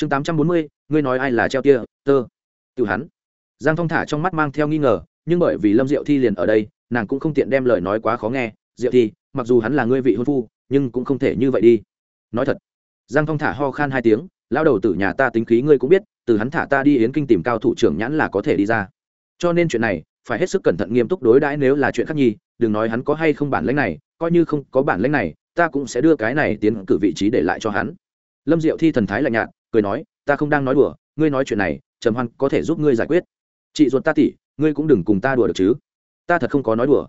chương tám trăm bốn mươi, ngươi nói ai là treo tia, tơ. Tự hắn. Giang thong thả trong mắt mang theo nghi ngờ, nhưng bởi vì lâm diệu thi liền ở đây, nàng cũng không tiện đem lời nói quá khó nghe. Diệu thi, mặc dù hắn là ngươi vị hôn phu, nhưng cũng không thể như vậy đi. Nói thật. Giang thong thả ho khan hai tiếng lao đầu từ nhà ta tính khí ngươi cũng biết, từ hắn thả ta đi yến kinh tìm cao thủ trưởng nhãn là có thể đi ra. Cho nên chuyện này, phải hết sức cẩn thận nghiêm túc đối đãi nếu là chuyện khác nhi đừng nói hắn có hay không bản lãnh này, coi như không có bản lãnh này, ta cũng sẽ đưa cái này tiến cử vị trí để lại cho hắn. Lâm diệu thi thần thái lạnh nhạt cười nói, ta không đang nói đùa, ngươi nói chuyện này, trầm hoan có thể giúp ngươi giải quyết. Chị ruột ta tỉ ngươi cũng đừng cùng ta đùa được chứ. Ta thật không có nói đùa.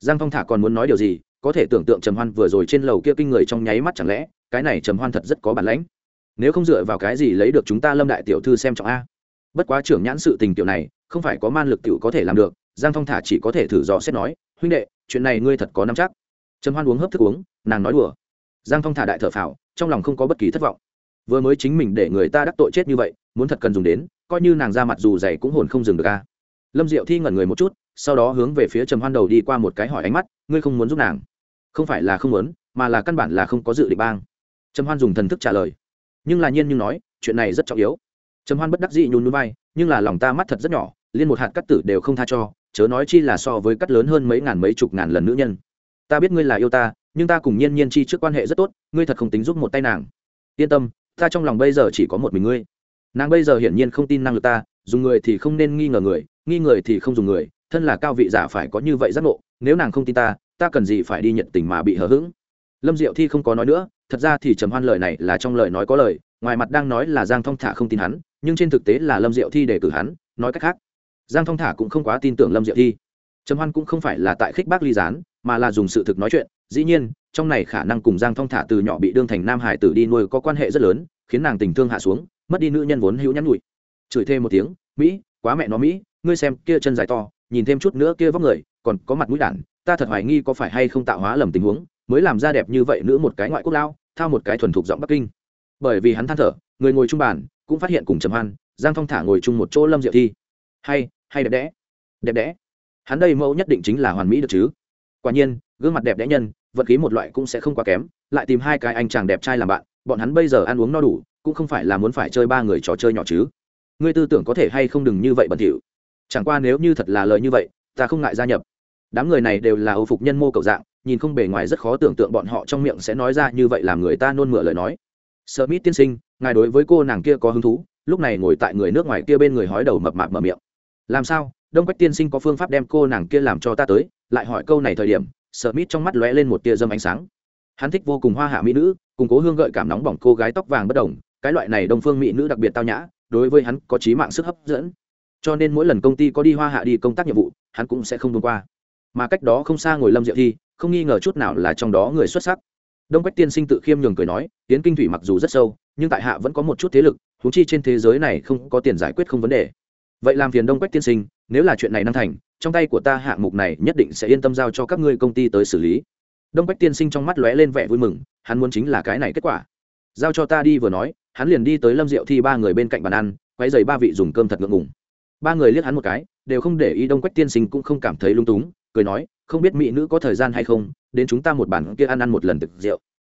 Giang phong thả còn muốn nói điều gì, có thể tưởng tượng trầm hoan vừa rồi trên lầu kia kinh người trong nháy mắt chẳng lẽ, cái này trầm hoan thật rất có bản lãnh nếu không dựa vào cái gì lấy được chúng ta lâm đại tiểu thư xem trọng a? Bất quá trưởng nhãn sự tình tiểu này, không phải có man lực tiểu có thể làm được, giang phong thả chỉ có thể thử dò xét nói, huynh đệ, chuyện này ngươi thật có nắm chắc. Trầm hoan uống hấp thức uống, nàng nói đùa. Giang phong thả đại thở phào, trong lòng không có bất kỳ thất vọng vừa mới chính mình để người ta đắc tội chết như vậy, muốn thật cần dùng đến, coi như nàng ra mặt dù dày cũng hồn không dừng được a. Lâm diệu thi ngẩn người một chút, sau đó hướng về phía trầm hoan đầu đi qua một cái hỏi ánh mắt, ngươi không muốn giúp nàng? Không phải là không muốn, mà là căn bản là không có dự định bang. Trầm hoan dùng thần thức trả lời. Nhưng là nhiên như nói, chuyện này rất trọng yếu. Trầm hoan bất đắc dĩ nhún núi vai, nhưng là lòng ta mắt thật rất nhỏ, liên một hạt cắt tử đều không tha cho, chớ nói chi là so với cắt lớn hơn mấy ngàn mấy chục ngàn lần nữ nhân. Ta biết ngươi là yêu ta, nhưng ta cùng nhiên nhiên chi trước quan hệ rất tốt, ngươi thật không tính giúp một tay nàng. Yên tâm ta trong lòng bây giờ chỉ có một mình ngươi. Nàng bây giờ hiển nhiên không tin năng lực ta, dùng người thì không nên nghi ngờ người, nghi người thì không dùng người, thân là cao vị giả phải có như vậy giác ngộ, nếu nàng không tin ta ta cần gì phải đi nhận tình mà bị hờ hững? Lâm diệu thi không có nói nữa, thật ra thì trầm hoan lời này là trong lời nói có lời, ngoài mặt đang nói là giang thong thả không tin hắn, nhưng trên thực tế là lâm diệu thi để cử hắn, nói cách khác, giang thong thả cũng không quá tin tưởng lâm diệu thi. Trầm hoan cũng không phải là tại khích bác ly gián, mà là dùng sự thực nói chuyện, dĩ nhiên trong này khả năng cùng giang thong thả từ nhỏ bị đương thành nam hải tử đi nuôi có quan hệ rất lớn, khiến nàng tình thương hạ xuống, mất đi nữ nhân vốn hữu nhắn nhụi chửi thêm một tiếng, mỹ, quá mẹ nó mỹ, ngươi xem, kia chân dài to, nhìn thêm chút nữa kia vóc người, còn có mặt mũi đản, ta thật hoài nghi có phải hay không tạo hóa lầm tình huống, mới làm ra đẹp như vậy nữa một cái ngoại quốc lao, thao một cái thuần thục giọng bắc kinh. Bởi vì hắn than thở, người ngồi chung bàn, cũng phát hiện cùng trầm hoan, giang thong thả ngồi chung một chỗ lâm diệu thi. Hay hay đẹp đẽ đẹp đẽ. Hắn đây mẫu nhất định chính là hoàn mỹ được chứ. Quả nhiên, gương mặt đẹp đẽ nhân vật khí một loại cũng sẽ không quá kém, lại tìm hai cái anh chàng đẹp trai làm bạn, bọn hắn bây giờ ăn uống no đủ, cũng không phải là muốn phải chơi ba người trò chơi nhỏ chứ. Ngươi tư tưởng có thể hay không đừng như vậy bẩn thỉu. Chẳng qua nếu như thật là lời như vậy, ta không ngại gia nhập. Đám người này đều là âu phục nhân mô cầu dạng, nhìn không bề ngoài rất khó tưởng tượng bọn họ trong miệng sẽ nói ra như vậy làm người ta nôn mửa lời nói. Sợ mít tiên sinh, ngài đối với cô nàng kia có hứng thú, lúc này ngồi tại người nước ngoài kia bên người hói đầu mập mạp mở miệng. Làm sao? Đông quách tiên sinh có phương pháp đem cô nàng kia làm cho ta tới, lại hỏi câu này thời điểm sợ mít trong mắt lóe lên một tia dâm ánh sáng. Hắn thích vô cùng hoa hạ mỹ nữ, cùng cố hương gợi cảm nóng bỏng cô gái tóc vàng bất đồng, cái loại này đông phương mỹ nữ đặc biệt tao nhã, đối với hắn có trí mạng sức hấp dẫn. Cho nên mỗi lần công ty có đi hoa hạ đi công tác nhiệm vụ, hắn cũng sẽ không thông qua. Mà cách đó không xa ngồi lâm diệu thi, không nghi ngờ chút nào là trong đó người xuất sắc. Đông quách tiên sinh tự khiêm nhường cười nói tiến kinh thủy mặc dù rất sâu, nhưng tại hạ vẫn có một chút thế lực thú chi trên thế giới này không có tiền giải quyết không vấn đề. Vậy làm phiền đông quách tiên sinh nếu là chuyện này năng thành, trong tay của ta hạng mục này nhất định sẽ yên tâm giao cho các ngươi công ty tới xử lý. Đông Bách tiên sinh trong mắt lóe lên vẻ vui mừng, hắn muốn chính là cái này kết quả. Giao cho ta đi vừa nói, hắn liền đi tới lâm diệu thi ba người bên cạnh bàn ăn quay dày ba vị dùng cơm thật ngượng ngùng. Ba người liếc hắn một cái, đều không để ý đông quách tiên sinh cũng không cảm thấy lung túng, cười nói, không biết mỹ nữ có thời gian hay không, đến chúng ta một bản kia ăn ăn một lần thực rượu.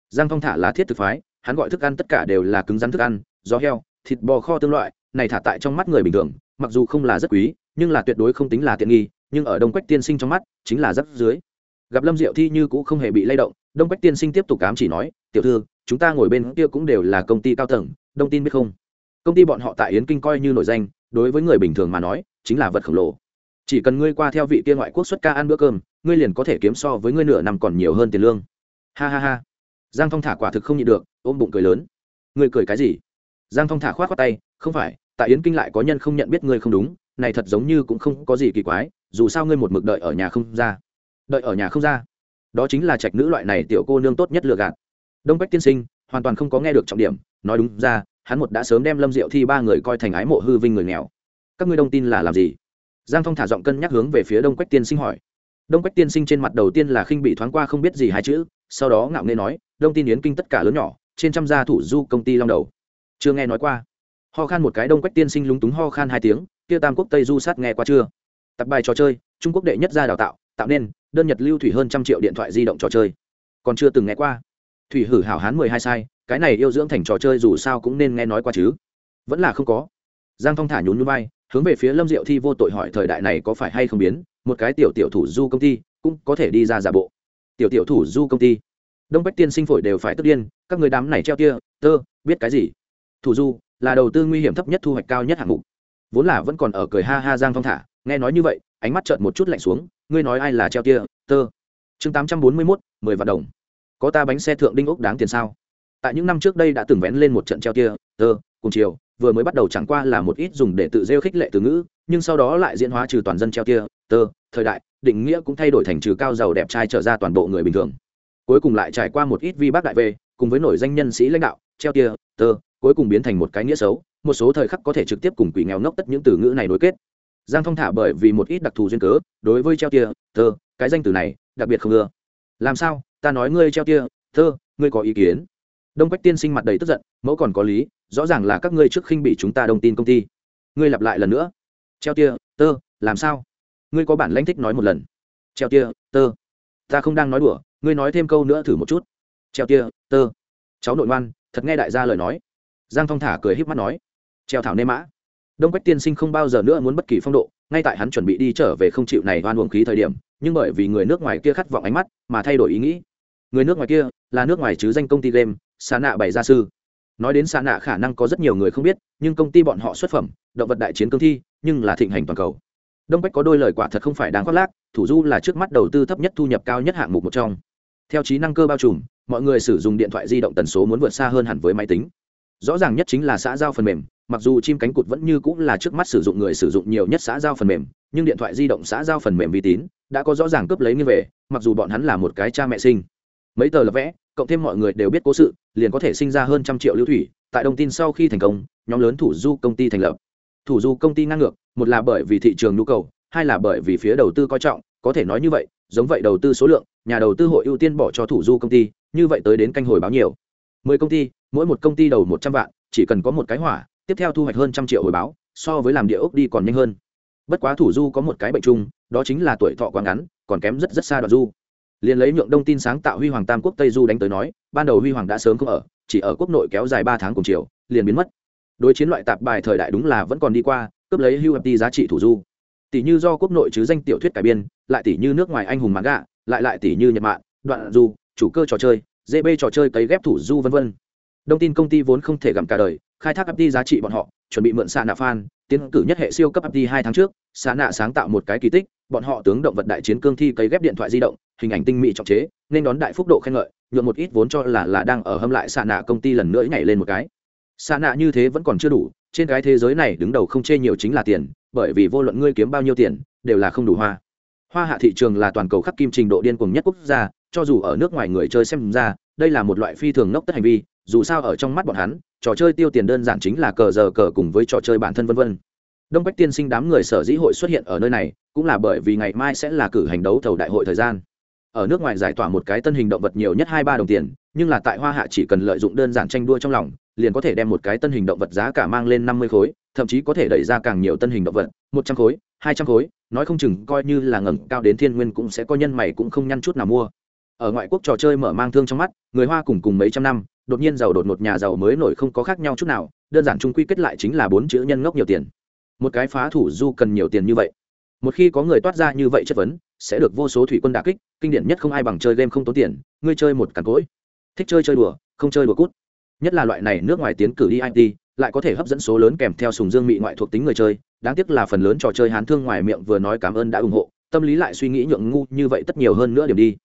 Giang phong thả là thiết thực phái, hắn gọi thức ăn tất cả đều là cứng rắn thức ăn, gió heo, thịt bò kho tương loại, này thả tại trong mắt người bình thường, mặc dù không là rất quý nhưng là tuyệt đối không tính là tiện nghi, nhưng ở đông quách tiên sinh trong mắt, chính là rất dưới gặp lâm diệu thi như cũng không hề bị lay động, đông quách tiên sinh tiếp tục cám chỉ nói, tiểu thư, chúng ta ngồi bên kia cũng đều là công ty cao tầng, đông tin biết không? Công ty bọn họ tại yến kinh coi như nổi danh, đối với người bình thường mà nói, chính là vật khổng lồ. Chỉ cần ngươi qua theo vị kia ngoại quốc xuất ca ăn bữa cơm, ngươi liền có thể kiếm so với ngươi nửa năm còn nhiều hơn tiền lương. Ha ha ha. Giang phong thả quả thực không nhịn được, ôm bụng cười lớn. Ngươi cười cái gì? Giang phong thả k h o á t k tay, không phải, tại yến kinh lại có nhân không nhận biết ngươi không đúng này thật giống như cũng không có gì kỳ quái, dù sao ngươi một mực đợi ở nhà không ra. Đợi ở nhà không ra? Đó chính là trạch nữ loại này tiểu cô nương tốt nhất lừa gạt. Đông bách tiên sinh, hoàn toàn không có nghe được trọng điểm, nói đúng ra, hắn một đã sớm đem lâm diệu thi ba người coi thành ái mộ hư vinh người nghèo. Các ngươi đông tin là làm gì? Giang phong thả giọng cân nhắc hướng về phía đông quách tiên sinh hỏi. Đông quách tiên sinh trên mặt đầu tiên là khinh bị thoáng qua không biết gì hai chữ, sau đó ngạo nghê nói, đông tin yến kinh tất cả lớn nhỏ, trên trăm gia thủ du công ty long đầu. Chưa nghe nói qua. Ho khan một cái, đông quách tiên sinh lúng túng ho khan hai tiếng kia tam quốc tây du sát nghe qua chưa? Tập bài trò chơi, trung quốc đệ nhất gia đào tạo tạo nên đơn nhật lưu thủy hơn trăm triệu điện thoại di động trò chơi. Còn chưa từng nghe qua. Thủy hử hảo hán mười hai sai, cái này yêu dưỡng thành trò chơi dù sao cũng nên nghe nói qua chứ. Vẫn là không có. Giang thong thả nhún núi bay hướng về phía lâm diệu thi vô tội hỏi thời đại này có phải hay không biến, một cái tiểu tiểu thủ du công ty cũng có thể đi ra giả bộ. Tiểu tiểu thủ du công ty. Đông bách tiên sinh phổi đều phải tức điên, các người đám này treo tia, tơ, biết cái gì? Thủ du là đầu tư nguy hiểm thấp nhất thu hoạch cao nhất hạng mục vốn là vẫn còn ở cười ha ha giang thong thả, nghe nói như vậy, ánh mắt trợn một chút lạnh xuống, ngươi nói ai là treo tia, tơ. Chương tám trăm bốn mươi mốt, mười vạn đồng. Có ta bánh xe thượng đinh ốc đáng tiền sao? Tại những năm trước đây đã từng vén lên một trận treo tia, tơ, cùng chiều, vừa mới bắt đầu chẳng qua là một ít dùng để tự rêu khích lệ từ ngữ, nhưng sau đó lại diễn hóa trừ toàn dân treo tia, tơ, thời đại, định nghĩa cũng thay đổi thành trừ cao giàu đẹp trai trở ra toàn bộ người bình thường. Cuối cùng lại trải qua một ít vi bác đại về, cùng với nổi danh nhân sĩ lãnh đạo, treo tia, tơ cuối cùng biến thành một cái nghĩa xấu một số thời khắc có thể trực tiếp cùng quỷ nghèo ngốc tất những từ ngữ này nối kết. Giang thông thả bởi vì một ít đặc thù duyên cớ đối với treo tia thơ, cái danh từ này đặc biệt không ưa. Làm sao ta nói ngươi treo tia thơ, ngươi có ý kiến? Đông quách tiên sinh mặt đầy tức giận mẫu còn có lý rõ ràng là các ngươi trước khinh bị chúng ta đồng tin công ty. Ngươi lặp lại lần nữa. Treo tia tơ làm sao? Ngươi có bản lãnh thích nói một lần. Treo tia tơ ta không đang nói đùa ngươi nói thêm câu nữa thử một chút. Treo tia tơ cháu nội ngoan thật nghe đại gia lời nói giang thong thả cười h í p mắt nói, treo thảo nê mã. Đông quách tiên sinh không bao giờ nữa muốn bất kỳ phong độ, ngay tại hắn chuẩn bị đi trở về không chịu này oan uổng khí thời điểm, nhưng bởi vì người nước ngoài kia khát vọng ánh mắt mà thay đổi ý nghĩ. Người nước ngoài kia là nước ngoài chứ danh công ty game xa nạ bày gia sư. Nói đến xa nạ khả năng có rất nhiều người không biết, nhưng công ty bọn họ xuất phẩm, động vật đại chiến cương thi, nhưng là thịnh hành toàn cầu. Đông bách có đôi lời quả thật không phải đáng khoác lác, thủ du là trước mắt đầu tư thấp nhất thu nhập cao nhất hạng mục một trong. Theo trí năng cơ bao trùm, mọi người sử dụng điện thoại di động tần số muốn vượt xa hơn hẳn với máy tính rõ ràng nhất chính là xã giao phần mềm, mặc dù chim cánh cụt vẫn như cũng là trước mắt sử dụng người sử dụng nhiều nhất xã giao phần mềm, nhưng điện thoại di động xã giao phần mềm vi tín đã có rõ ràng cướp lấy như về, mặc dù bọn hắn là một cái cha mẹ sinh. Mấy tờ lập vẽ, cộng thêm mọi người đều biết cố sự, liền có thể sinh ra hơn trăm triệu lưu thủy, tại đồng tin sau khi thành công, nhóm lớn thủ du công ty thành lập. Thủ du công ty ngang ngược, một là bởi vì thị trường nhu cầu, hai là bởi vì phía đầu tư coi trọng, có thể nói như vậy, giống vậy đầu tư số lượng, nhà đầu tư hội ưu tiên bỏ cho thủ du công ty, như vậy tới đến canh hồi báo nhiều. Mười công ty mỗi một công ty đầu một trăm vạn, chỉ cần có một cái hỏa, tiếp theo thu hoạch hơn trăm triệu hồi báo, so với làm địa ốc đi còn nhanh hơn. Bất quá thủ du có một cái bệnh chung, đó chính là tuổi thọ quá ngắn, còn kém rất rất xa đoạn du. Liền lấy nhượng đông tin sáng tạo huy hoàng tam quốc tây du đánh tới nói, ban đầu huy hoàng đã sớm không ở, chỉ ở quốc nội kéo dài ba tháng cùng chiều, liền biến mất. Đối chiến loại tạp bài thời đại đúng là vẫn còn đi qua, cướp lấy hưu đi giá trị thủ du. Tỷ như do quốc nội chứ danh tiểu thuyết cải biên, lại tỷ như nước ngoài anh hùng mãn gạ lại lại tỷ như nhật mạng đoạn du, chủ cơ trò chơi db trò chơi cấy ghép thủ du vân vân đông tin công ty vốn không thể gặm cả đời, khai thác đi giá trị bọn họ, chuẩn bị mượn xạ nạ fan, tiến cử nhất hệ siêu cấp đi hai tháng trước. Xạ nạ sáng tạo một cái kỳ tích, bọn họ tướng động vật đại chiến cương thi cấy ghép điện thoại di động, hình ảnh tinh mỹ trọng chế, nên đón đại phúc độ khen ngợi, nhuộm một ít vốn cho là là đang ở hâm lại xạ nạ công ty lần nữa nhảy lên một cái. Xạ nạ như thế vẫn còn chưa đủ, trên cái thế giới này đứng đầu không chê nhiều chính là tiền, bởi vì vô luận ngươi kiếm bao nhiêu tiền, đều là không đủ hoa. Hoa hạ thị trường là toàn cầu khắc kim trình độ điên cuồng nhất quốc gia, cho dù ở nước ngoài người chơi xem ra, đây là một loại phi thường nốc tất hành vi dù sao ở trong mắt bọn hắn, trò chơi tiêu tiền đơn giản chính là cờ giờ cờ cùng với trò chơi bản thân vân vân. Đông bách tiên sinh đám người sở dĩ hội xuất hiện ở nơi này, cũng là bởi vì ngày mai sẽ là cử hành đấu thầu đại hội thời gian. Ở nước ngoài giải tỏa một cái tân hình động vật nhiều nhất hai ba đồng tiền, nhưng là tại hoa hạ chỉ cần lợi dụng đơn giản tranh đua trong lòng, liền có thể đem một cái tân hình động vật giá cả mang lên năm mươi khối, thậm chí có thể đẩy ra càng nhiều tân hình động vật, một trăm khối, hai trăm khối, nói không chừng coi như là ngẩng cao đến thiên nguyên cũng sẽ có nhân mày cũng không nhăn chút nào mua. Ở ngoại quốc trò chơi mở mang thương trong mắt, người hoa cùng cùng mấy trăm năm đột nhiên giàu đột một nhà giàu mới nổi không có khác nhau chút nào, đơn giản chung quy kết lại chính là bốn chữ nhân ngốc nhiều tiền. Một cái phá thủ du cần nhiều tiền như vậy. Một khi có người toát ra như vậy chất vấn, sẽ được vô số thủy quân đà kích, kinh điển nhất không ai bằng chơi game không tốn tiền, ngươi chơi một càn cỗi. Thích chơi chơi đùa, không chơi đùa cút. Nhất là loại này nước ngoài tiến cử đi it lại có thể hấp dẫn số lớn kèm theo sùng dương mị ngoại thuộc tính người chơi, đáng tiếc là phần lớn trò chơi hán thương ngoài miệng vừa nói cảm ơn đã ủng hộ, tâm lý lại suy nghĩ nhượng ngu như vậy tất nhiều hơn nữa điểm đi.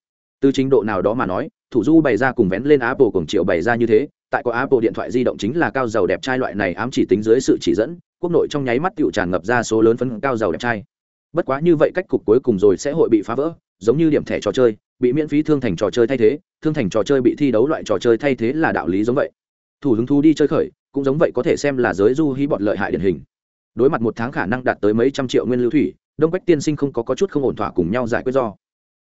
Từ trình độ nào đó mà nói thủ du bày ra cùng vén lên apple cùng triệu bày ra như thế tại có apple điện thoại di động chính là cao giàu đẹp trai loại này ám chỉ tính dưới sự chỉ dẫn quốc nội trong nháy mắt tựu tràn ngập ra số lớn phấn cao giàu đẹp trai. Bất quá như vậy cách cục cuối cùng rồi sẽ hội bị phá vỡ giống như điểm thẻ trò chơi bị miễn phí thương thành trò chơi thay thế thương thành trò chơi bị thi đấu loại trò chơi thay thế là đạo lý giống vậy. Thủ hứng thú đi chơi khởi cũng giống vậy có thể xem là giới du hí bọt lợi hại điển hình. Đối mặt một tháng khả năng đạt tới mấy trăm triệu nguyên lưu thủy đông quách tiên sinh không có, có chút không ổn thỏa cùng nhau giải quyết do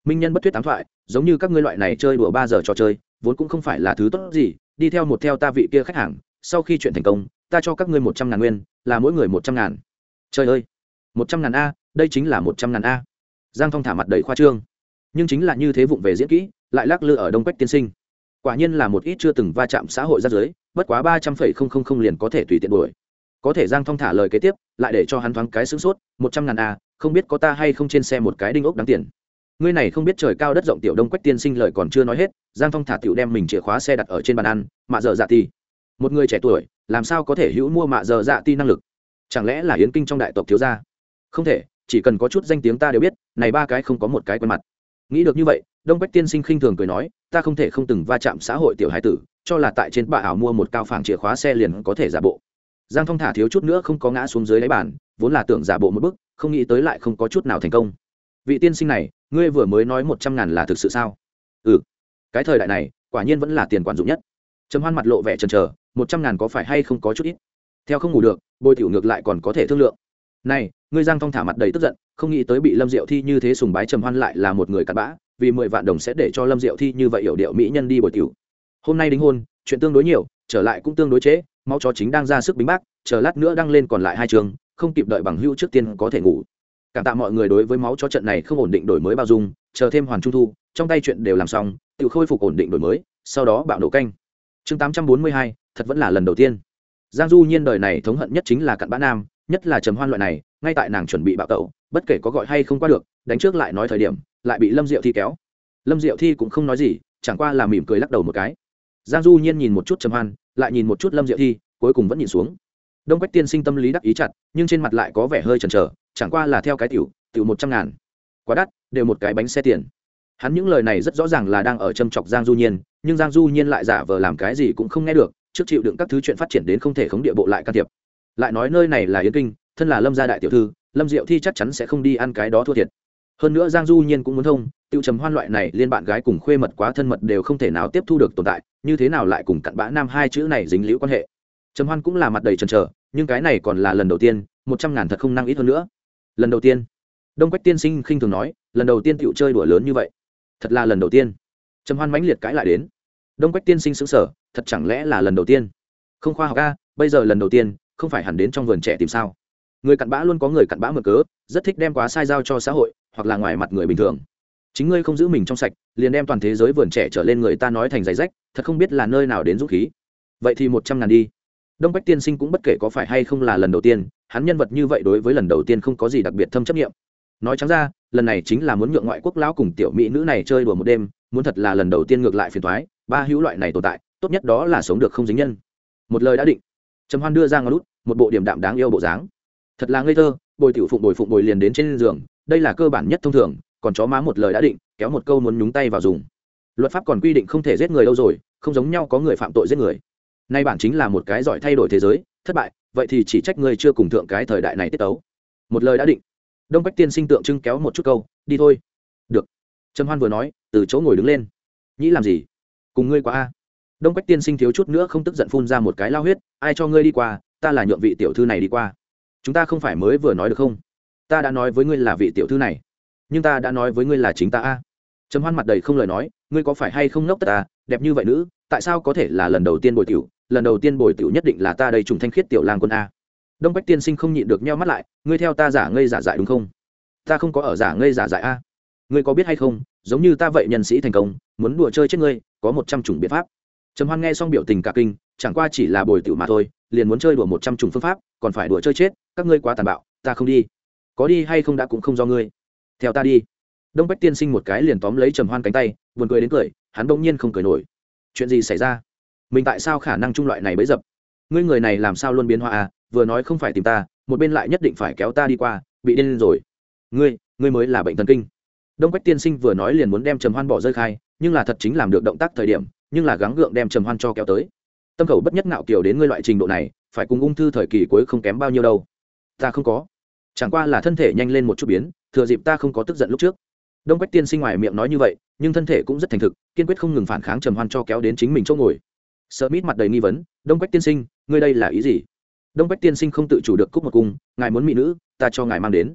minh nhân bất thuyết tám thoại, giống như các ngươi loại này chơi đùa ba giờ trò chơi, vốn cũng không phải là thứ tốt gì, đi theo một theo ta vị kia khách hàng, sau khi chuyện thành công, ta cho các ngươi một trăm ngàn nguyên, là mỗi người một trăm ngàn. Trời ơi! Một trăm ngàn a, đây chính là một trăm ngàn a. Giang thong thả mặt đầy khoa trương. Nhưng chính là như thế vụng về diễn kỹ, lại lắc lư ở đông quách tiên sinh. Quả nhiên là một ít chưa từng va chạm xã hội ra giới bất quá ba trăm phẩy không không không liền có thể tùy tiện đuổi. Có thể giang thong thả lời kế tiếp, lại để cho hắn thoáng cái sướng sốt, một trăm ngàn a, không biết có ta hay không trên xe một cái đinh ốc đáng tiền ngươi này không biết trời cao đất rộng tiểu đông quách tiên sinh lời còn chưa nói hết, giang thong thả tiểu đem mình chìa khóa xe đặt ở trên bàn ăn, mạ dợ dạ ti một người trẻ tuổi, làm sao có thể hữu mua mạ dợ dạ ti năng lực? Chẳng lẽ là yến kinh trong đại tộc thiếu gia? Không thể, chỉ cần có chút danh tiếng ta đều biết, này ba cái không có một cái quen mặt. Nghĩ được như vậy, đông quách tiên sinh khinh thường cười nói, ta không thể không từng va chạm xã hội tiểu hải tử, cho là tại trên bà ảo mua một cao phẳng chìa khóa xe liền có thể giả bộ. Giang thong thả thiếu chút nữa không có ngã xuống dưới đáy bàn, vốn là tưởng giả bộ một bức không nghĩ tới lại không có chút nào thành công. Vị tiên sinh này ngươi vừa mới nói một trăm ngàn là thực sự sao? Ừ. Cái thời đại này quả nhiên vẫn là tiền quản dụng nhất. Trầm hoan mặt lộ vẻ trần trờ một trăm ngàn có phải hay không có chút ít? Theo không ngủ được bồi tiểu ngược lại còn có thể thương lượng. Này ngươi giang thong thả mặt đầy tức giận không nghĩ tới bị lâm diệu thi như thế sùng bái trầm hoan lại là một người cặn bã vì mười vạn đồng sẽ để cho lâm diệu thi như vậy hiểu điệu mỹ nhân đi bồi tiểu. Hôm nay đính hôn chuyện tương đối nhiều trở lại cũng tương đối chế, máu chó chính đang ra sức bính bác chờ lát nữa đăng lên còn lại hai trường không kịp đợi bằng hữu trước tiên có thể ngủ cảm tạ mọi người đối với máu cho trận này không ổn định đổi mới bao dung, chờ thêm hoàn trung thu, trong tay chuyện đều làm xong, tự khôi phục ổn định đổi mới, sau đó bạo nổ canh. Chương tám trăm bốn mươi hai, thật vẫn là lần đầu tiên. Giang du nhiên đời này thống hận nhất chính là cặn bã nam, nhất là trầm hoan loại này, ngay tại nàng chuẩn bị bạo tẩu, bất kể có gọi hay không qua được, đánh trước lại nói thời điểm, lại bị lâm diệu thi kéo. Lâm diệu thi cũng không nói gì, chẳng qua là mỉm cười lắc đầu một cái. Giang du nhiên nhìn một chút trầm hoan, lại nhìn một chút lâm diệu thi, cuối cùng vẫn nhìn xuống đông quách tiên sinh tâm lý đắc ý chặt, nhưng trên mặt lại có vẻ hơi chần chờ, chẳng qua là theo cái tiểu tiểu một trăm ngàn. Quá đắt, đều một cái bánh xe tiền. Hắn những lời này rất rõ ràng là đang ở châm chọc giang du nhiên, nhưng giang du nhiên lại giả vờ làm cái gì cũng không nghe được, trước chịu đựng các thứ chuyện phát triển đến không thể khống địa bộ lại can thiệp. Lại nói nơi này là yến kinh, thân là lâm gia đại tiểu thư, lâm diệu thi chắc chắn sẽ không đi ăn cái đó thua thiệt. Hơn nữa giang du nhiên cũng muốn thông tiêu trầm hoan loại này liên bạn gái cùng khuê mật quá thân mật đều không thể nào tiếp thu được tồn tại, như thế nào lại cùng cặn bã nam hai chữ này dính liễu quan hệ? Trầm hoan cũng là mặt đầy trần trở nhưng cái này còn là lần đầu tiên, một trăm ngàn thật không năng ít hơn nữa. Lần đầu tiên. Đông quách tiên sinh khinh thường nói, lần đầu tiên tựu chơi đùa lớn như vậy. Thật là lần đầu tiên. Trầm hoan mãnh liệt cãi lại đến. Đông quách tiên sinh xứng sở thật chẳng lẽ là lần đầu tiên? Không khoa học a, bây giờ lần đầu tiên, không phải hẳn đến trong vườn trẻ tìm sao? Người cặn bã luôn có người cặn bã mở cớ, rất thích đem quá sai giao cho xã hội, hoặc là ngoài mặt người bình thường. Chính ngươi không giữ mình trong sạch, liền đem toàn thế giới vườn trẻ trở lên người ta nói thành giày rách, thật không biết là nơi nào đến dũng khí. Vậy thì một trăm ngàn đi đông bách tiên sinh cũng bất kể có phải hay không là lần đầu tiên, hắn nhân vật như vậy đối với lần đầu tiên không có gì đặc biệt thâm chấp nghiệm. Nói trắng ra, lần này chính là muốn nhượng ngoại quốc lão cùng tiểu mỹ nữ này chơi đùa một đêm, muốn thật là lần đầu tiên ngược lại phiền thoái ba hữu loại này tồn tại, tốt nhất đó là sống được không dính nhân. Một lời đã định, trầm hoan đưa ra ngón lút một bộ điểm đạm đáng yêu bộ dáng. Thật là ngây thơ, bồi tiểu phụng bồi phụng bồi liền đến trên giường, đây là cơ bản nhất thông thường, còn chó má một lời đã định, kéo một câu muốn nhúng tay vào dùng. Luật pháp còn quy định không thể giết người đâu rồi, không giống nhau có người phạm tội giết người nay bản chính là một cái giỏi thay đổi thế giới, thất bại, vậy thì chỉ trách ngươi chưa cùng thượng cái thời đại này tiết tấu. Một lời đã định. Đông bách tiên sinh tượng trưng kéo một chút câu, đi thôi. Được. Trầm hoan vừa nói, từ chỗ ngồi đứng lên. Nhĩ làm gì? Cùng ngươi qua a. Đông bách tiên sinh thiếu chút nữa không tức giận phun ra một cái lao huyết, ai cho ngươi đi qua, ta là nhượng vị tiểu thư này đi qua. Chúng ta không phải mới vừa nói được không? Ta đã nói với ngươi là vị tiểu thư này, nhưng ta đã nói với ngươi là chính ta a. Trầm hoan mặt đầy không lời nói, ngươi có phải hay không ngốc tất ta đẹp như vậy nữ, tại sao có thể là lần đầu tiên bồi tiểu? Lần đầu tiên bồi tiểu nhất định là ta đây trùng thanh khiết tiểu lang quân a. Đông bách tiên sinh không nhịn được nheo mắt lại, ngươi theo ta giả ngây giả dại đúng không? Ta không có ở giả ngây giả dại a. Ngươi có biết hay không, giống như ta vậy nhân sĩ thành công, muốn đùa chơi chết ngươi, có một trăm chủng biện pháp. Trầm hoan nghe xong biểu tình cả kinh, chẳng qua chỉ là bồi tiểu mà thôi, liền muốn chơi đùa một trăm chủng phương pháp, còn phải đùa chơi chết, các ngươi quá tàn bạo, ta không đi. Có đi hay không đã cũng không do ngươi. Theo ta đi. Đông bách tiên sinh một cái liền tóm lấy trầm hoan cánh tay, buồn cười đến cười, hắn bỗng nhiên không cười nổi. Chuyện gì xảy ra? Mình tại sao khả năng trung loại này bấy dập? Ngươi người này làm sao luôn biến hóa à? Vừa nói không phải tìm ta, một bên lại nhất định phải kéo ta đi qua, bị điên rồi. Ngươi ngươi mới là bệnh thần kinh. Đông quách tiên sinh vừa nói liền muốn đem trầm hoan bỏ rơi khai, nhưng là thật chính làm được động tác thời điểm, nhưng là gắng gượng đem trầm hoan cho kéo tới. Tâm khẩu bất nhất ngạo kiểu đến ngươi loại trình độ này, phải cùng ung thư thời kỳ cuối không kém bao nhiêu đâu. Ta không có. Chẳng qua là thân thể nhanh lên một chút biến, thừa dịp ta không có tức giận lúc trước. Đông quách tiên sinh ngoài miệng nói như vậy, nhưng thân thể cũng rất thành thực, kiên quyết không ngừng phản kháng trầm hoan cho kéo đến chính mình chỗ ngồi sợ mít mặt đầy nghi vấn, đông quách tiên sinh, ngươi đây là ý gì? Đông quách tiên sinh không tự chủ được cúc một cung, ngài muốn mỹ nữ, ta cho ngài mang đến.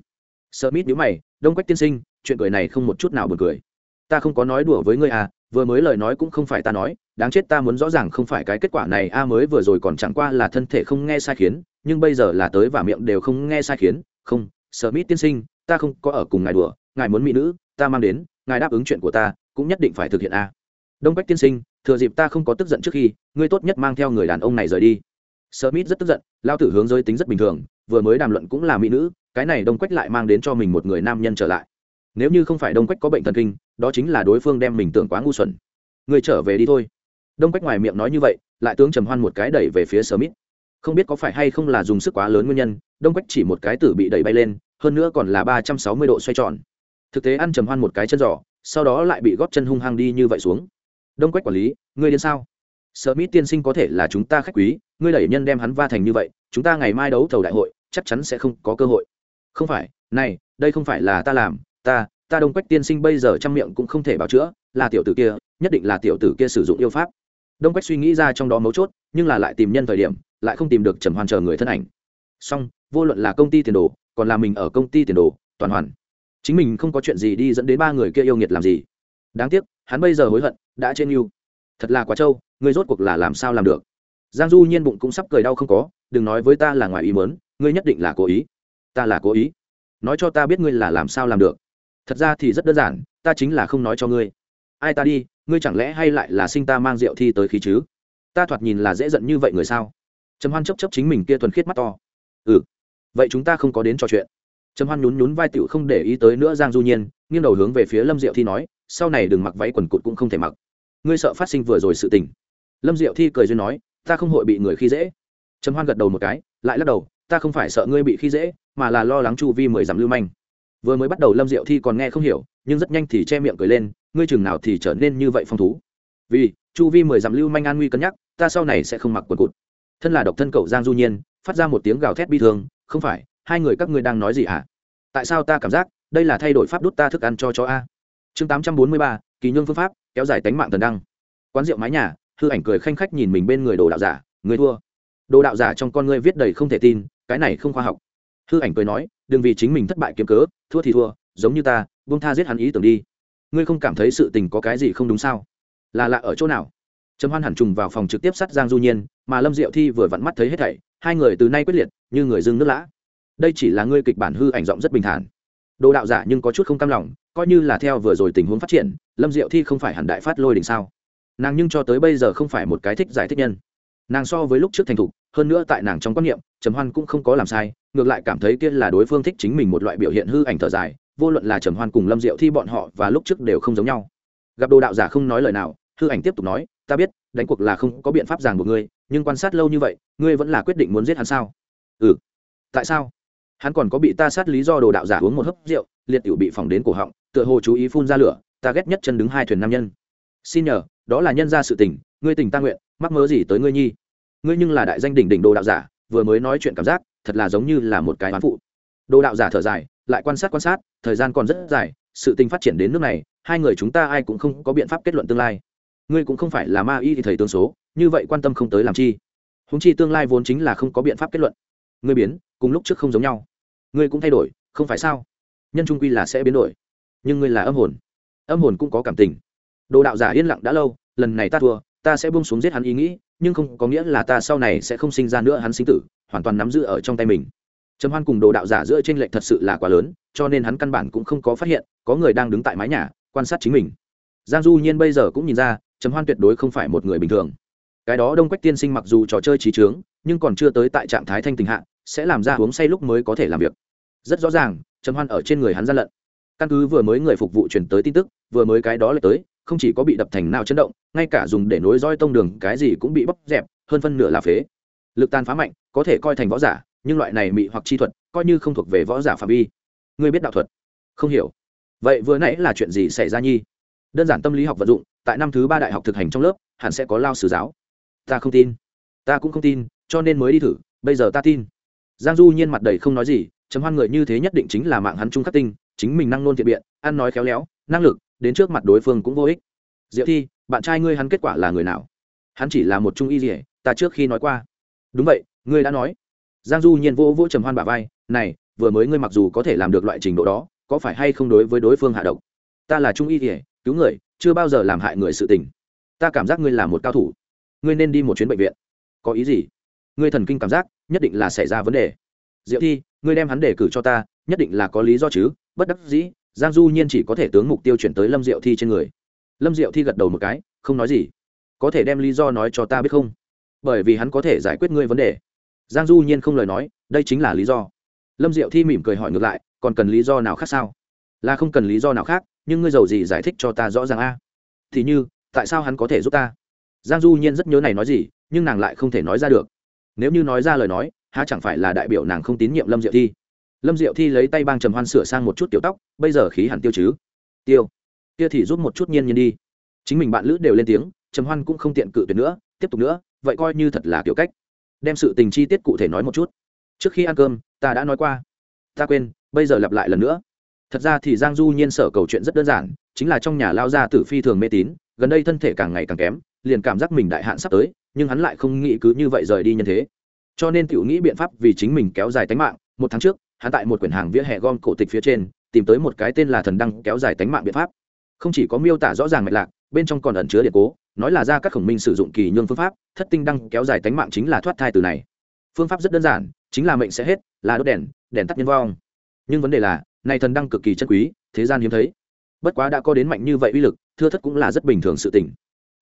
Sợ mít nhữ mày, đông quách tiên sinh, chuyện cười này không một chút nào buồn cười. Ta không có nói đùa với ngươi à vừa mới lời nói cũng không phải ta nói, đáng chết ta muốn rõ ràng không phải cái kết quả này, a mới vừa rồi còn chẳng qua là thân thể không nghe sai khiến, nhưng bây giờ là tới và miệng đều không nghe sai khiến. Không, sợ mít tiên sinh, ta không có ở cùng ngài đùa, ngài muốn mỹ nữ, ta mang đến, ngài đáp ứng chuyện của ta, cũng nhất định phải thực hiện a. Đông quách tiên sinh thừa dịp ta không có tức giận trước khi, ngươi tốt nhất mang theo người đàn ông này rời đi. Smith rất tức giận, lao tử hướng giới tính rất bình thường, vừa mới đàm luận cũng là mỹ nữ, cái này đông quách lại mang đến cho mình một người nam nhân trở lại. Nếu như không phải đông quách có bệnh thần kinh, đó chính là đối phương đem mình tưởng quá ngu xuẩn. Người trở về đi thôi. Đông quách ngoài miệng nói như vậy, lại tướng trầm hoan một cái đẩy về phía smith. Không biết có phải hay không là dùng sức quá lớn nguyên nhân, đông quách chỉ một cái tử bị đẩy bay lên, hơn nữa còn là ba trăm sáu mươi độ xoay tròn. Thực tế ăn trầm hoan một cái chân giỏ sau đó lại bị góp chân hung hăng đi như vậy xuống đông quách quản lý, ngươi đến sao? Sợ mỹ tiên sinh có thể là chúng ta khách quý, ngươi đẩy nhân đem hắn va thành như vậy, chúng ta ngày mai đấu thầu đại hội, chắc chắn sẽ không có cơ hội. Không phải, này, đây không phải là ta làm, ta ta đông quách tiên sinh bây giờ trong miệng cũng không thể bảo chữa, là tiểu tử kia, nhất định là tiểu tử kia sử dụng yêu pháp. Đông quách suy nghĩ ra trong đó mấu chốt, nhưng là lại tìm nhân thời điểm, lại không tìm được trầm hoàn chờ người thân ảnh. Song vô luận là công ty tiền đồ, còn là mình ở công ty tiền đồ, toàn hoàn. Chính mình không có chuyện gì đi dẫn đến ba người kia yêu nghiệt làm gì. Đáng tiếc hắn bây giờ hối hận, đã trên mưu thật là quá trâu, ngươi rốt cuộc là làm sao làm được? Giang du nhiên bụng cũng sắp cười đau không có, đừng nói với ta là ngoài ý mớn ngươi nhất định là cố ý. Ta là cố ý. Nói cho ta biết ngươi là làm sao làm được. Thật ra thì rất đơn giản, ta chính là không nói cho ngươi. Ai ta đi, ngươi chẳng lẽ hay lại là sinh ta mang rượu thi tới khí chứ? Ta thoạt nhìn là dễ giận như vậy người sao? Trầm hoan chấp chấp chính mình kia thuần khiết mắt to. Ừ. Vậy chúng ta không có đến trò chuyện. Trầm hoan nhún nhún vai tiểu không để ý tới nữa giang du nhiên, nghiêng đầu hướng về phía lâm diệu thi nói sau này đừng mặc váy quần cụt cũng không thể mặc. Ngươi sợ phát sinh vừa rồi sự tình. Lâm diệu thi cười duyên nói, ta không hội bị người khi dễ. Trầm hoan gật đầu một cái, lại lắc đầu, ta không phải sợ ngươi bị khi dễ, mà là lo lắng chu vi mười dặm lưu manh. Vừa mới bắt đầu lâm diệu thi còn nghe không hiểu, nhưng rất nhanh thì che miệng cười lên, ngươi chừng nào thì trở nên như vậy phong thú? Vì, chu vi mười dặm lưu manh an nguy cân nhắc, ta sau này sẽ không mặc quần cụt. Thân là độc thân cậu giang du nhiên, phát ra một tiếng gào thét bi thương, không phải, hai người các ngươi đang nói gì hả? Tại sao ta cảm giác đây là thay đổi pháp đút ta thức ăn cho chó a? Chương tám trăm bốn mươi ba, kỳ nhương phương pháp, kéo dài tánh mạng thần đăng. Quán rượu mái nhà, hư ảnh cười khanh khách nhìn mình bên người đồ đạo giả, người thua. Đồ đạo giả trong con ngươi viết đầy không thể tin, cái này không khoa học. Hư ảnh cười nói, đừng vì chính mình thất bại kiếm cớ, thua thì thua, giống như ta, buông tha giết hắn ý tưởng đi. Ngươi không cảm thấy sự tình có cái gì không đúng sao? Là lạ ở chỗ nào? Trầm hoan hẳn trùng vào phòng trực tiếp sát giang du nhiên, mà lâm diệu thi vừa vặn mắt thấy hết thảy, hai người từ nay quyết liệt, như người dưng nước lã. Đây chỉ là ngươi kịch bản hư ảnh giọng rất bình thản. Đồ đạo giả nhưng có chút không cam lòng coi như là theo vừa rồi tình huống phát triển, lâm diệu thi không phải hẳn đại phát lôi đình sao? Nàng nhưng cho tới bây giờ không phải một cái thích giải thích nhân. Nàng so với lúc trước thành thục, hơn nữa tại nàng trong quan niệm, trầm hoan cũng không có làm sai, ngược lại cảm thấy kia là đối phương thích chính mình một loại biểu hiện hư ảnh thở dài, vô luận là trầm hoan cùng lâm diệu thi bọn họ và lúc trước đều không giống nhau. Gặp đồ đạo giả không nói lời nào, hư ảnh tiếp tục nói, ta biết, đánh cuộc là không có biện pháp ràng buộc ngươi, nhưng quan sát lâu như vậy, ngươi vẫn là quyết định muốn giết hắn sao? Ừ. Tại sao? Hắn còn có bị ta sát lý do đồ đạo giả uống một hớp rượu, liệt tiểu bị phỏng đến cổ họng tựa hồ chú ý phun ra lửa, ta ghét nhất chân đứng hai thuyền nam nhân. Xin nhờ, đó là nhân ra sự tình, ngươi tình ta nguyện, mắc mớ gì tới ngươi nhi. Ngươi nhưng là đại danh đỉnh đỉnh đồ đạo giả, vừa mới nói chuyện cảm giác, thật là giống như là một cái bán phụ. Đồ đạo giả thở dài, lại quan sát quan sát, thời gian còn rất dài, sự tình phát triển đến nước này, hai người chúng ta ai cũng không có biện pháp kết luận tương lai. Ngươi cũng không phải là ma y thì thầy tương số, như vậy quan tâm không tới làm chi. Húng chi tương lai vốn chính là không có biện pháp kết luận. Ngươi biến, cùng lúc trước không giống nhau. Ngươi cũng thay đổi, không phải sao? Nhân trung quy là sẽ biến đổi nhưng ngươi là âm hồn. Âm hồn cũng có cảm tình. Đồ đạo giả yên lặng đã lâu, lần này ta thua, ta sẽ buông xuống giết hắn ý nghĩ, nhưng không có nghĩa là ta sau này sẽ không sinh ra nữa hắn sinh tử, hoàn toàn nắm giữ ở trong tay mình. Trầm hoan cùng đồ đạo giả giữa t r ê n lệch thật sự là quá lớn, cho nên hắn căn bản cũng không có phát hiện, có người đang đứng tại mái nhà, quan sát chính mình. Giang du nhiên bây giờ cũng nhìn ra, trầm hoan tuyệt đối không phải một người bình thường. Cái đó đông quách tiên sinh mặc dù trò chơi trí trướng nhưng còn chưa tới tại trạng thái thanh tình hạ, sẽ làm ra uống say lúc mới có thể làm việc. Rất rõ ràng, trầm hoan ở trên người hắn gian lận căn cứ vừa mới người phục vụ chuyển tới tin tức, vừa mới cái đó lại tới, không chỉ có bị đập thành nào chấn động, ngay cả dùng để nối roi tông đường cái gì cũng bị bóc dẹp, hơn phân nửa là phế. Lực tan phá mạnh, có thể coi thành võ giả, nhưng loại này mị hoặc chi thuật, coi như không thuộc về võ giả phạm vi. Người biết đạo thuật? Không hiểu. Vậy vừa nãy là chuyện gì xảy ra nhi? Đơn giản tâm lý học vận dụng, tại năm thứ ba đại học thực hành trong lớp, hẳn sẽ có lao sử giáo. Ta không tin. Ta cũng không tin, cho nên mới đi thử, bây giờ ta tin. Giang du nhiên mặt đầy không nói gì chấm hoan người như thế nhất định chính là mạng hắn trung khắc tinh chính mình năng nôn thiện biện, ăn nói khéo léo, năng lực, đến trước mặt đối phương cũng vô ích. Diệu thi, bạn trai ngươi hắn kết quả là người nào? Hắn chỉ là một trung y dỉa ta trước khi nói qua. Đúng vậy, ngươi đã nói. Giang du nhiên vô vô trầm hoan bả vai, này, vừa mới ngươi mặc dù có thể làm được loại trình độ đó, có phải hay không đối với đối phương hạ độc? Ta là trung y dỉa cứu người, chưa bao giờ làm hại người sự tình. Ta cảm giác ngươi là một cao thủ. Ngươi nên đi một chuyến bệnh viện. Có ý gì? Ngươi thần kinh cảm giác, nhất định là xảy ra vấn đề. Diệu thi, ngươi đem hắn đề cử cho ta, nhất định là có lý do chứ bất đắc dĩ, giang du nhiên chỉ có thể tướng mục tiêu chuyển tới lâm diệu thi trên người. Lâm diệu thi gật đầu một cái, không nói gì. Có thể đem lý do nói cho ta biết không? Bởi vì hắn có thể giải quyết ngươi vấn đề. Giang du nhiên không lời nói, đây chính là lý do. Lâm diệu thi mỉm cười hỏi ngược lại, còn cần lý do nào khác sao? Là không cần lý do nào khác, nhưng ngươi giàu gì giải thích cho ta rõ ràng a? Thì như, tại sao hắn có thể giúp ta? Giang du nhiên rất nhớ này nói gì, nhưng nàng lại không thể nói ra được. Nếu như nói ra lời nói, há chẳng phải là đại biểu nàng không tín nhiệm lâm diệu thi? Lâm diệu thi lấy tay bang trầm hoan sửa sang một chút tiểu tóc, bây giờ khí hẳn tiêu chứ? Tiêu. Kia thì giúp một chút nhiên nhiên đi. Chính mình bạn lữ đều lên tiếng, trầm hoan cũng không tiện cự tuyệt nữa, tiếp tục nữa, vậy coi như thật là kiểu cách. Đem sự tình chi tiết cụ thể nói một chút. Trước khi ăn cơm, ta đã nói qua. Ta quên, bây giờ lặp lại lần nữa. Thật ra thì giang du nhiên sở cầu chuyện rất đơn giản, chính là trong nhà lao ra tử phi thường mê tín, gần đây thân thể càng ngày càng kém, liền cảm giác mình đại hạn sắp tới, nhưng hắn lại không nghĩ cứ như vậy rời đi nhân thế. Cho nên tiểu nghĩ biện pháp vì chính mình kéo dài tính mạng, một tháng trước hắn tại một quyển hàng vỉa hè gom cổ tịch phía trên, tìm tới một cái tên là thần đăng kéo dài tánh mạng biện pháp. Không chỉ có miêu tả rõ ràng mạch lạc, bên trong còn ẩn chứa điện cố, nói là ra các khổng minh sử dụng kỳ nhương phương pháp, thất tinh đăng kéo dài tánh mạng chính là thoát thai từ này. Phương pháp rất đơn giản, chính là mệnh sẽ hết, là đốt đèn đèn tắt nhân vong. Nhưng vấn đề là, này thần đăng cực kỳ chân quý, thế gian hiếm thấy. Bất quá đã có đến mạnh như vậy uy lực, thưa thất cũng là rất bình thường sự tình.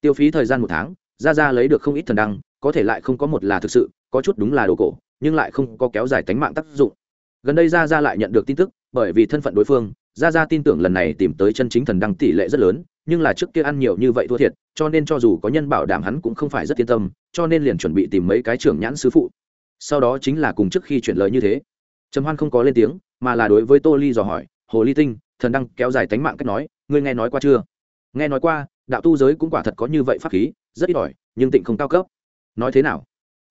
Tiêu phí thời gian một tháng, ra ra lấy được không ít thần đăng, có thể lại không có một là thực sự, có chút đúng là đồ cổ, nhưng lại không có kéo dài tánh mạng tác dụng gần đây ra ra lại nhận được tin tức, bởi vì thân phận đối phương ra ra tin tưởng lần này tìm tới chân chính thần đăng tỷ lệ rất lớn, nhưng là trước kia ăn nhiều như vậy thua thiệt, cho nên cho dù có nhân bảo đảm hắn cũng không phải rất yên tâm, cho nên liền chuẩn bị tìm mấy cái trưởng nhãn sứ phụ. Sau đó chính là cùng trước khi chuyển lời như thế. Trầm hoan không có lên tiếng, mà là đối với tô ly dò hỏi, hồ ly tinh, thần đăng kéo dài tánh mạng cách nói, ngươi nghe nói qua chưa? Nghe nói qua, đạo tu giới cũng quả thật có như vậy pháp khí, rất ít ỏi, nhưng tịnh không cao cấp. Nói thế nào?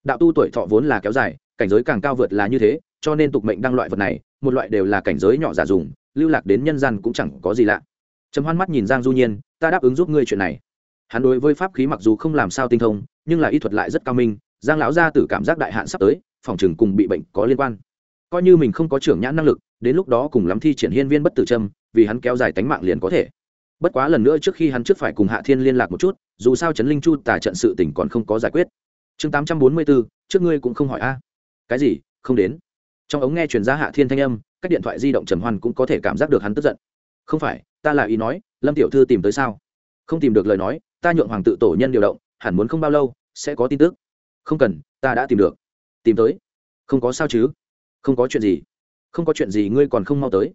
Đạo tu tuổi thọ vốn là kéo dài, cảnh giới càng cao vượt là như thế cho nên tục mệnh đăng loại vật này, một loại đều là cảnh giới nhỏ giả dùng, lưu lạc đến nhân gian cũng chẳng có gì lạ. Trầm hoan mắt nhìn giang du nhiên, ta đáp ứng giúp ngươi chuyện này. Hắn đối với pháp khí mặc dù không làm sao tinh thông, nhưng là y thuật lại rất cao minh, giang lão gia tử cảm giác đại hạn sắp tới, phòng trường cùng bị bệnh có liên quan. Coi như mình không có trưởng nhãn năng lực, đến lúc đó cùng lắm thi triển hiên viên bất tử trâm vì hắn kéo dài tánh mạng liền có thể. Bất quá lần nữa trước khi hắn trước phải cùng hạ thiên liên lạc một chút, dù sao trấn linh chu tả trận sự tỉnh còn không có giải quyết. Chương tám trăm bốn mươi bốn, trước ngươi cũng không hỏi a. Cái gì? Không đến trong ống nghe chuyển ra hạ thiên thanh âm các điện thoại di động trầm hoan cũng có thể cảm giác được hắn tức giận. Không phải, ta là ý nói, lâm tiểu thư tìm tới sao? Không tìm được lời nói, ta nhượng hoàng tự tổ nhân điều động, hẳn muốn không bao lâu, sẽ có tin tức. Không cần, ta đã tìm được. Tìm tới. Không có sao chứ? Không có chuyện gì. Không có chuyện gì, ngươi còn không mau tới.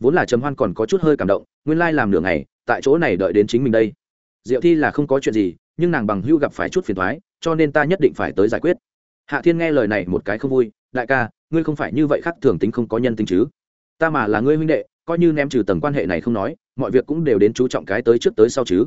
Vốn là trầm hoan còn có chút hơi cảm động, nguyên lai làm nửa ngày, tại chỗ này đợi đến chính mình đây. Diệu thi là không có chuyện gì, nhưng nàng bằng hưu gặp phải chút phiền thoái cho nên ta nhất định phải tới giải quyết. Hạ thiên nghe lời này một cái không vui, đại ca ngươi không phải như vậy khác thường tính không có nhân tính chứ. Ta mà là ngươi huynh đệ, coi như ném trừ tầng quan hệ này không nói, mọi việc cũng đều đến chú trọng cái tới trước tới sau chứ.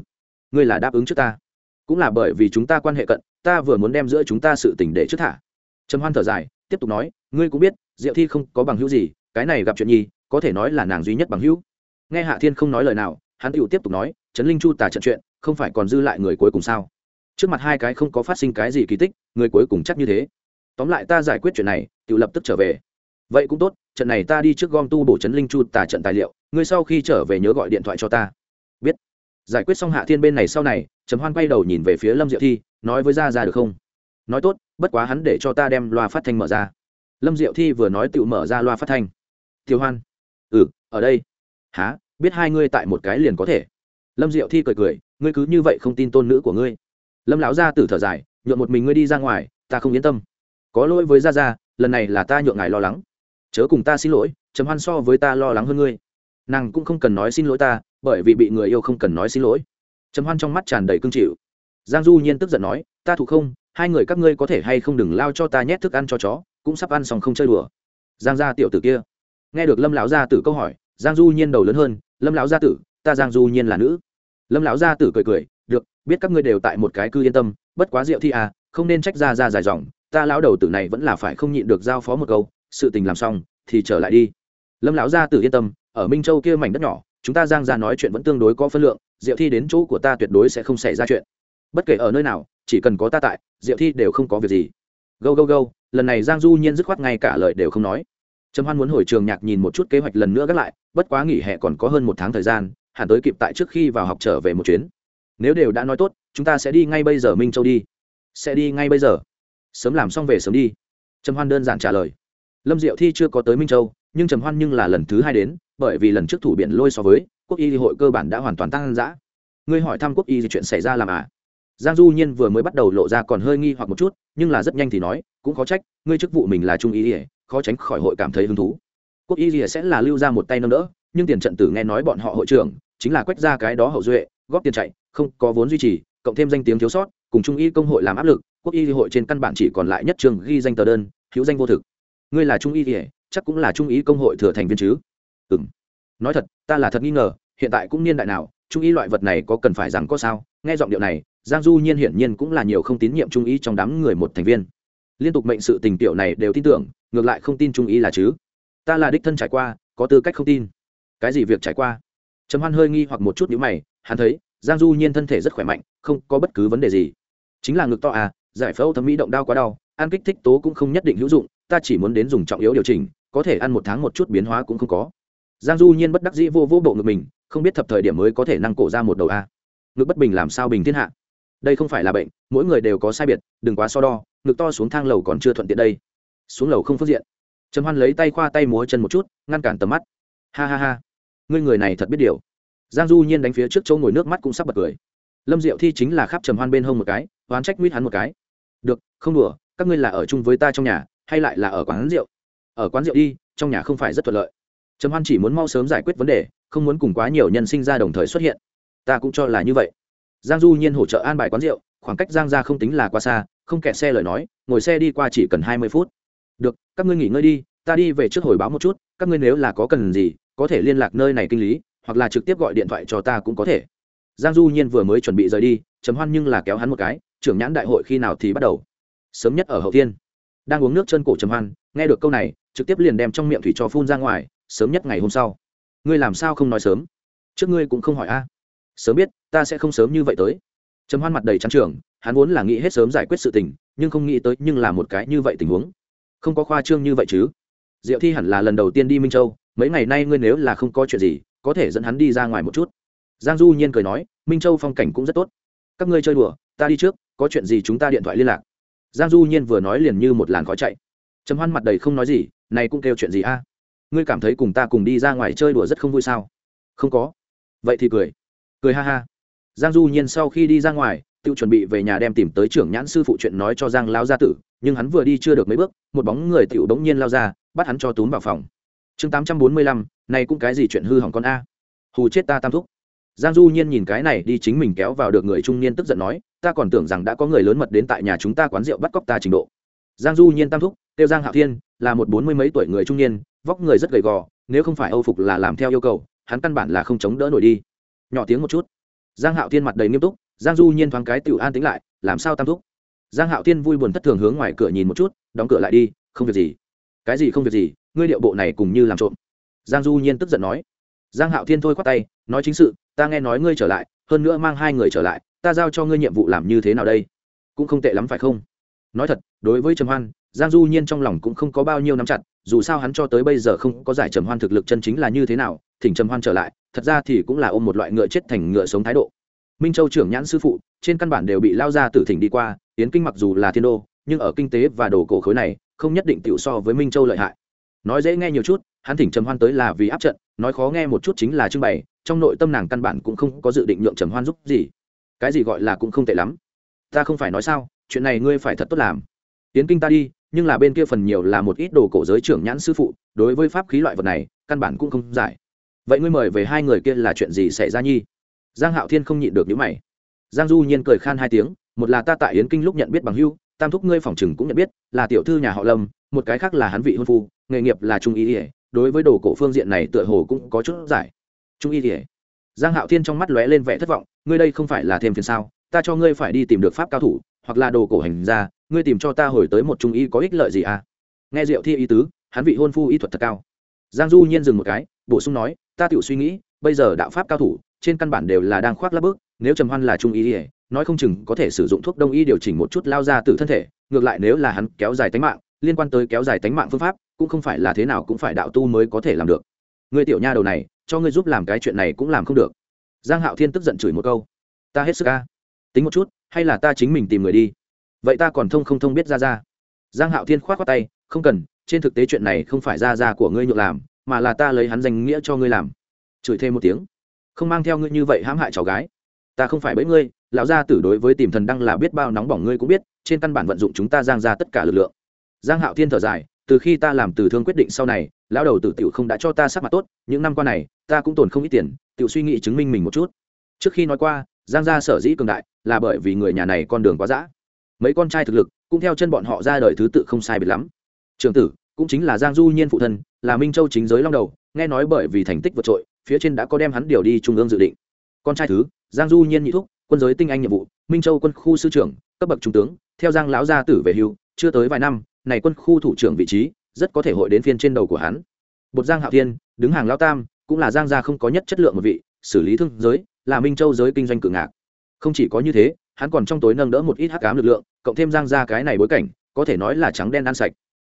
Ngươi là đáp ứng trước ta. Cũng là bởi vì chúng ta quan hệ cận, ta vừa muốn đem giữa chúng ta sự tình để trước thả. Trầm hoan thở dài, tiếp tục nói, ngươi cũng biết, diệu thi không có bằng hữu gì, cái này gặp chuyện nhi, có thể nói là nàng duy nhất bằng hữu. Nghe hạ thiên không nói lời nào, hắn tựu tiếp tục nói, trấn linh chu tả trận chuyện, không phải còn dư lại người cuối cùng sao? Trước mặt hai cái không có phát sinh cái gì kỳ tích, người cuối cùng chắc như thế. Tóm lại ta giải quyết chuyện này tự lập tức trở về. Vậy cũng tốt, trận này ta đi trước gom tu bổ trấn linh chu tả trận tài liệu, ngươi sau khi trở về nhớ gọi điện thoại cho ta. Biết. Giải quyết xong hạ thiên bên này sau này, trầm hoan quay đầu nhìn về phía lâm diệu thi, nói với ra ra được không? Nói tốt, bất quá hắn để cho ta đem loa phát thanh mở ra. Lâm diệu thi vừa nói tự mở ra loa phát thanh. Tiêu hoan. Ừ ở đây. Há biết hai ngươi tại một cái liền có thể. Lâm diệu thi cười cười, ngươi cứ như vậy không tin tôn nữ của ngươi. Lâm lão gia tử thở dài nhuộm một mình ngươi đi ra ngoài, ta không yên tâm. Có lỗi với gia gia lần này là ta nhượng ngài lo lắng. Chớ cùng ta xin lỗi chấm hoan so với ta lo lắng hơn ngươi. Nàng cũng không cần nói xin lỗi ta, bởi vì bị người yêu không cần nói xin lỗi. Chấm hoan trong mắt tràn đầy cương chịu. Giang du nhiên tức giận nói, ta thụ không, hai người các ngươi có thể hay không đừng lao cho ta nhét thức ăn cho chó, cũng sắp ăn xong không chơi đùa. Giang gia tiểu tử kia. Nghe được lâm lão gia tử câu hỏi, giang du nhiên đầu lớn hơn, lâm lão gia tử, ta giang du nhiên là nữ. Lâm lão gia tử cười cười, được, biết các ngươi đều tại một cái cư yên tâm, bất quá rượu thi à không nên trách ra ra dài dòng ta lão đầu tử này vẫn là phải không nhịn được giao phó một câu, sự tình làm xong, thì trở lại đi. Lâm lão gia tử yên tâm, ở minh châu kia mảnh đất nhỏ, chúng ta giang ra nói chuyện vẫn tương đối có phân lượng, diệu thi đến chỗ của ta tuyệt đối sẽ không xảy ra chuyện. Bất kể ở nơi nào, chỉ cần có ta tại, diệu thi đều không có việc gì. Gâu gâu gâu, lần này giang du nhiên dứt khoát ngay cả lời đều không nói. Trầm hoan muốn hồi trường nhạc nhìn một chút kế hoạch lần nữa gác lại, bất quá nghỉ hè còn có hơn một tháng thời gian, hẳn tới kịp tại trước khi vào học trở về một chuyến. Nếu đều đã nói tốt, chúng ta sẽ đi ngay bây giờ minh châu đi. Sẽ đi ngay bây giờ sớm làm xong về sớm đi. Trầm hoan đơn giản trả lời. Lâm diệu thi chưa có tới minh châu, nhưng trầm hoan nhưng là lần thứ hai đến, bởi vì lần trước thủ biển lôi so với, quốc y hội cơ bản đã hoàn toàn tăng giã ngươi hỏi thăm quốc y gì chuyện xảy ra làm à? Giang du nhiên vừa mới bắt đầu lộ ra còn hơi nghi hoặc một chút, nhưng là rất nhanh thì nói, cũng khó trách, ngươi chức vụ mình là trung Y ỉa khó tránh khỏi hội cảm thấy hứng thú. Quốc y ỉa sẽ là lưu ra một tay nâng đỡ, nhưng tiền trận tử nghe nói bọn họ hội trưởng, chính là quét ra cái đó hậu duệ, góp tiền chạy, không có vốn duy trì, cộng thêm danh tiếng thiếu sót, cùng trung y công hội làm áp lực quốc y hội trên căn bản chỉ còn lại nhất trường ghi danh tờ đơn, hữu danh vô thực. Ngươi là trung y thì, chắc cũng là trung y công hội thừa thành viên chứ? Ừ nói thật, ta là thật nghi ngờ, hiện tại cũng niên đại nào, trung y loại vật này có cần phải rằng có sao? Nghe giọng điệu này, giang du nhiên hiển nhiên cũng là nhiều không tín nhiệm trung y trong đám người một thành viên. Liên tục mệnh sự tình tiểu này đều tin tưởng, ngược lại không tin trung y là chứ? Ta là đích thân trải qua, có tư cách không tin. Cái gì việc trải qua? Trầm hoan hơi nghi hoặc một chút nhíu mày, hắn thấy, giang du nhiên thân thể rất khỏe mạnh, không có bất cứ vấn đề gì. Chính là ngực to à giải phẫu thẩm mỹ động đau quá đau, ăn kích thích tố cũng không nhất định hữu dụng, ta chỉ muốn đến dùng trọng yếu điều chỉnh, có thể ăn một tháng một chút biến hóa cũng không có. Giang du nhiên bất đắc dĩ vô vô bộ ngực mình, không biết thập thời điểm mới có thể năng cổ ra một đầu a. Ngực bất bình làm sao bình thiên hạ? Đây không phải là bệnh, mỗi người đều có sai biệt, đừng quá so đo, ngực to xuống thang lầu còn chưa thuận tiện đây. Xuống lầu không phương diện. Trầm hoan lấy tay khoa tay múa chân một chút, ngăn cản tầm mắt. Ha ha ha. Ngươi người này thật biết điều. Giang du nhiên đánh phía trước chỗ ngồi nước mắt cũng sắp bật cười. Lâm diệu thi chính là khắp trầm hoan bên hông một cái, oán trách mít hắn một cái được, không đùa, các ngươi là ở chung với ta trong nhà, hay lại là ở quán rượu? Ở quán rượu đi, trong nhà không phải rất thuận lợi. Trầm hoan chỉ muốn mau sớm giải quyết vấn đề, không muốn cùng quá nhiều nhân sinh ra đồng thời xuất hiện. Ta cũng cho là như vậy. Giang du nhiên hỗ trợ an bài quán rượu, khoảng cách giang ra không tính là quá xa, không kẹt xe lời nói, ngồi xe đi qua chỉ cần hai mươi phút. Được, các ngươi nghỉ ngơi đi, ta đi về trước hồi báo một chút, các ngươi nếu là có cần gì, có thể liên lạc nơi này kinh lý, hoặc là trực tiếp gọi điện thoại cho ta cũng có thể. Giang du nhiên vừa mới chuẩn bị rời đi chấm hoan nhưng là kéo hắn một cái trưởng nhãn đại hội khi nào thì bắt đầu? Sớm nhất ở hậu thiên. Đang uống nước chân cổ trầm hoan, nghe được câu này, trực tiếp liền đem trong miệng thủy cho phun ra ngoài, sớm nhất ngày hôm sau. Ngươi làm sao không nói sớm? Trước ngươi cũng không hỏi a. À. Sớm biết, ta sẽ không sớm như vậy tới. Trầm hoan mặt đầy trắng trường, hắn vốn là nghĩ hết sớm giải quyết sự tình, nhưng không nghĩ tới nhưng là một cái như vậy tình huống. Không có khoa trương như vậy chứ? Diệu thi hẳn là lần đầu tiên đi minh châu, mấy ngày nay ngươi nếu là không có chuyện gì, có thể dẫn hắn đi ra ngoài một chút. Giang du nhiên cười nói, minh châu phong cảnh cũng rất tốt. Các ngươi chơi đùa, ta đi trước có chuyện gì chúng ta điện thoại liên lạc? Giang du nhiên vừa nói liền như một làn khói chạy. Trầm hoan mặt đầy không nói gì, này cũng kêu chuyện gì a? Ngươi cảm thấy cùng ta cùng đi ra ngoài chơi đùa rất không vui sao? Không có. Vậy thì cười. Cười ha ha. Giang du nhiên sau khi đi ra ngoài, tự chuẩn bị về nhà đem tìm tới trưởng nhãn sư phụ chuyện nói cho giang lao gia tử, nhưng hắn vừa đi chưa được mấy bước, một bóng người tiểu đống nhiên lao ra, bắt hắn cho túm vào phòng. Chương tám trăm bốn mươi lăm, này cũng cái gì chuyện hư hỏng con a? Hù chết ta tam thúc. Giang du nhiên nhìn cái này, đi chính mình kéo vào được người trung niên tức giận nói ta còn tưởng rằng đã có người lớn mật đến tại nhà chúng ta quán rượu bắt cóc ta trình độ. Giang du nhiên tam thúc tiêu giang hạo thiên, là một bốn mươi mấy tuổi người trung niên, vóc người rất gầy gò, nếu không phải âu phục là làm theo yêu cầu, hắn căn bản là không chống đỡ nổi đi. Nhỏ tiếng một chút. Giang hạo thiên mặt đầy nghiêm túc, giang du nhiên thoáng cái tiểu an tính lại, làm sao tam thúc? Giang hạo thiên vui buồn thất thường hướng ngoài cửa nhìn một chút, đóng cửa lại đi, không việc gì. Cái gì không việc gì, ngươi điệu bộ này cùng như làm trộm. Giang du nhiên tức giận nói. Giang hạo thiên thôi khoát tay, nói chính sự, ta nghe nói ngươi trở lại, hơn nữa mang hai người trở lại ta giao cho ngươi nhiệm vụ làm như thế nào đây? Cũng không tệ lắm phải không? Nói thật, đối với trầm hoan, giang du nhiên trong lòng cũng không có bao nhiêu nắm chặt, dù sao hắn cho tới bây giờ không có giải trầm hoan thực lực chân chính là như thế nào, thỉnh trầm hoan trở lại, thật ra thì cũng là ôm một loại ngựa chết thành ngựa sống thái độ. Minh châu trưởng nhãn sư phụ, trên căn bản đều bị lao ra tử thỉnh đi qua, yến kinh mặc dù là thiên đô, nhưng ở kinh tế và đồ cổ khối này, không nhất định tiểu so với minh châu lợi hại. Nói dễ nghe nhiều chút, hắn thỉnh trầm hoan tới là vì áp trận, nói khó nghe một chút chính là trưng bày, trong nội tâm nàng căn bản cũng không có dự định nhượng trầm hoan giúp gì cái gì gọi là cũng không tệ lắm. Ta không phải nói sao, chuyện này ngươi phải thật tốt làm. Tiến kinh ta đi, nhưng là bên kia phần nhiều là một ít đồ cổ giới trưởng nhãn sư phụ, đối với pháp khí loại vật này, căn bản cũng không giải. Vậy ngươi mời về hai người kia là chuyện gì xảy ra nhi? Giang hạo thiên không nhịn được những mày. Giang du nhiên cười khan hai tiếng, một là ta tại yến kinh lúc nhận biết bằng hưu, tam thúc ngươi phòng chừng cũng nhận biết, là tiểu thư nhà họ lâm, một cái khác là hắn vị hôn phu, nghề nghiệp là trung y ỉa đối với đồ cổ phương diện này tựa hồ cũng có chút giải. Trung y ỉa giang hạo thiên trong mắt lóe lên vẻ thất vọng, ngươi đây không phải là thêm phiền sao? Ta cho ngươi phải đi tìm được pháp cao thủ, hoặc là đồ cổ hành ra ngươi tìm cho ta hồi tới một trung y có ích lợi gì à? Nghe diệu thi ý tứ, hắn vị hôn phu y thuật thật cao. Giang du nhiên dừng một cái, bổ sung nói, ta tự suy nghĩ, bây giờ đạo pháp cao thủ, trên căn bản đều là đang khoác lắp bước, nếu trầm hoan là trung y nói không chừng có thể sử dụng thuốc đông y điều chỉnh một chút lao ra từ thân thể, ngược lại nếu là hắn kéo dài tính mạng, liên quan tới kéo dài tính mạng phương pháp, cũng không phải là thế nào cũng phải đạo tu mới có thể làm được. Người tiểu nha đầu này cho ngươi giúp làm cái chuyện này cũng làm không được. Giang hạo thiên tức giận chửi một câu. Ta hết sức ca tính một chút, hay là ta chính mình tìm người đi? Vậy ta còn thông không thông biết ra ra? Giang hạo thiên k h o á t khoác tay, không cần, trên thực tế chuyện này không phải ra ra của ngươi nhượng làm, mà là ta lấy hắn danh nghĩa cho ngươi làm. Chửi thêm một tiếng. Không mang theo ngươi như vậy hãm hại cháu gái. Ta không phải bẫy ngươi, lão gia tử đối với tìm thần đăng là biết bao nóng bỏng ngươi cũng biết, trên căn bản vận dụng chúng ta giang ra tất cả lực lượng. Giang hạo thiên thở dài từ khi ta làm từ thương quyết định sau này, lão đầu tử tiểu không đã cho ta sắc mặt tốt, những năm qua này, ta cũng tồn không ít tiền, tiểu suy nghĩ chứng minh mình một chút. Trước khi nói qua, giang gia sở dĩ cường đại là bởi vì người nhà này con đường quá dã. Mấy con trai thực lực cũng theo chân bọn họ ra đời thứ tự không sai biệt lắm. Trường tử cũng chính là giang du nhiên phụ thân, là minh châu chính giới long đầu, nghe nói bởi vì thành tích vượt trội, phía trên đã có đem hắn điều đi trung ương dự định. Con trai thứ, giang du nhiên nhị thúc, quân giới tinh anh nhiệm vụ, minh châu quân khu sư trưởng, cấp bậc trung tướng, theo giang lão gia tử về hưu, chưa tới vài năm này quân khu thủ trưởng vị trí, rất có thể hội đến phiên trên đầu của hắn. Bột giang hạo thiên, đứng hàng lão tam, cũng là giang gia không có nhất chất lượng một vị, xử lý thương giới, là minh châu giới kinh doanh cự ngạc. Không chỉ có như thế, hắn còn trong tối nâng đỡ một ít hắc ám lực lượng, cộng thêm giang gia cái này bối cảnh, có thể nói là trắng đen ăn sạch.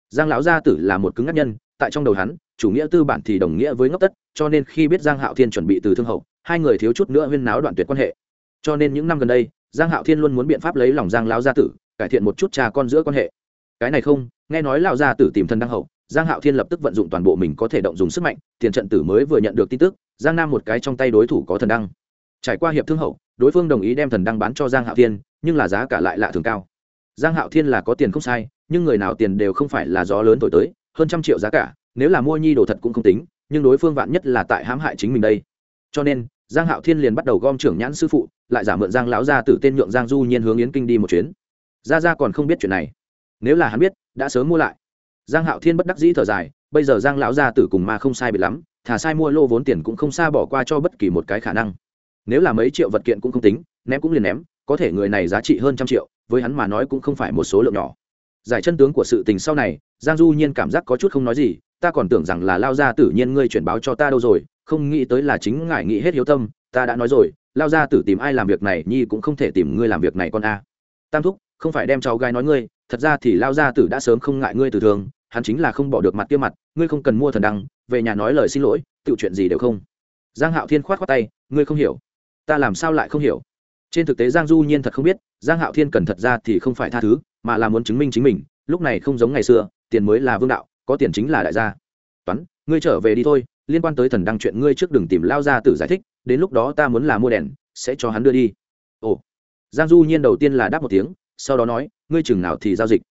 Giang lão gia tử là một cứng ngắc nhân, tại trong đầu hắn, chủ nghĩa tư bản thì đồng nghĩa với ngốc tất, cho nên khi biết giang hạo thiên chuẩn bị từ thương hậu, hai người thiếu chút nữa huyên náo đoạn tuyệt quan hệ. Cho nên những năm gần đây, giang hạo thiên luôn muốn biện pháp lấy lòng giang lão gia tử, cải thiện một chút cha con giữa quan hệ cái này không, nghe nói lão gia tử tìm thân đăng hậu, giang hạo thiên lập tức vận dụng toàn bộ mình có thể động dùng sức mạnh, tiền trận tử mới vừa nhận được tin tức, giang nam một cái trong tay đối thủ có thần đăng. Trải qua hiệp thương hậu, đối phương đồng ý đem thần đăng bán cho giang hạo thiên, nhưng là giá cả lại lạ thường cao. Giang hạo thiên là có tiền không sai, nhưng người nào tiền đều không phải là gió lớn thổi tới, hơn trăm triệu giá cả, nếu là mua nhi đồ thật cũng không tính, nhưng đối phương vạn nhất là tại hãm hại chính mình đây. Cho nên, giang hạo thiên liền bắt đầu gom trưởng nhãn sư phụ, lại giả mượn giang lão gia tử tên nhượng giang du nhiên hướng yến kinh đi một chuyến. Gia gia còn không biết chuyện này nếu là hắn biết, đã sớm mua lại. Giang hạo thiên bất đắc dĩ thở dài, bây giờ giang lão gia tử cùng ma không sai biệt lắm, thả sai mua lô vốn tiền cũng không xa bỏ qua cho bất kỳ một cái khả năng. Nếu là mấy triệu vật kiện cũng không tính, ném cũng liền ném, có thể người này giá trị hơn trăm triệu, với hắn mà nói cũng không phải một số lượng nhỏ. Giải chân tướng của sự tình sau này, giang du nhiên cảm giác có chút không nói gì, ta còn tưởng rằng là lao gia tử nhiên ngươi chuyển báo cho ta đâu rồi, không nghĩ tới là chính ngài nghĩ hết hiếu tâm, ta đã nói rồi lao gia tử tìm ai làm việc này, nhi cũng không thể tìm ngươi làm việc này con a. Tam thúc, không phải đem cháu gái nói ngươi thật ra thì lao gia tử đã sớm không ngại ngươi từ thường, hắn chính là không bỏ được mặt kia mặt, ngươi không cần mua thần đăng, về nhà nói lời xin lỗi tự chuyện gì đều không. Giang hạo thiên khoát khoát tay, ngươi không hiểu. Ta làm sao lại không hiểu? Trên thực tế giang du nhiên thật không biết, giang hạo thiên cần thật ra thì không phải tha thứ, mà là muốn chứng minh chính mình, lúc này không giống ngày xưa, tiền mới là vương đạo, có tiền chính là đại gia. Toán, ngươi trở về đi thôi, liên quan tới thần đăng chuyện ngươi trước đừng tìm lao gia tử giải thích, đến lúc đó ta muốn là mua đèn, sẽ cho hắn đưa đi. Ồ. Giang du nhiên đầu tiên là đáp một tiếng, sau đó nói ngươi chừng nào thì giao dịch.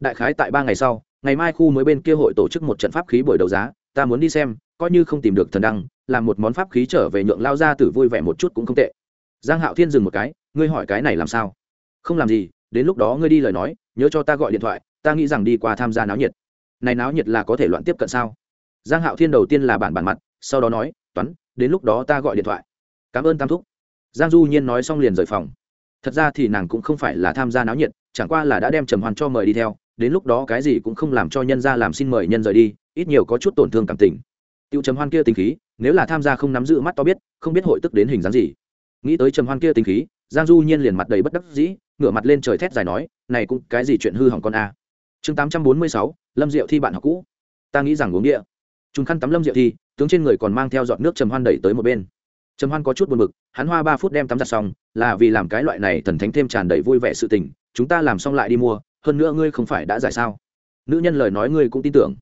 Đại khái tại ba ngày sau, ngày mai khu mới bên kia hội tổ chức một trận pháp khí buổi đấu giá, ta muốn đi xem, coi như không tìm được thần đăng, làm một món pháp khí trở về nhượng lao ra tử vui vẻ một chút cũng không tệ. Giang hạo thiên dừng một cái, ngươi hỏi cái này làm sao? Không làm gì, đến lúc đó ngươi đi lời nói, nhớ cho ta gọi điện thoại, ta nghĩ rằng đi qua tham gia náo nhiệt. Này náo nhiệt là có thể loạn tiếp cận sao? Giang hạo thiên đầu tiên là bản bản mặt, sau đó nói, toán, đến lúc đó ta gọi điện thoại. Cảm ơn tam thúc. Giang du nhiên nói xong liền rời phòng. Thật ra thì nàng cũng không phải là tham gia náo nhiệt chẳng qua là đã đem trầm hoàn cho mời đi theo, đến lúc đó cái gì cũng không làm cho nhân ra làm xin mời nhân rời đi, ít nhiều có chút tổn thương cảm tình. Tiêu trầm hoan kia tính khí, nếu là tham gia không nắm giữ mắt to biết, không biết hội tức đến hình dáng gì. Nghĩ tới trầm hoan kia tính khí, giang du nhiên liền mặt đầy bất đắc dĩ, ngửa mặt lên trời thét dài nói, này cũng cái gì chuyện hư hỏng con a? Chương tám trăm bốn mươi sáu, lâm diệu thi bạn học cũ. Ta nghĩ rằng uống địa. Chúng khăn tắm lâm diệu thi, tướng trên người còn mang theo giọt nước trầm hoan đẩy tới một bên. Trầm hoan có chút buồn bực, hắn hoa ba phút đem tắm giặt xong, là vì làm cái loại này thần thánh thêm tràn đầy vui vẻ sự tình chúng ta làm xong lại đi mua, hơn nữa ngươi không phải đã giải sao? Nữ nhân lời nói ngươi cũng tin tưởng.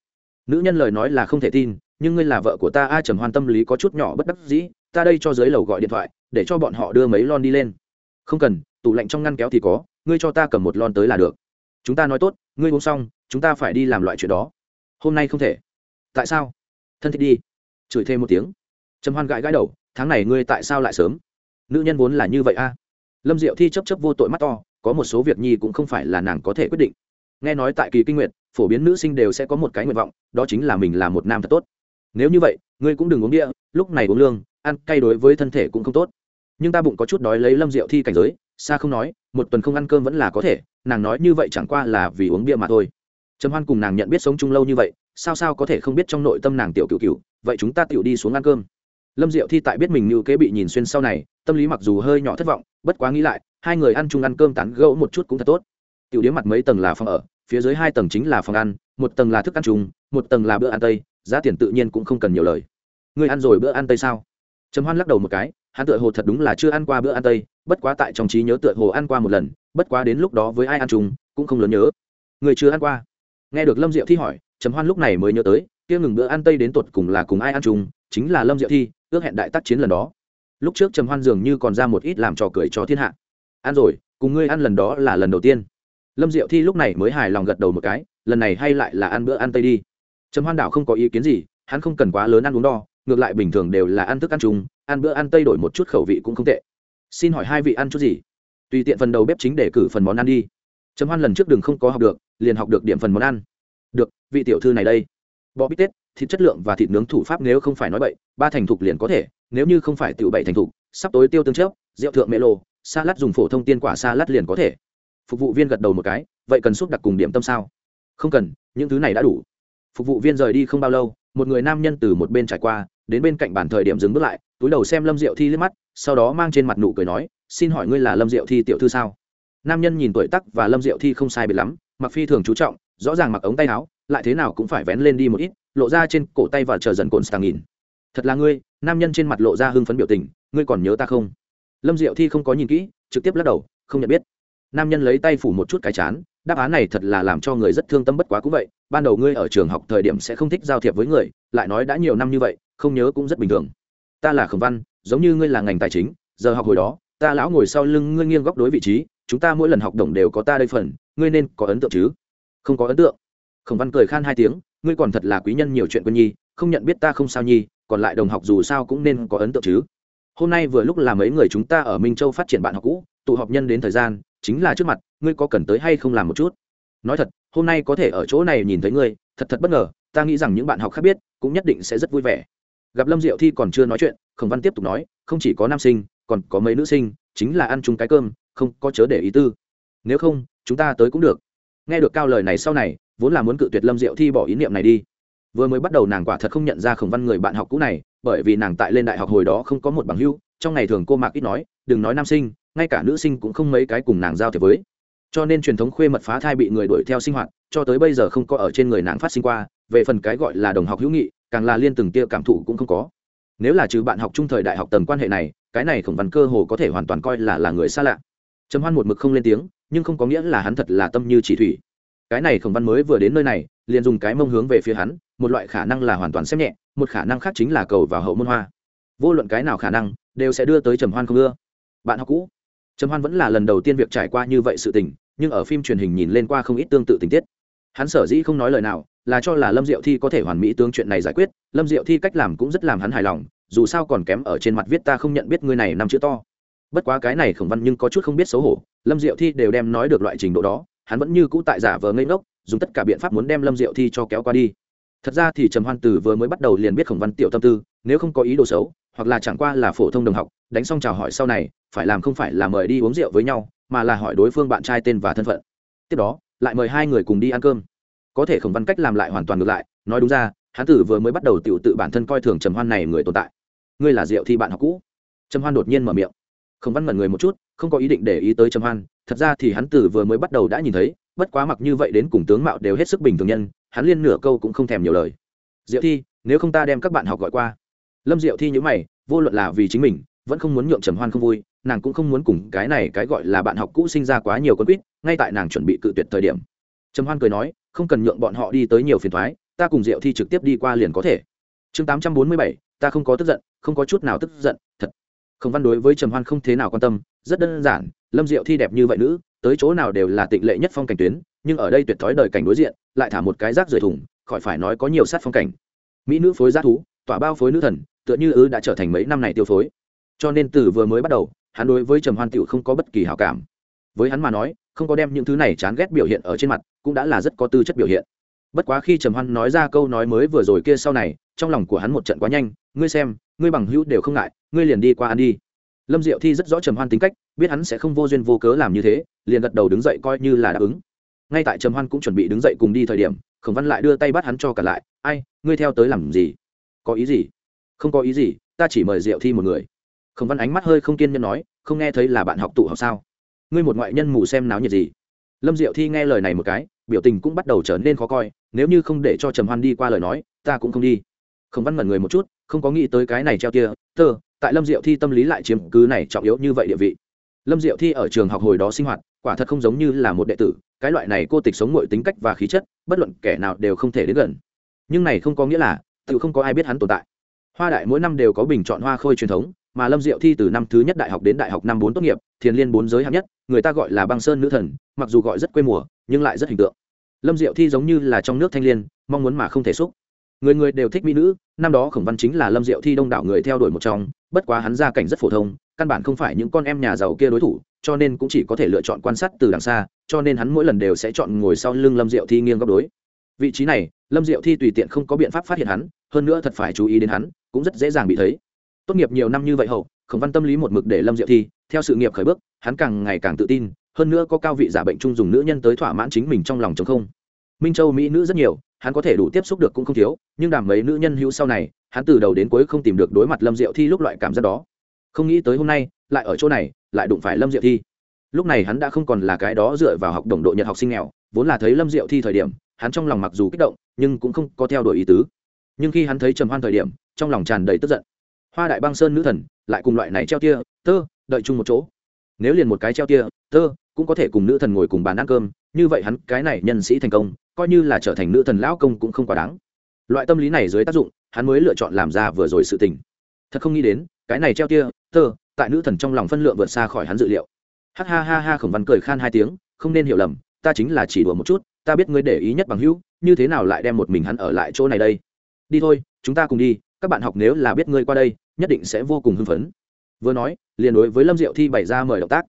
Nữ nhân lời nói là không thể tin, nhưng ngươi là vợ của ta, a trầm hoan tâm lý có chút nhỏ bất đắc dĩ, ta đây cho dưới lầu gọi điện thoại, để cho bọn họ đưa mấy lon đi lên. Không cần, tủ lạnh trong ngăn kéo thì có, ngươi cho ta cầm một lon tới là được. Chúng ta nói tốt, ngươi uống xong, chúng ta phải đi làm loại chuyện đó. Hôm nay không thể. Tại sao? Thân thích đi. Chửi thêm một tiếng. Trầm hoan gãi gãi đầu, tháng này ngươi tại sao lại sớm? Nữ nhân vốn là như vậy a. Lâm diệu thi chấp chấp vô tội mắt to có một số việc nhi cũng không phải là nàng có thể quyết định. Nghe nói tại kỳ kinh nguyện phổ biến nữ sinh đều sẽ có một cái nguyện vọng, đó chính là mình là một nam thật tốt. Nếu như vậy, ngươi cũng đừng uống địa lúc này uống lương, ăn cay đối với thân thể cũng không tốt. Nhưng ta bụng có chút đói lấy lâm rượu thi cảnh giới, xa không nói, một tuần không ăn cơm vẫn là có thể, nàng nói như vậy chẳng qua là vì uống bia mà thôi. Trầm hoan cùng nàng nhận biết sống chung lâu như vậy, sao sao có thể không biết trong nội tâm nàng tiểu cựu cựu vậy chúng ta tiểu đi xuống ăn cơm. Lâm diệu thi tại biết mình như kế bị nhìn xuyên sau này, tâm lý mặc dù hơi nhỏ thất vọng, bất quá nghĩ lại hai người ăn chung ăn cơm tán gẫu một chút cũng thật tốt. Tiểu điếm mặt mấy tầng là phòng ở, phía dưới hai tầng chính là phòng ăn, một tầng là thức ăn chung, một tầng là bữa ăn tây, giá tiền tự nhiên cũng không cần nhiều lời. Ngươi ăn rồi bữa ăn tây sao? Trầm hoan lắc đầu một cái, hắn tựa hồ thật đúng là chưa ăn qua bữa ăn tây, bất quá tại trong trí nhớ tựa hồ ăn qua một lần, bất quá đến lúc đó với ai ăn chung, cũng không lớn nhớ. Người chưa ăn qua. Nghe được lâm diệu thi hỏi, trầm hoan lúc này mới nhớ tới, kia ngừng bữa ăn tây đến tột cùng là cùng ai ăn chung, chính là lâm diệu thi, ước hẹn đại tác chiến lần đó. Lúc trước trầm hoan dường như còn ra một ít làm trò cười cho thiên hạ ăn rồi, cùng ngươi ăn lần đó là lần đầu tiên. Lâm diệu thi lúc này mới hài lòng gật đầu một cái, lần này hay lại là ăn bữa ăn tây đi. Trầm hoan đảo không có ý kiến gì, hắn không cần quá lớn ăn uống đo ngược lại bình thường đều là ăn thức ăn chung, ăn bữa ăn tây đổi một chút khẩu vị cũng không tệ. Xin hỏi hai vị ăn chút gì? Tùy tiện phần đầu bếp chính để cử phần món ăn đi. Trầm hoan lần trước đừng không có học được, liền học được điểm phần món ăn. Được, vị tiểu thư này đây. Bò bít tết, thịt chất lượng và thịt nướng thủ pháp nếu không phải nói bậy, ba thành thục liền có thể, nếu như không phải tiểu bảy thành thục, sắp tối tiêu tương chớp, rượu thượng mê lô salad dùng phổ thông tiên quả salad liền có thể. Phục vụ viên gật đầu một cái, vậy cần xúc đặc cùng điểm tâm sao? Không cần, những thứ này đã đủ. Phục vụ viên rời đi không bao lâu, một người nam nhân từ một bên trải qua, đến bên cạnh bàn thời điểm dừng bước lại, túi đầu xem lâm diệu thi liếc mắt, sau đó mang trên mặt nụ cười nói, xin hỏi ngươi là lâm diệu thi tiểu thư sao? Nam nhân nhìn tuổi tắc và lâm diệu thi không sai biệt lắm, mặc phi thường chú trọng, rõ ràng mặc ống tay áo, lại thế nào cũng phải vén lên đi một ít, lộ ra trên cổ tay và chờ dần cồn stang nhìn. Thật là ngươi. Nam nhân trên mặt lộ ra hưng phấn biểu tình, ngươi còn nhớ ta không? Lâm diệu thi không có nhìn kỹ, trực tiếp lắc đầu, không nhận biết. Nam nhân lấy tay phủ một chút cái chán, đáp án này thật là làm cho người rất thương tâm bất quá cũng vậy, ban đầu ngươi ở trường học thời điểm sẽ không thích giao thiệp với người, lại nói đã nhiều năm như vậy, không nhớ cũng rất bình thường. Ta là khẩm văn, giống như ngươi là ngành tài chính, giờ học hồi đó, ta lão ngồi sau lưng ngươi nghiêng góc đối vị trí, chúng ta mỗi lần học đồng đều có ta đây phần, ngươi nên có ấn tượng chứ? Không có ấn tượng. Khổng văn cười khan hai tiếng, ngươi còn thật là quý nhân nhiều chuyện quân nhi, không nhận biết ta không sao nhi, còn lại đồng học dù sao cũng nên có ấn tượng chứ? Hôm nay vừa lúc là mấy người chúng ta ở minh châu phát triển bạn học cũ, tụ họp nhân đến thời gian, chính là trước mặt, ngươi có cần tới hay không làm một chút? Nói thật, hôm nay có thể ở chỗ này nhìn thấy ngươi, thật thật bất ngờ, ta nghĩ rằng những bạn học khác biết, cũng nhất định sẽ rất vui vẻ. Gặp lâm diệu thi còn chưa nói chuyện, khổng văn tiếp tục nói, không chỉ có nam sinh, còn có mấy nữ sinh, chính là ăn chung cái cơm, không có chớ để ý tư. Nếu không, chúng ta tới cũng được. Nghe được cao lời này sau này, vốn là muốn cự tuyệt lâm diệu thi bỏ ý niệm này đi vừa mới bắt đầu nàng quả thật không nhận ra khổng văn người bạn học cũ này, bởi vì nàng tại lên đại học hồi đó không có một bằng hưu, trong ngày thường cô mạc ít nói, đừng nói nam sinh, ngay cả nữ sinh cũng không mấy cái cùng nàng giao thiệp với. Cho nên truyền thống khuê mật phá thai bị người đuổi theo sinh hoạt, cho tới bây giờ không có ở trên người nàng phát sinh qua, về phần cái gọi là đồng học hữu nghị, càng là liên từng tia cảm thụ cũng không có. Nếu là trừ bạn học trung thời đại học tầm quan hệ này, cái này khổng văn cơ hồ có thể hoàn toàn coi là là người xa lạ. Trầm hoan một mực không lên tiếng, nhưng không có nghĩa là hắn thật là tâm như chỉ thủy. Cái này khổng văn mới vừa đến nơi này liền dùng cái mông hướng về phía hắn, một loại khả năng là hoàn toàn xem nhẹ, một khả năng khác chính là cầu vào hậu môn hoa. Vô luận cái nào khả năng, đều sẽ đưa tới trầm hoan không ưa. Bạn học cũ. Trầm hoan vẫn là lần đầu tiên việc trải qua như vậy sự tình, nhưng ở phim truyền hình nhìn lên qua không ít tương tự tình tiết. Hắn sở dĩ không nói lời nào, là cho là lâm diệu thi có thể hoàn mỹ tướng chuyện này giải quyết, lâm diệu thi cách làm cũng rất làm hắn hài lòng, dù sao còn kém ở trên mặt viết ta không nhận biết ngươi này năm chữ to. Bất quá cái này khổng văn nhưng có chút không biết xấu hổ, lâm diệu thi đều đem nói được loại trình độ đó, hắn vẫn như cũ tại giả vờ ngây ngốc dùng tất cả biện pháp muốn đem lâm diệu thi cho kéo qua đi. Thật ra thì trầm hoan tử vừa mới bắt đầu liền biết khổng văn tiểu tâm tư, nếu không có ý đồ xấu, hoặc là chẳng qua là phổ thông đồng học, đánh xong chào hỏi sau này, phải làm không phải là mời đi uống rượu với nhau, mà là hỏi đối phương bạn trai tên và thân phận. Tiếp đó, lại mời hai người cùng đi ăn cơm. Có thể khổng văn cách làm lại hoàn toàn ngược lại, nói đúng ra, hắn tử vừa mới bắt đầu tự tự bản thân coi thường trầm hoan này người tồn tại. Ngươi là Diệu thi bạn học cũ. Trầm hoan đột nhiên mở miệng. Khổng văn ngẩn người một chút, không có ý định để ý tới trầm hoan thật ra thì hắn từ vừa mới bắt đầu đã nhìn thấy, bất quá mặc như vậy đến cùng tướng mạo đều hết sức bình thường nhân, hắn liên nửa câu cũng không thèm nhiều lời. Diệu thi, nếu không ta đem các bạn học gọi qua. Lâm diệu thi nhữ mày, vô luận là vì chính mình, vẫn không muốn nhượng trầm hoan không vui, nàng cũng không muốn cùng cái này cái gọi là bạn học cũ sinh ra quá nhiều con quýt, ngay tại nàng chuẩn bị cự tuyệt thời điểm. Trầm hoan cười nói, không cần nhượng bọn họ đi tới nhiều phiền thoái ta cùng diệu thi trực tiếp đi qua liền có thể. Chương tám trăm bốn mươi bảy, ta không có tức giận, không có chút nào tức giận, thật. Không văn đối với trầm hoan không thế nào quan tâm, rất đơn giản lâm diệu thi đẹp như vậy nữ, tới chỗ nào đều là tịnh lệ nhất phong cảnh tuyến, nhưng ở đây tuyệt thói đời cảnh đối diện, lại thả một cái rác rời thùng khỏi phải nói có nhiều sát phong cảnh. Mỹ nữ phối giác thú, tỏa bao phối nữ thần, tựa như ư đã trở thành mấy năm này tiêu phối. Cho nên từ vừa mới bắt đầu, hắn đối với trầm hoan tịu không có bất kỳ hảo cảm. Với hắn mà nói, không có đem những thứ này chán ghét biểu hiện ở trên mặt, cũng đã là rất có tư chất biểu hiện. Bất quá khi trầm hoan nói ra câu nói mới vừa rồi kia sau này, trong lòng của hắn một trận quá nhanh, ngươi xem, ngươi bằng hữu đều không ngại, ngươi liền đi qua ăn đi. Lâm diệu thi rất rõ trầm hoan tính cách biết hắn sẽ không vô duyên vô cớ làm như thế, liền gật đầu đứng dậy coi như là đáp ứng. Ngay tại trầm hoan cũng chuẩn bị đứng dậy cùng đi thời điểm, khổng văn lại đưa tay bắt hắn cho cả lại, ai, ngươi theo tới làm gì? Có ý gì? Không có ý gì, ta chỉ mời diệu thi một người. Khổng văn ánh mắt hơi không kiên nhẫn nói, không nghe thấy là bạn học tụ học sao? Ngươi một ngoại nhân mù xem náo nhiệt gì? Lâm diệu thi nghe lời này một cái, biểu tình cũng bắt đầu trở nên khó coi, nếu như không để cho trầm hoan đi qua lời nói, ta cũng không đi. Khổng văn ngẩn người một chút, không có nghĩ tới cái này treo kia, tơ, tại lâm diệu thi tâm lý lại chiếm cứ này trọng yếu như vậy địa vị lâm diệu thi ở trường học hồi đó sinh hoạt, quả thật không giống như là một đệ tử, cái loại này cô tịch sống mọi tính cách và khí chất, bất luận kẻ nào đều không thể đến gần. Nhưng này không có nghĩa là, tự không có ai biết hắn tồn tại. Hoa đại mỗi năm đều có bình chọn hoa khôi truyền thống, mà lâm diệu thi từ năm thứ nhất đại học đến đại học năm bốn tốt nghiệp, thiền liên bốn giới hạng nhất, người ta gọi là băng sơn nữ thần, mặc dù gọi rất quê mùa, nhưng lại rất hình tượng. Lâm diệu thi giống như là trong nước thanh liên, mong muốn mà không thể xúc người người đều thích mỹ nữ, năm đó khổng văn chính là lâm diệu thi đông đảo người theo đuổi một trong, bất quá hắn gia cảnh rất phổ thông, căn bản không phải những con em nhà giàu kia đối thủ, cho nên cũng chỉ có thể lựa chọn quan sát từ đằng xa, cho nên hắn mỗi lần đều sẽ chọn ngồi sau lưng lâm diệu thi nghiêng góc đối. Vị trí này, lâm diệu thi tùy tiện không có biện pháp phát hiện hắn, hơn nữa thật phải chú ý đến hắn, cũng rất dễ dàng bị thấy. Tốt nghiệp nhiều năm như vậy hậu, khổng văn tâm lý một mực để lâm diệu thi, theo sự nghiệp khởi bước, hắn càng ngày càng tự tin, hơn nữa có cao vị giả bệnh chung dùng nữ nhân tới thỏa mãn chính mình trong lòng chống không. Minh châu mỹ nữ rất nhiều hắn có thể đủ tiếp xúc được cũng không thiếu, nhưng đàm mấy nữ nhân hữu sau này, hắn từ đầu đến cuối không tìm được đối mặt lâm diệu thi lúc loại cảm giác đó. Không nghĩ tới hôm nay, lại ở chỗ này, lại đụng phải lâm diệu thi. Lúc này hắn đã không còn là cái đó dựa vào học đồng độ nhật học sinh nghèo, vốn là thấy lâm diệu thi thời điểm, hắn trong lòng mặc dù kích động, nhưng cũng không có theo đuổi ý tứ. Nhưng khi hắn thấy trầm hoan thời điểm, trong lòng tràn đầy tức giận. Hoa đại băng sơn nữ thần, lại cùng loại này treo tia, tơ, đợi chung một chỗ. Nếu liền một cái treo tia, tơ, cũng có thể cùng nữ thần ngồi cùng bàn ăn cơm như vậy hắn, cái này nhân sĩ thành công, coi như là trở thành nữ thần lão công cũng không quá đáng. Loại tâm lý này dưới tác dụng, hắn mới lựa chọn làm ra vừa rồi sự tình. Thật không nghĩ đến, cái này treo tia, tơ, tại nữ thần trong lòng phân lượng vượt xa khỏi hắn dự liệu. Ha ha ha ha, khổng văn cười khan hai tiếng, không nên hiểu lầm, ta chính là chỉ đùa một chút, ta biết ngươi để ý nhất bằng hữu, như thế nào lại đem một mình hắn ở lại chỗ này đây? Đi thôi, chúng ta cùng đi, các bạn học nếu là biết ngươi qua đây, nhất định sẽ vô cùng hưng phấn. Vừa nói, liền đối với lâm diệu thi bày ra mời động tác.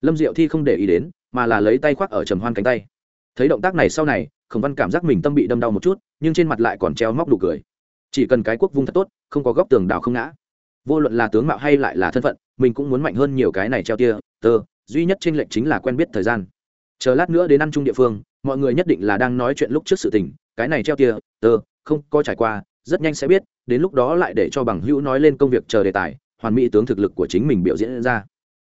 Lâm diệu thi không để ý đến mà là lấy tay khoác ở trầm hoan cánh tay. Thấy động tác này sau này, khổng văn cảm giác mình tâm bị đâm đau một chút, nhưng trên mặt lại còn treo móc đủ cười. Chỉ cần cái quốc vung thật tốt, không có góc tường đảo không ngã. Vô luận là tướng mạo hay lại là thân phận, mình cũng muốn mạnh hơn nhiều cái này treo tia, tơ, duy nhất trên lệnh chính là quen biết thời gian. Chờ lát nữa đến ăn chung địa phương, mọi người nhất định là đang nói chuyện lúc trước sự tình, cái này treo tia, tơ, không, có trải qua, rất nhanh sẽ biết, đến lúc đó lại để cho bằng hữu nói lên công việc chờ đề tài, hoàn mỹ tướng thực lực của chính mình biểu diễn ra.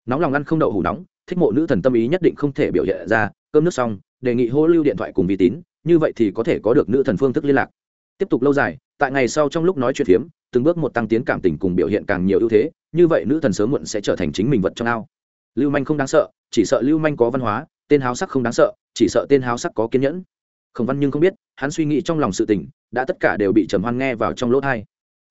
Nóng lòng ăn không đậu hủ nóng thích mộ nữ thần tâm ý nhất định không thể biểu hiện ra, cơm nước xong, đề nghị hô lưu điện thoại cùng vi tín, như vậy thì có thể có được nữ thần phương thức liên lạc. Tiếp tục lâu dài, tại ngày sau trong lúc nói chuyện phiếm, từng bước một tăng tiến cảm tình cùng biểu hiện càng nhiều ưu thế, như vậy nữ thần sớm muộn sẽ trở thành chính mình vật trong ao. Lưu manh không đáng sợ, chỉ sợ lưu manh có văn hóa, tên háo sắc không đáng sợ, chỉ sợ tên háo sắc có kiên nhẫn. Khổng văn nhưng không biết, hắn suy nghĩ trong lòng sự tình, đã tất cả đều bị trầm hoan nghe vào trong lỗ thai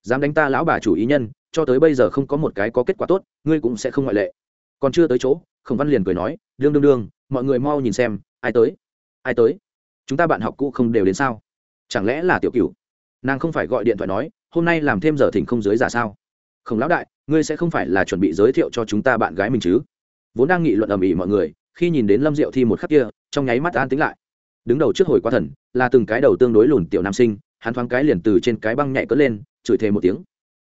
dám đánh ta lão bà chủ ý nhân, cho tới bây giờ không có một cái có kết quả tốt, ngươi cũng sẽ không ngoại lệ. Còn chưa tới chỗ khổng văn liền cười nói, đương đương đương, mọi người mau nhìn xem, ai tới ai tới? Chúng ta bạn học cũ không đều đến sao? Chẳng lẽ là tiểu cửu? Nàng không phải gọi điện thoại nói, hôm nay làm thêm giờ thỉnh không dưới giả sao? Không lão đại, ngươi sẽ không phải là chuẩn bị giới thiệu cho chúng ta bạn gái mình chứ? Vốn đang nghị luận ầm ĩ mọi người, khi nhìn đến lâm diệu thi một khắc kia, trong nháy mắt an tính lại. Đứng đầu trước hồi quá thần, là từng cái đầu tương đối lùn tiểu nam sinh, hắn thoáng cái liền từ trên cái băng nhảy cất lên, chửi thề một tiếng.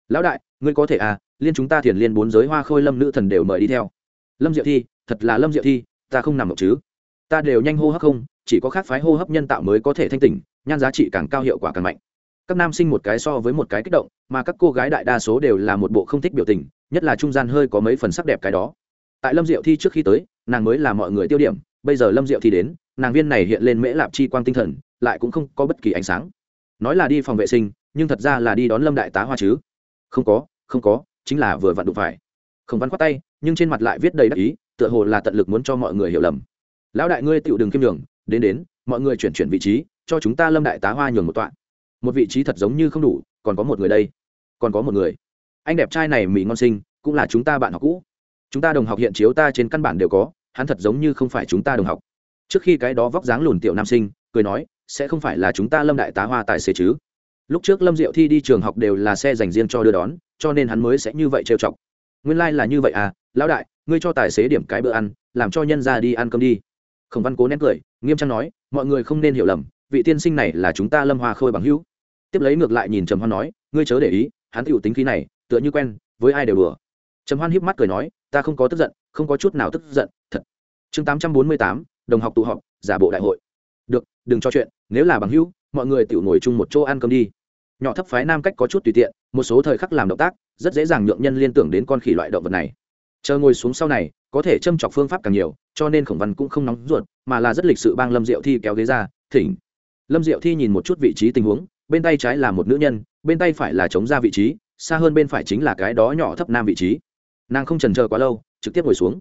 Lão đại, ngươi có thể à liên chúng ta thiền liên bốn giới hoa khôi lâm nữ thần đều mời đi theo lâm diệu thi, thật là lâm diệu thi, ta không nằm mộng chứ. Ta đều nhanh hô hấp không, chỉ có khác phái hô hấp nhân tạo mới có thể thanh tỉnh, nhan giá trị càng cao hiệu quả càng mạnh. Các nam sinh một cái so với một cái kích động, mà các cô gái đại đa số đều là một bộ không thích biểu tình, nhất là trung gian hơi có mấy phần sắc đẹp cái đó. Tại lâm diệu thi trước khi tới, nàng mới là mọi người tiêu điểm, bây giờ lâm diệu thi đến, nàng viên này hiện lên mễ lạp chi quang tinh thần, lại cũng không có bất kỳ ánh sáng. Nói là đi phòng vệ sinh, nhưng thật ra là đi đón lâm đại tá hoa chứ. Không có không có, chính là vừa vặn đụng phải. Không văn khoát tay nhưng trên mặt lại viết đầy đắc ý, tựa hồ là tận lực muốn cho mọi người hiểu lầm. Lão đại ngươi tựu đừng kiêm đường đến đến, mọi người chuyển chuyển vị trí, cho chúng ta lâm đại tá hoa nhường một tọa. Một vị trí thật giống như không đủ, còn có một người đây, còn có một người. Anh đẹp trai này mỹ ngon sinh cũng là chúng ta bạn học cũ. Chúng ta đồng học hiện chiếu ta trên căn bản đều có, hắn thật giống như không phải chúng ta đồng học. Trước khi cái đó vóc dáng lùn tiểu nam sinh, cười nói, sẽ không phải là chúng ta lâm đại tá hoa tài xế chứ? Lúc trước lâm diệu thi đi trường học đều là xe dành riêng cho đưa đón, cho nên hắn mới sẽ như vậy trêu chọc. Nguyên lai、like、là như vậy à lão đại, ngươi cho tài xế điểm cái bữa ăn, làm cho nhân ra đi ăn cơm đi. Khổng văn cố nén cười, nghiêm trang nói, mọi người không nên hiểu lầm, vị tiên sinh này là chúng ta lâm hoa khôi bằng hữu. Tiếp lấy ngược lại nhìn trầm hoan nói, ngươi chớ để ý, hắn tựu tính khí này, tựa như quen, với ai đều đùa. Trầm hoan híp mắt cười nói, ta không có tức giận, không có chút nào tức giận, thật. Chương tám trăm bốn mươi tám, đồng học tụ họp, giả bộ đại hội. Được, đừng cho chuyện, nếu là bằng hữu, mọi người tựu ngồi chung một chỗ ăn cơm đi. Nhỏ thấp phái nam cách có chút tùy tiện, một số thời khắc làm động tác, rất dễ dàng nhượng nhân liên tưởng đến con khỉ loại động vật này chờ ngồi xuống sau này, có thể châm chọc phương pháp càng nhiều, cho nên khổng văn cũng không nóng ruột, mà là rất lịch sự bang lâm diệu thi kéo ghế ra, thỉnh. Lâm diệu thi nhìn một chút vị trí tình huống, bên tay trái là một nữ nhân, bên tay phải là chống ra vị trí, xa hơn bên phải chính là cái đó nhỏ thấp nam vị trí. Nàng không trần chờ quá lâu, trực tiếp ngồi xuống.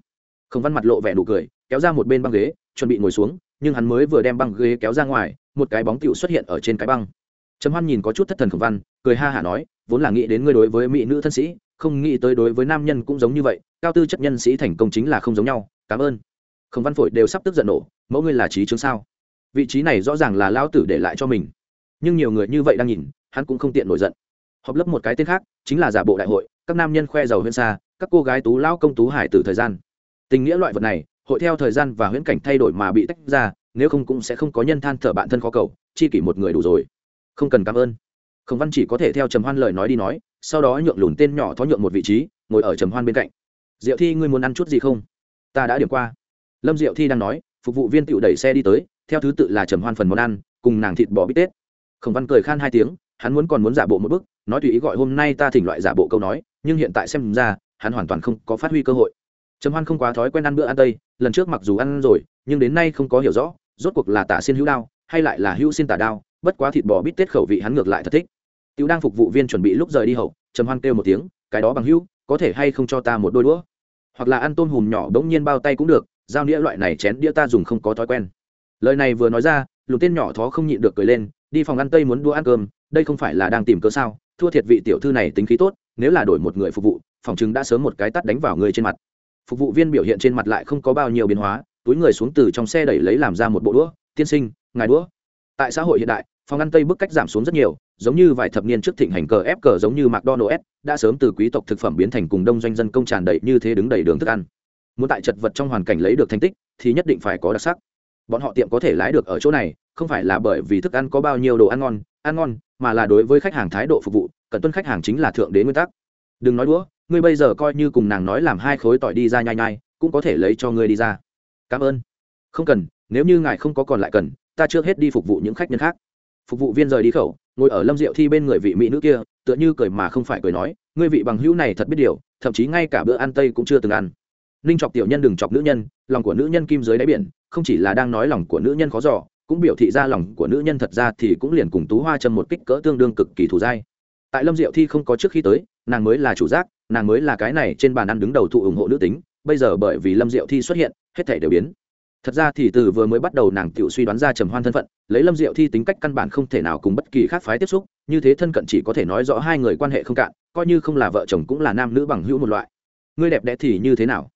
Khổng văn mặt lộ vẻ nụ cười, kéo ra một bên băng ghế, chuẩn bị ngồi xuống, nhưng hắn mới vừa đem băng ghế kéo ra ngoài, một cái bóng tựu xuất hiện ở trên cái băng. Trầm hoan nhìn có chút thất thần khổng văn, cười ha hả nói, vốn là nghĩ đến ngươi đối với mỹ nữ thân sĩ không nghĩ tới đối với nam nhân cũng giống như vậy, cao tư chất nhân sĩ thành công chính là không giống nhau, cảm ơn. Không văn phổi đều sắp tức giận nổ, mẫu ngươi là trí chứng sao? Vị trí này rõ ràng là lao tử để lại cho mình. Nhưng nhiều người như vậy đang nhìn, hắn cũng không tiện nổi giận. Họp lấp một cái tên khác, chính là giả bộ đại hội, các nam nhân khoe giàu hơn xa, các cô gái tú lão công tú hải từ thời gian. Tình nghĩa loại vật này, hội theo thời gian và huyễn cảnh thay đổi mà bị tách ra, nếu không cũng sẽ không có nhân than thở bạn thân khó cầu, chi kỷ một người đủ rồi. Không cần cảm ơn. Khổng văn chỉ có thể theo trầm hoan lời nói đi nói sau đó nhượng lùn tên nhỏ thó nhượng một vị trí, ngồi ở trầm hoan bên cạnh. Diệu thi, ngươi muốn ăn chút gì không? Ta đã điểm qua. Lâm diệu thi đang nói, phục vụ viên tựu đẩy xe đi tới, theo thứ tự là trầm hoan phần món ăn, cùng nàng thịt bò bít tết. Khổng văn cười khan hai tiếng, hắn muốn còn muốn giả bộ một bức nói tùy ý gọi hôm nay ta thỉnh loại giả bộ câu nói, nhưng hiện tại xem ra, hắn hoàn toàn không có phát huy cơ hội. Trầm hoan không quá thói quen ăn bữa ăn tây, lần trước mặc dù ăn rồi, nhưng đến nay không có hiểu rõ, rốt cuộc là tả xin hữu đao, hay lại là hữu xin tả đao, bất quá thịt bò bít tết khẩu vị hắn ngược lại thật thích tiểu đang phục vụ viên chuẩn bị lúc rời đi hậu, trầm hoan kêu một tiếng, cái đó bằng hữu, có thể hay không cho ta một đôi đũa? Hoặc là ăn tôm hùm nhỏ bỗng nhiên bao tay cũng được, giao đĩa loại này chén đĩa ta dùng không có thói quen. Lời này vừa nói ra lục tên nhỏ thó không nhịn được cười lên, đi phòng ăn tây muốn đũa ăn cơm, đây không phải là đang tìm cớ sao? Thua thiệt vị tiểu thư này tính khí tốt, nếu là đổi một người phục vụ, phòng chứng đã sớm một cái tát đánh vào người trên mặt. Phục vụ viên biểu hiện trên mặt lại không có bao nhiêu biến hóa, túi người xuống từ trong xe đẩy lấy làm ra một bộ đũa, tiên sinh, ngài đũa. Tại xã hội hiện đại, phòng ăn tây bức cách giảm xuống rất nhiều giống như vài thập niên trước thịnh hành cờ ép cờ giống như mcdonald's, đã sớm từ quý tộc thực phẩm biến thành cùng đông doanh dân công tràn đầy như thế đứng đầy đường thức ăn. Muốn tại chật vật trong hoàn cảnh lấy được thành tích, thì nhất định phải có đặc sắc. Bọn họ tiệm có thể lái được ở chỗ này, không phải là bởi vì thức ăn có bao nhiêu đồ ăn ngon ăn ngon, mà là đối với khách hàng thái độ phục vụ, cần tuân khách hàng chính là thượng đế nguyên tắc. Đừng nói đũa ngươi bây giờ coi như cùng nàng nói làm hai khối tỏi đi ra nhai nhai, cũng có thể lấy cho ngươi đi ra. Cảm ơn. Không cần, nếu như ngài không có còn lại cần, ta trước hết đi phục vụ những khách nhân khác. Phục vụ viên rời đi khẩu ngồi ở lâm diệu thi bên người vị mỹ nữ kia, tựa như cười mà không phải cười nói, ngươi vị bằng hữu này thật biết điều, thậm chí ngay cả bữa ăn tây cũng chưa từng ăn. Ninh chọc tiểu nhân đừng chọc nữ nhân, lòng của nữ nhân kim dưới đáy biển, không chỉ là đang nói lòng của nữ nhân khó giỏ cũng biểu thị ra lòng của nữ nhân thật ra thì cũng liền cùng tú hoa châm một kích cỡ tương đương cực kỳ thù dai. Tại lâm diệu thi không có trước khi tới, nàng mới là chủ giác, nàng mới là cái này trên bàn ăn đứng đầu thụ ủng hộ nữ tính, bây giờ bởi vì lâm diệu thi xuất hiện, hết thể đều biến thật ra thì từ vừa mới bắt đầu nàng tự suy đoán ra trầm hoan thân phận, lấy lâm diệu thi tính cách căn bản không thể nào cùng bất kỳ khác phái tiếp xúc, như thế thân cận chỉ có thể nói rõ hai người quan hệ không cạn, coi như không là vợ chồng cũng là nam nữ bằng hữu một loại. Ngươi đẹp đẽ thì như thế nào?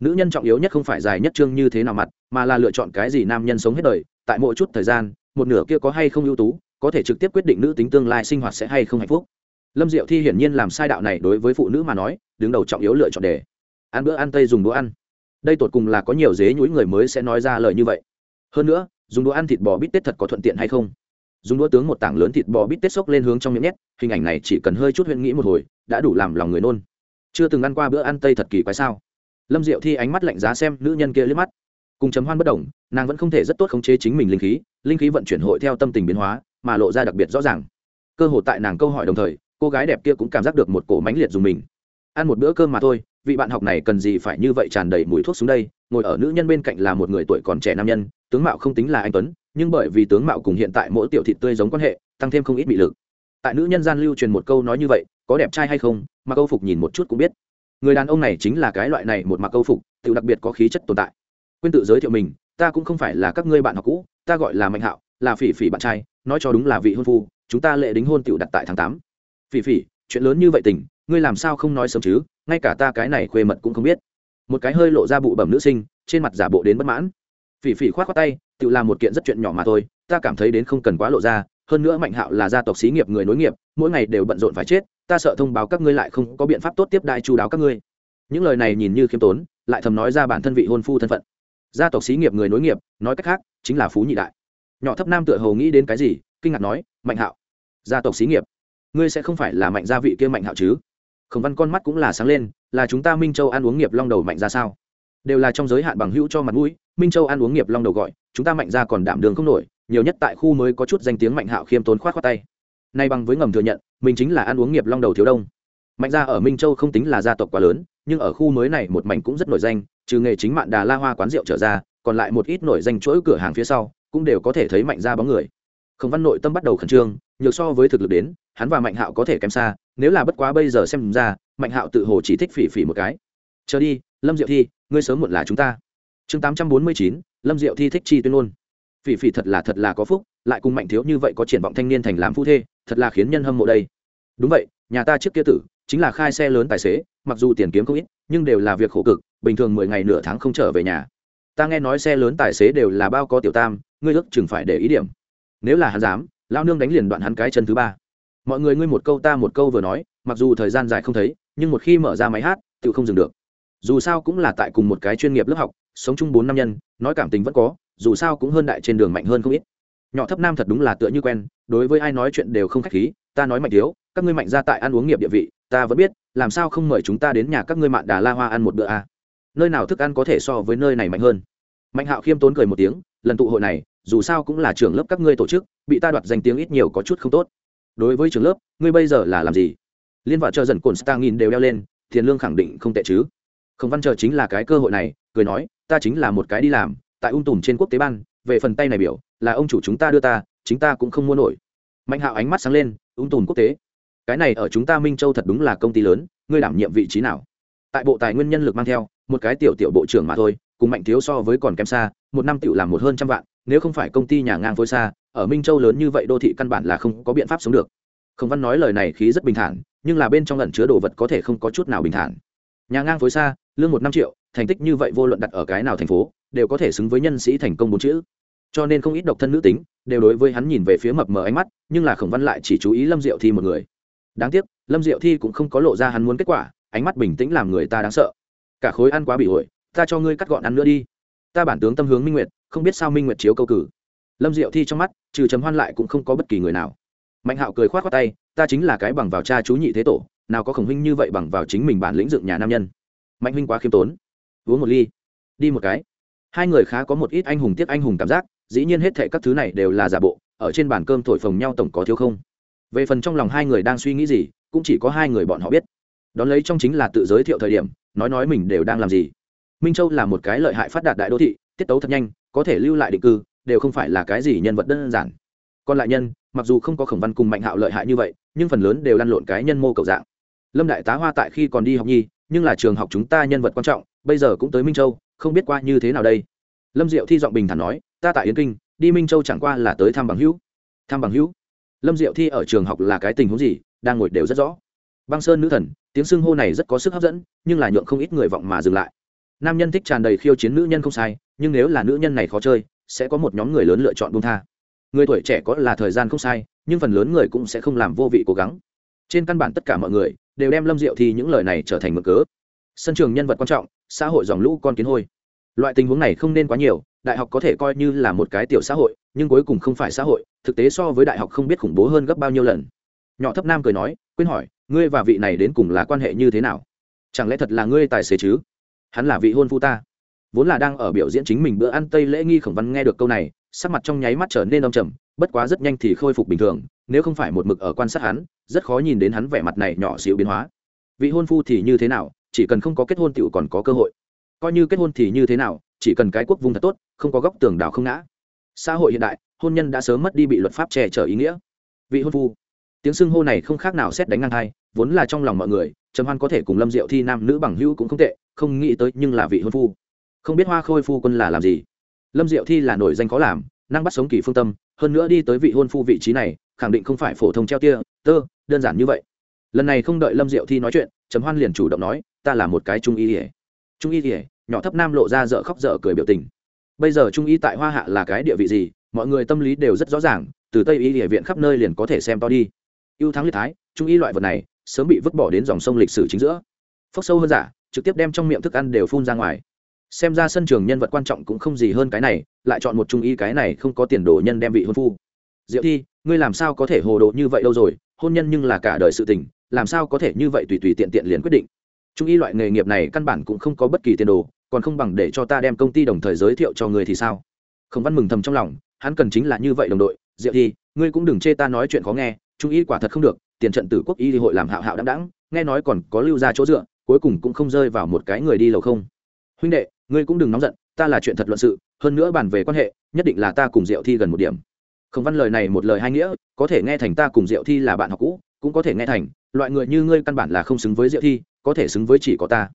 Nữ nhân trọng yếu nhất không phải dài nhất trương như thế nào mặt, mà là lựa chọn cái gì nam nhân sống hết đời, tại mỗi chút thời gian, một nửa kia có hay không ưu tú, có thể trực tiếp quyết định nữ tính tương lai sinh hoạt sẽ hay không hạnh phúc. Lâm diệu thi hiển nhiên làm sai đạo này đối với phụ nữ mà nói, đứng đầu trọng yếu lựa chọn đề. Ăn bữa ăn tây dùng đũa ăn đây tột cùng là có nhiều dế nhũi người mới sẽ nói ra lời như vậy. Hơn nữa, dùng đũa ăn thịt bò bít tết thật có thuận tiện hay không? Dùng đũa tướng một tảng lớn thịt bò bít tết xốc lên hướng trong miệng nhét, hình ảnh này chỉ cần hơi chút huyễn nghĩ một hồi, đã đủ làm lòng người nôn. Chưa từng ăn qua bữa ăn tây thật kỳ quái sao? Lâm diệu thi ánh mắt lạnh giá xem nữ nhân kia liếc mắt. Cùng chấm hoan bất đồng, nàng vẫn không thể rất tốt khống chế chính mình linh khí linh khí vận chuyển hội theo tâm tình biến hóa, mà lộ ra đặc biệt rõ ràng. Cơ hội tại nàng câu hỏi đồng thời, cô gái đẹp kia cũng cảm giác được một cổ mãnh liệt dùng mình. Ăn một bữa cơm mà thôi vị bạn học này cần gì phải như vậy tràn đầy mùi thuốc xuống đây, ngồi ở nữ nhân bên cạnh là một người tuổi còn trẻ nam nhân, tướng mạo không tính là anh tuấn, nhưng bởi vì tướng mạo cùng hiện tại mỗi tiểu thị tươi giống quan hệ, tăng thêm không ít bị lực. Tại nữ nhân gian lưu truyền một câu nói như vậy, có đẹp trai hay không, mà câu phục nhìn một chút cũng biết. Người đàn ông này chính là cái loại này một mặc câu phục, tự đặc biệt có khí chất tồn tại. Quên tự giới thiệu mình, ta cũng không phải là các ngươi bạn học cũ, ta gọi là mạnh hạo, là phỉ phỉ bạn trai, nói cho đúng là vị hôn phu, chúng ta lệ đính hôn tiểu đặt tại tháng tám. Phỉ phỉ, chuyện lớn như vậy tình ngươi làm sao không nói sớm chứ, ngay cả ta cái này khuê mật cũng không biết. Một cái hơi lộ ra bụ bẩm nữ sinh, trên mặt giả bộ đến bất mãn. Phỉ phỉ khoát khoát tay, tự làm một kiện rất chuyện nhỏ mà thôi, ta cảm thấy đến không cần quá lộ ra, hơn nữa mạnh hạo là gia tộc xí nghiệp người nối nghiệp, mỗi ngày đều bận rộn phải chết, ta sợ thông báo các ngươi lại không có biện pháp tốt tiếp đại chú đáo các ngươi. Những lời này nhìn như khiêm tốn, lại thầm nói ra bản thân vị hôn phu thân phận. Gia tộc xí nghiệp người nối nghiệp, nói cách khác, chính là phú nhị đại. Nhỏ thấp nam tựa hầu nghĩ đến cái gì, kinh ngạc nói, mạnh hạo, gia tộc xí nghiệp, ngươi sẽ không phải là mạnh gia vị kia mạnh hạo chứ? Khổng văn con mắt cũng là sáng lên, là chúng ta minh châu ăn uống nghiệp long đầu mạnh ra sao? Đều là trong giới hạn bằng hữu cho mặt mũi, minh châu ăn uống nghiệp long đầu gọi, chúng ta mạnh ra còn đảm đường không nổi, nhiều nhất tại khu mới có chút danh tiếng mạnh hạo khiêm tốn khoát khoát tay. Nay bằng với ngầm thừa nhận, mình chính là ăn uống nghiệp long đầu thiếu đông. Mạnh ra ở minh châu không tính là gia tộc quá lớn, nhưng ở khu mới này một mảnh cũng rất nổi danh, trừ nghề chính mạng đà la hoa quán rượu trở ra, còn lại một ít nổi danh chuỗi cửa hàng phía sau, cũng đều có thể thấy mạnh ra bóng người. Khổng văn nội tâm bắt đầu khẩn trương nhược so với thực lực đến, hắn và mạnh hạo có thể kém xa, nếu là bất quá bây giờ xem ra, mạnh hạo tự hồ chỉ thích phỉ phỉ một cái. Chờ đi, lâm diệu thi, ngươi sớm muộn là chúng ta. Chương tám trăm bốn mươi chín, lâm diệu thi thích chi tuyên ngôn. Phỉ phỉ thật là thật là có phúc, lại cùng mạnh thiếu như vậy có triển vọng thanh niên thành làm phu thê, thật là khiến nhân hâm mộ đây. Đúng vậy, nhà ta trước kia tử, chính là khai xe lớn tài xế, mặc dù tiền kiếm không ít, nhưng đều là việc khổ cực, bình thường mười ngày nửa tháng không trở về nhà. Ta nghe nói xe lớn tài xế đều là bao có tiểu tam, ngươi ước chừng phải để ý điểm. Nếu là hắn dám lao nương đánh liền đoạn hắn cái chân thứ ba. Mọi người ngươi một câu ta một câu vừa nói, mặc dù thời gian dài không thấy, nhưng một khi mở ra máy hát tự không dừng được. Dù sao cũng là tại cùng một cái chuyên nghiệp lớp học, sống chung bốn năm nhân, nói cảm tình vẫn có, dù sao cũng hơn đại trên đường mạnh hơn không ít. Nhỏ thấp nam thật đúng là tựa như quen, đối với ai nói chuyện đều không khách khí, ta nói mạnh thiếu, các ngươi mạnh ra tại ăn uống nghiệp địa vị, ta vẫn biết, làm sao không mời chúng ta đến nhà các ngươi mạn đà la hoa ăn một bữa a à? nơi nào thức ăn có thể so với nơi này mạnh hơn? Mạnh hạo khiêm tốn cười một tiếng, lần tụ hội này dù sao cũng là trường lớp các ngươi tổ chức, bị ta đoạt danh tiếng ít nhiều có chút không tốt. Đối với trường lớp, ngươi bây giờ là làm gì? Liên vợ chờ dần cồn star nghìn đều đeo lên, tiền lương khẳng định không tệ chứ. Không văn chờ chính là cái cơ hội này, cười nói, ta chính là một cái đi làm, tại ung tùm trên quốc tế ban, về phần tay này biểu, là ông chủ chúng ta đưa ta, chính ta cũng không mua nổi. Mạnh hạo ánh mắt sáng lên, ung tùm quốc tế. Cái này ở chúng ta minh châu thật đúng là công ty lớn, ngươi đảm nhiệm vị trí nào? Tại bộ tài nguyên nhân lực mang theo, một cái tiểu tiểu bộ trưởng mà thôi, cùng mạnh thiếu so với còn kém xa, một năm tiểu làm một hơn trăm vạn nếu không phải công ty nhà ngang phối xa, ở minh châu lớn như vậy đô thị căn bản là không có biện pháp sống được. Khổng văn nói lời này khí rất bình thản, nhưng là bên trong lần chứa đồ vật có thể không có chút nào bình thản. Nhà ngang phối xa, lương một năm triệu, thành tích như vậy vô luận đặt ở cái nào thành phố, đều có thể xứng với nhân sĩ thành công bốn chữ. Cho nên không ít độc thân nữ tính, đều đối với hắn nhìn về phía mập mờ ánh mắt, nhưng là khổng văn lại chỉ chú ý lâm diệu thi một người. Đáng tiếc, lâm diệu thi cũng không có lộ ra hắn muốn kết quả, ánh mắt bình tĩnh làm người ta đáng sợ. Cả khối ăn quá bị ổi ta cho ngươi cắt gọn ăn nữa đi. Ta bản tướng tâm hướng minh nguyệt không biết sao minh nguyệt chiếu câu cử. Lâm diệu thi trong mắt, trừ trầm hoan lại cũng không có bất kỳ người nào. Mạnh hạo cười k h o á t khoác tay, ta chính là cái bằng vào cha chú nhị thế tổ, nào có khổng huynh như vậy bằng vào chính mình bản lĩnh dựng nhà nam nhân. Mạnh huynh quá khiêm tốn. Uống một ly, đi một cái. Hai người khá có một ít anh hùng tiếc anh hùng cảm giác, dĩ nhiên hết thệ các thứ này đều là giả bộ, ở trên bàn cơm thổi phồng nhau tổng có thiếu không. Về phần trong lòng hai người đang suy nghĩ gì, cũng chỉ có hai người bọn họ biết. Đón lấy trong chính là tự giới thiệu thời điểm, nói nói mình đều đang làm gì. Minh châu là một cái lợi hại phát đạt đại đô thị, tiết tấu thật nhanh có thể lưu lại định cư, đều không phải là cái gì nhân vật đơn giản. Còn lại nhân, mặc dù không có khổng văn cùng mạnh hạo lợi hại như vậy, nhưng phần lớn đều lăn lộn cái nhân mô cầu dạng. Lâm đại tá hoa tại khi còn đi học nhi, nhưng là trường học chúng ta nhân vật quan trọng, bây giờ cũng tới minh châu, không biết qua như thế nào đây. Lâm diệu thi giọng bình thản nói, ta tại yến kinh, đi minh châu chẳng qua là tới thăm bằng hữu. Thăm bằng hữu? Lâm diệu thi ở trường học là cái tình huống gì, đang ngồi đều rất rõ. Băng sơn nữ thần, tiếng xưng hô này rất có sức hấp dẫn, nhưng là nhượng không ít người vọng mà dừng lại nam nhân thích tràn đầy khiêu chiến nữ nhân không sai, nhưng nếu là nữ nhân này khó chơi, sẽ có một nhóm người lớn lựa chọn buông tha. Người tuổi trẻ có là thời gian không sai, nhưng phần lớn người cũng sẽ không làm vô vị cố gắng. Trên căn bản tất cả mọi người đều đem lâm diệu thì những lời này trở thành mực cớ. Sân trường nhân vật quan trọng, xã hội dòng lũ con kiến hôi. Loại tình huống này không nên quá nhiều, đại học có thể coi như là một cái tiểu xã hội, nhưng cuối cùng không phải xã hội, thực tế so với đại học không biết khủng bố hơn gấp bao nhiêu lần. Nhỏ thấp nam cười nói, quên hỏi, ngươi và vị này đến cùng là quan hệ như thế nào? Chẳng lẽ thật là ngươi tài xế chứ? Hắn là vị hôn phu ta. Vốn là đang ở biểu diễn chính mình bữa ăn tây lễ nghi khổng văn nghe được câu này, sắc mặt trong nháy mắt trở nên âm trầm, bất quá rất nhanh thì khôi phục bình thường, nếu không phải một mực ở quan sát hắn, rất khó nhìn đến hắn vẻ mặt này nhỏ xíu biến hóa. Vị hôn phu thì như thế nào, chỉ cần không có kết hôn tựu còn có cơ hội. Coi như kết hôn thì như thế nào, chỉ cần cái quốc vùng thật tốt, không có góc tường đảo không ngã. Xã hội hiện đại, hôn nhân đã sớm mất đi bị luật pháp che chở ý nghĩa. Vị hôn phu. Tiếng xưng hô này không khác nào xét đánh ngang hai vốn là trong lòng mọi người, trầm hoan có thể cùng lâm diệu thi nam nữ bằng hữu cũng không tệ, không nghĩ tới nhưng là vị hôn phu. Không biết hoa khôi phu quân là làm gì? Lâm diệu thi là nổi danh khó làm, năng bắt sống kỳ phương tâm, hơn nữa đi tới vị hôn phu vị trí này, khẳng định không phải phổ thông treo tia, tơ, đơn giản như vậy. Lần này không đợi lâm diệu thi nói chuyện, trầm hoan liền chủ động nói, ta là một cái trung y ỉa trung y ỉa nhỏ thấp nam lộ ra dở khóc dở cười biểu tình. Bây giờ trung y tại hoa hạ là cái địa vị gì, mọi người tâm lý đều rất rõ ràng, từ tây y địa viện khắp nơi liền có thể xem to đi. Ưu thắng liệt thái, trung y loại vật này sớm bị vứt bỏ đến dòng sông lịch sử chính giữa. Phốc sâu hơn giả, trực tiếp đem trong miệng thức ăn đều phun ra ngoài. Xem ra sân trường nhân vật quan trọng cũng không gì hơn cái này, lại chọn một trung y cái này không có tiền đồ nhân đem vị hôn phu. Diệu thi, ngươi làm sao có thể hồ đồ như vậy đâu rồi, hôn nhân nhưng là cả đời sự tình, làm sao có thể như vậy tùy tùy tiện tiện liền quyết định. Trung y loại nghề nghiệp này căn bản cũng không có bất kỳ tiền đồ, còn không bằng để cho ta đem công ty đồng thời giới thiệu cho người thì sao? Không văn mừng thầm trong lòng, hắn cần chính là như vậy đồng đội. Diệu thi, ngươi cũng đừng chê ta nói chuyện khó nghe, trung y quả thật không được tiền trận tử quốc y hội làm hạo hạo đáng đáng nghe nói còn có lưu ra chỗ dựa, cuối cùng cũng không rơi vào một cái người đi lầu không. Huynh đệ, ngươi cũng đừng nóng giận, ta là chuyện thật luận sự, hơn nữa bàn về quan hệ, nhất định là ta cùng diệu thi gần một điểm. Không văn lời này một lời hai nghĩa, có thể nghe thành ta cùng diệu thi là bạn học cũ, cũng có thể nghe thành, loại người như ngươi căn bản là không xứng với diệu thi, có thể xứng với chỉ có ta.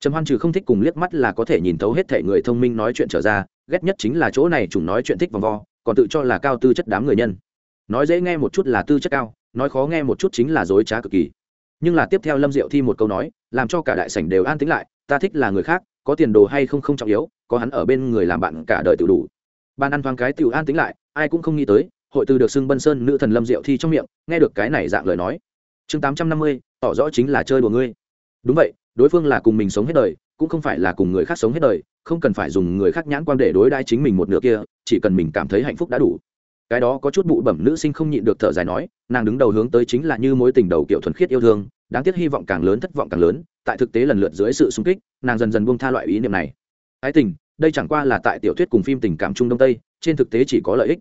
Trầm hoan trừ không thích cùng liếc mắt là có thể nhìn thấu hết thể người thông minh nói chuyện trở ra, ghét nhất chính là chỗ này chúng nói chuyện thích vòng vo, còn tự cho là cao tư chất đám người nhân. Nói dễ nghe một chút là tư chất cao nói khó nghe một chút chính là dối trá cực kỳ. Nhưng là tiếp theo lâm diệu thi một câu nói, làm cho cả đại sảnh đều an tĩnh lại, ta thích là người khác, có tiền đồ hay không không trọng yếu, có hắn ở bên người làm bạn cả đời tự đủ. Ban ăn thoáng cái tự an tĩnh lại, ai cũng không nghĩ tới, hội từ được xưng bân sơn nữ thần lâm diệu thi trong miệng, nghe được cái này dạng lời nói. Chương tám trăm năm mươi, tỏ rõ chính là chơi đùa ngươi. Đúng vậy, đối phương là cùng mình sống hết đời, cũng không phải là cùng người khác sống hết đời, không cần phải dùng người khác nhãn quan để đối đãi chính mình một nửa kia, chỉ cần mình cảm thấy hạnh phúc đã đủ cái đó có chút bụ bẩm nữ sinh không nhịn được thở dài nói, nàng đứng đầu hướng tới chính là như mối tình đầu kiểu thuần khiết yêu thương, đáng tiếc hy vọng càng lớn thất vọng càng lớn, tại thực tế lần lượt dưới sự sung kích, nàng dần dần buông tha loại ý niệm này. Ái tình, đây chẳng qua là tại tiểu thuyết cùng phim tình cảm trung đông tây, trên thực tế chỉ có lợi ích.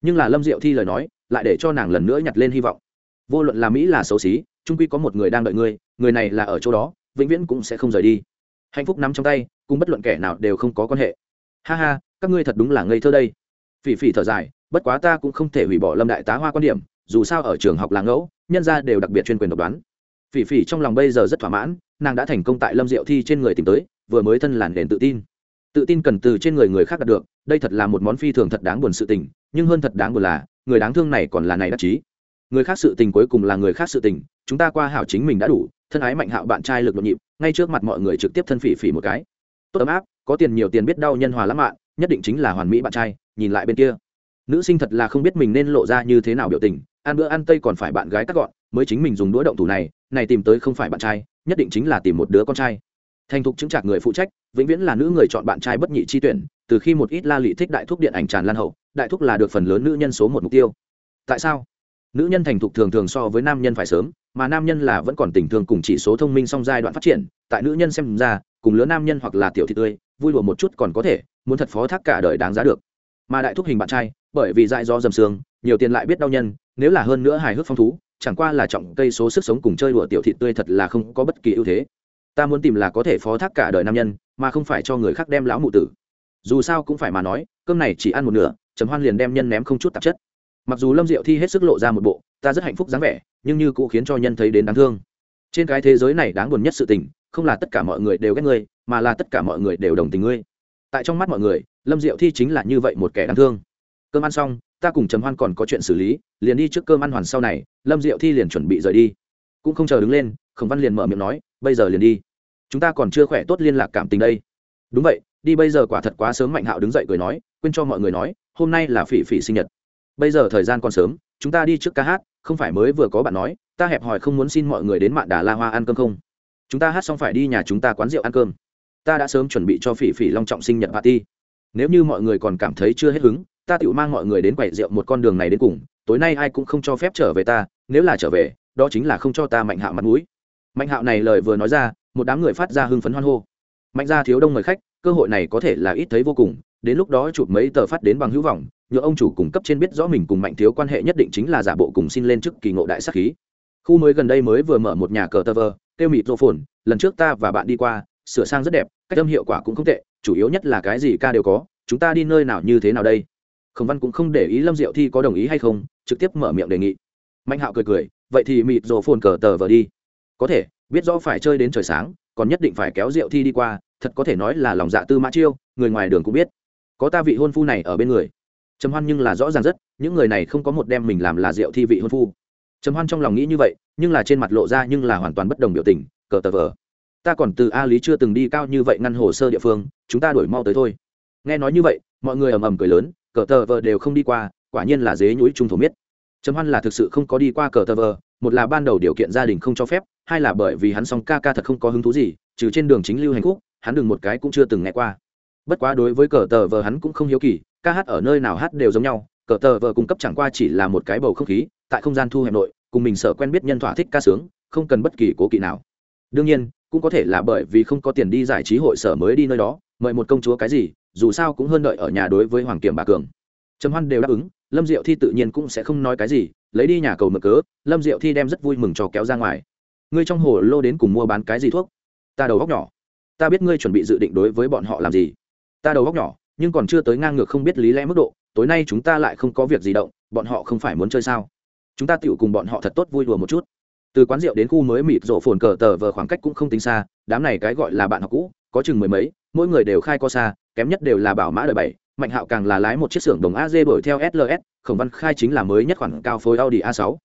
Nhưng là lâm diệu thi lời nói, lại để cho nàng lần nữa nhặt lên hy vọng. Vô luận là mỹ là xấu xí trung quy có một người đang đợi ngươi, người này là ở chỗ đó, vĩnh viễn cũng sẽ không rời đi. Hạnh phúc nắm trong tay, cùng bất luận kẻ nào đều không có quan hệ. Ha ha, các ngươi thật đúng là ngây thơ đây. Phỉ phỉ thở dài bất quá ta cũng không thể hủy bỏ lâm đại tá hoa quan điểm, dù sao ở trường học là ngẫu, nhân ra đều đặc biệt chuyên quyền độc đoán. Phỉ phỉ trong lòng bây giờ rất thỏa mãn, nàng đã thành công tại lâm diệu thi trên người tìm tới, vừa mới thân làn đền tự tin. Tự tin cần từ trên người người khác đạt được, đây thật là một món phi thường thật đáng buồn sự tình, nhưng hơn thật đáng buồn là, người đáng thương này còn là này đắc chí. Người khác sự tình cuối cùng là người khác sự tình, chúng ta qua hảo chính mình đã đủ, thân ái mạnh hạo bạn trai lực nhộn nhịp, ngay trước mặt mọi người trực tiếp thân phỉ phỉ một cái. Tốt ấm áp, có tiền nhiều tiền biết đau nhân hòa lãng mạn, nhất định chính là hoàn mỹ bạn trai, nhìn lại bên kia nữ sinh thật là không biết mình nên lộ ra như thế nào biểu tình, ăn bữa ăn tây còn phải bạn gái cắt gọn, mới chính mình dùng đũa động thủ này này tìm tới không phải bạn trai, nhất định chính là tìm một đứa con trai. Thành thục chứng trạc người phụ trách, vĩnh viễn là nữ người chọn bạn trai bất nhị chi tuyển, từ khi một ít la lị thích đại thúc điện ảnh tràn lan hậu, đại thúc là được phần lớn nữ nhân số một mục tiêu. Tại sao? Nữ nhân thành thục thường thường so với nam nhân phải sớm, mà nam nhân là vẫn còn tình thương cùng chỉ số thông minh song giai đoạn phát triển, tại nữ nhân xem ra, cùng lứa nam nhân hoặc là tiểu thị tươi, vui đùa một chút còn có thể, muốn thật phó thác cả đời đáng giá được. Mà đại thúc hình bạn trai bởi vì dại do dầm xương nhiều tiền lại biết đau nhân, nếu là hơn nữa hài hước phong thú, chẳng qua là trọng cây số sức sống cùng chơi đùa tiểu thị tươi thật là không có bất kỳ ưu thế. Ta muốn tìm là có thể phó thác cả đời nam nhân, mà không phải cho người khác đem lão mụ tử. Dù sao cũng phải mà nói, cơm này chỉ ăn một nửa, trầm hoan liền đem nhân ném không chút tạp chất. Mặc dù lâm diệu thi hết sức lộ ra một bộ, ta rất hạnh phúc dáng vẻ, nhưng như cũng khiến cho nhân thấy đến đáng thương. Trên cái thế giới này đáng buồn nhất sự tình, không là tất cả mọi người đều ghét ngươi, mà là tất cả mọi người đều đồng tình ngươi. Tại trong mắt mọi người, lâm diệu thi chính là như vậy một kẻ đáng thương cơm ăn xong, ta cùng trầm hoan còn có chuyện xử lý, liền đi trước cơm ăn hoàn sau này, lâm diệu thi liền chuẩn bị rời đi. Cũng không chờ đứng lên, khổng văn liền mở miệng nói, bây giờ liền đi. Chúng ta còn chưa khỏe tốt liên lạc cảm tình đây. Đúng vậy, đi bây giờ quả thật quá sớm. Mạnh hạo đứng dậy cười nói, quên cho mọi người nói, hôm nay là phỉ phỉ sinh nhật. Bây giờ thời gian còn sớm, chúng ta đi trước ca hát, không phải mới vừa có bạn nói, ta hẹp hòi không muốn xin mọi người đến mạn đà la hoa ăn cơm không? Chúng ta hát xong phải đi nhà chúng ta quán rượu ăn cơm. Ta đã sớm chuẩn bị cho phỉ phỉ long trọng sinh nhật party. Nếu như mọi người còn cảm thấy chưa hết hứng ta tự mang mọi người đến quầy rượu một con đường này đến cùng, tối nay ai cũng không cho phép trở về ta, nếu là trở về, đó chính là không cho ta mạnh hạo mặt mũi. Mạnh hạo này lời vừa nói ra, một đám người phát ra hưng phấn hoan hô. Mạnh gia thiếu đông mời khách, cơ hội này có thể là ít thấy vô cùng, đến lúc đó chụp mấy tờ phát đến bằng hữu vọng, nhờ ông chủ cùng cấp trên biết rõ mình cùng mạnh thiếu quan hệ nhất định chính là giả bộ cùng xin lên chức kỳ ngộ đại sắc khí. Khu mới gần đây mới vừa mở một nhà cờ tơ vơ tiêu mịt rô phồn, lần trước ta và bạn đi qua, sửa sang rất đẹp, cách âm hiệu quả cũng không tệ, chủ yếu nhất là cái gì ca đều có, chúng ta đi nơi nào như thế nào đây? Khổng văn cũng không để ý lâm diệu thi có đồng ý hay không, trực tiếp mở miệng đề nghị. Mạnh hạo cười cười, vậy thì mịt rồ phồn cờ tờ vờ đi. Có thể, biết rõ phải chơi đến trời sáng, còn nhất định phải kéo rượu thi đi qua, thật có thể nói là lòng dạ tư mã chiêu, người ngoài đường cũng biết. Có ta vị hôn phu này ở bên người. Trầm hoan nhưng là rõ ràng rất, những người này không có một đem mình làm là rượu thi vị hôn phu. Trầm hoan trong lòng nghĩ như vậy, nhưng là trên mặt lộ ra nhưng là hoàn toàn bất đồng biểu tình, cờ tờ vờ. Ta còn từ a lý chưa từng đi cao như vậy ngăn hồ sơ địa phương, chúng ta đổi mau tới thôi. Nghe nói như vậy, mọi người ầm ầm cười lớn cờ tờ vờ đều không đi qua, quả nhiên là dế nhúi trung thổ miết. Trầm hoan là thực sự không có đi qua cờ tờ vờ, một là ban đầu điều kiện gia đình không cho phép, hai là bởi vì hắn song ca ca thật không có hứng thú gì, trừ trên đường chính lưu hành khúc, hắn đừng một cái cũng chưa từng nghe qua. Bất quá đối với cờ tờ vờ hắn cũng không hiếu kỳ, ca hát ở nơi nào hát đều giống nhau, cờ tờ vờ cung cấp chẳng qua chỉ là một cái bầu không khí, tại không gian thu hẹp nội, cùng mình sợ quen biết nhân thỏa thích ca sướng, không cần bất kỳ cố kỵ nào. Đương nhiên, cũng có thể là bởi vì không có tiền đi giải trí hội sở mới đi nơi đó, mời một công chúa cái gì dù sao cũng hơn đợi ở nhà đối với hoàng kiểm bà cường. Trầm hoan đều đáp ứng, lâm diệu thi tự nhiên cũng sẽ không nói cái gì, lấy đi nhà cầu mở cớ, lâm diệu thi đem rất vui mừng cho kéo ra ngoài. Ngươi trong hồ lô đến cùng mua bán cái gì thuốc? Ta đầu góc nhỏ. Ta biết ngươi chuẩn bị dự định đối với bọn họ làm gì. Ta đầu góc nhỏ, nhưng còn chưa tới ngang ngược không biết lý lẽ mức độ, tối nay chúng ta lại không có việc gì động, bọn họ không phải muốn chơi sao? Chúng ta tựu cùng bọn họ thật tốt vui đùa một chút. Từ quán rượu đến khu mới mịt rộ phồn cờ tờ vờ khoảng cách cũng không tính xa, đám này cái gọi là bạn học cũ, có chừng mười mấy, mỗi người đều khai co xa kém nhất đều là bảo mã đời bảy, mạnh hạo càng là lái một chiếc xưởng đồng az đuổi theo sls khổng văn khai chính là mới nhất khoản cao phối audi a 6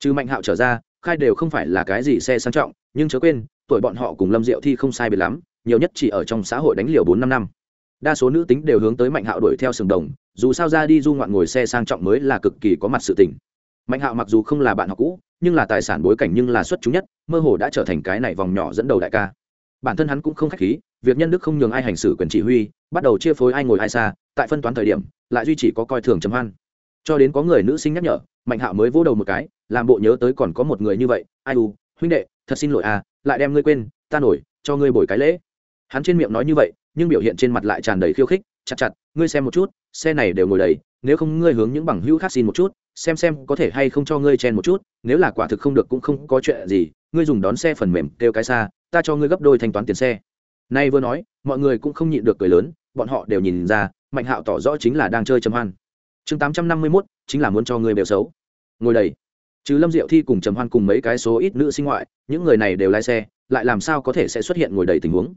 trừ mạnh hạo trở ra, khai đều không phải là cái gì xe sang trọng, nhưng chớ quên, tuổi bọn họ cùng lâm diệu thi không sai biệt lắm, nhiều nhất chỉ ở trong xã hội đánh liều bốn năm năm. Đa số nữ tính đều hướng tới mạnh hạo đuổi theo sừng đồng, dù sao ra đi du ngoạn ngồi xe sang trọng mới là cực kỳ có mặt sự tình. Mạnh hạo mặc dù không là bạn học cũ, nhưng là tài sản bối cảnh nhưng là xuất chúng nhất, mơ hồ đã trở thành cái này vòng nhỏ dẫn đầu đại ca bản thân hắn cũng không khách khí, việc nhân đức không nhường ai hành xử quyền chỉ huy, bắt đầu chia phối ai ngồi ai xa, tại phân toán thời điểm, lại duy trì có coi thường chấm hoan. Cho đến có người nữ sinh nhắc nhở, mạnh hạo mới vỗ đầu một cái, làm bộ nhớ tới còn có một người như vậy, ai u, huynh đệ, thật xin lỗi à lại đem ngươi quên, ta nổi, cho ngươi bồi cái lễ. Hắn trên miệng nói như vậy, nhưng biểu hiện trên mặt lại tràn đầy khiêu khích, chặt chặt, ngươi xem một chút, xe này đều ngồi đầy, nếu không ngươi hướng những bằng hữu khác xin một chút, xem xem có thể hay không cho ngươi chen một chút, nếu là quả thực không được cũng không có chuyện gì, ngươi dùng đón xe phần mềm kêu cái xa ta cho ngươi gấp đôi thanh toán tiền xe. Nay vừa nói, mọi người cũng không nhịn được cười lớn, bọn họ đều nhìn ra, mạnh hạo tỏ rõ chính là đang chơi trầm hoan. Chương tám trăm năm mươi mốt, chính là muốn cho ngươi bèo xấu. Ngồi đầy chứ lâm diệu thi cùng trầm hoan cùng mấy cái số ít nữ sinh ngoại, những người này đều lái xe, lại làm sao có thể sẽ xuất hiện ngồi đầy tình huống?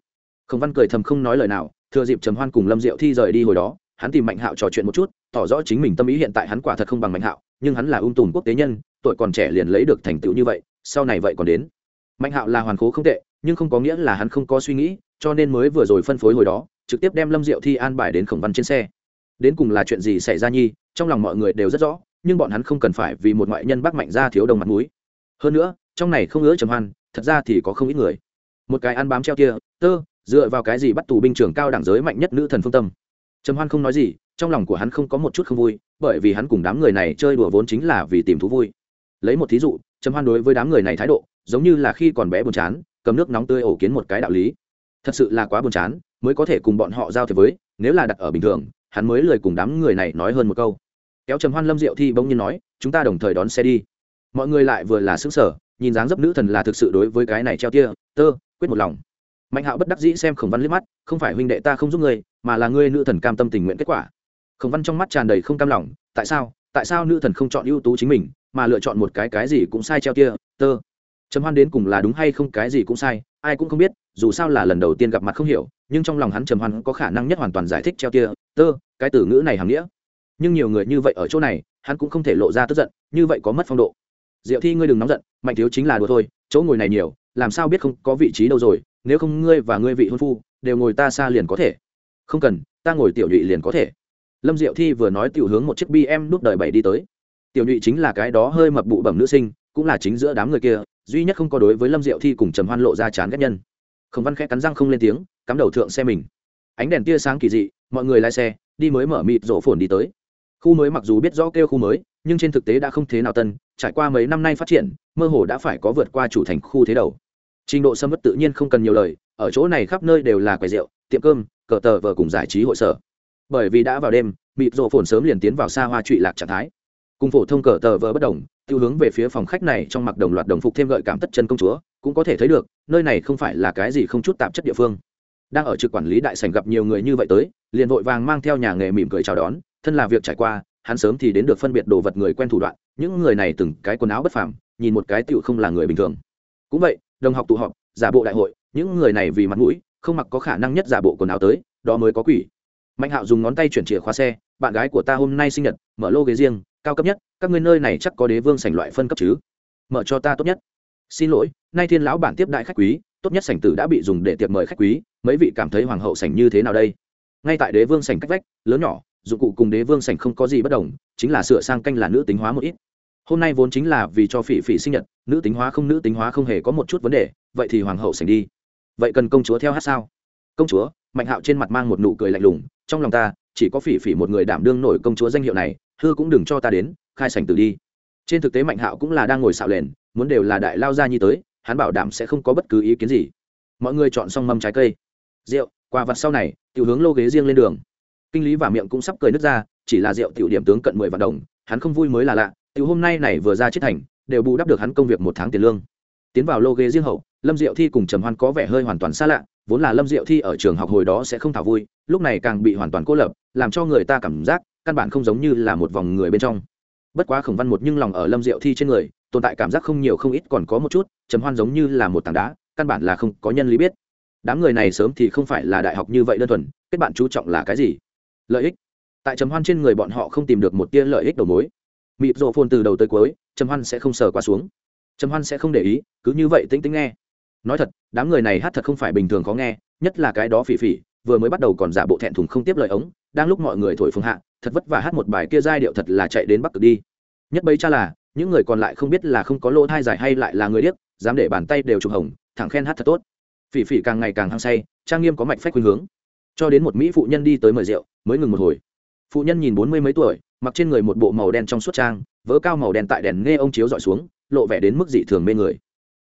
Khổng văn cười thầm không nói lời nào, thừa dịp trầm hoan cùng lâm diệu thi rời đi hồi đó, hắn tìm mạnh hạo trò chuyện một chút, tỏ rõ chính mình tâm ý hiện tại hắn quả thật không bằng mạnh hạo, nhưng hắn là ung tùm quốc tế nhân, tuổi còn trẻ liền lấy được thành tựu như vậy, sau này vậy còn đến. Mạnh hạo là hoàn khố không tệ nhưng không có nghĩa là hắn không có suy nghĩ, cho nên mới vừa rồi phân phối hồi đó, trực tiếp đem lâm diệu thi an bài đến khổng văn trên xe. Đến cùng là chuyện gì xảy ra nhi, trong lòng mọi người đều rất rõ, nhưng bọn hắn không cần phải vì một ngoại nhân bắc mạnh ra thiếu đồng mặt mũi. Hơn nữa, trong này không ngỡ trầm hoan, thật ra thì có không ít người. Một cái ăn bám treo kia, tơ, dựa vào cái gì bắt tù binh trưởng cao đẳng giới mạnh nhất nữ thần phương tâm. Trầm hoan không nói gì, trong lòng của hắn không có một chút không vui, bởi vì hắn cùng đám người này chơi đùa vốn chính là vì tìm thú vui. Lấy một thí dụ, trầm hoan đối với đám người này thái độ, giống như là khi còn bé buồn chán cầm nước nóng tươi ổ kiến một cái đạo lý. Thật sự là quá buồn chán, mới có thể cùng bọn họ giao thiệp với, nếu là đặt ở bình thường, hắn mới lời cùng đám người này nói hơn một câu. Kéo trầm hoan lâm diệu thi bỗng nhiên nói, chúng ta đồng thời đón xe đi. Mọi người lại vừa là xứng sở nhìn dáng dấp nữ thần là thực sự đối với cái này treo tia, tơ, quyết một lòng. Mạnh hạo bất đắc dĩ xem khổng văn liếc mắt, không phải huynh đệ ta không giúp ngươi, mà là ngươi nữ thần cam tâm tình nguyện kết quả. Khổng văn trong mắt tràn đầy không cam lòng, tại sao? Tại sao nữ thần không chọn ưu tú chính mình, mà lựa chọn một cái cái gì cũng sai treo tia, tơ? Trầm hoan đến cùng là đúng hay không cái gì cũng sai, ai cũng không biết, dù sao là lần đầu tiên gặp mặt không hiểu, nhưng trong lòng hắn trầm hoan có khả năng nhất hoàn toàn giải thích treo tia tơ, cái từ ngữ này hàm nghĩa. Nhưng nhiều người như vậy ở chỗ này, hắn cũng không thể lộ ra tức giận, như vậy có mất phong độ. Diệu thi ngươi đừng nóng giận, mạnh thiếu chính là đùa thôi, chỗ ngồi này nhiều, làm sao biết không có vị trí đâu rồi, nếu không ngươi và ngươi vị hôn phu, đều ngồi ta xa liền có thể. Không cần, ta ngồi tiểu nhụy liền có thể. Lâm diệu thi vừa nói tiểu hướng một chiếc bm đút đời bảy đi tới. Tiểu nhụy chính là cái đó hơi mập bụ bẩm nữ sinh, cũng là chính giữa đám người kia duy nhất không có đối với lâm diệu thi cùng trầm hoan lộ ra chán ghét nhân. Khổng văn khẽ cắn răng không lên tiếng, cắm đầu thượng xe mình. Ánh đèn tia sáng kỳ dị, mọi người lái xe, đi mới mở mịt rổ phồn đi tới. Khu mới mặc dù biết rõ kêu khu mới, nhưng trên thực tế đã không thế nào tân, trải qua mấy năm nay phát triển, mơ hồ đã phải có vượt qua chủ thành khu thế đầu. Trình độ sâm mất tự nhiên không cần nhiều lời, ở chỗ này khắp nơi đều là quầy rượu, tiệm cơm, cờ tờ vờ cùng giải trí hội sở. Bởi vì đã vào đêm, mịt rộ phồn sớm liền tiến vào xa hoa trụy lạc trạng thái. Cùng phổ thông cờ tờ vờ bất đồng tiêu hướng về phía phòng khách này trong mặc đồng loạt đồng phục thêm gợi cảm tất chân công chúa, cũng có thể thấy được, nơi này không phải là cái gì không chút tạp chất địa phương. Đang ở trực quản lý đại sảnh gặp nhiều người như vậy tới, liền vội vàng mang theo nhà nghề mỉm cười chào đón, thân là việc trải qua, hắn sớm thì đến được phân biệt đồ vật người quen thủ đoạn, những người này từng cái quần áo bất phàm, nhìn một cái tựu không là người bình thường. Cũng vậy, đồng học tụ họp, giả bộ đại hội, những người này vì mặt mũi, không mặc có khả năng nhất giả bộ quần áo tới, đó mới có quỷ. Mạnh hạo dùng ngón tay chuyển chìa khóa xe, bạn gái của ta hôm nay sinh nhật, mở lô ghế riêng cao cấp nhất, các ngươi nơi này chắc có đế vương sảnh loại phân cấp chứ? Mở cho ta tốt nhất. Xin lỗi, nay thiên lão bản tiếp đại khách quý, tốt nhất sảnh tử đã bị dùng để tiệc mời khách quý, mấy vị cảm thấy hoàng hậu sảnh như thế nào đây? Ngay tại đế vương sảnh cách vách, lớn nhỏ, dụng cụ cùng đế vương sảnh không có gì bất đồng, chính là sửa sang canh là nữ tính hóa một ít. Hôm nay vốn chính là vì cho phỉ phỉ sinh nhật, nữ tính hóa không, nữ tính hóa không hề có một chút vấn đề, vậy thì hoàng hậu sảnh đi. Vậy cần công chúa theo hát sao? Công chúa, mạnh hạo trên mặt mang một nụ cười lạnh lùng, trong lòng ta chỉ có phỉ phỉ một người đảm đương nổi công chúa danh hiệu này, hư cũng đừng cho ta đến, khai sảnh từ đi. Trên thực tế mạnh hạo cũng là đang ngồi xạo lền muốn đều là đại lao ra nhi tới, hắn bảo đảm sẽ không có bất cứ ý kiến gì. Mọi người chọn xong mâm trái cây. Rượu, quà vặt sau này, tiểu hướng lô ghế riêng lên đường. Kinh lý và miệng cũng sắp cười nứt ra, chỉ là rượu tiểu điểm tướng cận mười vạn đồng, hắn không vui mới là lạ, tiểu hôm nay này vừa ra chết thành, đều bù đắp được hắn công việc một tháng tiền lương. Tiến vào lô ghế riêng hậu lâm diệu thi cùng trầm hoan có vẻ hơi hoàn toàn xa lạ, vốn là lâm diệu thi ở trường học hồi đó sẽ không thảo vui, lúc này càng bị hoàn toàn cô lập, làm cho người ta cảm giác căn bản không giống như là một vòng người bên trong. Bất quá khổng văn một nhưng lòng ở lâm diệu thi trên người, tồn tại cảm giác không nhiều không ít còn có một chút, trầm hoan giống như là một tảng đá, căn bản là không có nhân lý biết. Đám người này sớm thì không phải là đại học như vậy đơn thuần, kết bạn chú trọng là cái gì? Lợi ích. Tại trầm hoan trên người bọn họ không tìm được một tia lợi ích đầu mối. Mịp rộ phôn từ đầu tới cuối, trầm hoan sẽ không sờ qua xuống. Trầm hoan sẽ không để ý, cứ như vậy tĩnh tĩnh nghe nói thật, đám người này hát thật không phải bình thường khó nghe, nhất là cái đó phỉ phỉ, vừa mới bắt đầu còn giả bộ thẹn thùng không tiếp lời ống, đang lúc mọi người thổi phồng hạ, thật vất vả hát một bài kia giai điệu thật là chạy đến bắc cực đi. Nhất bấy cha là, những người còn lại không biết là không có lỗ thai dài hay lại là người điếc, dám để bàn tay đều trục hồng, thẳng khen hát thật tốt. Phỉ phỉ càng ngày càng hăng say, trang nghiêm có mạch phách khuynh hướng. Cho đến một mỹ phụ nhân đi tới mời rượu, mới ngừng một hồi. Phụ nhân nhìn bốn mươi mấy tuổi, mặc trên người một bộ màu đen trong suốt trang vỡ cao màu đen tại đèn nghe ông chiếu dọi xuống, lộ vẻ đến mức dị thường mê người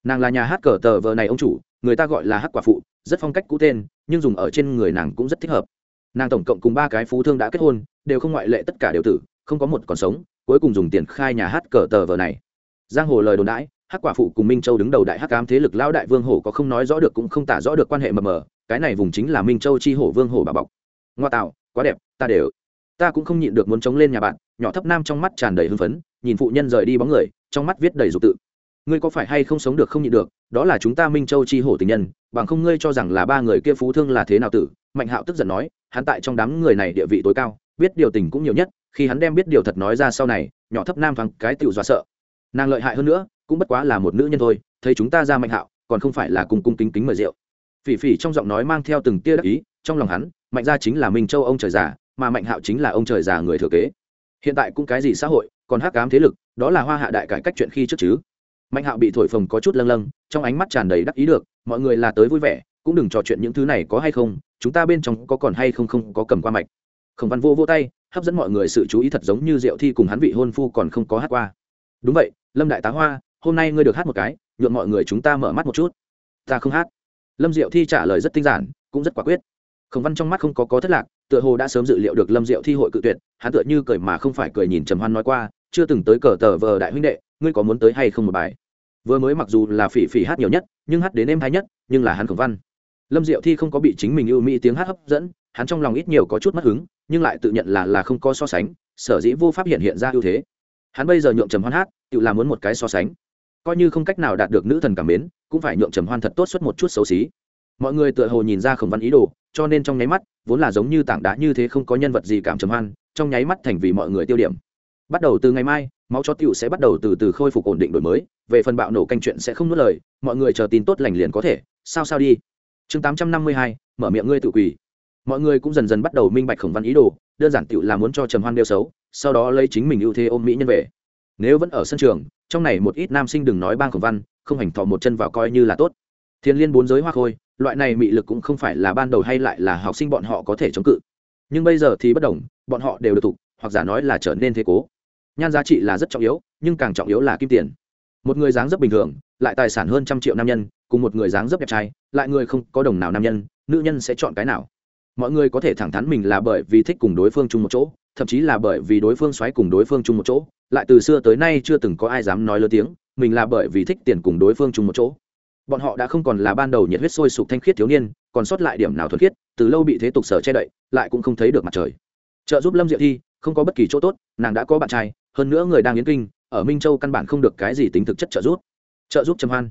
nàng là nhà hát cờ tờ vờ này ông chủ, người ta gọi là hát quả phụ, rất phong cách cũ tên, nhưng dùng ở trên người nàng cũng rất thích hợp. Nàng tổng cộng cùng ba cái phú thương đã kết hôn, đều không ngoại lệ tất cả đều tử, không có một còn sống, cuối cùng dùng tiền khai nhà hát cờ tờ vờ này. Giang hồ lời đồn đãi, hát quả phụ cùng minh châu đứng đầu đại hát cám thế lực lão đại vương hổ có không nói rõ được cũng không tả rõ được quan hệ mờ mờ, cái này vùng chính là minh châu chi hổ vương hổ bà bọc. Ngoa tạo, quá đẹp, ta đều. Ta cũng không nhịn được muốn chống lên nhà bạn, nhỏ thấp nam trong mắt tràn đầy hưng phấn, nhìn phụ nhân rời đi bóng người, trong mắt viết đầy dục tự ngươi có phải hay không sống được không nhịn được, đó là chúng ta minh châu chi hổ tình nhân, bằng không ngươi cho rằng là ba người kia phú thương là thế nào tử? Mạnh hạo tức giận nói, hắn tại trong đám người này địa vị tối cao, biết điều tình cũng nhiều nhất, khi hắn đem biết điều thật nói ra sau này, nhỏ thấp nam thoáng cái tựu dọa sợ. Nàng lợi hại hơn nữa, cũng bất quá là một nữ nhân thôi, thấy chúng ta ra mạnh hạo, còn không phải là cùng cung kính kính mời rượu. Phỉ phỉ trong giọng nói mang theo từng tia đắc ý, trong lòng hắn, mạnh gia chính là minh châu ông trời già, mà mạnh hạo chính là ông trời già người thừa kế. Hiện tại cũng cái gì xã hội, còn hắc cám thế lực, đó là hoa hạ đại cải cách chuyện khi trước chứ mạnh hạo bị thổi phồng có chút lâng lâng, trong ánh mắt tràn đầy đắc ý được, mọi người là tới vui vẻ, cũng đừng trò chuyện những thứ này có hay không, chúng ta bên trong có còn hay không không có cầm qua mạch. Khổng văn vô vô tay, hấp dẫn mọi người sự chú ý thật giống như diệu thi cùng hắn vị hôn phu còn không có hát qua. Đúng vậy, lâm đại tá hoa, hôm nay ngươi được hát một cái nhuộm mọi người chúng ta mở mắt một chút. Ta không hát. Lâm diệu thi trả lời rất tinh giản, cũng rất quả quyết. Khổng văn trong mắt không có có thất lạc, tựa hồ đã sớm dự liệu được lâm diệu thi hội cự tuyệt, hắn tựa như cười mà không phải cười nhìn trầm hoan nói qua, chưa từng tới cờ tờ vờ đại huynh đệ, ngươi có muốn tới hay không một bài? Vừa mới mặc dù là phỉ phỉ hát nhiều nhất, nhưng hát đến em hay nhất, nhưng là hắn khổng văn. Lâm diệu thi không có bị chính mình ưu mỹ tiếng hát hấp dẫn, hắn trong lòng ít nhiều có chút mất hứng, nhưng lại tự nhận là là không có so sánh, sở dĩ vô pháp hiện hiện ra ưu thế. Hắn bây giờ nhượng trầm hoan hát, tự làm muốn một cái so sánh. Coi như không cách nào đạt được nữ thần cảm mến, cũng phải nhượng trầm hoan thật tốt suốt một chút xấu xí. Mọi người tựa hồ nhìn ra khổng văn ý đồ, cho nên trong nháy mắt, vốn là giống như tảng đá như thế không có nhân vật gì cảm trầm hoan, trong nháy mắt thành vì mọi người tiêu điểm. Bắt đầu từ ngày mai máu chó tiểu sẽ bắt đầu từ từ khôi phục ổn định đổi mới, về phần bạo nổ canh chuyện sẽ không nuốt lời, mọi người chờ tin tốt lành liền có thể, sao sao đi. Chương tám trăm năm mươi hai, mở miệng ngươi tự quỳ mọi người cũng dần dần bắt đầu minh bạch khổng văn ý đồ, đơn giản tiểu là muốn cho trầm hoan đeo xấu, sau đó lấy chính mình ưu thế ôm mỹ nhân về. Nếu vẫn ở sân trường, trong này một ít nam sinh đừng nói bang khổng văn, không hành thọ một chân vào coi như là tốt. Thiên liên bốn giới hoa khôi, loại này mị lực cũng không phải là ban đầu hay lại là học sinh bọn họ có thể chống cự. Nhưng bây giờ thì bất đồng, bọn họ đều được thụ, hoặc giả nói là trở nên thế cố nhan giá trị là rất trọng yếu, nhưng càng trọng yếu là kim tiền. Một người dáng dấp bình thường, lại tài sản hơn trăm triệu nam nhân, cùng một người dáng dấp đẹp trai, lại người không có đồng nào nam nhân, nữ nhân sẽ chọn cái nào? Mọi người có thể thẳng thắn mình là bởi vì thích cùng đối phương chung một chỗ, thậm chí là bởi vì đối phương xoáy cùng đối phương chung một chỗ, lại từ xưa tới nay chưa từng có ai dám nói lớn tiếng, mình là bởi vì thích tiền cùng đối phương chung một chỗ. Bọn họ đã không còn là ban đầu nhiệt huyết sôi sục thanh khiết thiếu niên, còn sót lại điểm nào thuần khiết, từ lâu bị thế tục sở che đậy, lại cũng không thấy được mặt trời. Trợ giúp lâm diệu thi, không có bất kỳ chỗ tốt, nàng đã có bạn trai hơn nữa người đang yến kinh, ở minh châu căn bản không được cái gì tính thực chất trợ giúp. Trợ giúp trầm hoan.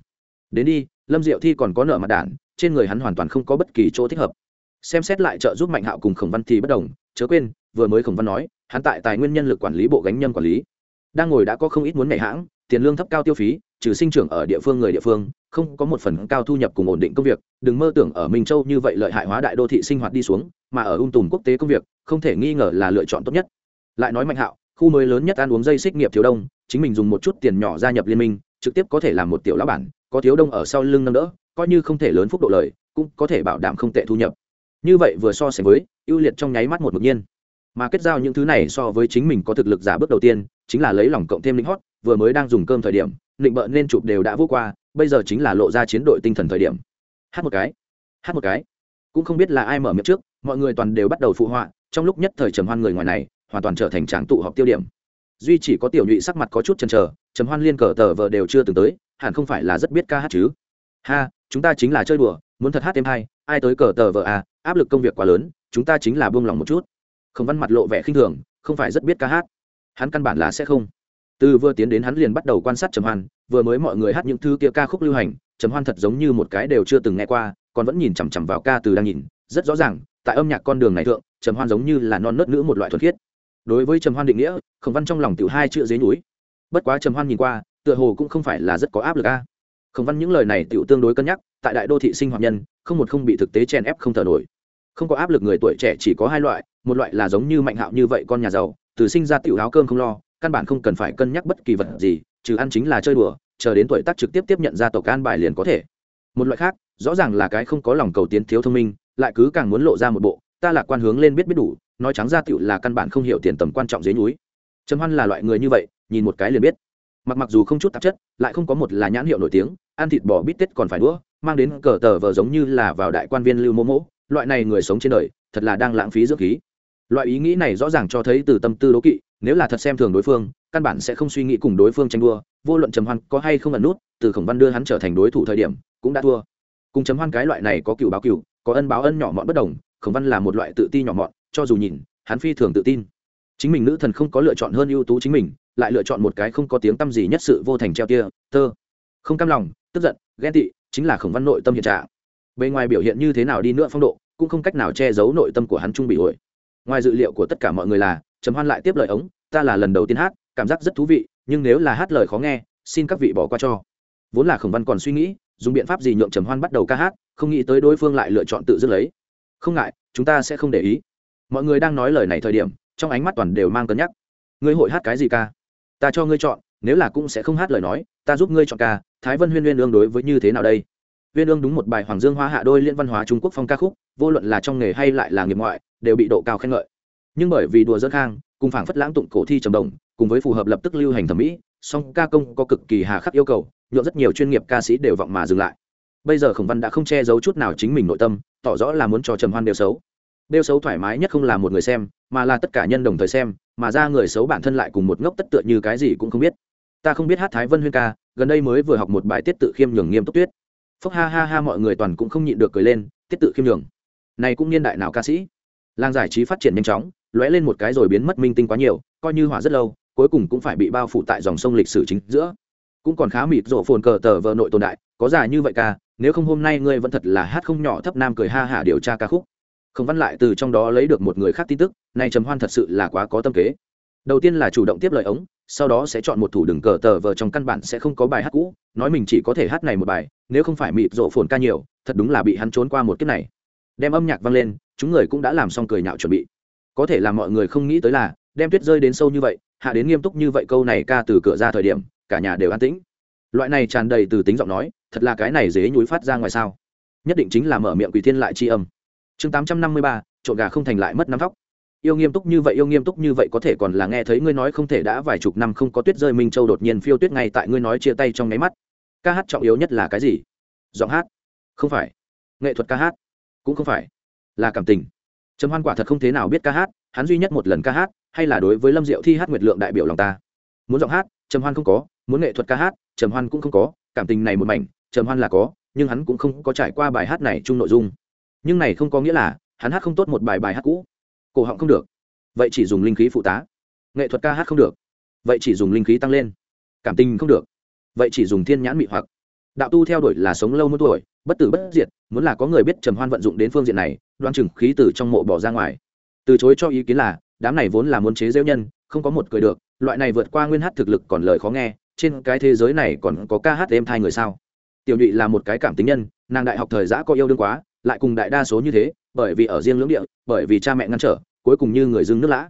Đến đi, lâm diệu thi còn có nợ mặt đản trên người hắn hoàn toàn không có bất kỳ chỗ thích hợp. Xem xét lại trợ giúp mạnh hạo cùng khổng văn thì bất đồng, chớ quên, vừa mới khổng văn nói, hắn tại tài nguyên nhân lực quản lý bộ gánh nhân quản lý. Đang ngồi đã có không ít muốn nhảy hãng, tiền lương thấp cao tiêu phí, trừ sinh trưởng ở địa phương người địa phương, không có một phần cao thu nhập cùng ổn định công việc, đừng mơ tưởng ở minh châu như vậy lợi hại hóa đại đô thị sinh hoạt đi xuống, mà ở ung tùm quốc tế công việc, không thể nghi ngờ là lựa chọn tốt nhất. Lại nói mạnh hạo khu mới lớn nhất ăn uống dây xích nghiệp thiếu đông, chính mình dùng một chút tiền nhỏ gia nhập liên minh, trực tiếp có thể làm một tiểu lão bản, có thiếu đông ở sau lưng nâng đỡ, coi như không thể lớn phúc độ lời, cũng có thể bảo đảm không tệ thu nhập. Như vậy vừa so sánh với, ưu liệt trong nháy mắt một mực nhiên. Mà kết giao những thứ này so với chính mình có thực lực giả bước đầu tiên, chính là lấy lòng cộng thêm linh hót, vừa mới đang dùng cơm thời điểm, định bợ nên chụp đều đã vô qua, bây giờ chính là lộ ra chiến đội tinh thần thời điểm. Hát một cái, hát một cái. Cũng không biết là ai mở miệng trước, mọi người toàn đều bắt đầu phụ họa, trong lúc nhất thời trầm hoan người ngoài này hoàn toàn trở thành tràng tụ họp tiêu điểm. Duy chỉ có tiểu nhụy sắc mặt có chút chần chờ, trầm hoan liên cờ tờ vợ đều chưa từng tới, hẳn không phải là rất biết ca hát chứ. Ha, chúng ta chính là chơi đùa, muốn thật hát thêm hay, ai tới cờ tờ vợ à áp lực công việc quá lớn, chúng ta chính là buông lòng một chút. Không văn mặt lộ vẻ khinh thường, không phải rất biết ca hát. Hắn căn bản là sẽ không. Từ vừa tiến đến hắn liền bắt đầu quan sát trầm hoan, vừa mới mọi người hát những thứ kia ca khúc lưu hành, trầm hoan thật giống như một cái đều chưa từng nghe qua, còn vẫn nhìn chằm chằm vào ca từ đang nhìn, rất rõ ràng, tại âm nhạc con đường này thượng, trầm hoan giống như là non nớt nữ một loại thuật khiết đối với trầm hoan định nghĩa, khổng văn trong lòng tiểu hai chữ dế núi. Bất quá trầm hoan nhìn qua, tựa hồ cũng không phải là rất có áp lực a. Khổng văn những lời này tiểu tương đối cân nhắc, tại đại đô thị sinh hoạt nhân, không một không bị thực tế chen ép không thở nổi. Không có áp lực người tuổi trẻ chỉ có hai loại, một loại là giống như mạnh hạo như vậy con nhà giàu, từ sinh ra tiểu áo cơm không lo, căn bản không cần phải cân nhắc bất kỳ vật gì, trừ ăn chính là chơi đùa, chờ đến tuổi tác trực tiếp tiếp nhận ra tộc can bài liền có thể. Một loại khác, rõ ràng là cái không có lòng cầu tiến thiếu thông minh, lại cứ càng muốn lộ ra một bộ, ta là quan hướng lên biết biết đủ nói trắng ra tựu là căn bản không hiểu tiền tầm quan trọng dưới núi. Trầm hoan là loại người như vậy, nhìn một cái liền biết. Mặc mặc dù không chút tạp chất, lại không có một là nhãn hiệu nổi tiếng, ăn thịt bò bít tết còn phải đũa, mang đến cờ tờ vờ giống như là vào đại quan viên lưu mô mỗ, loại này người sống trên đời, thật là đang lãng phí dưỡng khí. Loại ý nghĩ này rõ ràng cho thấy từ tâm tư đố kỵ, nếu là thật xem thường đối phương, căn bản sẽ không suy nghĩ cùng đối phương tranh đua, vô luận trầm hoan có hay không ẩn nút, từ khổng văn đưa hắn trở thành đối thủ thời điểm, cũng đã thua. Cùng Trầm hoan cái loại này có cựu báo cựu, có ân báo ân nhỏ mọn bất đồng, khổng văn là một loại tự ti nhỏ mọn cho dù nhìn, hắn phi thường tự tin. Chính mình nữ thần không có lựa chọn hơn ưu tú chính mình, lại lựa chọn một cái không có tiếng tâm gì nhất sự vô thành treo tia, tơ. Không cam lòng, tức giận, ghen tị, chính là khổng văn nội tâm hiện trạng. Bề ngoài biểu hiện như thế nào đi nữa phong độ, cũng không cách nào che giấu nội tâm của hắn trung bị ổi ngoài dự liệu của tất cả mọi người là chấm hoan lại tiếp lời ống, ta là lần đầu tiên hát, cảm giác rất thú vị, nhưng nếu là hát lời khó nghe, xin các vị bỏ qua cho. Vốn là khổng văn còn suy nghĩ, dùng biện pháp gì nhượng trầm hoan bắt đầu ca hát, không nghĩ tới đối phương lại lựa chọn tự dứt lấy. Không ngại, chúng ta sẽ không để ý mọi người đang nói lời này thời điểm, trong ánh mắt toàn đều mang cân nhắc. Ngươi hội hát cái gì ca? Ta cho ngươi chọn, nếu là cũng sẽ không hát lời nói, ta giúp ngươi chọn ca, thái vân huyên huyên ương đối với như thế nào đây? Huyên ương đúng một bài hoàng dương hoa hạ đôi liên văn hóa trung quốc phong ca khúc, vô luận là trong nghề hay lại là nghiệp ngoại, đều bị độ cao khen ngợi. Nhưng bởi vì đùa dân khang, cùng phảng phất lãng tụng cổ thi trầm đồng, cùng với phù hợp lập tức lưu hành thẩm mỹ, song ca công có cực kỳ hà khắc yêu cầu nhuộm rất nhiều chuyên nghiệp ca sĩ đều vọng mà dừng lại. Bây giờ khổng văn đã không che giấu chút nào chính mình nội tâm, tỏ rõ là muốn cho trầm hoan đều xấu đều xấu thoải mái nhất không là một người xem, mà là tất cả nhân đồng thời xem, mà ra người xấu bản thân lại cùng một ngốc tất tựa như cái gì cũng không biết. Ta không biết hát thái vân huyên ca, gần đây mới vừa học một bài tiết tự khiêm nhường nghiêm túc tuyết. Phúc ha ha ha, mọi người toàn cũng không nhịn được cười lên, tiết tự khiêm nhường. Này cũng niên đại nào ca sĩ? Làng giải trí phát triển nhanh chóng, lóe lên một cái rồi biến mất minh tinh quá nhiều, coi như hỏa rất lâu, cuối cùng cũng phải bị bao phủ tại dòng sông lịch sử chính giữa. Cũng còn khá mịt rộ phồn cờ tờ vợ nội tồn đại, có giả như vậy ca, nếu không hôm nay ngươi vẫn thật là hát không nhỏ thấp nam cười ha hả điều tra ca khúc không văn lại từ trong đó lấy được một người khác tin tức, này trầm hoan thật sự là quá có tâm kế. Đầu tiên là chủ động tiếp lời ống, sau đó sẽ chọn một thủ đừng cờ tờ vờ trong căn bản sẽ không có bài hát cũ, nói mình chỉ có thể hát này một bài, nếu không phải mịp rộ phồn ca nhiều, thật đúng là bị hắn trốn qua một kiếp này. Đem âm nhạc vang lên, chúng người cũng đã làm xong cười nhạo chuẩn bị. Có thể là mọi người không nghĩ tới là, đem tuyết rơi đến sâu như vậy, hạ đến nghiêm túc như vậy câu này ca từ cửa ra thời điểm, cả nhà đều an tĩnh. Loại này tràn đầy từ tính giọng nói, thật là cái này dế nhúi phát ra ngoài sao? Nhất định chính là mở miệng quỷ thiên lại tri âm chương tám trăm năm mươi ba, trộn gà không thành lại mất năm thóc yêu nghiêm túc như vậy, yêu nghiêm túc như vậy có thể còn là nghe thấy ngươi nói không thể đã vài chục năm không có tuyết rơi minh châu đột nhiên phiêu tuyết ngay tại ngươi nói chia tay trong nháy mắt. Ca hát trọng yếu nhất là cái gì? Giọng hát. Không phải. Nghệ thuật ca hát. Cũng không phải. Là cảm tình. Trầm hoan quả thật không thế nào biết ca hát, hắn duy nhất một lần ca hát, hay là đối với lâm diệu thi hát nguyệt lượng đại biểu lòng ta. Muốn giọng hát, trầm hoan không có, muốn nghệ thuật ca hát, trầm hoan cũng không có, cảm tình này một mảnh, trầm hoan là có, nhưng hắn cũng không có trải qua bài hát này chung nội dung nhưng này không có nghĩa là hắn hát không tốt một bài bài hát cũ. Cổ họng không được. Vậy chỉ dùng linh khí phụ tá. Nghệ thuật ca hát không được. Vậy chỉ dùng linh khí tăng lên. Cảm tình không được. Vậy chỉ dùng thiên nhãn mị hoặc. Đạo tu theo đuổi là sống lâu muôn tuổi, bất tử bất diệt, muốn là có người biết trầm hoan vận dụng đến phương diện này, đoan chừng khí từ trong mộ bỏ ra ngoài. Từ chối cho ý kiến là, đám này vốn là muốn chế giễu nhân, không có một cười được, loại này vượt qua nguyên hát thực lực còn lời khó nghe, trên cái thế giới này còn có ca hát êm thai người sao? Tiểu nhụy là một cái cảm tính nhân, nàng đại học thời giã có yêu đương quá lại cùng đại đa số như thế, bởi vì ở riêng lưỡng địa, bởi vì cha mẹ ngăn trở, cuối cùng như người dưng nước lã.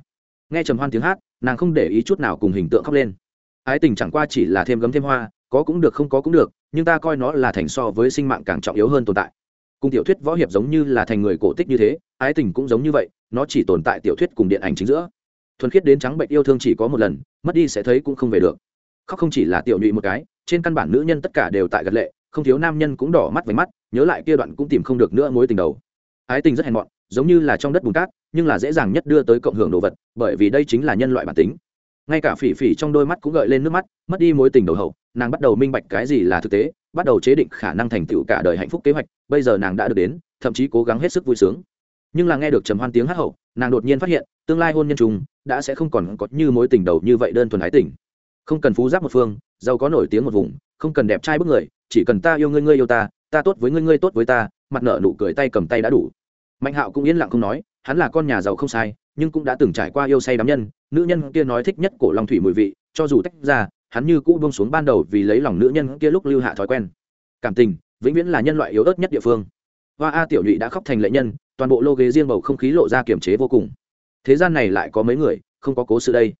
Nghe trầm hoan tiếng hát, nàng không để ý chút nào cùng hình tượng khóc lên. Ái tình chẳng qua chỉ là thêm gấm thêm hoa, có cũng được không có cũng được, nhưng ta coi nó là thành so với sinh mạng càng trọng yếu hơn tồn tại. Cùng tiểu thuyết võ hiệp giống như là thành người cổ tích như thế, ái tình cũng giống như vậy, nó chỉ tồn tại tiểu thuyết cùng điện ảnh chính giữa. Thuần khiết đến trắng bệnh yêu thương chỉ có một lần, mất đi sẽ thấy cũng không về được. Khóc không chỉ là tiểu nhụy một cái, trên căn bản nữ nhân tất cả đều tại gật lệ không thiếu nam nhân cũng đỏ mắt váy mắt, nhớ lại kia đoạn cũng tìm không được nữa mối tình đầu. Ái tình rất hèn mọn, giống như là trong đất bùn cát, nhưng là dễ dàng nhất đưa tới cộng hưởng đồ vật, bởi vì đây chính là nhân loại bản tính. Ngay cả phỉ phỉ trong đôi mắt cũng gợi lên nước mắt, mất đi mối tình đầu hậu, nàng bắt đầu minh bạch cái gì là thực tế, bắt đầu chế định khả năng thành tựu cả đời hạnh phúc kế hoạch, bây giờ nàng đã được đến, thậm chí cố gắng hết sức vui sướng. Nhưng là nghe được trầm hoan tiếng hát hậu, nàng đột nhiên phát hiện, tương lai hôn nhân chung, đã sẽ không còn có như mối tình đầu như vậy đơn thuần ái tình. Không cần phú giáp một phương, giàu có nổi tiếng một vùng, không cần đẹp trai bức người chỉ cần ta yêu ngươi ngươi yêu ta ta tốt với ngươi ngươi tốt với ta, mặt nợ nụ cười tay cầm tay đã đủ. Mạnh hạo cũng yên lặng không nói, hắn là con nhà giàu không sai, nhưng cũng đã từng trải qua yêu say đắm nhân, nữ nhân kia nói thích nhất cổ long thủy mùi vị, cho dù tách ra, hắn như cũ bông xuống ban đầu vì lấy lòng nữ nhân kia lúc lưu hạ thói quen. Cảm tình, vĩnh viễn là nhân loại yếu ớt nhất địa phương. Hoa a tiểu nhụy đã khóc thành lệ nhân, toàn bộ lô ghế riêng bầu không khí lộ ra kiềm chế vô cùng. Thế gian này lại có mấy người, không có cố sự đây.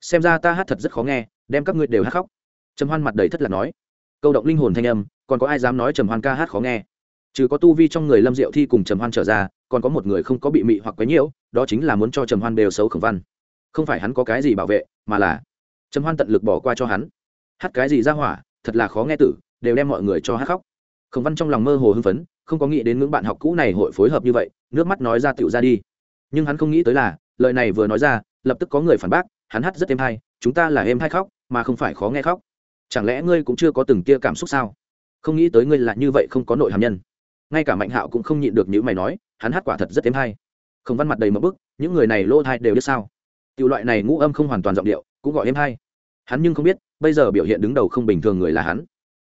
Xem ra ta hát thật rất khó nghe, đem các ngươi đều hát khóc. Trầm hoan mặt đầy thất lạc nói câu động linh hồn thanh âm, còn có ai dám nói trầm hoan ca hát khó nghe? Trừ có tu vi trong người lâm diệu thi cùng trầm hoan trở ra, còn có một người không có bị mị hoặc quấy nhiễu, đó chính là muốn cho trầm hoan đều xấu khổng văn. Không phải hắn có cái gì bảo vệ, mà là trầm hoan tận lực bỏ qua cho hắn. Hát cái gì ra hỏa, thật là khó nghe tử, đều đem mọi người cho hát khóc. Khổng văn trong lòng mơ hồ hưng phấn, không có nghĩ đến ngưỡng bạn học cũ này hội phối hợp như vậy, nước mắt nói ra tựu ra đi. Nhưng hắn không nghĩ tới là, lời này vừa nói ra, lập tức có người phản bác, hắn hát rất êm hay, chúng ta là êm hay khóc, mà không phải khó nghe khóc chẳng lẽ ngươi cũng chưa có từng tia cảm xúc sao? Không nghĩ tới ngươi là như vậy không có nội hàm nhân. Ngay cả mạnh hạo cũng không nhịn được những mày nói, hắn hát quả thật rất êm hay. Không văn mặt đầy một bức, những người này lỗ thai đều biết sao. Tiểu loại này ngũ âm không hoàn toàn giọng điệu, cũng gọi êm hay. Hắn nhưng không biết, bây giờ biểu hiện đứng đầu không bình thường người là hắn.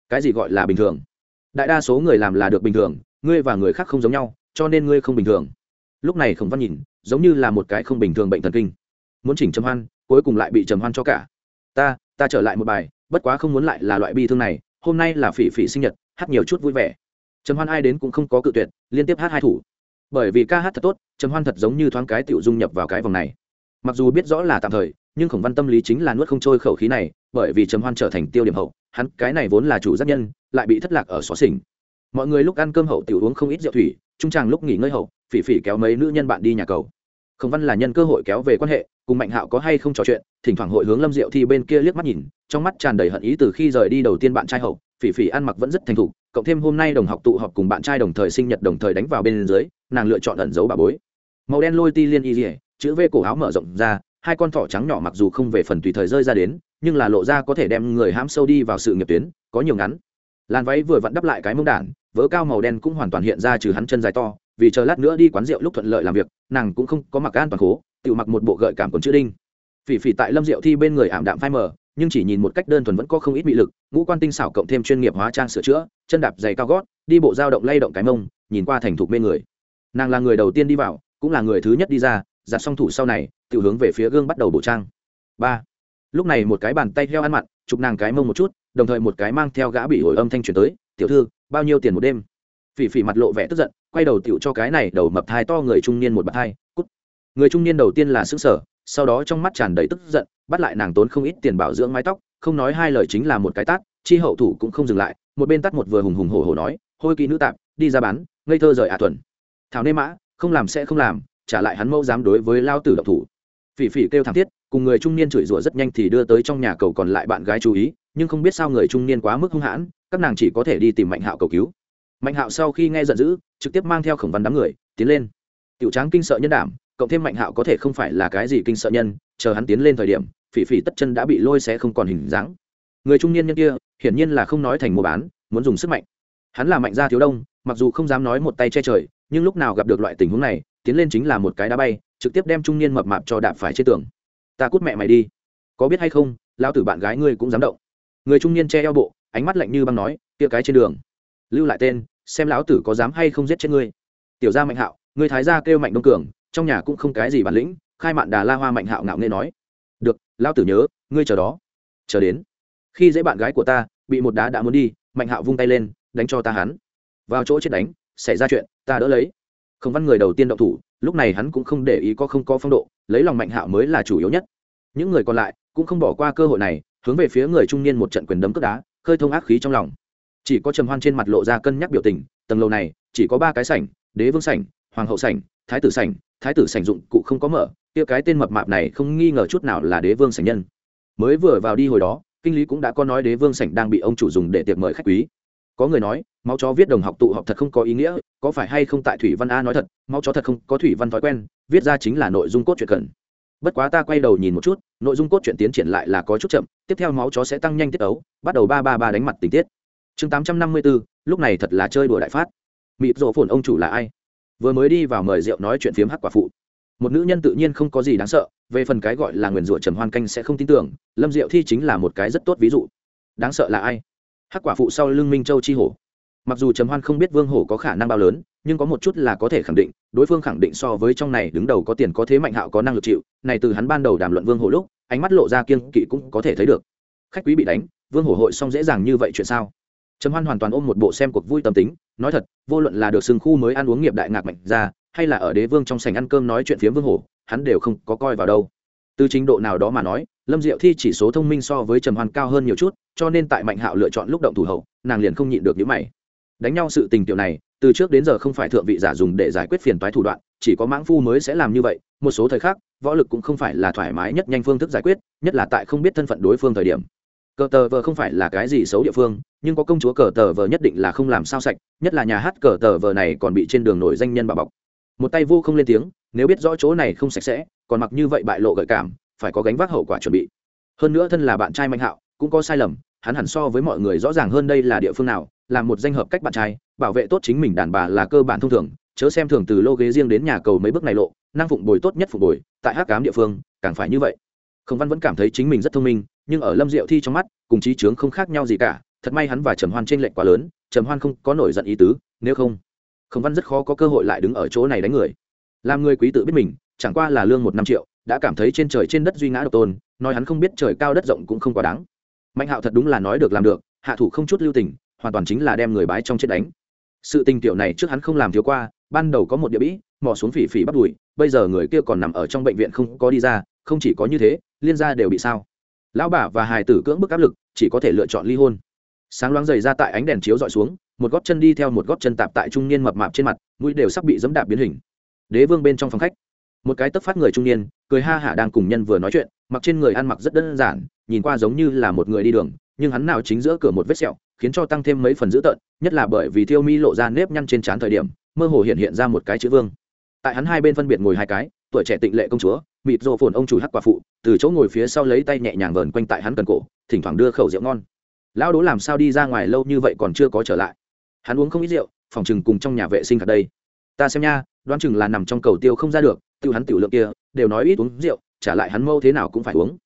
Cái gì gọi là bình thường? Đại đa số người làm là được bình thường, ngươi và người khác không giống nhau, cho nên ngươi không bình thường. Lúc này khổng văn nhìn, giống như là một cái không bình thường bệnh thần kinh. Muốn chỉnh trầm hoan, cuối cùng lại bị trầm hoan cho cả. Ta ta trở lại một bài bất quá không muốn lại là loại bi thương này, hôm nay là phỉ phỉ sinh nhật, hát nhiều chút vui vẻ. Trầm hoan ai đến cũng không có cự tuyệt, liên tiếp hát hai thủ. Bởi vì ca hát thật tốt, trầm hoan thật giống như thoáng cái tiểu dung nhập vào cái vòng này. Mặc dù biết rõ là tạm thời, nhưng khổng văn tâm lý chính là nuốt không trôi khẩu khí này, bởi vì trầm hoan trở thành tiêu điểm hậu, hắn cái này vốn là chủ giác nhân, lại bị thất lạc ở xó xỉnh. Mọi người lúc ăn cơm hậu tiểu uống không ít rượu thủy, trung tràng lúc nghỉ ngơi hậu, phỉ phỉ kéo mấy nữ nhân bạn đi nhà cầu khổng văn là nhân cơ hội kéo về quan hệ, cùng mạnh hạo có hay không trò chuyện, thỉnh thoảng hội hướng lâm diệu thi bên kia liếc mắt nhìn, trong mắt tràn đầy hận ý từ khi rời đi đầu tiên bạn trai hậu, phỉ phỉ ăn mặc vẫn rất thành thục, cộng thêm hôm nay đồng học tụ họp cùng bạn trai đồng thời sinh nhật đồng thời đánh vào bên dưới, nàng lựa chọn ẩn giấu bà bối. Màu đen lôi ti liên y dỉa chữ v cổ áo mở rộng ra, hai con thỏ trắng nhỏ mặc dù không về phần tùy thời rơi ra đến, nhưng là lộ ra có thể đem người hãm sâu đi vào sự nghiệp tuyến, có nhiều ngắn. Làn váy vừa vặn đắp lại cái mông đản vỡ cao màu đen cũng hoàn toàn hiện ra trừ hắn chân dài to vì chờ lát nữa đi quán rượu lúc thuận lợi làm việc, nàng cũng không có mặc an toàn khố tự mặc một bộ gợi cảm còn chữ đinh. Phỉ phỉ tại lâm rượu thi bên người ảm đạm phai mờ, nhưng chỉ nhìn một cách đơn thuần vẫn có không ít bị lực, ngũ quan tinh xảo cộng thêm chuyên nghiệp hóa trang sửa chữa, chân đạp dày cao gót, đi bộ dao động lay động cái mông, nhìn qua thành thục mê người. Nàng là người đầu tiên đi vào, cũng là người thứ nhất đi ra, giặt xong thủ sau này tự hướng về phía gương bắt đầu bổ trang. Ba. Lúc này một cái bàn tay theo ăn mặn, chụp nàng cái mông một chút, đồng thời một cái mang theo gã bị hồi âm thanh truyền tới, tiểu thư, bao nhiêu tiền một đêm? Phỉ phỉ mặt lộ vẻ tức giận, quay đầu tựu cho cái này đầu mập thai to người trung niên một bậc hai cút. Người trung niên đầu tiên là xứng sở sau đó trong mắt tràn đầy tức giận, bắt lại nàng tốn không ít tiền bảo dưỡng mái tóc, không nói hai lời chính là một cái tát, chi hậu thủ cũng không dừng lại, một bên tắt một vừa hùng hùng hổ hổ nói, hôi kỹ nữ tạp, đi ra bán, ngây thơ rời ả à tuần thảo nê mã, không làm sẽ không làm, trả lại hắn mẫu dám đối với lao tử độc thủ. Phỉ phỉ kêu thảm thiết, cùng người trung niên chửi rủa rất nhanh thì đưa tới trong nhà cầu còn lại bạn gái chú ý, nhưng không biết sao người trung niên quá mức hung hãn, các nàng chỉ có thể đi tìm mạnh hạo cầu cứu mạnh hạo sau khi nghe giận dữ, trực tiếp mang theo khổng văn đám người, tiến lên. Tiểu tráng kinh sợ nhân đảm, cộng thêm mạnh hạo có thể không phải là cái gì kinh sợ nhân, chờ hắn tiến lên thời điểm, phỉ phỉ tất chân đã bị lôi sẽ không còn hình dáng. Người trung niên nhân kia, hiển nhiên là không nói thành mua bán, muốn dùng sức mạnh. Hắn là mạnh gia thiếu đông, mặc dù không dám nói một tay che trời, nhưng lúc nào gặp được loại tình huống này, tiến lên chính là một cái đá bay, trực tiếp đem trung niên mập mạp cho đạp phải trên tường. Ta cút mẹ mày đi. Có biết hay không lao tử bạn gái ngươi cũng dám động. Người trung niên che eo bộ, ánh mắt lạnh như băng nói, kia cái trên đường. Lưu lại tên xem lão tử có dám hay không giết chết ngươi. Tiểu gia mạnh hạo, ngươi thái gia kêu mạnh đông cường, trong nhà cũng không cái gì bản lĩnh, khai mạn đà la hoa mạnh hạo ngạo nghe nói. Được, lão tử nhớ, ngươi chờ đó. Chờ đến. Khi dễ bạn gái của ta, bị một đá đã muốn đi, mạnh hạo vung tay lên, đánh cho ta hắn. Vào chỗ chết đánh, xảy ra chuyện, ta đỡ lấy. Không văn người đầu tiên động thủ, lúc này hắn cũng không để ý có không có phong độ, lấy lòng mạnh hạo mới là chủ yếu nhất. Những người còn lại cũng không bỏ qua cơ hội này, hướng về phía người trung niên một trận quyền đấm cướp đá, khơi thông ác khí trong lòng chỉ có trầm hoan trên mặt lộ ra cân nhắc biểu tình, tầng lầu này, chỉ có ba cái sảnh, đế vương sảnh, hoàng hậu sảnh, thái tử sảnh, thái tử sảnh dụng cụ không có mở, kia cái tên mập mạp này không nghi ngờ chút nào là đế vương sảnh nhân. Mới vừa vào đi hồi đó, kinh lý cũng đã có nói đế vương sảnh đang bị ông chủ dùng để tiệc mời khách quý. Có người nói, máu chó viết đồng học tụ họp thật không có ý nghĩa, có phải hay không tại thủy văn a nói thật, máu chó thật không có thủy văn thói quen, viết ra chính là nội dung cốt truyện cần. Bất quá ta quay đầu nhìn một chút, nội dung cốt truyện tiến triển lại là có chút chậm, tiếp theo máu chó sẽ tăng nhanh tiết ấu, bắt đầu ba ba ba đánh mặt tình tiết chương tám trăm năm mươi bốn lúc này thật là chơi đùa đại phát. Mịp rộ phồn ông chủ là ai? Vừa mới đi vào mời rượu nói chuyện phiếm hắc quả phụ. Một nữ nhân tự nhiên không có gì đáng sợ, về phần cái gọi là nguyền rủa trầm hoan canh sẽ không tin tưởng, lâm diệu thi chính là một cái rất tốt ví dụ. Đáng sợ là ai? Hắc quả phụ sau lưng minh châu chi hổ. Mặc dù trầm hoan không biết vương hổ có khả năng bao lớn, nhưng có một chút là có thể khẳng định, đối phương khẳng định so với trong này đứng đầu có tiền có thế mạnh hạo có năng lực chịu, này từ hắn ban đầu đàm luận vương hổ lúc, ánh mắt lộ ra kiên kỵ cũng có thể thấy được. Khách quý bị đánh, vương hổ hội xong dễ dàng như vậy chuyện sao? Trầm hoan hoàn toàn ôm một bộ xem cuộc vui tâm tính, nói thật, vô luận là được xưng khu mới ăn uống nghiệp đại ngạc mạnh ra, hay là ở đế vương trong sảnh ăn cơm nói chuyện phiếm vương hổ, hắn đều không có coi vào đâu. Từ trình độ nào đó mà nói, lâm diệu thi chỉ số thông minh so với trầm hoan cao hơn nhiều chút, cho nên tại mạnh hạo lựa chọn lúc động thủ hậu, nàng liền không nhịn được những mày. Đánh nhau sự tình tiểu này, từ trước đến giờ không phải thượng vị giả dùng để giải quyết phiền toái thủ đoạn, chỉ có mãng phu mới sẽ làm như vậy, một số thời khắc, võ lực cũng không phải là thoải mái nhất nhanh phương thức giải quyết, nhất là tại không biết thân phận đối phương thời điểm cờ tờ vờ không phải là cái gì xấu địa phương, nhưng có công chúa cờ tờ vờ nhất định là không làm sao sạch, nhất là nhà hát cờ tờ vờ này còn bị trên đường nổi danh nhân bà bọc. Một tay vô không lên tiếng, nếu biết rõ chỗ này không sạch sẽ, còn mặc như vậy bại lộ gợi cảm, phải có gánh vác hậu quả chuẩn bị. Hơn nữa thân là bạn trai mạnh hạo, cũng có sai lầm, hắn hẳn so với mọi người rõ ràng hơn đây là địa phương nào là một danh hợp cách bạn trai, bảo vệ tốt chính mình đàn bà là cơ bản thông thường, chớ xem thường từ lô ghế riêng đến nhà cầu mấy bước này lộ, năng phụng bồi tốt nhất phụng bồi, tại hát cám địa phương, càng phải như vậy. Khổng văn vẫn cảm thấy chính mình rất thông minh nhưng ở lâm diệu thi trong mắt, cùng trí trướng không khác nhau gì cả, thật may hắn và trầm hoan t r ê n lệch quá lớn, trầm hoan không có nổi giận ý tứ, nếu không, khổng văn rất khó có cơ hội lại đứng ở chỗ này đánh người. Làm người quý tự biết mình, chẳng qua là lương một năm triệu, đã cảm thấy trên trời trên đất duy ngã độc tôn, nói hắn không biết trời cao đất rộng cũng không quá đáng. Mạnh hạo thật đúng là nói được làm được, hạ thủ không chút lưu tình, hoàn toàn chính là đem người bái trong chết đánh. Sự tình tiểu này trước hắn không làm thiếu qua, ban đầu có một địa bĩ, mò xuống phỉ phỉ bắt đùi, bây giờ người kia còn nằm ở trong bệnh viện không có đi ra, không chỉ có như thế, liên gia đều bị sao lão bà và hài tử cưỡng bức áp lực, chỉ có thể lựa chọn ly hôn. Sáng loáng dày ra tại ánh đèn chiếu dọi xuống, một gót chân đi theo một gót chân tạp tại trung niên mập mạp trên mặt, mũi đều sắp bị dẫm đạp biến hình. Đế vương bên trong phòng khách. Một cái tấp phát người trung niên, cười ha hả đang cùng nhân vừa nói chuyện, mặc trên người ăn mặc rất đơn giản, nhìn qua giống như là một người đi đường, nhưng hắn nào chính giữa cửa một vết sẹo, khiến cho tăng thêm mấy phần dữ tợn, nhất là bởi vì thiêu mi lộ ra nếp nhăn trên trán thời điểm, mơ hồ hiện hiện ra một cái chữ vương. Tại hắn hai bên phân biệt ngồi hai cái, tuổi trẻ tịnh lệ công chúa mịt rộ phồn ông chủ hắc quả phụ, từ chỗ ngồi phía sau lấy tay nhẹ nhàng vờn quanh tại hắn cần cổ, thỉnh thoảng đưa khẩu rượu ngon. Lão đố làm sao đi ra ngoài lâu như vậy còn chưa có trở lại. Hắn uống không ít rượu, phòng chừng cùng trong nhà vệ sinh thật đây. Ta xem nha, đoán chừng là nằm trong cầu tiêu không ra được tiêu hắn tiểu lượng kia, đều nói ít uống rượu, trả lại hắn mâu thế nào cũng phải uống.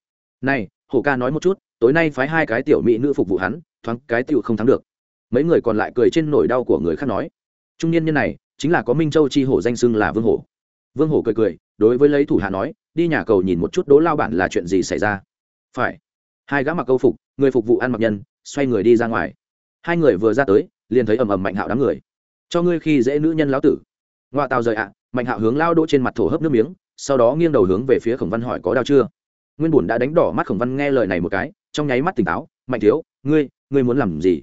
Này, hổ ca nói một chút, tối nay phái hai cái tiểu mỹ nữ phục vụ hắn, thoáng cái tiểu không thắng được. Mấy người còn lại cười trên nỗi đau của người khác nói. Trung niên nhân này, chính là có minh châu chi hổ danh xưng là vương hổ. Vương hổ cười cười, đối với lấy thủ hạ nói đi nhà cầu nhìn một chút đố lao bản là chuyện gì xảy ra. Phải. Hai gã mặc câu phục, người phục vụ ăn mặc nhân, xoay người đi ra ngoài. Hai người vừa ra tới, liền thấy ầm ầm mạnh hạo đám người. Cho ngươi khi dễ nữ nhân lão tử. Ngoa tàu rời ạ, mạnh hạo hướng lao đỗ trên mặt thổ hấp nước miếng, sau đó nghiêng đầu hướng về phía khổng văn hỏi có đau chưa? Nguyên bùn đã đánh đỏ mắt khổng văn nghe lời này một cái, trong nháy mắt tỉnh táo, mạnh thiếu, ngươi ngươi muốn làm gì?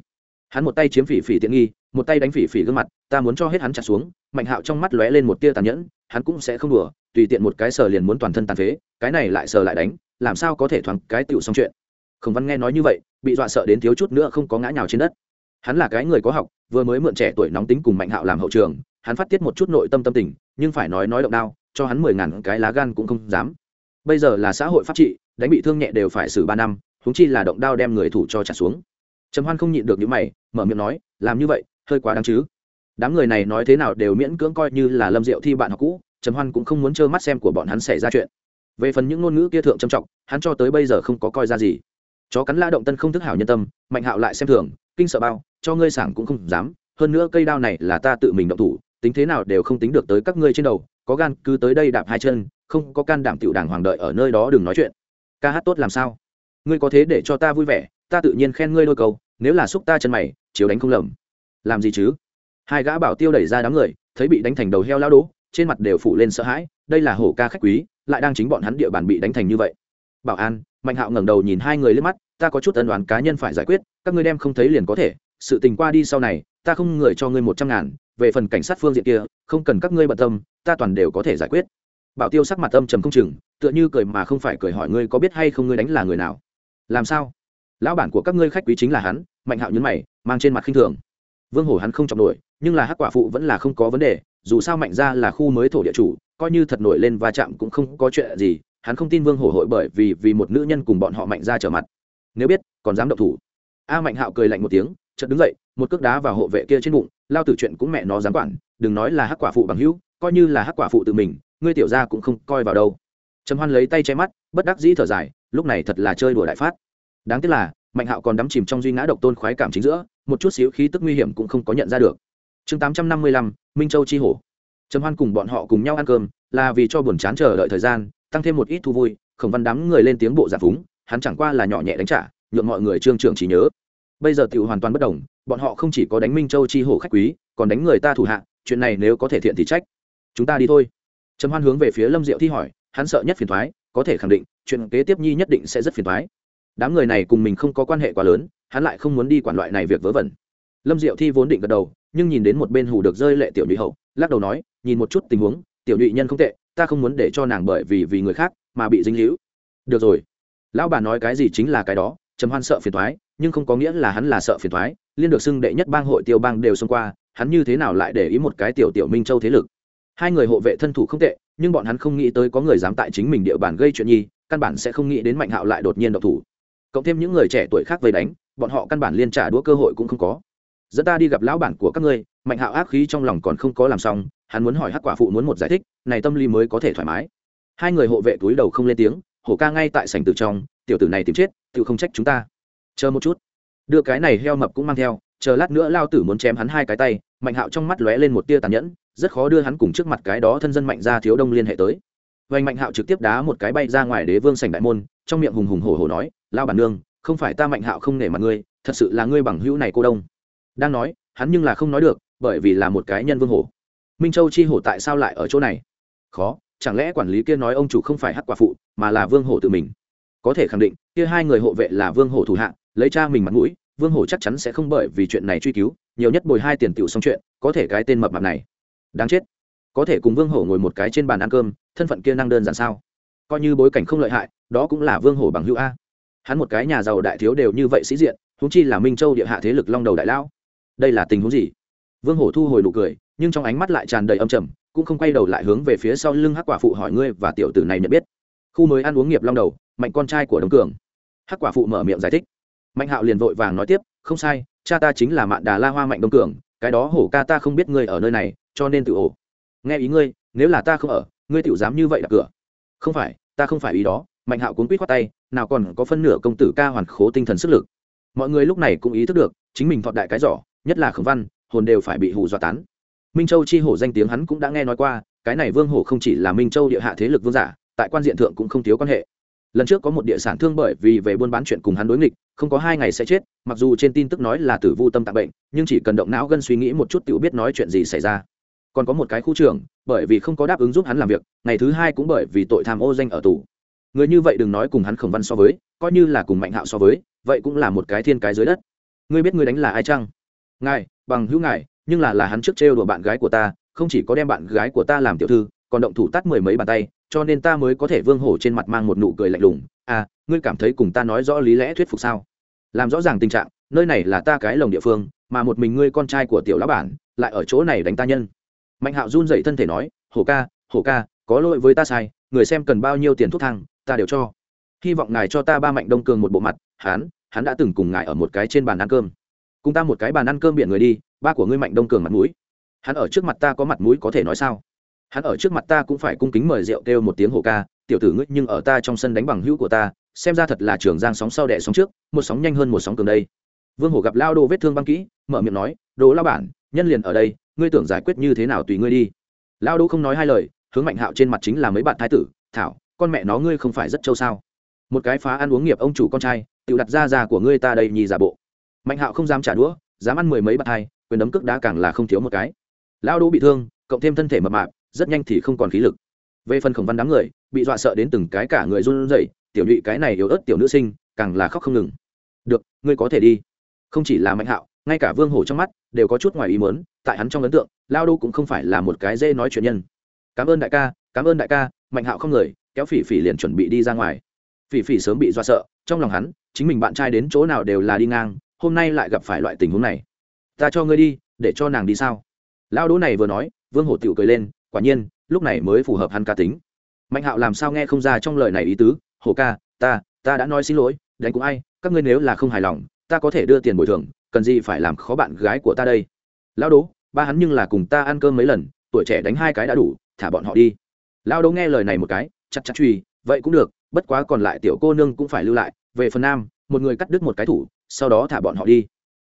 Hắn một tay chiếm phỉ phỉ tiện nghi, một tay đánh phỉ phỉ gương mặt, ta muốn cho hết hắn chặt xuống. Mạnh hạo trong mắt lóe lên một tia tàn nhẫn, hắn cũng sẽ không đùa tùy tiện một cái sờ liền muốn toàn thân tàn phế, cái này lại sờ lại đánh, làm sao có thể thoáng cái tựu xong chuyện? Khổng văn nghe nói như vậy, bị dọa sợ đến thiếu chút nữa không có ngã nhào trên đất. Hắn là cái người có học, vừa mới mượn trẻ tuổi nóng tính cùng mạnh hạo làm hậu trường, hắn phát tiết một chút nội tâm tâm tình, nhưng phải nói nói động đao, cho hắn mười ngàn cái lá gan cũng không dám. Bây giờ là xã hội pháp trị, đánh bị thương nhẹ đều phải xử ba năm húng chi là động đao đem người thủ cho trả xuống. Trầm hoan không nhịn được những mày, mở miệng nói, làm như vậy, hơi quá đáng chứ. Đám người này nói thế nào đều miễn cưỡng coi như là lâm diệu thi bạn học cũ trầm hoan cũng không muốn trơ mắt xem của bọn hắn xảy ra chuyện. Về phần những ngôn ngữ kia thượng trầm trọng, hắn cho tới bây giờ không có coi ra gì. Chó cắn la động tân không thức hảo nhân tâm, mạnh hạo lại xem thường, kinh sợ bao, cho ngươi sảng cũng không dám, hơn nữa cây đao này là ta tự mình động thủ, tính thế nào đều không tính được tới các ngươi trên đầu, có gan cứ tới đây đạp hai chân, không có can đảm tiểu đảng hoàng đợi ở nơi đó đừng nói chuyện. Ca hát tốt làm sao? Ngươi có thế để cho ta vui vẻ, ta tự nhiên khen ngươi đôi câu, nếu là xúc ta chân mày, chiếu đánh không lầm. Làm gì chứ? Hai gã bảo tiêu đẩy ra đám người, thấy bị đánh thành đầu heo lao đố trên mặt đều phủ lên sợ hãi, đây là hổ ca khách quý, lại đang chính bọn hắn địa bàn bị đánh thành như vậy. Bảo an, mạnh hạo ngẩng đầu nhìn hai người lên mắt, ta có chút ân đoán cá nhân phải giải quyết, các ngươi đem không thấy liền có thể, sự tình qua đi sau này, ta không người cho ngươi một trăm ngàn, về phần cảnh sát phương diện kia, không cần các ngươi bận tâm, ta toàn đều có thể giải quyết. Bảo tiêu sắc mặt âm trầm không chừng, tựa như cười mà không phải cười hỏi ngươi có biết hay không ngươi đánh là người nào. Làm sao? Lão bản của các ngươi khách quý chính là hắn, mạnh hạo nhấn mày, mang trên mặt khinh thường. Vương hổ hắn không chọc nổi, nhưng là hắc quả phụ vẫn là không có vấn đề dù sao mạnh ra là khu mới thổ địa chủ, coi như thật nổi lên va chạm cũng không có chuyện gì, hắn không tin vương hổ hội bởi vì vì một nữ nhân cùng bọn họ mạnh ra trở mặt. Nếu biết, còn dám động thủ. A mạnh hạo cười lạnh một tiếng, chợt đứng dậy, một cước đá vào hộ vệ kia trên bụng, lao tử chuyện cũng mẹ nó dám quản, đừng nói là hắc quả phụ bằng hữu, coi như là hắc quả phụ tự mình, ngươi tiểu ra cũng không coi vào đâu. Trầm hoan lấy tay che mắt, bất đắc dĩ thở dài, lúc này thật là chơi đùa đại phát. Đáng tiếc là, mạnh hạo còn đắm chìm trong duy ngã độc tôn khoái cảm chính giữa, một chút xíu khí tức nguy hiểm cũng không có nhận ra được. Chương tám trăm năm mươi lăm minh châu chi hổ. Trầm hoan cùng bọn họ cùng nhau ăn cơm, là vì cho buồn chán chờ đợi thời gian, tăng thêm một ít thu vui, khổng văn đám người lên tiếng bộ giả phúng, hắn chẳng qua là nhỏ nhẹ đánh trả nhuộm mọi người trương trưởng chỉ nhớ. Bây giờ tiểu hoàn toàn bất đồng, bọn họ không chỉ có đánh minh châu chi hổ khách quý, còn đánh người ta thủ hạ, chuyện này nếu có thể thiện thì trách. Chúng ta đi thôi. Trầm hoan hướng về phía lâm diệu thi hỏi, hắn sợ nhất phiền thoái có thể khẳng định, chuyện kế tiếp nhi nhất định sẽ rất phiền thoái đám người này cùng mình không có quan hệ quá lớn, hắn lại không muốn đi quản loại này việc vớ vẩn. Lâm diệu thi vốn định gật đầu nhưng nhìn đến một bên hủ được rơi lệ tiểu nhụy hậu, lắc đầu nói, nhìn một chút tình huống, tiểu nhụy nhân không tệ, ta không muốn để cho nàng bởi vì vì người khác mà bị dính hữu được rồi. Lão bà nói cái gì chính là cái đó, trầm hoan sợ phiền thoái nhưng không có nghĩa là hắn là sợ phiền thoái liên được xưng đệ nhất bang hội tiêu bang đều xông qua, hắn như thế nào lại để ý một cái tiểu tiểu minh châu thế lực? Hai người hộ vệ thân thủ không tệ, nhưng bọn hắn không nghĩ tới có người dám tại chính mình địa bàn gây chuyện nhi, căn bản sẽ không nghĩ đến mạnh hạo lại đột nhiên độc thủ. Cộng thêm những người trẻ tuổi khác vây đánh, bọn họ căn bản liên trả đũa cơ hội cũng không có dẫn ta đi gặp lão bản của các ngươi, mạnh hạo ác khí trong lòng còn không có làm xong, hắn muốn hỏi hắc quả phụ muốn một giải thích, này tâm lý mới có thể thoải mái. Hai người hộ vệ túi đầu không lên tiếng, hổ ca ngay tại sảnh tử trong, tiểu tử này tìm chết tự không trách chúng ta. Chờ một chút. Đưa cái này heo mập cũng mang theo, chờ lát nữa lao tử muốn chém hắn hai cái tay, mạnh hạo trong mắt lóe lên một tia tàn nhẫn, rất khó đưa hắn cùng trước mặt cái đó thân dân mạnh ra thiếu đông liên hệ tới. Vành mạnh hạo trực tiếp đá một cái bay ra ngoài đế vương sảnh đại môn, trong miệng hùng hùng hổ hổ nói lao bản nương, không phải ta mạnh hạo không nể mặt ngươi, thật sự là ngươi bằng hữu này cô đông đang nói, hắn nhưng là không nói được, bởi vì là một cái nhân vương hổ. Minh châu chi hổ tại sao lại ở chỗ này? Khó, chẳng lẽ quản lý kia nói ông chủ không phải hắc quả phụ, mà là vương hổ tự mình? Có thể khẳng định, kia hai người hộ vệ là vương hổ thủ hạ, lấy cha mình mặt mũi, vương hổ chắc chắn sẽ không bởi vì chuyện này truy cứu, nhiều nhất bồi hai tiền tiểu xong chuyện, có thể cái tên mập mạp này. Đáng chết. Có thể cùng vương hổ ngồi một cái trên bàn ăn cơm, thân phận kia năng đơn giản sao? Coi như bối cảnh không lợi hại, đó cũng là vương hổ bằng hữu a. Hắn một cái nhà giàu đại thiếu đều như vậy sĩ diện húng chi là minh châu địa hạ thế lực long đầu đại lão đây là tình huống gì? Vương hổ thu hồi nụ cười, nhưng trong ánh mắt lại tràn đầy âm trầm, cũng không quay đầu lại hướng về phía sau lưng hắc quả phụ hỏi ngươi và tiểu tử này nhận biết. Khu mới ăn uống nghiệp long đầu, mạnh con trai của đồng cường. Hắc quả phụ mở miệng giải thích. Mạnh hạo liền vội vàng nói tiếp, không sai, cha ta chính là mạn đà la hoa mạnh đông cường, cái đó hổ ca ta không biết ngươi ở nơi này, cho nên tự ổ. Nghe ý ngươi, nếu là ta không ở, ngươi tự dám như vậy đặt cửa. Không phải, ta không phải ý đó, mạnh hạo cuốn quýt khoát tay, nào còn có phân nửa công tử ca hoàn khố tinh thần sức lực. Mọi người lúc này cũng ý thức được, chính mình thọt đại cái giỏ nhất là khổng văn, hồn đều phải bị hù dọa tán. Minh châu chi hổ danh tiếng hắn cũng đã nghe nói qua, cái này vương hổ không chỉ là minh châu địa hạ thế lực vương giả, tại quan diện thượng cũng không thiếu quan hệ. Lần trước có một địa sản thương bởi vì về buôn bán chuyện cùng hắn đối nghịch, không có hai ngày sẽ chết, mặc dù trên tin tức nói là tử vu tâm tạng bệnh, nhưng chỉ cần động não gân suy nghĩ một chút tự biết nói chuyện gì xảy ra. Còn có một cái khu trưởng, bởi vì không có đáp ứng giúp hắn làm việc, ngày thứ hai cũng bởi vì tội tham ô danh ở tù. Người như vậy đừng nói cùng hắn khổng văn so với, coi như là cùng mạnh hạo so với, vậy cũng là một cái thiên cái dưới đất. Ngươi biết ngươi đánh là ai chăng? Ngài, bằng hữu ngài, nhưng là là hắn trước trêu đùa bạn gái của ta, không chỉ có đem bạn gái của ta làm tiểu thư, còn động thủ tắt mười mấy bàn tay, cho nên ta mới có thể vương hổ trên mặt mang một nụ cười lạnh lùng. À ngươi cảm thấy cùng ta nói rõ lý lẽ thuyết phục sao? Làm rõ ràng tình trạng, nơi này là ta cái lồng địa phương, mà một mình ngươi con trai của tiểu lão bản, lại ở chỗ này đánh ta nhân. Mạnh hạo run dậy thân thể nói, hổ ca hổ ca, có lỗi với ta sai, người xem cần bao nhiêu tiền thuốc thang, ta đều cho. Hy vọng ngài cho ta ba mạnh đông cường một bộ mặt, hắn hắn đã từng cùng ngài ở một cái trên bàn ăn cơm cùng ta một cái bàn ăn cơm biển người đi, ba của ngươi mạnh đông cường mặt mũi. Hắn ở trước mặt ta có mặt mũi có thể nói sao? Hắn ở trước mặt ta cũng phải cung kính mời rượu kêu một tiếng hổ ca, tiểu tử ngươi nhưng ở ta trong sân đánh bằng hữu của ta, xem ra thật là trường giang sóng sau đẻ sóng trước, một sóng nhanh hơn một sóng cường đây. Vương hổ gặp lao đồ vết thương băng kỹ, mở miệng nói đồ lao bản, nhân liền ở đây, ngươi tưởng giải quyết như thế nào tùy ngươi đi. Lao đô không nói hai lời, hướng mạnh hạo trên mặt chính là mấy bạn thái tử, thảo, con mẹ nó ngươi không phải rất trâu sao? Một cái phá ăn uống nghiệp ông chủ con trai tự đặt ra già của ngươi ta đây nhì giả bộ mạnh hạo không dám trả đũa, dám ăn mười mấy bạt hai, quyền đấm cước đá càng là không thiếu một cái. Lao Đỗ bị thương, cộng thêm thân thể mập mạp, rất nhanh thì không còn khí lực. Về phần khổng văn đám người, bị dọa sợ đến từng cái cả người run rẩy, tiểu nhụy cái này yếu ớt tiểu nữ sinh, càng là khóc không ngừng. Được, ngươi có thể đi. Không chỉ là mạnh hạo, ngay cả vương hổ trong mắt đều có chút ngoài ý mớn tại hắn trong ấn tượng lao đô cũng không phải là một cái dễ nói chuyện nhân. Cảm ơn đại ca, cảm ơn đại ca. Mạnh hạo không người, kéo phỉ phỉ liền chuẩn bị đi ra ngoài. Phỉ phỉ sớm bị dọa sợ, trong lòng hắn, chính mình bạn trai đến chỗ nào đều là đi ngang hôm nay lại gặp phải loại tình huống này. Ta cho ngươi đi, để cho nàng đi sao? Lao đỗ này vừa nói, vương hổ tiểu cười lên, quả nhiên, lúc này mới phù hợp hắn ca tính. Mạnh hạo làm sao nghe không ra trong lời này ý tứ? Hổ ca, ta ta đã nói xin lỗi, đánh cũng ai, các ngươi nếu là không hài lòng, ta có thể đưa tiền bồi thường, cần gì phải làm khó bạn gái của ta đây? Lao đỗ ba hắn nhưng là cùng ta ăn cơm mấy lần, tuổi trẻ đánh hai cái đã đủ, thả bọn họ đi. Lao đỗ nghe lời này một cái chắc chặt truy vậy cũng được, bất quá còn lại tiểu cô nương cũng phải lưu lại, về phần nam một người cắt đứt một cái thủ, sau đó thả bọn họ đi.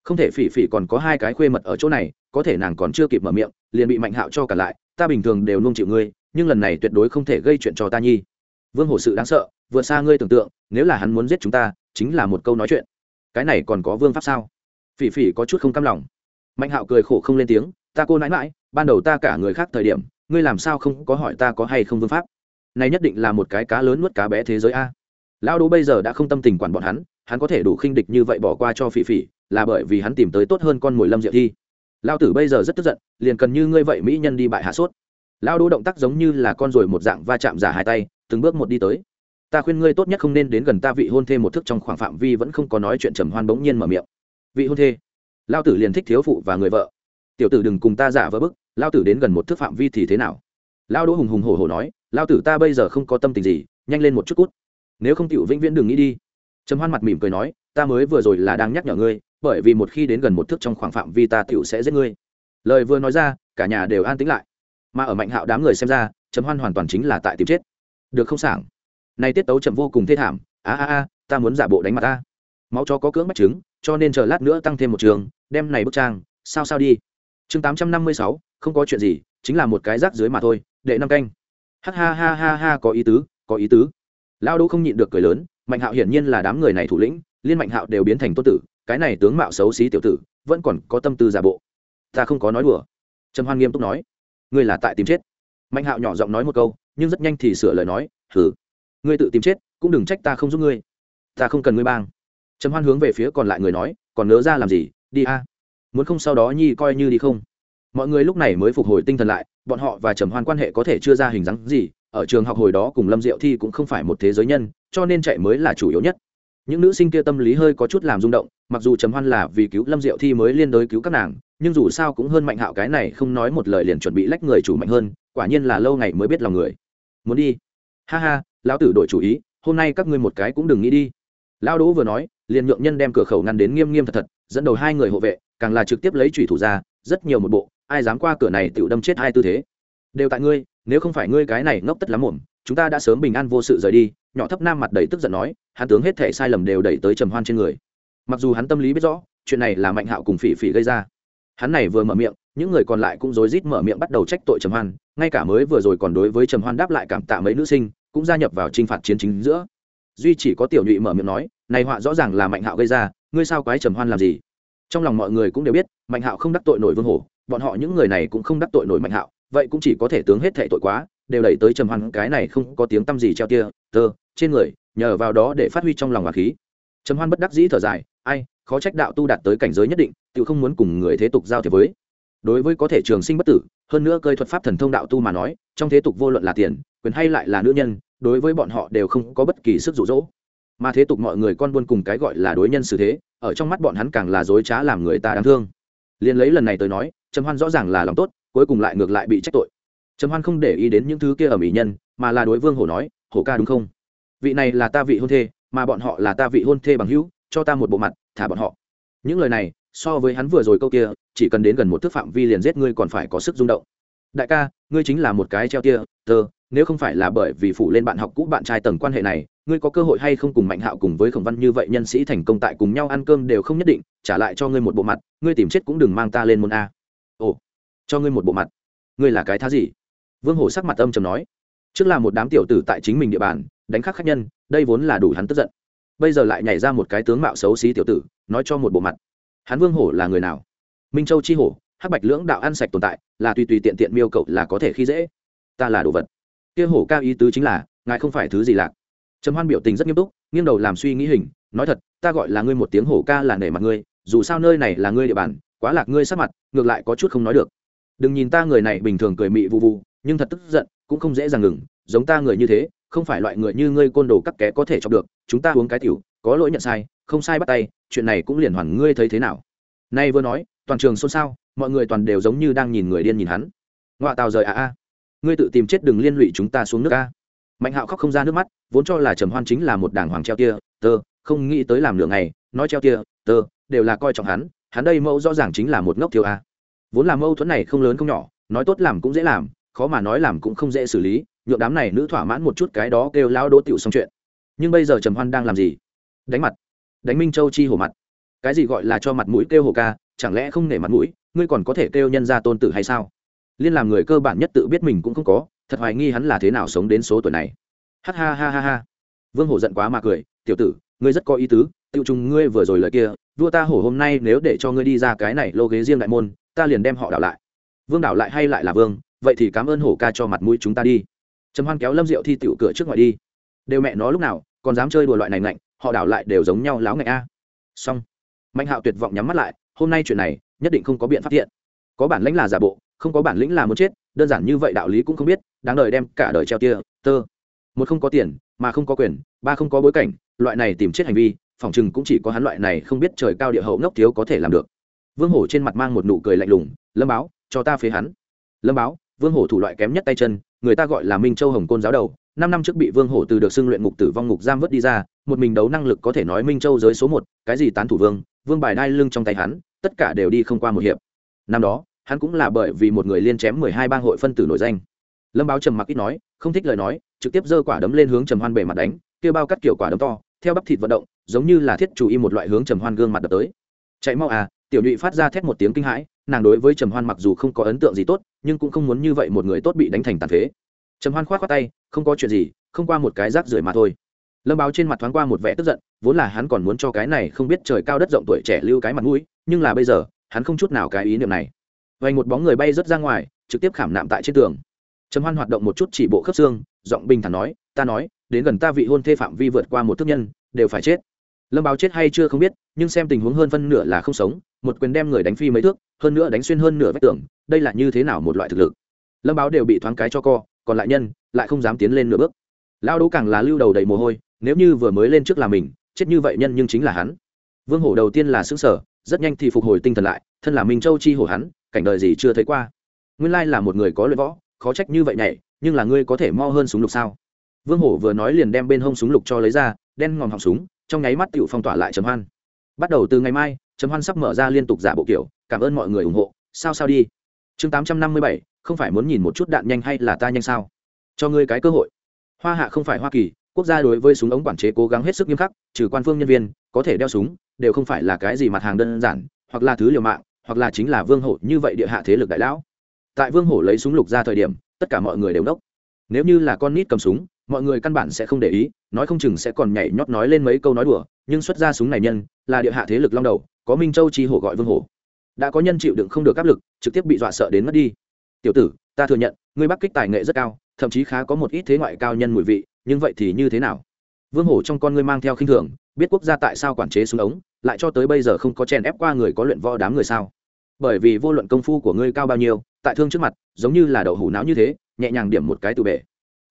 Không thể phỉ phỉ còn có hai cái khuê mật ở chỗ này, có thể nàng còn chưa kịp mở miệng, liền bị mạnh hạo cho cả lại, ta bình thường đều nung chịu ngươi, nhưng lần này tuyệt đối không thể gây chuyện cho ta nhi. Vương hổ sự đáng sợ, vượt xa ngươi tưởng tượng, nếu là hắn muốn giết chúng ta, chính là một câu nói chuyện. Cái này còn có vương pháp sao? Phỉ phỉ có chút không cam lòng. Mạnh hạo cười khổ không lên tiếng, ta cô nãi mãi ban đầu ta cả người khác thời điểm, ngươi làm sao không có hỏi ta có hay không vương pháp? Này nhất định là một cái cá lớn nuốt cá bé thế giới a. Lao đỗ bây giờ đã không tâm tình quản bọn hắn hắn có thể đủ khinh địch như vậy bỏ qua cho phỉ phỉ, là bởi vì hắn tìm tới tốt hơn con mồi lâm diệu thi. Lao tử bây giờ rất tức giận, liền cần như ngươi vậy mỹ nhân đi bại hạ sốt. Lao đỗ động tác giống như là con ruồi một dạng va chạm giả hai tay, từng bước một đi tới. Ta khuyên ngươi tốt nhất không nên đến gần ta vị hôn thê một thức trong khoảng phạm vi vẫn không có nói chuyện trầm hoan bỗng nhiên mở miệng. Vị hôn thê. Lao tử liền thích thiếu phụ và người vợ. Tiểu tử đừng cùng ta giả vỡ bức lao tử đến gần một thước phạm vi thì thế nào? Lao đỗ hùng hùng hổ hổ nói lao tử ta bây giờ không có tâm tình gì, nhanh lên một chút cút. Nếu không tiểu vĩnh viễn đừng nghĩ đi trầm hoan mặt mỉm cười nói, ta mới vừa rồi là đang nhắc nhở ngươi, bởi vì một khi đến gần một thước trong khoảng phạm vi ta tiểu sẽ giết ngươi. Lời vừa nói ra, cả nhà đều an tĩnh lại. Mà ở mạnh hạo đám người xem ra, trầm hoan hoàn toàn chính là tại tìm chết. Được không sảng? Nay tiết tấu chậm vô cùng thê thảm, a a a, ta muốn giả bộ đánh mặt ta. Máu chó có cưỡng bắt trứng, cho nên chờ lát nữa tăng thêm một trường, đem này bức trang, sao sao đi. Chương tám trăm năm mươi sáu, không có chuyện gì, chính là một cái rác dưới mà thôi, đệ năm canh. Ha ha ha ha ha, có ý tứ, có ý tứ. Lao đỗ không nhịn được cười lớn mạnh hạo hiển nhiên là đám người này thủ lĩnh, liên mạnh hạo đều biến thành tôn tử, cái này tướng mạo xấu xí tiểu tử, vẫn còn có tâm tư giả bộ. Ta không có nói đùa. Trầm hoan nghiêm túc nói. Ngươi là tại tìm chết. Mạnh hạo nhỏ giọng nói một câu, nhưng rất nhanh thì sửa lời nói thử ngươi tự tìm chết, cũng đừng trách ta không giúp ngươi. Ta không cần ngươi bang. Trầm hoan hướng về phía còn lại người nói, còn nớ ra làm gì? Đi a. Muốn không sau đó nhi coi như đi không? Mọi người lúc này mới phục hồi tinh thần lại, bọn họ và trầm hoan quan hệ có thể chưa ra hình dáng gì ở trường học hồi đó cùng lâm diệu thi cũng không phải một thế giới nhân, cho nên chạy mới là chủ yếu nhất. Những nữ sinh kia tâm lý hơi có chút làm rung động, mặc dù trầm hoan là vì cứu lâm diệu thi mới liên đối cứu các nàng, nhưng dù sao cũng hơn mạnh hạo cái này không nói một lời liền chuẩn bị lách người chủ mạnh hơn, quả nhiên là lâu ngày mới biết lòng người. Muốn đi? Ha ha, lão tử đổi chủ ý, hôm nay các ngươi một cái cũng đừng nghĩ đi. Lão đỗ vừa nói, liền nhượng nhân đem cửa khẩu ngăn đến nghiêm nghiêm thật thật, dẫn đầu hai người hộ vệ, càng là trực tiếp lấy chủy thủ ra, rất nhiều một bộ, ai dám qua cửa này tự đâm chết hai tư thế. Đều tại ngươi nếu không phải ngươi cái này ngốc tất lắm muộn chúng ta đã sớm bình an vô sự rời đi. Nhỏ thấp nam mặt đầy tức giận nói, hắn tướng hết thể sai lầm đều đẩy tới trầm hoan trên người. Mặc dù hắn tâm lý biết rõ, chuyện này là mạnh hạo cùng phỉ phỉ gây ra. Hắn này vừa mở miệng, những người còn lại cũng rối rít mở miệng bắt đầu trách tội trầm hoan, ngay cả mới vừa rồi còn đối với trầm hoan đáp lại cảm tạ mấy nữ sinh, cũng gia nhập vào t r i n h phạt chiến chính giữa. Duy chỉ có tiểu nhụy mở miệng nói, này họa rõ ràng là mạnh hạo gây ra, ngươi sao quái trầm hoan làm gì? Trong lòng mọi người cũng đều biết, mạnh hạo không đắc tội nổi vương hổ, bọn họ những người này cũng không đắc tội nổi mạnh hạo vậy cũng chỉ có thể tướng hết thệ tội quá, đều đẩy tới trầm hoan, cái này không có tiếng tăm gì treo tia, tơ, trên người, nhờ vào đó để phát huy trong lòng hòa khí. Trầm hoan bất đắc dĩ thở dài, ai, khó trách đạo tu đạt tới cảnh giới nhất định, tự không muốn cùng người thế tục giao thiệp với. Đối với có thể trường sinh bất tử, hơn nữa cơi thuật pháp thần thông đạo tu mà nói, trong thế tục vô luận là tiền, quyền hay lại là nữ nhân, đối với bọn họ đều không có bất kỳ sức rụ rỗ mà thế tục mọi người con buôn cùng cái gọi là đối nhân xử thế, ở trong mắt bọn hắn càng là dối trá làm người ta đáng thương. Liền lấy lần này tới nói, trầm hoan rõ ràng là lòng tốt cuối cùng lại ngược lại bị trách tội. Trầm hoan không để ý đến những thứ kia ở mỹ nhân, mà là đối vương hổ nói, hổ ca đúng không? Vị này là ta vị hôn thê, mà bọn họ là ta vị hôn thê bằng hữu, cho ta một bộ mặt, thả bọn họ. Những lời này, so với hắn vừa rồi câu kia, chỉ cần đến gần một thước phạm vi liền giết ngươi còn phải có sức rung động. Đại ca, ngươi chính là một cái treo tia, tơ, nếu không phải là bởi vì phụ lên bạn học cũ bạn trai tầng quan hệ này, ngươi có cơ hội hay không cùng mạnh hạo cùng với khổng văn như vậy nhân sĩ thành công tại cùng nhau ăn cơm đều không nhất định, trả lại cho ngươi một bộ mặt, ngươi tìm chết cũng đừng mang ta lên môn a cho ngươi một bộ mặt. Ngươi là cái thá gì? Vương hổ sắc mặt âm trầm nói. Trước là một đám tiểu tử tại chính mình địa bàn, đánh khắc khách nhân, đây vốn là đủ hắn tức giận. Bây giờ lại nhảy ra một cái tướng mạo xấu xí tiểu tử, nói cho một bộ mặt. Hắn vương hổ là người nào? Minh châu chi hổ, hắc bạch lưỡng đạo ăn sạch tồn tại, là tùy tùy tiện tiện miêu cậu là có thể khi dễ. Ta là đồ vật. Kia hổ ca ý tứ chính là, ngài không phải thứ gì lạc. Trầm hoan biểu tình rất nghiêm túc, nghiêng đầu làm suy nghĩ hình, nói thật, ta gọi là ngươi một tiếng hổ ca là nể mặt ngươi, dù sao nơi này là ngươi địa bàn, quá lạc ngươi sát mặt, ngược lại có chút không nói được đừng nhìn ta người này bình thường cười mị vụ vụ nhưng thật tức giận, cũng không dễ dàng ngừng. Giống ta người như thế, không phải loại người như ngươi côn đồ cắt ké có thể chọc được. Chúng ta uống cái tiểu, có lỗi nhận sai, không sai bắt tay, chuyện này cũng liền hoàn ngươi thấy thế nào. Nay vừa nói, toàn trường xôn xao, mọi người toàn đều giống như đang nhìn người điên nhìn hắn. Ngoại tàu rời à a. Ngươi tự tìm chết đừng liên lụy chúng ta xuống nước a. Mạnh hạo khóc không ra nước mắt, vốn cho là trầm hoan chính là một đảng hoàng treo tia, tơ, không nghĩ tới làm lượng này nói treo tia, tơ, đều là coi trọng hắn hắn đây mẫu rõ ràng chính là một ngốc thiếu a vốn là mâu thuẫn này không lớn không nhỏ, nói tốt làm cũng dễ làm, khó mà nói làm cũng không dễ xử lý, nhượng đám này nữ thỏa mãn một chút cái đó kêu lao đỗ tiểu xong chuyện. Nhưng bây giờ trầm hoan đang làm gì? Đánh mặt. Đánh minh châu chi hổ mặt. Cái gì gọi là cho mặt mũi kêu hổ ca, chẳng lẽ không nể mặt mũi, ngươi còn có thể kêu nhân ra tôn tử hay sao? Liên làm người cơ bản nhất tự biết mình cũng không có, thật hoài nghi hắn là thế nào sống đến số tuổi này. Ha ha ha ha ha. Vương hổ giận quá mà cười, tiểu tử, ngươi rất có ý tứ, tiêu trùng ngươi vừa rồi lời kia, vua ta hổ hôm nay nếu để cho ngươi đi ra cái này lô ghế riêng đại môn ta liền đem họ đảo lại. Vương đảo lại hay lại là vương, vậy thì cảm ơn hổ ca cho mặt mũi chúng ta đi. Trầm hoan kéo lâm diệu thi tiểu cửa trước ngoài đi. Đều mẹ nó lúc nào, còn dám chơi đùa loại này ngạnh, họ đảo lại đều giống nhau láo ngạnh a. Xong. Mạnh hạo tuyệt vọng nhắm mắt lại, hôm nay chuyện này, nhất định không có biện pháp thiện có bản lĩnh là giả bộ, không có bản lĩnh là muốn chết, đơn giản như vậy đạo lý cũng không biết, đáng đời đem cả đời treo tia, tơ. Một không có tiền, mà không có quyền, ba không có bối cảnh, loại này tìm chết hành vi phỏng chừng cũng chỉ có hắn loại này không biết trời cao địa hậu ngốc thiếu có thể làm được vương hổ trên mặt mang một nụ cười lạnh lùng, lâm báo, cho ta phế hắn. Lâm báo? Vương hổ thủ loại kém nhất tay chân, người ta gọi là minh châu hồng côn giáo đầu. Năm năm trước bị vương hổ từ được xưng luyện ngục tử vong ngục giam vớt đi ra, một mình đấu năng lực có thể nói minh châu giới số một, cái gì tán thủ vương vương bài đai lưng trong tay hắn, tất cả đều đi không qua một hiệp. Năm đó, hắn cũng là bởi vì một người liên chém mười hai bang hội phân tử nổi danh. Lâm báo trầm mặc ít nói, không thích lời nói, trực tiếp giơ quả đấm lên hướng trầm hoan bề mặt đánh, kêu bao cắt kiểu quả đấm to, theo bắp thịt vận động, giống như là thiết chủ y một loại hướng trầm hoan gương mặt đập tới. Chạy mau à tiểu nhụy phát ra thét một tiếng kinh hãi, nàng đối với trầm hoan mặc dù không có ấn tượng gì tốt, nhưng cũng không muốn như vậy một người tốt bị đánh thành tàn phế. Trầm hoan k h o á t khoác tay, không có chuyện gì, không qua một cái rác rưởi mà thôi. Lâm báo trên mặt thoáng qua một vẻ tức giận, vốn là hắn còn muốn cho cái này không biết trời cao đất rộng tuổi trẻ lưu cái mặt mũi, nhưng là bây giờ, hắn không chút nào cái ý niệm này. Vành một bóng người bay rớt ra ngoài, trực tiếp khảm nạm tại trên tường. Trầm hoan hoạt động một chút chỉ bộ khớp xương, giọng bình thản nói, ta nói, đến gần ta vị hôn thê phạm vi vượt qua một thức nhân, đều phải chết lâm báo chết hay chưa không biết, nhưng xem tình huống hơn phân nửa là không sống, một quyền đem người đánh phi mấy thước, hơn nữa đánh xuyên hơn nửa vách tường, đây là như thế nào một loại thực lực? Lâm báo đều bị thoáng cái cho co, còn lại nhân, lại không dám tiến lên nửa bước. Lao đấu càng là lưu đầu đầy mồ hôi, nếu như vừa mới lên trước là mình, chết như vậy nhân nhưng chính là hắn. Vương hổ đầu tiên là xứng sở rất nhanh thì phục hồi tinh thần lại, thân là minh châu chi hổ hắn, cảnh đời gì chưa thấy qua. Nguyên lai là một người có luyện võ, khó trách như vậy nhảy, nhưng là ngươi có thể mo hơn súng lục sao? Vương hổ vừa nói liền đem bên hông súng lục cho lấy ra, đen ngòm họng súng trong nháy mắt Tiểu phong tỏa lại trầm hoan. Bắt đầu từ ngày mai, trầm hoan sắp mở ra liên tục giả bộ kiểu, cảm ơn mọi người ủng hộ, sao sao đi. Chương tám trăm năm mươi bảy, không phải muốn nhìn một chút đạn nhanh hay là ta nhanh sao? Cho ngươi cái cơ hội. Hoa hạ không phải hoa kỳ, quốc gia đối với súng ống quản chế cố gắng hết sức nghiêm khắc, trừ quan phương nhân viên, có thể đeo súng, đều không phải là cái gì mặt hàng đơn giản, hoặc là thứ liều mạng, hoặc là chính là vương hổ như vậy địa hạ thế lực đại lão. Tại vương hổ lấy súng lục ra thời điểm, tất cả mọi người đều đốc nếu như là con nít cầm súng mọi người căn bản sẽ không để ý, nói không chừng sẽ còn nhảy nhót nói lên mấy câu nói đùa, nhưng xuất ra súng này nhân, là địa hạ thế lực long đầu, có minh châu chi hổ gọi vương hổ. Đã có nhân chịu đựng không được áp lực, trực tiếp bị dọa sợ đến mất đi. Tiểu tử, ta thừa nhận, ngươi bắc kích tài nghệ rất cao, thậm chí khá có một ít thế ngoại cao nhân mùi vị, nhưng vậy thì như thế nào? Vương hổ trong con ngươi mang theo khinh thường, biết quốc gia tại sao quản chế súng ống, lại cho tới bây giờ không có chèn ép qua người có luyện võ đám người sao? Bởi vì vô luận công phu của ngươi cao bao nhiêu, tại thương trước mặt, giống như là đậu hủ não như thế, nhẹ nhàng điểm một cái từ bể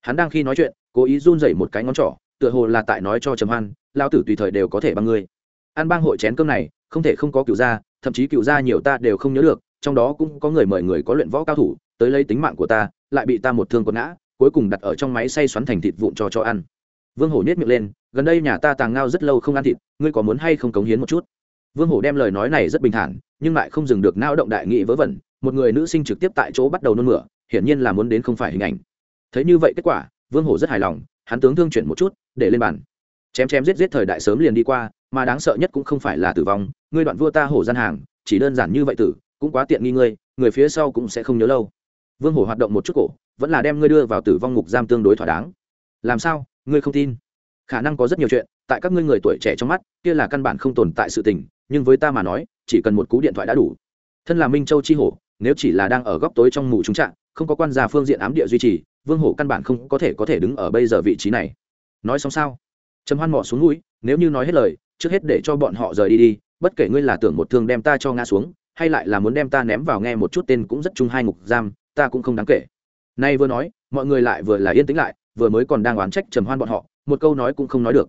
hắn đang khi nói chuyện, cố ý run rẩy một cái ngón trỏ, tựa hồ là tại nói cho trầm hoan lao tử tùy thời đều có thể bằng ngươi. Ăn bang hội chén cơm này, không thể không có cựu gia, thậm chí cựu gia nhiều ta đều không nhớ được, trong đó cũng có người mời người có luyện võ cao thủ, tới lấy tính mạng của ta, lại bị ta một thương quật ngã, cuối cùng đặt ở trong máy xay xoắn thành thịt vụn cho cho ăn. Vương hổ nhét miệng lên, gần đây nhà ta tàng ngao rất lâu không ăn thịt, ngươi có muốn hay không cống hiến một chút? Vương hổ đem lời nói này rất bình thản, nhưng lại không dừng được nao động đại nghị vớ vẩn, một người nữ sinh trực tiếp tại chỗ bắt đầu nôn mửa, hiển nhiên là muốn đến không phải hình ảnh thấy như vậy kết quả, vương hổ rất hài lòng, hắn tướng thương chuyển một chút, để lên bàn. Chém chém giết giết thời đại sớm liền đi qua, mà đáng sợ nhất cũng không phải là tử vong, ngươi đoạn vua ta hổ gian hàng, chỉ đơn giản như vậy tử, cũng quá tiện nghi ngươi, người phía sau cũng sẽ không nhớ lâu. Vương hổ hoạt động một chút cổ, vẫn là đem ngươi đưa vào tử vong ngục giam tương đối thỏa đáng. Làm sao, ngươi không tin? Khả năng có rất nhiều chuyện, tại các ngươi người tuổi trẻ trong mắt, kia là căn bản không tồn tại sự tình, nhưng với ta mà nói, chỉ cần một cú điện thoại đã đủ. Thân là minh châu chi hổ, nếu chỉ là đang ở góc tối trong mù trúng trạng không có quan gia phương diện ám địa duy trì vương hổ căn bản không có thể có thể đứng ở bây giờ vị trí này. Nói xong sao? Trầm hoan mỏ xuống núi, nếu như nói hết lời, trước hết để cho bọn họ rời đi đi, bất kể ngươi là tưởng một thương đem ta cho ngã xuống, hay lại là muốn đem ta ném vào nghe một chút tên cũng rất chung hai ngục giam, ta cũng không đáng kể. Nay vừa nói, mọi người lại vừa là yên tĩnh lại, vừa mới còn đang oán trách trầm hoan bọn họ, một câu nói cũng không nói được.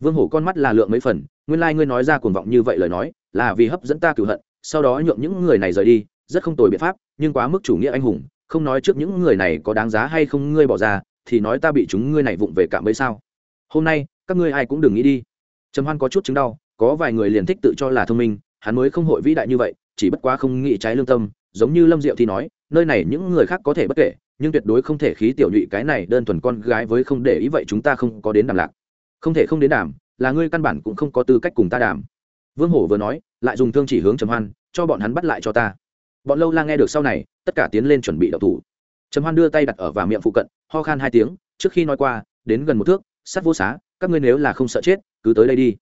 Vương hổ con mắt là lượng mấy phần, nguyên lai、like、ngươi nói ra cuồng vọng như vậy lời nói, là vì hấp dẫn ta cửu hận, sau đó nhượng những người này rời đi, rất không tồi biện pháp, nhưng quá mức chủ nghĩa anh hùng không nói trước những người này có đáng giá hay không ngươi bỏ ra, thì nói ta bị chúng ngươi này vụng về cạm ấy sao? Hôm nay, các ngươi ai cũng đừng nghĩ đi. Trầm hoan có chút chứng đau, có vài người liền thích tự cho là thông minh, hắn mới không hội vĩ đại như vậy, chỉ bất quá không nghĩ trái lương tâm, giống như lâm diệu thì nói, nơi này những người khác có thể bất kể, nhưng tuyệt đối không thể khí tiểu nhụy cái này đơn thuần con gái với không để ý vậy chúng ta không có đến đàm lạc. Không thể không đến đàm, là ngươi căn bản cũng không có tư cách cùng ta đàm. Vương hổ vừa nói, lại dùng thương chỉ hướng trầm hoan, cho bọn hắn bắt lại cho ta bọn lâu la nghe được sau này, tất cả tiến lên chuẩn bị đậu thủ. Trầm hoan đưa tay đặt ở vào miệng phụ cận, ho khan hai tiếng, trước khi nói qua, đến gần một thước, sắt vô xá, các ngươi nếu là không sợ chết, cứ tới đây đi.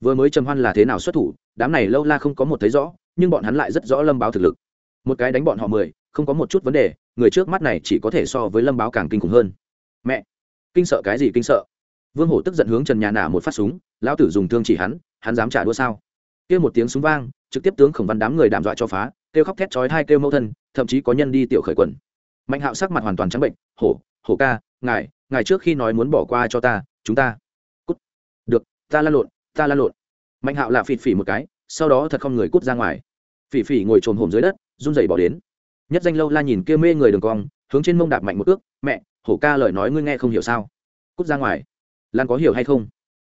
Vừa mới trầm hoan là thế nào xuất thủ, đám này lâu la không có một thấy rõ, nhưng bọn hắn lại rất rõ lâm báo thực lực. Một cái đánh bọn họ mười, không có một chút vấn đề, người trước mắt này chỉ có thể so với lâm báo càng kinh khủng hơn. Mẹ! Kinh sợ cái gì kinh sợ? Vương hổ tức giận hướng trần nhà nả một phát súng, lão tử dùng thương chỉ hắn hắn dám trả đũa sao? Kêu một tiếng súng vang, trực tiếp tướng khổng văn đám người đàm dọa cho phá kêu khóc thét chói hai kêu mẫu thân, thậm chí có nhân đi tiểu khởi quần. Mạnh hạo sắc mặt hoàn toàn trắng bệnh, hổ hổ ca, ngài ngài trước khi nói muốn bỏ qua cho ta, chúng ta cút. Được, ta la lộn, ta la lộn. Mạnh hạo lạ phịt phỉ một cái, sau đó thật không người cút ra ngoài. Phỉ phỉ ngồi trồm hổm dưới đất, run rẩy bỏ đến. Nhất danh lâu la nhìn kia mê người đường cong, hướng trên mông đạp mạnh một ước, mẹ, hổ ca lời nói ngươi nghe không hiểu sao? Cút ra ngoài. Lan có hiểu hay không?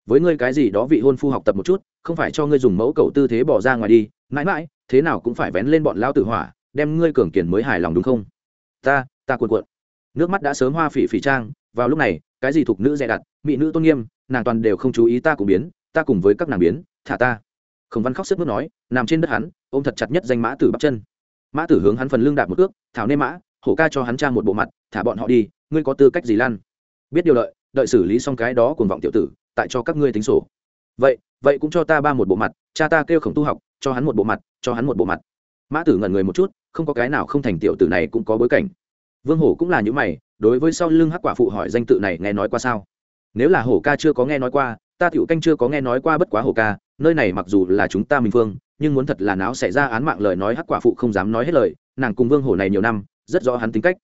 Với ngươi cái gì đó vị hôn phu học tập một chút, không phải cho ngươi dùng mẫu cầu tư thế bỏ ra ngoài đi. Mãi mãi, thế nào cũng phải vén lên bọn lao tử hỏa, đem ngươi cường kiển mới hài lòng đúng không? Ta ta cuộn cuộn. Nước mắt đã sớm hoa phỉ phỉ trang, vào lúc này, cái gì thuộc nữ dè đặt, mỹ nữ tôn nghiêm, nàng toàn đều không chú ý ta cùng biến, ta cùng với các nàng biến, thả ta. Khổng văn khóc sức mướt nói, nằm trên đất hắn, ôm thật chặt nhất danh mã tử bắt chân. Mã tử hướng hắn phần lưng đạp một ước thảo nê mã, hổ ca cho hắn cha một bộ mặt, thả bọn họ đi, ngươi có tư cách gì lan? Biết điều lợi, đợi xử lý xong cái đó cùng vọng tiểu tử tại cho các ngươi tính sổ. Vậy vậy cũng cho ta ba một bộ mặt, cha ta kêu khổng tu học, cho hắn một bộ mặt, cho hắn một bộ mặt. Mã tử ngẩn người một chút, không có cái nào không thành tiểu tử này cũng có bối cảnh. Vương hổ cũng là những mày, đối với sau lưng hắc quả phụ hỏi danh tự này nghe nói qua sao? Nếu là hổ ca chưa có nghe nói qua, ta tiểu canh chưa có nghe nói qua bất quá hổ ca, nơi này mặc dù là chúng ta mình phương nhưng muốn thật là náo xảy ra án mạng lời nói hắc quả phụ không dám nói hết lời, nàng cùng vương hổ này nhiều năm, rất rõ hắn tính cách.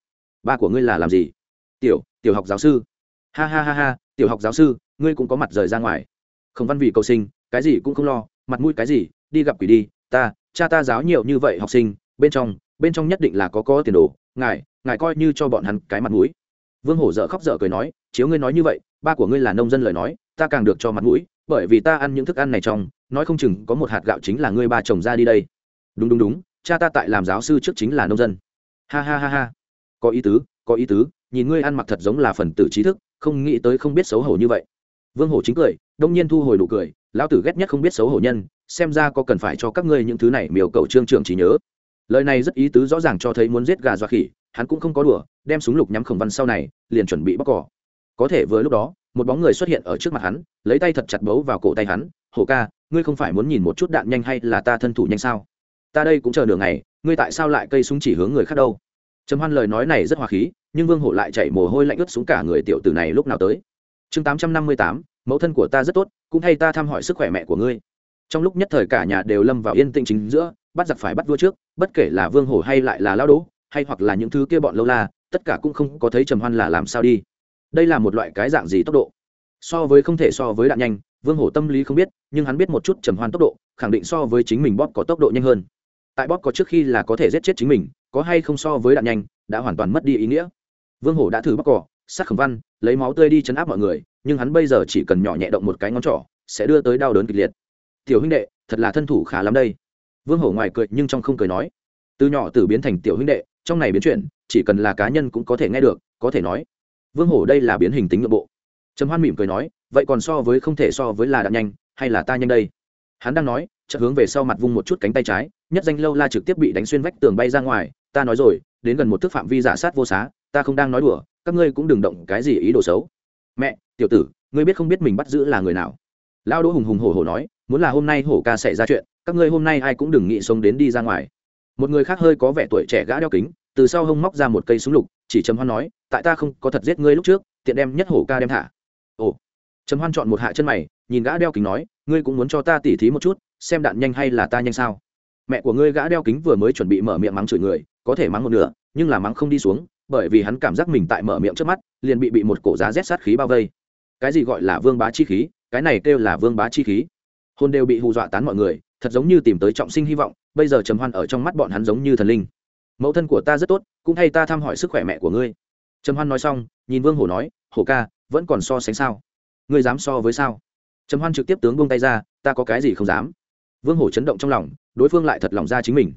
Ba của ngươi là làm gì? Tiểu tiểu học giáo sư. Ha ha ha ha, tiểu học giáo sư ngươi cũng có mặt rời ra ngoài. Không văn vì cầu sinh, cái gì cũng không lo, mặt mũi cái gì, đi gặp quỷ đi, ta, cha ta giáo nhiều như vậy học sinh, bên trong bên trong nhất định là có có tiền đồ, ngài ngài coi như cho bọn hắn cái mặt mũi. Vương hổ dợ khóc dở cười nói, chiếu ngươi nói như vậy, ba của ngươi là nông dân lời nói, ta càng được cho mặt mũi, bởi vì ta ăn những thức ăn này trong, nói không chừng có một hạt gạo chính là ngươi ba chồng ra đi đây. Đúng đúng đúng, cha ta tại làm giáo sư trước chính là nông dân. Ha ha ha ha. Có ý tứ, có ý tứ, nhìn ngươi ăn mặc thật giống là phần tử trí thức, không nghĩ tới không biết xấu hổ như vậy vương hổ chính cười, đông nhiên thu hồi nụ cười, lão tử ghét nhất không biết xấu hổ nhân, xem ra có cần phải cho các ngươi những thứ này miều cầu trương trưởng chỉ nhớ. Lời này rất ý tứ rõ ràng cho thấy muốn giết gà dọa khỉ, hắn cũng không có đùa, đem súng lục nhắm khổng văn sau này, liền chuẩn bị bóc cỏ. Có thể vừa lúc đó, một bóng người xuất hiện ở trước mặt hắn, lấy tay thật chặt bấu vào cổ tay hắn, hổ ca, ngươi không phải muốn nhìn một chút đạn nhanh hay là ta thân thủ nhanh sao? Ta đây cũng chờ nửa ngày, ngươi tại sao lại cây súng chỉ hướng người khác đâu? Trầm hoan lời nói này rất hòa khí, nhưng vương hổ lại chảy mồ hôi lạnh ướt xuống cả người tiểu tử này lúc nào tới chương tám trăm năm mươi tám, mẫu thân của ta rất tốt, cũng thay ta thăm hỏi sức khỏe mẹ của ngươi. Trong lúc nhất thời cả nhà đều lâm vào yên tĩnh chính giữa, bắt giặc phải bắt vua trước, bất kể là vương hổ hay lại là lao đỗ hay hoặc là những thứ kia bọn lâu la, tất cả cũng không có thấy trầm hoan là làm sao đi. Đây là một loại cái dạng gì tốc độ? So với không thể so với đạn nhanh, vương hổ tâm lý không biết, nhưng hắn biết một chút trầm hoan tốc độ, khẳng định so với chính mình bóp có tốc độ nhanh hơn. Tại bóp có trước khi là có thể giết chết chính mình, có hay không so với đạn nhanh, đã hoàn toàn mất đi ý nghĩa. Vương hổ đã thử bóp cỏ sát khẩm văn, lấy máu tươi đi chấn áp mọi người, nhưng hắn bây giờ chỉ cần nhỏ nhẹ động một cái ngón trỏ, sẽ đưa tới đau đớn kịch liệt. Tiểu huynh đệ, thật là thân thủ khá lắm đây. Vương hổ ngoài cười nhưng trong không cười nói. Từ nhỏ tử biến thành tiểu huynh đệ, trong này biến chuyển, chỉ cần là cá nhân cũng có thể nghe được, có thể nói. Vương hổ đây là biến hình tính nội bộ. Trầm hoan mỉm cười nói, vậy còn so với không thể so với là đạn nhanh, hay là ta nhanh đây? Hắn đang nói, chợt hướng về sau mặt vung một chút cánh tay trái, nhất danh lâu la trực tiếp bị đánh xuyên vách tường bay ra ngoài, ta nói rồi, đến gần một thước phạm vi giả sát vô xá, ta không đang nói đùa các ngươi cũng đừng động cái gì ý đồ xấu. Mẹ, tiểu tử, ngươi biết không biết mình bắt giữ là người nào? Lao đỗ hùng hùng hổ hổ nói, muốn là hôm nay hổ ca xảy ra chuyện, các ngươi hôm nay ai cũng đừng nghĩ sống đến đi ra ngoài. Một người khác hơi có vẻ tuổi trẻ gã đeo kính, từ sau hông móc ra một cây súng lục, chỉ trầm hoan nói, tại ta không có thật giết ngươi lúc trước, tiện đem nhất hổ ca đem thả. Ồ trầm hoan chọn một hạ chân mày, nhìn gã đeo kính nói, ngươi cũng muốn cho ta tỉ thí một chút, xem đạn nhanh hay là ta nhanh sao? Mẹ của ngươi gã đeo kính vừa mới chuẩn bị mở miệng mắng chửi người, có thể mắng một nửa, nhưng là mắng không đi xuống bởi vì hắn cảm giác mình tại mở miệng trước mắt, liền bị bị một cổ giá rét sát khí bao vây. Cái gì gọi là vương bá chi khí? Cái này kêu là vương bá chi khí. Hôn đều bị hù dọa tán mọi người, thật giống như tìm tới trọng sinh hy vọng, bây giờ trầm hoan ở trong mắt bọn hắn giống như thần linh. Mẫu thân của ta rất tốt, cũng hay ta thăm hỏi sức khỏe mẹ của ngươi. Trầm hoan nói xong, nhìn vương hổ nói, hổ ca, vẫn còn so sánh sao? Ngươi dám so với sao? Trầm hoan trực tiếp tướng buông tay ra, ta có cái gì không dám? Vương hổ chấn động trong lòng, đối phương lại thật lòng ra chính mình.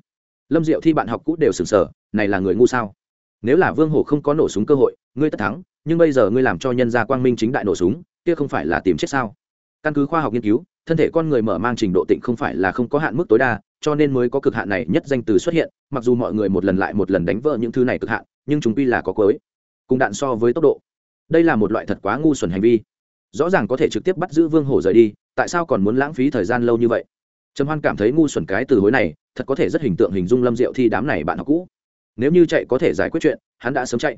Lâm diệu thi bạn học cũ đều sừng sờ này là người ngu sao? Nếu là vương hổ không có nổ súng cơ hội, ngươi tất thắng, nhưng bây giờ ngươi làm cho nhân gia quang minh chính đại nổ súng, kia không phải là tìm chết sao? Căn cứ khoa học nghiên cứu, thân thể con người mở mang trình độ tịnh không phải là không có hạn mức tối đa, cho nên mới có cực hạn này nhất danh từ xuất hiện, mặc dù mọi người một lần lại một lần đánh vỡ những thứ này cực hạn, nhưng chúng quy là có cối cùng đạn so với tốc độ. Đây là một loại thật quá ngu xuẩn hành vi. Rõ ràng có thể trực tiếp bắt giữ vương hổ rời đi, tại sao còn muốn lãng phí thời gian lâu như vậy? Trầm hoan cảm thấy ngu xuẩn cái từ hối này, thật có thể rất hình tượng hình dung lâm diệu thi đám này bạn học cũ nếu như chạy có thể giải quyết chuyện, hắn đã sớm chạy.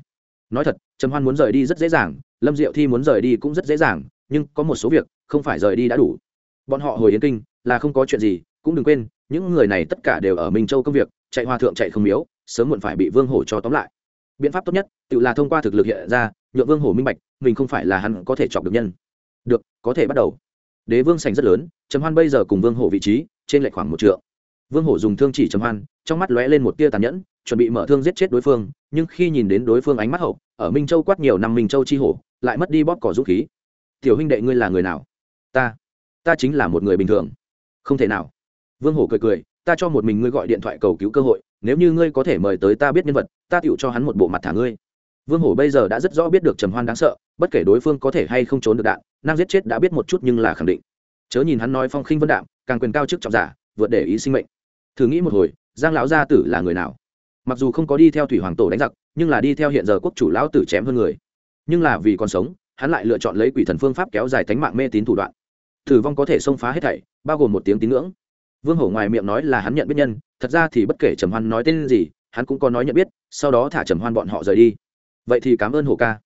Nói thật, trầm hoan muốn rời đi rất dễ dàng, lâm diệu thi muốn rời đi cũng rất dễ dàng, nhưng có một số việc không phải rời đi đã đủ. Bọn họ hồi yến kinh, là không có chuyện gì, cũng đừng quên, những người này tất cả đều ở minh châu công việc, chạy hoa thượng chạy không miếu, sớm muộn phải bị vương hổ cho tóm lại. Biện pháp tốt nhất, tự là thông qua thực lực hiện ra, nhượng vương hổ minh bạch, mình không phải là hắn có thể chọc được nhân. Được, có thể bắt đầu. Đế vương sành rất lớn, trầm hoan bây giờ cùng vương hổ vị trí, trên lệch khoảng một trượng. Vương hổ dùng thương chỉ trầm hoan, trong mắt lóe lên một tia tàn nhẫn chuẩn bị mở thương giết chết đối phương, nhưng khi nhìn đến đối phương ánh mắt hậu, ở minh châu quát nhiều năm minh châu chi hổ, lại mất đi bóp cỏ dũng khí. Tiểu huynh đệ ngươi là người nào? Ta ta chính là một người bình thường. Không thể nào. Vương hổ cười cười, ta cho một mình ngươi gọi điện thoại cầu cứu cơ hội, nếu như ngươi có thể mời tới ta biết nhân vật, ta tựu cho hắn một bộ mặt thả ngươi. Vương hổ bây giờ đã rất rõ biết được trầm hoan đáng sợ, bất kể đối phương có thể hay không trốn được đạn năng giết chết đã biết một chút nhưng là khẳng định. Chớ nhìn hắn nói phong khinh vân đạm, càng quyền cao chức trọng giả, vượt để ý sinh mệnh. Thử nghĩ một hồi, giang lão gia tử là người nào? Mặc dù không có đi theo thủy hoàng tổ đánh giặc, nhưng là đi theo hiện giờ quốc chủ lão tử chém hơn người. Nhưng là vì còn sống, hắn lại lựa chọn lấy quỷ thần phương pháp kéo dài tánh mạng mê tín thủ đoạn. Thử vong có thể xông phá hết thảy, bao gồm một tiếng tín ngưỡng. Vương hổ ngoài miệng nói là hắn nhận biết nhân, thật ra thì bất kể trầm hoan nói tên gì, hắn cũng có nói nhận biết, sau đó thả trầm hoan bọn họ rời đi. Vậy thì cảm ơn hổ ca.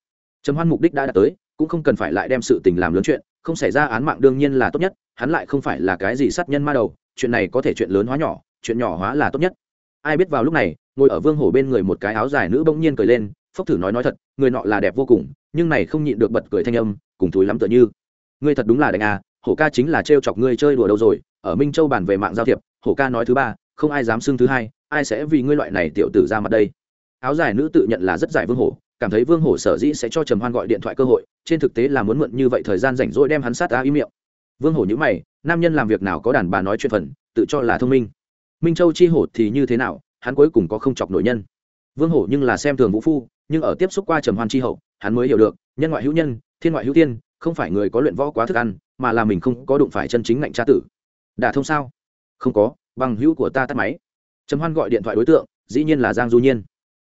Trầm hoan mục đích đã đạt tới, cũng không cần phải lại đem sự tình làm lớn chuyện, không xảy ra án mạng đương nhiên là tốt nhất, hắn lại không phải là cái gì sát nhân ma đầu, chuyện này có thể chuyện lớn hóa nhỏ, chuyện nhỏ hóa là tốt nhất ai biết vào lúc này, ngồi ở vương hổ bên người một cái áo dài nữ bỗng nhiên cười lên, phốc thử nói nói thật, người nọ là đẹp vô cùng, nhưng này không nhịn được bật cười thanh âm, cùng thúi lắm tựa như. Ngươi thật đúng là đánh à hổ ca chính là trêu chọc ngươi chơi đùa đâu rồi, ở minh châu bàn về mạng giao thiệp, hổ ca nói thứ ba, không ai dám xưng thứ hai, ai sẽ vì ngươi loại này tiểu tử ra mặt đây. Áo dài nữ tự nhận là rất giải vương hổ, cảm thấy vương hổ sở dĩ sẽ cho trầm hoan gọi điện thoại cơ hội, trên thực tế là muốn mượn như vậy thời gian rảnh rỗi đem hắn sát ra ý miệng. Vương hổ nhữ mày, nam nhân làm việc nào có đàn bà nói chuyện phần, tự cho là thông minh minh châu chi hổ thì như thế nào, hắn cuối cùng có không chọc nổi nhân. Vương hổ nhưng là xem thường vũ phu, nhưng ở tiếp xúc qua trầm hoan chi hậu, hắn mới hiểu được, nhân ngoại hữu nhân, thiên ngoại hữu tiên không phải người có luyện võ quá thức ăn, mà là mình không có đụng phải chân chính ngạnh tra tử. Đả thông sao? Không có, bằng hữu của ta tắt máy. Trầm hoan gọi điện thoại đối tượng, dĩ nhiên là giang du nhiên.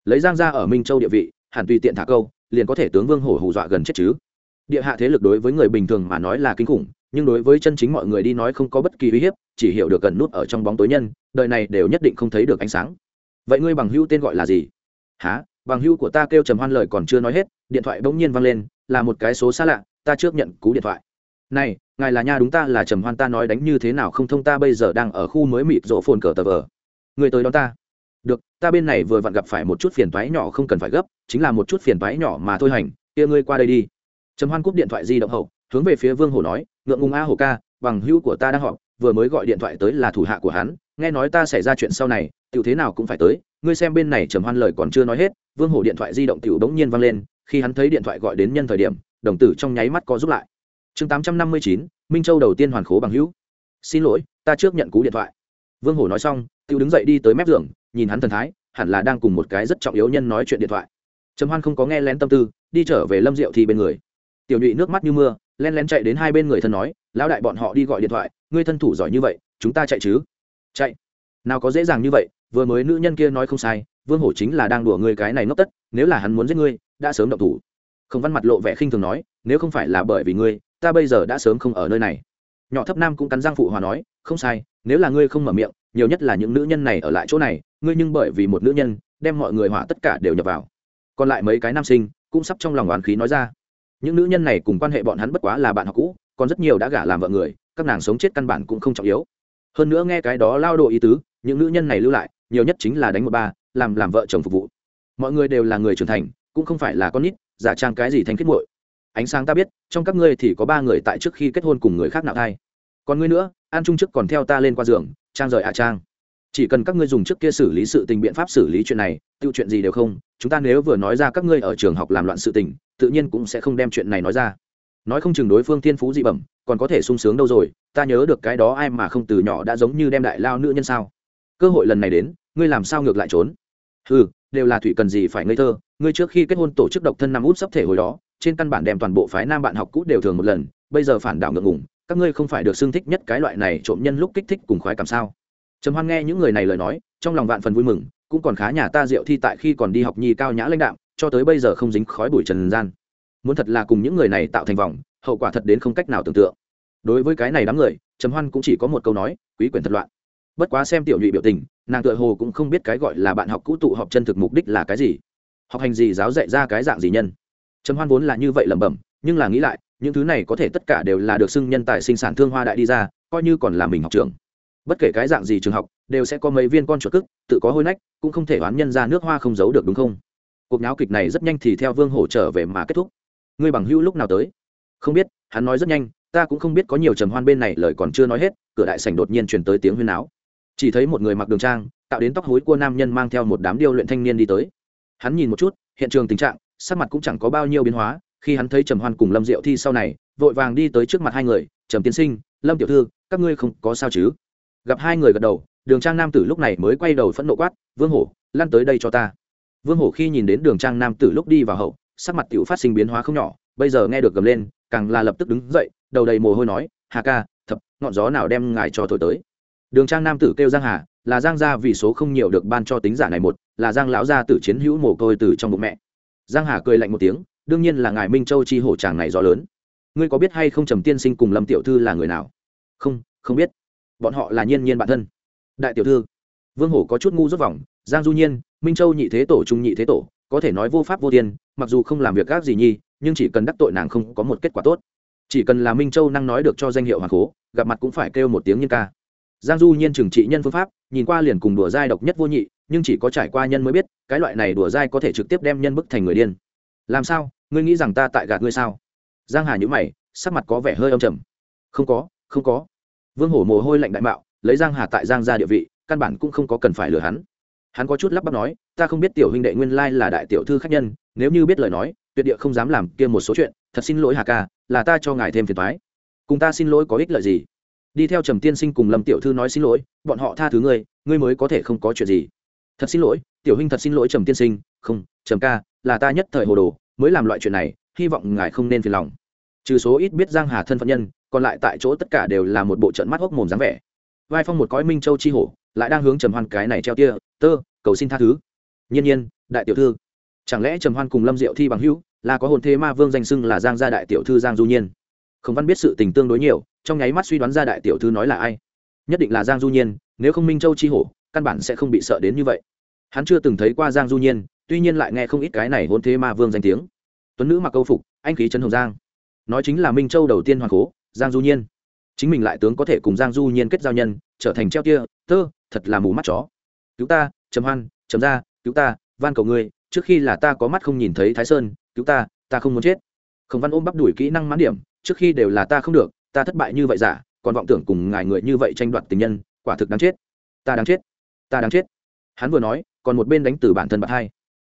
Lấy giang ra ở minh châu địa vị, hẳn tùy tiện thả câu, liền có thể tướng vương hổ hù dọa gần chết chứ. Địa hạ thế lực đối với người bình thường mà nói là kinh khủng nhưng đối với chân chính mọi người đi nói không có bất kỳ uy hiếp, chỉ hiểu được gần nút ở trong bóng tối nhân, đời này đều nhất định không thấy được ánh sáng. Vậy ngươi bằng hữu tên gọi là gì? Há bằng hữu của ta kêu trầm hoan lời còn chưa nói hết, điện thoại bỗng nhiên vang lên, là một cái số xa lạ, ta trước nhận cú điện thoại. Này, ngài là nha đúng ta, là trầm hoan ta nói đánh như thế nào không thông ta bây giờ đang ở khu mới mịt rộ phồn cờ tờ vờ. Người tới đón ta. Được, ta bên này vừa vặn gặp phải một chút phiền toái nhỏ không cần phải gấp, chính là một chút phiền toái nhỏ mà thôi hành, kia ngươi qua đây đi. Trầm hoan cúp điện thoại di động hậu, hướng về phía vương hổ nói ngượng ngùng a hổ ca, bằng hữu của ta đang họp, vừa mới gọi điện thoại tới là thủ hạ của hắn, nghe nói ta xảy ra chuyện sau này, tiểu thế nào cũng phải tới, ngươi xem bên này trầm hoan lời còn chưa nói hết, vương hổ điện thoại di động tiểu bỗng nhiên vang lên, khi hắn thấy điện thoại gọi đến nhân thời điểm, đồng tử trong nháy mắt có giúp lại. Chương tám trăm năm mươi chín, minh châu đầu tiên hoàn khố bằng hữu. Xin lỗi, ta trước nhận cú điện thoại. Vương hổ nói xong, tiểu đứng dậy đi tới mép giường, nhìn hắn thần thái, hẳn là đang cùng một cái rất trọng yếu nhân nói chuyện điện thoại. Trầm hoan không có nghe lén tâm tư, đi trở về lâm diệu thì bên người. Tiểu nhụy nước mắt như mưa len lén chạy đến hai bên người thân nói, lão đại bọn họ đi gọi điện thoại, ngươi thân thủ giỏi như vậy, chúng ta chạy chứ? Chạy. Nào có dễ dàng như vậy, vừa mới nữ nhân kia nói không sai, vương hổ chính là đang đùa ngươi cái này ngốc tất, nếu là hắn muốn giết ngươi, đã sớm động thủ. Không văn mặt lộ vẻ khinh thường nói, nếu không phải là bởi vì ngươi, ta bây giờ đã sớm không ở nơi này. Nhỏ thấp nam cũng cắn răng phụ hòa nói, không sai, nếu là ngươi không mở miệng, nhiều nhất là những nữ nhân này ở lại chỗ này, ngươi nhưng bởi vì một nữ nhân, đem mọi người hỏa tất cả đều nhập vào. Còn lại mấy cái nam sinh cũng sắp trong lòng oán khí nói ra những nữ nhân này cùng quan hệ bọn hắn bất quá là bạn học cũ, còn rất nhiều đã gả làm vợ người, các nàng sống chết căn bản cũng không trọng yếu. Hơn nữa nghe cái đó lao độ ý tứ, những nữ nhân này lưu lại, nhiều nhất chính là đánh một ba, làm làm vợ chồng phục vụ. Mọi người đều là người trưởng thành, cũng không phải là con nít, giả trang cái gì thành kết muội. Ánh sáng ta biết, trong các ngươi thì có ba người tại trước khi kết hôn cùng người khác nạo thai. Còn ngươi nữa, an trung chức còn theo ta lên qua giường, trang rời ạ trang chỉ cần các ngươi dùng trước kia xử lý sự tình biện pháp xử lý chuyện này, tiêu chuyện gì đều không, chúng ta nếu vừa nói ra các ngươi ở trường học làm loạn sự tình, tự nhiên cũng sẽ không đem chuyện này nói ra. Nói không chừng đối phương thiên phú dị bẩm, còn có thể sung sướng đâu rồi, ta nhớ được cái đó ai mà không từ nhỏ đã giống như đem đại lao nữ nhân sao. Cơ hội lần này đến, ngươi làm sao ngược lại trốn? Ừ đều là thủy cần gì phải ngây thơ, ngươi trước khi kết hôn tổ chức độc thân năm út sắp thể hồi đó, trên căn bản đem toàn bộ phái nam bạn học cũ đều thường một lần, bây giờ phản đảo ngượng ngùng, các ngươi không phải được xưng thích nhất cái loại này trộm nhân lúc kích thích cùng khoái cảm sao? Trầm hoan nghe những người này lời nói trong lòng vạn phần vui mừng cũng còn khá nhà ta diệu thi tại khi còn đi học nhi cao nhã lãnh đạm, cho tới bây giờ không dính khói bụi trần gian. Muốn thật là cùng những người này tạo thành vòng hậu quả thật đến không cách nào tưởng tượng. Đối với cái này đám người trầm hoan cũng chỉ có một câu nói quý quyền thật loạn. Bất quá xem tiểu nhụy biểu tình nàng tựa hồ cũng không biết cái gọi là bạn học cũ tụ họp chân thực mục đích là cái gì. Học hành gì giáo dạy ra cái dạng gì nhân? Trầm hoan vốn là như vậy lẩm bẩm nhưng là nghĩ lại những thứ này có thể tất cả đều là được xưng nhân tài sinh sản thương hoa đại đi ra coi như còn là mình học trường bất kể cái dạng gì trường học, đều sẽ có mấy viên con chuột cức, tự có hôi nách, cũng không thể oán nhân ra nước hoa không giấu được đúng không? Cuộc náo kịch này rất nhanh thì theo vương hổ trở về mà kết thúc. Ngươi bằng hữu lúc nào tới? Không biết, hắn nói rất nhanh, ta cũng không biết có nhiều trầm hoan bên này lời còn chưa nói hết, cửa đại sảnh đột nhiên truyền tới tiếng huyên áo chỉ thấy một người mặc đường trang tạo đến tóc hối của nam nhân mang theo một đám điêu luyện thanh niên đi tới. Hắn nhìn một chút, hiện trường tình trạng, sắc mặt cũng chẳng có bao nhiêu biến hóa, khi hắn thấy trầm hoan cùng lâm diệu thi sau này, vội vàng đi tới trước mặt hai người, trầm tiên sinh, lâm tiểu thư, các ngươi không có sao chứ? Gặp hai người gật đầu, đường trang nam tử lúc này mới quay đầu phẫn nộ quát, vương hổ, lăn tới đây cho ta. Vương hổ khi nhìn đến đường trang nam tử lúc đi vào hậu, sắc mặt t phát sinh biến hóa không nhỏ, bây giờ nghe được gầm lên, càng là lập tức đứng dậy, đầu đầy mồ hôi nói, hà ca, thập, ngọn gió nào đem ngài cho thổi tới? Đường trang nam tử kêu giang hà, là giang gia vì số không nhiều được ban cho tính giả này một, là giang lão gia tử chiến hữu mồ côi từ trong bụng mẹ. Giang hà cười lạnh một tiếng, đương nhiên là ngài minh châu chi hổ tràng này gió lớn. Ngươi có biết hay không trầm tiên sinh cùng lâm tiểu thư là người nào? Không không biết bọn họ là nhiên nhiên bản thân. Đại tiểu thư, vương hổ có chút ngu rút vòng, giang du nhiên, minh châu nhị thế tổ, trung nhị thế tổ, có thể nói vô pháp vô tiên mặc dù không làm việc gác gì nhi, nhưng chỉ cần đắc tội nàng không có một kết quả tốt. Chỉ cần là minh châu năng nói được cho danh hiệu hoàng cố, gặp mặt cũng phải kêu một tiếng nhân ca. Giang du nhiên trừng trị nhân phương pháp, nhìn qua liền cùng đùa dai độc nhất vô nhị, nhưng chỉ có trải qua nhân mới biết, cái loại này đùa dai có thể trực tiếp đem nhân bức thành người điên. Làm sao? Ngươi nghĩ rằng ta tại gạt ngươi sao? Giang hà nhữ mày, sắc mặt có vẻ hơi âm trầm. Không có không có vương hổ mồ hôi lạnh đại mạo, lấy giang hà tại giang gia địa vị, căn bản cũng không có cần phải lừa hắn. Hắn có chút lắp bắp nói, ta không biết tiểu huynh đệ nguyên lai là đại tiểu thư khách nhân, nếu như biết lời nói, tuyệt địa không dám làm kia một số chuyện, thật xin lỗi hà ca, là ta cho ngài thêm phiền thoái cùng ta xin lỗi có ích lợi gì? Đi theo trầm tiên sinh cùng lâm tiểu thư nói xin lỗi, bọn họ tha thứ ngươi ngươi mới có thể không có chuyện gì. Thật xin lỗi, tiểu huynh thật xin lỗi trầm tiên sinh. Không, trầm ca, là ta nhất thời hồ đồ, mới làm loại chuyện này, hy vọng ngài không nên phiền lòng. Trừ số ít biết giang hà thân phận nhân còn lại tại chỗ tất cả đều là một bộ trận mắt hốc mồm dáng vẻ. Vai phong một cõi minh châu chi hổ, lại đang hướng trầm hoan cái này treo tia, tơ, cầu xin tha thứ. Nhiên nhiên, đại tiểu thư. Chẳng lẽ trầm hoan cùng lâm diệu thi bằng hữu, là có hồn thế ma vương danh xưng là giang gia đại tiểu thư giang du nhiên? Không văn biết sự tình tương đối nhiều, trong nháy mắt suy đoán ra đại tiểu thư nói là ai. Nhất định là giang du nhiên, nếu không minh châu chi hổ, căn bản sẽ không bị sợ đến như vậy. Hắn chưa từng thấy qua giang du nhiên, tuy nhiên lại nghe không ít cái này hôn thế ma vương danh tiếng. Tuấn nữ mặc câu phục, anh khí trấn hồng giang. Nói chính là minh châu đầu tiên hoàng cố giang du nhiên. Chính mình lại tướng có thể cùng giang du nhiên kết giao nhân, trở thành treo tia, tơ, thật là mù mắt chó. Cứu ta chấm hoan chấm ra cứu ta, van cầu ngươi, trước khi là ta có mắt không nhìn thấy thái sơn, cứu ta ta không muốn chết. Khổng văn ôm bắp đuổi kỹ năng mãn điểm, trước khi đều là ta không được, ta thất bại như vậy giả, còn vọng tưởng cùng ngài người như vậy tranh đoạt tình nhân, quả thực đáng chết. Ta đáng chết, ta đáng chết. Hắn vừa nói, còn một bên đánh từ bản thân bạn hai.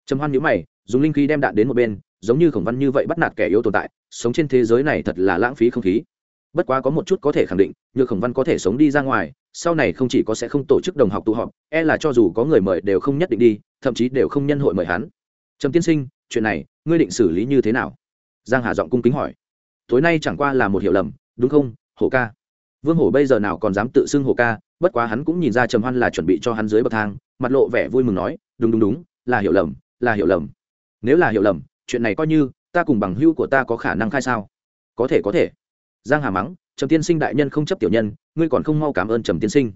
Trầm hoan nhíu mày, dùng linh khí đem đạn đến một bên, giống như khổng văn như vậy bắt nạt kẻ yếu tồn tại, sống trên thế giới này thật là lãng phí không khí bất quá có một chút có thể khẳng định như khổng văn có thể sống đi ra ngoài, sau này không chỉ có sẽ không tổ chức đồng học tụ họp e là cho dù có người mời đều không nhất định đi, thậm chí đều không nhân hội mời hắn. Trầm tiên sinh, chuyện này, ngươi định xử lý như thế nào? Giang hà giọng cung kính hỏi. Tối nay chẳng qua là một hiểu lầm, đúng không hổ ca? Vương hổ bây giờ nào còn dám tự xưng hổ ca, bất quá hắn cũng nhìn ra trầm hoan là chuẩn bị cho hắn dưới bậc thang, mặt lộ vẻ vui mừng nói, đúng đúng đúng, là hiểu lầm, là hiểu lầm. Nếu là hiểu lầm, chuyện này coi như, ta cùng bằng hữu của ta có khả năng khai sao? Có thể có thể giang hà mắng, trầm tiên sinh đại nhân không chấp tiểu nhân, ngươi còn không mau cảm ơn trầm tiên sinh.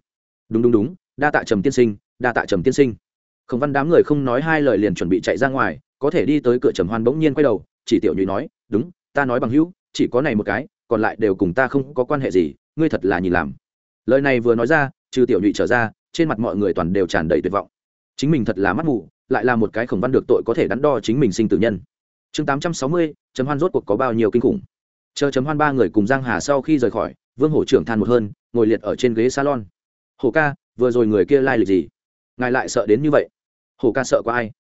Đúng đúng đúng, đa tạ trầm tiên sinh, đa tạ trầm tiên sinh. Khổng văn đám người không nói hai lời liền chuẩn bị chạy ra ngoài, có thể đi tới cửa trầm hoan bỗng nhiên quay đầu, chỉ tiểu nhụy nói, đúng, ta nói bằng hữu, chỉ có này một cái, còn lại đều cùng ta không có quan hệ gì, ngươi thật là nhìn làm. Lời này vừa nói ra, trừ tiểu nhụy trở ra, trên mặt mọi người toàn đều tràn đầy tuyệt vọng. Chính mình thật là mắt mù, lại là một cái khổng văn được tội có thể đắn đo chính mình sinh tử nhân. Chương tám trăm sáu mươi, Trầm hoan rốt cuộc có bao nhiêu kinh khủng? Chờ chấm hoan ba người cùng giang hà sau khi rời khỏi, vương hổ trưởng than một hơn, ngồi liệt ở trên ghế salon. Hổ ca, vừa rồi người kia lai、like、lịch gì? Ngài lại sợ đến như vậy? Hổ ca sợ có ai?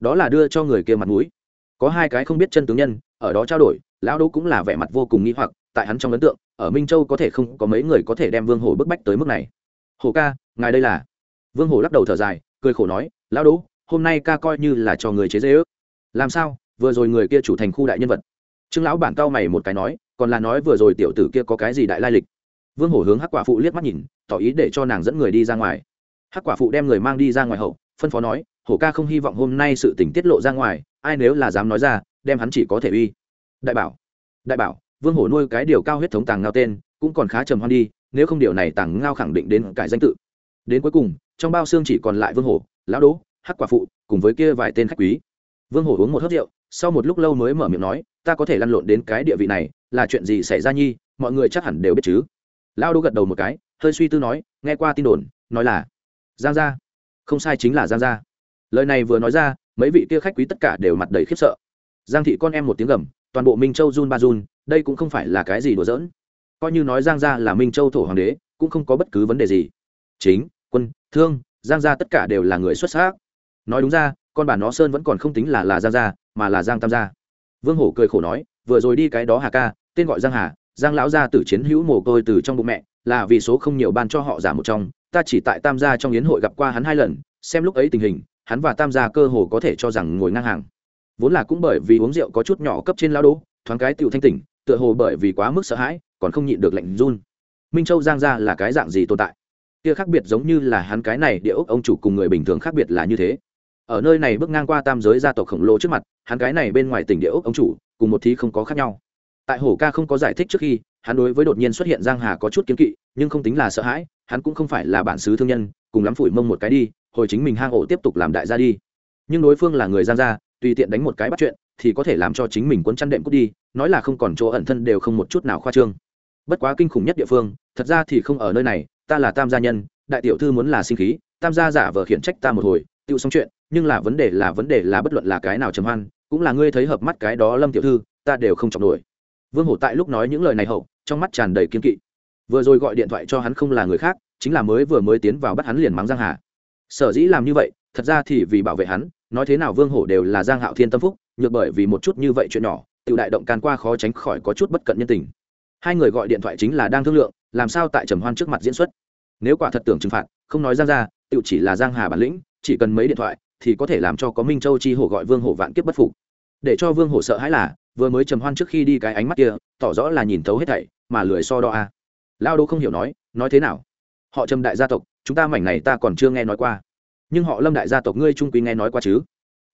Đó là đưa cho người kia mặt mũi. Có hai cái không biết chân tướng nhân, ở đó trao đổi, lão đỗ cũng là vẻ mặt vô cùng nghi hoặc, tại hắn trong ấn tượng, ở minh châu có thể không có mấy người có thể đem vương hổ bức bách tới mức này. Hổ ca, ngài đây là? Vương hổ lắc đầu thở dài, cười khổ nói, lão đỗ hôm nay ca coi như là cho người chế dễ ước làm sao? Vừa rồi người kia chủ thành khu đại nhân vật trương lão bản cao mày một cái nói, còn là nói vừa rồi tiểu tử kia có cái gì đại lai lịch. Vương hổ hướng hắc quả phụ liếc mắt nhìn, tỏ ý để cho nàng dẫn người đi ra ngoài. Hắc quả phụ đem người mang đi ra ngoài hậu, phân phó nói, hổ ca không hy vọng hôm nay sự tình tiết lộ ra ngoài, ai nếu là dám nói ra, đem hắn chỉ có thể uy. Đại bảo đại bảo, vương hổ nuôi cái điều cao huyết thống tàng ngao tên, cũng còn khá trầm hoan đi, nếu không điều này tàng ngao khẳng định đến cải danh tự. Đến cuối cùng, trong bao xương chỉ còn lại vương hổ, lão đỗ, hắc quả phụ, cùng với kia vài tên khách quý vương hổ uống một hớt rượu, sau một lúc lâu mới mở miệng nói, ta có thể lăn lộn đến cái địa vị này, là chuyện gì xảy ra nhi, mọi người chắc hẳn đều biết chứ. Lão Đô gật đầu một cái, hơi suy tư nói, nghe qua tin đồn, nói là giang gia. Không sai chính là giang gia. Lời này vừa nói ra, mấy vị kia khách quý tất cả đều mặt đầy khiếp sợ. Giang thị con em một tiếng gầm, toàn bộ minh châu run ba run, đây cũng không phải là cái gì đùa giỡn. Coi như nói giang gia là minh châu thổ hoàng đế, cũng không có bất cứ vấn đề gì. Chính, quân, thương, giang gia tất cả đều là người xuất sắc. Nói đúng ra con bà nó sơn vẫn còn không tính là là giang gia, mà là giang tam gia. Vương hổ cười khổ nói, vừa rồi đi cái đó hà ca, tên gọi giang hà, giang lão gia tử chiến hữu mồ côi từ trong bụng mẹ, là vì số không nhiều ban cho họ giả một trong, ta chỉ tại tam gia trong yến hội gặp qua hắn hai lần, xem lúc ấy tình hình, hắn và tam gia cơ hồ có thể cho rằng ngồi ngang hàng. Vốn là cũng bởi vì uống rượu có chút nhỏ cấp trên lao đỗ thoáng cái tựu thanh tỉnh, tựa hồ bởi vì quá mức sợ hãi, còn không nhịn được lệnh run. Minh châu giang gia là cái dạng gì tồn tại? Kia khác biệt giống như là hắn cái này địa ốc ông chủ cùng người bình thường khác biệt là như thế ở nơi này bước ngang qua tam giới gia tộc khổng lồ trước mặt, hắn cái này bên ngoài tỉnh địa ốc ông chủ, cùng một thí không có khác nhau. Tại hổ ca không có giải thích trước khi, hắn đối với đột nhiên xuất hiện giang hà có chút kiến kỵ, nhưng không tính là sợ hãi, hắn cũng không phải là bản xứ thương nhân, cùng lắm phủi mông một cái đi, hồi chính mình hang ổ tiếp tục làm đại gia đi. Nhưng đối phương là người giang gia, tùy tiện đánh một cái bắt chuyện, thì có thể làm cho chính mình cuốn chăn đệm cút đi, nói là không còn chỗ ẩn thân đều không một chút nào khoa trương. Bất quá kinh khủng nhất địa phương, thật ra thì không ở nơi này, ta là tam gia nhân, đại tiểu thư muốn là sinh khí, tam gia giả vờ khiển trách ta một hồi, tiêu xong chuyện nhưng là vấn đề là vấn đề là bất luận là cái nào trầm hoan, cũng là ngươi thấy hợp mắt cái đó lâm tiểu thư, ta đều không chọc nổi. Vương hổ tại lúc nói những lời này hậu, trong mắt tràn đầy kiên kỵ. Vừa rồi gọi điện thoại cho hắn không là người khác, chính là mới vừa mới tiến vào bắt hắn liền mắng giang hà. Sở dĩ làm như vậy, thật ra thì vì bảo vệ hắn, nói thế nào vương hổ đều là giang hạo thiên tâm phúc, nhược bởi vì một chút như vậy chuyện nhỏ tự đại động can qua khó tránh khỏi có chút bất cận nhân tình. Hai người gọi điện thoại chính là đang thương lượng, làm sao tại trầm hoan trước mặt diễn xuất. Nếu quả thật tưởng trừng phạt, không nói giang ra tự chỉ là giang hà bản lĩnh, chỉ cần mấy điện thoại thì có thể làm cho có minh châu chi hổ gọi vương hổ vạn kiếp bất phục. Để cho vương hổ sợ hãi là, vừa mới trầm hoan trước khi đi cái ánh mắt kia, tỏ rõ là nhìn thấu hết thảy, mà lười so đo a. À. lao đô không hiểu nói nói thế nào? Họ trầm đại gia tộc, chúng ta mảnh này ta còn chưa nghe nói qua. Nhưng họ lâm đại gia tộc ngươi trung quý nghe nói qua chứ?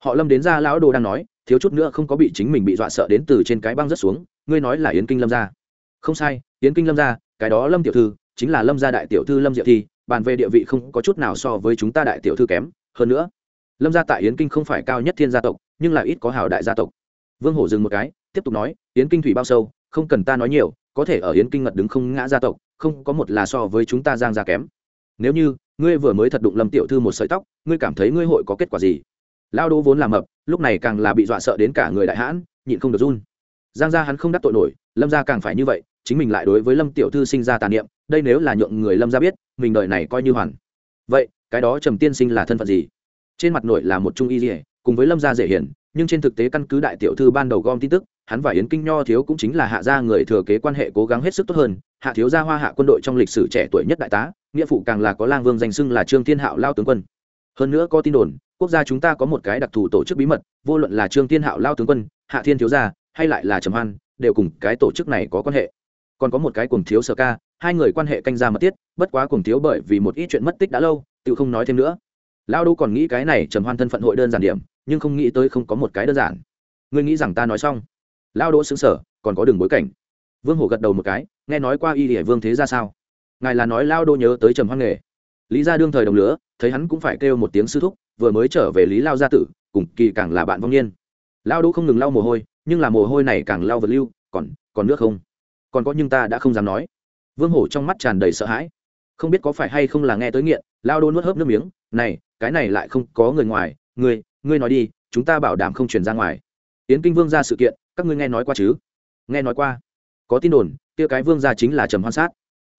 Họ lâm đến ra lão đồ đang nói, thiếu chút nữa không có bị chính mình bị dọa sợ đến từ trên cái băng rất xuống, ngươi nói là yến kinh lâm gia. Không sai, yến kinh lâm gia, cái đó lâm tiểu thư, chính là lâm gia đại tiểu thư lâm diệu thi, bàn về địa vị không có chút nào so với chúng ta đại tiểu thư kém, hơn nữa lâm gia tại yến kinh không phải cao nhất thiên gia tộc, nhưng là ít có hào đại gia tộc. Vương hổ dừng một cái, tiếp tục nói, yến kinh thủy bao sâu, không cần ta nói nhiều, có thể ở yến kinh ngật đứng không ngã gia tộc, không có một là so với chúng ta giang gia kém. Nếu như, ngươi vừa mới thật đụng lâm tiểu thư một sợi tóc, ngươi cảm thấy ngươi hội có kết quả gì? Lao đỗ vốn làm mập, lúc này càng là bị dọa sợ đến cả người đại hãn, nhịn không được run. Giang gia hắn không đắc tội nổi, lâm gia càng phải như vậy, chính mình lại đối với lâm tiểu thư sinh ra tàn niệm, đây nếu là nhượng người lâm gia biết, mình đợi này coi như hoàn. Vậy, cái đó trầm tiên sinh là thân phận gì? Trên mặt nội là một trung y dỉa cùng với lâm gia dễ hiển, nhưng trên thực tế căn cứ đại tiểu thư ban đầu gom tin tức, hắn và yến kinh nho thiếu cũng chính là hạ gia người thừa kế quan hệ cố gắng hết sức tốt hơn, hạ thiếu gia hoa hạ quân đội trong lịch sử trẻ tuổi nhất đại tá, nghĩa phụ càng là có lang vương danh xưng là trương thiên hạo lao tướng quân. Hơn nữa có tin đồn, quốc gia chúng ta có một cái đặc thù tổ chức bí mật, vô luận là trương thiên hạo lao tướng quân, hạ thiên thiếu gia, hay lại là trầm hoan, đều cùng cái tổ chức này có quan hệ. Còn có một cái cùng thiếu sở ca, hai người quan hệ canh ra mật thiết, bất quá cùng thiếu bởi vì một ít chuyện mất tích đã lâu tự không nói thêm nữa lao đô còn nghĩ cái này trầm hoan thân phận hội đơn giản điểm, nhưng không nghĩ tới không có một cái đơn giản. Ngươi nghĩ rằng ta nói xong? Lao đỗ xứng sở còn có đường bối cảnh. Vương hổ gật đầu một cái, nghe nói qua y địa vương thế ra sao? Ngài là nói lao đô nhớ tới trầm hoan nghề. Lý gia đương thời đồng lứa, thấy hắn cũng phải kêu một tiếng sư thúc, vừa mới trở về lý lao gia tử, cùng kỳ càng là bạn vong niên. Lao đỗ không ngừng lau mồ hôi, nhưng là mồ hôi này càng lao vật lưu, còn còn nước không? Còn có nhưng ta đã không dám nói. Vương hổ trong mắt tràn đầy sợ hãi. Không biết có phải hay không là nghe tới nghiện lao đô nuốt hớp nước miếng, này cái này lại không có người ngoài, ngươi ngươi nói đi, chúng ta bảo đảm không truyền ra ngoài. Yến kinh vương ra sự kiện, các ngươi nghe nói qua chứ? Nghe nói qua. Có tin đồn, kia cái vương gia chính là trầm hoan sát.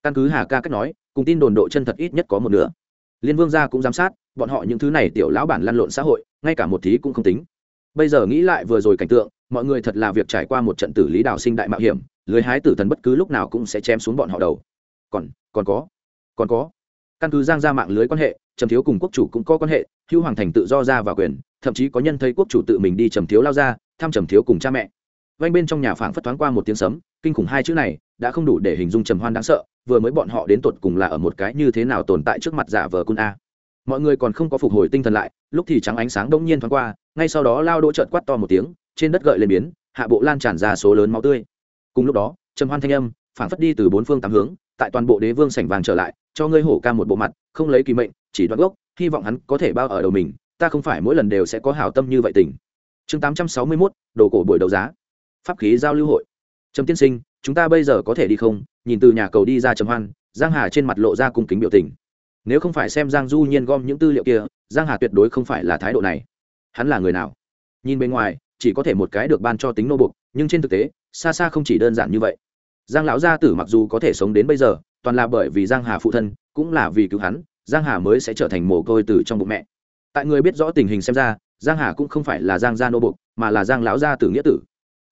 Căn cứ hà ca cách nói, cùng tin đồn độ chân thật ít nhất có một nửa. Liên vương gia cũng giám sát, bọn họ những thứ này tiểu lão bản lăn lộn xã hội, ngay cả một tí cũng không tính. Bây giờ nghĩ lại vừa rồi cảnh tượng, mọi người thật là việc trải qua một trận tử lý đào sinh đại mạo hiểm, lưới hái tử thần bất cứ lúc nào cũng sẽ chém xuống bọn họ đầu. Còn còn có còn có căn cứ giang ra mạng lưới quan hệ, trầm thiếu cùng quốc chủ cũng có quan hệ, hữu hoàng thành tự do ra và quyền, thậm chí có nhân thấy quốc chủ tự mình đi trầm thiếu lao ra, thăm trầm thiếu cùng cha mẹ. Vanh bên trong nhà phảng phất thoáng qua một tiếng sấm, kinh khủng hai chữ này đã không đủ để hình dung trầm hoan đáng sợ, vừa mới bọn họ đến tột cùng là ở một cái như thế nào tồn tại trước mặt giả vờ cun a. Mọi người còn không có phục hồi tinh thần lại, lúc thì trắng ánh sáng đông nhiên thoáng qua, ngay sau đó lao đỗ trợt quát to một tiếng, trên đất gợi lên biến, hạ bộ lan tràn ra số lớn máu tươi. Cùng lúc đó, trầm hoan thanh âm phảng phất đi từ bốn phương tám hướng tại toàn bộ đế vương sảnh vàng trở lại, cho ngươi hổ ca một bộ mặt, không lấy kỳ mệnh, chỉ đoạn gốc, hy vọng hắn có thể bao ở đầu mình, ta không phải mỗi lần đều sẽ có hảo tâm như vậy tình. Chương tám trăm sáu mươi mốt, đồ cổ buổi đấu giá. Pháp khí giao lưu hội. Trầm tiên sinh, chúng ta bây giờ có thể đi không? Nhìn từ nhà cầu đi ra trầm hoan, giang hà trên mặt lộ ra cung kính biểu tình. Nếu không phải xem giang du nhiên gom những tư liệu kia, giang hà tuyệt đối không phải là thái độ này. Hắn là người nào? Nhìn bên ngoài, chỉ có thể một cái được ban cho tính nô bục, nhưng trên thực tế, xa xa không chỉ đơn giản như vậy giang lão gia tử mặc dù có thể sống đến bây giờ, toàn là bởi vì giang hà phụ thân, cũng là vì cứu hắn, giang hà mới sẽ trở thành mồ côi từ trong bụng mẹ. Tại người biết rõ tình hình xem ra, giang hà cũng không phải là giang gia nô bục mà là giang lão gia tử nghĩa tử.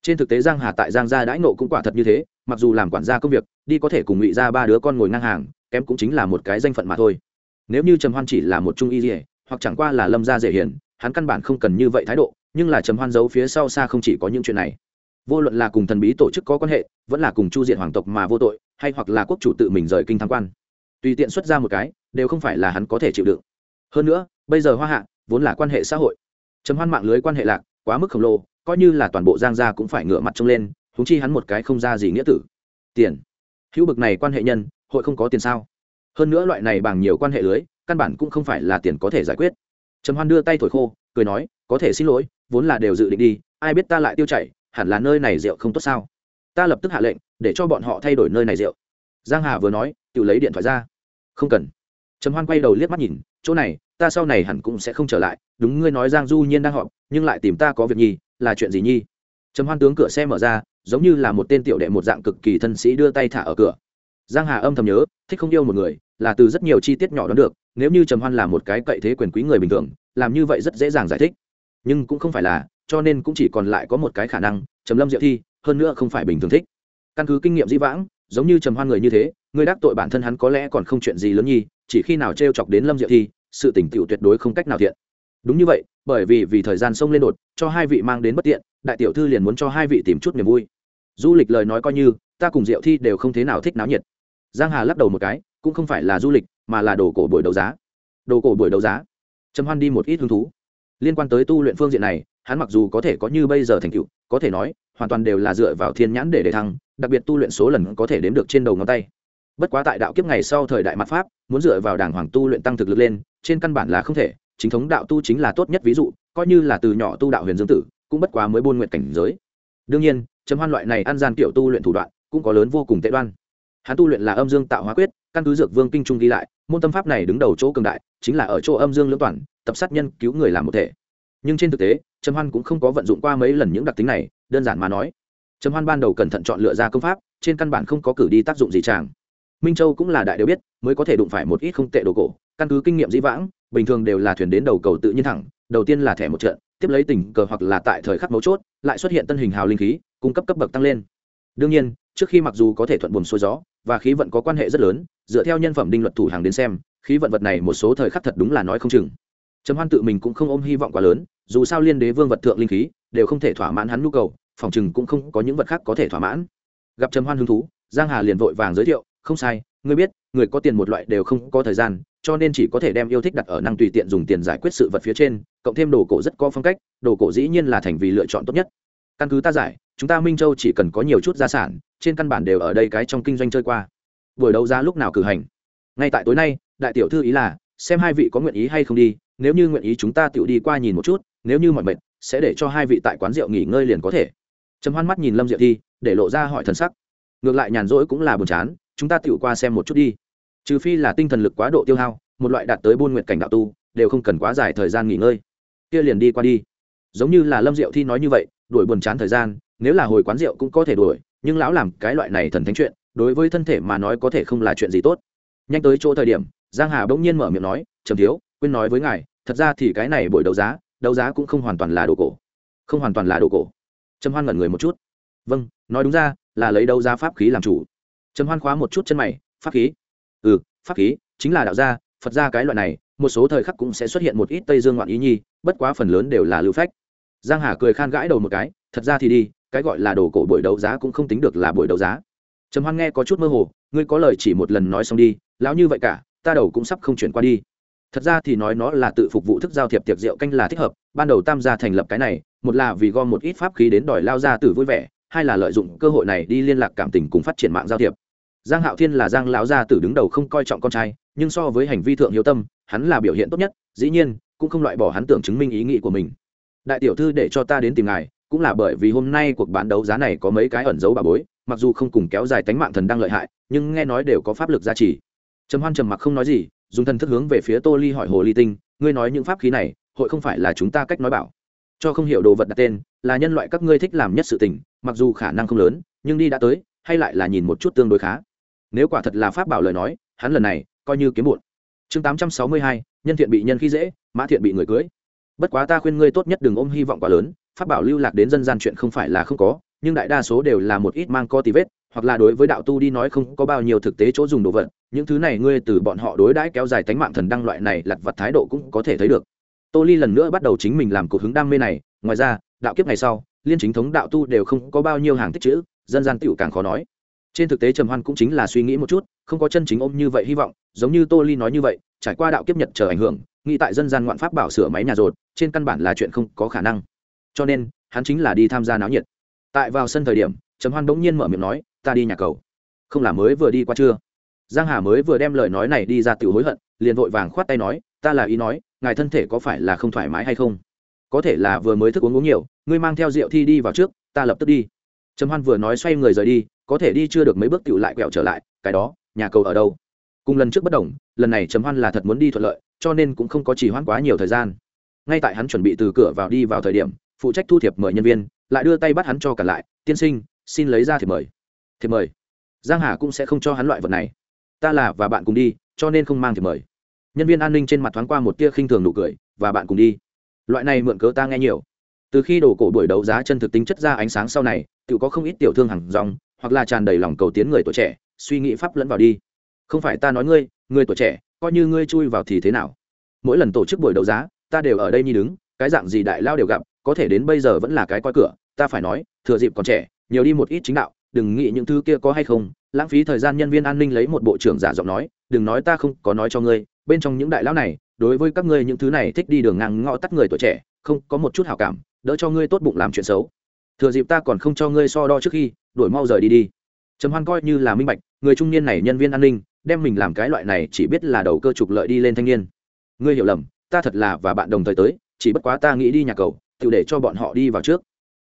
Trên thực tế giang hà tại giang gia đãi nộ cũng quả thật như thế, mặc dù làm quản gia công việc, đi có thể cùng ngụy ra ba đứa con ngồi ngang hàng, kém cũng chính là một cái danh phận mà thôi. Nếu như trầm hoan chỉ là một trung y dỉa hoặc chẳng qua là lâm gia dễ hiền, hắn căn bản không cần như vậy thái độ, nhưng là trầm hoan giấu phía sau xa không chỉ có những chuyện này vô luận là cùng thần bí tổ chức có quan hệ, vẫn là cùng chu diện hoàng tộc mà vô tội, hay hoặc là quốc chủ tự mình rời kinh tham quan. Tùy tiện xuất ra một cái, đều không phải là hắn có thể chịu đựng. Hơn nữa, bây giờ hoa hạ, vốn là quan hệ xã hội. Chấm hoan mạng lưới quan hệ lạc, quá mức khổng lồ, coi như là toàn bộ giang gia cũng phải ngửa mặt trông lên húng chi hắn một cái không ra gì nghĩa tử. Tiền. Hữu bực này quan hệ nhân, hội không có tiền sao? Hơn nữa loại này bằng nhiều quan hệ lưới, căn bản cũng không phải là tiền có thể giải quyết. Trầm hoan đưa tay thổi khô, cười nói, có thể xin lỗi, vốn là đều dự định đi, ai biết ta lại tiêu chảy hẳn là nơi này rượu không tốt sao? Ta lập tức hạ lệnh, để cho bọn họ thay đổi nơi này rượu. Giang hà vừa nói, tự lấy điện thoại ra. Không cần. Trầm hoan quay đầu liếc mắt nhìn, chỗ này, ta sau này hẳn cũng sẽ không trở lại. Đúng, ngươi nói giang du nhiên đang họp, nhưng lại tìm ta có việc nhi là chuyện gì nhi trầm hoan tướng cửa xe mở ra, giống như là một tên tiểu đệ một dạng cực kỳ thân sĩ đưa tay thả ở cửa. Giang hà âm thầm nhớ, thích không yêu một người, là từ rất nhiều chi tiết nhỏ đó được, nếu như trầm hoan là một cái cậy thế quyền quý người bình thường, làm như vậy rất dễ dàng giải thích. Nhưng cũng không phải là cho nên cũng chỉ còn lại có một cái khả năng, trầm lâm diệu thi, hơn nữa không phải bình thường thích. Căn cứ kinh nghiệm dĩ vãng, giống như trầm hoan người như thế, người đắc tội bản thân hắn có lẽ còn không chuyện gì lớn nhi, chỉ khi nào t chọc đến lâm diệu thi, sự tỉnh tựu tuyệt đối không cách nào thiện. Đúng như vậy, bởi vì vì thời gian sông lên đột, cho hai vị mang đến bất tiện, đại tiểu thư liền muốn cho hai vị tìm chút niềm vui. Du lịch lời nói coi như, ta cùng diệu thi đều không thế nào thích náo nhiệt. Giang hà lắc đầu một cái, cũng không phải là du lịch, mà là đồ cổ buổi đấu giá. Đồ cổ buổi đấu giá. Trầm hoan đi một ít hứng thú. Liên quan tới tu luyện phương diện này hắn mặc dù có thể có như bây giờ thành tựu, có thể nói, hoàn toàn đều là dựa vào thiên nhãn để để thăng, đặc biệt tu luyện số lần có thể đếm được trên đầu ngón tay. Bất quá tại đạo kiếp ngày sau thời đại mặt pháp, muốn dựa vào đảng hoàng tu luyện tăng thực lực lên, trên căn bản là không thể, chính thống đạo tu chính là tốt nhất ví dụ, coi như là từ nhỏ tu đạo huyền dương tử, cũng bất quá mới buôn nguyện cảnh giới. Đương nhiên chấm hoan loại này ăn gian kiểu tu luyện thủ đoạn, cũng có lớn vô cùng tệ đoan. Hắn tu luyện là âm dương tạo hóa quyết, căn cứ dược vương kinh trung ghi lại, môn tâm pháp này đứng đầu chỗ cường đại, chính là ở chỗ âm dương lưỡng toàn, tập sát nhân cứu người làm một thể nhưng trên thực tế, trầm hoan cũng không có vận dụng qua mấy lần những đặc tính này, đơn giản mà nói. Trầm hoan ban đầu cẩn thận chọn lựa ra công pháp, trên căn bản không có cử đi tác dụng gì chàng. Minh châu cũng là đại đều biết, mới có thể đụng phải một ít không tệ đồ cổ, căn cứ kinh nghiệm dĩ vãng, bình thường đều là thuyền đến đầu cầu tự nhiên thẳng, đầu tiên là thẻ một trận, tiếp lấy tình cờ hoặc là tại thời khắc mấu chốt, lại xuất hiện tân hình hào linh khí, cung cấp cấp bậc tăng lên. Đương nhiên, trước khi mặc dù có thể thuận buồm xuôi gió, và khí vận có quan hệ rất lớn, dựa theo nhân phẩm đinh luật thủ hàng đến xem, khí vận vật này một số thời khắc thật đúng là nói không chừng trầm hoan tự mình cũng không ôm hy vọng quá lớn, dù sao liên đế vương vật thượng linh khí, đều không thể thỏa mãn hắn nhu cầu, phòng chừng cũng không có những vật khác có thể thỏa mãn. Gặp trầm hoan hứng thú, giang hà liền vội vàng giới thiệu, không sai, ngươi biết, người có tiền một loại đều không có thời gian, cho nên chỉ có thể đem yêu thích đặt ở năng tùy tiện dùng tiền giải quyết sự vật phía trên, cộng thêm đồ cổ rất có phong cách, đồ cổ dĩ nhiên là thành vì lựa chọn tốt nhất. Căn cứ ta giải, chúng ta minh châu chỉ cần có nhiều chút gia sản, trên căn bản đều ở đây cái trong kinh doanh chơi qua. Buổi đấu giá lúc nào cử hành? Ngay tại tối nay, đại tiểu thư ý là, xem hai vị có nguyện ý hay không đi nếu như nguyện ý chúng ta tự đi qua nhìn một chút, nếu như mọi mệt sẽ để cho hai vị tại quán rượu nghỉ ngơi liền có thể. Trầm hoan mắt nhìn lâm diệu thi, để lộ ra hỏi thần sắc. Ngược lại nhàn rỗi cũng là buồn chán, chúng ta tự qua xem một chút đi. Trừ phi là tinh thần lực quá độ tiêu hao, một loại đạt tới buôn nguyện cảnh đạo tu, đều không cần quá dài thời gian nghỉ ngơi. Kia liền đi qua đi. Giống như là lâm diệu thi nói như vậy, đuổi buồn chán thời gian, nếu là hồi quán rượu cũng có thể đuổi, nhưng lão làm cái loại này thần thánh chuyện, đối với thân thể mà nói có thể không là chuyện gì tốt. Nhanh tới chỗ thời điểm, giang hà bỗng nhiên mở miệng nói, trầm thiếu quên nói với ngài, thật ra thì cái này buổi đấu giá đấu giá cũng không hoàn toàn là đồ cổ. Không hoàn toàn là đồ cổ. Trầm hoan ngẩn người một chút. Vâng nói đúng ra, là lấy đấu giá pháp khí làm chủ. Trầm hoan khóa một chút chân mày, pháp khí. Ừ pháp khí, chính là đạo gia, phật gia cái loại này, một số thời khắc cũng sẽ xuất hiện một ít tây dương ngoạn ý nhi, bất quá phần lớn đều là lưu phách. Giang hà cười khan gãi đầu một cái, thật ra thì đi, cái gọi là đồ cổ buổi đấu giá cũng không tính được là buổi đấu giá. Trầm hoan nghe có chút mơ hồ, ngươi có lời chỉ một lần nói xong đi, lão như vậy cả, ta đầu cũng sắp không chuyển qua đi thật ra thì nói nó là tự phục vụ thức giao thiệp tiệc rượu canh là thích hợp, ban đầu tam gia thành lập cái này, một là vì gom một ít pháp khí đến đòi lao ra từ vui vẻ, hai là lợi dụng cơ hội này đi liên lạc cảm tình cùng phát triển mạng giao thiệp. Giang hạo thiên là giang lão gia tử đứng đầu không coi trọng con trai, nhưng so với hành vi thượng hiếu tâm, hắn là biểu hiện tốt nhất, dĩ nhiên, cũng không loại bỏ hắn tưởng chứng minh ý nghĩ của mình. Đại tiểu thư để cho ta đến tìm ngài, cũng là bởi vì hôm nay cuộc bán đấu giá này có mấy cái ẩn dấu bà bối, mặc dù không cùng kéo dài tánh mạng thần đang lợi hại, nhưng nghe nói đều có pháp lực gia trì. Trầm hoan trầm mặc không nói gì dùng thần thức hướng về phía tô ly hỏi hồ ly tinh, ngươi nói những pháp khí này, hội không phải là chúng ta cách nói bảo? Cho không hiểu đồ vật đặt tên, là nhân loại các ngươi thích làm nhất sự tình, mặc dù khả năng không lớn, nhưng đi đã tới, hay lại là nhìn một chút tương đối khá. Nếu quả thật là pháp bảo lời nói, hắn lần này coi như kiếm muộn. chương tám trăm sáu mươi hai, nhân thiện bị nhân khi dễ, mã thiện bị người cưới. Bất quá ta khuyên ngươi tốt nhất đừng ôm hy vọng quá lớn, pháp bảo lưu lạc đến dân gian chuyện không phải là không có, nhưng đại đa số đều là một ít mang co tì vết hoặc là đối với đạo tu đi nói không có bao nhiêu thực tế chỗ dùng đồ vật, những thứ này ngươi từ bọn họ đối đãi kéo dài tánh mạng thần đăng loại này lặt vặt thái độ cũng có thể thấy được. Tô ly lần nữa bắt đầu chính mình làm cuộc hứng đam mê này, ngoài ra, đạo kiếp ngày sau, liên chính thống đạo tu đều không có bao nhiêu hàng tích chữ, dân gian tựu càng khó nói. Trên thực tế trầm hoan cũng chính là suy nghĩ một chút, không có chân chính ôm như vậy hy vọng, giống như tô ly nói như vậy, trải qua đạo kiếp nhật chờ ảnh hưởng, nghĩ tại dân gian ngoạn pháp bảo sửa máy nhà rột, trên căn bản là chuyện không có khả năng. Cho nên, hắn chính là đi tham gia náo nhiệt. Tại vào sân thời điểm, trầm hoan bỗng nhiên mở miệng nói ta đi nhà cầu. Không là mới vừa đi qua chưa? Giang hà mới vừa đem lời nói này đi ra tự hối hận, liền vội vàng khoát tay nói, ta là ý nói, ngài thân thể có phải là không thoải mái hay không? Có thể là vừa mới thức uống uống nhiều, ngươi mang theo rượu thi đi vào trước, ta lập tức đi. Trầm hoan vừa nói xoay người rời đi, có thể đi chưa được mấy bước tựu lại quẹo trở lại, cái đó, nhà cầu ở đâu? Cùng lần trước bất đồng, lần này trầm hoan là thật muốn đi thuận lợi, cho nên cũng không có chỉ hoãn quá nhiều thời gian. Ngay tại hắn chuẩn bị từ cửa vào đi vào thời điểm, phụ trách thu thiệp mời nhân viên, lại đưa tay bắt hắn cho cả lại, tiên sinh, xin lấy ra thiệp mời thiệp mời. Giang hà cũng sẽ không cho hắn loại vật này. Ta là và bạn cùng đi, cho nên không mang thiệp mời. Nhân viên an ninh trên mặt thoáng qua một tia khinh thường nụ cười, và bạn cùng đi. Loại này mượn cớ ta nghe nhiều. Từ khi đổ cổ buổi đấu giá chân thực tính chất ra ánh sáng sau này, tự có không ít tiểu thương hàng rong hoặc là tràn đầy lòng cầu tiến người tuổi trẻ, suy nghĩ pháp lẫn vào đi. Không phải ta nói ngươi, người tuổi trẻ, coi như ngươi chui vào thì thế nào? Mỗi lần tổ chức buổi đấu giá, ta đều ở đây nhi đứng, cái dạng gì đại lao đều gặp, có thể đến bây giờ vẫn là cái coi cửa, ta phải nói, thừa dịp còn trẻ, nhiều đi một ít chính đạo đừng nghĩ những thứ kia có hay không, lãng phí thời gian nhân viên an ninh lấy một bộ trưởng giả giọng nói, đừng nói ta không có nói cho ngươi, bên trong những đại lão này, đối với các ngươi những thứ này thích đi đường ngang ngõ tắt người tuổi trẻ, không có một chút hảo cảm, đỡ cho ngươi tốt bụng làm chuyện xấu. Thừa dịp ta còn không cho ngươi so đo trước khi, đuổi mau rời đi đi. Trầm hoan coi như là minh bạch, người trung niên này nhân viên an ninh, đem mình làm cái loại này chỉ biết là đầu cơ trục lợi đi lên thanh niên. Ngươi hiểu lầm, ta thật là và bạn đồng thời tới, chỉ bất quá ta nghĩ đi nhà cầu tự để cho bọn họ đi vào trước.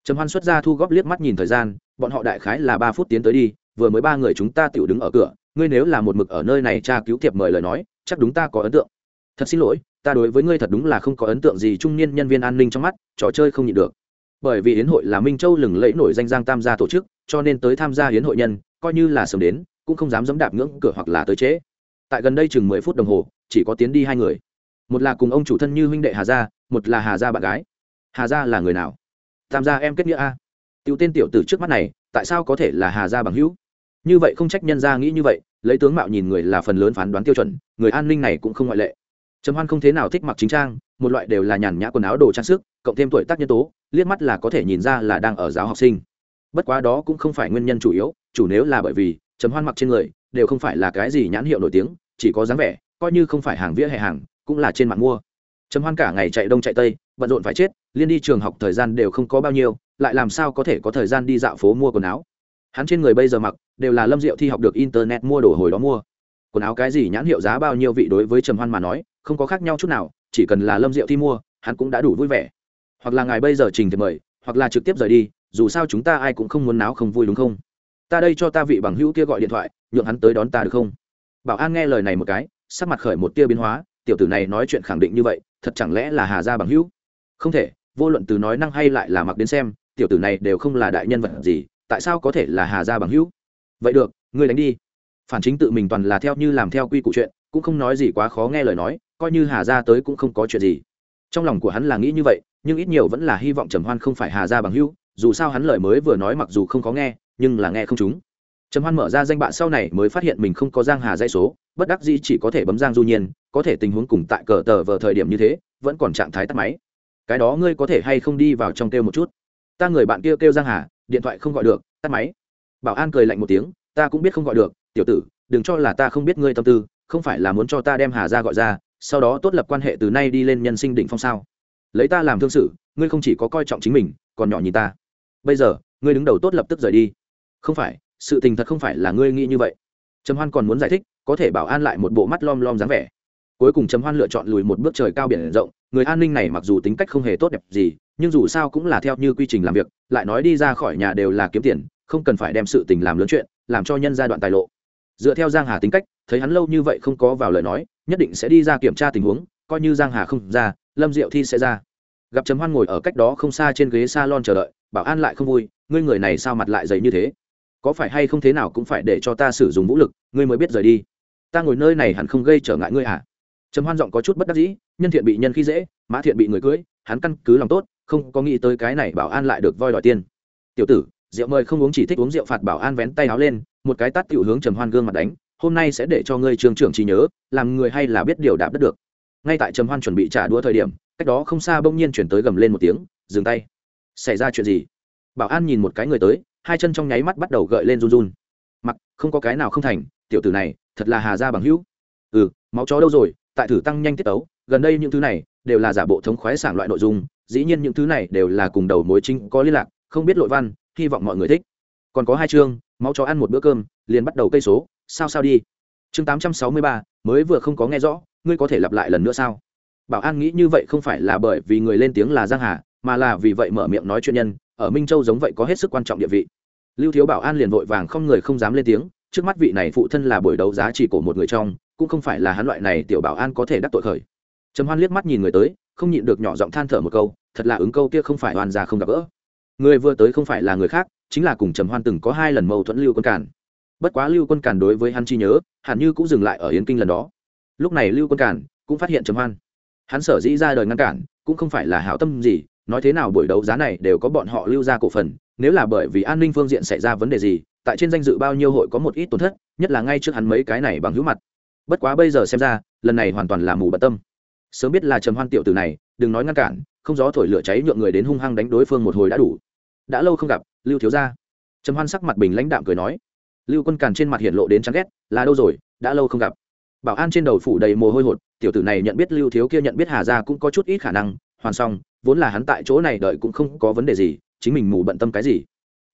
Trầm hoan xuất ra thu góp liếc mắt nhìn thời gian bọn họ đại khái là ba phút tiến tới đi, vừa mới ba người chúng ta tự đứng ở cửa, ngươi nếu là một mực ở nơi này tra cứu thiệp mời lời nói, chắc đúng ta có ấn tượng. Thật xin lỗi, ta đối với ngươi thật đúng là không có ấn tượng gì trung niên nhân viên an ninh trong mắt, trò chơi không nhịn được. Bởi vì hiến hội là minh châu lừng lẫy nổi danh giang tam gia tổ chức, cho nên tới tham gia hiến hội nhân, coi như là sớm đến, cũng không dám dẫm đạp ngưỡng cửa hoặc là tới trễ. Tại gần đây chừng mười phút đồng hồ, chỉ có tiến đi hai người. Một là cùng ông chủ thân như huynh đệ hà gia, một là hà gia bạn gái. Hà gia là người nào? Tham gia em kết nghĩa a tiểu tên tiểu tử trước mắt này, tại sao có thể là hà gia bằng hữu? Như vậy không trách nhân gia nghĩ như vậy, lấy tướng mạo nhìn người là phần lớn phán đoán tiêu chuẩn, người an ninh này cũng không ngoại lệ. Trầm hoan không thế nào thích mặc chính trang, một loại đều là nhàn nhã quần áo đồ trang sức, cộng thêm tuổi tác nhân tố, liếc mắt là có thể nhìn ra là đang ở giáo học sinh. Bất quá đó cũng không phải nguyên nhân chủ yếu, chủ nếu là bởi vì trầm hoan mặc trên người, đều không phải là cái gì nhãn hiệu nổi tiếng, chỉ có dáng vẻ, coi như không phải hàng vỉa hè hàng, cũng là trên mạng mua. Trầm hoan cả ngày chạy đông chạy tây, bận rộn phải chết, liên đi trường học thời gian đều không có bao nhiêu lại làm sao có thể có thời gian đi dạo phố mua quần áo? Hắn trên người bây giờ mặc, đều là lâm diệu thi học được internet mua đồ hồi đó mua. Quần áo cái gì nhãn hiệu giá bao nhiêu vị đối với trầm hoan mà nói, không có khác nhau chút nào, chỉ cần là lâm diệu thi mua, hắn cũng đã đủ vui vẻ. Hoặc là ngài bây giờ trình thiệp mời, hoặc là trực tiếp rời đi, dù sao chúng ta ai cũng không muốn náo không vui đúng không? Ta đây cho ta vị bằng hữu kia gọi điện thoại, nhượng hắn tới đón ta được không? Bảo an nghe lời này một cái, sắc mặt khởi một tia biến hóa, tiểu tử này nói chuyện khẳng định như vậy, thật chẳng lẽ là hà gia bằng hữu? Không thể, vô luận từ nói năng hay lại là mặc đến xem tiểu tử này đều không là đại nhân vật gì, tại sao có thể là hà gia bằng hữu? Vậy được, ngươi đánh đi. Phản chính tự mình toàn là theo như làm theo quy củ chuyện, cũng không nói gì quá khó nghe lời nói, coi như hà gia tới cũng không có chuyện gì. Trong lòng của hắn là nghĩ như vậy, nhưng ít nhiều vẫn là hy vọng trầm hoan không phải hà gia bằng hữu, dù sao hắn lời mới vừa nói mặc dù không có nghe, nhưng là nghe không chúng trầm hoan mở ra danh bạ sau này mới phát hiện mình không có giang hà dây số, bất đắc dĩ chỉ có thể bấm giang du nhiên, có thể tình huống cùng tại cờ tờ vờ thời điểm như thế, vẫn còn trạng thái tắt máy. Cái đó ngươi có thể hay không đi vào trong kêu một chút? Ta người bạn kia kêu, kêu giang hà điện thoại không gọi được tắt máy. Bảo an cười lạnh một tiếng ta cũng biết không gọi được tiểu tử đừng cho là ta không biết ngươi tâm tư không phải là muốn cho ta đem hà ra gọi ra sau đó tốt lập quan hệ từ nay đi lên nhân sinh đỉnh phong sao? Lấy ta làm thương sự ngươi không chỉ có coi trọng chính mình còn nhỏ nhìn ta. Bây giờ ngươi đứng đầu tốt lập tức rời đi. Không phải sự tình thật không phải là ngươi nghĩ như vậy. Trầm hoan còn muốn giải thích có thể bảo an lại một bộ mắt lom lom dáng vẻ cuối cùng chấm hoan lựa chọn lùi một bước trời cao biển rộng, người an ninh này mặc dù tính cách không hề tốt đẹp gì, nhưng dù sao cũng là theo như quy trình làm việc, lại nói đi ra khỏi nhà đều là kiếm tiền, không cần phải đem sự tình làm lớn chuyện, làm cho nhân giai đoạn tài lộ. Dựa theo giang hà tính cách, thấy hắn lâu như vậy không có vào lời nói, nhất định sẽ đi ra kiểm tra tình huống, coi như giang hà không ra, lâm diệu thi sẽ ra. Gặp chấm hoan ngồi ở cách đó không xa trên ghế salon chờ đợi, bảo an lại không vui, ngươi người này sao mặt lại dày như thế? Có phải hay không thế nào cũng phải để cho ta sử dụng vũ lực, ngươi mới biết rời đi. Ta ngồi nơi này hẳn không gây trở ngại ngươi à? Trầm hoan giọng có chút bất đắc dĩ, nhân thiện bị nhân khi dễ, mã thiện bị người cưới, hắn căn cứ lòng tốt, không có nghĩ tới cái này bảo an lại được voi đòi tiền. Tiểu tử, rượu mời không uống chỉ thích uống rượu phạt bảo an vén tay áo lên, một cái tát tiểu hướng trầm hoan gương mặt đánh, hôm nay sẽ để cho ngươi trường trưởng trí nhớ, làm người hay là biết điều đạp đất được. Ngay tại trầm hoan chuẩn bị trả đũa thời điểm, cách đó không xa bỗng nhiên chuyển tới gầm lên một tiếng, dừng tay. Xảy ra chuyện gì? Bảo an nhìn một cái người tới, hai chân trong nháy mắt bắt đầu gợi lên run run. Mặc, không có cái nào không thành, tiểu tử này, thật là hà ra bằng hữu. Ừ máu chó đâu rồi? Tại thử tăng nhanh tiết tấu, gần đây những thứ này đều là giả bộ thống khoái sảng loại nội dung, dĩ nhiên những thứ này đều là cùng đầu mối chính có liên lạc, không biết lội văn, hy vọng mọi người thích. Còn có hai chương, máu chó ăn một bữa cơm, liền bắt đầu cây số, sao sao đi. Chương tám trăm sáu mươi ba, mới vừa không có nghe rõ, ngươi có thể lặp lại lần nữa sao? Bảo an nghĩ như vậy không phải là bởi vì người lên tiếng là giang hà, mà là vì vậy mở miệng nói chuyện nhân, ở minh châu giống vậy có hết sức quan trọng địa vị. Lưu thiếu bảo an liền vội vàng không người không dám lên tiếng, trước mắt vị này phụ thân là buổi đấu giá chỉ của một người trong cũng không phải là hắn loại này tiểu bảo an có thể đắc tội khởi. Trầm hoan liếc mắt nhìn người tới, không nhịn được nhỏ giọng than thở một câu, thật là ứng câu kia không phải oan ra không gặp gỡ. Người vừa tới không phải là người khác, chính là cùng trầm hoan từng có hai lần mâu thuẫn lưu quân cản bất quá lưu quân cản đối với hắn chi nhớ, hẳn như cũng dừng lại ở yến kinh lần đó. Lúc này lưu quân cản cũng phát hiện trầm hoan. Hắn sở dĩ ra đời ngăn cản, cũng không phải là hảo tâm gì, nói thế nào buổi đấu giá này đều có bọn họ lưu ra cổ phần, nếu là bởi vì an ninh phương diện xảy ra vấn đề gì, tại trên danh dự bao nhiêu hội có một ít tổn thất, nhất là ngay trước hắn mấy cái này bằng hữu mặt bất quá bây giờ xem ra, lần này hoàn toàn là mù bận tâm. Sớm biết là trầm hoan tiểu tử này, đừng nói ngăn cản, không gió thổi lửa cháy nhượng người đến hung hăng đánh đối phương một hồi đã đủ. Đã lâu không gặp, lưu thiếu gia. Trầm hoan sắc mặt bình lãnh đạm cười nói. Lưu quân càn trên mặt hiện lộ đến chán ghét, là đâu rồi, đã lâu không gặp. Bảo an trên đầu phủ đầy mồ hôi hột, tiểu tử này nhận biết lưu thiếu kia nhận biết hà gia cũng có chút ít khả năng, hoàn xong, vốn là hắn tại chỗ này đợi cũng không có vấn đề gì, chính mình mù bận tâm cái gì?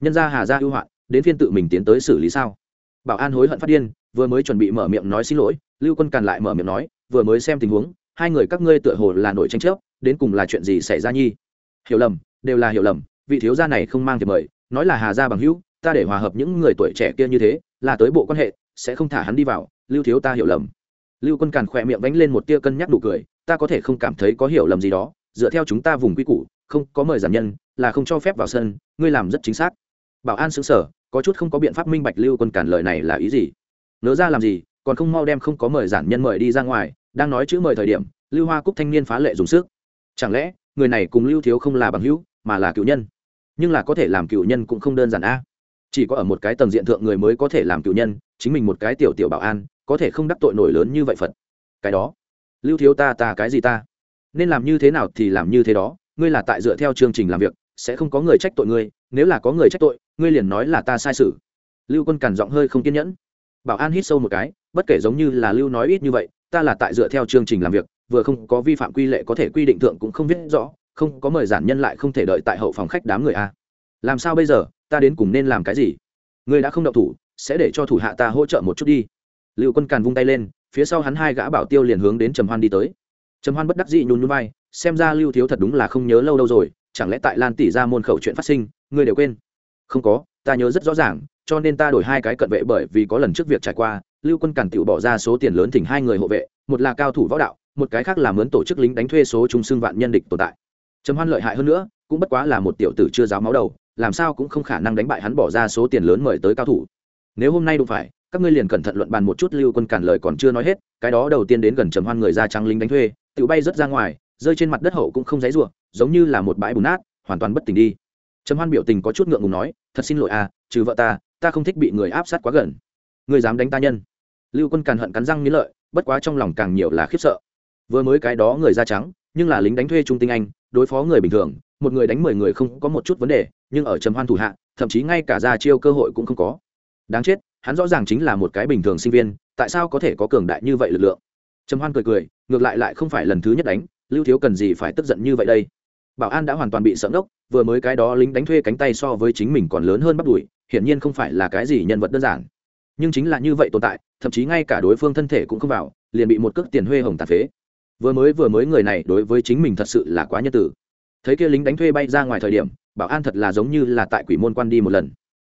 Nhân ra hà gia ưu hoạn, đến phiên tự mình tiến tới xử lý sao? Bảo an hối hận phát điên vừa mới chuẩn bị mở miệng nói xin lỗi, lưu quân càn lại mở miệng nói, vừa mới xem tình huống, hai người các ngươi tựa hồ là nổi tranh chấp, đến cùng là chuyện gì xảy ra nhi? Hiểu lầm, đều là hiểu lầm, vị thiếu gia này không mang thiệp mời, nói là hà gia bằng hữu, ta để hòa hợp những người tuổi trẻ kia như thế, là tới bộ quan hệ, sẽ không thả hắn đi vào, lưu thiếu ta hiểu lầm. Lưu quân càn khỏe miệng vánh lên một tia cân nhắc đủ cười, ta có thể không cảm thấy có hiểu lầm gì đó, dựa theo chúng ta vùng quy củ, không có mời giảm nhân, là không cho phép vào sân, ngươi làm rất chính xác. Bảo an xứng sở có chút không có biện pháp minh bạch lưu quân càn lời này là ý gì? Nỡ ra làm gì, còn không mau đem không có mời giản nhân mời đi ra ngoài, đang nói chữ mời thời điểm, lưu hoa cúc thanh niên phá lệ dùng sức. Chẳng lẽ, người này cùng lưu thiếu không là bằng hữu, mà là cựu nhân? Nhưng là có thể làm cựu nhân cũng không đơn giản a. Chỉ có ở một cái tầng diện thượng người mới có thể làm cựu nhân, chính mình một cái tiểu tiểu bảo an, có thể không đắc tội nổi lớn như vậy phật. Cái đó. Lưu thiếu ta ta cái gì ta? Nên làm như thế nào thì làm như thế đó, ngươi là tại dựa theo chương trình làm việc, sẽ không có người trách tội ngươi, nếu là có người trách tội, ngươi liền nói là ta sai sự. Lưu quân cản giọng hơi không kiên nhẫn bảo an hít sâu một cái, bất kể giống như là lưu nói ít như vậy, ta là tại dựa theo chương trình làm việc, vừa không có vi phạm quy lệ có thể quy định thượng cũng không viết rõ, không có mời giản nhân lại không thể đợi tại hậu phòng khách đám người a. Làm sao bây giờ, ta đến cùng nên làm cái gì? Người đã không động thủ, sẽ để cho thủ hạ ta hỗ trợ một chút đi. Lưu quân càn vung tay lên, phía sau hắn hai gã bảo tiêu liền hướng đến trầm hoan đi tới. Trầm hoan bất đắc dị nhún nhún vai, xem ra lưu thiếu thật đúng là không nhớ lâu đâu rồi, chẳng lẽ tại lan tỷ ra môn khẩu chuyện phát sinh ngươi đều quên. Không có ta nhớ rất rõ ràng cho nên ta đổi hai cái cận vệ bởi vì có lần trước việc trải qua lưu quân cản tự bỏ ra số tiền lớn thỉnh hai người hộ vệ một là cao thủ võ đạo một cái khác là mướn tổ chức lính đánh thuê số trung xương vạn nhân địch tồn tại. Trầm hoan lợi hại hơn nữa cũng bất quá là một tiểu tử chưa giáo máu đầu làm sao cũng không khả năng đánh bại hắn bỏ ra số tiền lớn mời tới cao thủ. Nếu hôm nay đụng phải các ngươi liền cẩn thận luận bàn một chút lưu quân cản lời còn chưa nói hết cái đó đầu tiên đến gần trầm hoan người da trắng lính đánh thuê tự bay rất ra ngoài rơi trên mặt đất hậu cũng không dãy giụa, giống như là một bãi bùn nát hoàn toàn bất tỉnh đi trầm hoan biểu tình có chút ngượng ngùng nói, thật xin lỗi à trừ vợ ta ta không thích bị người áp sát quá gần. Người dám đánh ta nhân. Lưu quân càn hận cắn răng nghĩ lợi, bất quá trong lòng càng nhiều là khiếp sợ. Vừa mới cái đó người da trắng, nhưng là lính đánh thuê trung tinh anh, đối phó người bình thường, một người đánh mười người không có một chút vấn đề, nhưng ở trầm hoan thủ hạ, thậm chí ngay cả ra chiêu cơ hội cũng không có. Đáng chết, hắn rõ ràng chính là một cái bình thường sinh viên, tại sao có thể có cường đại như vậy lực lượng? Trầm hoan cười cười, ngược lại lại không phải lần thứ nhất đánh, lưu thiếu cần gì phải tức giận như vậy đây? Bảo an đã hoàn toàn bị sợ ngốc, vừa mới cái đó lính đánh thuê cánh tay so với chính mình còn lớn hơn bắt đùi hiển nhiên không phải là cái gì nhân vật đơn giản. Nhưng chính là như vậy tồn tại, thậm chí ngay cả đối phương thân thể cũng không vào, liền bị một cước tiền huê hồng tàn phế. Vừa mới vừa mới người này đối với chính mình thật sự là quá nhân tử thấy kia lính đánh thuê bay ra ngoài thời điểm, bảo an thật là giống như là tại quỷ môn quan đi một lần.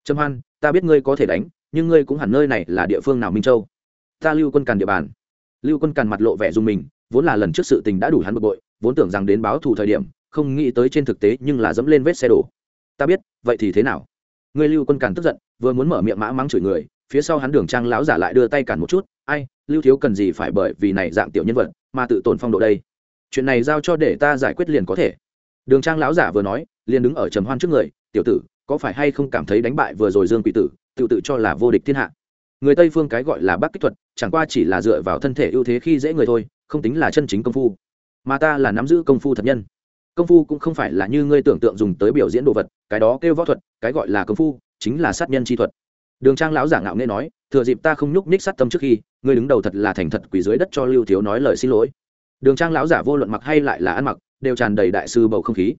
Trâm hoan, ta biết ngươi có thể đánh, nhưng ngươi cũng hẳn nơi này là địa phương nào minh châu? Ta lưu quân càn địa bàn. Lưu quân càn mặt lộ vẻ dùng mình, vốn là lần trước sự tình đã đủ hắn bực bội, vốn tưởng rằng đến báo thù thời điểm không nghĩ tới trên thực tế nhưng là dẫm lên vết xe đổ. Ta biết, vậy thì thế nào? Ngươi lưu quân càn tức giận, vừa muốn mở miệng mã mắng chửi người, phía sau hắn đường trang lão giả lại đưa tay cản một chút, ai, lưu thiếu cần gì phải bởi vì này dạng tiểu nhân vật mà tự tổn phong độ đây? Chuyện này giao cho để ta giải quyết liền có thể. Đường trang lão giả vừa nói, liền đứng ở trầm hoan trước người, tiểu tử, có phải hay không cảm thấy đánh bại vừa rồi dương quỷ tử, tự tự cho là vô địch thiên hạ? Người tây phương cái gọi là bác kích thuật, chẳng qua chỉ là dựa vào thân thể ưu thế khi dễ người thôi, không tính là chân chính công phu. Mà ta là nắm giữ công phu thật nhân công phu cũng không phải là như ngươi tưởng tượng dùng tới biểu diễn đồ vật, cái đó kêu võ thuật, cái gọi là công phu, chính là sát nhân chi thuật. Đường trang lão giả ngạo nghe nói, thừa dịp ta không nhúc nhích sát tâm trước khi, ngươi đứng đầu thật là thành thật quỳ dưới đất cho lưu thiếu nói lời xin lỗi. Đường trang lão giả vô luận mặc hay lại là ăn mặc, đều tràn đầy đại sư bầu không khí.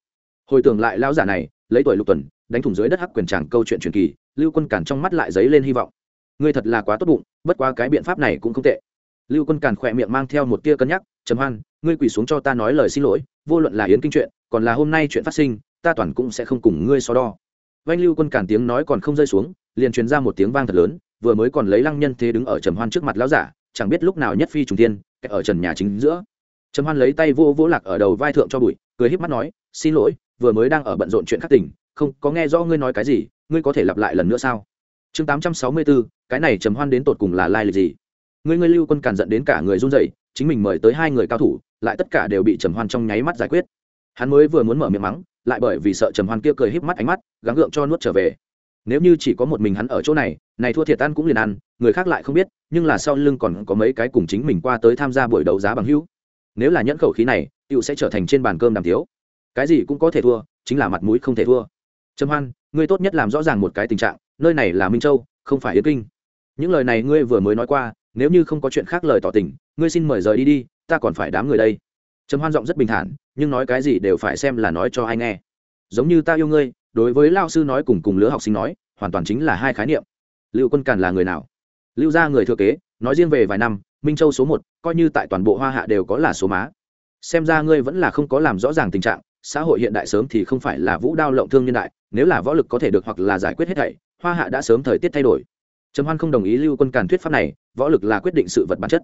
Hồi tưởng lại lão giả này, lấy tuổi lục tuần, đánh thủng dưới đất hắc quyền tràng câu chuyện truyền kỳ, lưu quân cản trong mắt lại dấy lên hy vọng. Ngươi thật là quá tốt bụng, bất quá cái biện pháp này cũng không tệ. Lưu quân càn khỏe miệng mang theo một tia cân nhắc, trầm hoan, ngươi quỳ xuống cho ta nói lời xin lỗi vô luận là yến kinh chuyện, còn là hôm nay chuyện phát sinh, ta toàn cũng sẽ không cùng ngươi so đo. Vanh lưu quân cản tiếng nói còn không rơi xuống, liền truyền ra một tiếng vang thật lớn, vừa mới còn lấy lăng nhân thế đứng ở trầm hoan trước mặt lão giả, chẳng biết lúc nào nhất phi trùng tiên ở trần nhà chính giữa. Trầm hoan lấy tay vô vô lạc ở đầu vai thượng cho bụi, cười híp mắt nói, xin lỗi, vừa mới đang ở bận rộn chuyện khác tỉnh, không, có nghe rõ ngươi nói cái gì, ngươi có thể lặp lại lần nữa sao? Chương tám trăm sáu mươi bốn cái này trầm hoan đến tột cùng là lai lịch gì? Ngươi ngươi lưu quân càn giận đến cả người run rẩy, chính mình mời tới hai người cao thủ lại tất cả đều bị trầm hoan trong nháy mắt giải quyết. Hắn mới vừa muốn mở miệng mắng, lại bởi vì sợ trầm hoan kia cười híp mắt ánh mắt, gắng gượng cho nuốt trở về. Nếu như chỉ có một mình hắn ở chỗ này này thua thiệt ăn cũng liền ăn, người khác lại không biết, nhưng là sau lưng còn có mấy cái cùng chính mình qua tới tham gia buổi đấu giá bằng hữu. Nếu là nhẫn khẩu khí này tựu sẽ trở thành trên bàn cơm đàm thiếu cái gì cũng có thể thua, chính là mặt mũi không thể thua. Trầm hoan, ngươi tốt nhất làm rõ ràng một cái tình trạng, nơi này là minh châu, không phải yến kinh. Những lời này ngươi vừa mới nói qua, nếu như không có chuyện khác lời tỏ tình, ngươi xin mời rời đi đi ta còn phải đám người đây. Trầm hoan giọng rất bình thản, nhưng nói cái gì đều phải xem là nói cho ai nghe. Giống như ta yêu ngươi, đối với lao sư nói cùng cùng lứa học sinh nói, hoàn toàn chính là hai khái niệm. Lưu quân càn là người nào? Lưu gia người thừa kế, nói riêng về vài năm, minh châu số một, coi như tại toàn bộ hoa hạ đều có là số má. Xem ra ngươi vẫn là không có làm rõ ràng tình trạng, xã hội hiện đại sớm thì không phải là vũ đao lộng thương nhân đại, nếu là võ lực có thể được hoặc là giải quyết hết thảy, hoa hạ đã sớm thời tiết thay đổi. Trầm hoan không đồng ý lưu quân càn thuyết pháp này, võ lực là quyết định sự vật bản chất.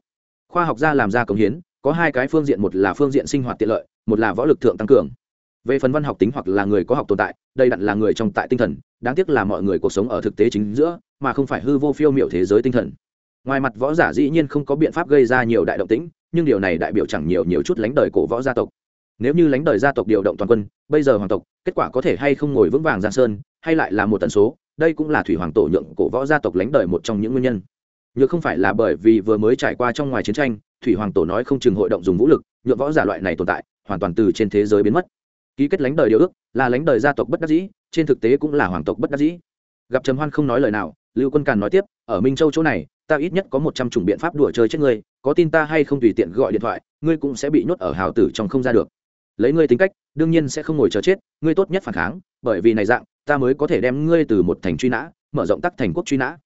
Khoa học gia làm ra công hiến có hai cái phương diện, một là phương diện sinh hoạt tiện lợi, một là võ lực thượng tăng cường. Về phần văn học tính hoặc là người có học tồn tại, đây đặn là người trong tại tinh thần, đáng tiếc là mọi người cuộc sống ở thực tế chính giữa, mà không phải hư vô phiêu miểu thế giới tinh thần. Ngoài mặt võ giả dĩ nhiên không có biện pháp gây ra nhiều đại động tĩnh, nhưng điều này đại biểu chẳng nhiều nhiều chút lánh đời cổ võ gia tộc. Nếu như lánh đời gia tộc điều động toàn quân, bây giờ hoàng tộc, kết quả có thể hay không ngồi vững vàng giang sơn, hay lại là một tần số, đây cũng là thủy hoàng tổ nhượng cổ võ gia tộc lánh đời một trong những nguyên nhân. Nhược không phải là bởi vì vừa mới trải qua trong ngoài chiến tranh thủy hoàng tổ nói không chừng hội động dùng vũ lực nhuộm võ giả loại này tồn tại, hoàn toàn từ trên thế giới biến mất. Ký kết lánh đời điều ước, là lánh đời gia tộc bất đắc dĩ, trên thực tế cũng là hoàng tộc bất đắc dĩ. Gặp trầm hoan không nói lời nào, lưu quân càn nói tiếp, ở minh châu chỗ này, ta ít nhất có một trăm chủng biện pháp đùa chơi chết ngươi, có tin ta hay không tùy tiện gọi điện thoại, ngươi cũng sẽ bị nhốt ở hào tử trong không ra được. Lấy ngươi tính cách, đương nhiên sẽ không ngồi chờ chết, ngươi tốt nhất phản kháng, bởi vì này dạng, ta mới có thể đem ngươi từ một thành truy nã, mở rộng tắc thành quốc truy nã.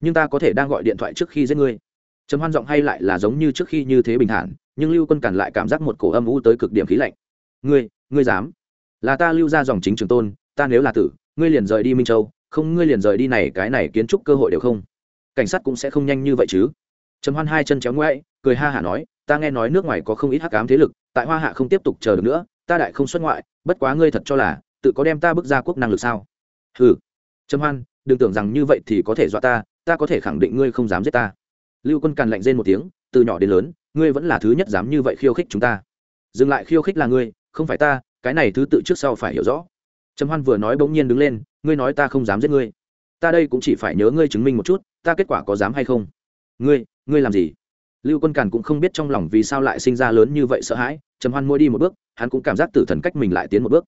Nhưng ta có thể đang gọi điện thoại trước khi giết ngươi trầm hoan giọng hay lại là giống như trước khi như thế bình thản, nhưng lưu quân cản lại cảm giác một cổ âm u tới cực điểm khí lạnh. Ngươi ngươi dám? Là ta lưu ra dòng chính trường tôn, ta nếu là tử, ngươi liền rời đi minh châu, không ngươi liền rời đi này cái này kiến trúc cơ hội đều không. Cảnh sát cũng sẽ không nhanh như vậy chứ. Trầm hoan hai chân chéo ngoại cười ha hả nói, ta nghe nói nước ngoài có không ít hắc ám thế lực, tại hoa hạ không tiếp tục chờ được nữa, ta đại không xuất ngoại, bất quá ngươi thật cho là, tự có đem ta bước ra quốc năng lực sao? Hừ. Trầm hoan, đừng tưởng rằng như vậy thì có thể dọa ta ta có thể khẳng định ngươi không dám giết ta lưu quân càn lạnh rên một tiếng, từ nhỏ đến lớn, ngươi vẫn là thứ nhất dám như vậy khiêu khích chúng ta. Dừng lại khiêu khích là ngươi, không phải ta, cái này thứ tự trước sau phải hiểu rõ. Trầm hoan vừa nói bỗng nhiên đứng lên, ngươi nói ta không dám giết ngươi. Ta đây cũng chỉ phải nhớ ngươi chứng minh một chút, ta kết quả có dám hay không? Ngươi ngươi làm gì? Lưu quân càn cũng không biết trong lòng vì sao lại sinh ra lớn như vậy sợ hãi, trầm hoan môi đi một bước, hắn cũng cảm giác tử thần cách mình lại tiến một bước.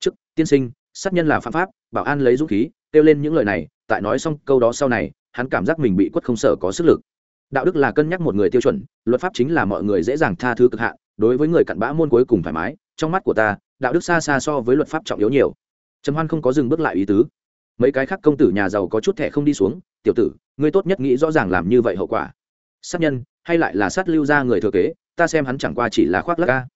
Trước, tiên sinh, sát nhân là phạm pháp, bảo an lấy dũng khí, kêu lên những lời này, tại nói xong câu đó sau này, hắn cảm giác mình bị quất không sở có sức lực đạo đức là cân nhắc một người tiêu chuẩn, luật pháp chính là mọi người dễ dàng tha thứ cực hạn, đối với người cặn bã môn cuối cùng thoải mái, trong mắt của ta, đạo đức xa xa so với luật pháp trọng yếu nhiều. Trầm hoan không có dừng bước lại ý tứ. Mấy cái khác công tử nhà giàu có chút thẻ không đi xuống, tiểu tử, ngươi tốt nhất nghĩ rõ ràng làm như vậy hậu quả. Sát nhân, hay lại là sát lưu ra người thừa kế, ta xem hắn chẳng qua chỉ là khoác lắc ca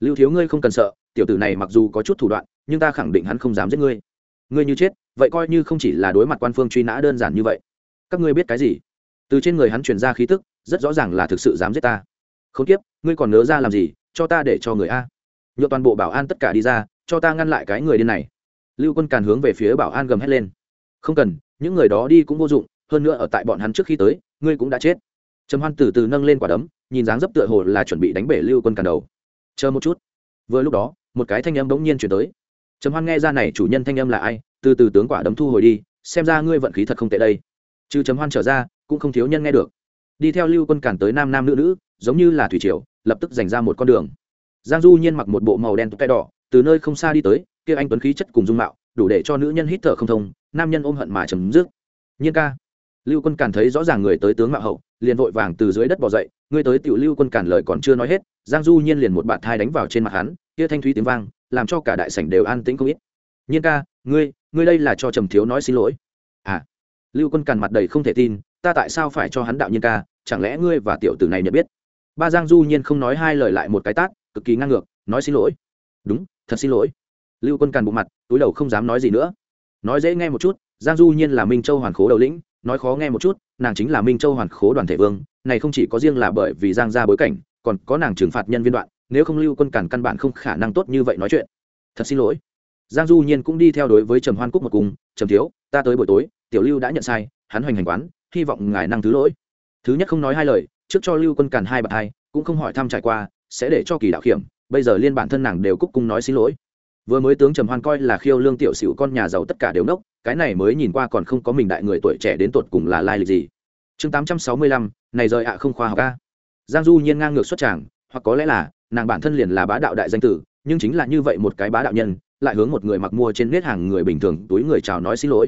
lưu thiếu ngươi không cần sợ, tiểu tử này mặc dù có chút thủ đoạn, nhưng ta khẳng định hắn không dám giết ngươi. Ngươi như chết, vậy coi như không chỉ là đối mặt quan phương truy nã đơn giản như vậy. Các ngươi biết cái gì? Từ trên người hắn truyền ra khí tức, rất rõ ràng là thực sự dám giết ta. Không tiếp ngươi còn nớ ra làm gì, cho ta để cho người a. Nhựa toàn bộ bảo an tất cả đi ra, cho ta ngăn lại cái người điên này. Lưu quân càn hướng về phía bảo an gầm hét lên. Không cần, những người đó đi cũng vô dụng, hơn nữa ở tại bọn hắn trước khi tới, ngươi cũng đã chết. Trầm hoan từ từ nâng lên quả đấm, nhìn dáng dấp tựa hồ là chuẩn bị đánh bể lưu quân càn đầu. Chờ một chút. Vừa lúc đó, một cái thanh âm bỗng nhiên chuyển tới. Trầm hoan nghe ra này chủ nhân thanh âm là ai, từ từ tướng quả đấm thu hồi đi, xem ra ngươi vận khí thật không tệ đây. Trừ trầm hoan trở ra cũng không thiếu nhân nghe được. Đi theo lưu quân cản tới nam nam nữ nữ, giống như là thủy triều, lập tức dành ra một con đường. Giang du nhiên mặc một bộ màu đen tay đỏ, từ nơi không xa đi tới, kia anh tuấn khí chất cùng dung mạo, đủ để cho nữ nhân hít thở không thông, nam nhân ôm hận mà chấm dứt. Nhiên ca. Lưu quân cản thấy rõ ràng người tới tướng mạo hậu, liền vội vàng từ dưới đất bỏ dậy ngươi tới tiểu lưu quân cản lời còn chưa nói hết, giang du nhiên liền một bạt thai đánh vào trên mặt hắn, kia thanh thúy tiếng vang, làm cho cả đại sảnh đều an tĩnh không ít. Nhiên ca, ngươi ngươi đây là cho trầm thiếu nói xin lỗi. À. Lưu quân cản mặt đầy không thể tin ta tại sao phải cho hắn đạo nhiên ca, chẳng lẽ ngươi và tiểu tử này nhận biết? Ba giang du nhiên không nói hai lời lại một cái tát, cực kỳ ngang ngược, nói xin lỗi. Đúng, thật xin lỗi. Lưu quân càn bộ mặt, túi đầu không dám nói gì nữa. Nói dễ nghe một chút, giang du nhiên là minh châu hoàn khố đầu lĩnh, nói khó nghe một chút, nàng chính là minh châu hoàn khố đoàn thể vương, này không chỉ có riêng là bởi vì giang ra bối cảnh, còn có nàng trừng phạt nhân viên đoạn, nếu không lưu quân càn căn bản không khả năng tốt như vậy nói chuyện. Thật xin lỗi. Giang du nhiên cũng đi theo đối với trầm hoan cúc một cùng, trầm thiếu, ta tới buổi tối, tiểu lưu đã nhận sai, hắn hoành hành quán hy vọng ngài năng thứ lỗi. Thứ nhất không nói hai lời, trước cho lưu quân càn hai bậc hai, cũng không hỏi thăm trải qua, sẽ để cho kỳ đạo kiểm bây giờ liên bản thân nàng đều cúc cung nói xin lỗi. Vừa mới tướng trầm hoan coi là khiêu lương tiểu xỉu con nhà giàu tất cả đều nốc, cái này mới nhìn qua còn không có mình đại người tuổi trẻ đến tột cùng là lai lịch gì. Chương tám trăm sáu mươi lăm, này rời ạ không khoa học ca giang du nhiên ngang ngược xuất tràng, hoặc có lẽ là, nàng bản thân liền là bá đạo đại danh tử, nhưng chính là như vậy một cái bá đạo nhân, lại hướng một người mặc mua trên nét hàng người bình thường túi người chào nói xin lỗi.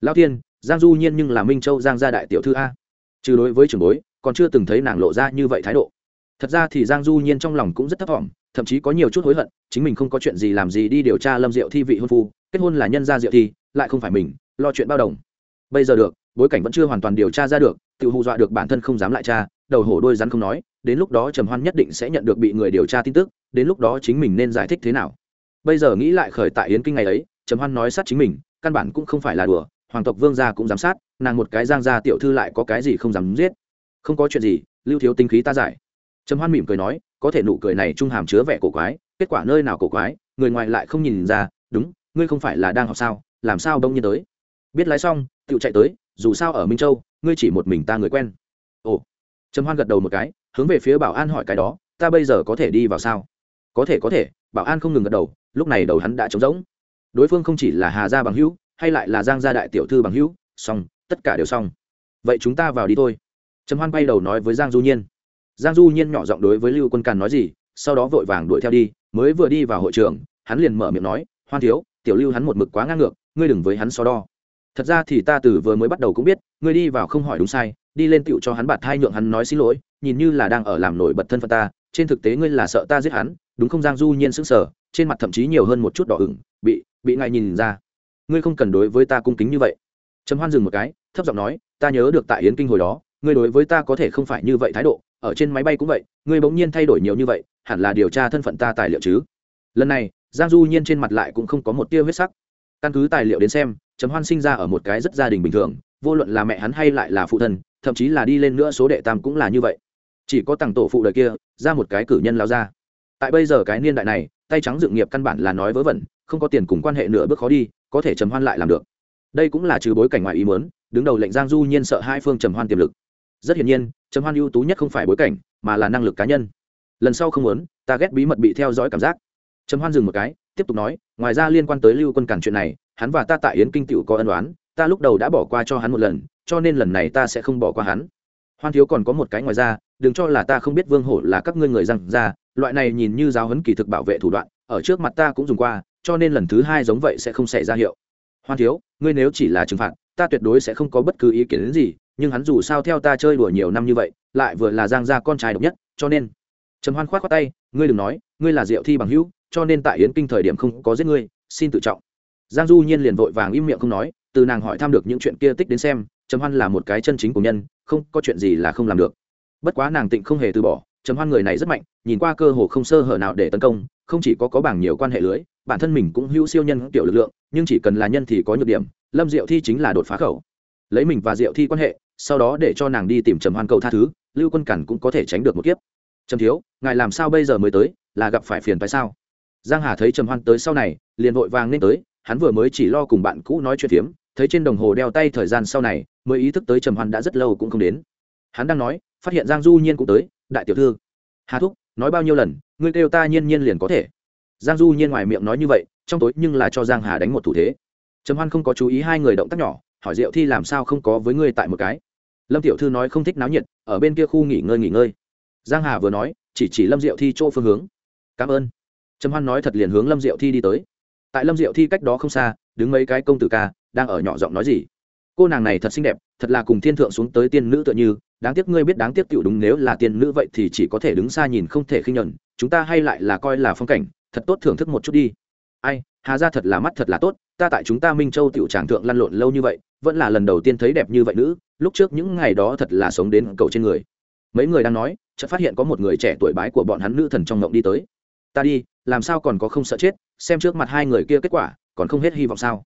Lao tiên giang du nhiên nhưng là minh châu giang gia đại tiểu thư a. Trừ đối với trưởng bối, còn chưa từng thấy nàng lộ ra như vậy thái độ. Thật ra thì giang du nhiên trong lòng cũng rất thấp thỏm, thậm chí có nhiều chút hối hận, chính mình không có chuyện gì làm gì đi điều tra lâm diệu thi vị hôn phu, kết hôn là nhân gia diệu thi, lại không phải mình, lo chuyện bao đồng. Bây giờ được, bối cảnh vẫn chưa hoàn toàn điều tra ra được tự hù dọa được bản thân không dám lại tra, đầu hổ đôi rắn không nói, đến lúc đó trầm hoan nhất định sẽ nhận được bị người điều tra tin tức, đến lúc đó chính mình nên giải thích thế nào. Bây giờ nghĩ lại khởi tại yến kinh ngày ấy, trầm hoan nói sát chính mình, căn bản cũng không phải là đùa hoàng tộc vương gia cũng giám sát, nàng một cái giang gia tiểu thư lại có cái gì không dám giết. Không có chuyện gì, lưu thiếu tinh khí ta giải. Trầm hoan mỉm cười nói, có thể nụ cười này trung hàm chứa vẻ cổ quái, kết quả nơi nào cổ quái, người ngoài lại không nhìn ra, đúng, ngươi không phải là đang học sao, làm sao đông nhiên tới? Biết lái xong tự chạy tới, dù sao ở minh châu, ngươi chỉ một mình ta người quen. Ồ. Trầm hoan gật đầu một cái, hướng về phía bảo an hỏi cái đó, ta bây giờ có thể đi vào sao? Có thể có thể, bảo an không ngừng gật đầu, lúc này đầu hắn đã trống rỗng. Đối phương không chỉ là hà gia bằng hữu hay lại là giang gia đại tiểu thư bằng hữu, xong, tất cả đều xong. Vậy chúng ta vào đi thôi. Trầm hoan bay đầu nói với giang du nhiên. Giang du nhiên nhỏ giọng đối với lưu quân càn nói gì, sau đó vội vàng đuổi theo đi, mới vừa đi vào hội trường, hắn liền mở miệng nói, hoan thiếu, tiểu lưu hắn một mực quá ngang ngược, ngươi đừng với hắn so đo. Thật ra thì ta từ vừa mới bắt đầu cũng biết, ngươi đi vào không hỏi đúng sai, đi lên tựu cho hắn bạt thai nhượng hắn nói xin lỗi, nhìn như là đang ở làm nổi bật thân phận ta, trên thực tế ngươi là sợ ta giết hắn, đúng không? Giang du nhiên sững sờ, trên mặt thậm chí nhiều hơn một chút đỏ ửng, bị bị ngại nhìn ra ngươi không cần đối với ta cung kính như vậy. Trầm hoan dừng một cái, thấp giọng nói, ta nhớ được tại yến kinh hồi đó, ngươi đối với ta có thể không phải như vậy thái độ, ở trên máy bay cũng vậy, ngươi bỗng nhiên thay đổi nhiều như vậy, hẳn là điều tra thân phận ta tài liệu chứ. Lần này, giang du nhiên trên mặt lại cũng không có một tia huyết sắc. Căn cứ tài liệu đến xem, trầm hoan sinh ra ở một cái rất gia đình bình thường, vô luận là mẹ hắn hay lại là phụ thân, thậm chí là đi lên nữa số đệ tam cũng là như vậy. Chỉ có tặng tổ phụ đời kia, ra một cái cử nhân lao ra. Tại bây giờ cái niên đại này, tay trắng dự nghiệp căn bản là nói vớ vẩn, không có tiền cùng quan hệ nửa bước khó đi có thể trầm hoan lại làm được. Đây cũng là trừ bối cảnh ngoài ý muốn, đứng đầu lệnh giang du nhiên sợ hai phương trầm hoan tiềm lực. Rất hiển nhiên, trầm hoan ưu tú nhất không phải bối cảnh, mà là năng lực cá nhân. Lần sau không muốn, ta ghét bí mật bị theo dõi cảm giác. Trầm hoan dừng một cái, tiếp tục nói, ngoài ra liên quan tới lưu quân cản chuyện này, hắn và ta tại yến kinh tiểu có ân đoán ta lúc đầu đã bỏ qua cho hắn một lần, cho nên lần này ta sẽ không bỏ qua hắn. Hoan thiếu còn có một cái ngoài ra, đừng cho là ta không biết vương hổ là các ngươi người răng ra loại này nhìn như giáo huấn kỳ thực bảo vệ thủ đoạn, ở trước mặt ta cũng dùng qua cho nên lần thứ hai giống vậy sẽ không xảy ra hiệu. Hoan thiếu, ngươi nếu chỉ là trừng phạt, ta tuyệt đối sẽ không có bất cứ ý kiến gì, nhưng hắn dù sao theo ta chơi đùa nhiều năm như vậy, lại vừa là giang gia con trai độc nhất, cho nên. Trầm hoan khoát khoát tay, ngươi đừng nói, ngươi là diệu thi bằng hữu, cho nên tại yến kinh thời điểm không có giết ngươi, xin tự trọng. Giang du nhiên liền vội vàng im miệng không nói, từ nàng hỏi thăm được những chuyện kia tích đến xem, trầm hoan là một cái chân chính của nhân, không có chuyện gì là không làm được. Bất quá nàng tịnh không hề từ bỏ trầm hoan người này rất mạnh, nhìn qua cơ hồ không sơ hở nào để tấn công, không chỉ có có bảng nhiều quan hệ lưới, bản thân mình cũng hữu siêu nhân tiểu lực lượng, nhưng chỉ cần là nhân thì có nhược điểm, lâm diệu thi chính là đột phá khẩu. Lấy mình và diệu thi quan hệ, sau đó để cho nàng đi tìm trầm hoan cầu tha thứ, lưu quân cản cũng có thể tránh được một kiếp. Trầm thiếu, ngài làm sao bây giờ mới tới, là gặp phải phiền phải sao? Giang hà thấy trầm hoan tới sau này, liền vội vàng nên tới, hắn vừa mới chỉ lo cùng bạn cũ nói chuyện phiếm, thấy trên đồng hồ đeo tay thời gian sau này, mới ý thức tới trầm hoan đã rất lâu cũng không đến. Hắn đang nói, phát hiện giang du nhiên cũng tới đại tiểu thư. Hà thúc, nói bao nhiêu lần, ngươi kêu ta nhiên nhiên liền có thể. Giang du nhiên ngoài miệng nói như vậy, trong tối nhưng là cho giang hà đánh một thủ thế. Trầm hoan không có chú ý hai người động tác nhỏ, hỏi diệu thi làm sao không có với ngươi tại một cái. Lâm tiểu thư nói không thích náo nhiệt, ở bên kia khu nghỉ ngơi nghỉ ngơi. Giang hà vừa nói, chỉ chỉ lâm diệu thi chỗ phương hướng. Cảm ơn. Trầm hoan nói thật liền hướng lâm diệu thi đi tới. Tại lâm diệu thi cách đó không xa, đứng mấy cái công tử ca, đang ở nhỏ giọng nói gì. Cô nàng này thật xinh đẹp, thật là cùng thiên thượng xuống tới tiên nữ tựa như đáng tiếc ngươi biết đáng tiếc tiểu đúng nếu là tiên nữ vậy thì chỉ có thể đứng xa nhìn không thể khinh nhẫn chúng ta hay lại là coi là phong cảnh, thật tốt thưởng thức một chút đi. Ai, hà ra thật là mắt thật là tốt, ta tại chúng ta minh châu tiểu tràng thượng lăn lộn lâu như vậy, vẫn là lần đầu tiên thấy đẹp như vậy nữ, lúc trước những ngày đó thật là sống đến cầu trên người. Mấy người đang nói, chợt phát hiện có một người trẻ tuổi bái của bọn hắn nữ thần trong ngộng đi tới. Ta đi, làm sao còn có không sợ chết, xem trước mặt hai người kia kết quả, còn không hết hy vọng sao?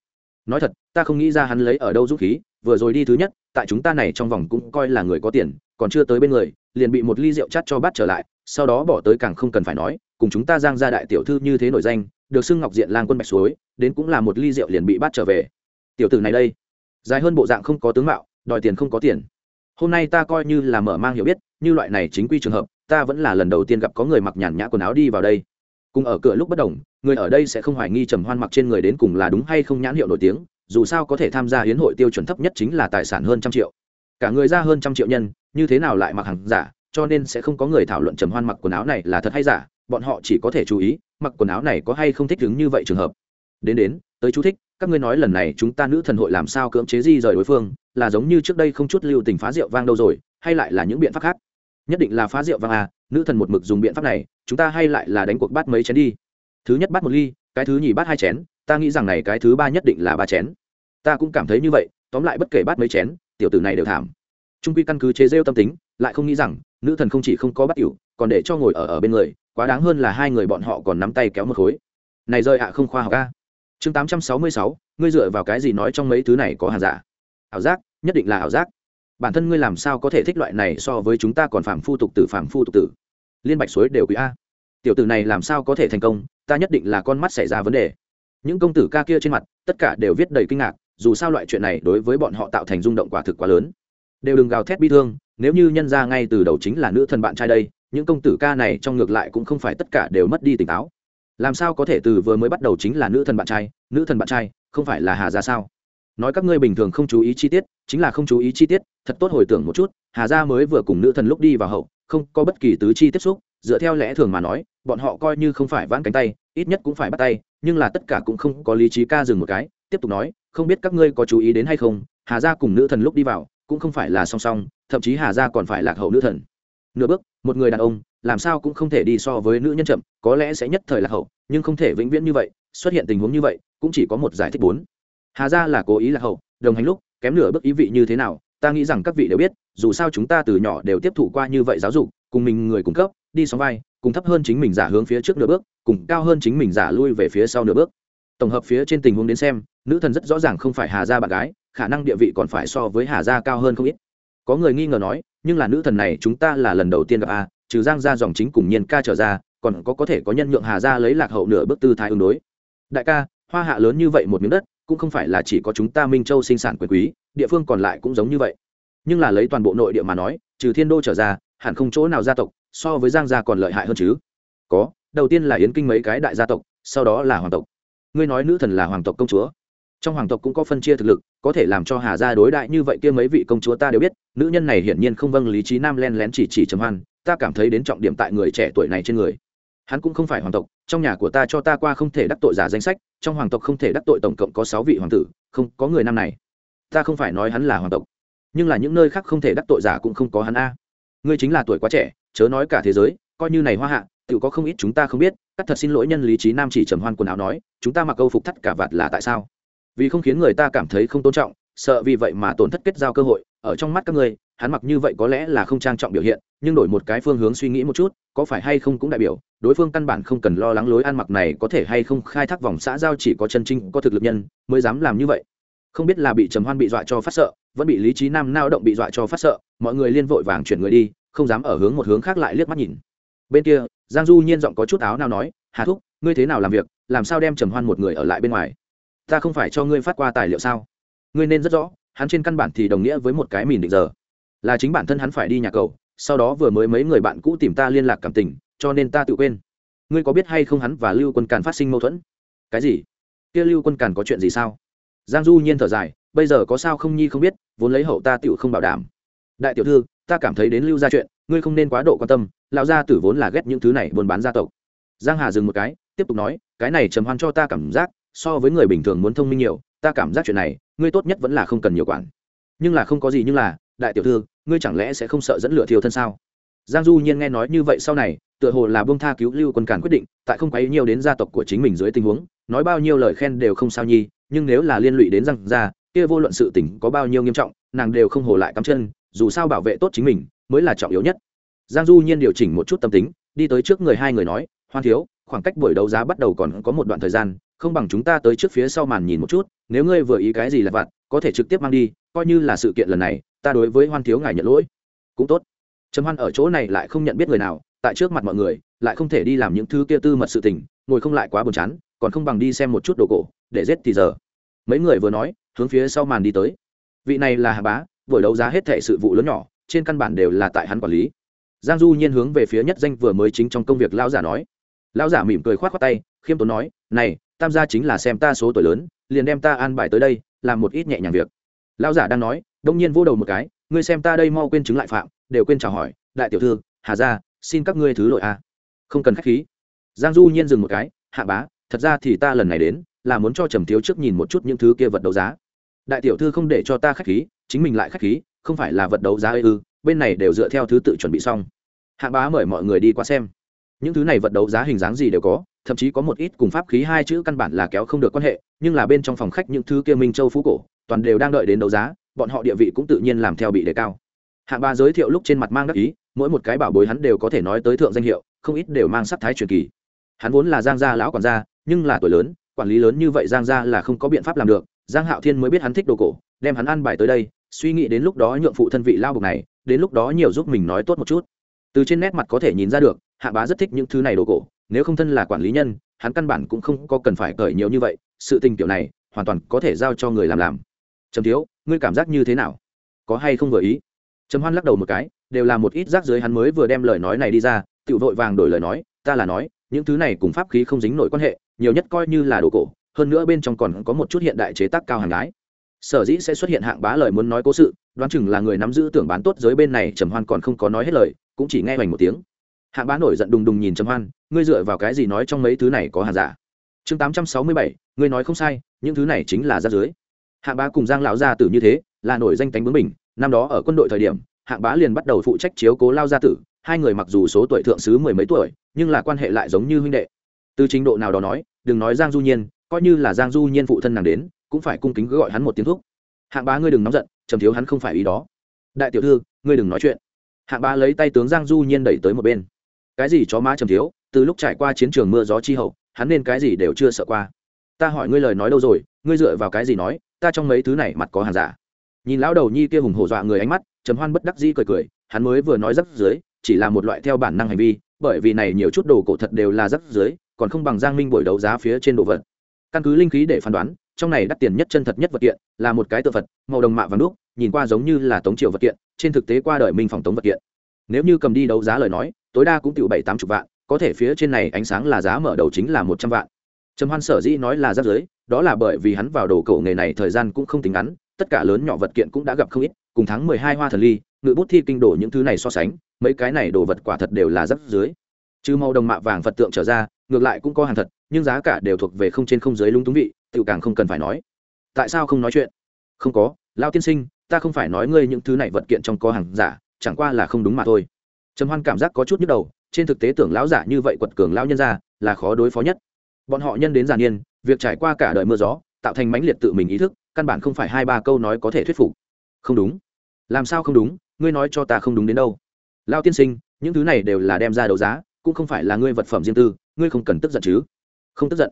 Nói thật, ta không nghĩ ra hắn lấy ở đâu dũng khí vừa rồi đi thứ nhất, tại chúng ta này trong vòng cũng coi là người có tiền, còn chưa tới bên người, liền bị một ly rượu chắt cho bắt trở lại, sau đó bỏ tới càng không cần phải nói, cùng chúng ta giang ra đại tiểu thư như thế nổi danh, được xưng ngọc diện lang quân bạch suối, đến cũng là một ly rượu liền bị bắt trở về. Tiểu tử này đây, dài hơn bộ dạng không có tướng mạo, đòi tiền không có tiền. Hôm nay ta coi như là mở mang hiểu biết, như loại này chính quy trường hợp, ta vẫn là lần đầu tiên gặp có người mặc nhàn nhã quần áo đi vào đây. Cùng ở cửa lúc bất đồng, người ở đây sẽ không hoài nghi trầm hoan mặc trên người đến cùng là đúng hay không nhãn hiệu nổi tiếng dù sao có thể tham gia hiến hội tiêu chuẩn thấp nhất chính là tài sản hơn trăm triệu. Cả người ra hơn trăm triệu nhân, như thế nào lại mặc hàng giả, cho nên sẽ không có người thảo luận trầm hoan mặc quần áo này là thật hay giả, bọn họ chỉ có thể chú ý, mặc quần áo này có hay không thích ứng như vậy trường hợp. Đến đến, tới chú thích, các ngươi nói lần này chúng ta nữ thần hội làm sao cưỡng chế di rời đối phương, là giống như trước đây không chút lưu tình phá rượu vang đâu rồi, hay lại là những biện pháp khác? Nhất định là phá rượu vang à nữ thần một mực dùng biện pháp này, chúng ta hay lại là đánh cuộc bắt mấy chén đi. Thứ nhất bắt một ly, cái thứ nhì bắt hai chén ta nghĩ rằng này cái thứ ba nhất định là ba chén. Ta cũng cảm thấy như vậy, tóm lại bất kể bắt mấy chén, tiểu tử này đều thảm. Trung quy căn cứ chế rêu tâm tính, lại không nghĩ rằng, nữ thần không chỉ không có bắt cửu, còn để cho ngồi ở ở bên người, quá đáng hơn là hai người bọn họ còn nắm tay kéo một khối. Này rơi ạ, không khoa học ca chương tám trăm sáu mươi sáu, ngươi dựa vào cái gì nói trong mấy thứ này có hàng giả? Ảo giác, nhất định là ảo giác. Bản thân ngươi làm sao có thể thích loại này so với chúng ta còn phạm phu tục tử phạm phu tục tử? Liên bạch suối đều quý a. Tiểu tử này làm sao có thể thành công? Ta nhất định là con mắt xảy ra vấn đề những công tử ca kia trên mặt, tất cả đều viết đầy kinh ngạc, dù sao loại chuyện này đối với bọn họ tạo thành rung động quả thực quá lớn. Đều đừng gào thét bi thương, nếu như nhân ra ngay từ đầu chính là nữ thần bạn trai đây, những công tử ca này trong ngược lại cũng không phải tất cả đều mất đi tỉnh táo. Làm sao có thể từ vừa mới bắt đầu chính là nữ thần bạn trai, nữ thần bạn trai, không phải là hà ra sao? Nói các ngươi bình thường không chú ý chi tiết, chính là không chú ý chi tiết, thật tốt hồi tưởng một chút, hà gia mới vừa cùng nữ thần lúc đi vào hậu, không có bất kỳ tứ chi tiếp xúc dựa theo lẽ thường mà nói, bọn họ coi như không phải vãn cánh tay, ít nhất cũng phải bắt tay, nhưng là tất cả cũng không có lý trí ca dừng một cái, tiếp tục nói, không biết các ngươi có chú ý đến hay không, hà gia cùng nữ thần lúc đi vào, cũng không phải là song song, thậm chí hà gia còn phải lạc hậu nữ thần. Nửa bước, một người đàn ông, làm sao cũng không thể đi so với nữ nhân chậm, có lẽ sẽ nhất thời lạc hậu, nhưng không thể vĩnh viễn như vậy, xuất hiện tình huống như vậy, cũng chỉ có một giải thích bốn. Hà gia là cố ý lạc hậu, đồng hành lúc, kém nửa bước ý vị như thế nào, ta nghĩ rằng các vị đều biết, dù sao chúng ta từ nhỏ đều tiếp thụ qua như vậy giáo dục, cùng mình người cung cấp đi sóng vai, cùng thấp hơn chính mình giả hướng phía trước nửa bước, cùng cao hơn chính mình giả lui về phía sau nửa bước. Tổng hợp phía trên tình huống đến xem, nữ thần rất rõ ràng không phải hà gia bạn gái, khả năng địa vị còn phải so với hà gia cao hơn không ít. Có người nghi ngờ nói, nhưng là nữ thần này chúng ta là lần đầu tiên gặp a trừ giang gia dòng chính cùng nhiên ca trở ra, còn có có thể có nhân nhượng hà gia lấy lạc hậu nửa bước tư thái ứng đối. Đại ca, hoa hạ lớn như vậy một miếng đất, cũng không phải là chỉ có chúng ta minh châu sinh sản quyền quý, địa phương còn lại cũng giống như vậy. Nhưng là lấy toàn bộ nội địa mà nói, trừ thiên đô trở ra, hẳn không chỗ nào gia tộc so với giang gia còn lợi hại hơn chứ? Có, đầu tiên là yến kinh mấy cái đại gia tộc, sau đó là hoàng tộc. Ngươi nói nữ thần là hoàng tộc công chúa. Trong hoàng tộc cũng có phân chia thực lực, có thể làm cho hà gia đối đại như vậy kia mấy vị công chúa ta đều biết, nữ nhân này hiển nhiên không vâng lý trí nam len lén chỉ chỉ trầm hoan, ta cảm thấy đến trọng điểm tại người trẻ tuổi này trên người. Hắn cũng không phải hoàng tộc, trong nhà của ta cho ta qua không thể đắc tội giả danh sách, trong hoàng tộc không thể đắc tội tổng cộng có sáu vị hoàng tử, không có người nam này. Ta không phải nói hắn là hoàng tộc, nhưng là những nơi khác không thể đắc tội giả cũng không có hắn a. Ngươi chính là tuổi quá trẻ chớ nói cả thế giới, coi như này hoa hạ tự có không ít chúng ta không biết cắt thật xin lỗi nhân lý trí nam chỉ trầm hoan quần áo nói, chúng ta mặc câu phục thắt cả vạt là tại sao? Vì không khiến người ta cảm thấy không tôn trọng, sợ vì vậy mà tổn thất kết giao cơ hội, ở trong mắt các ngươi, hắn mặc như vậy có lẽ là không trang trọng biểu hiện, nhưng đổi một cái phương hướng suy nghĩ một chút, có phải hay không cũng đại biểu, đối phương căn bản không cần lo lắng lối ăn mặc này có thể hay không khai thác vòng xã giao chỉ có chân trinh có thực lực nhân, mới dám làm như vậy. Không biết là bị trầm hoan bị dọa cho phát sợ, vẫn bị lý trí nam nao động bị dọa cho phát sợ, mọi người liên vội vàng chuyển người đi không dám ở hướng một hướng khác lại liếc mắt nhìn. Bên kia, giang du nhiên giọng có chút áo nào nói, hà thúc, ngươi thế nào làm việc, làm sao đem trầm hoan một người ở lại bên ngoài? Ta không phải cho ngươi phát qua tài liệu sao? Ngươi nên rất rõ, hắn trên căn bản thì đồng nghĩa với một cái mìn định giờ. Là chính bản thân hắn phải đi nhà cầu, sau đó vừa mới mấy người bạn cũ tìm ta liên lạc cảm tình, cho nên ta tự quên. Ngươi có biết hay không hắn và lưu quân càn phát sinh mâu thuẫn? Cái gì? Kia lưu quân càn có chuyện gì sao? Giang du nhiên thở dài, bây giờ có sao không nhi không biết, vốn lấy hậu ta tựu không bảo đảm. Đại tiểu thư ta cảm thấy đến lưu ra chuyện, ngươi không nên quá độ quan tâm, lão gia tử vốn là ghét những thứ này buôn bán gia tộc. Giang hà dừng một cái, tiếp tục nói, cái này trầm hoan cho ta cảm giác, so với người bình thường muốn thông minh nhiều, ta cảm giác chuyện này, ngươi tốt nhất vẫn là không cần nhiều quản. Nhưng là không có gì nhưng là, đại tiểu thư, ngươi chẳng lẽ sẽ không sợ dẫn lửa thiêu thân sao? Giang du nhiên nghe nói như vậy sau này, tựa hồ là bông tha cứu lưu quân cản quyết định, tại không quấy nhiều đến gia tộc của chính mình dưới tình huống, nói bao nhiêu lời khen đều không sao nhi, nhưng nếu là liên lụy đến răng ra kia vô luận sự tình có bao nhiêu nghiêm trọng, nàng đều không hồ lại cắm chân dù sao bảo vệ tốt chính mình mới là trọng yếu nhất. Giang du nhiên điều chỉnh một chút tâm tính, đi tới trước người hai người nói, hoan thiếu, khoảng cách buổi đấu giá bắt đầu còn có một đoạn thời gian, không bằng chúng ta tới trước phía sau màn nhìn một chút, nếu ngươi vừa ý cái gì là vặt, có thể trực tiếp mang đi, coi như là sự kiện lần này, ta đối với hoan thiếu ngài nhận lỗi. Cũng tốt. Trầm hoan ở chỗ này lại không nhận biết người nào, tại trước mặt mọi người, lại không thể đi làm những thứ kia tư mật sự tình, ngồi không lại quá buồn chán, còn không bằng đi xem một chút đồ cổ, để giết thì giờ. Mấy người vừa nói, hướng phía sau màn đi tới. Vị này là hà bá buổi đấu giá hết thệ sự vụ lớn nhỏ, trên căn bản đều là tại hắn quản lý. Giang du nhiên hướng về phía nhất danh vừa mới chính trong công việc lão giả nói. Lão giả mỉm cười khoát khoát tay, khiêm tốn nói, này, tam gia chính là xem ta số tuổi lớn, liền đem ta an bài tới đây, làm một ít nhẹ nhàng việc. Lão giả đang nói, đông nhiên vô đầu một cái, ngươi xem ta đây mau quên chứng lại phạm, đều quên chào hỏi, đại tiểu thư, hà gia, xin các ngươi thứ lỗi a. Không cần khách khí. Giang du nhiên dừng một cái, hạ bá, thật ra thì ta lần này đến, là muốn cho trầm thiếu trước nhìn một chút những thứ kia vật đấu giá. Đại tiểu thư không để cho ta khách khí chính mình lại khách khí, không phải là vật đấu giá ư, bên này đều dựa theo thứ tự chuẩn bị xong. Hạ bá mời mọi người đi qua xem. Những thứ này vật đấu giá hình dáng gì đều có, thậm chí có một ít cùng pháp khí hai chữ căn bản là kéo không được quan hệ, nhưng là bên trong phòng khách những thứ kia minh châu phú cổ, toàn đều đang đợi đến đấu giá, bọn họ địa vị cũng tự nhiên làm theo bị đề cao. Hạ ba giới thiệu lúc trên mặt mang đắc ý, mỗi một cái bảo bối hắn đều có thể nói tới thượng danh hiệu, không ít đều mang sắc thái truyền kỳ. Hắn vốn là giang gia lão quản gia, nhưng là tuổi lớn, quản lý lớn như vậy giang gia là không có biện pháp làm được, giang hạo thiên mới biết hắn thích đồ cổ, đem hắn ăn bài tới đây suy nghĩ đến lúc đó nhượng phụ thân vị lao bục này, đến lúc đó nhiều giúp mình nói tốt một chút. Từ trên nét mặt có thể nhìn ra được, hạ bá rất thích những thứ này đồ cổ, nếu không thân là quản lý nhân, hắn căn bản cũng không có cần phải cởi nhiều như vậy, sự tình kiểu này, hoàn toàn có thể giao cho người làm làm. Trầm thiếu, ngươi cảm giác như thế nào? Có hay không vừa ý? Trầm hoan lắc đầu một cái, đều là một ít rác dưới hắn mới vừa đem lời nói này đi ra tự vội vàng đổi lời nói, ta là nói, những thứ này cùng pháp khí không dính nổi quan hệ, nhiều nhất coi như là đồ cổ, hơn nữa bên trong còn có một chút hiện đại chế tác cao hàng gái sở dĩ sẽ xuất hiện hạng bá lời muốn nói cố sự, đoán chừng là người nắm giữ tưởng bán tốt giới bên này trầm hoan còn không có nói hết lời, cũng chỉ nghe hoành một tiếng. Hạng bá nổi giận đùng đùng nhìn trầm hoan, ngươi dựa vào cái gì nói trong mấy thứ này có hàng giả? Chương tám trăm sáu mươi bảy, ngươi nói không sai, những thứ này chính là ra dưới hạng bá cùng giang lão gia tử như thế, là nổi danh tánh bướng mình, năm đó ở quân đội thời điểm, hạng bá liền bắt đầu phụ trách chiếu cố lao gia tử, hai người mặc dù số tuổi thượng sứ mười mấy tuổi, nhưng là quan hệ lại giống như huynh đệ. Từ trình độ nào đó nói, đừng nói giang du nhiên, coi như là giang du nhiên phụ thân nàng đến cũng phải cung kính gọi hắn một tiếng thuốc hạng bá ngươi đừng nóng giận, trầm thiếu hắn không phải ý đó. Đại tiểu thư, ngươi đừng nói chuyện. Hạng bá lấy tay tướng giang du nhiên đẩy tới một bên. Cái gì chó má trầm thiếu, từ lúc trải qua chiến trường mưa gió chi hậu, hắn nên cái gì đều chưa sợ qua. Ta hỏi ngươi lời nói đâu rồi, ngươi dựa vào cái gì nói, ta trong mấy thứ này mặt có hàng giả. Nhìn lão đầu nhi kia hùng hổ dọa người ánh mắt, trầm hoan bất đắc dĩ cười cười, hắn mới vừa nói rắc dưới chỉ là một loại theo bản năng hành vi, bởi vì này nhiều chút đồ cổ thật đều là rắc dưới còn không bằng giang minh buổi đấu giá phía trên đồ vật căn cứ linh khí để phán đoán, trong này đắt tiền nhất chân thật nhất vật kiện là một cái tự vật màu đồng mạ và nước nhìn qua giống như là tống triều vật kiện, trên thực tế qua đời minh phòng tống vật kiện. Nếu như cầm đi đấu giá lời nói, tối đa cũng tiểu bảy tám chục vạn, có thể phía trên này ánh sáng là giá mở đầu chính là một trăm vạn. Trầm hoan sở dĩ nói là giáp giới đó là bởi vì hắn vào đồ cổ nghề này thời gian cũng không tính ngắn, tất cả lớn nhỏ vật kiện cũng đã gặp không ít, cùng tháng mười hai hoa thần ly, ngự bút thi kinh đổ những thứ này so sánh, mấy cái này đồ vật quả thật đều là giáp dưới trừ màu đồng mạ vàng phật tượng trở ra, ngược lại cũng có hàng thật, nhưng giá cả đều thuộc về không trên không dưới lung túng vị tự càng không cần phải nói. Tại sao không nói chuyện? Không có lao tiên sinh, ta không phải nói ngươi những thứ này vật kiện trong có hàng giả, chẳng qua là không đúng mà thôi. Trầm hoan cảm giác có chút nhức đầu, trên thực tế tưởng lão giả như vậy quật cường lão nhân ra, là khó đối phó nhất. Bọn họ nhân đến giàn niên, việc trải qua cả đời mưa gió, tạo thành mãnh liệt tự mình ý thức, căn bản không phải hai ba câu nói có thể thuyết phục. Không đúng. Làm sao không đúng? Ngươi nói cho ta không đúng đến đâu. Lao tiên sinh, những thứ này đều là đem ra đấu giá cũng không phải là ngươi vật phẩm riêng tư, ngươi không cần tức giận chứ? Không tức giận.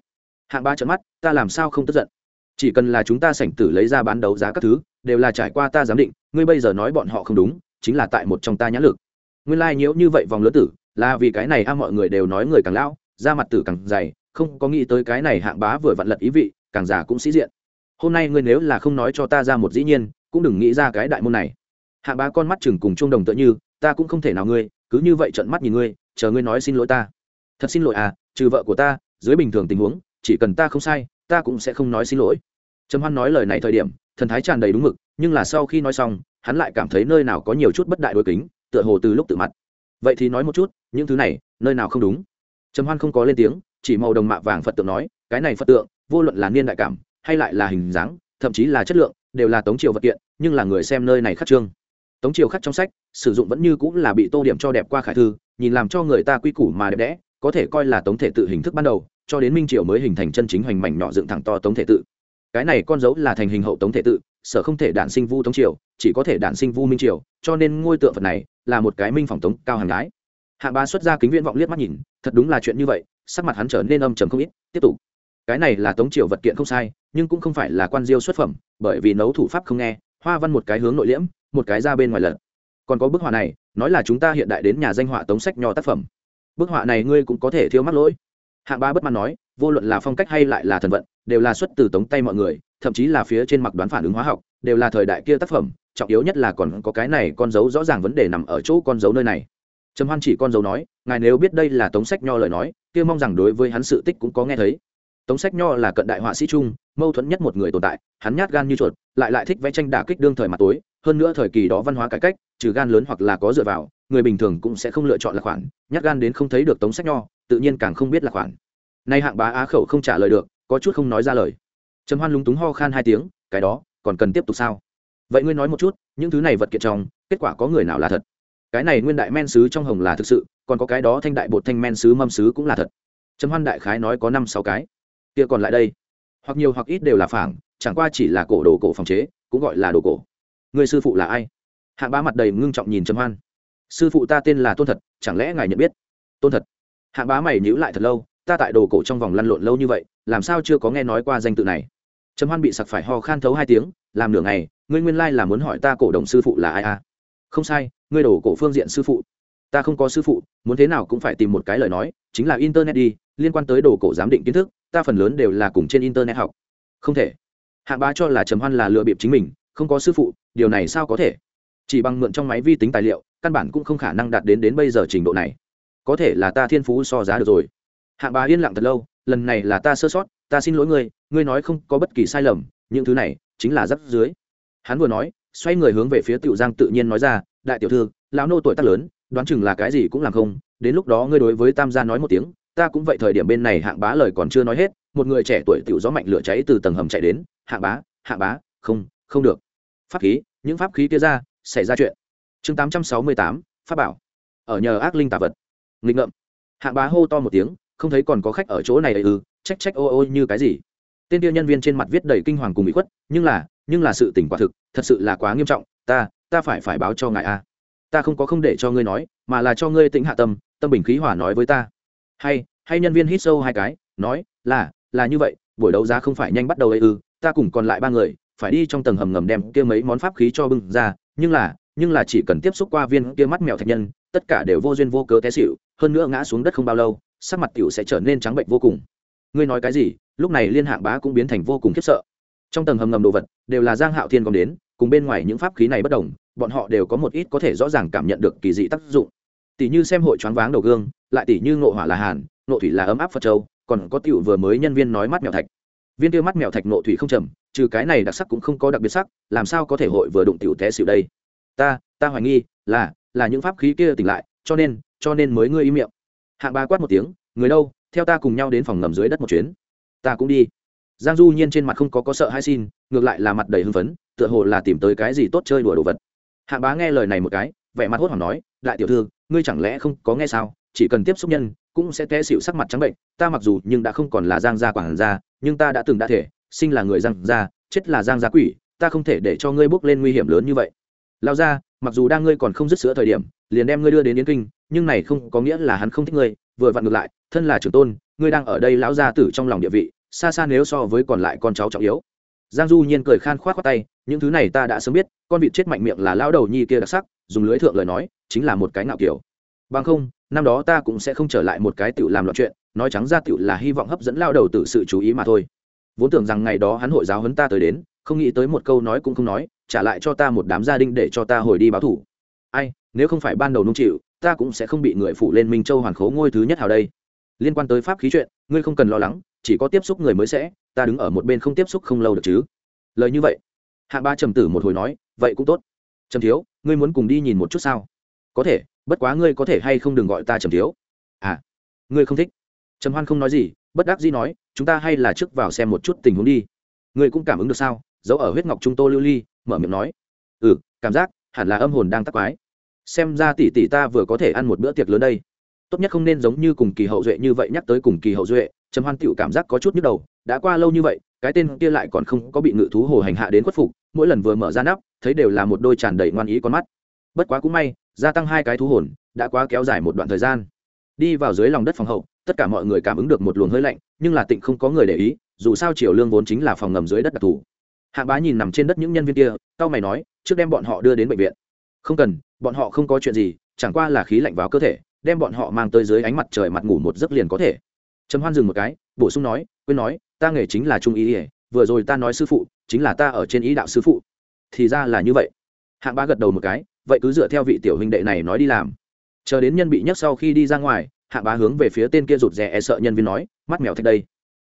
Hạng ba trận mắt, ta làm sao không tức giận? Chỉ cần là chúng ta sảnh tử lấy ra bán đấu giá các thứ, đều là trải qua ta giám định, ngươi bây giờ nói bọn họ không đúng, chính là tại một trong ta nhãn lực. Nguyên lai、like、nhiễu như vậy vòng lớn tử, là vì cái này a, mọi người đều nói người càng lão, da mặt tử càng dày, không có nghĩ tới cái này hạng bá vừa vặn lật ý vị, càng già cũng sĩ diện. Hôm nay ngươi nếu là không nói cho ta ra một dĩ nhiên, cũng đừng nghĩ ra cái đại môn này. Hạng bá con mắt chừng cùng chung đồng tựa như, ta cũng không thể nào ngươi, cứ như vậy trận mắt nhìn ngươi chờ ngươi nói xin lỗi ta. Thật xin lỗi à trừ vợ của ta, dưới bình thường tình huống, chỉ cần ta không sai, ta cũng sẽ không nói xin lỗi. Trầm hoan nói lời này thời điểm, thần thái tràn đầy đúng mực, nhưng là sau khi nói xong, hắn lại cảm thấy nơi nào có nhiều chút bất đại đối kính, tựa hồ từ lúc tự mặt. Vậy thì nói một chút, những thứ này, nơi nào không đúng? Trầm hoan không có lên tiếng, chỉ màu đồng mạ vàng phật tượng nói, cái này phật tượng, vô luận là niên đại cảm, hay lại là hình dáng, thậm chí là chất lượng, đều là tống triều vật kiện, nhưng là người xem nơi này khắc trương. Tống triều khắc trong sách, sử dụng vẫn như cũng là bị tô điểm cho đẹp qua khải thư nhìn làm cho người ta quy củ mà đẹp đẽ, có thể coi là tống thể tự hình thức ban đầu, cho đến minh triều mới hình thành chân chính hoành mảnh nhỏ dựng thẳng to tống thể tự. Cái này con dấu là thành hình hậu tống thể tự, sở không thể đản sinh vu tống triều, chỉ có thể đản sinh vu minh triều, cho nên ngôi tượng phật này là một cái minh phòng tống cao hàng gái. Hạng ba xuất ra kính viễn vọng liếc mắt nhìn, thật đúng là chuyện như vậy, sắc mặt hắn trở nên âm trầm không ít, tiếp tục. Cái này là tống triều vật kiện không sai, nhưng cũng không phải là quan diêu xuất phẩm, bởi vì nấu thủ pháp không nghe, hoa văn một cái hướng nội liễm, một cái ra bên ngoài lật. Còn có bức họa này nói là chúng ta hiện đại đến nhà danh họa tống sách nho tác phẩm. Bức họa này ngươi cũng có thể thiếu mắc lỗi. Hạng ba bất mãn nói, vô luận là phong cách hay lại là thần vận, đều là xuất từ tống tay mọi người, thậm chí là phía trên mặc đoán phản ứng hóa học, đều là thời đại kia tác phẩm, trọng yếu nhất là còn có cái này con dấu rõ ràng vấn đề nằm ở chỗ con dấu nơi này. Trầm hoan chỉ con dấu nói, ngài nếu biết đây là tống sách nho lời nói, kia mong rằng đối với hắn sự tích cũng có nghe thấy tống sách nho là cận đại họa sĩ trung, mâu thuẫn nhất một người tồn tại, hắn nhát gan như chuột, lại lại thích vẽ tranh đả kích đương thời mặt tối, hơn nữa thời kỳ đó văn hóa cải cách, trừ gan lớn hoặc là có dựa vào, người bình thường cũng sẽ không lựa chọn là khoản, nhát gan đến không thấy được tống sách nho, tự nhiên càng không biết là khoản. Nay hạng bá á khẩu không trả lời được, có chút không nói ra lời. Trầm hoan lúng túng ho khan hai tiếng, cái đó, còn cần tiếp tục sao? Vậy ngươi nói một chút, những thứ này vật kiện trong, kết quả có người nào là thật? Cái này nguyên đại men sứ trong hồng là thực sự, còn có cái đó thanh đại bột thanh men sứ mâm sứ cũng là thật. Trầm hoan đại khái nói có năm sáu cái kia còn lại đây. Hoặc nhiều hoặc ít đều là phảng, chẳng qua chỉ là cổ đồ cổ phòng chế, cũng gọi là đồ cổ. Người sư phụ là ai? Hạng bá mặt đầy ngưng trọng nhìn trầm hoan. Sư phụ ta tên là tôn thật, chẳng lẽ ngài nhận biết? Tôn thật. Hạng bá mày nhữ lại thật lâu, ta tại đồ cổ trong vòng lăn lộn lâu như vậy, làm sao chưa có nghe nói qua danh tự này? Trầm hoan bị sặc phải ho khan thấu hai tiếng, làm nửa ngày, ngươi nguyên lai là muốn hỏi ta cổ đồng sư phụ là ai à? Không sai, ngươi đổ cổ phương diện sư phụ. Ta không có sư phụ, muốn thế nào cũng phải tìm một cái lời nói, chính là internet đi, liên quan tới đồ cổ giám định kiến thức ta phần lớn đều là cùng trên internet học. Không thể. Hạng bá cho là trầm hoan là lựa bịp chính mình, không có sư phụ, điều này sao có thể? Chỉ bằng mượn trong máy vi tính tài liệu, căn bản cũng không khả năng đạt đến đến bây giờ trình độ này. Có thể là ta thiên phú so giá được rồi. Hạng bá yên lặng thật lâu, lần này là ta sơ sót, ta xin lỗi ngươi ngươi nói không có bất kỳ sai lầm, những thứ này chính là rắc dưới hắn vừa nói, xoay người hướng về phía tiểu giang tự nhiên nói ra, đại tiểu thư, lão nô tuổi tác lớn, đoán chừng là cái gì cũng làm không, đến lúc đó ngươi đối với tam gia nói một tiếng ta cũng vậy thời điểm bên này hạng bá lời còn chưa nói hết, một người trẻ tuổi tiểu gió mạnh lửa cháy từ tầng hầm chạy đến, hạng bá hạng bá, không không được. Pháp khí, những pháp khí kia ra, xảy ra chuyện. Chương tám trăm sáu mươi tám, pháp bảo. Ở nhờ ác linh tà vật. Nghịch ngợm. Hạng bá hô to một tiếng, không thấy còn có khách ở chỗ này ư, trách trách ô ô như cái gì. Tên tiêu nhân viên trên mặt viết đầy kinh hoàng cùng bị khuất, nhưng là nhưng là sự tỉnh quả thực, thật sự là quá nghiêm trọng, ta ta phải phải báo cho ngài a. Ta không có không để cho ngươi nói, mà là cho ngươi tĩnh hạ tâm tâm bình khí hòa nói với ta hay hay nhân viên hít sâu hai cái, nói, là là như vậy, buổi đấu giá không phải nhanh bắt đầu ấy ư, ta cùng còn lại ba người, phải đi trong tầng hầm ngầm đem kia mấy món pháp khí cho bưng ra, nhưng là nhưng là chỉ cần tiếp xúc qua viên kia mắt mèo thạch nhân, tất cả đều vô duyên vô cớ té xịu hơn nữa ngã xuống đất không bao lâu, sắc mặt tiểu sẽ trở nên trắng bệnh vô cùng. Ngươi nói cái gì? Lúc này liên hạng bá cũng biến thành vô cùng khiếp sợ. Trong tầng hầm ngầm đồ vật, đều là giang hạo thiên còn đến, cùng bên ngoài những pháp khí này bất đồng, bọn họ đều có một ít có thể rõ ràng cảm nhận được kỳ dị tác dụng tỷ như xem hội choáng váng đầu gương, lại tỷ như ngộ hỏa là hàn, ngộ thủy là ấm áp phật châu, còn có tiểu vừa mới nhân viên nói mắt mèo thạch. Viên tiêu mắt mèo thạch ngộ thủy không trầm trừ cái này đặc sắc cũng không có đặc biệt sắc, làm sao có thể hội vừa đụng tiểu té xỉu đây? Ta ta hoài nghi, là là những pháp khí kia tỉnh lại, cho nên cho nên mới ngươi im miệng. Hạng ba quát một tiếng, người đâu, theo ta cùng nhau đến phòng ngầm dưới đất một chuyến. Ta cũng đi. Giang du nhiên trên mặt không có có sợ hay xin, ngược lại là mặt đầy hưng phấn, tựa hồ là tìm tới cái gì tốt chơi đùa đồ vật. Hạng bá nghe lời này một cái, vẻ mặt hốt hoảng nói, đại tiểu thư ngươi chẳng lẽ không có nghe sao? Chỉ cần tiếp xúc nhân, cũng sẽ té xịu sắc mặt trắng bệnh. Ta mặc dù nhưng đã không còn là giang gia quản gia, nhưng ta đã từng đã thể, sinh là người giang gia, chết là giang gia quỷ, ta không thể để cho ngươi bước lên nguy hiểm lớn như vậy. Lao ra mặc dù đang ngươi còn không dứt sữa thời điểm, liền đem ngươi đưa đến yến kinh, nhưng này không có nghĩa là hắn không thích ngươi, vừa vặn ngược lại, thân là trưởng tôn, ngươi đang ở đây lão gia tử trong lòng địa vị, xa xa nếu so với còn lại con cháu trọng yếu. Giang du nhiên cười khan khoát khoát tay những thứ này ta đã sớm biết, con vịt chết mạnh miệng là lão đầu nhi kia đặc sắc, dùng lưới thượng lời nói, chính là một cái ngạo kiểu. Bằng không, năm đó ta cũng sẽ không trở lại một cái tiểu làm loạn chuyện, nói trắng ra tiểu là hy vọng hấp dẫn lao đầu từ sự chú ý mà thôi. Vốn tưởng rằng ngày đó hắn hội giáo huấn ta tới đến, không nghĩ tới một câu nói cũng không nói, trả lại cho ta một đám gia đình để cho ta hồi đi báo thủ. Ai, nếu không phải ban đầu nung chịu, ta cũng sẽ không bị người phụ lên minh châu hoàn khố ngôi thứ nhất hào đây. Liên quan tới pháp khí chuyện, ngươi không cần lo lắng, chỉ có tiếp xúc người mới sẽ, ta đứng ở một bên không tiếp xúc không lâu được chứ. Lời như vậy hạng ba trầm tử một hồi nói, vậy cũng tốt. Trầm thiếu, ngươi muốn cùng đi nhìn một chút sao? Có thể, bất quá ngươi có thể hay không đừng gọi ta trầm thiếu. À ngươi không thích. Trầm hoan không nói gì, bất đắc dĩ nói, chúng ta hay là trước vào xem một chút tình huống đi. Ngươi cũng cảm ứng được sao? Giấu ở huyết ngọc trung tô lưu ly, mở miệng nói. Ừ cảm giác, hẳn là âm hồn đang tắc quái. Xem ra tỷ tỷ ta vừa có thể ăn một bữa tiệc lớn đây. Tốt nhất không nên giống như cùng kỳ hậu duệ như vậy nhắc tới cùng kỳ hậu duệ. Trầm hoan tựu cảm giác có chút nhức đầu, đã qua lâu như vậy cái tên kia lại còn không có bị ngự thú hồ hành hạ đến khuất phục, mỗi lần vừa mở ra nắp, thấy đều là một đôi tràn đầy ngoan ý con mắt. Bất quá cũng may, gia tăng hai cái thú hồn, đã quá kéo dài một đoạn thời gian. Đi vào dưới lòng đất phòng hậu, tất cả mọi người cảm ứng được một luồng hơi lạnh, nhưng là tịnh không có người để ý, dù sao triều lương vốn chính là phòng ngầm dưới đất đặc thù. Hạ bá nhìn nằm trên đất những nhân viên kia tao mày nói, trước đem bọn họ đưa đến bệnh viện. Không cần, bọn họ không có chuyện gì, chẳng qua là khí lạnh vào cơ thể, đem bọn họ mang tới dưới ánh mặt trời mặt ngủ một giấc liền có thể. Trầm hoan dừng một cái, bổ sung nói, quên nói ta nghề chính là trung ý ỉa, vừa rồi ta nói sư phụ, chính là ta ở trên ý đạo sư phụ. Thì ra là như vậy. Hạng ba gật đầu một cái, vậy cứ dựa theo vị tiểu huynh đệ này nói đi làm. Chờ đến nhân bị nhấc sau khi đi ra ngoài, hạng bá hướng về phía tên kia rụt rè e sợ nhân viên nói, mắt mèo thạch đây.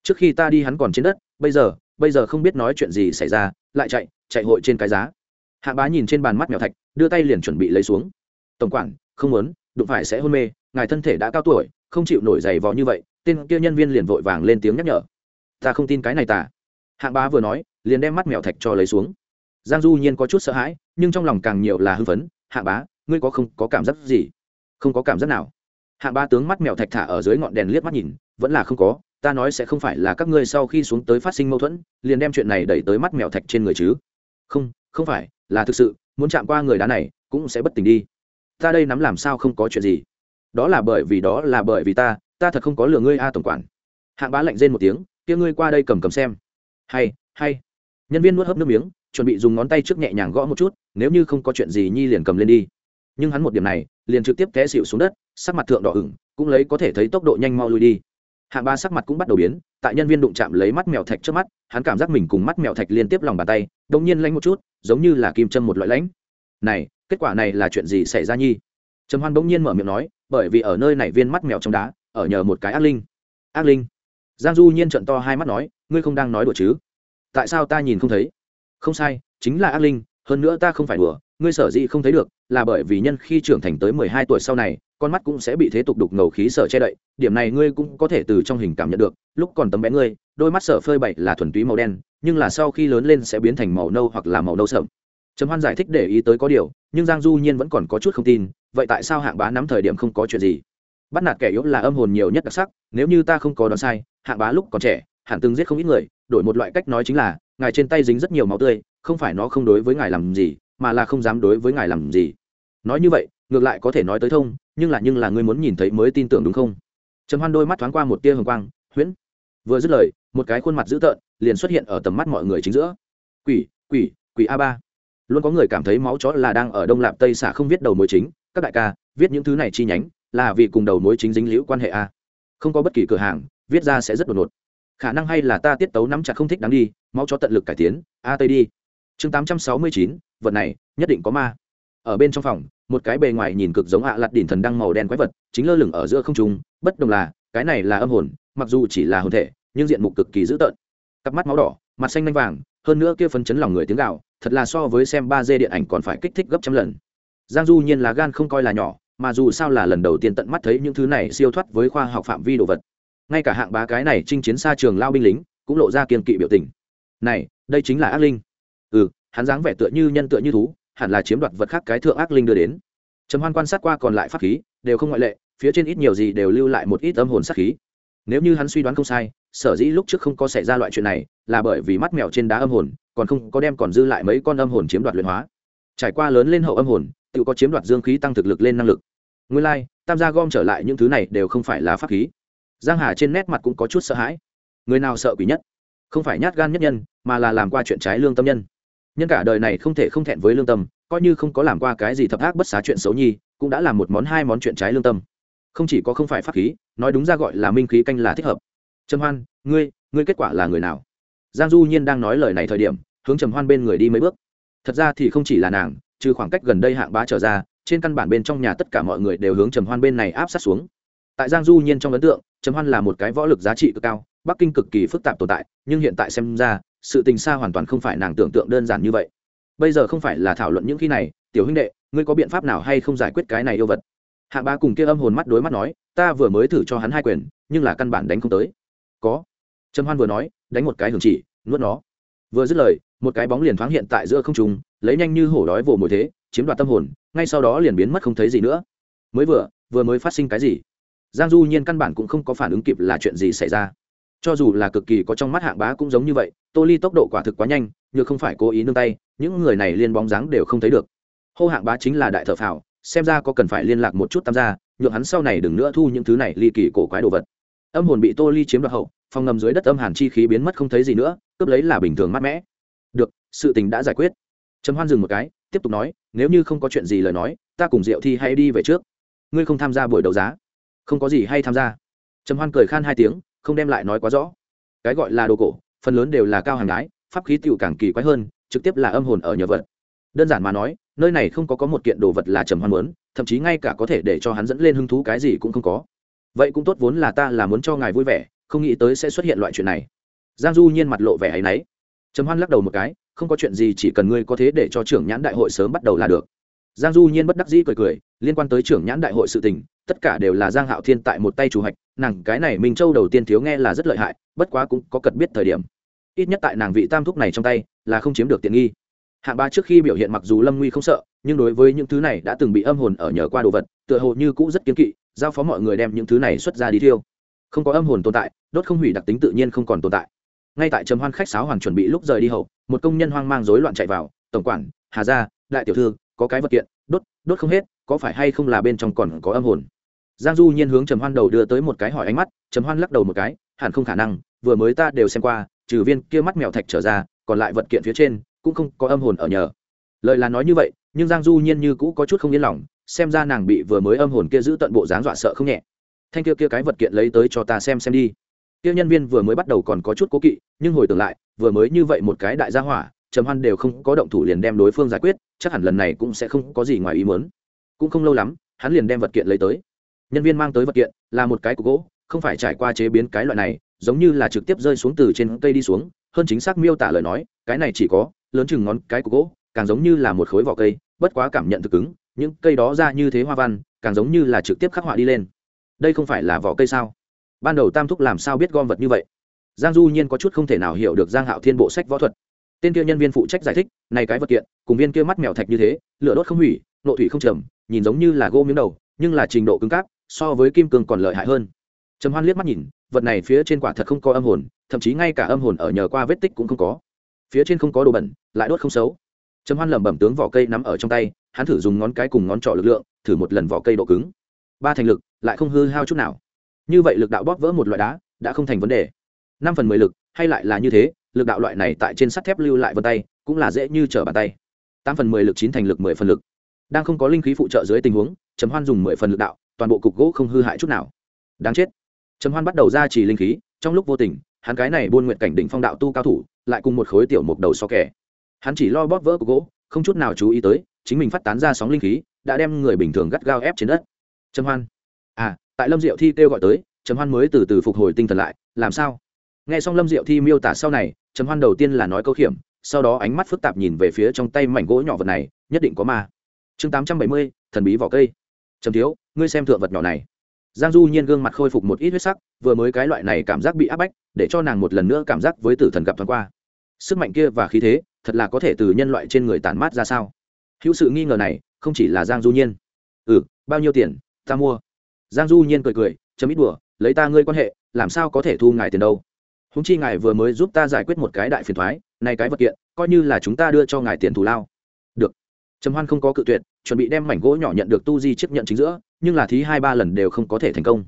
Trước khi ta đi hắn còn trên đất, bây giờ bây giờ không biết nói chuyện gì xảy ra, lại chạy chạy hội trên cái giá. Hạng bá nhìn trên bàn mắt mèo thạch, đưa tay liền chuẩn bị lấy xuống. Tổng quản, không muốn, đụng phải sẽ hôn mê, ngài thân thể đã cao tuổi, không chịu nổi giày vò như vậy. Tên kia nhân viên liền vội vàng lên tiếng nhắc nhở ta không tin cái này tả hạng bá vừa nói, liền đem mắt mèo thạch cho lấy xuống. Giang du nhiên có chút sợ hãi, nhưng trong lòng càng nhiều là hưng phấn. Hạng bá, ngươi có không có cảm giác gì? Không có cảm giác nào. Hạng ba tướng mắt mèo thạch thả ở dưới ngọn đèn liếc mắt nhìn, vẫn là không có. Ta nói sẽ không phải là các ngươi sau khi xuống tới phát sinh mâu thuẫn, liền đem chuyện này đẩy tới mắt mèo thạch trên người chứ? Không không phải, là thực sự, muốn chạm qua người đá này, cũng sẽ bất tỉnh đi. Ta đây nắm làm sao không có chuyện gì? Đó là bởi vì, đó là bởi vì ta ta thật không có lừa ngươi a tổng quản. Hạng bá lạnh rên một tiếng kia ngươi qua đây cầm cầm xem. Hay hay. Nhân viên nuốt hớp nước miếng, chuẩn bị dùng ngón tay trước nhẹ nhàng gõ một chút, nếu như không có chuyện gì nhi liền cầm lên đi. Nhưng hắn một điểm này, liền trực tiếp té xịu xuống đất, sắc mặt thượng đỏ ửng, cũng lấy có thể thấy tốc độ nhanh mau lui đi. Hạng ba sắc mặt cũng bắt đầu biến, tại nhân viên đụng chạm lấy mắt mèo thạch trước mắt, hắn cảm giác mình cùng mắt mèo thạch liên tiếp lòng bàn tay đ ỗ n g nhiên lanh một chút, giống như là kim châm một loại lãnh này, kết quả này là chuyện gì xảy ra nhi? Trầm hoan bỗng nhiên mở miệng nói, bởi vì ở nơi này viên mắt mèo trong đá, ở nhờ một cái ác linh. Ác linh? Giang du nhiên trận to hai mắt nói, ngươi không đang nói đùa chứ? Tại sao ta nhìn không thấy? Không sai, chính là ác linh, hơn nữa ta không phải đùa, ngươi sở dĩ không thấy được, là bởi vì nhân khi trưởng thành tới mười hai tuổi sau này, con mắt cũng sẽ bị thế tục đục ngầu khí sở che đậy, điểm này ngươi cũng có thể từ trong hình cảm nhận được, lúc còn tấm bé ngươi, đôi mắt sở phơi bậy là thuần túy màu đen, nhưng là sau khi lớn lên sẽ biến thành màu nâu hoặc là màu nâu sậm. Trầm hoan giải thích để ý tới có điều, nhưng giang du nhiên vẫn còn có chút không tin, vậy tại sao hạng bá nắm thời điểm không có chuyện gì? Bắt nạt kẻ yếu là âm hồn nhiều nhất đặc sắc, nếu như ta không có đoán sai hạng bá lúc còn trẻ, hẳn từng giết không ít người, đổi một loại cách nói chính là, ngài trên tay dính rất nhiều máu tươi, không phải nó không đối với ngài làm gì, mà là không dám đối với ngài làm gì. Nói như vậy, ngược lại có thể nói tới thông, nhưng là nhưng là ngươi muốn nhìn thấy mới tin tưởng đúng không? Trầm hoan đôi mắt thoáng qua một tia hồng quang, huyễn. Vừa dứt lời, một cái khuôn mặt dữ tợn liền xuất hiện ở tầm mắt mọi người chính giữa. Quỷ quỷ quỷ a ba. Luôn có người cảm thấy máu chó là đang ở đông lạp tây xả không viết đầu mối chính, các đại ca, viết những thứ này chi nhánh, là vì cùng đầu mối chính dính liễu quan hệ a. Không có bất kỳ cửa hàng viết ra sẽ rất đột ngột. Khả năng hay là ta tiết tấu nắm chặt không thích đáng đi máu cho tận lực cải tiến, a tây đi. Chương tám trăm sáu mươi chín, vật này, nhất định có ma. Ở bên trong phòng, một cái bề ngoài nhìn cực giống ạ lặt đỉnh thần đăng màu đen quái vật, chính lơ lửng ở giữa không trung, bất đồng là, cái này là âm hồn, mặc dù chỉ là hồn thể, nhưng diện mục cực kỳ dữ tợn. Cặp mắt máu đỏ, mặt xanh lanh vàng, hơn nữa kia phấn chấn lòng người tiếng gạo thật là so với xem ba d điện ảnh còn phải kích thích gấp trăm lần. Giang du nhiên là gan không coi là nhỏ, mà dù sao là lần đầu tiên tận mắt thấy những thứ này siêu thoát với khoa học phạm vi đồ vật ngay cả hạng bá cái này chinh chiến xa trường lao binh lính cũng lộ ra kiên kỵ biểu tình. Này đây chính là ác linh. Ừ hắn dáng vẻ tựa như nhân tựa như thú hẳn là chiếm đoạt vật khác cái thượng ác linh đưa đến. Trầm hoan quan sát qua còn lại pháp khí đều không ngoại lệ phía trên ít nhiều gì đều lưu lại một ít âm hồn sát khí. Nếu như hắn suy đoán không sai sở dĩ lúc trước không có xảy ra loại chuyện này là bởi vì mắt mèo trên đá âm hồn còn không có đem còn dư lại mấy con âm hồn chiếm đoạt luyện hóa. Trải qua lớn lên hậu âm hồn tự có chiếm đoạt dương khí tăng thực lực lên năng lực. Nguyên lai、like, tam gia gom trở lại những thứ này đều không phải là pháp khí giang hà trên nét mặt cũng có chút sợ hãi. Người nào sợ quỷ nhất? Không phải nhát gan nhất nhân, mà là làm qua chuyện trái lương tâm nhân. Nhân cả đời này không thể không thẹn với lương tâm, coi như không có làm qua cái gì thập ác bất xá chuyện xấu nhi, cũng đã làm một món hai món chuyện trái lương tâm. Không chỉ có không phải pháp khí, nói đúng ra gọi là minh khí canh là thích hợp. Trầm hoan, ngươi ngươi kết quả là người nào? Giang du nhiên đang nói lời này thời điểm, hướng trầm hoan bên người đi mấy bước. Thật ra thì không chỉ là nàng, trừ khoảng cách gần đây hạng bá trở ra, trên căn bản bên trong nhà tất cả mọi người đều hướng trầm hoan bên này áp sát xuống. Tại giang du nhiên trong ấn tượng trầm hoan là một cái võ lực giá trị cực cao, bắc kinh cực kỳ phức tạp tồn tại, nhưng hiện tại xem ra, sự tình xa hoàn toàn không phải nàng tưởng tượng đơn giản như vậy. Bây giờ không phải là thảo luận những khi này, tiểu huynh đệ, ngươi có biện pháp nào hay không giải quyết cái này yêu vật? Hạ ba cùng kia âm hồn mắt đối mắt nói, ta vừa mới thử cho hắn hai quyền, nhưng là căn bản đánh không tới. Có. Trầm hoan vừa nói, đánh một cái hưởng chỉ, nuốt nó. Vừa dứt lời, một cái bóng liền thoáng hiện tại giữa không trung, lấy nhanh như hổ đói vồ mồi thế, chiếm đoạt tâm hồn, ngay sau đó liền biến mất không thấy gì nữa. Mới vừa vừa mới phát sinh cái gì? Giang du nhiên căn bản cũng không có phản ứng kịp là chuyện gì xảy ra. Cho dù là cực kỳ có trong mắt hạng bá cũng giống như vậy, tô ly tốc độ quả thực quá nhanh như không phải cố ý nương tay, những người này liên bóng dáng đều không thấy được. Hô hạng bá chính là đại thợ phào, xem ra có cần phải liên lạc một chút tam gia nhượng hắn sau này đừng nữa thu những thứ này ly kỳ cổ quái đồ vật. Âm hồn bị tô ly chiếm đoạt hậu, phòng ngầm dưới đất âm hàn chi khí biến mất không thấy gì nữa, cướp lấy là bình thường mát mẻ. Được, sự tình đã giải quyết. Trầm hoan dừng một cái, tiếp tục nói, nếu như không có chuyện gì lời nói, ta cùng diệu thi hay đi về trước. Ngươi không tham gia buổi đấu giá không có gì hay tham gia. Trầm hoan cười khan hai tiếng, không đem lại nói quá rõ. Cái gọi là đồ cổ, phần lớn đều là cao hàng gái, pháp khí tựu càng kỳ quái hơn, trực tiếp là âm hồn ở nhờ vật. Đơn giản mà nói, nơi này không có có một kiện đồ vật là trầm hoan muốn, thậm chí ngay cả có thể để cho hắn dẫn lên hứng thú cái gì cũng không có. Vậy cũng tốt vốn là ta là muốn cho ngài vui vẻ, không nghĩ tới sẽ xuất hiện loại chuyện này. Giang du nhiên mặt lộ vẻ áy náy. Trầm hoan lắc đầu một cái, không có chuyện gì, chỉ cần ngươi có thế để cho trưởng nhãn đại hội sớm bắt đầu là được giang du nhiên bất đắc dĩ cười cười, liên quan tới trưởng nhãn đại hội sự tình, tất cả đều là giang hạo thiên tại một tay chủ hạch nàng cái này minh châu đầu tiên thiếu nghe là rất lợi hại, bất quá cũng có cần biết thời điểm. Ít nhất tại nàng vị tam thúc này trong tay, là không chiếm được tiện nghi. Hạng ba trước khi biểu hiện mặc dù lâm nguy không sợ, nhưng đối với những thứ này đã từng bị âm hồn ở nhờ qua đồ vật, tựa hồ như cũ rất kiến kỵ, giao phó mọi người đem những thứ này xuất ra đi thiêu. Không có âm hồn tồn tại, đốt không hủy đặc tính tự nhiên không còn tồn tại. Ngay tại trầm hoan khách sáo hoàng chuẩn bị lúc rời đi hậu, một công nhân hoang mang rối loạn chạy vào, tổng quản, hà gia, đại tiểu thư có cái vật kiện, đốt đốt không hết, có phải hay không là bên trong còn có âm hồn? Giang du nhiên hướng trầm hoan đầu đưa tới một cái hỏi ánh mắt, trầm hoan lắc đầu một cái, hẳn không khả năng, vừa mới ta đều xem qua, trừ viên kia mắt mèo thạch trở ra, còn lại vật kiện phía trên, cũng không có âm hồn ở nhờ. Lời là nói như vậy, nhưng giang du nhiên như cũ có chút không yên lòng, xem ra nàng bị vừa mới âm hồn kia giữ tận bộ dáng dọa sợ không nhẹ. Thanh kia kia cái vật kiện lấy tới cho ta xem xem đi. Kia nhân viên vừa mới bắt đầu còn có chút cố kỵ, nhưng hồi tưởng lại, vừa mới như vậy một cái đại gia hỏa trầm hoan đều không có động thủ liền đem đối phương giải quyết, chắc hẳn lần này cũng sẽ không có gì ngoài ý muốn. Cũng không lâu lắm, hắn liền đem vật kiện lấy tới. Nhân viên mang tới vật kiện, là một cái cục gỗ, không phải trải qua chế biến cái loại này, giống như là trực tiếp rơi xuống từ trên cây đi xuống, hơn chính xác miêu tả lời nói, cái này chỉ có, lớn chừng ngón cái cục gỗ, càng giống như là một khối vỏ cây, bất quá cảm nhận thực cứng, những cây đó ra như thế hoa văn, càng giống như là trực tiếp khắc họa đi lên. Đây không phải là vỏ cây sao? Ban đầu tam thúc làm sao biết gom vật như vậy? Giang du nhiên có chút không thể nào hiểu được giang hạo thiên bộ sách võ thuật tên kia nhân viên phụ trách giải thích, này cái vật kiện, cùng viên kia mắt mèo thạch như thế, lửa đốt không hủy, nộ thủy không trầm, nhìn giống như là gỗ miếng đầu, nhưng là trình độ cứng cáp, so với kim cương còn lợi hại hơn. Trầm hoan liếc mắt nhìn, vật này phía trên quả thật không có âm hồn, thậm chí ngay cả âm hồn ở nhờ qua vết tích cũng không có. Phía trên không có đồ bẩn, lại đốt không xấu. Trầm hoan lẩm bẩm tướng vỏ cây nắm ở trong tay, hắn thử dùng ngón cái cùng ngón trỏ lực lượng, thử một lần vỏ cây độ cứng. Ba thành lực, lại không hư hao chút nào. Như vậy lực đạo bóp vỡ một loại đá, đã không thành vấn đề. Năm phần mười lực, hay lại là như thế lực đạo loại này tại trên sắt thép lưu lại vân tay, cũng là dễ như trở bàn tay. Tám phần mười lực chín thành lực mười phần lực. Đang không có linh khí phụ trợ dưới tình huống, trầm hoan dùng mười phần lực đạo, toàn bộ cục gỗ không hư hại chút nào. Đáng chết. Trầm hoan bắt đầu ra chỉ linh khí, trong lúc vô tình, hắn cái này buôn nguyện cảnh đỉnh phong đạo tu cao thủ, lại cùng một khối tiểu mục đầu so kẻ hắn chỉ lo bóp vỡ cục gỗ, không chút nào chú ý tới, chính mình phát tán ra sóng linh khí, đã đem người bình thường gắt gao ép trên đất. Trầm hoan. À tại lâm diệu thi kêu gọi tới, trầm hoan mới từ từ phục hồi tinh thần lại, làm sao? Nghe xong lâm diệu thi miêu tả sau này, trầm hoan đầu tiên là nói câu hiểm sau đó ánh mắt phức tạp nhìn về phía trong tay mảnh gỗ nhỏ vật này, nhất định có ma. Chương tám trăm bảy mươi, thần bí vỏ cây. Trầm thiếu, ngươi xem thượng vật nhỏ này. Giang du nhiên gương mặt khôi phục một ít huyết sắc, vừa mới cái loại này cảm giác bị áp bách, để cho nàng một lần nữa cảm giác với tử thần gặp thoáng qua. Sức mạnh kia và khí thế, thật là có thể từ nhân loại trên người tản mát ra sao? Hữu sự nghi ngờ này, không chỉ là giang du nhiên. Ừ bao nhiêu tiền, ta mua. Giang du nhiên cười cười, chấm ít đùa, lấy ta ngươi quan hệ, làm sao có thể thu ngài tiền đâu? Húng chi ngài vừa mới giúp ta giải quyết một cái đại phiền thoái nay cái vật kiện, coi như là chúng ta đưa cho ngài tiền thù lao. Được. Trầm hoan không có cự tuyệt, chuẩn bị đem mảnh gỗ nhỏ nhận được tu di chiếc nhận chính giữa, nhưng là thí hai ba lần đều không có thể thành công.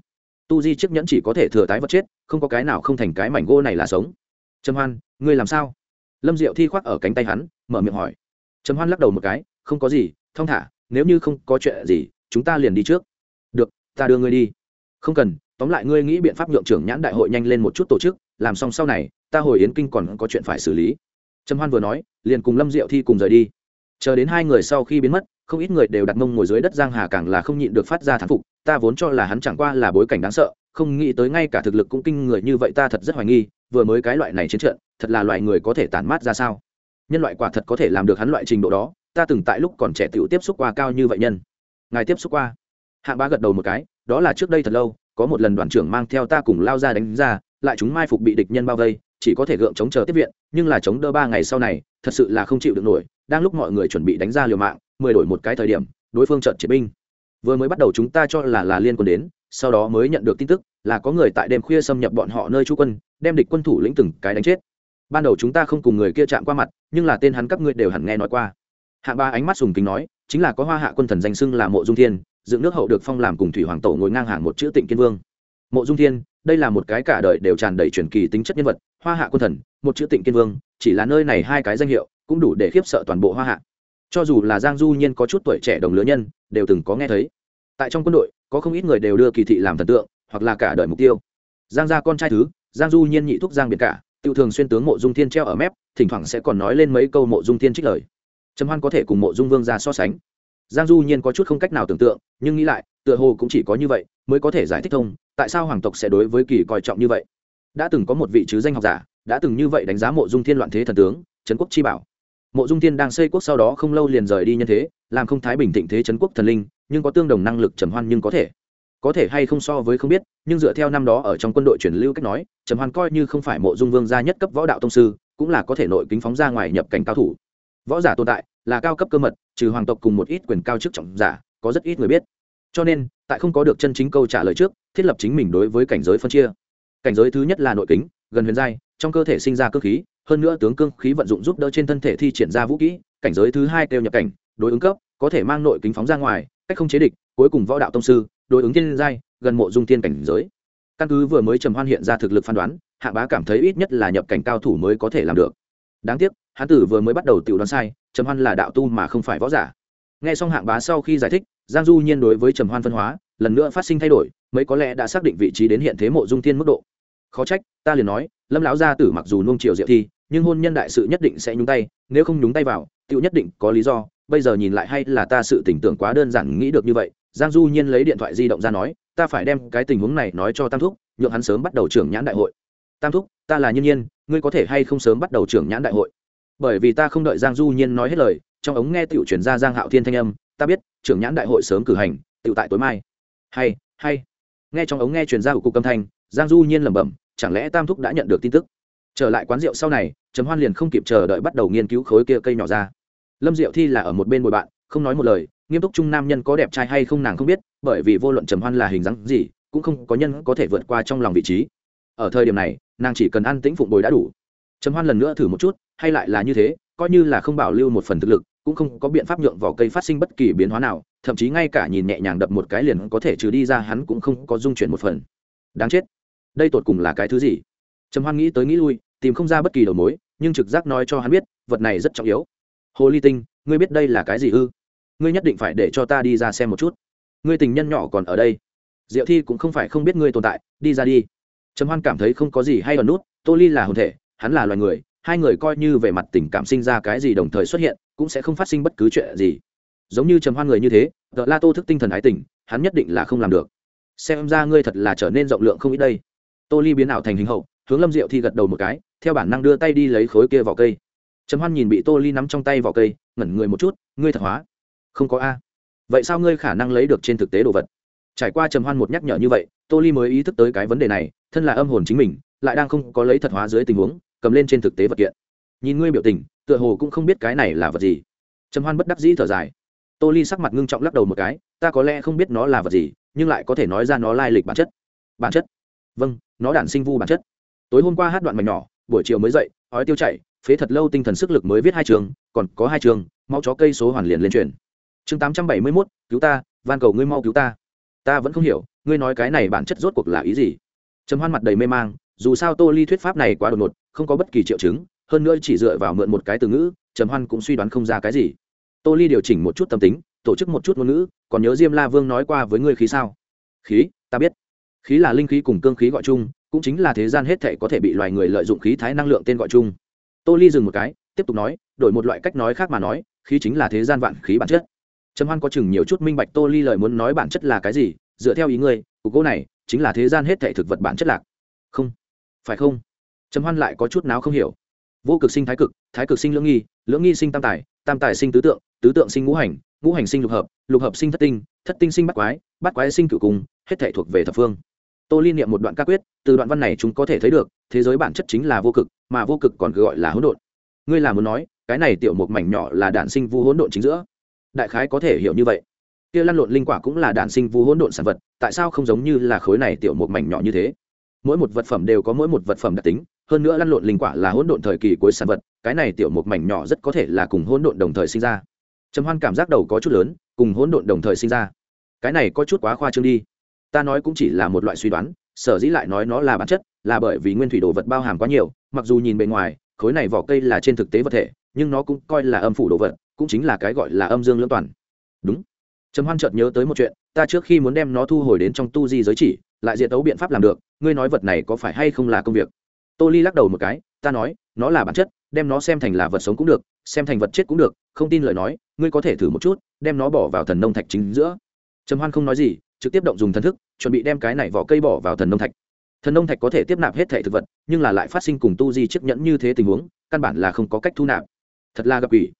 Tu di chiếc nhẫn chỉ có thể thừa tái vật chết, không có cái nào không thành cái mảnh gỗ này là sống. Trầm hoan, ngươi làm sao? Lâm diệu thi khoác ở cánh tay hắn, mở miệng hỏi. Trầm hoan lắc đầu một cái, không có gì, thong thả, nếu như không có chuyện gì, chúng ta liền đi trước. Được, ta đưa ngươi đi. Không cần, tóm lại ngươi nghĩ biện pháp nhượng trưởng nhãn đại hội nhanh lên một chút tổ chức làm xong sau này, ta hồi yến kinh còn có chuyện phải xử lý. Trầm hoan vừa nói, liền cùng lâm diệu thi cùng rời đi. Chờ đến hai người sau khi biến mất, không ít người đều đặt mông ngồi dưới đất giang hà càng là không nhịn được phát ra thán phục, ta vốn cho là hắn chẳng qua là bối cảnh đáng sợ, không nghĩ tới ngay cả thực lực cũng kinh người như vậy ta thật rất hoài nghi, vừa mới cái loại này chiến trận, thật là loại người có thể tản mát ra sao? Nhân loại quả thật có thể làm được hắn loại trình độ đó, ta từng tại lúc còn trẻ tiểu tiếp xúc qua cao như vậy nhân. Ngài tiếp xúc qua? Hạng ba gật đầu một cái, đó là trước đây thật lâu, có một lần đoàn trưởng mang theo ta cùng lao ra đánh ra lại chúng mai phục bị địch nhân bao vây, chỉ có thể gượng chống chờ tiếp viện, nhưng là chống đỡ ba ngày sau này, thật sự là không chịu được nổi. Đang lúc mọi người chuẩn bị đánh ra liều mạng, mười đổi một cái thời điểm, đối phương trận chiến binh. Vừa mới bắt đầu chúng ta cho là là liên quân đến, sau đó mới nhận được tin tức là có người tại đêm khuya xâm nhập bọn họ nơi trú quân, đem địch quân thủ lĩnh từng cái đánh chết. Ban đầu chúng ta không cùng người kia chạm qua mặt, nhưng là tên hắn các ngươi đều hẳn nghe nói qua. Hạ ba ánh mắt sùng kính nói, chính là có hoa hạ quân thần danh xưng là mộ dung thiên, dựng nước hậu được phong làm cùng thủy hoàng tổ ngồi ngang hàng một chữ tịnh kiên vương. Mộ dung thiên đây là một cái cả đời đều tràn đầy truyền kỳ tính chất nhân vật, hoa hạ quân thần, một chữ tịnh kiên vương, chỉ là nơi này hai cái danh hiệu, cũng đủ để khiếp sợ toàn bộ hoa hạ. Cho dù là giang du nhiên có chút tuổi trẻ đồng lứa nhân, đều từng có nghe thấy. Tại trong quân đội, có không ít người đều đưa kỳ thị làm thần tượng, hoặc là cả đời mục tiêu. Giang gia con trai thứ, giang du nhiên nhị thúc giang biệt cả tiêu thường xuyên tướng mộ dung thiên treo ở mép, thỉnh thoảng sẽ còn nói lên mấy câu mộ dung thiên trích lời. Trầm hoan có thể cùng mộ dung vương ra so sánh giang du nhiên có chút không cách nào tưởng tượng, nhưng nghĩ lại, tựa hồ cũng chỉ có như vậy mới có thể giải thích thông, tại sao hoàng tộc sẽ đối với kỳ coi trọng như vậy. Đã từng có một vị chứ danh học giả, đã từng như vậy đánh giá mộ dung thiên loạn thế thần tướng, trấn quốc chi bảo. Mộ dung thiên đang xây quốc sau đó không lâu liền rời đi nhân thế, làm không thái bình thịnh thế trấn quốc thần linh, nhưng có tương đồng năng lực trầm hoan nhưng có thể. Có thể hay không so với không biết, nhưng dựa theo năm đó ở trong quân đội truyền lưu cách nói, trầm hoan coi như không phải mộ dung vương gia nhất cấp võ đạo tông sư, cũng là có thể nội kính phóng ra ngoài nhập cảnh cao thủ. Võ giả tồn tại là cao cấp cơ mật, trừ hoàng tộc cùng một ít quyền cao chức trọng giả, có rất ít người biết. Cho nên, tại không có được chân chính câu trả lời trước, thiết lập chính mình đối với cảnh giới phân chia. Cảnh giới thứ nhất là nội kính, gần huyền giai, trong cơ thể sinh ra cơ khí, hơn nữa tướng cương khí vận dụng giúp đỡ trên thân thể thi triển ra vũ kỹ, cảnh giới thứ hai kêu nhập cảnh, đối ứng cấp, có thể mang nội kính phóng ra ngoài, cách không chế địch, cuối cùng võ đạo tông sư, đối ứng thiên giai, gần mộ dung thiên cảnh giới. Căn cứ vừa mới trầm hoan hiện ra thực lực phán đoán, hạ bá cảm thấy ít nhất là nhập cảnh cao thủ mới có thể làm được. Đáng tiếc hán tử vừa mới bắt đầu tự đoán sai trầm hoan là đạo tu mà không phải võ giả. Nghe xong hạng bá sau khi giải thích, giang du nhiên đối với trầm hoan phân hóa, lần nữa phát sinh thay đổi, mấy có lẽ đã xác định vị trí đến hiện thế mộ dung thiên mức độ. Khó trách, ta liền nói, lâm lão gia tử mặc dù nuông chiều diệu thi, nhưng hôn nhân đại sự nhất định sẽ nhúng tay, nếu không nhúng tay vào tựu nhất định có lý do, bây giờ nhìn lại hay là ta sự tỉnh tưởng quá đơn giản nghĩ được như vậy. Giang du nhiên lấy điện thoại di động ra nói, ta phải đem cái tình huống này nói cho tam thúc, nhượng hắn sớm bắt đầu trưởng nhãn đại hội. Tam thúc, ta là nhiên nhiên, ngươi có thể hay không sớm bắt đầu trưởng nhãn đại hội? Bởi vì ta không đợi giang du nhiên nói hết lời, trong ống nghe tiểu chuyển ra giang hạo thiên thanh âm, ta biết, trưởng nhãn đại hội sớm cử hành, tiểu tại tối mai. Hay hay. Nghe trong ống nghe truyền ra của cục âm thanh, giang du nhiên lẩm bẩm, chẳng lẽ tam thúc đã nhận được tin tức? Trở lại quán rượu sau này, trầm hoan liền không kịp chờ đợi bắt đầu nghiên cứu khối kia cây nhỏ ra. Lâm diệu thi là ở một bên bồi bạn, không nói một lời, nghiêm túc trung nam nhân có đẹp trai hay không nàng không biết, bởi vì vô luận trầm hoan là hình dáng gì, cũng không có nhân có thể vượt qua trong lòng vị trí. Ở thời điểm này, nàng chỉ cần ăn tĩnh phụng bồi đã đủ. Trầm hoan lần nữa thử một chút hay lại là như thế, coi như là không bảo lưu một phần thực lực, cũng không có biện pháp nhượng vỏ cây phát sinh bất kỳ biến hóa nào, thậm chí ngay cả nhìn nhẹ nhàng đập một cái liền có thể trừ đi ra hắn cũng không có dung chuyển một phần. Đáng chết. Đây tột cùng là cái thứ gì? Trầm hoan nghĩ tới nghĩ lui, tìm không ra bất kỳ đầu mối, nhưng trực giác nói cho hắn biết, vật này rất trọng yếu. Hồ ly tinh, ngươi biết đây là cái gì ư? Ngươi nhất định phải để cho ta đi ra xem một chút. Ngươi tình nhân nhỏ còn ở đây. Diệu thi cũng không phải không biết ngươi tồn tại, đi ra đi. Trầm hoan cảm thấy không có gì hay ở nút, tô ly là hồn thể, hắn là loài người hai người coi như về mặt tình cảm sinh ra cái gì đồng thời xuất hiện, cũng sẽ không phát sinh bất cứ chuyện gì. Giống như trầm hoan người như thế tờ la tô thức tinh thần ái tình, hắn nhất định là không làm được. Xem ra ngươi thật là trở nên rộng lượng không ít đây. Tô ly biến ảo thành hình hậu, hướng lâm diệu thi gật đầu một cái, theo bản năng đưa tay đi lấy khối kia vỏ cây. Trầm hoan nhìn bị tô ly nắm trong tay vỏ cây, ngẩn người một chút, ngươi thật hóa. Không có a. Vậy sao ngươi khả năng lấy được trên thực tế đồ vật? Trải qua trầm hoan một nhắc nhở như vậy, tô ly mới ý thức tới cái vấn đề này, thân là âm hồn chính mình, lại đang không có lấy thật hóa dưới tình huống cầm lên trên thực tế vật kiện. Nhìn ngươi biểu tình, tựa hồ cũng không biết cái này là vật gì. Trầm hoan bất đắc dĩ thở dài. Tô ly sắc mặt ngưng trọng lắc đầu một cái, ta có lẽ không biết nó là vật gì, nhưng lại có thể nói ra nó lai lịch bản chất. Bản chất? Vâng nó đản sinh vu bản chất. Tối hôm qua hát đoạn mạch nhỏ, buổi chiều mới dậy, ói tiêu chảy, phế thật lâu tinh thần sức lực mới viết hai trường, còn có hai trường mau chó cây số hoàn liền lên truyền. Chương tám trăm bảy mươi mốt, cứu ta, van cầu ngươi mau cứu ta. Ta vẫn không hiểu, ngươi nói cái này bản chất rốt cuộc là ý gì? Trầm hoan mặt đầy mê mang, dù sao tô ly thuyết pháp này quá đột ngột không có bất kỳ triệu chứng, hơn nữa chỉ dựa vào mượn một cái từ ngữ, trầm hoan cũng suy đoán không ra cái gì. Tô ly điều chỉnh một chút tâm tính, tổ chức một chút ngôn ngữ, còn nhớ diêm la vương nói qua với ngươi khí sao? Khí, ta biết. Khí là linh khí cùng cương khí gọi chung, cũng chính là thế gian hết thể có thể bị loài người lợi dụng khí thái năng lượng tên gọi chung. Tô ly dừng một cái, tiếp tục nói, đổi một loại cách nói khác mà nói, khí chính là thế gian vạn khí bản chất. Trầm hoan có chừng nhiều chút minh bạch tô ly lời muốn nói bản chất là cái gì, dựa theo ý ngươi, cục gỗ này chính là thế gian hết thể thực vật bản chất lạc. Không. Phải không? Trầm hoan lại có chút nào không hiểu. Vô cực sinh thái cực thái cực sinh lưỡng nghi lưỡng nghi sinh tam tài tam tài sinh tứ tượng tứ tượng sinh ngũ hành ngũ hành sinh lục hợp lục hợp sinh thất tinh thất tinh sinh bắt quái bắt quái sinh cửu cung, hết thể thuộc về thập phương. Tô liên niệm một đoạn ca quyết, từ đoạn văn này chúng có thể thấy được, thế giới bản chất chính là vô cực, mà vô cực còn gọi là hỗn độn. Ngươi là muốn nói, cái này tiểu một mảnh nhỏ là đản sinh vu hỗn độn chính giữa. Đại khái có thể hiểu như vậy. Kia lăn lộn linh quả cũng là đản sinh vu hỗn độn sản vật, tại sao không giống như là khối này tiểu một mảnh nhỏ như thế? Mỗi một vật phẩm đều có mỗi một vật phẩm đặc tính hơn nữa lăn lộn linh quả là hỗn độn thời kỳ cuối sản vật, cái này tiểu một mảnh nhỏ rất có thể là cùng hỗn độn đồng thời sinh ra. Trầm hoan cảm giác đầu có chút lớn, cùng hỗn độn đồng thời sinh ra. Cái này có chút quá khoa trương đi. Ta nói cũng chỉ là một loại suy đoán, sở dĩ lại nói nó là bản chất, là bởi vì nguyên thủy đồ vật bao hàm quá nhiều, mặc dù nhìn bề ngoài, khối này vỏ cây là trên thực tế vật thể, nhưng nó cũng coi là âm phủ đồ vật, cũng chính là cái gọi là âm dương lưỡng toàn. Đúng. Trầm hoan chợt nhớ tới một chuyện, ta trước khi muốn đem nó thu hồi đến trong tu di giới chỉ, lại diện tấu biện pháp làm được, ngươi nói vật này có phải hay không là công việc? Tô ly lắc đầu một cái, ta nói, nó là bản chất, đem nó xem thành là vật sống cũng được, xem thành vật chết cũng được, không tin lời nói, ngươi có thể thử một chút, đem nó bỏ vào thần nông thạch chính giữa. Trầm hoan không nói gì, trực tiếp động dùng thần thức, chuẩn bị đem cái này vỏ cây bỏ vào thần nông thạch. Thần nông thạch có thể tiếp nạp hết thể thực vật, nhưng là lại phát sinh cùng tu di chiếc nhẫn như thế tình huống, căn bản là không có cách thu nạp. Thật là gặp ủy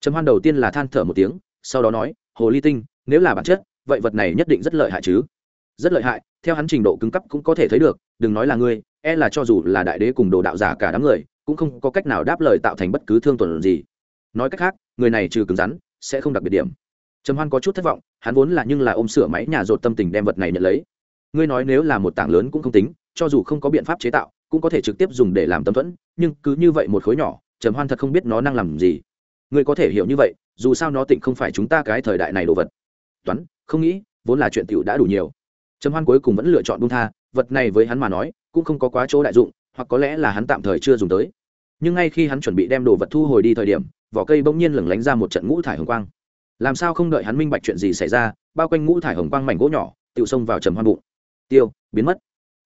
trầm hoan đầu tiên là than thở một tiếng, sau đó nói, hồ ly tinh, nếu là bản chất, vậy vật này nhất định rất lợi hại chứ? Rất lợi hại, theo hắn trình độ cứng cấp cũng có thể thấy được, đừng nói là ngươi e là cho dù là đại đế cùng đồ đạo giả cả đám người, cũng không có cách nào đáp lời tạo thành bất cứ thương tuần gì. Nói cách khác, người này trừ cứng rắn, sẽ không đặc biệt điểm. Trầm hoan có chút thất vọng, hắn vốn là nhưng là ôm sửa máy nhà rột tâm tình đem vật này nhận lấy. Ngươi nói nếu là một tảng lớn cũng không tính, cho dù không có biện pháp chế tạo, cũng có thể trực tiếp dùng để làm tâm thuẫn, nhưng cứ như vậy một khối nhỏ, trầm hoan thật không biết nó năng làm gì. Ngươi có thể hiểu như vậy, dù sao nó tịnh không phải chúng ta cái thời đại này đồ vật. Toán, không nghĩ, vốn là chuyện tiểu đã đủ nhiều. Trầm hoan cuối cùng vẫn lựa chọn bung tha, vật này với hắn mà nói cũng không có quá chỗ đại dụng, hoặc có lẽ là hắn tạm thời chưa dùng tới. Nhưng ngay khi hắn chuẩn bị đem đồ vật thu hồi đi thời điểm, vỏ cây bỗng nhiên lửng lánh ra một trận ngũ thải hồng quang. Làm sao không đợi hắn minh bạch chuyện gì xảy ra, bao quanh ngũ thải hồng quang mảnh gỗ nhỏ, tự xông vào trầm hoan bụng. Tiêu, biến mất.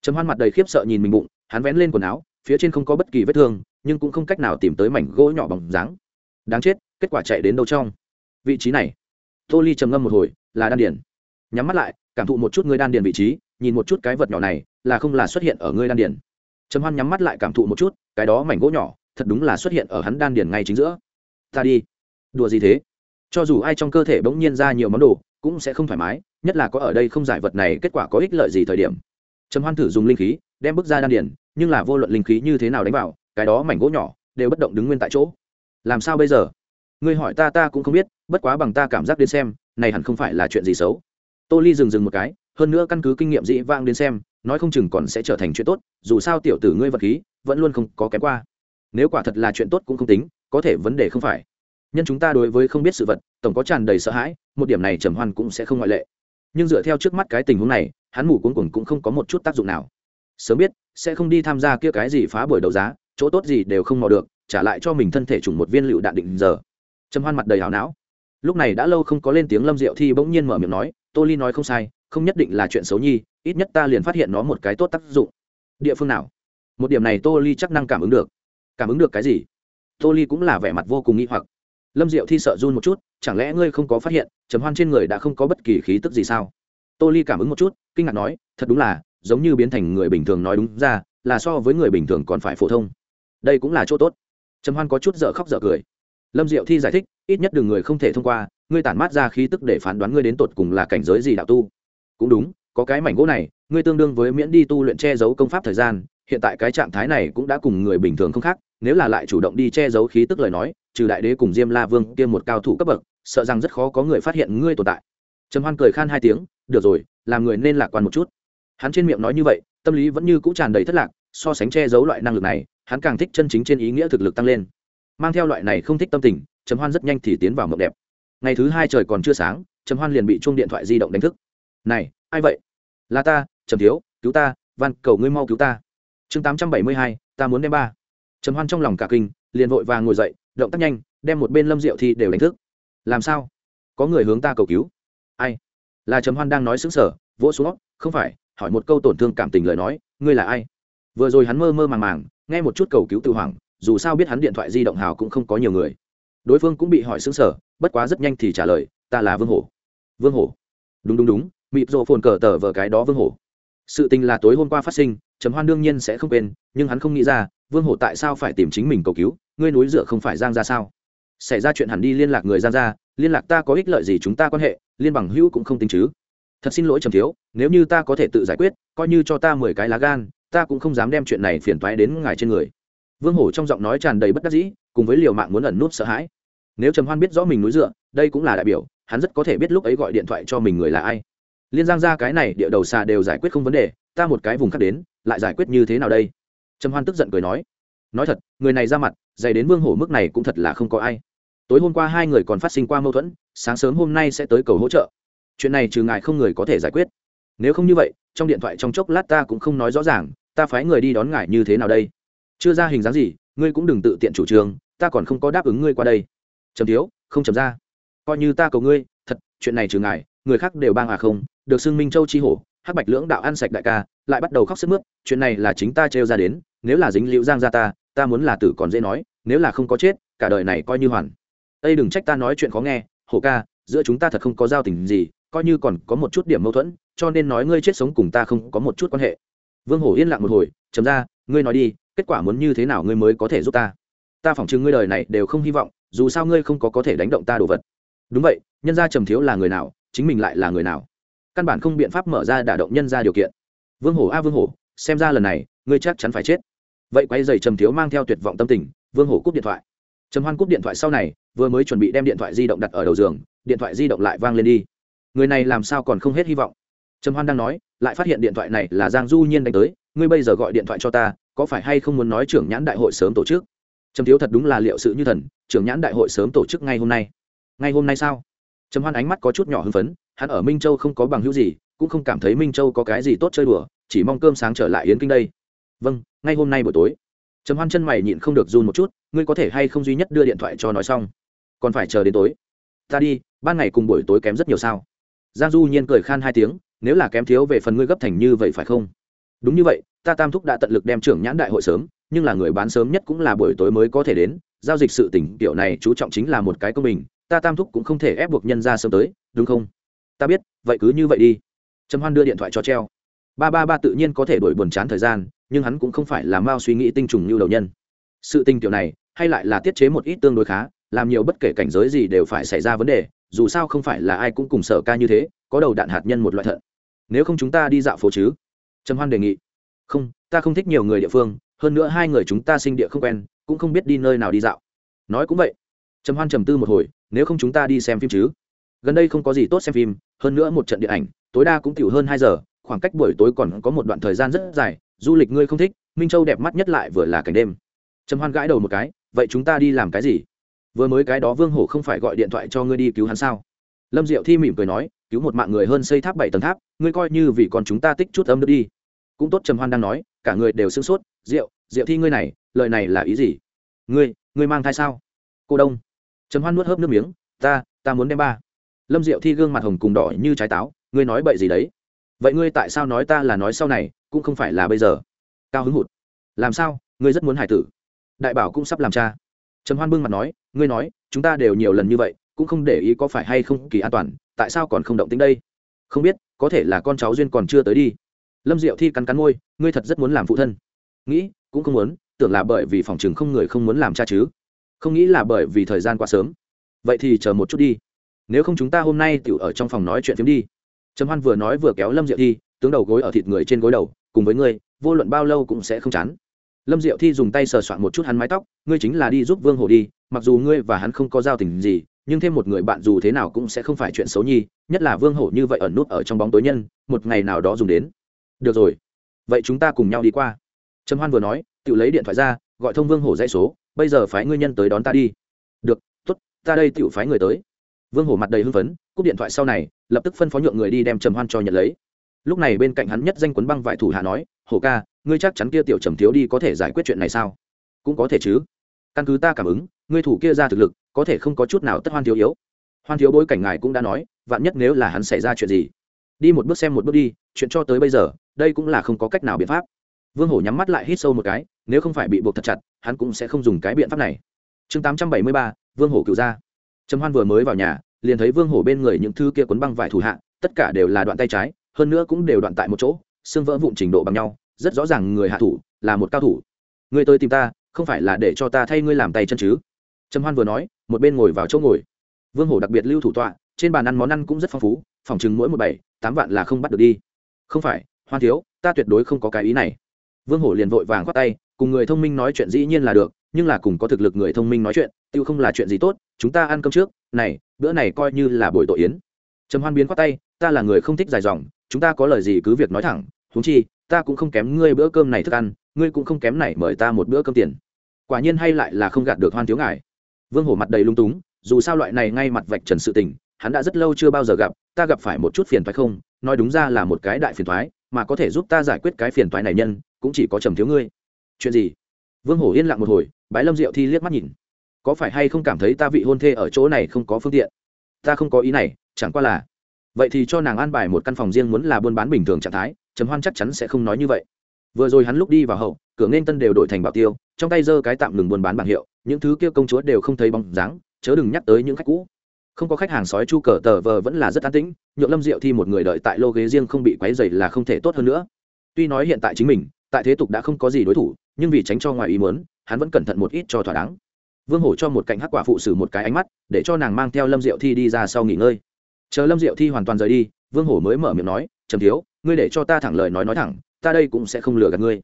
Trầm hoan mặt đầy khiếp sợ nhìn mình bụng, hắn vén lên quần áo, phía trên không có bất kỳ vết thương, nhưng cũng không cách nào tìm tới mảnh gỗ nhỏ bằng dáng. Đáng chết, kết quả chạy đến đâu trong? Vị trí này. Tô ly trầm ngâm một hồi, là đan điển nhắm mắt lại, cảm thụ một chút ngươi đan điền vị trí, nhìn một chút cái vật nhỏ này, là không là xuất hiện ở ngươi đan điền. Trầm hoan nhắm mắt lại cảm thụ một chút, cái đó mảnh gỗ nhỏ, thật đúng là xuất hiện ở hắn đan điền ngay chính giữa. Ta đi. Đùa gì thế? Cho dù ai trong cơ thể bỗng nhiên ra nhiều món đồ, cũng sẽ không thoải mái, nhất là có ở đây không giải vật này, kết quả có ích lợi gì thời điểm. Trầm hoan thử dùng linh khí, đem bước ra đan điền, nhưng là vô luận linh khí như thế nào đánh vào, cái đó mảnh gỗ nhỏ, đều bất động đứng nguyên tại chỗ. Làm sao bây giờ? Ngươi hỏi ta ta cũng không biết, bất quá bằng ta cảm giác đến xem, này hẳn không phải là chuyện gì xấu tô ly dừng dừng một cái, hơn nữa căn cứ kinh nghiệm dĩ vang đến xem, nói không chừng còn sẽ trở thành chuyện tốt, dù sao tiểu tử ngươi vật khí, vẫn luôn không có kém qua. Nếu quả thật là chuyện tốt cũng không tính, có thể vấn đề không phải. Nhân chúng ta đối với không biết sự vật, tổng có tràn đầy sợ hãi, một điểm này trầm hoan cũng sẽ không ngoại lệ. Nhưng dựa theo trước mắt cái tình huống này, hắn mù cuống cuồng cũng không có một chút tác dụng nào. Sớm biết, sẽ không đi tham gia kia cái gì phá buổi đấu giá, chỗ tốt gì đều không mò được, trả lại cho mình thân thể trùng một viên lựu đạn định giờ. Trầm hoan mặt đầy hảo não lúc này đã lâu không có lên tiếng lâm diệu thi bỗng nhiên mở miệng nói, tô ly nói không sai, không nhất định là chuyện xấu nhi, ít nhất ta liền phát hiện nó một cái tốt tác dụng. Địa phương nào? Một điểm này tô ly chắc năng cảm ứng được. Cảm ứng được cái gì? Tô ly cũng là vẻ mặt vô cùng nghi hoặc. Lâm diệu thi sợ run một chút, chẳng lẽ ngươi không có phát hiện chấm hoan trên người đã không có bất kỳ khí tức gì sao? Tô ly cảm ứng một chút, kinh ngạc nói, thật đúng là, giống như biến thành người bình thường nói đúng ra, là so với người bình thường còn phải phổ thông. Đây cũng là chỗ tốt. Trầm hoan có chút dở khóc dở cười lâm diệu thi giải thích, ít nhất đường người không thể thông qua, ngươi tản mát ra khí tức để phán đoán ngươi đến tột cùng là cảnh giới gì đạo tu. Cũng đúng, có cái mảnh gỗ này, ngươi tương đương với miễn đi tu luyện che giấu công pháp thời gian, hiện tại cái trạng thái này cũng đã cùng người bình thường không khác, nếu là lại chủ động đi che giấu khí tức lời nói, trừ đại đế cùng diêm la vương kia một cao thủ cấp bậc, sợ rằng rất khó có người phát hiện ngươi tồn tại. Trầm hoan cười khan hai tiếng, được rồi, làm người nên lạc quan một chút. Hắn trên miệng nói như vậy, tâm lý vẫn như cũ tràn đầy thất lạc, so sánh che giấu loại năng lực này, hắn càng thích chân chính trên ý nghĩa thực lực tăng lên mang theo loại này không thích tâm tình, trầm hoan rất nhanh thì tiến vào mộng đẹp. Ngày thứ hai trời còn chưa sáng, trầm hoan liền bị chuông điện thoại di động đánh thức. Này, ai vậy? Là ta, trầm thiếu, cứu ta van cầu ngươi mau cứu ta. Chương tám trăm bảy mươi hai, ta muốn đem ba. Trầm hoan trong lòng cả kinh, liền vội vàng ngồi dậy, động tác nhanh, đem một bên lâm rượu thi đều đánh thức. Làm sao? Có người hướng ta cầu cứu? Ai? Là trầm hoan đang nói xứng sở vỗ xuống không phải, hỏi một câu tổn thương cảm tình lời nói, ngươi là ai? Vừa rồi hắn mơ mơ màng màng, nghe một chút cầu cứu tự hoảng dù sao biết hắn điện thoại di động hào cũng không có nhiều người. Đối phương cũng bị hỏi xứng sở bất quá rất nhanh thì trả lời, ta là vương hổ. Vương hổ? Đúng đúng đúng mịp rộ phồn cờ tờ vờ cái đó vương hổ. Sự tình là tối hôm qua phát sinh, trầm hoan đương nhiên sẽ không quên, nhưng hắn không nghĩ ra, vương hổ tại sao phải tìm chính mình cầu cứu, ngươi núi dựa không phải giang ra sao? Xảy ra chuyện hẳn đi liên lạc người giang ra liên lạc ta có ích lợi gì chúng ta quan hệ, liên bằng hữu cũng không tính chứ. Thật xin lỗi trầm thiếu, nếu như ta có thể tự giải quyết, coi như cho ta mười cái lá gan, ta cũng không dám đem chuyện này phiền toái đến ngài trên người vương hổ trong giọng nói tràn đầy bất đắc dĩ, cùng với liều mạng muốn ẩn nút sợ hãi. Nếu trầm hoan biết rõ mình núi dựa, đây cũng là đại biểu, hắn rất có thể biết lúc ấy gọi điện thoại cho mình người là ai. Liên giang ra cái này địa đầu xà đều giải quyết không vấn đề, ta một cái vùng khác đến, lại giải quyết như thế nào đây? Trầm hoan tức giận cười nói. Nói thật, người này ra mặt, dày đến vương hổ mức này cũng thật là không có ai. Tối hôm qua hai người còn phát sinh qua mâu thuẫn, sáng sớm hôm nay sẽ tới cầu hỗ trợ. Chuyện này trừ ngài không người có thể giải quyết. Nếu không như vậy, trong điện thoại trong chốc lát ta cũng không nói rõ ràng, ta phái người đi đón ngài như thế nào đây? Chưa ra hình dáng gì, ngươi cũng đừng tự tiện chủ trương, ta còn không có đáp ứng ngươi qua đây. Chấm thiếu, không chấm ra. Coi như ta cầu ngươi, thật, chuyện này trừ ngài, người khác đều bang à không, được xưng minh châu chi hổ, hắc bạch lưỡng đạo ăn sạch đại ca, lại bắt đầu khóc sức mướt, chuyện này là chính ta trêu ra đến, nếu là dính liễu giang ra ta ta muốn là tử còn dễ nói, nếu là không có chết, cả đời này coi như hoàn. Ây đừng trách ta nói chuyện khó nghe, hổ ca, giữa chúng ta thật không có giao tình gì, coi như còn có một chút điểm mâu thuẫn, cho nên nói ngươi chết sống cùng ta không có một chút quan hệ. Vương hổ yên lặng một hồi, chấm ra, ngươi nói đi kết quả muốn như thế nào ngươi mới có thể giúp ta? Ta phỏng chừng ngươi đời này đều không hy vọng, dù sao ngươi không có có thể đánh động ta đồ vật. Đúng vậy, nhân gia trầm thiếu là người nào, chính mình lại là người nào? Căn bản không biện pháp mở ra đả động nhân ra điều kiện. Vương hổ a, vương hổ, xem ra lần này, ngươi chắc chắn phải chết. Vậy quay dày trầm thiếu mang theo tuyệt vọng tâm tình, vương hổ cúp điện thoại. Trầm hoan cúp điện thoại sau này, vừa mới chuẩn bị đem điện thoại di động đặt ở đầu giường, điện thoại di động lại vang lên đi. Người này làm sao còn không hết hy vọng? Trầm hoan đang nói, lại phát hiện điện thoại này là giang du nhiên đánh tới, ngươi bây giờ gọi điện thoại cho ta có phải hay không muốn nói trưởng nhãn đại hội sớm tổ chức? Trầm thiếu thật đúng là liệu sự như thần, trưởng nhãn đại hội sớm tổ chức ngay hôm nay. Ngay hôm nay sao? Trầm hoan ánh mắt có chút nhỏ hưng phấn, hắn ở minh châu không có bằng hữu gì, cũng không cảm thấy minh châu có cái gì tốt chơi đùa, chỉ mong cơm sáng trở lại yến kinh đây. Vâng ngay hôm nay buổi tối. Trầm hoan chân mày nhịn không được run một chút, ngươi có thể hay không duy nhất đưa điện thoại cho nói xong? Còn phải chờ đến tối. Ta đi, ban ngày cùng buổi tối kém rất nhiều sao? Giang du nhiên cười khan hai tiếng, nếu là kém thiếu về phần ngươi gấp thành như vậy phải không? Đúng như vậy ta tam thúc đã tận lực đem trưởng nhãn đại hội sớm, nhưng là người bán sớm nhất cũng là buổi tối mới có thể đến, giao dịch sự tỉnh kiểu này chú trọng chính là một cái công bình, ta tam thúc cũng không thể ép buộc nhân ra sớm tới, đúng không? Ta biết, vậy cứ như vậy đi. Trầm hoan đưa điện thoại cho treo. Ba ba ba tự nhiên có thể đổi buồn chán thời gian, nhưng hắn cũng không phải là mao suy nghĩ tinh trùng như đầu nhân. Sự tình kiểu này, hay lại là tiết chế một ít tương đối khá, làm nhiều bất kể cảnh giới gì đều phải xảy ra vấn đề, dù sao không phải là ai cũng cùng sở ca như thế, có đầu đạn hạt nhân một loại thận. Nếu không chúng ta đi dạo phố chứ? Trầm hoan đề nghị không, ta không thích nhiều người địa phương, hơn nữa hai người chúng ta sinh địa không quen, cũng không biết đi nơi nào đi dạo. Nói cũng vậy. Trầm hoan trầm tư một hồi, nếu không chúng ta đi xem phim chứ? Gần đây không có gì tốt xem phim, hơn nữa một trận điện ảnh, tối đa cũng tiểu hơn hai giờ, khoảng cách buổi tối còn có một đoạn thời gian rất dài, du lịch ngươi không thích, minh châu đẹp mắt nhất lại vừa là cảnh đêm. Trầm hoan gãi đầu một cái, vậy chúng ta đi làm cái gì? Vừa mới cái đó vương hổ không phải gọi điện thoại cho ngươi đi cứu hắn sao? Lâm diệu thi mỉm cười nói, cứu một mạng người hơn xây tháp bảy tầng tháp, ngươi coi như vì còn chúng ta tích chút âm nước đi cũng tốt, trầm hoan đang nói, cả người đều sưng sốt, diệu diệu thi ngươi này, lời này là ý gì? Ngươi ngươi mang thai sao? Cô đông. Trầm hoan nuốt hớp nước miếng, ta ta muốn đem ba. Lâm diệu thi gương mặt hồng cùng đỏ như trái táo, ngươi nói bậy gì đấy? Vậy ngươi tại sao nói ta là nói sau này, cũng không phải là bây giờ? Cao hứng hụt. Làm sao? Ngươi rất muốn hải tử. Đại bảo cũng sắp làm cha. Trầm hoan bưng mặt nói, ngươi nói, chúng ta đều nhiều lần như vậy, cũng không để ý có phải hay không kỳ an toàn, tại sao còn không động tính đây? Không biết, có thể là con cháu duyên còn chưa tới đi lâm diệu thi cắn cắn môi, ngươi thật rất muốn làm phụ thân. Nghĩ, cũng không muốn, tưởng là bởi vì phòng chừng không người không muốn làm cha chứ. Không nghĩ là bởi vì thời gian quá sớm. Vậy thì chờ một chút đi. Nếu không chúng ta hôm nay tiểu ở trong phòng nói chuyện phiếm đi. Trầm hoan vừa nói vừa kéo lâm diệu thi, tướng đầu gối ở thịt người trên gối đầu, cùng với ngươi, vô luận bao lâu cũng sẽ không chán. Lâm diệu thi dùng tay sờ soạn một chút hắn mái tóc, ngươi chính là đi giúp vương hồ đi, mặc dù ngươi và hắn không có giao tình gì, nhưng thêm một người bạn dù thế nào cũng sẽ không phải chuyện xấu nhi, nhất là vương hổ như vậy ẩn nút ở trong bóng tối nhân, một ngày nào đó dùng đến được rồi. Vậy chúng ta cùng nhau đi qua. Trầm hoan vừa nói, tự lấy điện thoại ra, gọi thông vương hổ dãy số, bây giờ phái ngươi nhân tới đón ta đi. Được t ố t ta đây tự phái người tới. Vương hổ mặt đầy hưng phấn, cúp điện thoại sau này, lập tức phân phó nhượng người đi đem trầm hoan cho nhận lấy. Lúc này bên cạnh hắn nhất danh quấn băng vải thủ hạ nói, hổ ca, ngươi chắc chắn kia tiểu trầm thiếu đi có thể giải quyết chuyện này sao? Cũng có thể chứ. Căn cứ ta cảm ứng, ngươi thủ kia ra thực lực, có thể không có chút nào tất hoan thiếu yếu. Hoan thiếu bối cảnh ngài cũng đã nói, vạn nhất nếu là hắn xảy ra chuyện gì, đi một bước xem một bước đi, chuyện cho tới bây giờ đây cũng là không có cách nào biện pháp. Vương hổ nhắm mắt lại hít sâu một cái, nếu không phải bị buộc thật chặt, hắn cũng sẽ không dùng cái biện pháp này. Chương tám trăm bảy mươi ba, vương hổ cựu ra trầm hoan vừa mới vào nhà, liền thấy vương hổ bên người những thứ kia quấn băng vải thủ hạ, tất cả đều là đoạn tay trái, hơn nữa cũng đều đoạn tại một chỗ, xương vỡ vụn trình độ bằng nhau, rất rõ ràng người hạ thủ là một cao thủ. Người tới tìm ta, không phải là để cho ta thay ngươi làm tay chân chứ? Trầm hoan vừa nói, một bên ngồi vào chỗ ngồi. Vương hổ đặc biệt lưu thủ tọa, trên bàn ăn món ăn cũng rất phong phú, phòng chừng mỗi một bảy, tám vạn là không bắt được đi. Không phải hoan thiếu, ta tuyệt đối không có cái ý này. Vương hổ liền vội vàng khoát tay, cùng người thông minh nói chuyện dĩ nhiên là được, nhưng là cùng có thực lực người thông minh nói chuyện tự không là chuyện gì tốt, chúng ta ăn cơm trước, này, bữa này coi như là buổi tội yến. Trầm hoan biến khoát tay, ta là người không thích dài dòng, chúng ta có lời gì cứ việc nói thẳng, huống chi, ta cũng không kém ngươi bữa cơm này thức ăn, ngươi cũng không kém này mời ta một bữa cơm tiền. Quả nhiên hay lại là không gạt được hoan thiếu ngài. Vương hổ mặt đầy lung túng, dù sao loại này ngay mặt vạch trần sự tình, hắn đã rất lâu chưa bao giờ gặp, ta gặp phải một chút phiền thoái không, nói đúng ra là một cái đại phiền thoái mà có thể giúp ta giải quyết cái phiền toái này nhân, cũng chỉ có trầm thiếu ngươi. Chuyện gì? Vương hổ yên lặng một hồi, bái lâm diệu thi liếc mắt nhìn. Có phải hay không cảm thấy ta vị hôn thê ở chỗ này không có phương tiện? Ta không có ý này, chẳng qua là vậy thì cho nàng an bài một căn phòng riêng muốn là buôn bán bình thường trạng thái, trầm hoan chắc chắn sẽ không nói như vậy. Vừa rồi hắn lúc đi vào hậu, cửa nên tân đều đổi thành bảo tiêu, trong tay giơ cái tạm ngừng buôn bán bảng hiệu, những thứ kia công chúa đều không thấy bóng dáng, chớ đừng nhắc tới những khách cũ không có khách hàng sói chu cờ tờ vờ vẫn là rất an tĩnh, nhượng lâm diệu thi một người đợi tại lô ghế riêng không bị quấy dày là không thể tốt hơn nữa. Tuy nói hiện tại chính mình, tại thế tục đã không có gì đối thủ, nhưng vì tránh cho ngoài ý muốn, hắn vẫn cẩn thận một ít cho thỏa đáng. Vương hổ cho một cạnh hắc quả phụ sử một cái ánh mắt, để cho nàng mang theo lâm diệu thi đi ra sau nghỉ ngơi. Chờ lâm diệu thi hoàn toàn rời đi, vương hổ mới mở miệng nói, trầm thiếu, ngươi để cho ta thẳng lời nói nói thẳng, ta đây cũng sẽ không lừa gạt ngươi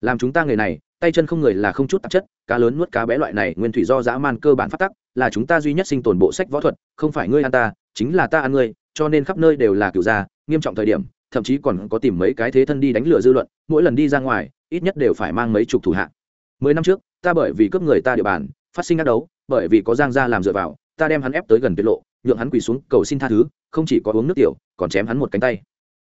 làm chúng ta người này, tay chân không người là không chút tạp chất, cá lớn nuốt cá bé loại này nguyên thủy do dã man cơ bản phát tắc, là chúng ta duy nhất sinh tồn bộ sách võ thuật, không phải ngươi ăn ta, chính là ta ăn ngươi, cho nên khắp nơi đều là cựu gia, nghiêm trọng thời điểm, thậm chí còn có tìm mấy cái thế thân đi đánh lừa dư luận, mỗi lần đi ra ngoài, ít nhất đều phải mang mấy chục thủ hạ. Mười năm trước, ta bởi vì cướp người ta địa bàn, phát sinh ác đấu, bởi vì có giang gia làm dựa vào, ta đem hắn ép tới gần tiết lộ, nhượng hắn quỳ xuống cầu xin tha thứ, không chỉ có uống nước tiểu, còn chém hắn một cánh tay.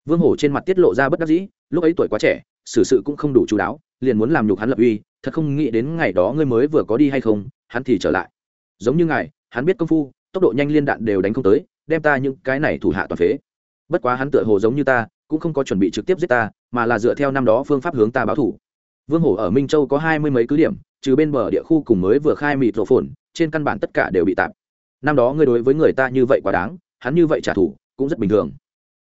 Vương hổ trên mặt tiết lộ ra bất đắc dĩ, lúc ấy tuổi quá trẻ xử sự cũng không đủ chú đáo, liền muốn làm nhục hắn lập uy, thật không nghĩ đến ngày đó ngươi mới vừa có đi hay không, hắn thì trở lại. Giống như ngài, hắn biết công phu, tốc độ nhanh liên đạn đều đánh không tới, đem ta những cái này thủ hạ toàn phế. Bất quá hắn tựa hồ giống như ta, cũng không có chuẩn bị trực tiếp giết ta, mà là dựa theo năm đó phương pháp hướng ta báo thủ. Vương hổ ở minh châu có hai mươi mấy cứ điểm, trừ bên bờ địa khu cùng mới vừa khai mịt rổ phồn, trên căn bản tất cả đều bị tạm năm đó ngươi đối với người ta như vậy quá đáng, hắn như vậy trả thù, cũng rất bình thường.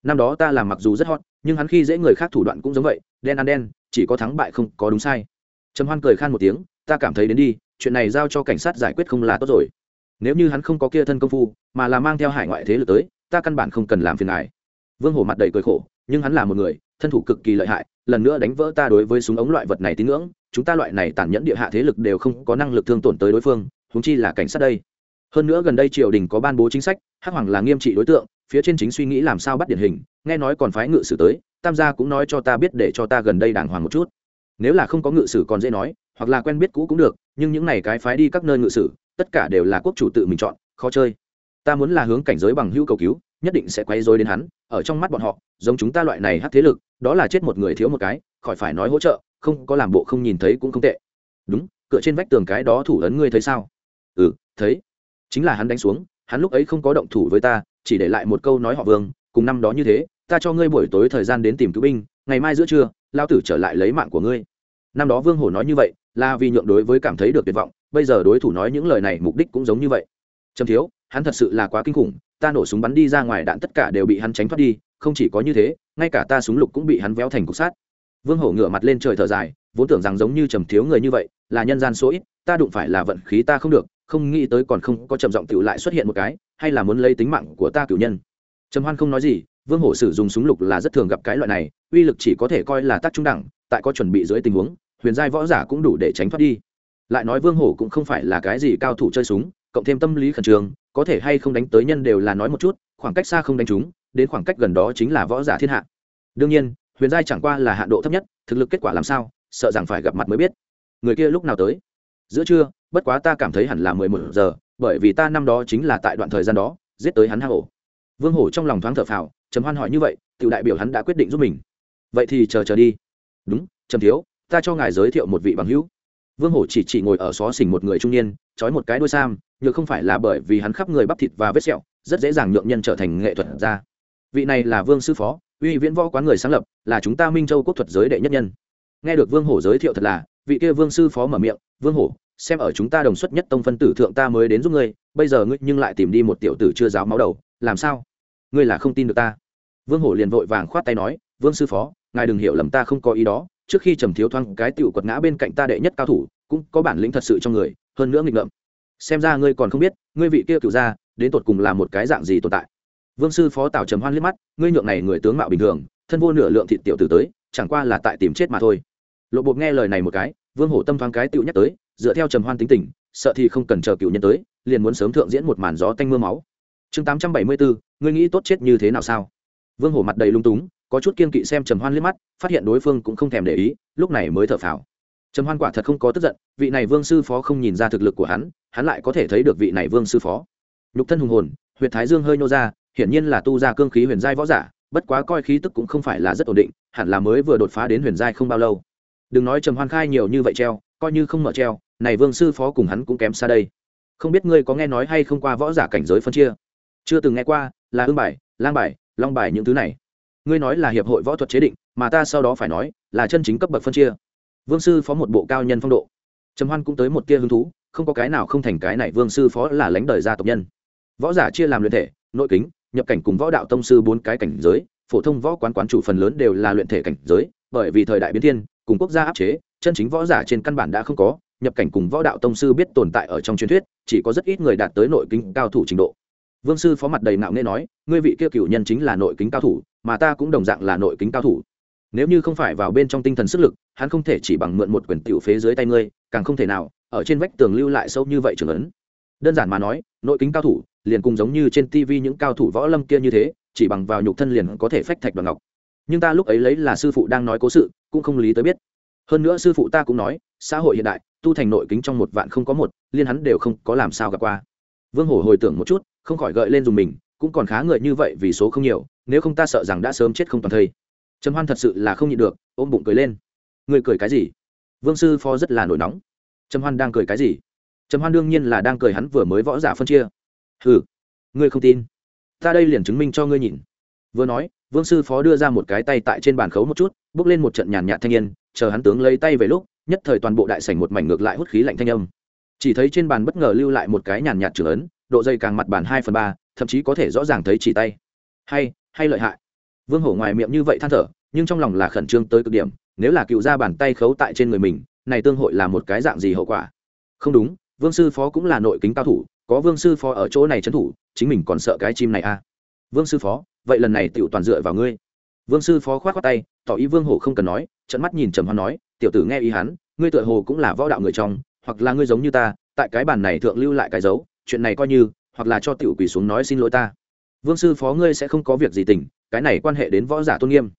Năm đó ta làm mặc dù rất hot nhưng hắn khi dễ người khác thủ đoạn cũng giống vậy, đen ăn đen, chỉ có thắng bại không có đúng sai. Trầm hoan cười khan một tiếng, ta cảm thấy đến đi, chuyện này giao cho cảnh sát giải quyết không là tốt rồi. Nếu như hắn không có kia thân công phu, mà là mang theo hải ngoại thế lực tới, ta căn bản không cần làm phiền ngài. Vương hổ mặt đầy cười khổ, nhưng hắn là một người, thân thủ cực kỳ lợi hại, lần nữa đánh vỡ ta đối với súng ống loại vật này tín ngưỡng, chúng ta loại này tàn nhẫn địa hạ thế lực đều không có năng lực thương tổn tới đối phương húng chi là cảnh sát đây hơn nữa gần đây triều đình có ban bố chính sách, hắc hoàng là nghiêm trị đối tượng, phía trên chính suy nghĩ làm sao bắt điển hình, nghe nói còn phái ngự sử tới, tam gia cũng nói cho ta biết để cho ta gần đây đàng hoàng một chút. Nếu là không có ngự sử còn dễ nói, hoặc là quen biết cũ cũng được, nhưng những này cái phái đi các nơi ngự sử, tất cả đều là quốc chủ tự mình chọn, khó chơi. Ta muốn là hướng cảnh giới bằng hữu cầu cứu, nhất định sẽ quay dối đến hắn, ở trong mắt bọn họ, giống chúng ta loại này hát thế lực, đó là chết một người thiếu một cái, khỏi phải nói hỗ trợ, không có làm bộ không nhìn thấy cũng không tệ. Đúng, cửa trên vách tường cái đó thủ ấn ngươi thấy sao? Ừ thấy chính là hắn đánh xuống, hắn lúc ấy không có động thủ với ta, chỉ để lại một câu nói họ vương, cùng năm đó như thế, ta cho ngươi buổi tối thời gian đến tìm cứu binh, ngày mai giữa trưa lao tử trở lại lấy mạng của ngươi. Năm đó vương hổ nói như vậy, là vì nhượng đối với cảm thấy được tuyệt vọng, bây giờ đối thủ nói những lời này mục đích cũng giống như vậy. Trầm thiếu, hắn thật sự là quá kinh khủng, ta nổ súng bắn đi ra ngoài đạn tất cả đều bị hắn tránh thoát đi, không chỉ có như thế, ngay cả ta súng lục cũng bị hắn véo thành cục sát vương hổ ngửa mặt lên trời thở dài, vốn tưởng rằng giống như trầm thiếu người như vậy, là nhân gian số ít, ta đụng phải là vận khí ta không được không nghĩ tới còn không có trầm giọng tiểu lại xuất hiện một cái, hay là muốn lấy tính mạng của ta cửu nhân. Trầm hoan không nói gì, vương hổ sử dụng súng lục là rất thường gặp cái loại này, uy lực chỉ có thể coi là tác trung đẳng, tại có chuẩn bị dưới tình huống, huyền giai võ giả cũng đủ để tránh thoát đi. Lại nói vương hổ cũng không phải là cái gì cao thủ chơi súng, cộng thêm tâm lý khẩn trương, có thể hay không đánh tới nhân đều là nói một chút, khoảng cách xa không đánh chúng, đến khoảng cách gần đó chính là võ giả thiên hạ. Đương nhiên, huyền giai chẳng qua là hạ độ thấp nhất, thực lực kết quả làm sao, sợ rằng phải gặp mặt mới biết. Người kia lúc nào tới? Giữa trưa, bất quá ta cảm thấy hẳn là mười một giờ, bởi vì ta năm đó chính là tại đoạn thời gian đó, giết tới hắn hang ổ. Vương hổ trong lòng thoáng thở phào, trầm hoan hỏi như vậy tự đại biểu hắn đã quyết định giúp mình. Vậy thì chờ chờ đi. Đúng, trầm thiếu, ta cho ngài giới thiệu một vị bằng hữu. Vương hổ chỉ chỉ ngồi ở xó xỉnh một người trung niên, trói một cái đuôi sam, nhược không phải là bởi vì hắn khắp người bắp thịt và vết sẹo, rất dễ dàng nhượng nhân trở thành nghệ thuật ra vị này là vương sư phó, uy viễn võ quán người sáng lập, là chúng ta minh châu quốc thuật giới đệ nhất nhân. Nghe được vương hổ giới thiệu thật là vị kia vương sư phó mở miệng, vương hổ, xem ở chúng ta đồng xuất nhất tông phân tử thượng ta mới đến giúp ngươi, bây giờ ngươi nhưng lại tìm đi một tiểu tử chưa giáo máu đầu, làm sao? Ngươi là không tin được ta. Vương hổ liền vội vàng khoát tay nói, vương sư phó, ngài đừng hiểu lầm ta không có ý đó, trước khi trầm thiếu thoang cái tiểu quật ngã bên cạnh ta đệ nhất cao thủ, cũng có bản lĩnh thật sự trong người, hơn nữa nghịch ngợm. Xem ra ngươi còn không biết, ngươi vị kia cựu ra đến tột cùng là một cái dạng gì tồn tại. Vương sư phó tào trầm hoan liếc mắt, ngươi nhượng này người tướng mạo bình thường, thân vô nửa lượng thịt tiểu tử tới, chẳng qua là tại tìm chết mà thôi lộ bộ nghe lời này một cái, vương hổ tâm thoáng cái tựu nhắc tới, dựa theo trầm hoan tính tình, sợ thì không cần chờ cựu nhân tới, liền muốn sớm thượng diễn một màn gió tanh mưa máu. Chương tám trăm bảy mươi bốn ngươi nghĩ tốt chết như thế nào sao? Vương hổ mặt đầy lung túng, có chút kiên kỵ xem trầm hoan liếc mắt, phát hiện đối phương cũng không thèm để ý, lúc này mới thở phào. Trầm hoan quả thật không có tức giận, vị này vương sư phó không nhìn ra thực lực của hắn hắn lại có thể thấy được vị này vương sư phó. Nhục thân hùng hồn, huyệt thái dương hơi nô ra, hiển nhiên là tu ra cương khí huyền giai võ giả, bất quá coi khí tức cũng không phải là rất ổn định, hẳn là mới vừa đột phá đến huyền giai không bao lâu đừng nói trầm hoan khai nhiều như vậy treo, coi như không mở treo, này vương sư phó cùng hắn cũng kém xa đây. Không biết ngươi có nghe nói hay không qua võ giả cảnh giới phân chia? Chưa từng nghe qua, là ương bài, lang bài, long bài những thứ này. Ngươi nói là hiệp hội võ thuật chế định, mà ta sau đó phải nói là chân chính cấp bậc phân chia. Vương sư phó một bộ cao nhân phong độ. Trầm hoan cũng tới một tia hứng thú, không có cái nào không thành cái này vương sư phó là lãnh đời gia tộc nhân. Võ giả chia làm luyện thể, nội kính, nhập cảnh cùng võ đạo tông sư bốn cái cảnh giới, phổ thông võ quán quán chủ phần lớn đều là luyện thể cảnh giới, bởi vì thời đại biến thiên cùng quốc gia áp chế, chân chính võ giả trên căn bản đã không có, nhập cảnh cùng võ đạo tông sư biết tồn tại ở trong truyền thuyết, chỉ có rất ít người đạt tới nội kính cao thủ trình độ. Vương sư phó mặt đầy nạo nghe nói, ngươi vị kia cựu nhân chính là nội kính cao thủ, mà ta cũng đồng dạng là nội kính cao thủ. Nếu như không phải vào bên trong tinh thần sức lực, hắn không thể chỉ bằng mượn một quyển tiểu phế dưới tay ngươi, càng không thể nào, ở trên vách tường lưu lại sâu như vậy trường ấn. Đơn giản mà nói, nội kính cao thủ liền cùng giống như trên tv những cao thủ võ lâm kia như thế, chỉ bằng vào nhục thân liền có thể phách thạch đoàn ngọc nhưng ta lúc ấy lấy là sư phụ đang nói cố sự, cũng không lý tới biết. Hơn nữa sư phụ ta cũng nói, xã hội hiện đại, tu thành nội kính trong một vạn không có một, liên hắn đều không có làm sao gặp qua. Vương hổ hồi tưởng một chút, không khỏi gợi lên dùng mình, cũng còn khá người như vậy vì số không nhiều, nếu không ta sợ rằng đã sớm chết không toàn thây. Trầm hoan thật sự là không nhịn được, ôm bụng cười lên. Người cười cái gì? Vương sư phó rất là nổi nóng. Trầm hoan đang cười cái gì? Trầm hoan đương nhiên là đang cười hắn vừa mới võ giả phân chia. Hừ, ngươi không tin. Ta đây liền chứng minh cho ngươi nhìn vừa nói, vương sư phó đưa ra một cái tay tại trên bàn khấu một chút, bước lên một trận nhàn nhạt thanh niên, chờ hắn tướng lấy tay về lúc, nhất thời toàn bộ đại sảnh một mảnh ngược lại hút khí lạnh thanh âm. Chỉ thấy trên bàn bất ngờ lưu lại một cái nhàn nhạt trưởng ấn, độ dây càng mặt bàn hai phần ba, thậm chí có thể rõ ràng thấy chỉ tay. Hay hay lợi hại. Vương hổ ngoài miệng như vậy than thở, nhưng trong lòng là khẩn trương tới cực điểm, nếu là cựu ra bàn tay khấu tại trên người mình, này tương hội là một cái dạng gì hậu quả? Không đúng, vương sư phó cũng là nội kính cao thủ, có vương sư phó ở chỗ này trấn thủ, chính mình còn sợ cái chim này à? Vương sư phó vậy lần này tiểu toàn dựa vào ngươi. Vương sư phó khoát khoát tay, tỏ ý vương hổ không cần nói trận mắt nhìn trầm hoan nói, tiểu tử nghe ý hắn, ngươi tựa hồ cũng là võ đạo người trong, hoặc là ngươi giống như ta, tại cái bàn này thượng lưu lại cái dấu, chuyện này coi như, hoặc là cho tiểu quỷ xuống nói xin lỗi ta. Vương sư phó ngươi sẽ không có việc gì tỉnh, cái này quan hệ đến võ giả tôn nghiêm.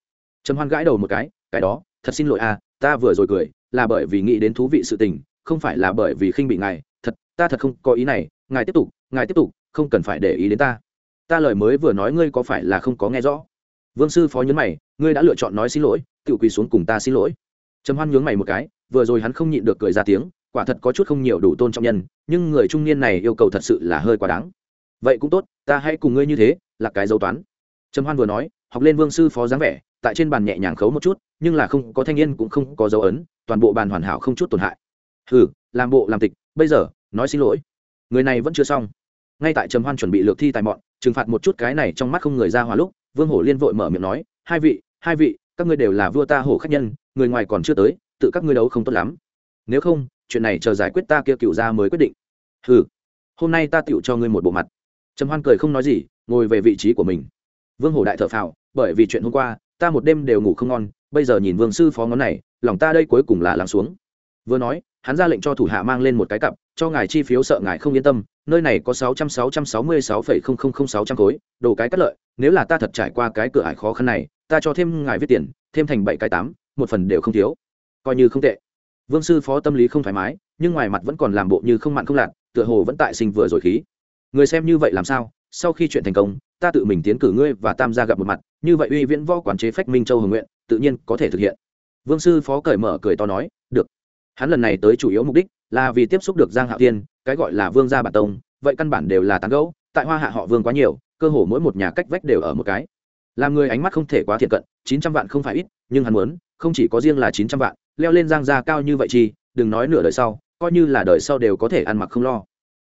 Trầm hoan gãi đầu một cái cái đó, thật xin lỗi à ta vừa rồi cười, là bởi vì nghĩ đến thú vị sự tình, không phải là bởi vì khinh bị ngài, thật, ta thật không có ý này, ngài tiếp tục, ngài tiếp tục, không cần phải để ý đến ta ta lời mới vừa nói ngươi có phải là không có nghe rõ? Vương sư phó nhấn mày, ngươi đã lựa chọn nói xin lỗi tự quỳ xuống cùng ta xin lỗi. Trầm hoan nhướng mày một cái, vừa rồi hắn không nhịn được cười ra tiếng, quả thật có chút không nhiều đủ tôn trọng nhân, nhưng người trung niên này yêu cầu thật sự là hơi quá đáng. Vậy cũng tốt, ta hãy cùng ngươi như thế, là cái dấu toán. Trầm hoan vừa nói, học lên vương sư phó dáng vẻ, tại trên bàn nhẹ nhàng khấu một chút, nhưng là không có thanh niên cũng không có dấu ấn, toàn bộ bàn hoàn hảo không chút tổn hại. Ừ làm bộ, làm tịch, bây giờ, nói xin lỗi. Người này vẫn chưa xong. Ngay tại trầm hoan chuẩn bị lược thi tài mọn trừng phạt một chút cái này trong mắt không người ra hòa lúc, vương hổ liên vội mở miệng nói, hai vị hai vị, các ngươi đều là vua ta hổ khách nhân, người ngoài còn chưa tới, tự các ngươi đấu không tốt lắm. Nếu không, chuyện này chờ giải quyết ta kia cựu ra mới quyết định. Ừ hôm nay ta tựu cho ngươi một bộ mặt. Trầm hoan cười không nói gì, ngồi về vị trí của mình. Vương hổ đại thợ phào, bởi vì chuyện hôm qua, ta một đêm đều ngủ không ngon, bây giờ nhìn vương sư phó ngón này, lòng ta đây cuối cùng là lắng xuống. Vừa nói, hắn ra lệnh cho thủ hạ mang lên một cái cặp, cho ngài chi phiếu sợ ngài không yên tâm nơi này có sáu trăm sáu trăm sáu mươi sáu phẩy không không không sáu trăm khối, đồ cái cắt lợi, nếu là ta thật trải qua cái cửa ải khó khăn này, ta cho thêm ngài viết tiền, thêm thành bảy cái tám, một phần đều không thiếu. Coi như không tệ. Vương sư phó tâm lý không thoải mái, nhưng ngoài mặt vẫn còn làm bộ như không mặn không lạt, tựa hồ vẫn tại sinh vừa rồi khí. Người xem như vậy làm sao? Sau khi chuyện thành công, ta tự mình tiến cử ngươi và tam gia gặp một mặt, như vậy uy viễn võ quản chế phách minh châu hồng nguyện, tự nhiên có thể thực hiện. Vương sư phó cởi mở cười to nói, được. Hắn lần này tới chủ yếu mục đích là vì tiếp xúc được giang hạo tiên cái gọi là vương gia bản tông, vậy căn bản đều là tán gẫu, tại hoa hạ họ vương quá nhiều, cơ hồ mỗi một nhà cách vách đều ở một cái. Làm người ánh mắt không thể quá thiện cận, chín trăm vạn không phải ít, nhưng hắn muốn, không chỉ có riêng là chín trăm vạn, leo lên giang gia cao như vậy chi, đừng nói nửa đời sau, coi như là đời sau đều có thể ăn mặc không lo.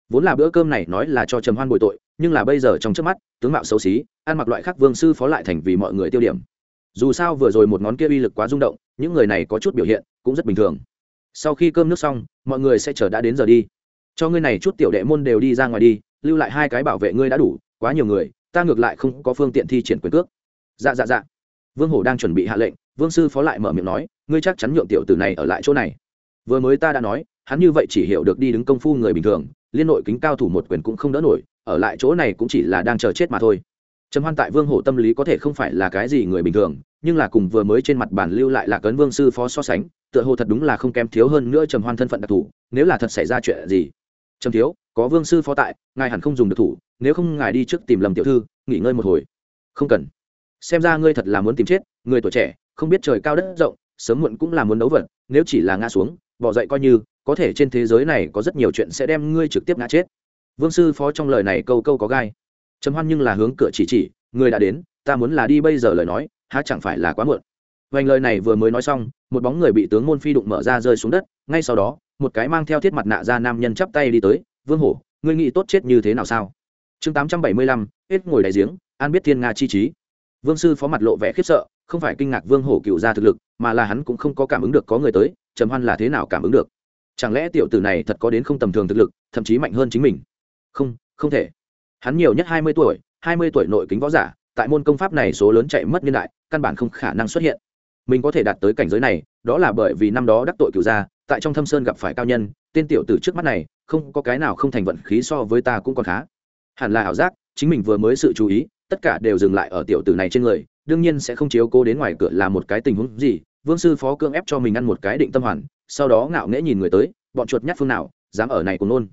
Vốn là bữa cơm này nói là cho trầm hoan bồi tội, nhưng là bây giờ trong trước mắt, tướng mạo xấu xí, ăn mặc loại khác vương sư phó lại thành vì mọi người tiêu điểm. Dù sao vừa rồi một ngón kia uy lực quá rung động, những người này có chút biểu hiện cũng rất bình thường sau khi cơm nước xong, mọi người sẽ chờ đã đến giờ đi. Cho ngươi này chút tiểu đệ môn đều đi ra ngoài đi, lưu lại hai cái bảo vệ ngươi đã đủ, quá nhiều người, ta ngược lại không có phương tiện thi triển quyền cước. Dạ dạ dạ. Vương hổ đang chuẩn bị hạ lệnh, vương sư phó lại mở miệng nói, ngươi chắc chắn nhượng tiểu tử này ở lại chỗ này. Vừa mới ta đã nói, hắn như vậy chỉ hiểu được đi đứng công phu người bình thường, liên nội kính cao thủ một quyền cũng không đỡ nổi, ở lại chỗ này cũng chỉ là đang chờ chết mà thôi. Trầm hoan tại vương hổ tâm lý có thể không phải là cái gì người bình thường, nhưng là cùng vừa mới trên mặt bản lưu lại là cấn vương sư phó so sánh tựa hồ thật đúng là không kém thiếu hơn nữa trầm hoan thân phận đặc thù, nếu là thật xảy ra chuyện gì? Trầm thiếu, có vương sư phó tại, ngài hẳn không dùng được thủ, nếu không ngài đi trước tìm lầm tiểu thư, nghỉ ngơi một hồi. Không cần. Xem ra ngươi thật là muốn tìm chết, người tuổi trẻ, không biết trời cao đất rộng, sớm muộn cũng là muốn đấu vật, nếu chỉ là ngã xuống, bỏ dậy coi như, có thể trên thế giới này có rất nhiều chuyện sẽ đem ngươi trực tiếp ngã chết. Vương sư phó trong lời này câu câu có gai. Trầm hoan nhưng là hướng cửa chỉ chỉ, người đã đến, ta muốn là đi bây giờ lời nói, há chẳng phải là quá muộn vành lời này vừa mới nói xong, một bóng người bị tướng môn phi đụng mở ra rơi xuống đất, ngay sau đó, một cái mang theo thiết mặt nạ ra nam nhân chắp tay đi tới, vương hổ, ngươi nghĩ tốt chết như thế nào sao? Chương tám trăm bảy mươi lăm, hết ngồi đại giếng, an biết thiên nga chi trí. Vương sư phó mặt lộ vẻ khiếp sợ, không phải kinh ngạc vương hổ cựu ra thực lực, mà là hắn cũng không có cảm ứng được có người tới, trầm hoan là thế nào cảm ứng được? Chẳng lẽ tiểu tử này thật có đến không tầm thường thực lực, thậm chí mạnh hơn chính mình? Không không thể. Hắn nhiều nhất hai mươi tuổi, hai mươi tuổi nội kính võ giả, tại môn công pháp này số lớn chạy mất niên đại, căn bản không khả năng xuất hiện mình có thể đạt tới cảnh giới này, đó là bởi vì năm đó đắc tội cựu gia, tại trong thâm sơn gặp phải cao nhân, tên tiểu tử trước mắt này, không có cái nào không thành vận khí so với ta cũng còn khá. Hẳn là ảo giác, chính mình vừa mới sự chú ý, tất cả đều dừng lại ở tiểu tử này trên người, đương nhiên sẽ không chiếu cố đến ngoài cửa là một cái tình huống gì, vương sư phó cưỡng ép cho mình ăn một cái định tâm hoàn, sau đó ngạo nghễ nhìn người tới, bọn chuột nhát phương nào, dám ở này cùng nôn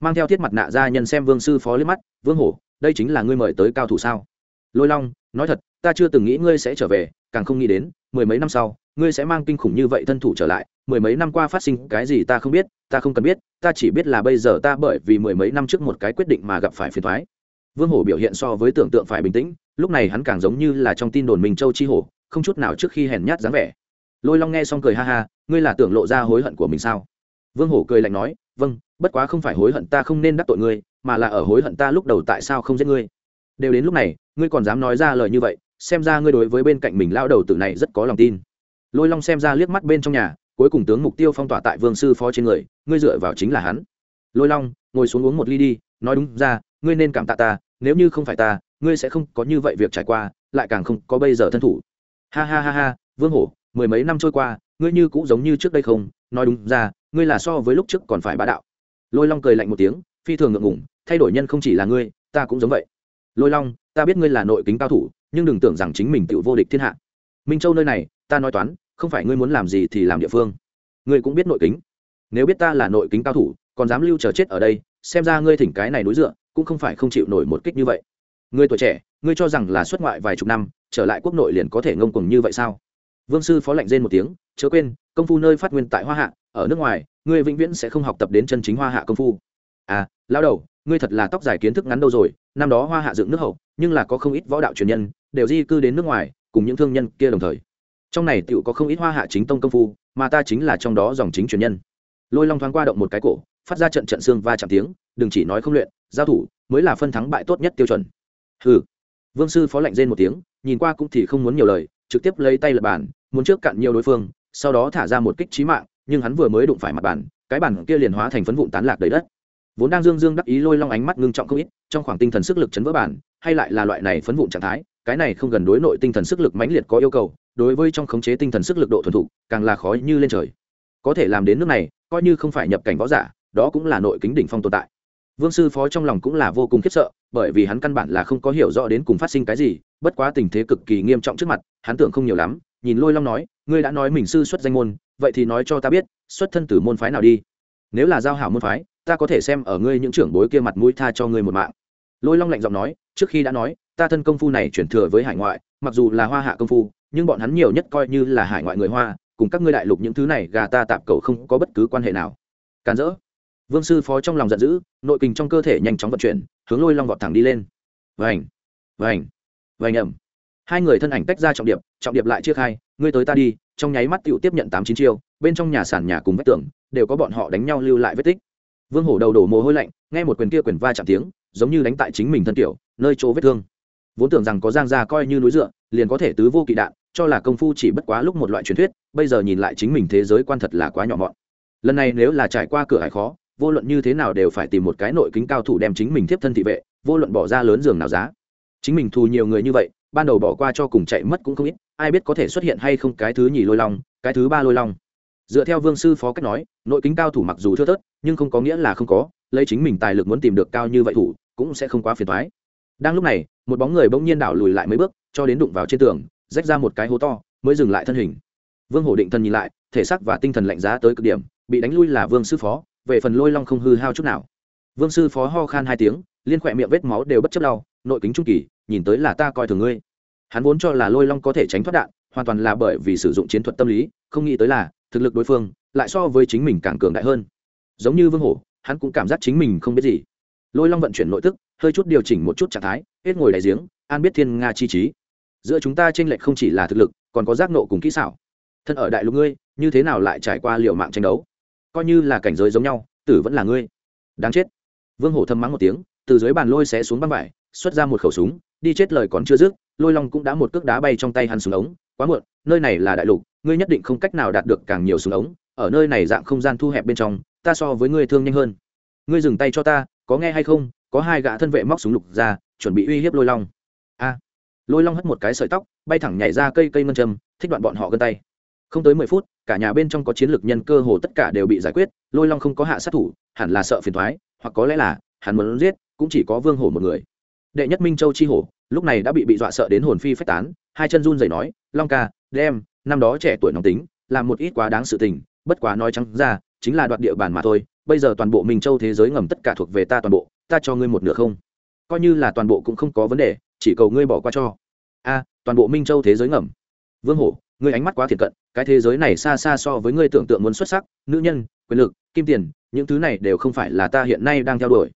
mang theo thiết mặt nạ ra nhân xem vương sư phó liếc mắt, vương hổ, đây chính là ngươi mời tới cao thủ sao? Lôi long nói thật, ta chưa từng nghĩ ngươi sẽ trở về, càng không nghĩ đến, mười mấy năm sau, ngươi sẽ mang kinh khủng như vậy thân thủ trở lại. Mười mấy năm qua phát sinh cái gì ta không biết, ta không cần biết, ta chỉ biết là bây giờ ta bởi vì mười mấy năm trước một cái quyết định mà gặp phải phiền thoái vương hổ biểu hiện so với tưởng tượng phải bình tĩnh, lúc này hắn càng giống như là trong tin đồn minh châu chi hổ, không chút nào trước khi hèn nhát dáng vẻ. Lôi long nghe xong cười ha ha, ngươi là tưởng lộ ra hối hận của mình sao? Vương hổ cười lạnh nói vâng bất quá không phải hối hận ta không nên đắc tội ngươi, mà là ở hối hận ta lúc đầu tại sao không giết ngươi đều đến lúc này, ngươi còn dám nói ra lời như vậy, xem ra ngươi đối với bên cạnh mình lao đầu tử này rất có lòng tin. Lôi long xem ra liếc mắt bên trong nhà, cuối cùng tướng mục tiêu phong tỏa tại vương sư phó trên người, ngươi dựa vào chính là hắn. Lôi long, ngồi xuống uống một ly đi, nói đúng ra, ngươi nên cảm tạ ta, nếu như không phải ta, ngươi sẽ không có như vậy việc trải qua, lại càng không có bây giờ thân thủ. Ha ha ha ha, vương hổ, mười mấy năm trôi qua, ngươi như cũng giống như trước đây không, nói đúng ra, ngươi là so với lúc trước còn phải bá đạo. Lôi long cười lạnh một tiếng, phi thường ngượng ngủng thay đổi nhân không chỉ là ngươi, ta cũng giống vậy lôi long, ta biết ngươi là nội kính cao thủ, nhưng đừng tưởng rằng chính mình tự vô địch thiên hạ. Minh châu nơi này, ta nói toán, không phải ngươi muốn làm gì thì làm địa phương. Ngươi cũng biết nội kính. Nếu biết ta là nội kính cao thủ, còn dám lưu chờ chết ở đây, xem ra ngươi thỉnh cái này núi dựa, cũng không phải không chịu nổi một kích như vậy. Ngươi tuổi trẻ, ngươi cho rằng là xuất ngoại vài chục năm, trở lại quốc nội liền có thể ngông cuồng như vậy sao? Vương sư phó lạnh rên một tiếng, chớ quên, công phu nơi phát nguyên tại hoa hạ, ở nước ngoài, ngươi vĩnh viễn sẽ không học tập đến chân chính hoa hạ công phu. À lao đầu ngươi thật là tóc dài kiến thức ngắn đâu rồi, năm đó hoa hạ dựng nước hậu, nhưng là có không ít võ đạo truyền nhân, đều di cư đến nước ngoài, cùng những thương nhân kia đồng thời. Trong này tựu có không ít hoa hạ chính tông công phu, mà ta chính là trong đó dòng chính truyền nhân. Lôi long thoáng qua động một cái cổ, phát ra trận trận xương va chạm tiếng, đừng chỉ nói không luyện, giao thủ mới là phân thắng bại tốt nhất tiêu chuẩn. Ừ vương sư phó lạnh rên một tiếng, nhìn qua cũng thì không muốn nhiều lời, trực tiếp lấy tay lập bàn, muốn trước cạn nhiều đối phương, sau đó thả ra một kích trí mạng, nhưng hắn vừa mới đụng phải mặt bàn, cái bàn kia liền hóa thành phấn vụn tán lạc đầy đất vốn đang dương dương đắc ý lôi long ánh mắt ngưng trọng không ít, trong khoảng tinh thần sức lực chấn vỡ bản, hay lại là loại này phấn vụn trạng thái, cái này không gần đối nội tinh thần sức lực mãnh liệt có yêu cầu, đối với trong khống chế tinh thần sức lực độ thuần thục, càng là khó như lên trời. Có thể làm đến nước này, coi như không phải nhập cảnh võ giả, đó cũng là nội kính đỉnh phong tồn tại. Vương sư phó trong lòng cũng là vô cùng khiếp sợ, bởi vì hắn căn bản là không có hiểu rõ đến cùng phát sinh cái gì, bất quá tình thế cực kỳ nghiêm trọng trước mặt, hắn tưởng không nhiều lắm, nhìn lôi long nói, ngươi đã nói mình sư xuất danh môn, vậy thì nói cho ta biết, xuất thân từ môn phái nào đi? Nếu là giao hảo môn phái, ta có thể xem ở ngươi những trưởng bối kia mặt mũi tha cho ngươi một mạng. Lôi long lạnh giọng nói, trước khi đã nói, ta thân công phu này chuyển thừa với hải ngoại, mặc dù là hoa hạ công phu, nhưng bọn hắn nhiều nhất coi như là hải ngoại người hoa, cùng các ngươi đại lục những thứ này gà ta tạp cầu không có bất cứ quan hệ nào. Càn rỡ. Vương sư phó trong lòng giận dữ, nội kình trong cơ thể nhanh chóng vận chuyển, hướng lôi long vọt thẳng đi lên. Vành vành vành ẩm. Hai người thân ảnh tách ra trọng điệp trọng điệp lại chia khai, ngươi tới ta đi, trong nháy mắt tựu tiếp nhận tám chín chiêu, bên trong nhà sàn nhà cùng vách tường đều có bọn họ đánh nhau lưu lại vết tích. Vương hổ đầu đổ mồ hôi lạnh, nghe một quyền kia quyền va chạm tiếng, giống như đánh tại chính mình thân tiểu nơi chỗ vết thương. Vốn tưởng rằng có giang gia coi như núi dựa, liền có thể tứ vô kỵ đạn, cho là công phu chỉ bất quá lúc một loại truyền thuyết, bây giờ nhìn lại chính mình thế giới quan thật là quá nhỏ mọn. Lần này nếu là trải qua cửa hải khó, vô luận như thế nào đều phải tìm một cái nội kính cao thủ đem chính mình tiếp thân thị vệ, vô luận bỏ ra lớn giường nào giá. Chính mình thù nhiều người như vậy, ban đầu bỏ qua cho cùng chạy mất cũng không ít, ai biết có thể xuất hiện hay không cái thứ nhì lôi long, cái thứ ba lôi long dựa theo vương sư phó cách nói, nội kính cao thủ mặc dù thưa thớt, nhưng không có nghĩa là không có, lấy chính mình tài lực muốn tìm được cao như vậy thủ, cũng sẽ không quá phiền thoái đang lúc này, một bóng người bỗng nhiên đảo lùi lại mấy bước, cho đến đụng vào trên tường, rách ra một cái hố to, mới dừng lại thân hình. Vương hổ định thần nhìn lại, thể xác và tinh thần lạnh giá tới cực điểm, bị đánh lui là vương sư phó, về phần lôi long không hư hao chút nào. Vương sư phó ho khan hai tiếng, liên khỏe miệng vết máu đều bất chấp đau, nội kính trung kỳ, nhìn tới là ta coi thường ngươi. Hắn vốn cho là lôi long có thể tránh thoát đạn, hoàn toàn là bởi vì sử dụng chiến thuật tâm lý, không nghĩ tới là thực lực đối phương, lại so với chính mình càng cường đại hơn. Giống như vương hổ, hắn cũng cảm giác chính mình không biết gì. Lôi long vận chuyển nội tức, hơi chút điều chỉnh một chút trạng thái, hết ngồi đại giếng, an biết thiên nga chi trí. Giữa chúng ta tranh lệch không chỉ là thực lực, còn có giác nộ cùng kỹ xảo. Thân ở đại lục ngươi, như thế nào lại trải qua liệu mạng tranh đấu? Coi như là cảnh giới giống nhau, tử vẫn là ngươi. Đáng chết. Vương hổ thâm mắng một tiếng, từ dưới bàn lôi xé xuống băng vải, xuất ra một khẩu súng, đi chết lời còn chưa dứt, lôi long cũng đã một cước đá bay trong tay hắn súng ống. Quá muộn, nơi này là đại lục ngươi nhất định không cách nào đạt được càng nhiều súng ống, ở nơi này dạng không gian thu hẹp bên trong, ta so với ngươi thương nhanh hơn. Ngươi dừng tay cho ta, có nghe hay không? Có hai gã thân vệ móc súng lục ra, chuẩn bị uy hiếp lôi long. A. Lôi long hất một cái sợi tóc, bay thẳng nhảy ra cây cây ngân châm, thích đoạn bọn họ gân tay. Không tới mười phút, cả nhà bên trong có chiến lược nhân cơ hồ tất cả đều bị giải quyết, lôi long không có hạ sát thủ, hẳn là sợ phiền thoái hoặc có lẽ là hắn muốn giết, cũng chỉ có vương hổ một người. Đệ nhất minh châu chi hổ, lúc này đã bị bị dọa sợ đến hồn phi phách tán, hai chân run rẩy nói, long ca, đem năm đó trẻ tuổi nóng tính làm một ít quá đáng sự tình, bất quá nói trắng ra, chính là đoạt địa bàn mà thôi, bây giờ toàn bộ minh châu thế giới ngầm tất cả thuộc về ta toàn bộ, ta cho ngươi một nửa không? Coi như là toàn bộ cũng không có vấn đề, chỉ cầu ngươi bỏ qua cho. A, toàn bộ minh châu thế giới ngầm. Vương hổ, ngươi ánh mắt quá thiệt cận, cái thế giới này xa xa so với ngươi tưởng tượng muốn xuất sắc, nữ nhân, quyền lực, kim tiền, những thứ này đều không phải là ta hiện nay đang theo đuổi.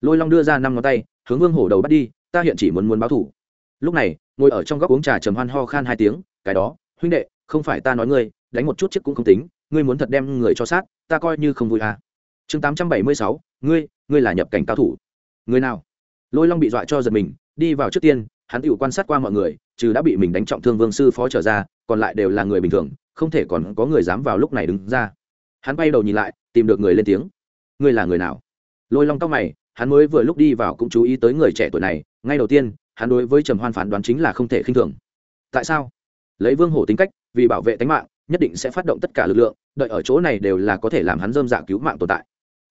Lôi long đưa ra năm ngón tay, hướng vương hổ đầu bắt đi, ta hiện chỉ muốn muốn báo thủ lúc này, ngồi ở trong góc uống trà trầm hoan ho khan hai tiếng, cái đó, huynh đệ không phải ta nói ngươi, đánh một chút chiếc cũng không tính, ngươi muốn thật đem người cho sát, ta coi như không vui à. chương tám trăm bảy mươi sáu, ngươi ngươi là nhập cảnh cao thủ. Người nào? Lôi long bị dọa cho giật mình, đi vào trước tiên, hắn tự quan sát qua mọi người, trừ đã bị mình đánh trọng thương vương sư phó trở ra, còn lại đều là người bình thường, không thể còn có người dám vào lúc này đứng ra. Hắn bay đầu nhìn lại, tìm được người lên tiếng. Ngươi là người nào? Lôi long tóc mày, hắn mới vừa lúc đi vào cũng chú ý tới người trẻ tuổi này, ngay đầu tiên, hắn đối với trầm hoan phán đoán chính là không thể khinh thường. Tại sao? Lấy vương hổ tính cách vì bảo vệ tính mạng, nhất định sẽ phát động tất cả lực lượng, đợi ở chỗ này đều là có thể làm hắn dơm dạ cứu mạng tồn tại.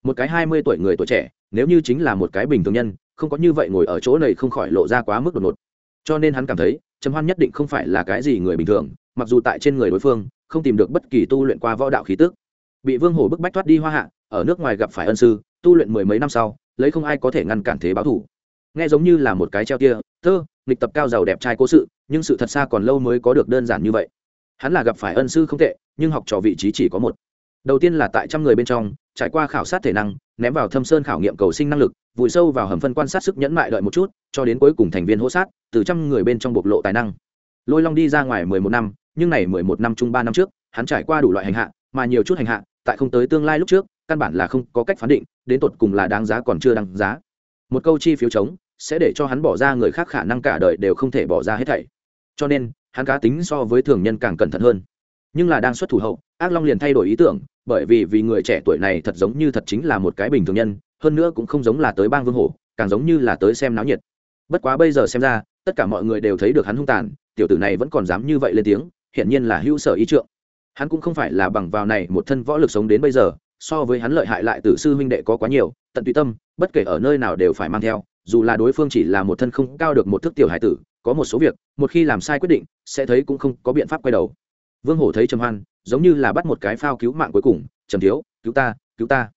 Một cái hai mươi tuổi người tuổi trẻ, nếu như chính là một cái bình thường nhân, không có như vậy ngồi ở chỗ này không khỏi lộ ra quá mức đột ngột. Cho nên hắn cảm thấy, trầm hoan nhất định không phải là cái gì người bình thường, mặc dù tại trên người đối phương, không tìm được bất kỳ tu luyện qua võ đạo khí tức. Bị vương hổ bức bách thoát đi hoa hạ, ở nước ngoài gặp phải ân sư, tu luyện mười mấy năm sau, lấy không ai có thể ngăn cản thế báo thủ. Nghe giống như là một cái treo tia, thơ, nghịch tập cao giàu đẹp trai cố sự, nhưng sự thật xa còn lâu mới có được đơn giản như vậy hắn là gặp phải ân sư không tệ, nhưng học trò vị trí chỉ có một. Đầu tiên là tại trăm người bên trong, trải qua khảo sát thể năng, ném vào thâm sơn khảo nghiệm cầu sinh năng lực, vùi sâu vào hầm phân quan sát sức nhẫn mại đợi một chút, cho đến cuối cùng thành viên hỗ sát, từ trăm người bên trong bộc lộ tài năng. Lôi long đi ra ngoài mười một năm, nhưng này mười một năm chung ba năm trước, hắn trải qua đủ loại hành hạ, mà nhiều chút hành hạ, tại không tới tương lai lúc trước, căn bản là không có cách phán định, đến tột cùng là đáng giá còn chưa đáng giá. Một câu chi phiếu chống, sẽ để cho hắn bỏ ra người khác khả năng cả đời đều không thể bỏ ra hết thảy. Cho nên hắn cá tính so với thường nhân càng cẩn thận hơn. Nhưng là đang xuất thủ hậu, ác long liền thay đổi ý tưởng, bởi vì vì người trẻ tuổi này thật giống như thật chính là một cái bình thường nhân, hơn nữa cũng không giống là tới bang vương hổ, càng giống như là tới xem náo nhiệt. Bất quá bây giờ xem ra, tất cả mọi người đều thấy được hắn hung tàn, tiểu tử này vẫn còn dám như vậy lên tiếng, hiển nhiên là hữu sở ý trượng. Hắn cũng không phải là bằng vào này một thân võ lực sống đến bây giờ, so với hắn lợi hại lại tử sư huynh đệ có quá nhiều, tận tùy tâm, bất kể ở nơi nào đều phải mang theo, dù là đối phương chỉ là một thân không cao được một thước tiểu hải tử có một số việc, một khi làm sai quyết định, sẽ thấy cũng không có biện pháp quay đầu. Vương hổ thấy trầm hoan, giống như là bắt một cái phao cứu mạng cuối cùng, trầm thiếu, cứu ta cứu ta.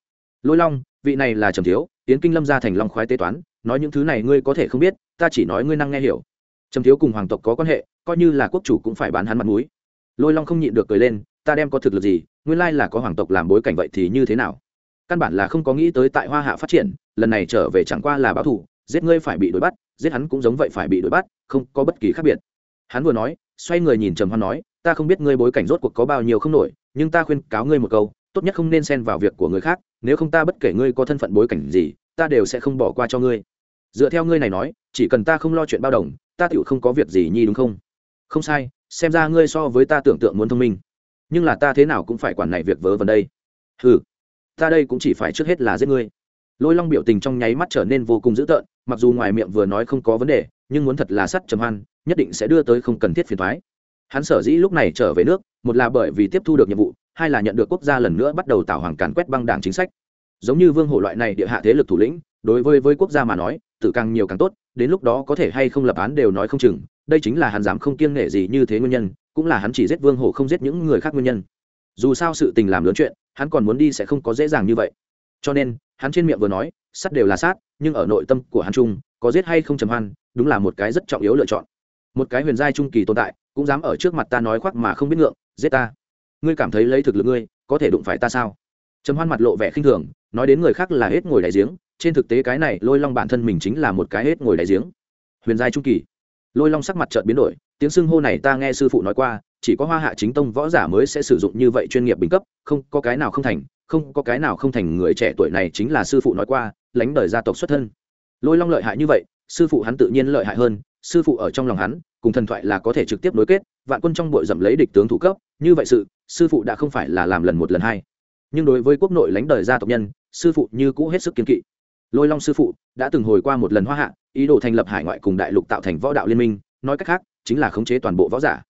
Lôi long, vị này là trầm thiếu tiến kinh lâm ra thành long khoái tế toán, nói những thứ này ngươi có thể không biết, ta chỉ nói ngươi năng nghe hiểu. Trầm thiếu cùng hoàng tộc có quan hệ, coi như là quốc chủ cũng phải bán hắn mặt mũi. Lôi long không nhịn được cười lên, ta đem có thực lực gì, nguyên lai là có hoàng tộc làm bối cảnh vậy thì như thế nào? Căn bản là không có nghĩ tới tại hoa hạ phát triển, lần này trở về chẳng qua là báo thủ giết ngươi phải bị đuổi bắt, giết hắn cũng giống vậy phải bị đuổi bắt, không có bất kỳ khác biệt. Hắn vừa nói, xoay người nhìn trầm hoan nói, ta không biết ngươi bối cảnh rốt cuộc có bao nhiêu không nổi, nhưng ta khuyên cáo ngươi một câu, tốt nhất không nên xen vào việc của người khác, nếu không ta bất kể ngươi có thân phận bối cảnh gì, ta đều sẽ không bỏ qua cho ngươi. Dựa theo ngươi này nói, chỉ cần ta không lo chuyện bao đồng, ta tựu không có việc gì nhi đúng không? Không sai, xem ra ngươi so với ta tưởng tượng muốn thông minh. Nhưng là ta thế nào cũng phải quản này việc vớ vẩn đây. Ừ ta đây cũng chỉ phải trước hết là giết ngươi. Lôi long biểu tình trong nháy mắt trở nên vô cùng dữ tợn mặc dù ngoài miệng vừa nói không có vấn đề, nhưng muốn thật là sắt trầm hoan, nhất định sẽ đưa tới không cần thiết phiền thoái. Hắn sở dĩ lúc này trở về nước, một là bởi vì tiếp thu được nhiệm vụ, hai là nhận được quốc gia lần nữa bắt đầu tạo hoàng càn quét băng đảng chính sách. Giống như vương hộ loại này địa hạ thế lực thủ lĩnh, đối với với quốc gia mà nói, tử càng nhiều càng tốt, đến lúc đó có thể hay không lập án đều nói không chừng, đây chính là hắn dám không kiêng nể gì như thế nguyên nhân, cũng là hắn chỉ giết vương hộ không giết những người khác nguyên nhân. Dù sao sự tình làm lớn chuyện, hắn còn muốn đi sẽ không có dễ dàng như vậy. Cho nên hắn trên miệng vừa nói sát đều là sát nhưng ở nội tâm của hắn trung, có giết hay không trầm hoan đúng là một cái rất trọng yếu lựa chọn. Một cái huyền giai trung kỳ tồn tại cũng dám ở trước mặt ta nói khoác mà không biết ngượng giết ta. Ngươi cảm thấy lấy thực lực ngươi có thể đụng phải ta sao? Trầm hoan mặt lộ vẻ khinh thường nói đến người khác là hết ngồi đại giếng trên thực tế cái này lôi long bản thân mình chính là một cái hết ngồi đại giếng. Huyền giai trung kỳ. Lôi long sắc mặt chợt biến đổi tiếng xưng hô này ta nghe sư phụ nói qua chỉ có hoa hạ chính tông võ giả mới sẽ sử dụng như vậy chuyên nghiệp bình cấp không có cái nào không thành không có cái nào không thành người trẻ tuổi này chính là sư phụ nói qua, lánh đời gia tộc xuất thân. Lôi long lợi hại như vậy, sư phụ hắn tự nhiên lợi hại hơn, sư phụ ở trong lòng hắn, cùng thần thoại là có thể trực tiếp nối kết, vạn quân trong bội dậm lấy địch tướng thủ cấp, như vậy sự, sư phụ đã không phải là làm lần một lần hai. Nhưng đối với quốc nội lãnh đời gia tộc nhân, sư phụ như cũ hết sức kiên kỵ. Lôi long sư phụ đã từng hồi qua một lần hoa hạ, ý đồ thành lập hải ngoại cùng đại lục tạo thành võ đạo liên minh, nói cách khác, chính là khống chế toàn bộ võ giả.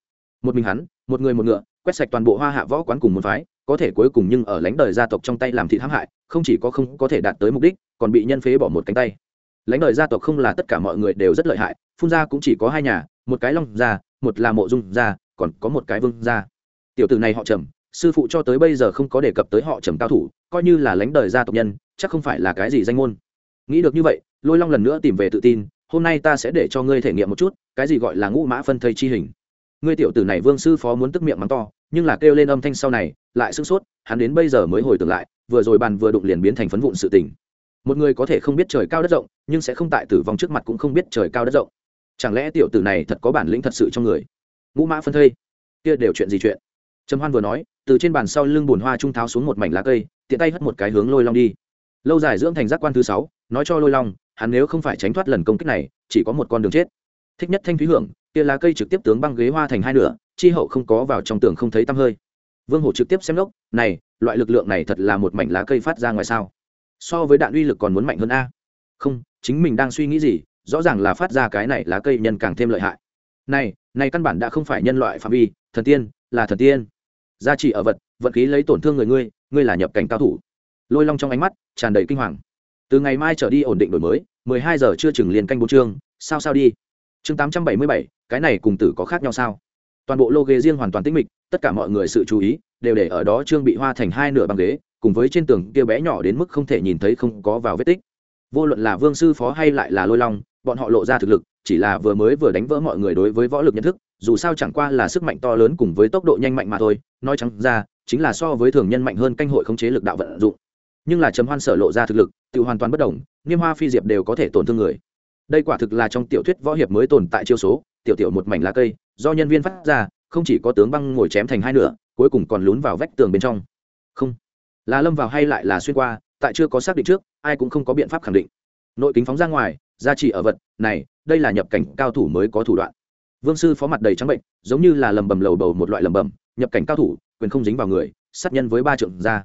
Một mình hắn, một người một ngựa, quét sạch toàn bộ hoa hạ võ quán cùng một phái có thể cuối cùng nhưng ở lãnh đời gia tộc trong tay làm thị hãm hại, không chỉ có không có thể đạt tới mục đích, còn bị nhân phế bỏ một cánh tay. Lãnh đời gia tộc không là tất cả mọi người đều rất lợi hại, phun gia cũng chỉ có hai nhà, một cái long gia, một là mộ dung gia, còn có một cái vương gia. Tiểu tử này họ trầm, sư phụ cho tới bây giờ không có đề cập tới họ trầm cao thủ, coi như là lãnh đời gia tộc nhân, chắc không phải là cái gì danh môn. Nghĩ được như vậy, lôi long lần nữa tìm về tự tin, hôm nay ta sẽ để cho ngươi thể nghiệm một chút, cái gì gọi là ngũ mã phân thây chi hình. Ngươi tiểu tử này vương sư phó muốn tức miệng mắng to, nhưng là kêu lên âm thanh sau này lại sức sốt, hắn đến bây giờ mới hồi tưởng lại, vừa rồi bàn vừa đụng liền biến thành phấn vụn sự tình. Một người có thể không biết trời cao đất rộng, nhưng sẽ không tại tử vong trước mặt cũng không biết trời cao đất rộng. Chẳng lẽ tiểu tử này thật có bản lĩnh thật sự trong người? Ngũ mã phân thây. Kia đều chuyện gì chuyện? Trầm hoan vừa nói, từ trên bàn sau lưng bùn hoa trung tháo xuống một mảnh lá cây, tiện tay hất một cái hướng lôi long đi. Lâu dài dưỡng thành giác quan thứ sáu, nói cho lôi long, hắn nếu không phải tránh thoát lần công kích này, chỉ có một con đường chết. Thích nhất thanh thúy hưởng, kia lá cây trực tiếp tướng băng ghế hoa thành hai nửa, chi hậu không có vào trong tường không thấy tăm hơi vương hổ trực tiếp xem lốc, này, loại lực lượng này thật là một mảnh lá cây phát ra ngoài sao? So với đạn uy lực còn muốn mạnh hơn a. Không, chính mình đang suy nghĩ gì, rõ ràng là phát ra cái này lá cây nhân càng thêm lợi hại. Này này căn bản đã không phải nhân loại phạm vi, thần tiên, là thần tiên. Gia trị ở vật vận khí lấy tổn thương người ngươi ngươi là nhập cảnh cao thủ. Lôi long trong ánh mắt tràn đầy kinh hoàng. Từ ngày mai trở đi ổn định đổi mới, mười hai giờ chưa chừng liền canh bốn chương, sao sao đi. Chương tám trăm bảy mươi bảy, cái này cùng tử có khác nhau sao? Toàn bộ lô ghế riêng hoàn toàn tĩnh mịch, tất cả mọi người sự chú ý đều để ở đó trương bị hoa thành hai nửa bằng ghế, cùng với trên tường kia bé nhỏ đến mức không thể nhìn thấy không có vào vết tích. Vô luận là vương sư phó hay lại là lôi long, bọn họ lộ ra thực lực, chỉ là vừa mới vừa đánh vỡ mọi người đối với võ lực nhận thức, dù sao chẳng qua là sức mạnh to lớn cùng với tốc độ nhanh mạnh mà thôi, nói chẳng ra, chính là so với thường nhân mạnh hơn canh hội khống chế lực đạo vận dụng. Nhưng là chấm hoan sở lộ ra thực lực, tự hoàn toàn bất đồng, niêm hoa phi diệp đều có thể tổn thương người. Đây quả thực là trong tiểu thuyết võ hiệp mới tồn tại chiêu số, tiểu tiểu một mảnh lá cây do nhân viên phát ra, không chỉ có tướng băng ngồi chém thành hai nửa, cuối cùng còn lún vào vách tường bên trong. Không. Là lâm vào hay lại là xuyên qua, tại chưa có xác định trước, ai cũng không có biện pháp khẳng định. Nội kính phóng ra ngoài, gia trị ở vật, này, đây là nhập cảnh cao thủ mới có thủ đoạn. Vương sư phó mặt đầy trắng bệnh, giống như là lầm bầm lầu bầu một loại lầm bầm, nhập cảnh cao thủ, quyền không dính vào người, sát nhân với ba trượng ra.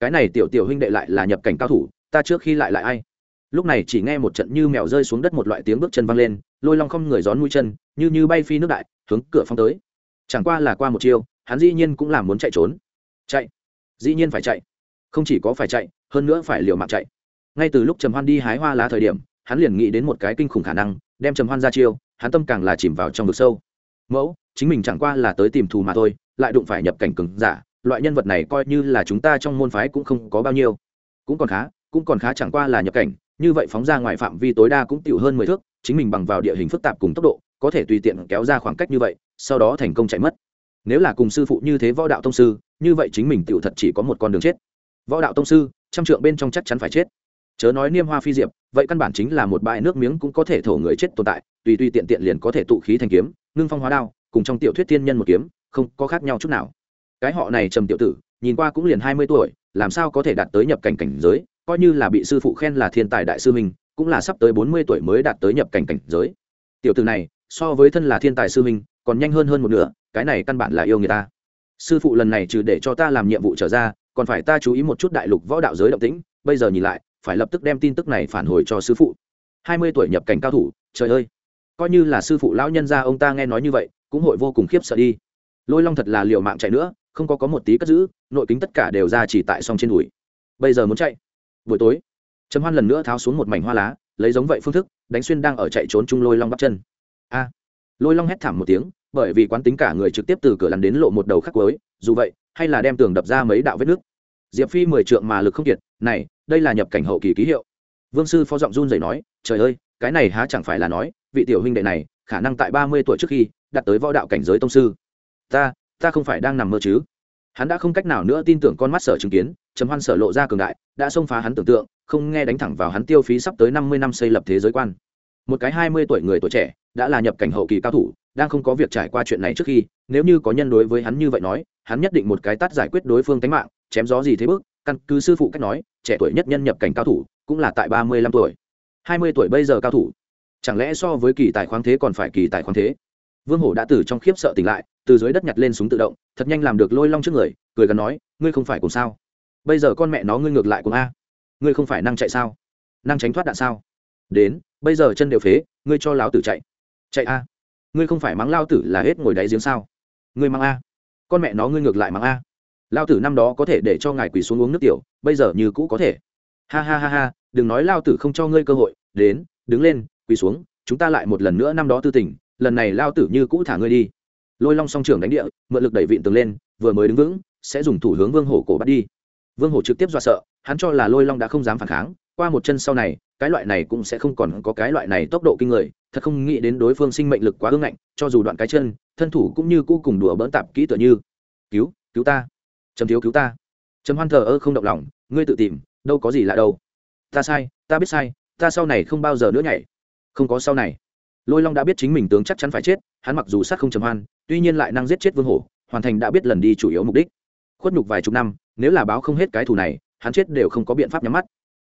Cái này tiểu tiểu huynh đệ lại là nhập cảnh cao thủ, ta trước khi lại lại ai? Lúc này chỉ nghe một trận như mèo rơi xuống đất một loại tiếng bước chân văng lên, lôi long không người gión mũi chân, như như bay phi nước đại hướng cửa phong tới. Chẳng qua là qua một chiêu, hắn dĩ nhiên cũng làm muốn chạy trốn. Chạy. Dĩ nhiên phải chạy. Không chỉ có phải chạy, hơn nữa phải liều mạng chạy. Ngay từ lúc trầm hoan đi hái hoa lá thời điểm, hắn liền nghĩ đến một cái kinh khủng khả năng, đem trầm hoan ra chiêu, hắn tâm càng là chìm vào trong vực sâu. Mẫu, chính mình chẳng qua là tới tìm thù mà thôi, lại đụng phải nhập cảnh cứng giả, loại nhân vật này coi như là chúng ta trong môn phái cũng không có bao nhiêu. Cũng còn khá, cũng còn khá chẳng qua là nhập cảnh, như vậy phóng ra ngoài phạm vi tối đa cũng tiểu hơn mười thước, chính mình bằng vào địa hình phức tạp cùng tốc độ có thể tùy tiện kéo ra khoảng cách như vậy sau đó thành công chạy mất. Nếu là cùng sư phụ như thế võ đạo tông sư như vậy chính mình tựu thật chỉ có một con đường chết. Võ đạo tông sư trăm trượng bên trong chắc chắn phải chết. Chớ nói niêm hoa phi diệp vậy căn bản chính là một bãi nước miếng cũng có thể thổ người chết tồn tại tùy tùy tiện tiện liền có thể tụ khí thành kiếm ngưng phong hóa đao cùng trong tiểu thuyết tiên nhân một kiếm không có khác nhau chút nào. Cái họ này trầm tiểu tử nhìn qua cũng liền hai mươi tuổi làm sao có thể đạt tới nhập cảnh cảnh giới coi như là bị sư phụ khen là thiên tài đại sư mình, cũng là sắp tới bốn mươi tuổi mới đạt tới nhập cảnh cảnh giới. Tiểu tử này so với thân là thiên tài sư huynh, còn nhanh hơn hơn một nửa, cái này căn bản là yêu người ta. Sư phụ lần này trừ để cho ta làm nhiệm vụ trở ra, còn phải ta chú ý một chút đại lục võ đạo giới động tĩnh, bây giờ nhìn lại, phải lập tức đem tin tức này phản hồi cho sư phụ. Hai mươi tuổi nhập cảnh cao thủ, trời ơi! Coi như là sư phụ lão nhân gia ông ta nghe nói như vậy, cũng hội vô cùng khiếp sợ đi. Lôi long thật là liều mạng chạy nữa, không có có một tí cất giữ, nội kính tất cả đều ra chỉ tại song trên đùi. Bây giờ muốn chạy. Buổi tối, trầm hoan lần nữa tháo xuống một mảnh hoa lá, lấy giống vậy phương thức, đánh xuyên đang ở chạy trốn chung lôi long bắp chân a. Lôi long hét thảm một tiếng, bởi vì quán tính cả người trực tiếp từ cửa lăn đến lộ một đầu khắc cuối, dù vậy, hay là đem tường đập ra mấy đạo vết nước. Diệp phi mười trượng mà lực không kiệt, này, đây là nhập cảnh hậu kỳ ký hiệu. Vương sư phó giọng run rẩy nói, trời ơi, cái này há chẳng phải là nói, vị tiểu huynh đệ này, khả năng tại ba mươi tuổi trước khi đạt tới võ đạo cảnh giới tông sư. Ta ta không phải đang nằm mơ chứ. Hắn đã không cách nào nữa tin tưởng con mắt sở chứng kiến, trầm hoan sở lộ ra cường đại, đã xông phá hắn tưởng tượng, không nghe đánh thẳng vào hắn tiêu phí sắp tới năm mươi năm xây lập thế giới quan một cái hai mươi tuổi người tuổi trẻ đã là nhập cảnh hậu kỳ cao thủ, đang không có việc trải qua chuyện này trước khi, nếu như có nhân đối với hắn như vậy nói, hắn nhất định một cái tát giải quyết đối phương tánh mạng, chém gió gì thế bước, căn cứ sư phụ cách nói, trẻ tuổi nhất nhân nhập cảnh cao thủ, cũng là tại ba mươi lăm tuổi. hai mươi tuổi bây giờ cao thủ, chẳng lẽ so với kỳ tài khoáng thế còn phải kỳ tài khoáng thế? Vương hổ đã từ trong khiếp sợ tỉnh lại, từ dưới đất nhặt lên súng tự động, thật nhanh làm được lôi long trước người, cười gần nói, ngươi không phải cùng sao? Bây giờ con mẹ nó ngươi ngược lại cùng a. Ngươi không phải năng chạy sao? Năng tránh thoát đạn sao? Đến, bây giờ chân đều phế, ngươi cho Lão tử chạy. Chạy a? Ngươi không phải mắng lao tử là hết ngồi đáy giếng sao? Ngươi mắng a? Con mẹ nó ngươi ngược lại mắng a. Lao tử năm đó có thể để cho ngài quỳ xuống uống nước tiểu, bây giờ như cũ có thể. Ha ha ha ha, đừng nói lao tử không cho ngươi cơ hội, đến, đứng lên, quỳ xuống, chúng ta lại một lần nữa năm đó tư tình, lần này lao tử như cũ thả ngươi đi. Lôi long song trưởng đánh địa, mượn lực đẩy vịn tường lên, vừa mới đứng vững, sẽ dùng thủ hướng vương hổ cổ bắt đi. Vương hổ trực tiếp dọa sợ, hắn cho là lôi long đã không dám phản kháng qua một chân sau này, cái loại này cũng sẽ không còn có cái loại này tốc độ kinh người, thật không nghĩ đến đối phương sinh mệnh lực quá ương ngạnh, cho dù đoạn cái chân, thân thủ cũng như cũ cùng đùa bỡn tạp kỹ tựa như. Cứu cứu ta. Trầm thiếu cứu ta. Trầm hoan thờ ơ không động lòng, ngươi tự tìm, đâu có gì lạ đâu. Ta sai, ta biết sai, ta sau này không bao giờ nữa nhảy. Không có sau này. Lôi long đã biết chính mình tướng chắc chắn phải chết, hắn mặc dù sát không trầm hoan, tuy nhiên lại năng giết chết vương hổ, hoàn thành đã biết lần đi chủ yếu mục đích. Khuất nhục vài chục năm, nếu là báo không hết cái thù này, hắn chết đều không có biện pháp nhắm mắt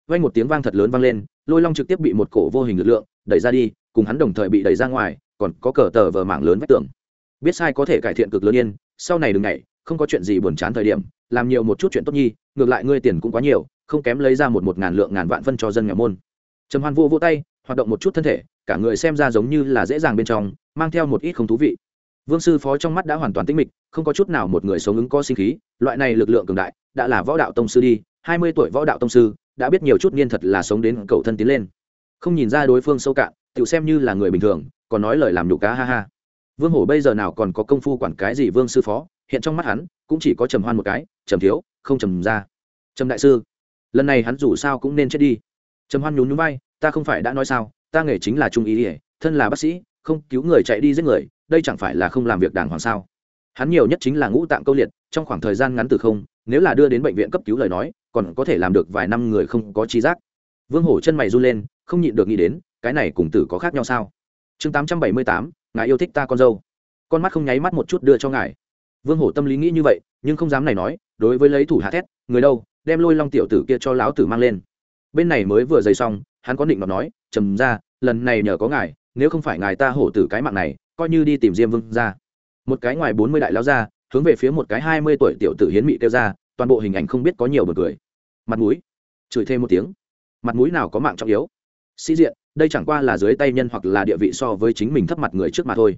vang một tiếng vang thật lớn vang lên, lôi long trực tiếp bị một cổ vô hình lực lượng đẩy ra đi, cùng hắn đồng thời bị đẩy ra ngoài, còn có cờ tờ vờ mảng lớn vách tường. Biết sai có thể cải thiện cực lớn yên, sau này đừng nhảy không có chuyện gì buồn chán thời điểm, làm nhiều một chút chuyện tốt nhi, ngược lại ngươi tiền cũng quá nhiều, không kém lấy ra một một ngàn lượng ngàn vạn phân cho dân nghèo môn. Trầm hoan vô vô tay, hoạt động một chút thân thể, cả người xem ra giống như là dễ dàng bên trong, mang theo một ít không thú vị. Vương sư phó trong mắt đã hoàn toàn tĩnh mịch, không có chút nào một người sống ứng có sinh khí, loại này lực lượng cường đại, đã là võ đạo tông sư đi, hai mươi tuổi võ đạo tông sư đã biết nhiều chút niên thật là sống đến cầu thân tiến lên. Không nhìn ra đối phương sâu cạn tự xem như là người bình thường, còn nói lời làm nhục cá ha ha. Vương hổ bây giờ nào còn có công phu quản cái gì vương sư phó, hiện trong mắt hắn, cũng chỉ có trầm hoan một cái, trầm thiếu, không trầm ra. Trầm đại sư, lần này hắn dù sao cũng nên chết đi. Trầm hoan nhún nhún vai, ta không phải đã nói sao, ta nghề chính là trung ý ỉa thân là bác sĩ, không cứu người chạy đi giết người, đây chẳng phải là không làm việc đàng hoàng sao? Hắn nhiều nhất chính là ngũ tạng câu liệt, trong khoảng thời gian ngắn từ không, nếu là đưa đến bệnh viện cấp cứu lời nói còn có thể làm được vài năm người không có trí giác. Vương hổ chân mày run lên, không nhịn được nghĩ đến, cái này cùng tử có khác nhau sao? Chương tám trăm bảy mươi tám, ngài yêu thích ta con dâu. Con mắt không nháy mắt một chút đưa cho ngài. Vương hổ tâm lý nghĩ như vậy, nhưng không dám này nói, đối với lấy thủ hạ thét, người đâu, đem lôi long tiểu tử kia cho lão tử mang lên. Bên này mới vừa dày xong, hắn có định mà nói, trầm ra, lần này nhờ có ngài, nếu không phải ngài ta hổ tử cái mạng này, coi như đi tìm diêm vương ra. Một cái ngoài bốn mươi đại lao ra hướng về phía một cái hai mươi tuổi tiểu tử hiến mị kêu ra toàn bộ hình ảnh không biết có nhiều bật cười. Mặt mũi. Chửi thêm một tiếng. Mặt mũi nào có mạng trọng yếu? Sĩ diện, đây chẳng qua là dưới tay nhân hoặc là địa vị so với chính mình thấp mặt người trước mà thôi.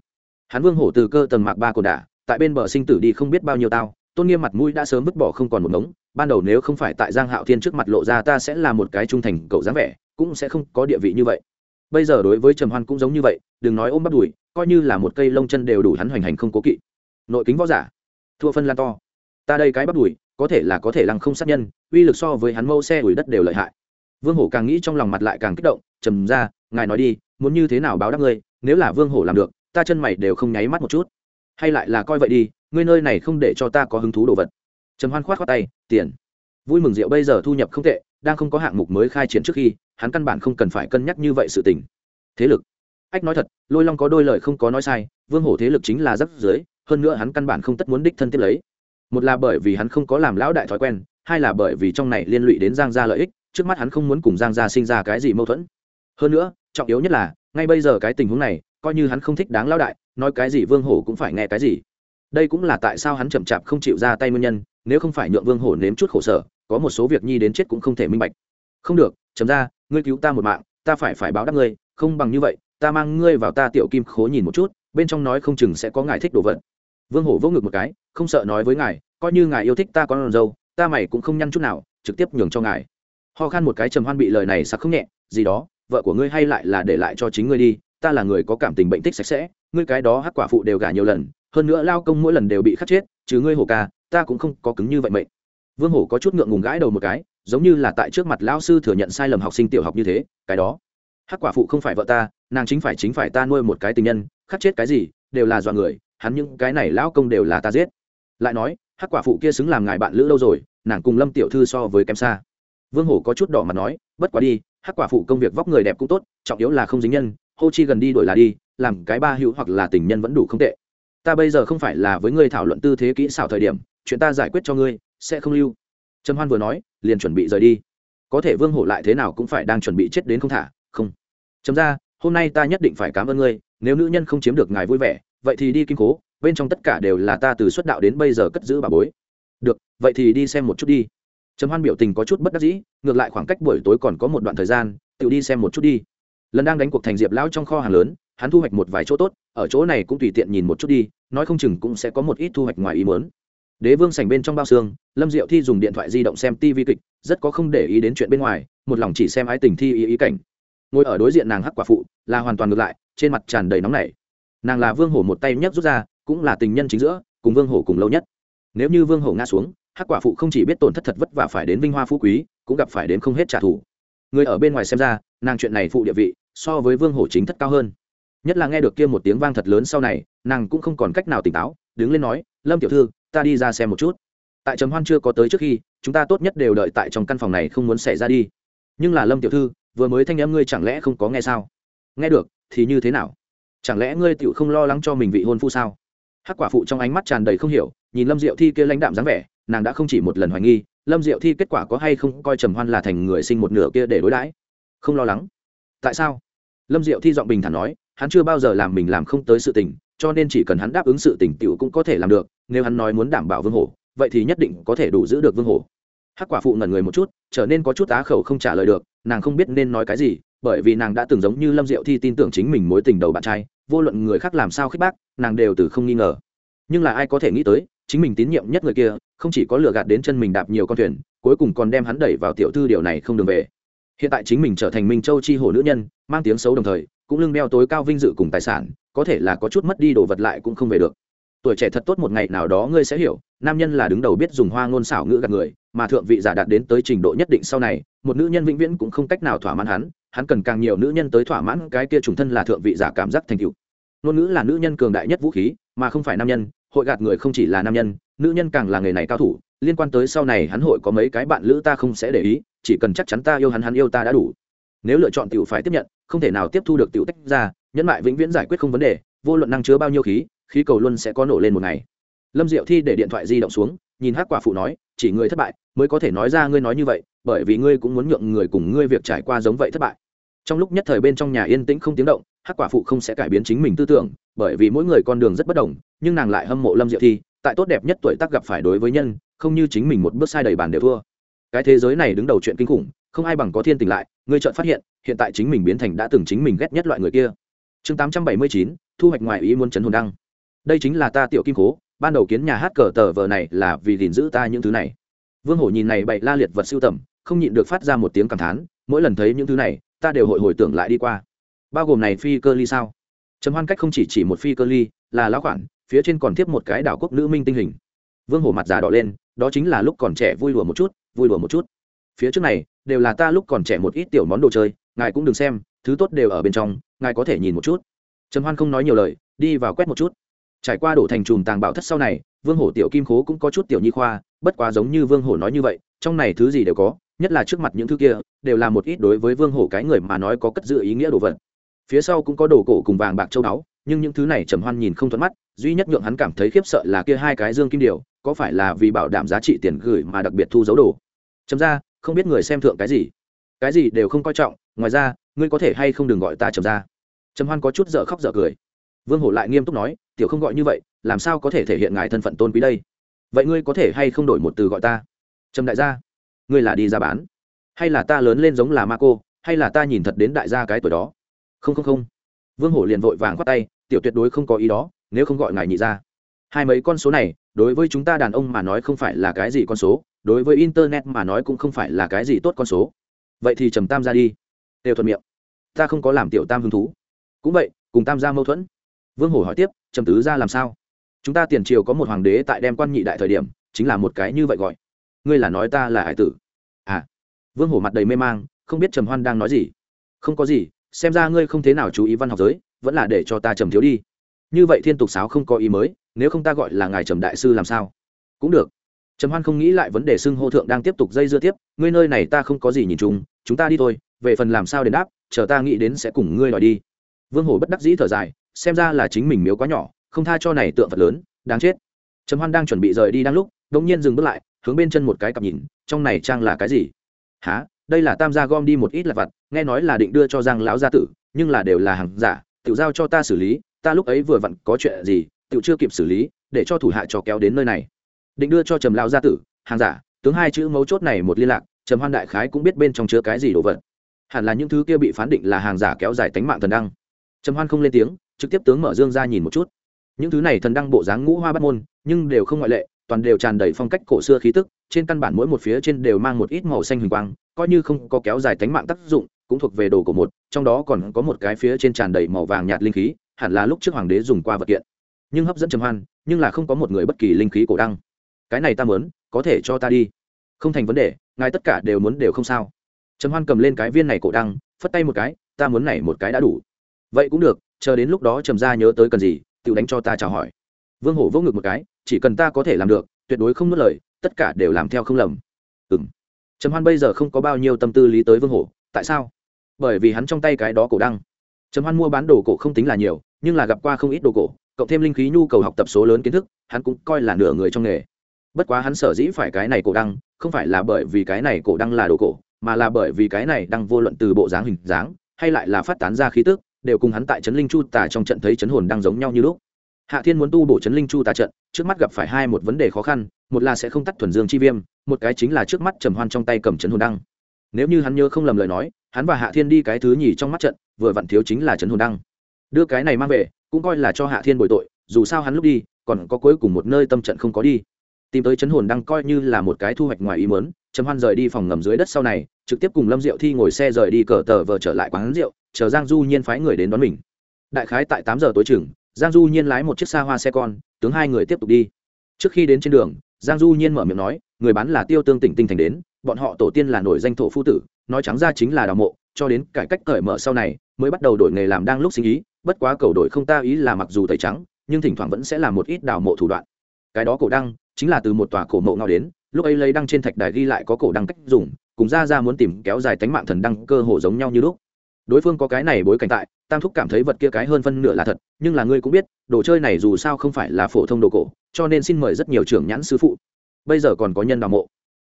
Hắn vương hổ từ cơ tầng mạc ba cồn đả, tại bên bờ sinh tử đi không biết bao nhiêu tao, tôn nghiêm mặt mũi đã sớm vứt bỏ không còn một ngống. Ban đầu nếu không phải tại giang hạo thiên trước mặt lộ ra ta sẽ là một cái trung thành cậu dáng vẻ, cũng sẽ không có địa vị như vậy. Bây giờ đối với trầm hoan cũng giống như vậy, đừng nói ôm bắt đùi, coi như là một cây lông chân đều đủ hắn hoành hành không cố kỵ. Nội kính võ giả, thua phân lan to. Ta đây cái bắt đùi có thể là có thể lăng không sát nhân, uy lực so với hắn mâu xe ủi đất đều lợi hại. Vương hổ càng nghĩ trong lòng mặt lại càng kích động, trầm ra, ngài nói đi, muốn như thế nào báo đáp ngươi, nếu là vương hổ làm được, ta chân mày đều không nháy mắt một chút. Hay lại là coi vậy đi, ngươi nơi này không để cho ta có hứng thú đồ vật. Trầm hoan khoát khoát tay, tiền. Vui mừng rượu bây giờ thu nhập không tệ, đang không có hạng mục mới khai triển trước khi, hắn căn bản không cần phải cân nhắc như vậy sự tình. Thế lực. Ách nói thật, lôi long có đôi lời không có nói sai, vương hổ thế lực chính là rất dưới, hơn nữa hắn căn bản không tất muốn đích thân tiếp lấy một là bởi vì hắn không có làm lão đại thói quen, hai là bởi vì trong này liên lụy đến giang gia lợi ích, trước mắt hắn không muốn cùng giang gia sinh ra cái gì mâu thuẫn. Hơn nữa, trọng yếu nhất là, ngay bây giờ cái tình huống này, coi như hắn không thích đáng lão đại, nói cái gì vương hổ cũng phải nghe cái gì. Đây cũng là tại sao hắn chậm chạp không chịu ra tay nguyên nhân, nếu không phải nhượng vương hổ nếm chút khổ sở, có một số việc nhi đến chết cũng không thể minh bạch. Không được chấm ra, ngươi cứu ta một mạng, ta phải phải báo đáp ngươi, không bằng như vậy, ta mang ngươi vào ta tiểu kim khố nhìn một chút, bên trong nói không chừng sẽ có ngài thích đồ vật vương hổ vỗ ngực một cái, không sợ nói với ngài, coi như ngài yêu thích ta con dâu, ta mày cũng không nhăn chút nào, trực tiếp nhường cho ngài. Ho khan một cái trầm hoan bị lời này sặc không nhẹ, gì đó, vợ của ngươi hay lại là để lại cho chính ngươi đi, ta là người có cảm tình bệnh tích sạch sẽ, ngươi cái đó hắc quả phụ đều gả nhiều lần, hơn nữa lao công mỗi lần đều bị khắc chết chứ ngươi hổ ca, ta cũng không có cứng như vậy mệnh. Vương hổ có chút ngượng ngùng gãi đầu một cái, giống như là tại trước mặt lao sư thừa nhận sai lầm học sinh tiểu học như thế, cái đó, hắc quả phụ không phải vợ ta, nàng chính phải chính phải ta nuôi một cái tình nhân, khắc chết cái gì, đều là dọa người hắn những cái này lão công đều là ta giết. Lại nói, hắc quả phụ kia xứng làm ngài bạn lữ lâu rồi, nàng cùng lâm tiểu thư so với kém xa. Vương hổ có chút đỏ mặt nói, bất quá đi, hắc quả phụ công việc vóc người đẹp cũng tốt, trọng yếu là không dính nhân, hô chi gần đi đổi là đi, làm cái ba hữu hoặc là tình nhân vẫn đủ không tệ. Ta bây giờ không phải là với ngươi thảo luận tư thế kỹ xảo thời điểm, chuyện ta giải quyết cho ngươi, sẽ không lưu. Trầm hoan vừa nói, liền chuẩn bị rời đi. Có thể vương hổ lại thế nào cũng phải đang chuẩn bị chết đến không thả, không. Chấm ra hôm nay ta nhất định phải cảm ơn ngươi, nếu nữ nhân không chiếm được ngài vui vẻ vậy thì đi kim cố bên trong tất cả đều là ta từ xuất đạo đến bây giờ cất giữ bà bối. Được, vậy thì đi xem một chút đi. Trầm hoan biểu tình có chút bất đắc dĩ, ngược lại khoảng cách buổi tối còn có một đoạn thời gian tự đi xem một chút đi. Lần đang đánh cuộc thành diệp lão trong kho hàng lớn, hắn thu hoạch một vài chỗ tốt, ở chỗ này cũng tùy tiện nhìn một chút đi, nói không chừng cũng sẽ có một ít thu hoạch ngoài ý muốn. Đế vương sành bên trong bao xương, lâm diệu thi dùng điện thoại di động xem tv kịch, rất có không để ý đến chuyện bên ngoài, một lòng chỉ xem ái tình thi ý ý cảnh. Ngồi ở đối diện nàng hắc quả phụ, là hoàn toàn ngược lại, trên mặt tràn đầy nóng nảy nàng là vương hổ một tay nhấc rút ra, cũng là tình nhân chính giữa, cùng vương hổ cùng lâu nhất. Nếu như vương hổ ngã xuống, hắc quả phụ không chỉ biết tổn thất thật vất vả phải đến vinh hoa phú quý, cũng gặp phải đến không hết trả thù. Người ở bên ngoài xem ra, nàng chuyện này phụ địa vị, so với vương hổ chính thất cao hơn. Nhất là nghe được kia một tiếng vang thật lớn sau này, nàng cũng không còn cách nào tỉnh táo, đứng lên nói, lâm tiểu thư, ta đi ra xem một chút. Tại trầm hoan chưa có tới trước khi, chúng ta tốt nhất đều đợi tại trong căn phòng này không muốn xảy ra đi. Nhưng là lâm tiểu thư, vừa mới thanh em ngươi chẳng lẽ không có nghe sao? Nghe được, thì như thế nào? Chẳng lẽ ngươi tựu không lo lắng cho mình vị hôn phu sao? Hắc quả phụ trong ánh mắt tràn đầy không hiểu, nhìn lâm diệu thi kia lãnh đạm dáng vẻ, nàng đã không chỉ một lần hoài nghi, lâm diệu thi kết quả có hay không coi trầm hoan là thành người sinh một nửa kia để đối đãi? Không lo lắng. Tại sao? Lâm diệu thi giọng bình thản nói, hắn chưa bao giờ làm mình làm không tới sự tình, cho nên chỉ cần hắn đáp ứng sự tình tiểu cũng có thể làm được, nếu hắn nói muốn đảm bảo vương hổ, vậy thì nhất định có thể đủ giữ được vương hổ. Hắc quả phụ ngẩn người một chút, trở nên có chút á khẩu không trả lời được, nàng không biết nên nói cái gì bởi vì nàng đã từng giống như lâm diệu thi tin tưởng chính mình mối tình đầu bạn trai, vô luận người khác làm sao khích bác, nàng đều từ không nghi ngờ. Nhưng là ai có thể nghĩ tới, chính mình tín nhiệm nhất người kia, không chỉ có lừa gạt đến chân mình đạp nhiều con thuyền, cuối cùng còn đem hắn đẩy vào tiểu thư điều này không đường về. Hiện tại chính mình trở thành minh châu chi hồ nữ nhân, mang tiếng xấu đồng thời, cũng lưng đeo tối cao vinh dự cùng tài sản, có thể là có chút mất đi đồ vật lại cũng không về được. Tuổi trẻ thật tốt một ngày nào đó ngươi sẽ hiểu, nam nhân là đứng đầu biết dùng hoa ngôn xảo ngữ gạt người, mà thượng vị giả đạt đến tới trình độ nhất định sau này, một nữ nhân vĩnh viễn cũng không cách nào thỏa mãn hắn hắn cần càng nhiều nữ nhân tới thỏa mãn cái kia trùng thân là thượng vị giả cảm giác thành tựu. Ngôn ngữ là nữ nhân cường đại nhất vũ khí, mà không phải nam nhân, hội gạt người không chỉ là nam nhân, nữ nhân càng là nghề này cao thủ, liên quan tới sau này hắn hội có mấy cái bạn lữ ta không sẽ để ý, chỉ cần chắc chắn ta yêu hắn hắn yêu ta đã đủ. Nếu lựa chọn tiểu phải tiếp nhận, không thể nào tiếp thu được tiểu tách ra, nhẫn mại vĩnh viễn giải quyết không vấn đề, vô luận năng chứa bao nhiêu khí khí cầu luôn sẽ có nổ lên một ngày. Lâm diệu thi để điện thoại di động xuống nhìn hát quả phụ nói, chỉ ngươi thất bại, mới có thể nói ra ngươi nói như vậy, bởi vì ngươi cũng muốn nhượng người cùng ngươi việc trải qua giống vậy thất bại. Trong lúc nhất thời bên trong nhà yên tĩnh không tiếng động hát quả phụ không sẽ cải biến chính mình tư tưởng, bởi vì mỗi người con đường rất bất đồng, nhưng nàng lại hâm mộ lâm diệu thi, tại tốt đẹp nhất tuổi tác gặp phải đối với nhân, không như chính mình một bước sai đầy bàn đều thua. Cái thế giới này đứng đầu chuyện kinh khủng, không ai bằng có thiên tình lại, ngươi chợt phát hiện hiện tại chính mình biến thành đã từng chính mình ghét nhất loại người kia. Chương tám trăm bảy mươi chín, thu hoạch ngoài ý muốn chấn hồn đăng. Đây chính là ta tiểu kim cố ban đầu kiến nhà hát cờ tờ vờ này là vì gìn giữ ta những thứ này. Vương hổ nhìn này bậy la liệt vật siêu tầm, không nhịn được phát ra một tiếng cảm thán, mỗi lần thấy những thứ này, ta đều hội hồi tưởng lại đi qua. Bao gồm này phi cơ ly sao? Trầm hoan cách không chỉ chỉ một phi cơ ly, là lão khoản, phía trên còn tiếp một cái đảo quốc nữ minh tinh hình. Vương hổ mặt già đỏ lên, đó chính là lúc còn trẻ vui đùa một chút, vui đùa một chút. Phía trước này, đều là ta lúc còn trẻ một ít tiểu món đồ chơi, ngài cũng đừng xem, thứ tốt đều ở bên trong, ngài có thể nhìn một chút. Trầm hoan không nói nhiều lời, đi vào quét một chút trải qua đổ thành chùm tàng bảo thất sau này vương hổ tiểu kim khố cũng có chút tiểu nhi khoa bất quá giống như vương hổ nói như vậy trong này thứ gì đều có nhất là trước mặt những thứ kia đều là một ít đối với vương hổ cái người mà nói có cất giữ ý nghĩa đồ vật. Phía sau cũng có đồ cổ cùng vàng bạc châu đáo, nhưng những thứ này trầm hoan nhìn không thuận mắt duy nhất nhượng hắn cảm thấy khiếp sợ là kia hai cái dương kim điều có phải là vì bảo đảm giá trị tiền gửi mà đặc biệt thu dấu đồ? Chấm ra không biết người xem thượng cái gì? Cái gì đều không coi trọng ngoài ra ngươi có thể hay không đừng gọi ta trầm ra trầm hoan có chút dở khóc dở cười vương hổ lại nghiêm túc nói, tiểu không gọi như vậy, làm sao có thể thể hiện ngài thân phận tôn quý đây? Vậy ngươi có thể hay không đổi một từ gọi ta? Trầm đại gia, ngươi là đi ra bán, hay là ta lớn lên giống là ma cô, hay là ta nhìn thật đến đại gia cái tuổi đó? Không không không. Vương hổ liền vội vàng khoát tay, tiểu tuyệt đối không có ý đó, nếu không gọi ngài nhị ra hai mấy con số này, đối với chúng ta đàn ông mà nói không phải là cái gì con số, đối với internet mà nói cũng không phải là cái gì tốt con số. Vậy thì trầm tam ra đi. Đều thuận miệng, ta không có làm tiểu tam hứng thú. Cũng vậy, cùng tam gia mâu thuẫn vương hổ hỏi tiếp, trầm tứ ra làm sao? Chúng ta tiền triều có một hoàng đế tại đem quan nhị đại thời điểm, chính là một cái như vậy gọi. Ngươi là nói ta là hải tử. À. Vương hổ mặt đầy mê mang, không biết trầm hoan đang nói gì. Không có gì, xem ra ngươi không thế nào chú ý văn học giới, vẫn là để cho ta trầm thiếu đi. Như vậy thiên tục sáo không có ý mới, nếu không ta gọi là ngài trầm đại sư làm sao? Cũng được. Trầm hoan không nghĩ lại vấn đề xưng hô thượng đang tiếp tục dây dưa tiếp, ngươi nơi này ta không có gì nhìn chung, chúng ta đi thôi, về phần làm sao đền đáp, chờ ta nghĩ đến sẽ cùng ngươi đòi đi. Vương hổ bất đắc dĩ thở dài xem ra là chính mình miếu quá nhỏ, không tha cho này tượng vật lớn, đáng chết. Trầm hoan đang chuẩn bị rời đi đang lúc đ ỗ n g nhiên dừng bước lại, hướng bên chân một cái cặp nhìn, trong này trang là cái gì? Há đây là tam gia gom đi một ít là vặt, nghe nói là định đưa cho giang lão gia tử, nhưng là đều là hàng giả tự giao cho ta xử lý, ta lúc ấy vừa vặn có chuyện gì tự chưa kịp xử lý, để cho thủ hạ cho kéo đến nơi này. Định đưa cho trầm lão gia tử, hàng giả, tướng hai chữ mấu chốt này một liên lạc, trầm hoan đại khái cũng biết bên trong chứa cái gì đồ vật. Hẳn là những thứ kia bị phán định là hàng giả kéo dài tánh mạng thần đăng. Trầm hoan không lên tiếng trực tiếp tướng mở dương ra nhìn một chút. Những thứ này thần đăng bộ dáng ngũ hoa bắt môn, nhưng đều không ngoại lệ, toàn đều tràn đầy phong cách cổ xưa khí tức, trên căn bản mỗi một phía trên đều mang một ít màu xanh huỳnh quang, coi như không có kéo dài tánh mạng tác dụng, cũng thuộc về đồ của một, trong đó còn có một cái phía trên tràn đầy màu vàng nhạt linh khí, hẳn là lúc trước hoàng đế dùng qua vật kiện. Nhưng hấp dẫn trầm hoan, nhưng là không có một người bất kỳ linh khí cổ đăng. Cái này ta muốn, có thể cho ta đi. Không thành vấn đề, ngài tất cả đều muốn đều không sao. Trầm hoan cầm lên cái viên này cổ đăng, phất tay một cái, ta muốn này một cái đã đủ. Vậy cũng được chờ đến lúc đó trầm ra nhớ tới cần gì tự đánh cho ta chào hỏi. Vương hổ vỗ ngực một cái, chỉ cần ta có thể làm được, tuyệt đối không nuốt lời, tất cả đều làm theo không lầm. Ừng trầm hoan bây giờ không có bao nhiêu tâm tư lý tới vương hổ, tại sao? Bởi vì hắn trong tay cái đó cổ đăng. Trầm hoan mua bán đồ cổ không tính là nhiều, nhưng là gặp qua không ít đồ cổ, cộng thêm linh khí nhu cầu học tập số lớn kiến thức, hắn cũng coi là nửa người trong nghề. Bất quá hắn sở dĩ phải cái này cổ đăng, không phải là bởi vì cái này cổ đăng là đồ cổ, mà là bởi vì cái này đang vô luận từ bộ dáng hình dáng, hay lại là phát tán ra khí tức đều cùng hắn tại trấn linh chu tà trong trận thấy chấn hồn đang giống nhau như lúc. Hạ thiên muốn tu bổ chấn linh chu tà trận, trước mắt gặp phải hai một vấn đề khó khăn, một là sẽ không tắt thuần dương chi viêm, một cái chính là trước mắt trầm hoan trong tay cầm chấn hồn đăng. Nếu như hắn nhớ không lầm lời nói, hắn và hạ thiên đi cái thứ nhì trong mắt trận, vừa vặn thiếu chính là chấn hồn đăng. Đưa cái này mang về, cũng coi là cho hạ thiên bồi tội, dù sao hắn lúc đi, còn có cuối cùng một nơi tâm trận không có đi. Tìm tới chấn hồn đăng coi như là một cái thu hoạch ngoài ý mớn trầm hoan rời đi phòng ngầm dưới đất sau này, trực tiếp cùng lâm diệu thi ngồi xe rời đi cờ tờ vờ trở lại quán rượu chờ giang du nhiên phái người đến đón mình. Đại khái tại tám giờ tối chừng, giang du nhiên lái một chiếc xa hoa xe con, tướng hai người tiếp tục đi. Trước khi đến trên đường, giang du nhiên mở miệng nói, người bán là tiêu tương tỉnh tinh thành đến, bọn họ tổ tiên là nổi danh thổ phu tử, nói trắng ra chính là đào mộ, cho đến cải cách cởi mở sau này, mới bắt đầu đổi nghề làm đang lúc sinh ý, bất quá cầu đổi không ta ý là mặc dù tẩy trắng, nhưng thỉnh thoảng vẫn sẽ làm một ít đào mộ thủ đoạn. Cái đó cổ đăng, chính là từ một tòa cổ mộ ngao đến, lúc ấy lấy đăng trên thạch đài ghi lại có cổ đăng cách dùng, cùng ra ra muốn tìm kéo dài tánh mạng thần đăng cơ hồ giống nhau như lúc đối phương có cái này bối cảnh tại, tam thúc cảm thấy vật kia cái hơn phân nửa là thật, nhưng là ngươi cũng biết, đồ chơi này dù sao không phải là phổ thông đồ cổ, cho nên xin mời rất nhiều trưởng nhãn sư phụ. Bây giờ còn có nhân đào mộ.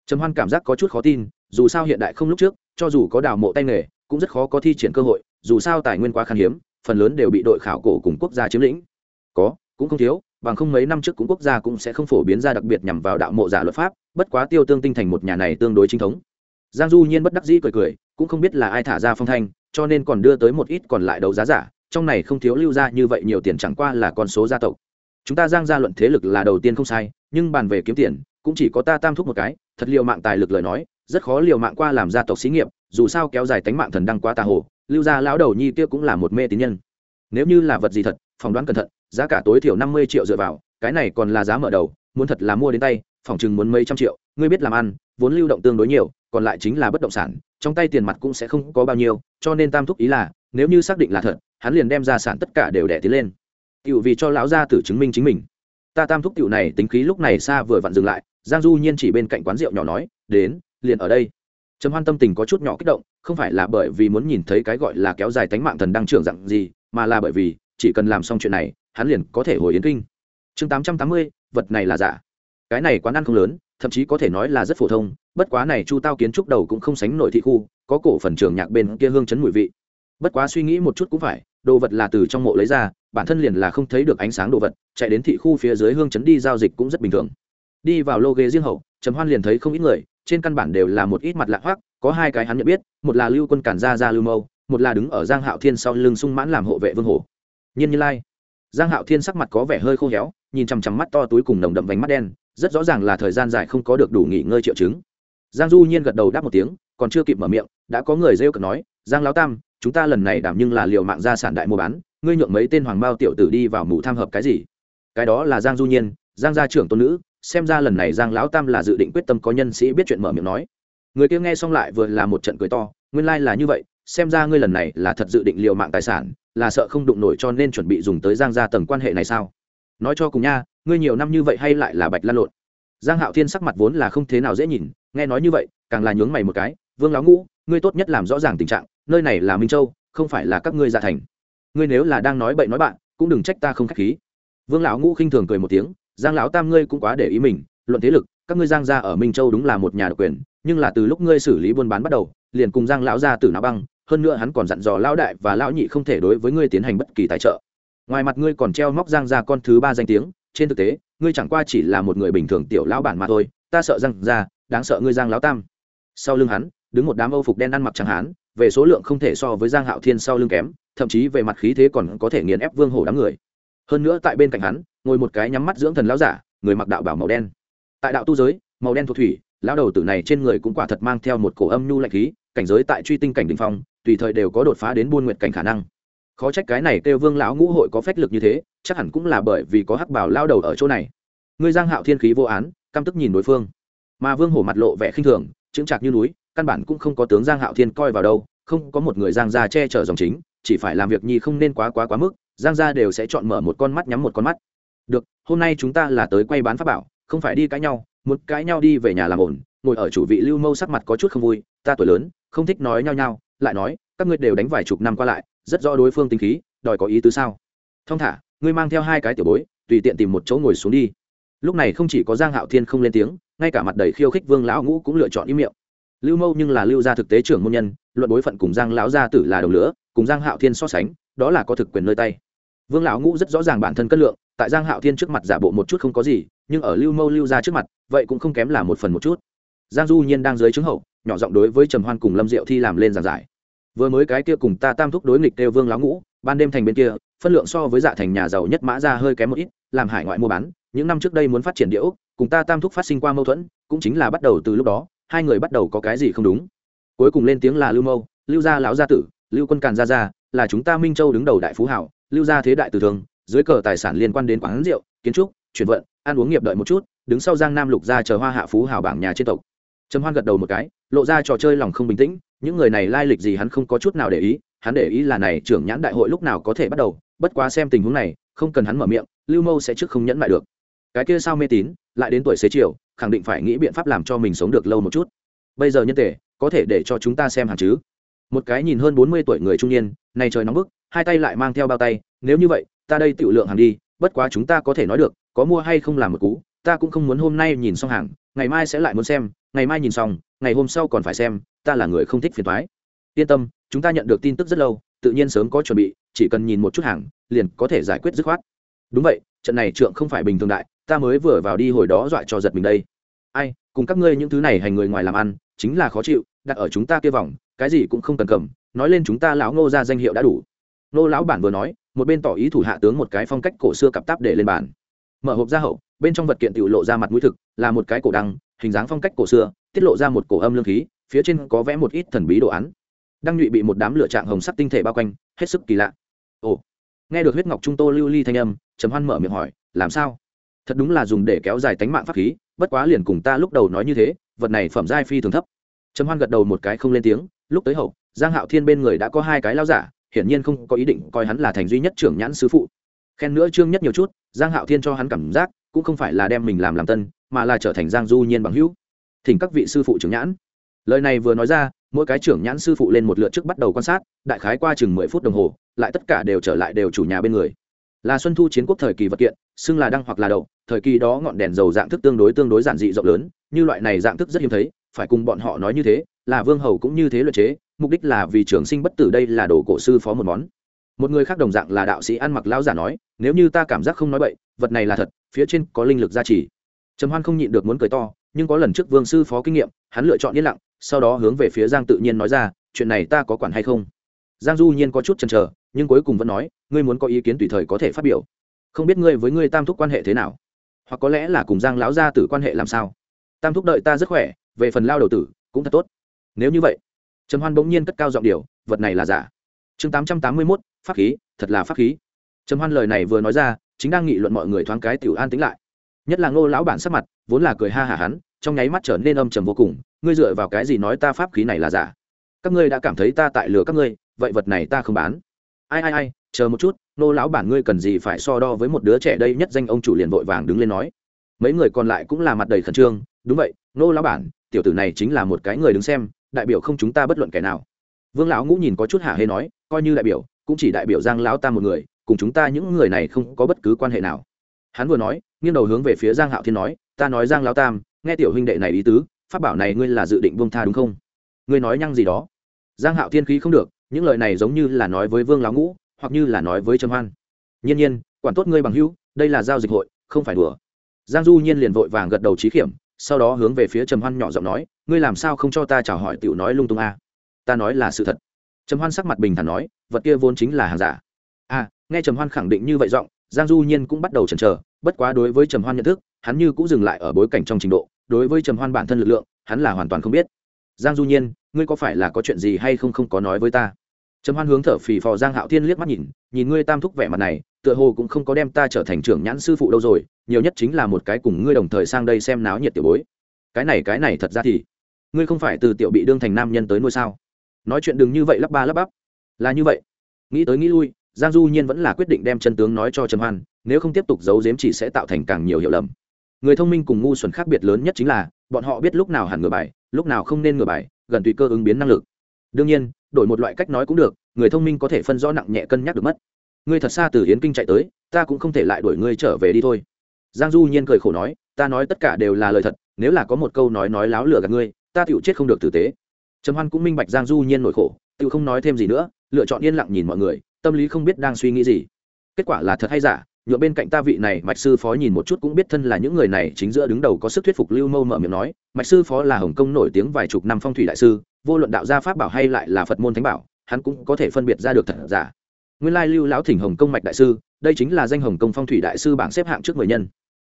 Trầm hoan cảm giác có chút khó tin, dù sao hiện đại không lúc trước, cho dù có đào mộ tay nghề, cũng rất khó có thi triển cơ hội, dù sao tài nguyên quá khan hiếm, phần lớn đều bị đội khảo cổ cùng quốc gia chiếm lĩnh. Có, cũng không thiếu, bằng không mấy năm trước cũng quốc gia cũng sẽ không phổ biến ra đặc biệt nhằm vào đạo mộ giả luật pháp, bất quá tiêu tương tinh thành một nhà này tương đối chính thống. Giang du nhiên bất đắc dĩ cười cười, cũng không biết là ai thả ra phong thanh cho nên còn đưa tới một ít còn lại đấu giá giả, trong này không thiếu lưu ra như vậy nhiều tiền chẳng qua là con số gia tộc. Chúng ta giang gia luận thế lực là đầu tiên không sai, nhưng bàn về kiếm tiền, cũng chỉ có ta tam thúc một cái, thật liệu mạng tài lực lời nói, rất khó liều mạng qua làm gia tộc xí nghiệp, dù sao kéo dài tánh mạng thần đăng quá tà hồ, lưu gia lão đầu nhi kia cũng là một mê tín nhân. Nếu như là vật gì thật, phỏng đoán cẩn thận, giá cả tối thiểu năm mươi triệu dựa vào, cái này còn là giá mở đầu, muốn thật là mua đến tay, phòng chừng muốn mấy trăm triệu, ngươi biết làm ăn, vốn lưu động tương đối nhiều còn lại chính là bất động sản, trong tay tiền mặt cũng sẽ không có bao nhiêu, cho nên tam thúc ý là, nếu như xác định là thật, hắn liền đem ra sản tất cả đều đẻ tiến lên. Tiểu vì cho lão gia tử chứng minh chính mình. Ta tam thúc tiểu này tính khí lúc này xa vừa vặn dừng lại, giang du nhiên chỉ bên cạnh quán rượu nhỏ nói, đến, liền ở đây. Trầm hoan tâm tình có chút nhỏ kích động, không phải là bởi vì muốn nhìn thấy cái gọi là kéo dài tánh mạng thần đang trưởng dặn gì, mà là bởi vì, chỉ cần làm xong chuyện này, hắn liền có thể hồi yến kinh. Chương tám trăm tám mươi, vật này là giả cái này quán ăn không lớn, thậm chí có thể nói là rất phổ thông, bất quá này chu tao kiến trúc đầu cũng không sánh nổi thị khu, có cổ phần trường nhạc bên kia hương chấn mùi vị. Bất quá suy nghĩ một chút cũng phải, đồ vật là từ trong mộ lấy ra, bản thân liền là không thấy được ánh sáng đồ vật, chạy đến thị khu phía dưới hương chấn đi giao dịch cũng rất bình thường. Đi vào lô ghế riêng hậu, trầm hoan liền thấy không ít người, trên căn bản đều là một ít mặt lạ hoác có hai cái hắn nhận biết, một là lưu quân cản gia gia lưu mâu, một là đứng ở giang hạo thiên sau lưng sung mãn làm hộ vệ vương hồ. nhiên như lai. Giang hạo thiên sắc mặt có vẻ hơi khô héo, nhìn chằm chằm mắt to túi cùng nồng đậm vành mắt đen rất rõ ràng là thời gian dài không có được đủ nghỉ ngơi triệu chứng. Giang du nhiên gật đầu đáp một tiếng, còn chưa kịp mở miệng, đã có người rêu cợt nói, giang lão tam, chúng ta lần này đảm nhưng là liều mạng gia sản đại mua bán, ngươi nhượng mấy tên hoàng bao tiểu tử đi vào mù tham hợp cái gì? Cái đó là giang du nhiên, giang gia trưởng tôn nữ, xem ra lần này giang lão tam là dự định quyết tâm có nhân sĩ biết chuyện mở miệng nói. Người kia nghe xong lại vừa là một trận cười to, nguyên lai là như vậy, xem ra ngươi lần này là thật dự định liều mạng tài sản, là sợ không đụng nổi cho nên chuẩn bị dùng tới giang gia tầng quan hệ này sao? Nói cho cùng nha, ngươi nhiều năm như vậy hay lại là bạch lan lộn? Giang hạo thiên sắc mặt vốn là không thế nào dễ nhìn, nghe nói như vậy, càng là nhướng mày một cái, vương lão ngũ, ngươi tốt nhất làm rõ ràng tình trạng, nơi này là minh châu, không phải là các ngươi gia thành. Ngươi nếu là đang nói bậy nói bạn, cũng đừng trách ta không k h á c h khí. Vương lão ngũ khinh thường cười một tiếng, giang lão tam ngươi cũng quá để ý mình, luận thế lực, các ngươi giang gia ở minh châu đúng là một nhà độc quyền, nhưng là từ lúc ngươi xử lý buôn bán bắt đầu, liền cùng giang lão gia tử náo băng, hơn nữa hắn còn dặn dò lão đại và lão nhị không thể đối với ngươi tiến hành bất kỳ tài trợ ngoài mặt ngươi còn treo móc giang gia con thứ ba danh tiếng, trên thực tế, ngươi chẳng qua chỉ là một người bình thường tiểu lão bản mà thôi, ta sợ giang gia đáng sợ ngươi giang lão tam. Sau lưng hắn, đứng một đám âu phục đen ăn mặc chẳng hán, về số lượng không thể so với giang hạo thiên sau lưng kém, thậm chí về mặt khí thế còn có thể nghiền ép vương hổ đám người. Hơn nữa tại bên cạnh hắn, ngồi một cái nhắm mắt dưỡng thần lão giả, người mặc đạo bảo màu đen. Tại đạo tu giới, màu đen thuộc thủy, lão đầu tử này trên người cũng quả thật mang theo một cổ âm nhu lạnh khí, cảnh giới tại truy tinh cảnh đình phong, tùy thời đều có đột phá đến buôn nguyện cảnh khả năng khó trách cái này kêu vương lão ngũ hội có phách lực như thế, chắc hẳn cũng là bởi vì có hắc bảo lao đầu ở chỗ này. Ngươi giang hạo thiên khí vô án, căm tức nhìn đối phương. Mà vương hổ mặt lộ vẻ khinh thường, chững chạc như núi, căn bản cũng không có tướng giang hạo thiên coi vào đâu, không có một người giang gia che chở dòng chính, chỉ phải làm việc nhi không nên quá quá quá mức, giang gia đều sẽ chọn mở một con mắt nhắm một con mắt. Được, hôm nay chúng ta là tới quay bán pháp bảo, không phải đi cãi nhau, muốn cãi nhau đi về nhà làm ổn, ngồi ở chủ vị lưu mâu sắc mặt có chút không vui, ta tuổi lớn, không thích nói nhau nhau, lại nói, các ngươi đều đánh vài chục năm qua lại rất rõ đối phương tính khí, đòi có ý tứ sao? Thong thả, ngươi mang theo hai cái tiểu bối, tùy tiện tìm một chỗ ngồi xuống đi. Lúc này không chỉ có giang hạo thiên không lên tiếng, ngay cả mặt đầy khiêu khích vương lão ngũ cũng lựa chọn ý miệng. Lưu mâu nhưng là lưu gia thực tế trưởng môn nhân, luận bối phận cùng giang lão gia tử là đồng lửa, cùng giang hạo thiên so sánh, đó là có thực quyền nơi tay. Vương lão ngũ rất rõ ràng bản thân cân lượng, tại giang hạo thiên trước mặt giả bộ một chút không có gì, nhưng ở lưu mâu lưu gia trước mặt, vậy cũng không kém là một phần một chút. Giang du nhiên đang dưới chứng hậu, nhỏ giọng đối với trầm hoan cùng lâm diệu thi làm lên giảng giải vừa mới cái kia cùng ta tam thúc đối nghịch têu vương lão ngũ, ban đêm thành bên kia, phân lượng so với dạ thành nhà giàu nhất mã ra hơi kém một ít, làm hải ngoại mua bán, những năm trước đây muốn phát triển điệu cùng ta tam thúc phát sinh qua mâu thuẫn, cũng chính là bắt đầu từ lúc đó, hai người bắt đầu có cái gì không đúng. Cuối cùng lên tiếng là lưu mâu, lưu gia lão gia tử, lưu quân càn gia gia, là chúng ta minh châu đứng đầu đại phú hảo, lưu gia thế đại từ thường, dưới cờ tài sản liên quan đến quán rượu, kiến trúc, chuyển vận, ăn uống nghiệp đợi một chút, đứng sau giang nam lục gia chờ hoa hạ phú hảo bảng nhà trên tộc trầm hoan gật đầu một cái, lộ ra trò chơi lòng không bình tĩnh, những người này lai lịch gì hắn không có chút nào để ý, hắn để ý là này trưởng nhãn đại hội lúc nào có thể bắt đầu, bất quá xem tình huống này, không cần hắn mở miệng, lưu mâu sẽ trước không nhẫn lại được. Cái kia sao mê tín, lại đến tuổi xế chiều, khẳng định phải nghĩ biện pháp làm cho mình sống được lâu một chút. Bây giờ nhân tể có thể để cho chúng ta xem hàng chứ? Một cái nhìn hơn bốn mươi tuổi người trung niên, này trời nóng bức, hai tay lại mang theo bao tay, nếu như vậy, ta đây tự lượng hàng đi, bất quá chúng ta có thể nói được, có mua hay không làm một cú, ta cũng không muốn hôm nay nhìn xong hàng, ngày mai sẽ lại muốn xem ngày mai nhìn xong, ngày hôm sau còn phải xem, ta là người không thích phiền thoái yên tâm, chúng ta nhận được tin tức rất lâu, tự nhiên sớm có chuẩn bị, chỉ cần nhìn một chút hàng, liền có thể giải quyết dứt khoát. Đúng vậy, trận này trượng không phải bình thường đại, ta mới vừa vào đi hồi đó dọa cho giật mình đây. Ai, cùng các ngươi những thứ này hành người ngoài làm ăn, chính là khó chịu, đặt ở chúng ta kia vòng, cái gì cũng không cần cầm, nói lên chúng ta lão ngô ra danh hiệu đã đủ. Nô lão bản vừa nói, một bên tỏ ý thủ hạ tướng một cái phong cách cổ xưa cặp táp để lên bàn. Mở hộp ra hậu, bên trong vật kiện tự lộ ra mặt mũi thực, là một cái cổ đăng hình dáng phong cách cổ xưa, tiết lộ ra một cổ âm lương khí, phía trên có vẽ một ít thần bí đồ án. Đang nhụy bị một đám lửa trạng hồng sắc tinh thể bao quanh, hết sức kỳ lạ. Ồ, nghe được huyết ngọc trung tô lưu ly thanh âm, trầm hoan mở miệng hỏi, làm sao? Thật đúng là dùng để kéo dài tánh mạng pháp khí, bất quá liền cùng ta lúc đầu nói như thế, vật này phẩm giai phi thường thấp. Trầm hoan gật đầu một cái không lên tiếng, lúc tới hậu, giang hạo thiên bên người đã có hai cái lao giả, hiển nhiên không có ý định coi hắn là thành duy nhất trưởng nhãn sư phụ. Khen nữa trương nhất nhiều chút, giang hạo thiên cho hắn cảm giác, cũng không phải là đem mình làm làm tân mà là trở thành giang du nhiên bằng hữu. Thỉnh các vị sư phụ trưởng nhãn. Lời này vừa nói ra, mỗi cái trưởng nhãn sư phụ lên một lượt trước bắt đầu quan sát, đại khái qua chừng mười phút đồng hồ, lại tất cả đều trở lại đều chủ nhà bên người. Là xuân thu chiến quốc thời kỳ vật kiện, xưng là đăng hoặc là đậu, thời kỳ đó ngọn đèn dầu dạng thức tương đối tương đối giản dị rộng lớn, như loại này dạng thức rất hiếm thấy, phải cùng bọn họ nói như thế, là vương hầu cũng như thế luật chế, mục đích là vì trường sinh bất tử đây là đồ cổ sư phó một món. Một người khác đồng dạng là đạo sĩ ăn mặc lão giả nói, nếu như ta cảm giác không nói bậy, vật này là thật, phía trên có linh lực gia trì trầm hoan không nhịn được muốn cười to, nhưng có lần trước vương sư phó kinh nghiệm, hắn lựa chọn yên lặng, sau đó hướng về phía giang tự nhiên nói ra, chuyện này ta có quản hay không? Giang du nhiên có chút chần chờ, nhưng cuối cùng vẫn nói, ngươi muốn có ý kiến tùy thời có thể phát biểu. Không biết ngươi với ngươi tam thúc quan hệ thế nào? Hoặc có lẽ là cùng giang lão gia tử quan hệ làm sao? Tam thúc đợi ta rất khỏe, về phần lao đầu tử, cũng thật tốt. Nếu như vậy, trầm hoan bỗng nhiên cất cao giọng điều vật này là giả. Chương tám trăm tám mươi mốt, pháp khí, thật là pháp khí. Trầm hoan lời này vừa nói ra, chính đang nghị luận mọi người thoáng cái tiểu an tính lại nhất là ngô lão bản sắc mặt, vốn là cười ha hả hắn, trong nháy mắt trở nên âm trầm vô cùng, ngươi dựa vào cái gì nói ta pháp khí này là giả? Các ngươi đã cảm thấy ta tại lừa các ngươi, vậy vật này ta không bán. Ai ai ai, chờ một chút nô lão bản ngươi cần gì phải so đo với một đứa trẻ đây, nhất danh ông chủ liền vội vàng đứng lên nói. Mấy người còn lại cũng là mặt đầy khẩn trương, đúng vậy nô lão bản, tiểu tử này chính là một cái người đứng xem, đại biểu không chúng ta bất luận kẻ nào. Vương lão ngũ nhìn có chút hả hê nói, coi như đại biểu, cũng chỉ đại biểu giang lão ta một người, cùng chúng ta những người này không có bất cứ quan hệ nào. Hắn vừa nói nghiêng đầu hướng về phía giang hạo thiên nói ta nói giang lao tam nghe tiểu huynh đệ này ý tứ pháp bảo này ngươi là dự định buông tha đúng không? Ngươi nói nhăng gì đó? Giang hạo thiên khí không được những lời này giống như là nói với vương lão ngũ hoặc như là nói với trầm hoan. Nhiên nhiên quản tốt ngươi bằng hữu đây là giao dịch hội không phải đùa. Giang du nhiên liền vội vàng gật đầu trí kiểm, sau đó hướng về phía trầm hoan nhỏ giọng nói ngươi làm sao không cho ta chào hỏi tiểu nói lung tung a? Ta nói là sự thật. Trầm hoan sắc mặt bình thản nói vật kia vốn chính là hàng giả. A à, nghe trầm hoan khẳng định như vậy giọng giang du nhiên cũng bắt đầu chần chờ bất quá đối với trầm hoan nhận thức, hắn như cũng dừng lại ở bối cảnh trong trình độ, đối với trầm hoan bản thân lực lượng, hắn là hoàn toàn không biết. Giang du nhiên, ngươi có phải là có chuyện gì hay không không có nói với ta? Trầm hoan hướng thở phì phò giang hạo thiên liếc mắt nhìn nhìn ngươi tam thúc vẻ mặt này, tựa hồ cũng không có đem ta trở thành trưởng nhãn sư phụ đâu rồi, nhiều nhất chính là một cái cùng ngươi đồng thời sang đây xem náo nhiệt tiểu bối. Cái này cái này thật ra thì, ngươi không phải từ tiểu bị đương thành nam nhân tới nuôi sao? Nói chuyện đừng như vậy lắp ba lắp bắp. Là như vậy. Nghĩ tới nghĩ lui, giang du nhiên vẫn là quyết định đem chân tướng nói cho trầm hoan nếu không tiếp tục giấu giếm chỉ sẽ tạo thành càng nhiều hiểu lầm. Người thông minh cùng ngu xuẩn khác biệt lớn nhất chính là, bọn họ biết lúc nào hẳn ngửa bài, lúc nào không nên ngửa bài, gần tùy cơ ứng biến năng lực. Đương nhiên, đổi một loại cách nói cũng được, người thông minh có thể phân rõ nặng nhẹ cân nhắc được mất. Ngươi thật xa từ yến kinh chạy tới, ta cũng không thể lại đuổi ngươi trở về đi thôi. Giang du nhiên cười khổ nói, ta nói tất cả đều là lời thật, nếu là có một câu nói nói láo lừa gạt ngươi, ta tựu chết không được tử tế. Trầm hoan cũng minh bạch giang du nhiên nổi khổ tựu không nói thêm gì nữa, lựa chọn yên lặng nhìn mọi người, tâm lý không biết đang suy nghĩ gì. Kết quả là thật hay giả nhựa bên cạnh ta vị này mạch sư phó nhìn một chút cũng biết thân là những người này, chính giữa đứng đầu có sức thuyết phục lưu mâu mở miệng nói, mạch sư phó là hồng kông nổi tiếng vài chục năm phong thủy đại sư, vô luận đạo gia pháp bảo hay lại là phật môn thánh bảo, hắn cũng có thể phân biệt ra được thật giả. Nguyên lai lưu lão thỉnh hồng kông mạch đại sư, đây chính là danh hồng kông phong thủy đại sư bảng xếp hạng trước mười nhân.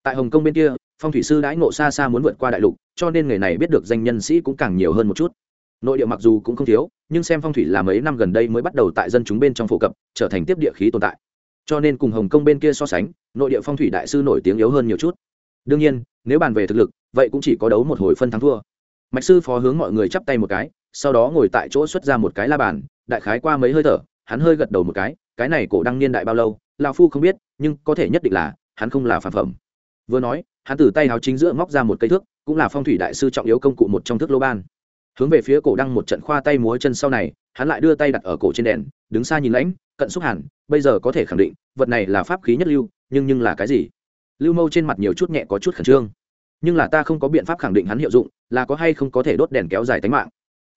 Tại hồng kông bên kia, phong thủy sư đãi ngộ xa xa muốn vượt qua đại lục, cho nên người này biết được danh nhân sĩ cũng càng nhiều hơn một chút. Nội địa mặc dù cũng không thiếu, nhưng xem phong thủy là mấy năm gần đây mới bắt đầu tại dân chúng bên trong phổ cập, trở thành tiếp địa khí tồn tại cho nên cùng hồng kông bên kia so sánh, nội địa phong thủy đại sư nổi tiếng yếu hơn nhiều chút. Đương nhiên, nếu bàn về thực lực, vậy cũng chỉ có đấu một hồi phân thắng thua. Mạch sư phó hướng mọi người chắp tay một cái, sau đó ngồi tại chỗ xuất ra một cái la bàn, đại khái qua mấy hơi thở, hắn hơi gật đầu một cái cái này cổ đăng niên đại bao lâu lao phu không biết, nhưng có thể nhất định là, hắn không là phản phẩm. Vừa nói, hắn từ tay háo chính giữa móc ra một cây thước, cũng là phong thủy đại sư trọng yếu công cụ một trong thước lô ban. Hướng về phía cổ đăng một trận khoa tay múa chân sau này, hắn lại đưa tay đặt ở cổ trên đèn, đứng xa nhìn lãnh, cận xúc hẳn bây giờ có thể khẳng định, vật này là pháp khí nhất lưu, nhưng nhưng là cái gì? Lưu mâu trên mặt nhiều chút nhẹ có chút khẩn trương. Nhưng là ta không có biện pháp khẳng định hắn hiệu dụng, là có hay không có thể đốt đèn kéo dài tính mạng.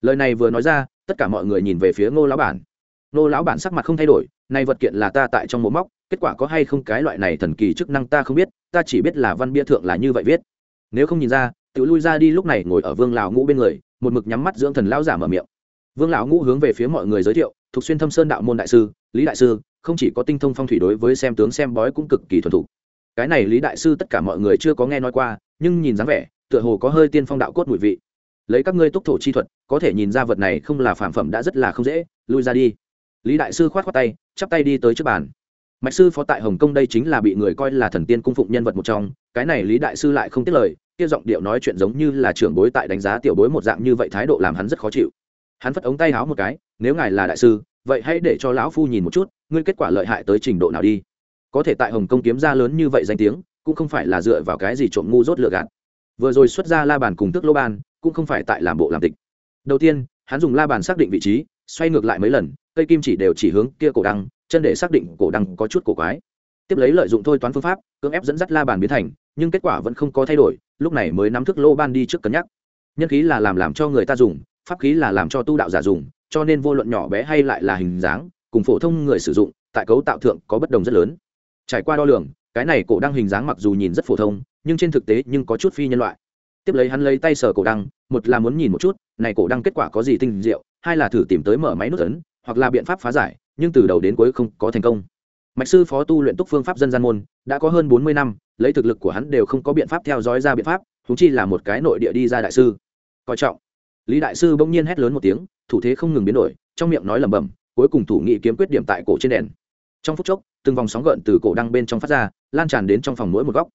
Lời này vừa nói ra, tất cả mọi người nhìn về phía ngô lão bản. Ngô lão bản sắc mặt không thay đổi nay vật kiện là ta tại trong mộ móc, kết quả có hay không cái loại này thần kỳ chức năng ta không biết, ta chỉ biết là văn bia thượng là như vậy viết. Nếu không nhìn ra tự lui ra đi lúc này ngồi ở vương lão ngũ bên người, một mực nhắm mắt dưỡng thần lão giả mở miệng. Vương lão ngũ hướng về phía mọi người giới thiệu thuộc xuyên thâm sơn đạo môn đại sư, lý đại sư không chỉ có tinh thông phong thủy đối với xem tướng xem bói cũng cực kỳ thuần thục. Cái này lý đại sư tất cả mọi người chưa có nghe nói qua, nhưng nhìn dáng vẻ, tựa hồ có hơi tiên phong đạo cốt mùi vị. Lấy các ngươi túc thổ chi thuật, có thể nhìn ra vật này không là phản phẩm đã rất là không dễ, lui ra đi. Lý đại sư khoát khoát tay, chắp tay đi tới trước bàn. Mạch sư phó tại hồng kông đây chính là bị người coi là thần tiên cung phụng nhân vật một trong, cái này lý đại sư lại không tiết lời, kia giọng điệu nói chuyện giống như là trưởng bối tại đánh giá tiểu bối một dạng như vậy thái độ làm hắn rất khó chịu. Hắn phất ống tay háo một cái, nếu ngài là đại sư, vậy hãy để cho lão phu nhìn một chút ngươi kết quả lợi hại tới trình độ nào đi. Có thể tại hồng kông kiếm ra lớn như vậy danh tiếng, cũng không phải là dựa vào cái gì trộm ngu rốt lựa gạt. Vừa rồi xuất ra la bàn cùng tức lô ban, cũng không phải tại làm bộ làm tịch. Đầu tiên, hắn dùng la bàn xác định vị trí, xoay ngược lại mấy lần, cây kim chỉ đều chỉ hướng kia cổ đăng, chân để xác định cổ đăng có chút cổ quái. Tiếp lấy lợi dụng thôi toán phương pháp, cưỡng ép dẫn dắt la bàn biến thành, nhưng kết quả vẫn không có thay đổi, lúc này mới nắm thức lô ban đi trước cân nhắc. Nhân khí là làm làm cho người ta dùng, pháp khí là làm cho tu đạo giả dùng, cho nên vô luận nhỏ bé hay lại là hình dáng cùng phổ thông người sử dụng, tại cấu tạo thượng có bất đồng rất lớn. Trải qua đo lường, cái này cổ đăng hình dáng mặc dù nhìn rất phổ thông, nhưng trên thực tế nhưng có chút phi nhân loại. Tiếp lấy hắn lấy tay sờ cổ đăng, một là muốn nhìn một chút, này cổ đăng kết quả có gì tinh diệu, hai là thử tìm tới mở máy nút ấn, hoặc là biện pháp phá giải, nhưng từ đầu đến cuối không có thành công. Mạch sư phó tu luyện túc phương pháp dân gian môn, đã có hơn bốn mươi năm, lấy thực lực của hắn đều không có biện pháp theo dõi ra biện pháp húng chi là một cái nội địa đi ra đại sư. Coi trọng. Lý đại sư bỗng nhiên hét lớn một tiếng, thủ thế không ngừng biến đổi, trong miệng nói lẩm bẩm cuối cùng thủ nghị kiếm quyết điểm tại cổ trên đèn. Trong phút chốc, từng vòng sóng gợn từ cổ đăng bên trong phát ra, lan tràn đến trong phòng mỗi một góc.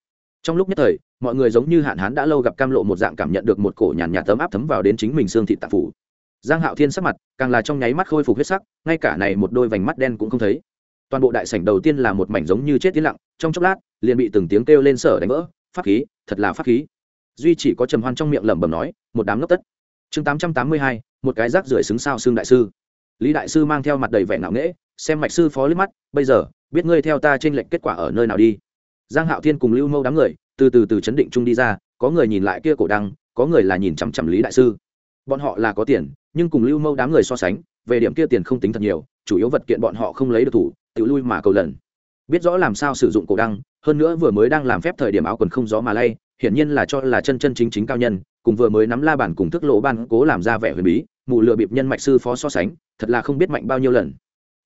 Trong lúc nhất thời, mọi người giống như hạn hán đã lâu gặp cam lộ một dạng cảm nhận được một cổ nhàn nhạt tấm áp thấm vào đến chính mình xương thị tạp phủ. Giang hạo thiên sắc mặt, càng là trong nháy mắt khôi phục huyết sắc, ngay cả này một đôi vành mắt đen cũng không thấy. Toàn bộ đại sảnh đầu tiên là một mảnh giống như chết tiến lặng, trong chốc lát, liền bị từng tiếng kêu lên sở đánh vỡ, pháp khí, thật là pháp khí. Duy chỉ có trầm hoan trong miệng lẩm bẩm nói, một đám ngốc tất. Chương tám trăm tám mươi hai, một cái rác rưởi xứng sao xương đại sư lý đại sư mang theo mặt đầy vẻ ngạo nghễ, xem mạch sư phó liếc mắt, bây giờ, biết ngươi theo ta trên lệnh kết quả ở nơi nào đi. Giang hạo thiên cùng lưu mâu đám người, từ từ từ chấn định trung đi ra, có người nhìn lại kia cổ đăng, có người là nhìn chằm chằm lý đại sư. Bọn họ là có tiền, nhưng cùng lưu mâu đám người so sánh, về điểm kia tiền không tính thật nhiều, chủ yếu vật kiện bọn họ không lấy được thủ, tự lui mà cầu lần. Biết rõ làm sao sử dụng cổ đăng, hơn nữa vừa mới đang làm phép thời điểm áo quần không gió mà lay, hiển nhiên là cho là chân chân chính chính cao nhân, cùng vừa mới nắm la bản cùng thức lỗ ban cố làm ra vẻ huyền bí mù lựa bịp nhân mạch sư phó so sánh, thật là không biết mạnh bao nhiêu lần.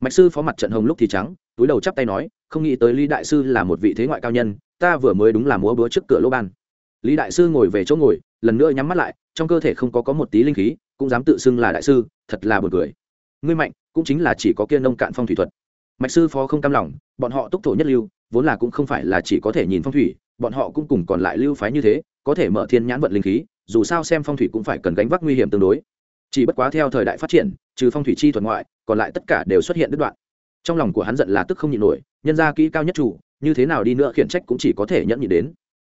Mạch sư phó mặt trận hồng lúc thì trắng, túi đầu chắp tay nói, không nghĩ tới lý đại sư là một vị thế ngoại cao nhân, ta vừa mới đúng là múa búa trước cửa lỗ ban. Lý đại sư ngồi về chỗ ngồi, lần nữa nhắm mắt lại, trong cơ thể không có có một tí linh khí, cũng dám tự xưng là đại sư, thật là buồn cười. Ngươi mạnh, cũng chính là chỉ có kia nông cạn phong thủy thuật. Mạch sư phó không cam lòng, bọn họ túc thổ nhất lưu, vốn là cũng không phải là chỉ có thể nhìn phong thủy, bọn họ cũng cùng còn lại lưu phái như thế, có thể mở thiên nhãn vận linh khí, dù sao xem phong thủy cũng phải cần gánh vác nguy hiểm tương đối chỉ bất quá theo thời đại phát triển, trừ phong thủy chi thuật ngoại, còn lại tất cả đều xuất hiện đứt đoạn. Trong lòng của hắn giận là tức không nhịn nổi, nhân ra kỹ cao nhất chủ, như thế nào đi nữa khiển trách cũng chỉ có thể nhẫn nhịn đến.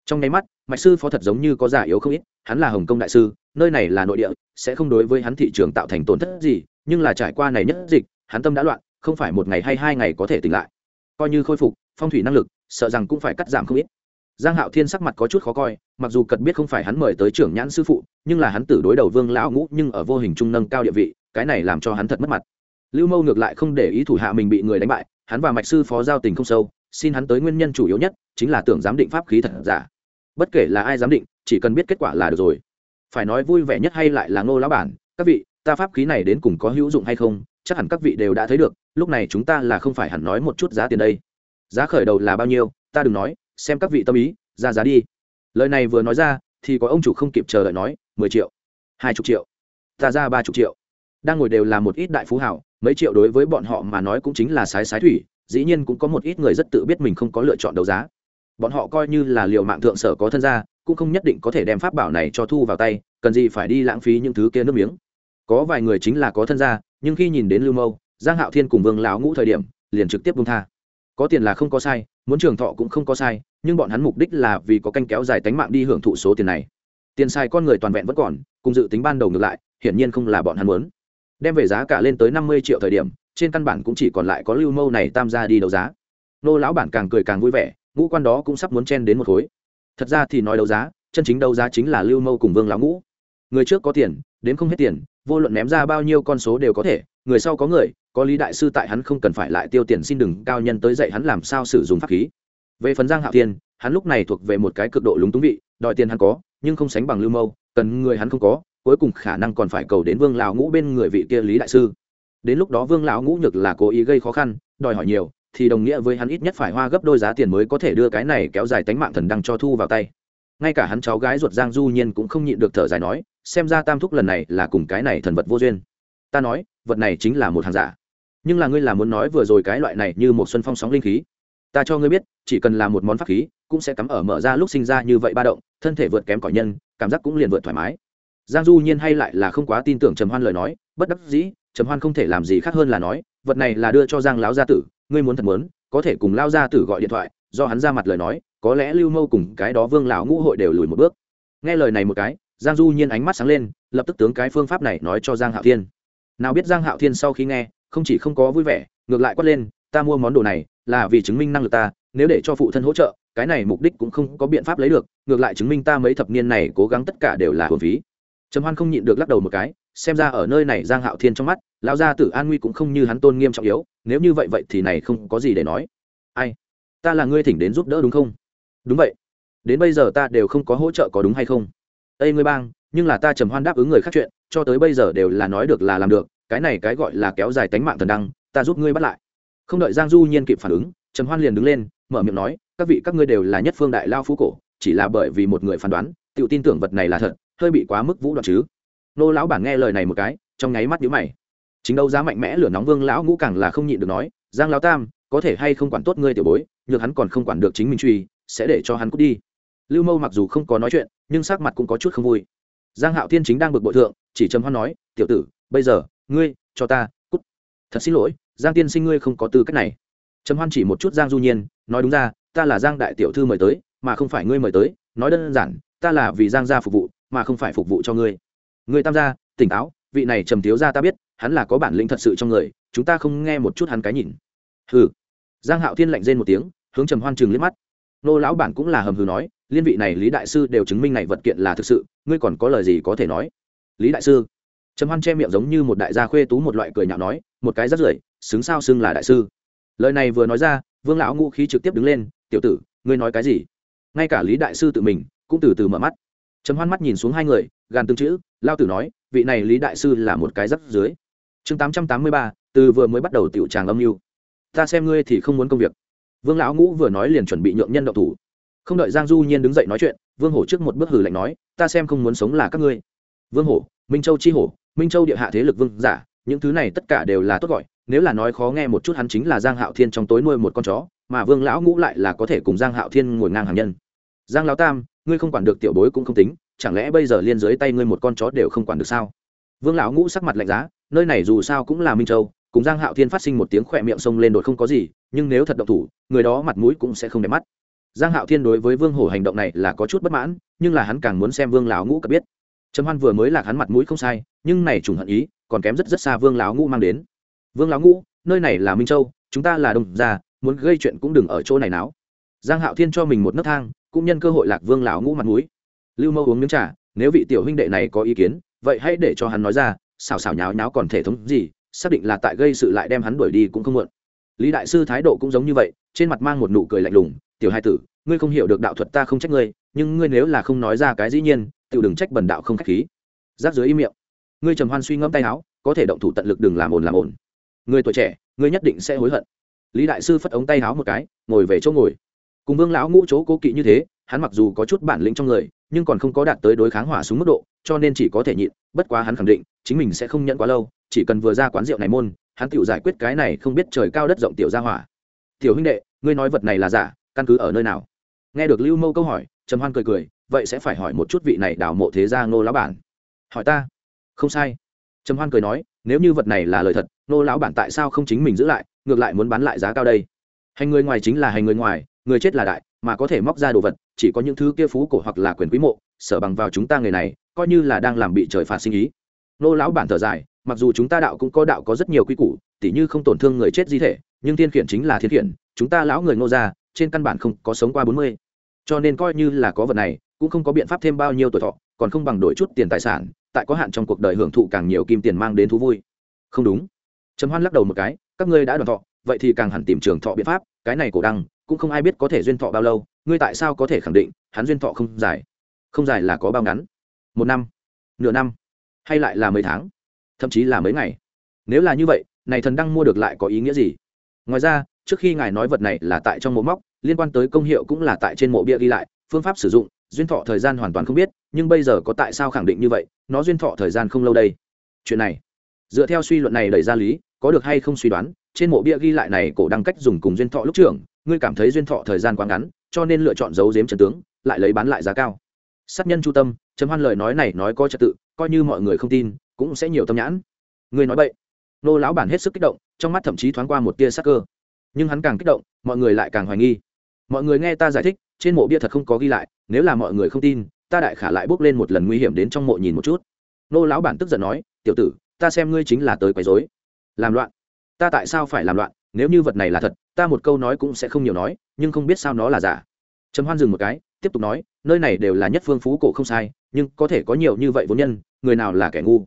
Trong nháy mắt, mạch sư phó thật giống như có giả yếu không ít, hắn là hồng kông đại sư, nơi này là nội địa, sẽ không đối với hắn thị trường tạo thành tổn thất gì, nhưng là trải qua này nhất dịch, hắn tâm đã loạn, không phải một ngày hay hai ngày có thể tỉnh lại. Coi như khôi phục, phong thủy năng lực, sợ rằng cũng phải cắt giảm không ít giang hạo thiên sắc mặt có chút khó coi, mặc dù cật biết không phải hắn mời tới trưởng nhãn sư phụ, nhưng là hắn tử đối đầu vương lão ngũ nhưng ở vô hình trung nâng cao địa vị, cái này làm cho hắn thật mất mặt. Lưu mâu ngược lại không để ý thủ hạ mình bị người đánh bại, hắn và mạch sư phó giao tình không sâu, xin hắn tới nguyên nhân chủ yếu nhất, chính là tưởng giám định pháp khí thật giả. Bất kể là ai giám định, chỉ cần biết kết quả là được rồi. Phải nói vui vẻ nhất hay lại là ngô lão bản, các vị, ta pháp khí này đến cùng có hữu dụng hay không, chắc hẳn các vị đều đã thấy được, lúc này chúng ta là không phải hẳn nói một chút giá tiền đây. Giá khởi đầu là bao nhiêu, ta đừng nói xem các vị tâm ý, ra giá đi. Lời này vừa nói ra, thì có ông chủ không kịp chờ đợi nói, mười triệu, hai chục triệu. Ta ra ba chục triệu. Đang ngồi đều là một ít đại phú hảo, mấy triệu đối với bọn họ mà nói cũng chính là sái sái thủy, dĩ nhiên cũng có một ít người rất tự biết mình không có lựa chọn đấu giá. Bọn họ coi như là liệu mạng thượng sở có thân gia, cũng không nhất định có thể đem pháp bảo này cho thu vào tay, cần gì phải đi lãng phí những thứ kia nước miếng. Có vài người chính là có thân gia, nhưng khi nhìn đến lưu mâu, giang hạo thiên cùng vương lão ngũ thời điểm, liền trực tiếp bung tha. Có tiền là không có sai, muốn trường thọ cũng không có sai nhưng bọn hắn mục đích là vì có canh kéo dài tánh mạng đi hưởng thụ số tiền này. Tiền sai con người toàn vẹn vẫn còn, cùng dự tính ban đầu ngược lại, hiển nhiên không là bọn hắn muốn. Đem về giá cả lên tới năm mươi triệu thời điểm, trên căn bản cũng chỉ còn lại có lưu mâu này tam gia đi đấu giá. Nô lão bản càng cười càng vui vẻ, ngũ quan đó cũng sắp muốn chen đến một khối. Thật ra thì nói đấu giá, chân chính đấu giá chính là lưu mâu cùng vương lão ngũ. Người trước có tiền, đến không hết tiền, vô luận ném ra bao nhiêu con số đều có thể, người sau có người, có lý đại sư tại hắn không cần phải lại tiêu tiền xin đừng, cao nhân tới dạy hắn làm sao sử dụng pháp khí về phần giang hạo thiên, hắn lúc này thuộc về một cái cực độ lúng túng vị, đòi tiền hắn có, nhưng không sánh bằng lưu mâu, cần người hắn không có, cuối cùng khả năng còn phải cầu đến vương lão ngũ bên người vị kia lý đại sư. Đến lúc đó vương lão ngũ nhược là cố ý gây khó khăn, đòi hỏi nhiều, thì đồng nghĩa với hắn ít nhất phải hoa gấp đôi giá tiền mới có thể đưa cái này kéo dài tánh mạng thần đăng cho thu vào tay. Ngay cả hắn cháu gái ruột giang du nhiên cũng không nhịn được thở dài nói, xem ra tam thúc lần này là cùng cái này thần vật vô duyên. Ta nói, vật này chính là một hàng giả. Nhưng là ngươi là muốn nói vừa rồi cái loại này như một xuân phong sóng linh khí ta cho ngươi biết, chỉ cần là một món pháp khí, cũng sẽ cắm ở mở ra lúc sinh ra như vậy ba động, thân thể vượt kém cỏi nhân, cảm giác cũng liền vượt thoải mái. Giang du nhiên hay lại là không quá tin tưởng trầm hoan lời nói, bất đắc dĩ, trầm hoan không thể làm gì khác hơn là nói, vật này là đưa cho giang lão gia tử, ngươi muốn thật muốn, có thể cùng lao gia tử gọi điện thoại, do hắn ra mặt lời nói, có lẽ lưu mâu cùng cái đó vương lão ngũ hội đều lùi một bước. Nghe lời này một cái, giang du nhiên ánh mắt sáng lên, lập tức tướng cái phương pháp này nói cho giang hạo thiên. Nào biết giang hạo thiên sau khi nghe, không chỉ không có vui vẻ, ngược lại quát lên, ta mua món đồ này là vì chứng minh năng lực ta, nếu để cho phụ thân hỗ trợ, cái này mục đích cũng không có biện pháp lấy được, ngược lại chứng minh ta mấy thập niên này cố gắng tất cả đều là hồn phí. Trầm hoan không nhịn được lắc đầu một cái, xem ra ở nơi này giang hạo thiên trong mắt, lão gia tử an nguy cũng không như hắn tôn nghiêm trọng yếu, nếu như vậy vậy thì này không có gì để nói. Ai? Ta là ngươi thỉnh đến giúp đỡ đúng không? Đúng vậy. Đến bây giờ ta đều không có hỗ trợ có đúng hay không? Ây ngươi bang, nhưng là ta trầm hoan đáp ứng người khác chuyện, cho tới bây giờ đều là nói được là làm được, cái này cái gọi là kéo dài tánh mạng thần đăng, ta giúp ngươi bắt lại không đợi giang du nhiên kịp phản ứng, trầm hoan liền đứng lên, mở miệng nói, các vị, các ngươi đều là nhất phương đại lao phú cổ, chỉ là bởi vì một người phán đoán tự tin tưởng vật này là thật, hơi bị quá mức vũ đoạn chứ. Nô lão bản nghe lời này một cái, trong nháy mắt nhíu mày. Chính đâu giá mạnh mẽ lửa nóng vương lão ngũ càng là không nhịn được nói, giang lão tam, có thể hay không quản tốt ngươi tiểu bối nhưng hắn còn không quản được chính mình truy, sẽ để cho hắn cút đi. Lưu mâu mặc dù không có nói chuyện, nhưng sắc mặt cũng có chút không vui. Giang hạo thiên chính đang bực bội thượng, chỉ trầm hoan nói, tiểu tử, bây giờ, ngươi cho ta cút. Thật xin lỗi giang tiên sinh ngươi không có tư cách này. Trầm hoan chỉ một chút giang du nhiên, nói đúng ra, ta là giang đại tiểu thư mời tới, mà không phải ngươi mời tới, nói đơn giản, ta là vì giang gia phục vụ, mà không phải phục vụ cho ngươi. Ngươi tam gia, tỉnh táo, vị này trầm thiếu gia ta biết, hắn là có bản lĩnh thật sự trong người, chúng ta không nghe một chút hắn cái nhìn. Hừ. Giang hạo thiên lạnh rên một tiếng, hướng trầm hoan trường liếc mắt. Nô lão bản cũng là hầm hừ nói, liên vị này lý đại sư đều chứng minh này vật kiện là thực sự, ngươi còn có lời gì có thể nói? Lý đại sư. Trầm hoan che miệng giống như một đại gia khuê tú một loại cười nhạo nói, một cái rất rưởi xứng sao xưng là đại sư. Lời này vừa nói ra, vương lão ngũ khí trực tiếp đứng lên, tiểu tử, ngươi nói cái gì? Ngay cả lý đại sư tự mình cũng từ từ mở mắt. Trầm hoan mắt nhìn xuống hai người, gàn tương chữ, lao tử nói, vị này lý đại sư là một cái rắc dưới chương tám trăm tám mươi ba, từ vừa mới bắt đầu tiểu tràng âm mưu. Ta xem ngươi thì không muốn công việc. Vương lão ngũ vừa nói liền chuẩn bị nhượng nhân đậu thủ. Không đợi giang du nhiên đứng dậy nói chuyện, vương hổ trước một bước hử lạnh nói, ta xem không muốn sống là các ngươi. Vương hổ, minh châu chi hổ, minh châu địa hạ thế lực vương giả, những thứ này tất cả đều là tốt gọi nếu là nói khó nghe một chút hắn chính là giang hạo thiên trong tối nuôi một con chó, mà vương lão ngũ lại là có thể cùng giang hạo thiên ngồi ngang hàng nhân. Giang lão tam, ngươi không quản được tiểu bối cũng không tính, chẳng lẽ bây giờ liên dưới tay ngươi một con chó đều không quản được sao? Vương lão ngũ sắc mặt lạnh giá, nơi này dù sao cũng là minh châu, cùng giang hạo thiên phát sinh một tiếng khỏe miệng sông lên đột không có gì, nhưng nếu thật động thủ, người đó mặt mũi cũng sẽ không đẹp mắt. Giang hạo thiên đối với vương hổ hành động này là có chút bất mãn, nhưng là hắn càng muốn xem vương lão ngũ cập biết. Trầm hoan vừa mới lạc hắn mặt mũi không sai, nhưng này trùng hận ý, còn kém rất rất xa vương lão ngũ mang đến vương lão ngũ, nơi này là minh châu, chúng ta là đồng gia, muốn gây chuyện cũng đừng ở chỗ này náo. Giang hạo thiên cho mình một nấc thang, cũng nhân cơ hội lạc vương lão ngũ mặt mũi. Lưu mâu uống miếng trà, nếu vị tiểu huynh đệ này có ý kiến, vậy hãy để cho hắn nói ra, xào xào nháo nháo còn thể thống gì, xác định là tại gây sự lại đem hắn đuổi đi cũng không muộn. Lý đại sư thái độ cũng giống như vậy, trên mặt mang một nụ cười lạnh lùng, tiểu hai tử, ngươi không hiểu được đạo thuật ta không trách ngươi, nhưng ngươi nếu là không nói ra cái dĩ nhiên tự đừng trách bần đạo không khách khí. Giáp dưới im miệng. Ngươi trầm hoan suy ngẫm tay áo, có thể động thủ tận lực đừng làm ồn làm ồn người tuổi trẻ ngươi nhất định sẽ hối hận. Lý đại sư phất ống tay háo một cái, ngồi về chỗ ngồi. Cùng vương lão ngũ chỗ cố kỵ như thế, hắn mặc dù có chút bản lĩnh trong người, nhưng còn không có đạt tới đối kháng hỏa súng mức độ, cho nên chỉ có thể nhịn, bất quá hắn khẳng định, chính mình sẽ không nhận quá lâu, chỉ cần vừa ra quán rượu này môn, hắn tự giải quyết cái này không biết trời cao đất rộng tiểu ra hỏa. Tiểu huynh đệ, ngươi nói vật này là giả, căn cứ ở nơi nào? Nghe được lưu mâu câu hỏi, trầm hoan cười cười, vậy sẽ phải hỏi một chút vị này đào mộ thế gia ngô lão bản. Hỏi ta? Không sai. Trầm hoan cười nói nếu như vật này là lời thật, nô lão bản tại sao không chính mình giữ lại, ngược lại muốn bán lại giá cao đây? Hành người ngoài chính là hành người ngoài, người chết là đại, mà có thể móc ra đồ vật, chỉ có những thứ kia phú cổ hoặc là quyền quý mộ, sở bằng vào chúng ta người này, coi như là đang làm bị trời phạt sinh ý. Nô lão bản thở dài, mặc dù chúng ta đạo cũng có đạo có rất nhiều quy củ, tỉ như không tổn thương người chết di thể, nhưng thiên khiển chính là thiên khiển, chúng ta lão người ngô ra trên căn bản không có sống qua bốn mươi. Cho nên coi như là có vật này, cũng không có biện pháp thêm bao nhiêu tuổi thọ, còn không bằng đổi chút tiền tài sản tại có hạn trong cuộc đời hưởng thụ càng nhiều kim tiền mang đến thú vui. Không đúng. Trầm hoan lắc đầu một cái, các ngươi đã đoàn thọ, vậy thì càng hẳn tìm trường thọ biện pháp, cái này cổ đăng, cũng không ai biết có thể duyên thọ bao lâu, ngươi tại sao có thể khẳng định, hắn duyên thọ không dài? Không dài là có bao ngắn? Một năm? Nửa năm? Hay lại là mấy tháng? Thậm chí là mấy ngày? Nếu là như vậy, này thần đăng mua được lại có ý nghĩa gì? Ngoài ra, trước khi ngài nói vật này là tại trong mộ móc, liên quan tới công hiệu cũng là tại trên mộ bia ghi lại, phương pháp sử dụng, duyên thọ thời gian hoàn toàn không biết nhưng bây giờ có tại sao khẳng định như vậy, nó duyên thọ thời gian không lâu đây. Chuyện này, dựa theo suy luận này đẩy ra lý, có được hay không suy đoán, trên mộ bia ghi lại này cổ đăng cách dùng cùng duyên thọ lúc trưởng, ngươi cảm thấy duyên thọ thời gian quá ngắn, cho nên lựa chọn giấu giếm trần tướng, lại lấy bán lại giá cao. Sát nhân chu tâm chấm hoan lời nói này nói có trật tự, coi như mọi người không tin, cũng sẽ nhiều tâm nhãn. Ngươi nói vậy nô lão bản hết sức kích động, trong mắt thậm chí thoáng qua một tia sắc cơ. Nhưng hắn càng kích động, mọi người lại càng hoài nghi. Mọi người nghe ta giải thích, trên mộ bia thật không có ghi lại, nếu là mọi người không tin ta đại khả lại bước lên một lần nguy hiểm đến trong mộ nhìn một chút. Nô lão bản tức giận nói, tiểu tử, ta xem ngươi chính là tới quấy rối. Làm loạn? Ta tại sao phải làm loạn? Nếu như vật này là thật, ta một câu nói cũng sẽ không nhiều nói, nhưng không biết sao nó là giả. Trầm hoan dừng một cái, tiếp tục nói, nơi này đều là nhất phương phú cổ không sai, nhưng có thể có nhiều như vậy vốn nhân, người nào là kẻ ngu?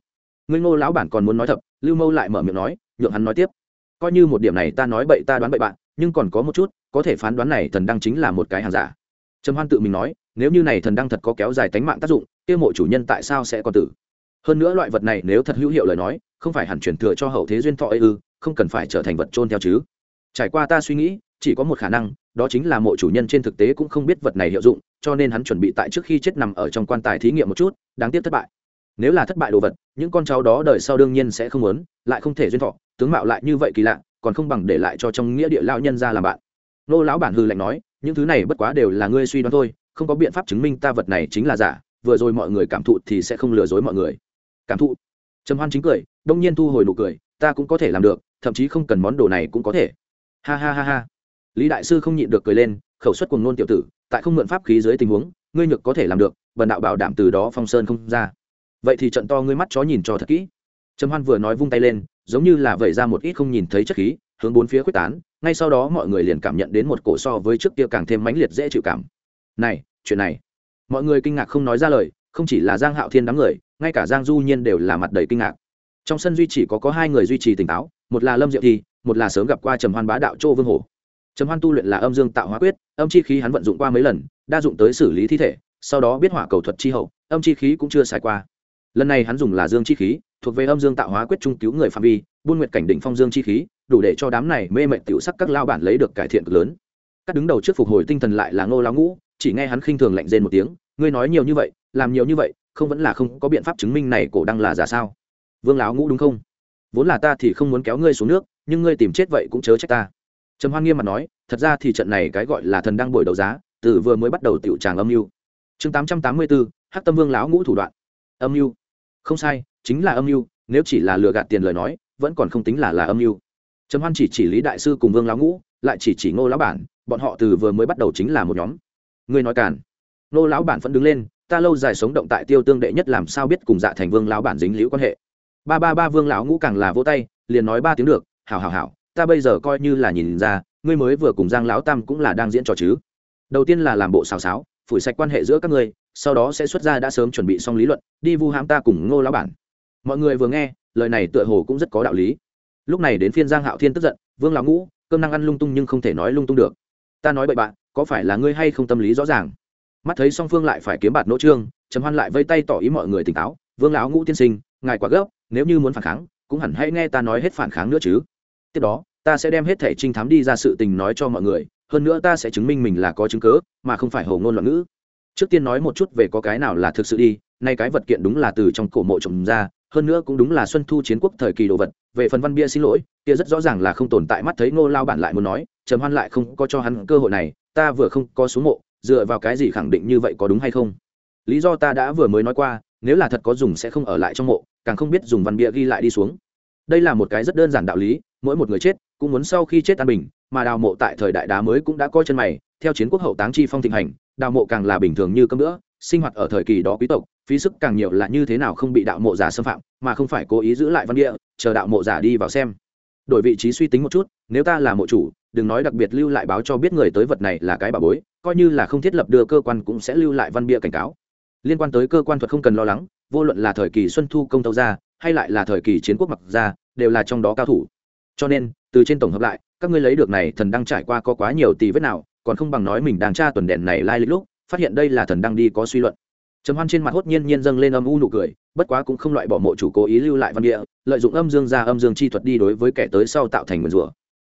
Ngươi ngô lão bản còn muốn nói thật lưu mâu lại mở miệng nói, nhượng hắn nói tiếp. Coi như một điểm này ta nói bậy ta đoán bậy bạn, nhưng còn có một chút, có thể phán đoán này thần đăng chính là một cái hàng giả trầm hoan tự mình nói, nếu như này thần đăng thật có kéo dài tánh mạng tác dụng, kia mộ chủ nhân tại sao sẽ còn tử? Hơn nữa loại vật này nếu thật hữu hiệu lời nói, không phải hẳn chuyển thừa cho hậu thế duyên thọ ấy ư, không cần phải trở thành vật trôn theo chứ. Trải qua ta suy nghĩ, chỉ có một khả năng, đó chính là mộ chủ nhân trên thực tế cũng không biết vật này hiệu dụng, cho nên hắn chuẩn bị tại trước khi chết nằm ở trong quan tài thí nghiệm một chút, đáng tiếc thất bại. Nếu là thất bại đồ vật, những con cháu đó đời sau đương nhiên sẽ không muốn, lại không thể duyên thọ, tướng mạo lại như vậy kỳ lạ, còn không bằng để lại cho trong nghĩa địa lao nhân ra làm bạn. Nô lão bản hư lạnh nói những thứ này bất quá đều là ngươi suy đoán thôi, không có biện pháp chứng minh ta vật này chính là giả, vừa rồi mọi người cảm thụ thì sẽ không lừa dối mọi người. Cảm thụ. Trầm hoan chính cười, đông nhiên thu hồi nụ cười, ta cũng có thể làm được, thậm chí không cần món đồ này cũng có thể. Ha ha ha ha. Lý đại sư không nhịn được cười lên, khẩu suất cùng nôn tiểu tử, tại không mượn pháp khí dưới tình huống, ngươi nhược có thể làm được, bần đạo bảo đảm từ đó phong sơn không ra. Vậy thì trận to ngươi mắt chó nhìn cho thật kỹ. Trầm hoan vừa nói vung tay lên, giống như là vẩy ra một ít không nhìn thấy chất khí, hướng bốn phía quyết tán ngay sau đó mọi người liền cảm nhận đến một cổ so với trước kia càng thêm mãnh liệt dễ chịu cảm. Này, chuyện này. Mọi người kinh ngạc không nói ra lời, không chỉ là giang hạo thiên đám người, ngay cả giang du nhiên đều là mặt đầy kinh ngạc. Trong sân duy chỉ có có hai người duy trì tỉnh táo, một là lâm diệu thi, một là sớm gặp qua trầm hoan bá đạo châu vương hổ. Trầm hoan tu luyện là âm dương tạo hóa quyết, âm chi khí hắn vận dụng qua mấy lần, đa dụng tới xử lý thi thể, sau đó biết hỏa cầu thuật chi hậu, âm chi khí cũng chưa xài qua. Lần này hắn dùng là dương chi khí, thuộc về âm dương tạo hóa quyết trung cứu người phạm vi, buôn nguyệt cảnh đỉnh phong dương chi khí đủ để cho đám này mê mệt, tiểu sắc các lao bản lấy được cải thiện cực lớn. Các đứng đầu trước phục hồi tinh thần lại là ngô lão ngũ chỉ nghe hắn khinh thường lạnh rên một tiếng ngươi nói nhiều như vậy làm nhiều như vậy không vẫn là không có biện pháp chứng minh này cổ đăng là giả sao? Vương lão ngũ đúng không? Vốn là ta thì không muốn kéo ngươi xuống nước nhưng ngươi tìm chết vậy cũng chớ trách ta. Trầm hoan nghiêm mặt nói thật ra thì trận này cái gọi là thần đăng buổi đấu giá từ vừa mới bắt đầu tiểu tràng âm mưu. Chương tám trăm tám mươi bốn hắc tâm vương lão ngũ thủ đoạn. Âm mưu. Không sai chính là âm mưu nếu chỉ là lừa gạt tiền lời nói vẫn còn không tính là là âm mưu trầm hoan chỉ chỉ lý đại sư cùng vương lão ngũ, lại chỉ chỉ ngô lão bản, bọn họ từ vừa mới bắt đầu chính là một nhóm. Ngươi nói càn. Ngô lão bản vẫn đứng lên, ta lâu dài sống động tại tiêu tương đệ nhất làm sao biết cùng dạ thành vương lão bản dính liễu quan hệ. Ba ba ba vương lão ngũ càng là vỗ tay, liền nói ba tiếng được, hảo hảo hảo, ta bây giờ coi như là nhìn ra, ngươi mới vừa cùng giang lão tam cũng là đang diễn trò chứ. Đầu tiên là làm bộ xào xáo, phủi sạch quan hệ giữa các ngươi, sau đó sẽ xuất ra đã sớm chuẩn bị xong lý luận, đi vu hãm ta cùng ngô lão bản. Mọi người vừa nghe, lời này tựa hồ cũng rất có đạo lý lúc này đến phiên giang hạo thiên tức giận, vương lão ngũ, cơm năng ăn lung tung nhưng không thể nói lung tung được. Ta nói bậy bạn có phải là ngươi hay không tâm lý rõ ràng? Mắt thấy song phương lại phải kiếm bạt nỗ trương, trầm hoan lại vây tay tỏ ý mọi người tỉnh táo, vương lão ngũ tiên sinh, ngài quá gấp, nếu như muốn phản kháng, cũng hẳn hãy nghe ta nói hết phản kháng nữa chứ. Tiếp đó, ta sẽ đem hết thẻ trinh thám đi ra sự tình nói cho mọi người, hơn nữa ta sẽ chứng minh mình là có chứng cớ mà không phải hồ ngôn loạn ngữ. Trước tiên nói một chút về có cái nào là thực sự đi, nay cái vật kiện đúng là từ trong cổ mộ trồng ra hơn nữa cũng đúng là xuân thu chiến quốc thời kỳ đồ vật, về phần văn bia xin lỗi, kia rất rõ ràng là không tồn tại mắt thấy ngô lao bản lại muốn nói, trầm hoan lại không có cho hắn cơ hội này, ta vừa không có xuống mộ, dựa vào cái gì khẳng định như vậy có đúng hay không? Lý do ta đã vừa mới nói qua, nếu là thật có dùng sẽ không ở lại trong mộ, càng không biết dùng văn bia ghi lại đi xuống. Đây là một cái rất đơn giản đạo lý, mỗi một người chết cũng muốn sau khi chết an bình, mà đào mộ tại thời đại đá mới cũng đã coi chân mày, theo chiến quốc hậu táng chi phong thịnh hành, đào mộ càng là bình thường như cơm nữa sinh hoạt ở thời kỳ đó quý tộc, phí sức càng nhiều là như thế nào không bị đạo mộ giả xâm phạm, mà không phải cố ý giữ lại văn địa, chờ đạo mộ giả đi vào xem. Đổi vị trí suy tính một chút, nếu ta là mộ chủ, đừng nói đặc biệt lưu lại báo cho biết người tới vật này là cái bà bối, coi như là không thiết lập đưa cơ quan cũng sẽ lưu lại văn bia cảnh cáo. Liên quan tới cơ quan thuật không cần lo lắng, vô luận là thời kỳ xuân thu công tâu ra hay lại là thời kỳ chiến quốc mặc ra đều là trong đó cao thủ. Cho nên, từ trên tổng hợp lại, các ngươi lấy được này thần đang trải qua có quá nhiều tỷ vết nào, còn không bằng nói mình đang tra tuần đèn này lai lịch lúc phát hiện đây là thần đang đi có suy luận. Trầm hoan trên mặt hốt nhiên nhiên dâng lên âm u nụ cười, bất quá cũng không loại bỏ mộ chủ cố ý lưu lại văn địa, lợi dụng âm dương ra âm dương chi thuật đi đối với kẻ tới sau tạo thành nguyền rủa.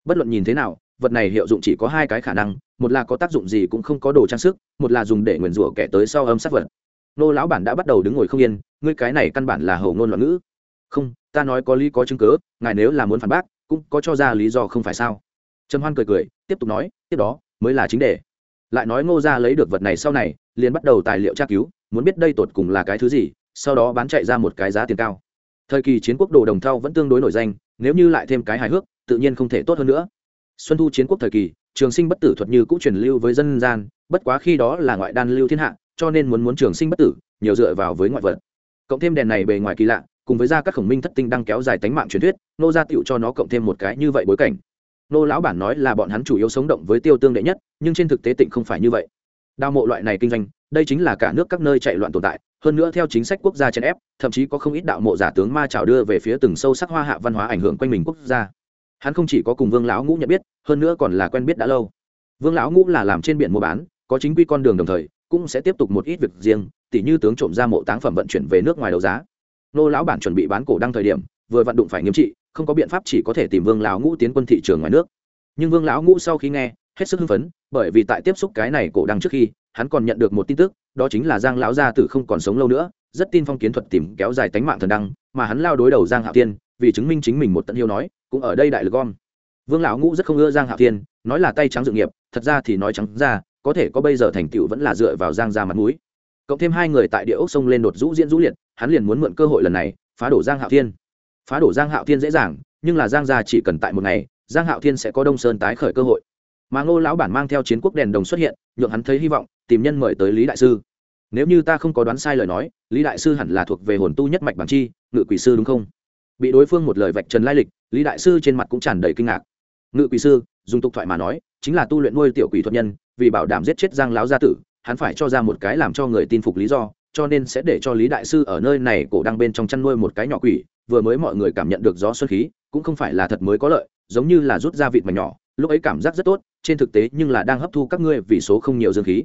Bất luận nhìn thế nào, vật này hiệu dụng chỉ có hai cái khả năng, một là có tác dụng gì cũng không có đồ trang sức, một là dùng để nguyền rủa kẻ tới sau âm sát vật. Nô lão bản đã bắt đầu đứng ngồi không yên, ngươi cái này căn bản là hầu ngôn loạn ngữ. Không, ta nói có lý có chứng cớ ngài nếu là muốn phản bác, cũng có cho ra lý do không phải sao? Trầm hoan cười cười, tiếp tục nói, tiếp đó, mới là chính đề lại nói ngô gia lấy được vật này sau này, liền bắt đầu tài liệu tra cứu, muốn biết đây tột cùng là cái thứ gì, sau đó bán chạy ra một cái giá tiền cao. Thời kỳ chiến quốc đồ đồng thau vẫn tương đối nổi danh, nếu như lại thêm cái hài hước, tự nhiên không thể tốt hơn nữa. Xuân thu chiến quốc thời kỳ, trường sinh bất tử thuật như cũng truyền lưu với dân gian, bất quá khi đó là ngoại đan lưu thiên hạ, cho nên muốn muốn trường sinh bất tử, nhiều dựa vào với ngoại vật. Cộng thêm đèn này bề ngoài kỳ lạ, cùng với ra các khổng minh thất tinh đang kéo dài tánh mạng truyền thuyết nô gia tựu cho nó cộng thêm một cái như vậy bối cảnh nô lão bản nói là bọn hắn chủ yếu sống động với tiêu tương đệ nhất, nhưng trên thực tế tịnh không phải như vậy. Đao mộ loại này kinh doanh, đây chính là cả nước các nơi chạy loạn tồn tại, hơn nữa theo chính sách quốc gia chèn ép, thậm chí có không ít đạo mộ giả tướng ma trào đưa về phía từng sâu sắc hoa hạ văn hóa ảnh hưởng quanh mình quốc gia. Hắn không chỉ có cùng vương lão ngũ nhận biết, hơn nữa còn là quen biết đã lâu. Vương lão ngũ là làm trên biển mua bán, có chính quy con đường đồng thời, cũng sẽ tiếp tục một ít việc riêng, tỉ như tướng trộm ra mộ táng phẩm vận chuyển về nước ngoài đấu giá. Nô lão bản chuẩn bị bán cổ đăng thời điểm vừa vận đụng phải nghiêm trị, không có biện pháp chỉ có thể tìm vương lão ngũ tiến quân thị trường ngoài nước. Nhưng vương lão ngũ sau khi nghe, hết sức hưng phấn, bởi vì tại tiếp xúc cái này cổ đăng trước khi, hắn còn nhận được một tin tức, đó chính là giang lão gia tử không còn sống lâu nữa, rất tin phong kiến thuật tìm kéo dài tánh mạng thần đăng, mà hắn lao đối đầu giang hạo tiên vì chứng minh chính mình một tận hiếu nói, cũng ở đây đại lực gom. Vương lão ngũ rất không ưa giang hạo tiên nói là tay trắng dự nghiệp, thật ra thì nói trắng ra, có thể có bây giờ thành tựu vẫn là dựa vào giang ra mặt mũi. Cộng thêm hai người tại địa ốc sông lên đột rũ diễn rũ liệt, hắn liền muốn mượn cơ hội lần này, phá đổ giang hạo thiên phá đổ giang hạo thiên dễ dàng, nhưng là giang gia chỉ cần tại một ngày, giang hạo thiên sẽ có đông sơn tái khởi cơ hội. Mà ngô lão bản mang theo chiến quốc đèn đồng xuất hiện, nhượng hắn thấy hy vọng, tìm nhân mời tới lý đại sư. Nếu như ta không có đoán sai lời nói, lý đại sư hẳn là thuộc về hồn tu nhất mạch bằng chi, ngự quỷ sư đúng không? Bị đối phương một lời vạch trần lai lịch, lý đại sư trên mặt cũng tràn đầy kinh ngạc. Ngự quỷ sư, dùng tục thoại mà nói, chính là tu luyện nuôi tiểu quỷ thuật nhân, vì bảo đảm giết chết giang lão gia tử, hắn phải cho ra một cái làm cho người tin phục lý do cho nên sẽ để cho lý đại sư ở nơi này cổ đang bên trong chăn nuôi một cái nhỏ quỷ, vừa mới mọi người cảm nhận được gió xuân khí, cũng không phải là thật mới có lợi, giống như là rút ra vịt mà nhỏ, lúc ấy cảm giác rất tốt, trên thực tế nhưng là đang hấp thu các ngươi vì số không nhiều dương khí.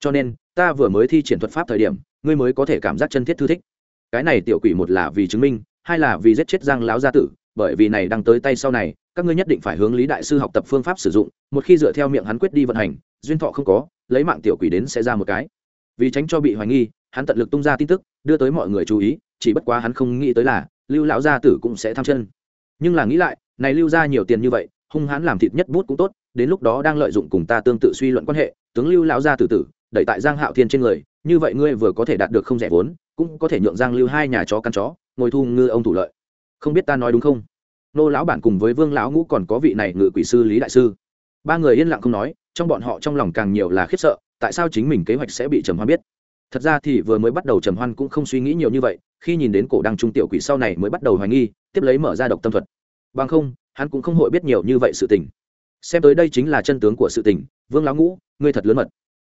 Cho nên, ta vừa mới thi triển thuật pháp thời điểm, ngươi mới có thể cảm giác chân thiết thư thích. Cái này tiểu quỷ một là vì chứng minh, hai là vì giết chết giang lão gia tử, bởi vì này đang tới tay sau này, các ngươi nhất định phải hướng lý đại sư học tập phương pháp sử dụng, một khi dựa theo miệng hắn quyết đi vận hành, duyên thọ không có, lấy mạng tiểu quỷ đến sẽ ra một cái. Vì tránh cho bị hoài nghi hắn tận lực tung ra tin tức, đưa tới mọi người chú ý, chỉ bất quá hắn không nghĩ tới là lưu lão gia tử cũng sẽ tham chân. Nhưng là nghĩ lại, này lưu ra nhiều tiền như vậy, hung hãn làm thịt nhất bút cũng tốt, đến lúc đó đang lợi dụng cùng ta tương tự suy luận quan hệ, tướng lưu lão gia tử tử, đẩy tại giang hạo thiên trên người, như vậy ngươi vừa có thể đạt được không rẻ vốn, cũng có thể nhượng giang lưu hai nhà chó căn chó, ngồi thu ngư ông thủ lợi. Không biết ta nói đúng không? Nô lão bản cùng với vương lão ngũ còn có vị này ngự quỷ sư lý đại sư. Ba người yên lặng không nói, trong bọn họ trong lòng càng nhiều là khiếp sợ, tại sao chính mình kế hoạch sẽ bị trầm hoa biết? Thật ra thì vừa mới bắt đầu trầm hoan cũng không suy nghĩ nhiều như vậy, khi nhìn đến cổ đăng trung tiểu quỷ sau này mới bắt đầu hoài nghi, tiếp lấy mở ra độc tâm thuật. Bằng không, hắn cũng không hội biết nhiều như vậy sự tình. Xem tới đây chính là chân tướng của sự tình, vương lão ngũ, ngươi thật lớn mật.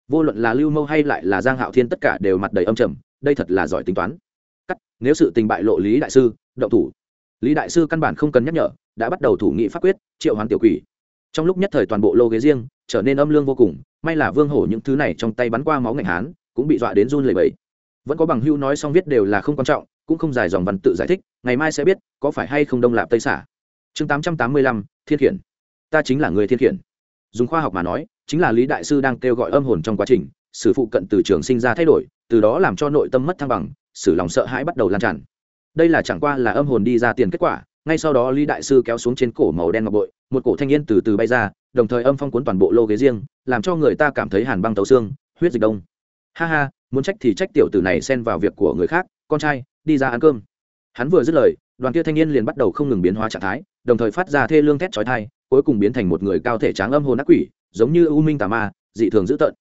Vô luận là lưu mâu hay lại là giang hạo thiên tất cả đều mặt đầy âm trầm, đây thật là giỏi tính toán. Cắt, nếu sự tình bại lộ lý đại sư, động thủ. Lý đại sư căn bản không cần nhắc nhở, đã bắt đầu thủ nghị pháp quyết, triệu hoán tiểu quỷ. Trong lúc nhất thời toàn bộ lô ghế riêng, trở nên âm lương vô cùng, may là vương hổ những thứ này trong tay bắn qua máu ngạnh hán cũng bị dọa đến run lẩy bẩy. Vẫn có bằng hưu nói xong viết đều là không quan trọng, cũng không dài dòng văn tự giải thích, ngày mai sẽ biết, có phải hay không đông lạp tây xả. Chương tám trăm tám mươi lăm, thiên khiển. Ta chính là người thiên khiển. Dùng khoa học mà nói, chính là lý đại sư đang kêu gọi âm hồn trong quá trình sử phụ cận từ trường sinh ra thay đổi, từ đó làm cho nội tâm mất thăng bằng sử lòng sợ hãi bắt đầu lan tràn. Đây là chẳng qua là âm hồn đi ra tiền kết quả, ngay sau đó lý đại sư kéo xuống trên cổ màu đen ngọc bội, một cổ thanh niên từ từ bay ra, đồng thời âm phong cuốn toàn bộ lô ghế riêng, làm cho người ta cảm thấy hàn băng tấu xương, huyết dịch đông ha ha, muốn trách thì trách tiểu tử này xen vào việc của người khác, con trai, đi ra ăn cơm. Hắn vừa dứt lời, đoàn kia thanh niên liền bắt đầu không ngừng biến hóa trạng thái, đồng thời phát ra thê lương thét chói thai cuối cùng biến thành một người cao thể tráng âm hồn ác quỷ, giống như u minh tà ma, dị thường dữ tợn.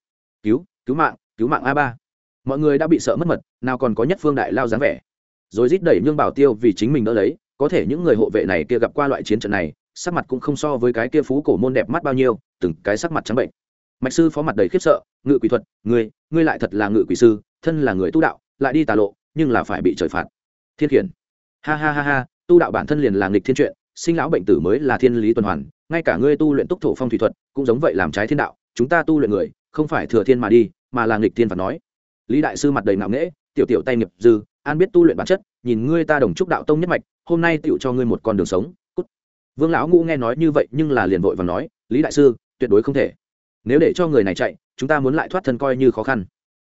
Cứu cứu mạng cứu mạng a ba. Mọi người đã bị sợ mất mật, nào còn có nhất phương đại lao dáng vẻ. Rồi rít đẩy nhương bảo tiêu vì chính mình đỡ lấy, có thể những người hộ vệ này kia gặp qua loại chiến trận này, sắc mặt cũng không so với cái kia phú cổ môn đẹp mắt bao nhiêu, từng cái sắc mặt trắng bệnh mạch sư phó mặt đầy khiếp sợ, ngự quỷ thuật, ngươi ngươi lại thật là ngự quỷ sư, thân là người tu đạo, lại đi tà lộ, nhưng là phải bị trời phạt. Thiên khiển. Ha ha ha ha, tu đạo bản thân liền là nghịch thiên truyện sinh lão bệnh tử mới là thiên lý tuần hoàn, ngay cả ngươi tu luyện túc thổ phong thủy thuật, cũng giống vậy làm trái thiên đạo, chúng ta tu luyện người, không phải thừa thiên mà đi, mà là nghịch thiên phạt nói. Lý đại sư mặt đầy ngạo nghễ, tiểu tiểu tay nghiệp dư, an biết tu luyện bản chất, nhìn ngươi ta đồng trúc đạo tông nhất mạch, hôm nay tựu cho ngươi một con đường sống. Cút. Vương lão ngũ nghe nói như vậy, nhưng là liền vội và nói, lý đại sư, tuyệt đối không thể nếu để cho người này chạy, chúng ta muốn lại thoát thân coi như khó khăn.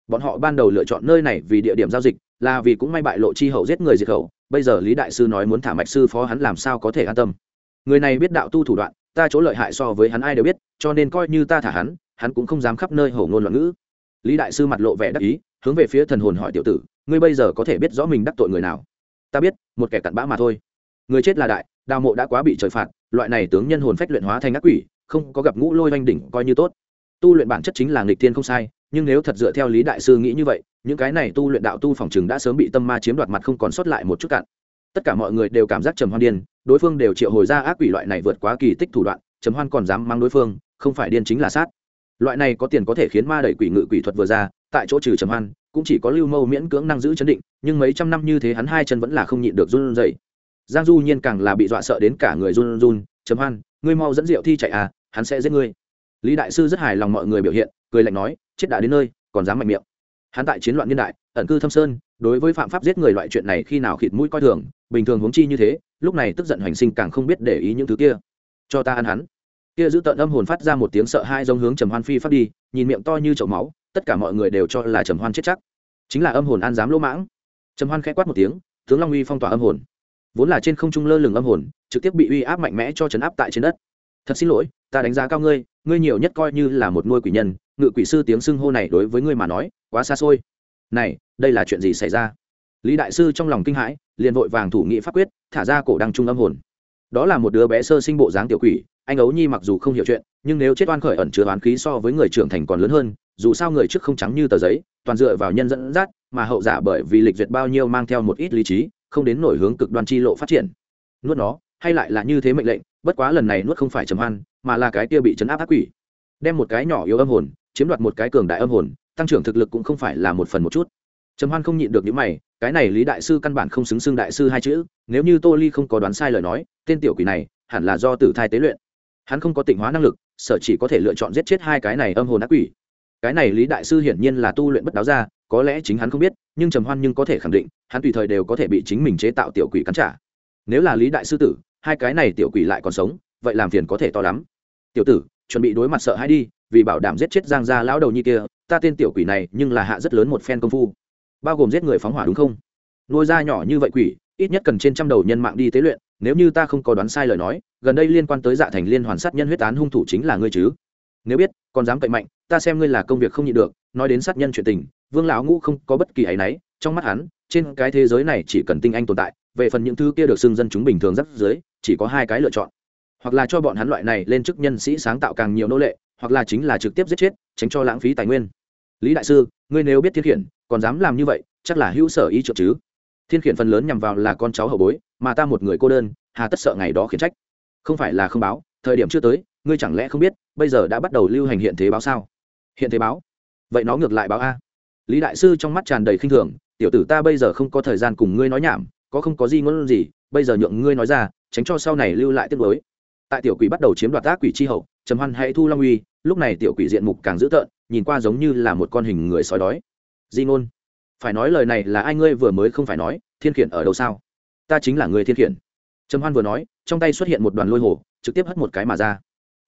Bọn họ ban đầu lựa chọn nơi này vì địa điểm giao dịch, là vì cũng may bại lộ chi hậu giết người diệt khẩu. Bây giờ lý đại sư nói muốn thả mạch sư phó hắn làm sao có thể an tâm. Người này biết đạo tu thủ đoạn, ta chỗ lợi hại so với hắn ai đều biết, cho nên coi như ta thả hắn hắn cũng không dám khắp nơi hổ ngôn loạn ngữ. Lý đại sư mặt lộ vẻ đắc ý, hướng về phía thần hồn hỏi tiểu tử, ngươi bây giờ có thể biết rõ mình đắc tội người nào? Ta biết, một kẻ cặn bã mà thôi. Người chết là đại đào mộ đã quá bị trời phạt, loại này tướng nhân hồn phách luyện hóa thành ác quỷ, không có gặp ngũ lôi oanh đỉnh coi như tốt tu luyện bản chất chính là nghịch thiên không sai, nhưng nếu thật dựa theo lý đại sư nghĩ như vậy, những cái này tu luyện đạo tu phòng chừng đã sớm bị tâm ma chiếm đoạt mặt không còn sót lại một chút cạn. Tất cả mọi người đều cảm giác trầm hoan điên, đối phương đều triệu hồi ra ác quỷ loại này vượt quá kỳ tích thủ đoạn, trầm hoan còn dám mang đối phương, không phải điên chính là sát. Loại này có tiền có thể khiến ma đẩy quỷ ngự quỷ thuật vừa ra, tại chỗ trừ trầm hoan, cũng chỉ có lưu mâu miễn cưỡng năng giữ chấn định, nhưng mấy trăm năm như thế hắn hai chân vẫn là không nhịn được run rẩy. Giang du nhiên càng là bị dọa sợ đến cả người run run, trầm hoan, ngươi mau dẫn rượu thi chạy à hắn sẽ giết ngươi lý đại sư rất hài lòng mọi người biểu hiện, cười lạnh nói, chết đã đến nơi, còn dám mạnh miệng. Hắn tại chiến loạn niên đại, ẩn cư thâm sơn, đối với phạm pháp giết người loại chuyện này khi nào khịt mũi coi thường, bình thường huống chi như thế, lúc này tức giận hành sinh càng không biết để ý những thứ kia. Cho ta ăn hắn. Kia giữ tận âm hồn phát ra một tiếng sợ hai giống hướng trầm hoan phi phát đi, nhìn miệng to như chậu máu, tất cả mọi người đều cho là trầm hoan chết chắc. Chính là âm hồn an dám lỗ mãng. Trầm hoan khẽ quát một tiếng, tướng long uy phong tỏa âm hồn. Vốn là trên không trung lơ lửng âm hồn, trực tiếp bị uy áp mạnh mẽ cho chấn áp tại trên đất. Thật xin lỗi, ta đánh giá cao ngươi ngươi nhiều nhất coi như là một nuôi quỷ nhân, ngự quỷ sư tiếng xưng hô này đối với ngươi mà nói, quá xa xôi. Này, đây là chuyện gì xảy ra? Lý đại sư trong lòng kinh hãi, liền vội vàng thủ nghị pháp quyết, thả ra cổ đăng trung âm hồn. Đó là một đứa bé sơ sinh bộ dáng tiểu quỷ, anh ấu nhi mặc dù không hiểu chuyện, nhưng nếu chết oan khởi ẩn chứa oán khí so với người trưởng thành còn lớn hơn, dù sao người trước không trắng như tờ giấy, toàn dựa vào nhân dẫn dắt, mà hậu giả bởi vì lịch duyệt bao nhiêu mang theo một ít lý trí, không đến nổi hướng cực đoan chi lộ phát triển. Nuốt nó hay lại là như thế mệnh lệnh, bất quá lần này nuốt không phải trầm hoan, mà là cái kia bị chấn áp ác quỷ. Đem một cái nhỏ yếu âm hồn, chiếm đoạt một cái cường đại âm hồn, tăng trưởng thực lực cũng không phải là một phần một chút. Trầm hoan không nhịn được những mày, cái này lý đại sư căn bản không xứng xưng đại sư hai chữ, nếu như tô ly không có đoán sai lời nói, tên tiểu quỷ này hẳn là do tử thai tế luyện. Hắn không có tịnh hóa năng lực, sở chỉ có thể lựa chọn giết chết hai cái này âm hồn ác quỷ. Cái này lý đại sư hiển nhiên là tu luyện bất đáo ra, có lẽ chính hắn không biết, nhưng trầm hoan nhưng có thể khẳng định, hắn tùy thời đều có thể bị chính mình chế tạo tiểu quỷ cắn trả. Nếu là lý đại sư tử hai cái này tiểu quỷ lại còn sống, vậy làm phiền có thể to lắm. Tiểu tử, chuẩn bị đối mặt sợ hãi đi, vì bảo đảm giết chết giang gia lão đầu nhi kia, ta tên tiểu quỷ này nhưng là hạ rất lớn một phen công phu. Bao gồm giết người phóng hỏa đúng không? Nuôi da nhỏ như vậy quỷ, ít nhất cần trên trăm đầu nhân mạng đi tế luyện, nếu như ta không có đoán sai lời nói, gần đây liên quan tới dạ thành liên hoàn sát nhân huyết án hung thủ chính là ngươi chứ. Nếu biết, còn dám cậy mạnh, ta xem ngươi là công việc không nhịn được, nói đến sát nhân chuyện tình, vương lão ngũ không có bất kỳ áy náy trong mắt hắn, trên cái thế giới này chỉ cần tinh anh tồn tại, về phần những thứ kia được xưng dân chúng bình thường rất dưới chỉ có hai cái lựa chọn. Hoặc là cho bọn hắn loại này lên chức nhân sĩ sáng tạo càng nhiều nô lệ, hoặc là chính là trực tiếp giết chết, tránh cho lãng phí tài nguyên. Lý đại sư, ngươi nếu biết thiên khiển, còn dám làm như vậy, chắc là hữu sở ý trợ chứ. Thiên khiển phần lớn nhằm vào là con cháu hậu bối, mà ta một người cô đơn, hà tất sợ ngày đó khiển trách. Không phải là không báo, thời điểm chưa tới, ngươi chẳng lẽ không biết, bây giờ đã bắt đầu lưu hành hiện thế báo sao? Hiện thế báo? Vậy nó ngược lại báo a. Lý đại sư trong mắt tràn đầy khinh thường tiểu tử ta bây giờ không có thời gian cùng ngươi nói nhảm, có không có gì ngôn gì, bây giờ nhượng ngươi nói ra, tránh cho sau này lưu lại tiếp với tại tiểu quỷ bắt đầu chiếm đoạt ác quỷ chi hậu, trầm hoan hãy thu long uy, lúc này tiểu quỷ diện mục càng dữ tợn, nhìn qua giống như là một con hình người sói đói. Di ngôn, phải nói lời này là ai ngươi vừa mới không phải nói, thiên khiển ở đâu sao? Ta chính là người thiên khiển. Trầm hoan vừa nói, trong tay xuất hiện một đoàn lôi hồ, trực tiếp hất một cái mà ra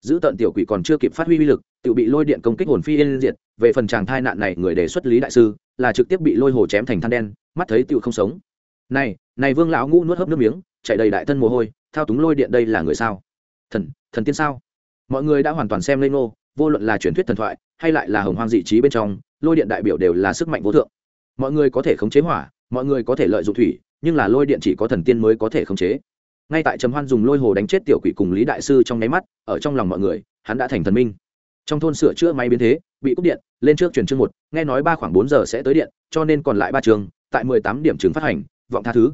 giữ tận tiểu quỷ còn chưa kịp phát huy uy lực, tự bị lôi điện công kích hồn phi yên diệt, về phần chàng thai nạn này người đề xuất lý đại sư, là trực tiếp bị lôi hồ chém thành than đen, mắt thấy tự không sống. Này này vương lão ngũ nuốt hớp nước miếng, chạy đầy đại thân mồ hôi, thao túng lôi điện đây là người sao? Thần thần tiên sao? Mọi người đã hoàn toàn xem lên ngô, vô luận là truyền thuyết thần thoại, hay lại là hồng hoang dị trí bên trong, lôi điện đại biểu đều là sức mạnh vô thượng. Mọi người có thể khống chế hỏa, mọi người có thể lợi dụng thủy, nhưng là lôi điện chỉ có thần tiên mới có thể khống chế ngay tại trầm hoan dùng lôi hồ đánh chết tiểu quỷ cùng lý đại sư trong nháy mắt, ở trong lòng mọi người, hắn đã thành thần minh. Trong thôn sửa chữa máy biến thế, bị cúp điện, lên trước truyền chương một, nghe nói ba khoảng bốn giờ sẽ tới điện, cho nên còn lại ba trường, tại mười tám điểm trường phát hành, vọng tha thứ.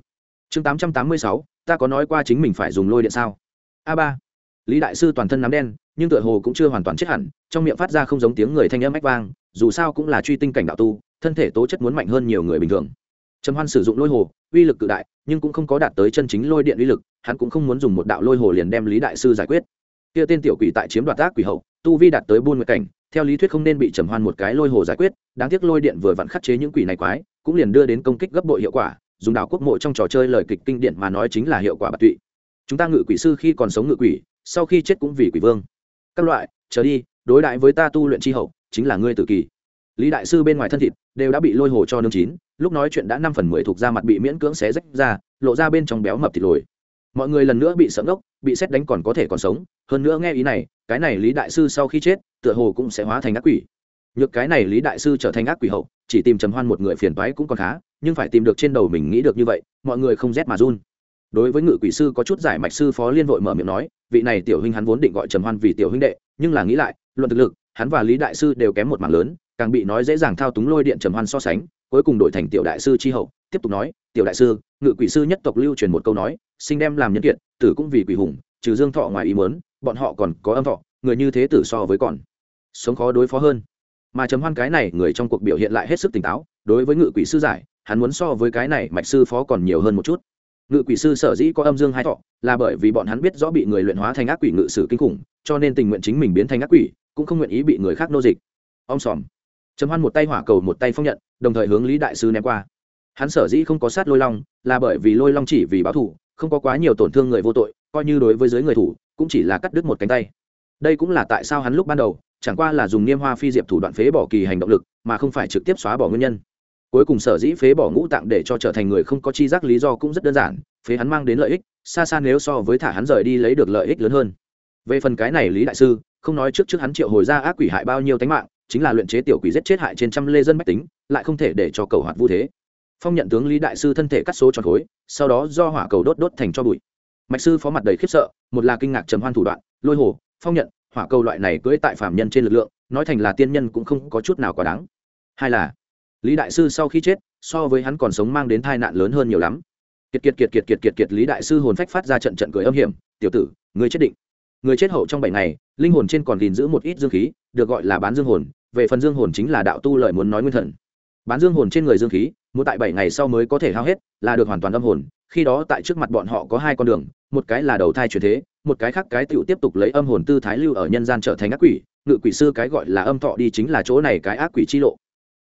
Chương tám trăm tám mươi sáu, ta có nói qua chính mình phải dùng lôi điện sao? A ba. Lý đại sư toàn thân nắm đen, nhưng tựa hồ cũng chưa hoàn toàn chết hẳn, trong miệng phát ra không giống tiếng người thanh âm ách vang, dù sao cũng là truy tinh cảnh đạo tu, thân thể tố chất muốn mạnh hơn nhiều người bình thường trầm hoan sử dụng lôi hồ, uy lực cự đại, nhưng cũng không có đạt tới chân chính lôi điện uy lực, hắn cũng không muốn dùng một đạo lôi hồ liền đem lý đại sư giải quyết. Kia tên tiểu quỷ tại chiếm đoạt tác quỷ hậu, tu vi đạt tới buôn nguyệt cảnh, theo lý thuyết không nên bị trầm hoan một cái lôi hồ giải quyết, đáng tiếc lôi điện vừa vặn khắc chế những quỷ này quái, cũng liền đưa đến công kích gấp bội hiệu quả, dùng đạo quốc mộ trong trò chơi lời kịch kinh điển mà nói chính là hiệu quả bạc tụy. Chúng ta ngự quỷ sư khi còn sống ngự quỷ, sau khi chết cũng vì quỷ vương. Các loại, chờ đi, đối đại với ta tu luyện tri hậu, chính là ngươi tự kỷ lý đại sư bên ngoài thân thịt đều đã bị lôi hồ cho nương chín, lúc nói chuyện đã năm phần mười thuộc da mặt bị miễn cưỡng xé rách ra, lộ ra bên trong béo mập thịt lồi. Mọi người lần nữa bị sợ ngốc, bị xét đánh còn có thể còn sống, hơn nữa nghe ý này, cái này lý đại sư sau khi chết, tựa hồ cũng sẽ hóa thành ác quỷ. Nhược cái này lý đại sư trở thành ác quỷ hậu, chỉ tìm trầm hoan một người phiền toái cũng còn khá, nhưng phải tìm được trên đầu mình nghĩ được như vậy, mọi người không rét mà run. Đối với ngự quỷ sư có chút giải mạch sư phó liên vội mở miệng nói, vị này tiểu huynh hắn vốn định gọi trầm hoan vì tiểu huynh đệ, nhưng là nghĩ lại, luận thực lực, hắn và lý đại sư đều kém một mảng lớn càng bị nói dễ dàng thao túng lôi điện trầm hoan so sánh, cuối cùng đổi thành tiểu đại sư chi hậu, tiếp tục nói, tiểu đại sư, ngự quỷ sư nhất tộc lưu truyền một câu nói, sinh đem làm nhân kiện tử cũng vì quỷ hùng, trừ dương thọ ngoài ý mớn bọn họ còn có âm thọ, người như thế tử so với còn sống khó đối phó hơn. Mà trầm hoan cái này, người trong cuộc biểu hiện lại hết sức tỉnh táo, đối với ngự quỷ sư giải, hắn muốn so với cái này mạch sư phó còn nhiều hơn một chút. Ngự quỷ sư sở dĩ có âm dương hai thọ, là bởi vì bọn hắn biết rõ bị người luyện hóa thành ác quỷ ngự sử kinh khủng, cho nên tình nguyện chính mình biến thành ác quỷ, cũng không nguyện ý bị người khác nô dịch. Ông xòm chấm hoan một tay hỏa cầu một tay phong nhận, đồng thời hướng lý đại sư ném qua. Hắn sở dĩ không có sát lôi long, là bởi vì lôi long chỉ vì báo thủ, không có quá nhiều tổn thương người vô tội, coi như đối với giới người thủ, cũng chỉ là cắt đứt một cánh tay. Đây cũng là tại sao hắn lúc ban đầu, chẳng qua là dùng niêm hoa phi diệp thủ đoạn phế bỏ kỳ hành động lực, mà không phải trực tiếp xóa bỏ nguyên nhân. Cuối cùng sở dĩ phế bỏ ngũ tạng để cho trở thành người không có chi giác lý do cũng rất đơn giản, phế hắn mang đến lợi ích, xa xa nếu so với thả hắn rời đi lấy được lợi ích lớn hơn. Về phần cái này lý đại sư, không nói trước trước hắn triệu hồi ra ác quỷ hại bao nhiêu tánh mạng chính là luyện chế tiểu quỷ giết chết hại trên trăm lê dân bách tính, lại không thể để cho cầu hoạt vu thế. Phong nhận tướng lý đại sư thân thể cắt số tròn khối, sau đó do hỏa cầu đốt đốt thành cho bụi. Mạch sư phó mặt đầy khiếp sợ, một là kinh ngạc trầm hoan thủ đoạn, lôi hồ, phong nhận, hỏa cầu loại này cưỡi tại phạm nhân trên lực lượng, nói thành là tiên nhân cũng không có chút nào quá đáng. Hai là, lý đại sư sau khi chết, so với hắn còn sống mang đến tai nạn lớn hơn nhiều lắm. Kiệt kiệt kiệt kiệt kiệt kiệt kiệt, lý đại sư hồn phách phát ra trận trận cười âm hiểm, tiểu tử người chết định người chết hậu trong bảy ngày, linh hồn trên còn gìn giữ một ít dương khí, được gọi là bán dương hồn, về phần dương hồn chính là đạo tu lợi muốn nói nguyên thần. Bán dương hồn trên người dương khí, muốn tại bảy ngày sau mới có thể hao hết, là được hoàn toàn âm hồn, khi đó tại trước mặt bọn họ có hai con đường, một cái là đầu thai chuyển thế, một cái khác cái tựu tiếp tục lấy âm hồn tư thái lưu ở nhân gian trở thành ác quỷ, ngự quỷ sư cái gọi là âm thọ đi chính là chỗ này cái ác quỷ chi lộ.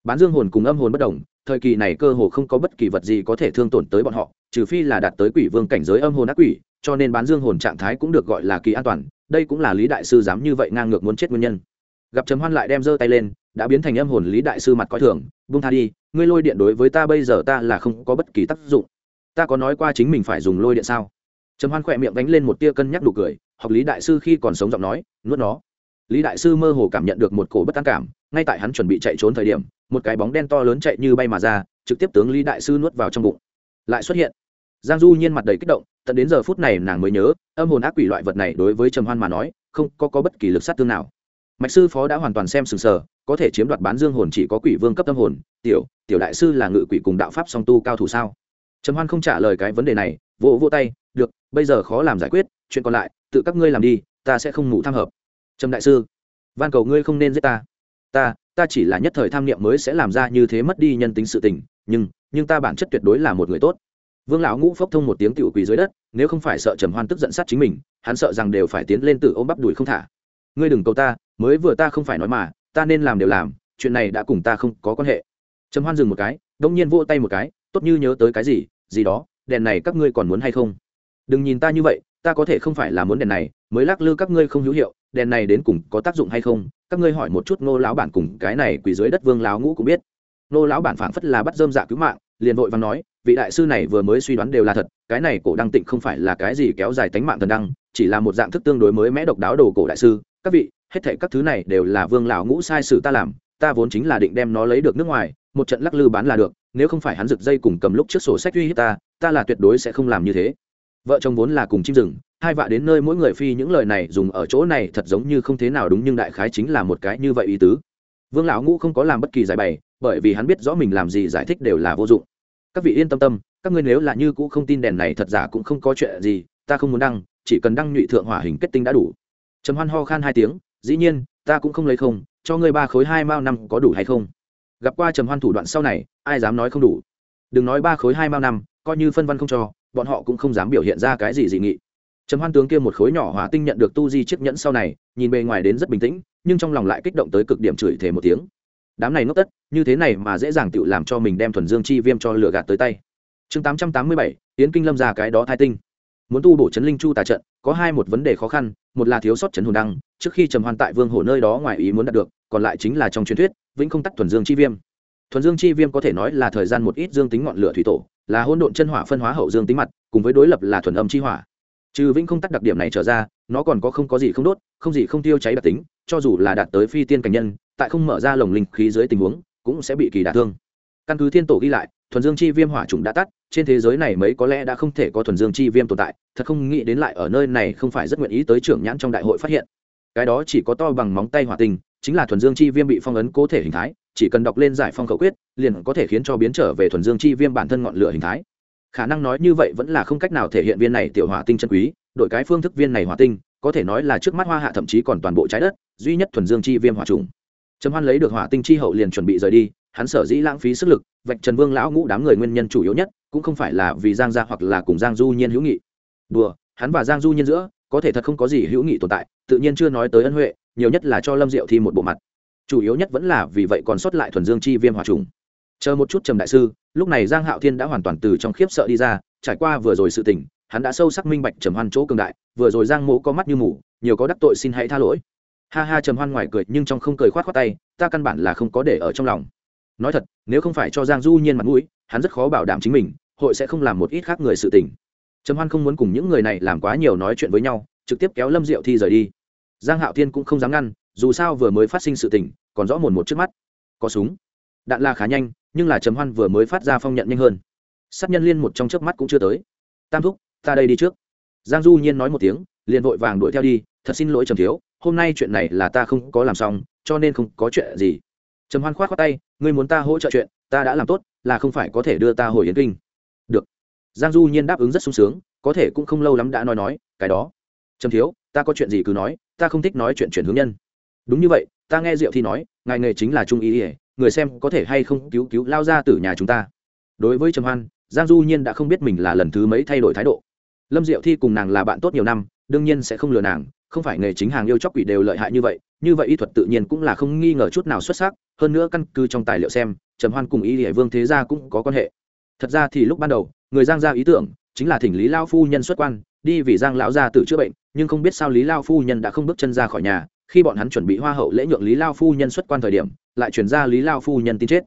Bán dương hồn cùng âm hồn bất đồng, thời kỳ này cơ hồ không có bất kỳ vật gì có thể thương tổn tới bọn họ, trừ phi là đạt tới quỷ vương cảnh giới âm hồn ác quỷ cho nên bán dương hồn trạng thái cũng được gọi là kỳ an toàn, đây cũng là lý đại sư dám như vậy ngang ngược muốn chết nguyên nhân. Gặp trầm hoan lại đem giơ tay lên, đã biến thành âm hồn lý đại sư mặt coi thường, buông tha đi, ngươi lôi điện đối với ta bây giờ ta là không có bất kỳ tác dụng. Ta có nói qua chính mình phải dùng lôi điện sao? Trầm hoan khỏe miệng đánh lên một tia cân nhắc đủ cười, học lý đại sư khi còn sống giọng nói, nuốt nó. Lý đại sư mơ hồ cảm nhận được một cổ bất an cảm, ngay tại hắn chuẩn bị chạy trốn thời điểm, một cái bóng đen to lớn chạy như bay mà ra, trực tiếp tướng lý đại sư nuốt vào trong bụng. Lại xuất hiện. Giang du nhiên mặt đầy kích động tận đến giờ phút này nàng mới nhớ âm hồn ác quỷ loại vật này đối với trầm hoan mà nói không có, có bất kỳ lực sát thương nào. Mạch sư phó đã hoàn toàn xem sừng sờ có thể chiếm đoạt bán dương hồn chỉ có quỷ vương cấp tâm hồn tiểu tiểu đại sư là ngự quỷ cùng đạo pháp song tu cao thủ sao? Trầm hoan không trả lời cái vấn đề này vỗ vỗ tay được bây giờ khó làm giải quyết chuyện còn lại tự các ngươi làm đi ta sẽ không ngủ tham hợp. Trầm đại sư van cầu ngươi không nên giết ta. Ta ta chỉ là nhất thời tham niệm mới sẽ làm ra như thế mất đi nhân tính sự tình nhưng nhưng ta bản chất tuyệt đối là một người tốt vương lão ngũ phốc thông một tiếng tiểu quỳ dưới đất, nếu không phải sợ trầm hoan tức giận sát chính mình, hắn sợ rằng đều phải tiến lên tự ôm bắp đùi không thả. Ngươi đừng cầu ta, mới vừa ta không phải nói mà, ta nên làm đều làm, chuyện này đã cùng ta không có quan hệ. Trầm hoan dừng một cái, đông nhiên vỗ tay một cái, tốt như nhớ tới cái gì gì đó, đèn này các ngươi còn muốn hay không? Đừng nhìn ta như vậy, ta có thể không phải là muốn đèn này, mới lắc lư các ngươi không hữu hiệu, đèn này đến cùng có tác dụng hay không? Các ngươi hỏi một chút ngô lão bản cùng cái này quỳ dưới đất vương lão ngũ cũng biết. Ngô lão bản phảng phất là bắt dơm dạ cứu mạng, liền vội và nói vị đại sư này vừa mới suy đoán đều là thật, cái này cổ đăng tịnh không phải là cái gì kéo dài tánh mạng thần đăng, chỉ là một dạng thức tương đối mới mẽ độc đáo đồ cổ đại sư. Các vị, hết thảy các thứ này đều là vương lão ngũ sai sử ta làm, ta vốn chính là định đem nó lấy được nước ngoài, một trận lắc lư bán là được, nếu không phải hắn rực dây cùng cầm lúc trước sổ sách uy hiếp ta ta là tuyệt đối sẽ không làm như thế. Vợ chồng vốn là cùng chim rừng, hai vạ đến nơi mỗi người phi những lời này dùng ở chỗ này thật giống như không thế nào đúng nhưng đại khái chính là một cái như vậy ý tứ. Vương lão ngũ không có làm bất kỳ giải bày, bởi vì hắn biết rõ mình làm gì giải thích đều là vô dụng các vị yên tâm tâm, các ngươi nếu là như cũ không tin đèn này thật giả cũng không có chuyện gì, ta không muốn đăng, chỉ cần đăng nhụy thượng hỏa hình kết tinh đã đủ. Trầm hoan ho khan hai tiếng, dĩ nhiên, ta cũng không lấy không, cho ngươi ba khối hai mao năm có đủ hay không? Gặp qua trầm hoan thủ đoạn sau này, ai dám nói không đủ? Đừng nói ba khối hai mao năm, coi như phân văn không cho, bọn họ cũng không dám biểu hiện ra cái gì dị nghị. Trầm hoan tướng kia một khối nhỏ hỏa tinh nhận được tu di chiếc nhẫn sau này, nhìn bề ngoài đến rất bình tĩnh, nhưng trong lòng lại kích động tới cực điểm chửi thề một tiếng đám này ngốc tất, như thế này mà dễ dàng tự làm cho mình đem thuần dương chi viêm cho lửa gạt tới tay. Chương tám trăm tám mươi bảy, yến kinh lâm ra cái đó thai tinh. Muốn tu bổ chấn linh chu tà trận, có hai một vấn đề khó khăn, một là thiếu sót chấn hồn đăng, trước khi trầm hoan tại vương hồ nơi đó ngoài ý muốn đạt được, còn lại chính là trong truyền thuyết, vĩnh không tắt thuần dương chi viêm. Thuần dương chi viêm có thể nói là thời gian một ít dương tính ngọn lửa thủy tổ, là hỗn độn chân hỏa phân hóa hậu dương tính mặt, cùng với đối lập là thuần âm chi hỏa. Trừ vĩnh không tắt đặc điểm này trở ra, nó còn có không có gì không đốt, không gì không tiêu cháy đặc tính, cho dù là đạt tới phi tiên cảnh nhân tại không mở ra lồng linh khí dưới tình huống, cũng sẽ bị kỳ đả thương. Căn cứ thiên tổ ghi lại, thuần dương chi viêm hỏa trùng đã tắt, trên thế giới này mấy có lẽ đã không thể có thuần dương chi viêm tồn tại, thật không nghĩ đến lại ở nơi này không phải rất nguyện ý tới trưởng nhãn trong đại hội phát hiện. Cái đó chỉ có to bằng móng tay hỏa tinh, chính là thuần dương chi viêm bị phong ấn cố thể hình thái, chỉ cần đọc lên giải phong khẩu quyết, liền có thể khiến cho biến trở về thuần dương chi viêm bản thân ngọn lửa hình thái. Khả năng nói như vậy vẫn là không cách nào thể hiện viên này tiểu hỏa tinh chân quý đội cái phương thức viên này hỏa tinh, có thể nói là trước mắt hoa hạ thậm chí còn toàn bộ trái đất, duy nhất thuần dương chi viêm hỏa trùng trầm hoan lấy được hỏa tinh chi hậu liền chuẩn bị rời đi, hắn sở dĩ lãng phí sức lực, vạch trần vương lão ngũ đám người nguyên nhân chủ yếu nhất, cũng không phải là vì giang gia hoặc là cùng giang du nhiên hữu nghị. Đùa, hắn và giang du nhiên giữa, có thể thật không có gì hữu nghị tồn tại, tự nhiên chưa nói tới ân huệ, nhiều nhất là cho lâm diệu thi một bộ mặt. Chủ yếu nhất vẫn là vì vậy còn sót lại thuần dương chi viêm hòa trùng. Chờ một chút trầm đại sư, lúc này giang hạo thiên đã hoàn toàn từ trong khiếp sợ đi ra, trải qua vừa rồi sự tình, hắn đã sâu sắc minh bạch trầm hoan chỗ cường đại, vừa rồi giang mỗ có mắt như mù, nhiều có đắc tội xin hãy tha lỗi ha ha trầm hoan ngoài cười nhưng trong không cười khoát khoát tay, ta căn bản là không có để ở trong lòng. Nói thật, nếu không phải cho giang du nhiên mặt mũi, hắn rất khó bảo đảm chính mình, hội sẽ không làm một ít khác người sự tình. Trầm hoan không muốn cùng những người này làm quá nhiều nói chuyện với nhau, trực tiếp kéo lâm diệu thi rời đi. Giang hạo thiên cũng không dám ngăn, dù sao vừa mới phát sinh sự tình, còn rõ mồn một trước mắt. Có súng. Đạn la khá nhanh, nhưng là trầm hoan vừa mới phát ra phong nhận nhanh hơn. Sát nhân liên một trong trước mắt cũng chưa tới. Tam thúc, ta đây đi trước. Giang du nhiên nói một tiếng, liền vội vàng đuổi theo đi, thật xin lỗi trầm thiếu hôm nay chuyện này là ta không có làm xong, cho nên không có chuyện gì. Trầm hoan khoát khoát tay, ngươi muốn ta hỗ trợ chuyện, ta đã làm tốt, là không phải có thể đưa ta hồi yến kinh. Được. Giang du nhiên đáp ứng rất sung sướng, có thể cũng không lâu lắm đã nói nói, cái đó. Trầm thiếu, ta có chuyện gì cứ nói, ta không thích nói chuyện chuyển hướng nhân. Đúng như vậy, ta nghe diệu thi nói, ngài nghề chính là trung ý ỉa, người xem có thể hay không cứu cứu lao ra từ nhà chúng ta. Đối với trầm hoan, giang du nhiên đã không biết mình là lần thứ mấy thay đổi thái độ. Lâm diệu thi cùng nàng là bạn tốt nhiều năm, đương nhiên sẽ không lừa nàng không phải nghề chính hàng yêu chóc quỷ đều lợi hại như vậy như vậy y thuật tự nhiên cũng là không nghi ngờ chút nào xuất sắc, hơn nữa căn cứ trong tài liệu xem, trầm hoan cùng y địa vương thế gia cũng có quan hệ. Thật ra thì lúc ban đầu, người giang gia ý tưởng chính là thỉnh lý lao phu nhân xuất quan, đi vì giang lão gia tử chữa bệnh, nhưng không biết sao lý lao phu nhân đã không bước chân ra khỏi nhà, khi bọn hắn chuẩn bị hoa hậu lễ nhượng lý lao phu nhân xuất quan thời điểm, lại chuyển ra lý lao phu nhân tin chết.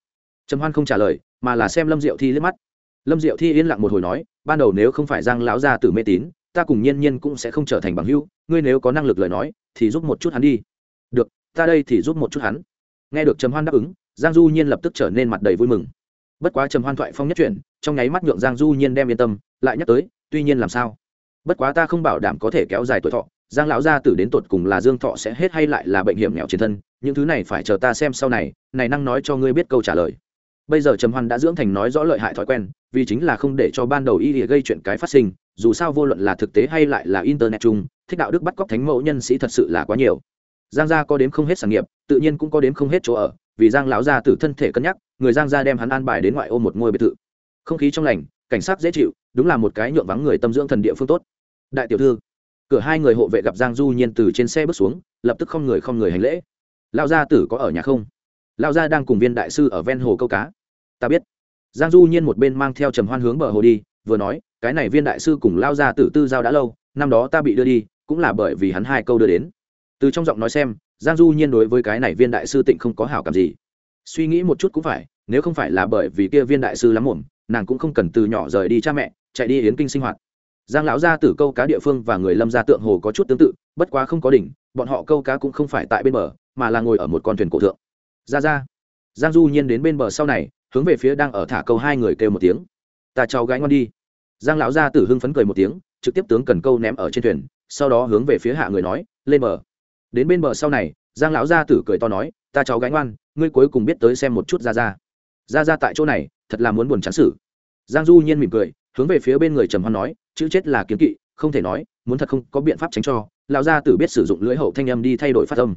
Trầm hoan không trả lời, mà là xem lâm diệu thi liếc mắt. Lâm diệu thi yên lặng một hồi nói, ban đầu nếu không phải giang lão gia tử mê tín ta cùng nhiên nhiên cũng sẽ không trở thành bằng hữu, ngươi nếu có năng lực lời nói, thì giúp một chút hắn đi. Được, ta đây thì giúp một chút hắn. Nghe được trầm hoan đáp ứng, giang du nhiên lập tức trở nên mặt đầy vui mừng. Bất quá trầm hoan thoại phong nhất chuyển, trong nháy mắt nhượng giang du nhiên đem yên tâm, lại nhắc tới, tuy nhiên làm sao? Bất quá ta không bảo đảm có thể kéo dài tuổi thọ, giang lão gia tử đến tột cùng là dương thọ sẽ hết hay lại là bệnh hiểm nghèo trên thân, những thứ này phải chờ ta xem sau này này năng nói cho ngươi biết câu trả lời. Bây giờ trầm hoan đã dưỡng thành nói rõ lợi hại thói quen, vì chính là không để cho ban đầu y gây chuyện cái phát sinh dù sao vô luận là thực tế hay lại là internet chung, thích đạo đức bắt cóc thánh mẫu nhân sĩ thật sự là quá nhiều. Giang gia có đếm không hết sản nghiệp, tự nhiên cũng có đếm không hết chỗ ở, vì giang lão gia tử thân thể cân nhắc, người giang gia đem hắn an bài đến ngoại ô một ngôi biệt thự. Không khí trong lành, cảnh sát dễ chịu, đúng là một cái nhượng vắng người tâm dưỡng thần địa phương tốt. Đại tiểu thư, cửa hai người hộ vệ gặp giang du nhiên từ trên xe bước xuống, lập tức không người không người hành lễ. Lão gia tử có ở nhà không? Lão gia đang cùng viên đại sư ở ven hồ câu cá. Ta biết. Giang du nhiên một bên mang theo trầm hoan hướng bờ hồ đi, vừa nói cái này viên đại sư cùng lao gia tử tư giao đã lâu, năm đó ta bị đưa đi, cũng là bởi vì hắn hai câu đưa đến. Từ trong giọng nói xem, giang du nhiên đối với cái này viên đại sư tịnh không có hảo cảm gì. Suy nghĩ một chút cũng phải, nếu không phải là bởi vì kia viên đại sư lắm muộn, nàng cũng không cần từ nhỏ rời đi cha mẹ, chạy đi yến kinh sinh hoạt. Giang lão gia tử câu cá địa phương và người lâm gia tượng hồ có chút tương tự, bất quá không có đỉnh, bọn họ câu cá cũng không phải tại bên bờ, mà là ngồi ở một con thuyền cổ thượng. Ra ra. Giang du nhiên đến bên bờ sau này, hướng về phía đang ở thả câu hai người kêu một tiếng. Ta cháu gái ngon đi giang lão gia tử hưng phấn cười một tiếng, trực tiếp tướng cần câu ném ở trên thuyền, sau đó hướng về phía hạ người nói, lên bờ. Đến bên bờ sau này, giang lão gia tử cười to nói, ta cháu gái ngoan, ngươi cuối cùng biết tới xem một chút ra ra ra ra tại chỗ này, thật là muốn buồn chán xử giang du nhiên mỉm cười, hướng về phía bên người trầm hoan nói, chữ chết là kiếm kỵ, không thể nói, muốn thật không có biện pháp tránh cho. Lão gia tử biết sử dụng lưỡi hậu thanh âm đi thay đổi phát âm.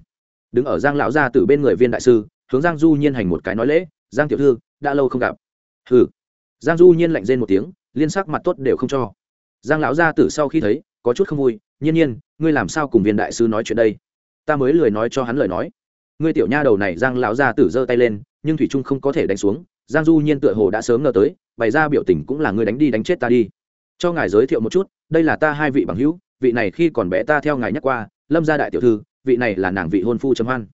Đứng ở giang lão gia tử bên người viên đại sư, hướng giang du nhiên hành một cái nói lễ, giang tiểu thư, đã lâu không gặp. Hừ. Giang du nhiên lạnh rên một tiếng liên sắc mặt tốt đều không cho. Giang lão gia tử sau khi thấy, có chút không vui, nhiên nhiên, ngươi làm sao cùng viên đại sư nói chuyện đây? Ta mới lười nói cho hắn lời nói. Ngươi tiểu nha đầu này, giang lão gia tử giơ tay lên, nhưng thủy trung không có thể đánh xuống. Giang du nhiên tựa hồ đã sớm ngờ tới, bày ra biểu tình cũng là ngươi đánh đi đánh chết ta đi. Cho ngài giới thiệu một chút, đây là ta hai vị bằng hữu, vị này khi còn bé ta theo ngài nhắc qua, lâm gia đại tiểu thư, vị này là nàng vị hôn phu trầm hoan.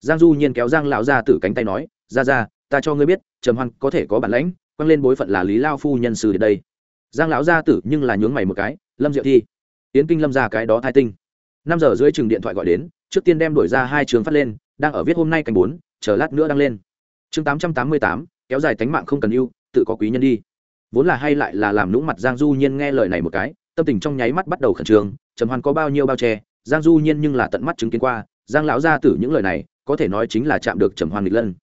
Giang du nhiên kéo giang lão gia tử cánh tay nói ra ra ta cho ngươi biết, trầm hoan có thể có bản lãnh, quăng lên bối phận là lý lao phu nhân sư đến đây. Giang lão gia tử nhưng là nhướng mày một cái, lâm diệu thi. Yến kinh lâm ra cái đó thai tinh. Năm giờ rưỡi chừng điện thoại gọi đến, trước tiên đem đổi ra hai trường phát lên, đang ở viết hôm nay canh bốn, chờ lát nữa đăng lên. Chương tám trăm tám mươi tám, kéo dài tánh mạng không cần yêu, tự có quý nhân đi. Vốn là hay lại là làm nũng mặt giang du nhiên nghe lời này một cái, tâm tình trong nháy mắt bắt đầu khẩn trương, trầm hoan có bao nhiêu bao che, giang du nhiên nhưng là tận mắt chứng kiến qua, giang lão gia tử những lời này, có thể nói chính là chạm được trầm hoan nghịch lân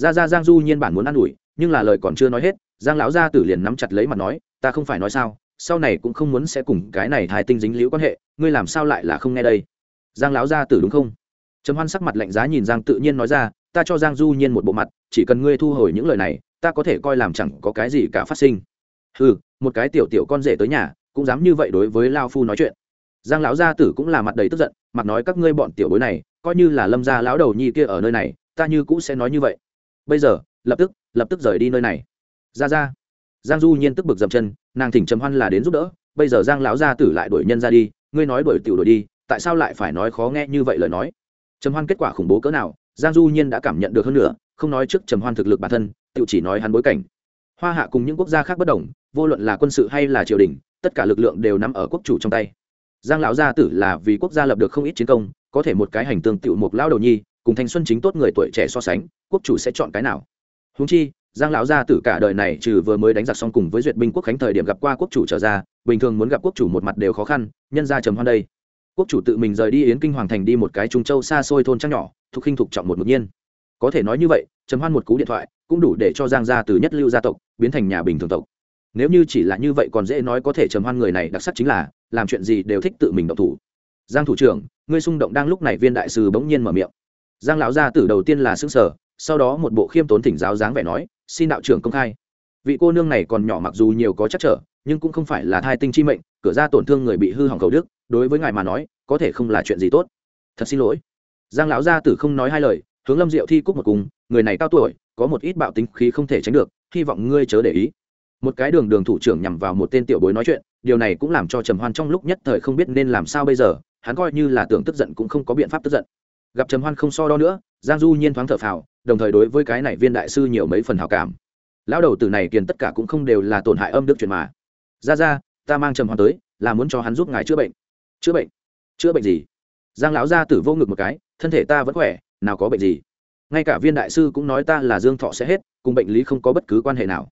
ra ra giang du nhiên bản muốn ă n ủi, nhưng là lời còn chưa nói hết, giang lão gia tử liền nắm chặt lấy mặt nói, ta không phải nói sao, sau này cũng không muốn sẽ cùng cái này hài tinh dính liễu quan hệ, ngươi làm sao lại là không nghe đây? Giang lão gia tử đúng không? Trầm hoan sắc mặt lạnh giá nhìn giang tự nhiên nói ra, ta cho giang du nhiên một bộ mặt, chỉ cần ngươi thu hồi những lời này, ta có thể coi làm chẳng có cái gì cả phát sinh. Ừ một cái tiểu tiểu con rể tới nhà, cũng dám như vậy đối với lao phu nói chuyện. Giang lão gia tử cũng là mặt đầy tức giận mặt nói các ngươi bọn tiểu bối này, coi như là lâm gia lão đầu nhi kia ở nơi này, ta như cũ sẽ nói như vậy bây giờ, lập tức lập tức rời đi nơi này. Ra ra. Giang du nhiên tức bực dậm chân, nàng thỉnh trầm hoan là đến giúp đỡ, bây giờ giang lão gia tử lại đuổi nhân ra đi, ngươi nói đuổi tiểu đuổi đi, tại sao lại phải nói khó nghe như vậy lời nói? Trầm hoan kết quả khủng bố cỡ nào, giang du nhiên đã cảm nhận được hơn nữa, không nói trước trầm hoan thực lực bản thân tự chỉ nói hắn bối cảnh. Hoa hạ cùng những quốc gia khác bất đồng, vô luận là quân sự hay là triều đình, tất cả lực lượng đều nằm ở quốc chủ trong tay. Giang lão gia tử là vì quốc gia lập được không ít chiến công, có thể một cái hành tương tiểu mục lão đầu nhi cùng thanh xuân chính tốt người tuổi trẻ so sánh, quốc chủ sẽ chọn cái nào? Húng chi, giang lão gia tử cả đời này trừ vừa mới đánh giặc xong cùng với duyệt binh quốc khánh thời điểm gặp qua quốc chủ trở ra, bình thường muốn gặp quốc chủ một mặt đều khó khăn, nhân ra trầm hoan đây. Quốc chủ tự mình rời đi yến kinh hoàng thành đi một cái trung châu xa xôi thôn trăng nhỏ, thuộc khinh thục trọng một ngẫu nhiên. Có thể nói như vậy, trầm hoan một cú điện thoại cũng đủ để cho giang gia từ nhất lưu gia tộc biến thành nhà bình thường tộc. Nếu như chỉ là như vậy còn dễ nói có thể trầm hoan người này đặc sắc chính là làm chuyện gì đều thích tự mình động thủ. Giang thủ trưởng, ngươi xung động đang lúc này viên đại sư bỗng nhiên mở miệng giang lão gia tử đầu tiên là xương sở sau đó một bộ khiêm tốn thỉnh giáo dáng vẻ nói, xin đạo trưởng công khai. Vị cô nương này còn nhỏ mặc dù nhiều có chắc trở, nhưng cũng không phải là thai tinh chi mệnh, cửa ra tổn thương người bị hư hỏng cầu đức, đối với ngài mà nói, có thể không là chuyện gì tốt. Thật xin lỗi. Giang lão gia tử không nói hai lời, hướng lâm diệu thi cúc một cùng người này cao tuổi, có một ít bạo tính khí không thể tránh được, hy vọng ngươi chớ để ý. Một cái đường đường thủ trưởng nhằm vào một tên tiểu bối nói chuyện, điều này cũng làm cho trầm hoan trong lúc nhất thời không biết nên làm sao bây giờ, hắn coi như là tưởng tức giận cũng không có biện pháp tức giận gặp trầm hoan không so đo nữa, giang du nhiên thoáng thở phào, đồng thời đối với cái này viên đại sư nhiều mấy phần hào cảm. Lão đầu tử này kiền tất cả cũng không đều là tổn hại âm đức chuyện mà. Ra ra, ta mang trầm hoan tới, là muốn cho hắn giúp ngài chữa bệnh. Chữa bệnh? Chữa bệnh gì? Giang lão gia tử vô ngực một cái, thân thể ta vẫn khỏe, nào có bệnh gì? Ngay cả viên đại sư cũng nói ta là dương thọ sẽ hết, cùng bệnh lý không có bất cứ quan hệ nào.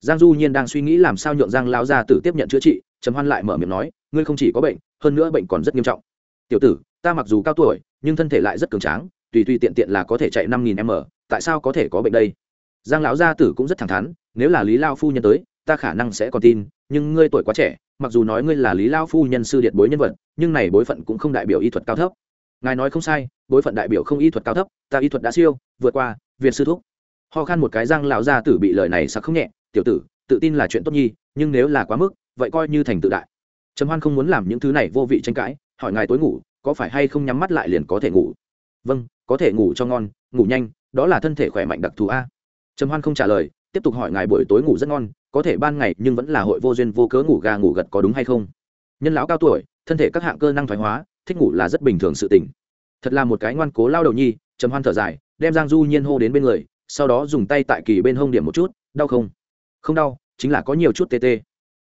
Giang du nhiên đang suy nghĩ làm sao nhượng giang lão gia tử tiếp nhận chữa trị, trầm hoan lại mở miệng nói, ngươi không chỉ có bệnh, hơn nữa bệnh còn rất nghiêm trọng. Tiểu tử ta mặc dù cao tuổi, nhưng thân thể lại rất cường tráng, tùy tùy tiện tiện là có thể chạy năm nghìn m, tại sao có thể có bệnh đây? Giang lão gia tử cũng rất thẳng thắn, nếu là lý lao phu nhân tới, ta khả năng sẽ còn tin, nhưng ngươi tuổi quá trẻ, mặc dù nói ngươi là lý lao phu nhân sư điện bối nhân vật, nhưng này bối phận cũng không đại biểu y thuật cao thấp. Ngài nói không sai, bối phận đại biểu không y thuật cao thấp, ta y thuật đã siêu, vượt qua, việt sư thúc. Ho khan một cái Giang lão gia tử bị lời này sặc không nhẹ, tiểu tử, tự tin là chuyện tốt nhi, nhưng nếu là quá mức, vậy coi như thành tự đại. Trầm hoan không muốn làm những thứ này vô vị tranh cãi, hỏi ngài tối ngủ có phải hay không nhắm mắt lại liền có thể ngủ? Vâng có thể ngủ cho ngon, ngủ nhanh, đó là thân thể khỏe mạnh đặc thù a. Trầm hoan không trả lời, tiếp tục hỏi ngài buổi tối ngủ rất ngon, có thể ban ngày nhưng vẫn là hội vô duyên vô cớ ngủ gà ngủ gật có đúng hay không? Nhân lão cao tuổi, thân thể các hạng cơ năng thoái hóa, thích ngủ là rất bình thường sự tình. Thật là một cái ngoan cố lao đầu nhi, trầm hoan thở dài, đem giang du nhiên hô đến bên người, sau đó dùng tay tại kỳ bên hông điểm một chút, đau không? Không đau, chính là có nhiều chút tê tê.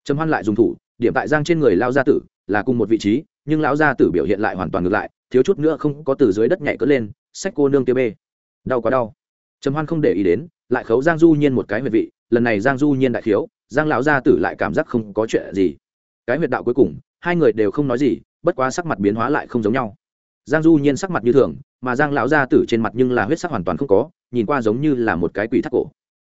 Trầm hoan lại dùng thủ, điểm tại giang trên người lao gia tử, là cùng một vị trí nhưng lão gia tử biểu hiện lại hoàn toàn ngược lại, thiếu chút nữa không có từ dưới đất nhảy cất lên, sách cô nương kia bê. Đau quá đau. Trầm hoan không để ý đến, lại khấu giang du nhiên một cái huyệt vị, lần này giang du nhiên đại khiếu, giang lão gia tử lại cảm giác không có chuyện gì. Cái huyệt đạo cuối cùng, hai người đều không nói gì, bất quá sắc mặt biến hóa lại không giống nhau. Giang du nhiên sắc mặt như thường, mà giang lão gia tử trên mặt nhưng là huyết sắc hoàn toàn không có, nhìn qua giống như là một cái quỷ thắt cổ.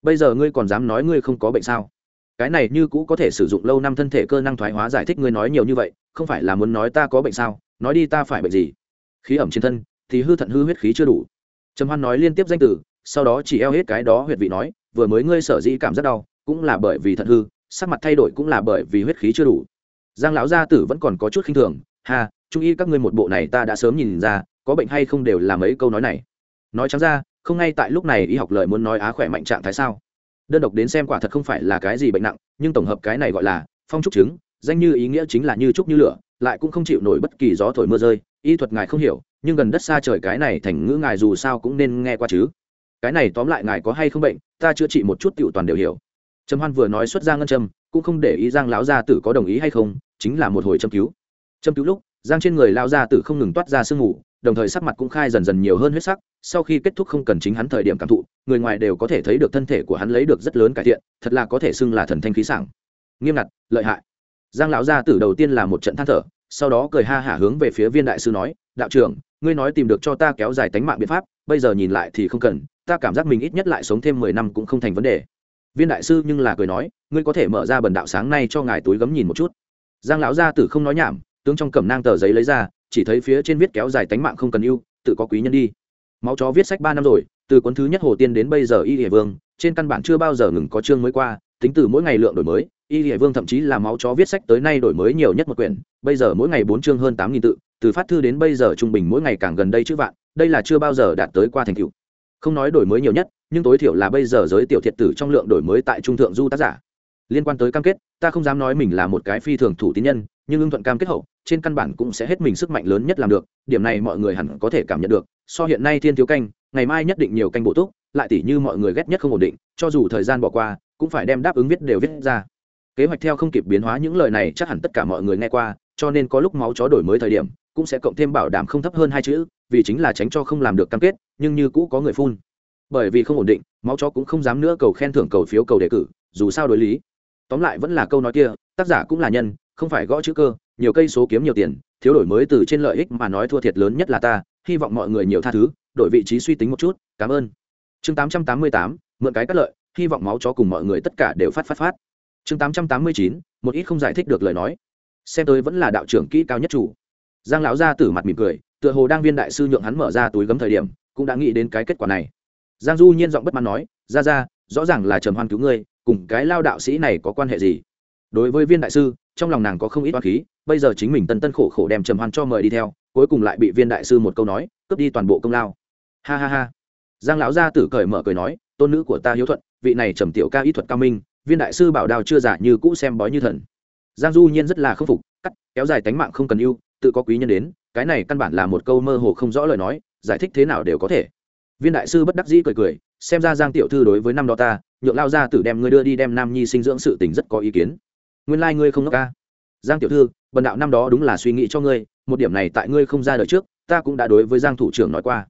Bây giờ ngươi còn dám nói ngươi không có bệnh sao? Cái này như cũ có thể sử dụng lâu năm thân thể cơ năng thoái hóa giải thích ngươi nói nhiều như vậy, không phải là muốn nói ta có bệnh sao? Nói đi ta phải bệnh gì? Khí ẩm trên thân, thì hư thận hư huyết khí chưa đủ. Trầm hoan nói liên tiếp danh từ, sau đó chỉ eo hết cái đó huyệt vị nói, vừa mới ngươi sở dĩ cảm rất đau, cũng là bởi vì thận hư, sắc mặt thay đổi cũng là bởi vì huyết khí chưa đủ. Giang lão gia tử vẫn còn có chút khinh thường, ha, trung y các ngươi một bộ này ta đã sớm nhìn ra, có bệnh hay không đều là mấy câu nói này. Nói trắng ra, không ngay tại lúc này y học lời muốn nói á khỏe mạnh trạng thái sao? Đơn độc đến xem quả thật không phải là cái gì bệnh nặng, nhưng tổng hợp cái này gọi là phong trúc chứng, danh như ý nghĩa chính là như trúc như lửa, lại cũng không chịu nổi bất kỳ gió thổi mưa rơi, y thuật ngài không hiểu, nhưng gần đất xa trời cái này thành ngữ ngài dù sao cũng nên nghe qua chứ. Cái này tóm lại ngài có hay không bệnh, ta chữa trị một chút tiểu toàn đều hiểu. Trầm hoan vừa nói xuất ra ngân châm, cũng không để ý giang lão gia tử có đồng ý hay không, chính là một hồi châm cứu. Châm cứu lúc, giang trên người lao gia tử không ngừng toát ra sương mù, đồng thời sắc mặt cũng khai dần dần nhiều hơn huyết sắc sau khi kết thúc không cần chính hắn thời điểm cảm thụ, người ngoài đều có thể thấy được thân thể của hắn lấy được rất lớn cải thiện, thật là có thể xưng là thần thanh khí sảng. Nghiêm ngặt, lợi hại. Giang lão gia tử đầu tiên là một trận than thở, sau đó cười ha hả hướng về phía viên đại sư nói, đạo trưởng, ngươi nói tìm được cho ta kéo dài tánh mạng biện pháp, bây giờ nhìn lại thì không cần, ta cảm giác mình ít nhất lại sống thêm mười năm cũng không thành vấn đề. Viên đại sư nhưng là cười nói, ngươi có thể mở ra bần đạo sáng nay cho ngài túi gấm nhìn một chút. Giang lão gia tử không nói nhảm, tướng trong cẩm nang tờ giấy lấy ra, chỉ thấy phía trên viết kéo dài tánh mạng không cần yêu tự có quý nhân đi máu chó viết sách ba năm rồi, từ cuốn thứ nhất hồ tiên đến bây giờ y địa vương, trên căn bản chưa bao giờ ngừng có chương mới qua, tính từ mỗi ngày lượng đổi mới, y địa vương thậm chí là máu chó viết sách tới nay đổi mới nhiều nhất một quyển, bây giờ mỗi ngày bốn chương hơn tám nghìn tự, từ phát thư đến bây giờ trung bình mỗi ngày càng gần đây chữ vạn, đây là chưa bao giờ đạt tới qua thành tựu. Không nói đổi mới nhiều nhất, nhưng tối thiểu là bây giờ giới tiểu thiệt tử trong lượng đổi mới tại trung thượng du tác giả. Liên quan tới cam kết, ta không dám nói mình là một cái phi thường thủ tín nhân nhưng ưng thuận cam kết hậu, trên căn bản cũng sẽ hết mình sức mạnh lớn nhất làm được, điểm này mọi người hẳn có thể cảm nhận được, so hiện nay thiên thiếu canh, ngày mai nhất định nhiều canh bổ túc, lại tỉ như mọi người ghét nhất không ổn định, cho dù thời gian bỏ qua, cũng phải đem đáp ứng viết đều viết ra. Kế hoạch theo không kịp biến hóa những lời này chắc hẳn tất cả mọi người nghe qua, cho nên có lúc máu chó đổi mới thời điểm, cũng sẽ cộng thêm bảo đảm không thấp hơn hai chữ, vì chính là tránh cho không làm được cam kết, nhưng như cũ có người phun. Bởi vì không ổn định, máu chó cũng không dám nữa cầu khen thưởng cầu phiếu cầu đề cử, dù sao đối lý. Tóm lại vẫn là câu nói kia, tác giả cũng là nhân không phải gõ chữ cơ nhiều cây số kiếm nhiều tiền thiếu đổi mới từ trên lợi ích mà nói thua thiệt lớn nhất là ta hy vọng mọi người nhiều tha thứ đổi vị trí suy tính một chút cảm ơn. Chương 888, mượn cái cắt lợi hy vọng máu chó cùng mọi người tất cả đều phát phát phát. Chương 889, một ít không giải thích được lời nói. Xem tới vẫn là đạo trưởng kỹ cao nhất chủ. Giang lão gia tử mặt mỉm cười tựa hồ đang viên đại sư nhượng hắn mở ra túi gấm thời điểm cũng đã nghĩ đến cái kết quả này. Giang du nhiên giọng bất mãn nói ra ra rõ ràng là trầm hoan cứu ngươi cùng cái lao đạo sĩ này có quan hệ gì? Đối với viên đại sư trong lòng nàng có không ít oán khí, bây giờ chính mình tân tân khổ khổ đem trầm hoan cho mời đi theo, cuối cùng lại bị viên đại sư một câu nói, cướp đi toàn bộ công lao. Ha ha ha. Giang lão gia tử cởi mở cười nói, tôn nữ của ta hiếu thuận, vị này trầm tiểu ca ý thuật cao minh, viên đại sư bảo đào chưa giả như cũ xem bói như thần. Giang du nhiên rất là khâm phục, cắt, kéo dài tánh mạng không cần yêu tự có quý nhân đến, cái này căn bản là một câu mơ hồ không rõ lời nói, giải thích thế nào đều có thể. Viên đại sư bất đắc dĩ cười cười, xem ra giang tiểu thư đối với năm đó ta, nhượng lao ra tử đem ngươi đưa đi đem nam nhi sinh dưỡng sự tình rất có ý kiến nguyên lai、like、ngươi không ngốc ca. Giang tiểu thư, bần đạo năm đó đúng là suy nghĩ cho ngươi, một điểm này tại ngươi không ra đời trước, ta cũng đã đối với giang thủ trưởng nói qua.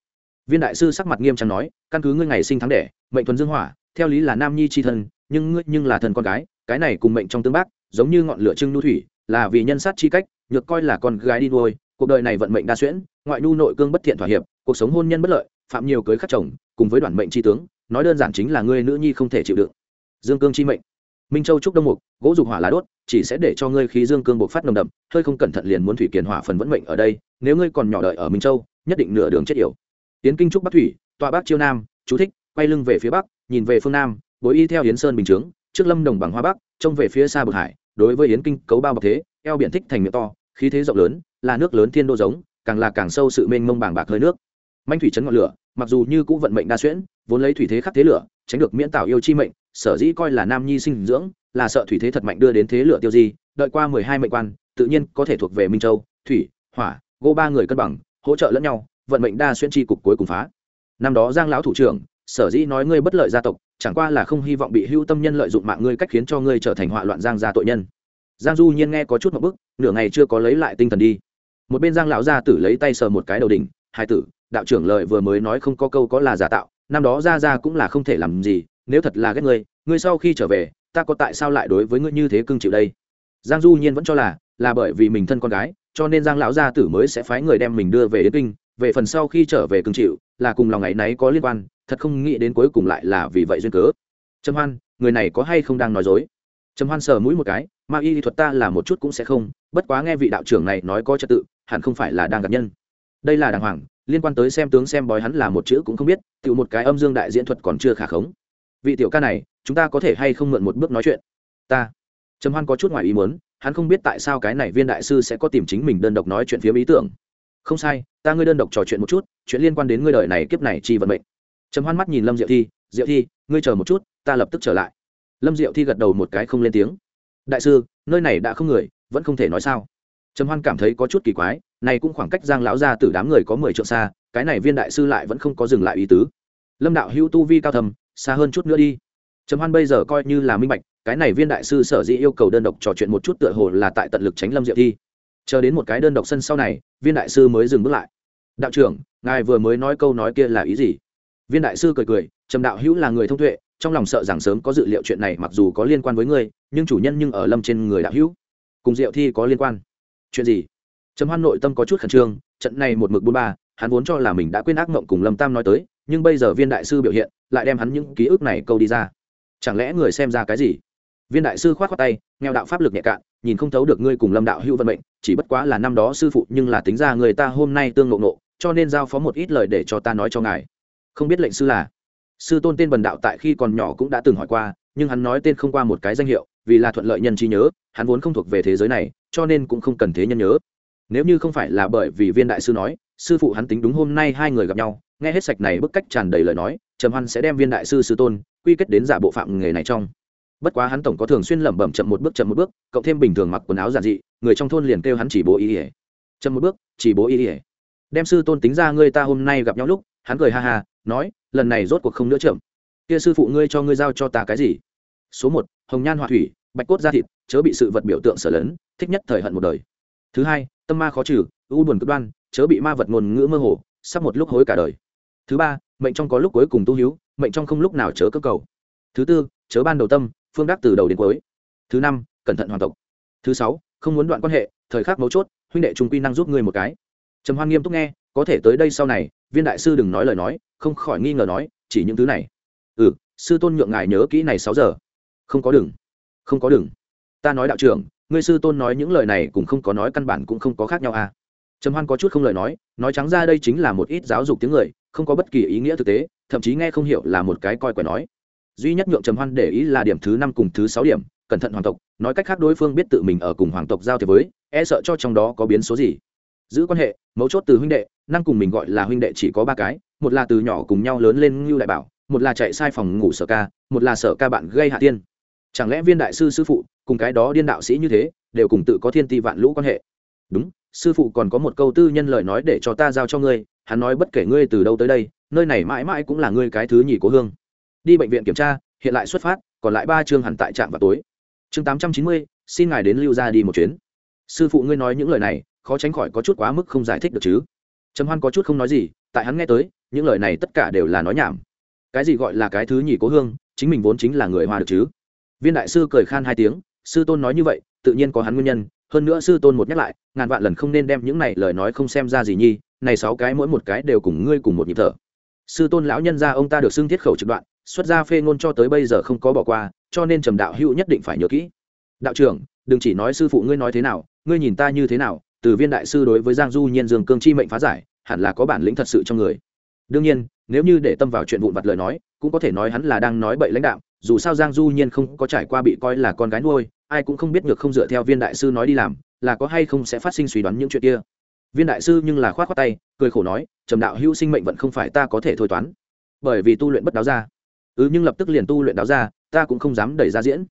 Viên đại sư sắc mặt nghiêm trọng nói, căn cứ ngươi ngày sinh tháng đẻ, mệnh thuần dương hỏa, theo lý là nam nhi c h i thân, nhưng ngươi nhưng là thần con gái, cái này cùng mệnh trong tương bác, giống như ngọn lửa trưng nu thủy, là vì nhân sát chi cách, nhược coi là con gái đi nuôi, cuộc đời này vận mệnh đa xuyễn, ngoại nhu nội cương bất thiện thỏa hiệp, cuộc sống hôn nhân bất lợi, phạm nhiều cưới khắc chồng, cùng với đoàn mệnh tri tướng, nói đơn giản chính là ngươi nữ nhi không thể chịu đựng. Dương cương chi mệnh minh châu trúc đông mục, gỗ dục hỏa lá đốt, chỉ sẽ để cho ngươi khí dương cương bộc phát nồng đậm, hơi không cẩn thận liền muốn thủy kiền hỏa phần vẫn mệnh ở đây, nếu ngươi còn nhỏ đợi ở minh châu, nhất định nửa đường chết yểu. Tiến kinh trúc bắc thủy, tọa bắc chiêu nam, chú thích, quay lưng về phía bắc, nhìn về phương nam, bối y theo hiến sơn bình chướng, trước lâm đồng bằng hoa bắc, trông về phía xa bực hải, đối với yến kinh cấu bao bọc thế, eo biển thích thành miệng to, khí thế rộng lớn, là nước lớn thiên đô giống, càng là càng sâu sự mênh mông bàng bạc hơi nước. Manh thủy trấn ngọn lửa, mặc dù như cũng vận mệnh đa xuyễn, vốn lấy thủy thế khắc thế lửa, tránh được miễn tạo yêu chi mệnh sở dĩ coi là nam nhi sinh dưỡng, là sợ thủy thế thật mạnh đưa đến thế lửa tiêu di, đợi qua mười hai mệnh quan, tự nhiên có thể thuộc về minh châu, thủy, hỏa gô ba người cân bằng, hỗ trợ lẫn nhau, vận mệnh đa xuyên tri cục cuối cùng phá. Năm đó giang lão thủ trưởng, sở dĩ nói ngươi bất lợi gia tộc, chẳng qua là không hy vọng bị hưu tâm nhân lợi dụng mạng ngươi cách khiến cho ngươi trở thành họa loạn giang gia tội nhân. Giang du nhiên nghe có chút một bức, nửa ngày chưa có lấy lại tinh thần đi. Một bên giang lão gia tử lấy tay sờ một cái đầu đỉnh, hai tử, đạo trưởng lời vừa mới nói không có câu có là giả tạo, năm đó gia gia cũng là không thể làm gì nếu thật là ghét ngươi ngươi sau khi trở về, ta có tại sao lại đối với ngươi như thế cưng chịu đây? Giang du nhiên vẫn cho là là bởi vì mình thân con gái, cho nên giang lão gia tử mới sẽ phái người đem mình đưa về đến kinh, về phần sau khi trở về cưng chịu, là cùng lòng ngày nấy có liên quan, thật không nghĩ đến cuối cùng lại là vì vậy duyên cớ. Trầm hoan, người này có hay không đang nói dối? Trầm hoan sờ mũi một cái, ma y thuật ta là một chút cũng sẽ không, bất quá nghe vị đạo trưởng này nói có trật tự, hẳn không phải là đang gặp nhân. Đây là đàng hoàng, liên quan tới xem tướng xem bói hắn là một chữ cũng không biết tự một cái âm dương đại diễn thuật còn chưa khả khống vị tiểu ca này, chúng ta có thể hay không mượn một bước nói chuyện? Ta. Trầm hoan có chút ngoài ý muốn, hắn không biết tại sao cái này viên đại sư sẽ có tìm chính mình đơn độc nói chuyện phía ý tưởng. Không sai, ta ngươi đơn độc trò chuyện một chút, chuyện liên quan đến ngươi đời này kiếp này chi vận mệnh. Trầm hoan mắt nhìn lâm diệu thi diệu thi, ngươi chờ một chút, ta lập tức trở lại. Lâm diệu thi gật đầu một cái không lên tiếng. Đại sư, nơi này đã không người, vẫn không thể nói sao. Trầm hoan cảm thấy có chút kỳ quái, này cũng khoảng cách giang lão ra từ đám người có mười trượng xa, cái này viên đại sư lại vẫn không có dừng lại ý tứ. Lâm đạo hữu tu vi cao thầm xa hơn chút nữa đi. Trầm hoan bây giờ coi như là minh bạch, cái này viên đại sư sở dĩ yêu cầu đơn độc trò chuyện một chút tựa hồ là tại tận lực tránh lâm diệu thi. Chờ đến một cái đơn độc sân sau này, viên đại sư mới dừng bước lại. Đạo trưởng, ngài vừa mới nói câu nói kia là ý gì? Viên đại sư cười cười, trầm đạo hữu là người thông tuệ, trong lòng sợ rằng sớm có dự liệu chuyện này mặc dù có liên quan với ngươi, nhưng chủ nhân nhưng ở lâm trên người đạo hữu. Cùng diệu thi có liên quan. Chuyện gì? Trầm hoan nội tâm có chút khẩn trương, trận này một mực bốn ba, hắn vốn cho là mình đã quên ác mộng cùng lâm tam nói tới, nhưng bây giờ viên đại sư biểu hiện lại đem hắn những ký ức này câu đi ra. Chẳng lẽ người xem ra cái gì? Viên đại sư k h o á t khoác tay, nghèo đạo pháp lực nhẹ cạn, nhìn không thấu được ngươi cùng lâm đạo hữu vận mệnh, chỉ bất quá là năm đó sư phụ, nhưng là tính ra người ta hôm nay tương ngộ nộ cho nên giao phó một ít lời để cho ta nói cho ngài. Không biết lệnh sư là? Sư tôn tên bần đạo tại khi còn nhỏ cũng đã từng hỏi qua, nhưng hắn nói tên không qua một cái danh hiệu, vì là thuận lợi nhân trí nhớ, hắn vốn không thuộc về thế giới này, cho nên cũng không cần thế nhân nhớ nếu như không phải là bởi vì viên đại sư nói, sư phụ hắn tính đúng hôm nay hai người gặp nhau, nghe hết sạch này bức cách tràn đầy lời nói, trầm hoan sẽ đem viên đại sư sư tôn quy kết đến giả bộ phạm nghề này trong. Bất quá hắn tổng có thường xuyên lẩm bẩm chậm một bước chậm một bước cộng thêm bình thường mặc quần áo giản dị, người trong thôn liền kêu hắn chỉ bố ý ỉa chậm một bước, chỉ bố ý ỉa đem sư tôn tính ra ngươi ta hôm nay gặp nhau lúc, hắn cười ha ha, nói, lần này rốt cuộc không nữa chậm. Kia sư phụ ngươi cho ngươi giao cho ta cái gì? Số một, hồng nhan họa thủy, bạch cốt da thịt, chớ bị sự vật biểu tượng sở lớn thích nhất thời hận một đời. Thứ hai tâm ma khó trừ, u buồn cực đoan, chớ bị ma vật ngôn ngữ mơ hồ, sắp một lúc hối cả đời. Thứ ba, mệnh trong có lúc cuối cùng tu hiếu, mệnh trong không lúc nào chớ cơ cầu. Thứ tư, chớ ban đầu tâm, phương đắc từ đầu đến cuối. Thứ năm, cẩn thận hoàn tộc. Thứ sáu, không muốn đoạn quan hệ, thời khắc mấu chốt, huynh đệ trung quy năng giúp ngươi một cái. Trầm hoan nghiêm túc nghe, có thể tới đây sau này, viên đại sư đừng nói lời nói, không khỏi nghi ngờ nói, chỉ những thứ này. Ừ sư tôn nhượng ngài nhớ kỹ này sáu giờ. Không có đừng, không có đừng. Ta nói đạo trưởng ngươi sư tôn nói những lời này cũng không có nói căn bản cũng không có khác nhau à? Trầm hoan có chút không lời nói nói trắng ra đây chính là một ít giáo dục tiếng người, không có bất kỳ ý nghĩa thực tế, thậm chí nghe không hiểu là một cái coi quẻ nói. Duy nhất nhượng trầm hoan để ý là điểm thứ năm cùng thứ sáu điểm, cẩn thận hoàng tộc, nói cách khác đối phương biết tự mình ở cùng hoàng tộc giao thiệp với e sợ cho trong đó có biến số gì. Giữ quan hệ, mấu chốt từ huynh đệ, năng cùng mình gọi là huynh đệ chỉ có ba cái, một là từ nhỏ cùng nhau lớn lên ngưu đại bảo, một là chạy sai phòng ngủ sở ca, một là sở ca bạn gây hạ tiên. Chẳng lẽ viên đại sư sư phụ cùng cái đó điên đạo sĩ như thế, đều cùng tự có thiên ti vạn lũ quan hệ. Đúng, sư phụ còn có một câu tư nhân lời nói để cho ta giao cho ngươi, hắn nói bất kể ngươi từ đâu tới đây, nơi này mãi mãi cũng là ngươi cái thứ nhì cố hương. Đi bệnh viện kiểm tra, hiện lại xuất phát, còn lại ba chương hẳn tại trạm vào tối. Chương tám trăm chín mươi, xin ngài đến lưu ra đi một chuyến. Sư phụ ngươi nói những lời này, khó tránh khỏi có chút quá mức không giải thích được chứ. Trầm hoan có chút không nói gì, tại hắn nghe tới, những lời này tất cả đều là nói nhảm. Cái gì gọi là cái thứ nhì cố hương, chính mình vốn chính là người hoa được chứ. Viên đại sư cười khan hai tiếng sư tôn nói như vậy, tự nhiên có hắn nguyên nhân, hơn nữa sư tôn một nhắc lại, ngàn vạn lần không nên đem những này lời nói không xem ra gì nhi, này sáu cái mỗi một cái đều cùng ngươi cùng một nhịp thở. Sư tôn lão nhân ra ông ta được xưng thiết khẩu trực đoạn, xuất ra phê ngôn cho tới bây giờ không có bỏ qua, cho nên trầm đạo hữu nhất định phải nhớ kỹ. Đạo trưởng, đừng chỉ nói sư phụ ngươi nói thế nào, ngươi nhìn ta như thế nào, từ viên đại sư đối với giang du nhiên dương cương chi mệnh phá giải, hẳn là có bản lĩnh thật sự trong người. Đương nhiên, nếu như để tâm vào chuyện vụn vặt lời nói, cũng có thể nói hắn là đang nói bậy lãnh đạo, dù sao giang du nhiên không có trải qua bị coi là con gái nuôi ai cũng không biết nhược không dựa theo viên đại sư nói đi làm, là có hay không sẽ phát sinh suy đoán những chuyện kia. Viên đại sư nhưng là khoát khoát tay, cười khổ nói, trầm đạo hữu sinh mệnh vẫn không phải ta có thể thôi toán. Bởi vì tu luyện bất đáo ra. Ừ nhưng lập tức liền tu luyện đáo ra, ta cũng không dám đẩy ra diễn.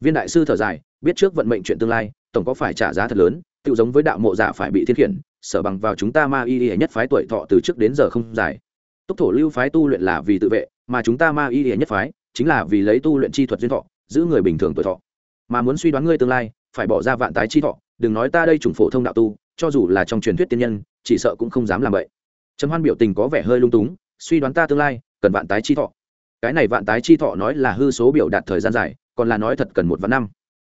Viên đại sư thở dài, biết trước vận mệnh chuyện tương lai, tổng có phải trả giá thật lớn tự giống với đạo mộ giả phải bị thiên khiển, sở bằng vào chúng ta ma y y nhất phái tuổi thọ từ trước đến giờ không dài. Túc thổ lưu phái tu luyện là vì tự vệ, mà chúng ta ma y y nhất phái, chính là vì lấy tu luyện chi thuật duyên thọ, giữ người bình thường tuổi thọ mà muốn suy đoán ngươi tương lai, phải bỏ ra vạn tái chi thọ, đừng nói ta đây chủng phổ thông đạo tu, cho dù là trong truyền thuyết tiên nhân, chỉ sợ cũng không dám làm vậy. Trầm hoan biểu tình có vẻ hơi lung túng, suy đoán ta tương lai, cần vạn tái chi thọ. Cái này vạn tái chi thọ nói là hư số biểu đạt thời gian dài, còn là nói thật cần một vạn năm.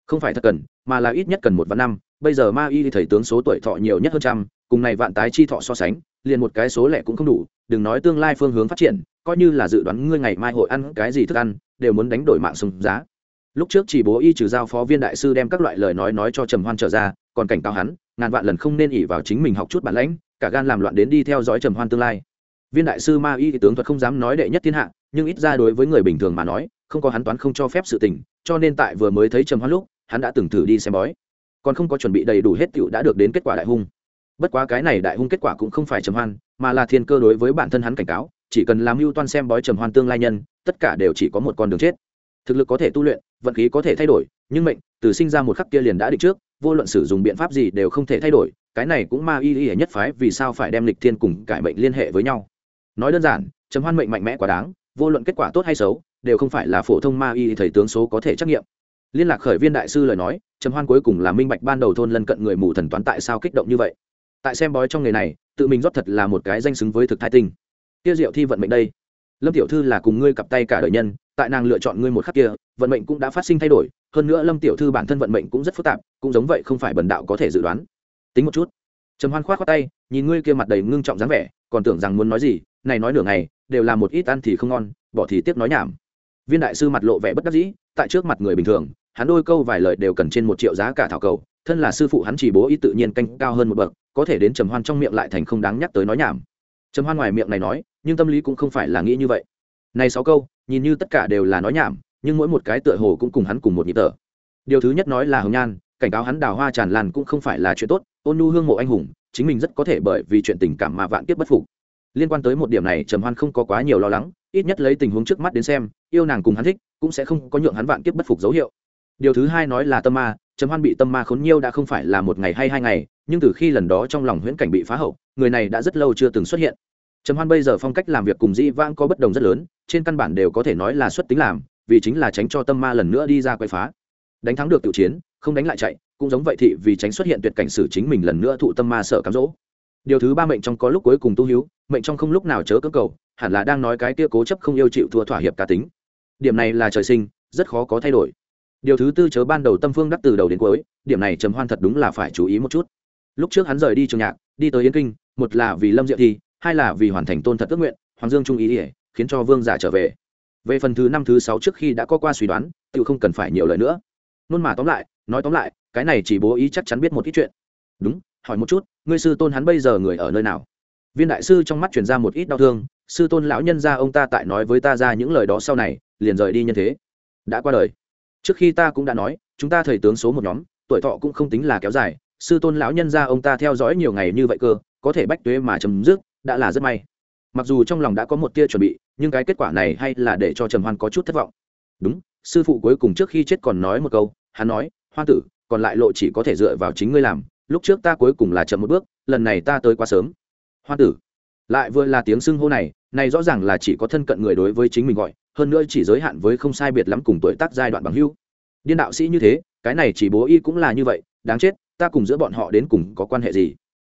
Không phải thật cần, mà là ít nhất cần một vạn năm. Bây giờ ma y thầy tướng số tuổi thọ nhiều nhất hơn trăm, cùng này vạn tái chi thọ so sánh, liền một cái số lẻ cũng không đủ. Đừng nói tương lai phương hướng phát triển, coi như là dự đoán ngươi ngày mai hội ăn cái gì thức ăn, đều muốn đánh đổi mạng sông giá lúc trước chỉ bố y trừ giao phó viên đại sư đem các loại lời nói nói cho trầm hoan trở ra, còn cảnh cáo hắn, ngàn vạn lần không nên ỉ vào chính mình học chút bản lãnh, cả gan làm loạn đến đi theo dõi trầm hoan tương lai. Viên đại sư ma y tướng thuật không dám nói đệ nhất thiên hạ, nhưng ít ra đối với người bình thường mà nói, không có hắn toán không cho phép sự tình, cho nên tại vừa mới thấy trầm hoan lúc, hắn đã từng thử đi xem bói. Còn không có chuẩn bị đầy đủ hết cựu đã được đến kết quả đại hung. Bất quá cái này đại hung kết quả cũng không phải trầm hoan, mà là thiên cơ đối với bản thân hắn cảnh cáo, chỉ cần làm mưu toan xem bói trầm hoan tương lai nhân, tất cả đều chỉ có một con đường chết thực lực có thể tu luyện, vận khí có thể thay đổi, nhưng mệnh, từ sinh ra một khắc kia liền đã định trước, vô luận sử dụng biện pháp gì đều không thể thay đổi, cái này cũng ma y y nhất phái vì sao phải đem lịch thiên cùng cải mệnh liên hệ với nhau. Nói đơn giản chấm hoan mệnh mạnh mẽ quá đáng, vô luận kết quả tốt hay xấu, đều không phải là phổ thông ma y thầy tướng số có thể trắc nghiệm. Liên lạc khởi viên đại sư lời nói chấm hoan cuối cùng là minh bạch ban đầu thôn lân cận người mù thần toán tại sao kích động như vậy. Tại xem bói trong nghề này, tự mình rót thật là một cái danh xứng với thực thái tinh. Tiêu diệu thi vận mệnh đây lâm tiểu thư là cùng ngươi cặp tay cả đời nhân, tại nàng lựa chọn ngươi một khắc kia, vận mệnh cũng đã phát sinh thay đổi, hơn nữa lâm tiểu thư bản thân vận mệnh cũng rất phức tạp, cũng giống vậy không phải bần đạo có thể dự đoán. Tính một chút. Trầm hoan khoát khoát tay, nhìn ngươi kia mặt đầy ngưng trọng dáng vẻ, còn tưởng rằng muốn nói gì, này nói nửa ngày, đều là một ít ăn thì không ngon, bỏ thì tiếp nói nhảm. Viên đại sư mặt lộ vẻ bất đắc dĩ, tại trước mặt người bình thường, hắn đôi câu vài lời đều cần trên một triệu giá cả thảo cầu, thân là sư phụ hắn chỉ bố ý tự nhiên canh cao hơn một bậc, có thể đến trầm hoan trong miệng lại thành không đáng nhắc tới nói nhảm. Trầm hoan ngoài miệng này nói nhưng tâm lý cũng không phải là nghĩ như vậy. Này sáu câu, nhìn như tất cả đều là nói nhảm, nhưng mỗi một cái tựa hồ cũng cùng hắn cùng một nhịp tở điều thứ nhất nói là hồng nhan, cảnh cáo hắn đào hoa tràn lan cũng không phải là chuyện tốt, ôn nhu hương mộ anh hùng, chính mình rất có thể bởi vì chuyện tình cảm mà vạn kiếp bất phục. Liên quan tới một điểm này, trầm hoan không có quá nhiều lo lắng, ít nhất lấy tình huống trước mắt đến xem, yêu nàng cùng hắn thích, cũng sẽ không có nhượng hắn vạn kiếp bất phục dấu hiệu. Điều thứ hai nói là tâm ma, trầm hoan bị tâm ma khốn nhiêu đã không phải là một ngày hay hai ngày, nhưng từ khi lần đó trong lòng huyễn cảnh bị phá hậu, người này đã rất lâu chưa từng xuất hiện trầm hoan bây giờ phong cách làm việc cùng dĩ vãng có bất đồng rất lớn, trên căn bản đều có thể nói là xuất tính làm, vì chính là tránh cho tâm ma lần nữa đi ra quay phá. Đánh thắng được tự chiến, không đánh lại chạy, cũng giống vậy thị vì tránh xuất hiện tuyệt cảnh xử chính mình lần nữa thụ tâm ma sợ cám dỗ. Điều thứ ba mệnh trong có lúc cuối cùng tu hiếu mệnh trong không lúc nào chớ cơ cầu, hẳn là đang nói cái kia cố chấp không yêu chịu thua thỏa hiệp cá tính. Điểm này là trời sinh, rất khó có thay đổi. Điều thứ tư chớ ban đầu tâm phương đắc từ đầu đến cuối, điểm này trầm hoan thật đúng là phải chú ý một chút. Lúc trước hắn rời đi trường nhạc, đi tới yên kinh, một là vì lâm diệu thi hai là vì hoàn thành tôn thật ước nguyện, hoàng dương trung ý ỉa khiến cho vương giả trở về. Về phần thứ năm, thứ sáu trước khi đã có qua suy đoán tự không cần phải nhiều lời nữa. Nôn mà tóm lại, nói tóm lại, cái này chỉ bố ý chắc chắn biết một ít chuyện. Đúng, hỏi một chút, ngươi sư tôn hắn bây giờ người ở nơi nào? Viên đại sư trong mắt chuyển ra một ít đau thương, sư tôn lão nhân ra ông ta tại nói với ta ra những lời đó sau này, liền rời đi nhân thế. Đã qua đời. Trước khi ta cũng đã nói, chúng ta thầy tướng số một nhóm, tuổi thọ cũng không tính là kéo dài, sư tôn lão nhân ra ông ta theo dõi nhiều ngày như vậy cơ, có thể bách tuế mà chấm dứt đã là rất may. Mặc dù trong lòng đã có một tia chuẩn bị, nhưng cái kết quả này hay là để cho trầm hoan có chút thất vọng. Đúng, sư phụ cuối cùng trước khi chết còn nói một câu, hắn nói hoa tử, còn lại lộ chỉ có thể dựa vào chính ngươi làm, lúc trước ta cuối cùng là chậm một bước, lần này ta tới quá sớm. Hoa tử, lại vừa là tiếng xưng hô này này rõ ràng là chỉ có thân cận người đối với chính mình gọi, hơn nữa chỉ giới hạn với không sai biệt lắm cùng tuổi tác giai đoạn bằng hưu. Điên đạo sĩ như thế, cái này chỉ bố y cũng là như vậy, đáng chết, ta cùng giữa bọn họ đến cùng có quan hệ gì?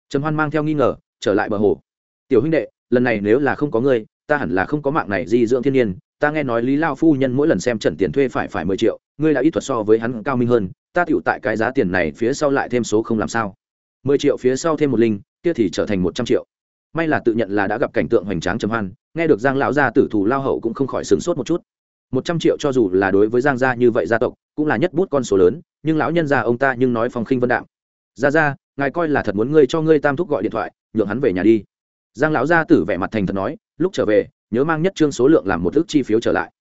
Trầm hoan mang theo nghi ngờ, trở lại bờ hồ tiểu huynh đệ, lần này nếu là không có ngươi, ta hẳn là không có mạng này di dưỡng thiên nhiên. Ta nghe nói lý lao phu nhân mỗi lần xem trần tiền thuê phải phải mười triệu, ngươi đã ít thuật so với hắn cao minh hơn, ta tựu tại cái giá tiền này phía sau lại thêm số không làm sao. Mười triệu phía sau thêm một linh, kia thì trở thành một trăm triệu. May là tự nhận là đã gặp cảnh tượng hoành tráng trầm hoan, nghe được giang lão gia tử thủ lao hậu cũng không khỏi sửng sốt một chút. Một trăm triệu cho dù là đối với giang gia như vậy gia tộc, cũng là nhất bút con số lớn, nhưng lão nhân gia ông ta nhưng nói phong khinh vân đạm. Ra ra ngài coi là thật muốn ngươi cho ngươi tam thúc gọi điện thoại, nhượng hắn về nhà đi giang lão gia tử vẻ mặt thành thật nói, lúc trở về, nhớ mang nhất trương số lượng làm một ước chi phiếu trở lại.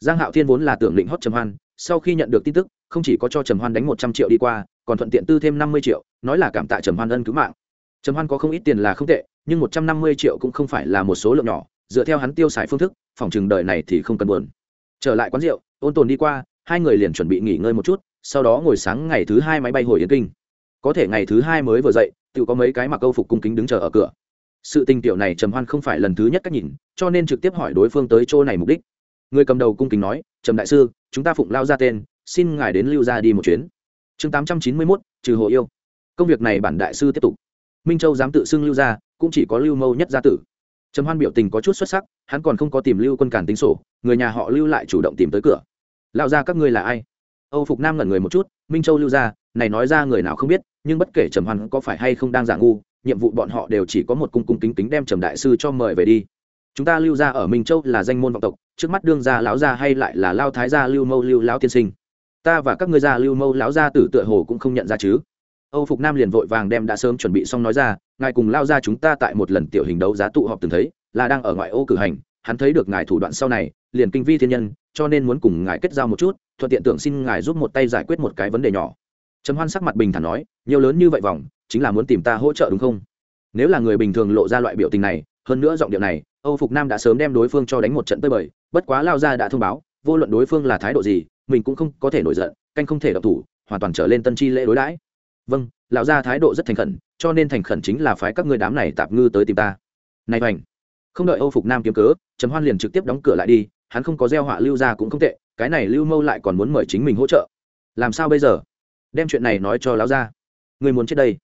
Giang hạo thiên vốn là tưởng định hót trầm hoan, sau khi nhận được tin tức, không chỉ có cho trầm hoan đánh một trăm triệu đi qua, còn thuận tiện tư thêm năm mươi triệu, nói là cảm tạ trầm hoan ân cứu mạng. Trầm hoan có không ít tiền là không tệ, nhưng một trăm năm mươi triệu cũng không phải là một số lượng nhỏ, dựa theo hắn tiêu xài phương thức, phòng chừng đời này thì không cần buồn. Trở lại quán rượu, ôn tồn đi qua, hai người liền chuẩn bị nghỉ ngơi một chút, sau đó ngồi sáng ngày thứ hai máy bay hồi yên kinh. Có thể ngày thứ hai mới vừa dậy, tự có mấy cái mặc câu phục cung kính đứng chờ ở cửa sự tình tiểu này trầm hoan không phải lần thứ nhất cách nhìn, cho nên trực tiếp hỏi đối phương tới chỗ này mục đích. Người cầm đầu cung kính nói, trầm đại sư, chúng ta phụng lao ra tên, xin ngài đến lưu ra đi một chuyến. Chương tám trăm chín mươi mốt, trừ hồ yêu. Công việc này bản đại sư tiếp tục. Minh châu dám tự xưng lưu ra cũng chỉ có lưu mâu nhất gia tử. Trầm hoan biểu tình có chút xuất sắc, hắn còn không có tìm lưu quân cản tính sổ, người nhà họ lưu lại chủ động tìm tới cửa. Lao ra các ngươi là ai? Âu phục nam ngẩn người một chút, minh châu lưu ra này nói ra người nào không biết, nhưng bất kể trầm hoan có phải hay không đang giả ngu nhiệm vụ bọn họ đều chỉ có một cung cung kính kính đem trầm đại sư cho mời về đi. Chúng ta lưu gia ở minh châu là danh môn vọng tộc, trước mắt đương gia lão gia hay lại là lao thái gia lưu mâu lưu lão tiên sinh. Ta và các ngươi gia lưu mâu lão gia tử tựa hồ cũng không nhận ra chứ. Âu phục nam liền vội vàng đem đã sớm chuẩn bị xong nói ra, ngài cùng lao ra chúng ta tại một lần tiểu hình đấu giá tụ họp từng thấy, là đang ở ngoại ô cử hành, hắn thấy được ngài thủ đoạn sau này, liền kinh vi thiên nhân, cho nên muốn cùng ngài kết giao một chút, thuận tiện tưởng xin ngài giúp một tay giải quyết một cái vấn đề nhỏ. Trầm hoan sắc mặt bình thản nói, nhiều lớn như vậy vòng chính là muốn tìm ta hỗ trợ đúng không? Nếu là người bình thường lộ ra loại biểu tình này, hơn nữa giọng điệu này, âu phục nam đã sớm đem đối phương cho đánh một trận tơi bời, bất quá lao ra đã thông báo, vô luận đối phương là thái độ gì, mình cũng không có thể nổi giận, canh không thể độc thủ, hoàn toàn trở lên tân chi lễ đối đãi. Vâng lão gia thái độ rất thành khẩn, cho nên thành khẩn chính là phái các ngươi đám này tạp ngư tới tìm ta. Này hoành! Không đợi âu phục nam kiếm cớ, trầm hoan liền trực tiếp đóng cửa lại đi, hắn không có gieo họa lưu ra cũng không tệ, cái này lưu mâu lại còn muốn mời chính mình hỗ trợ. Làm sao bây giờ? Đem chuyện này nói cho lão gia. Người muốn chết đây?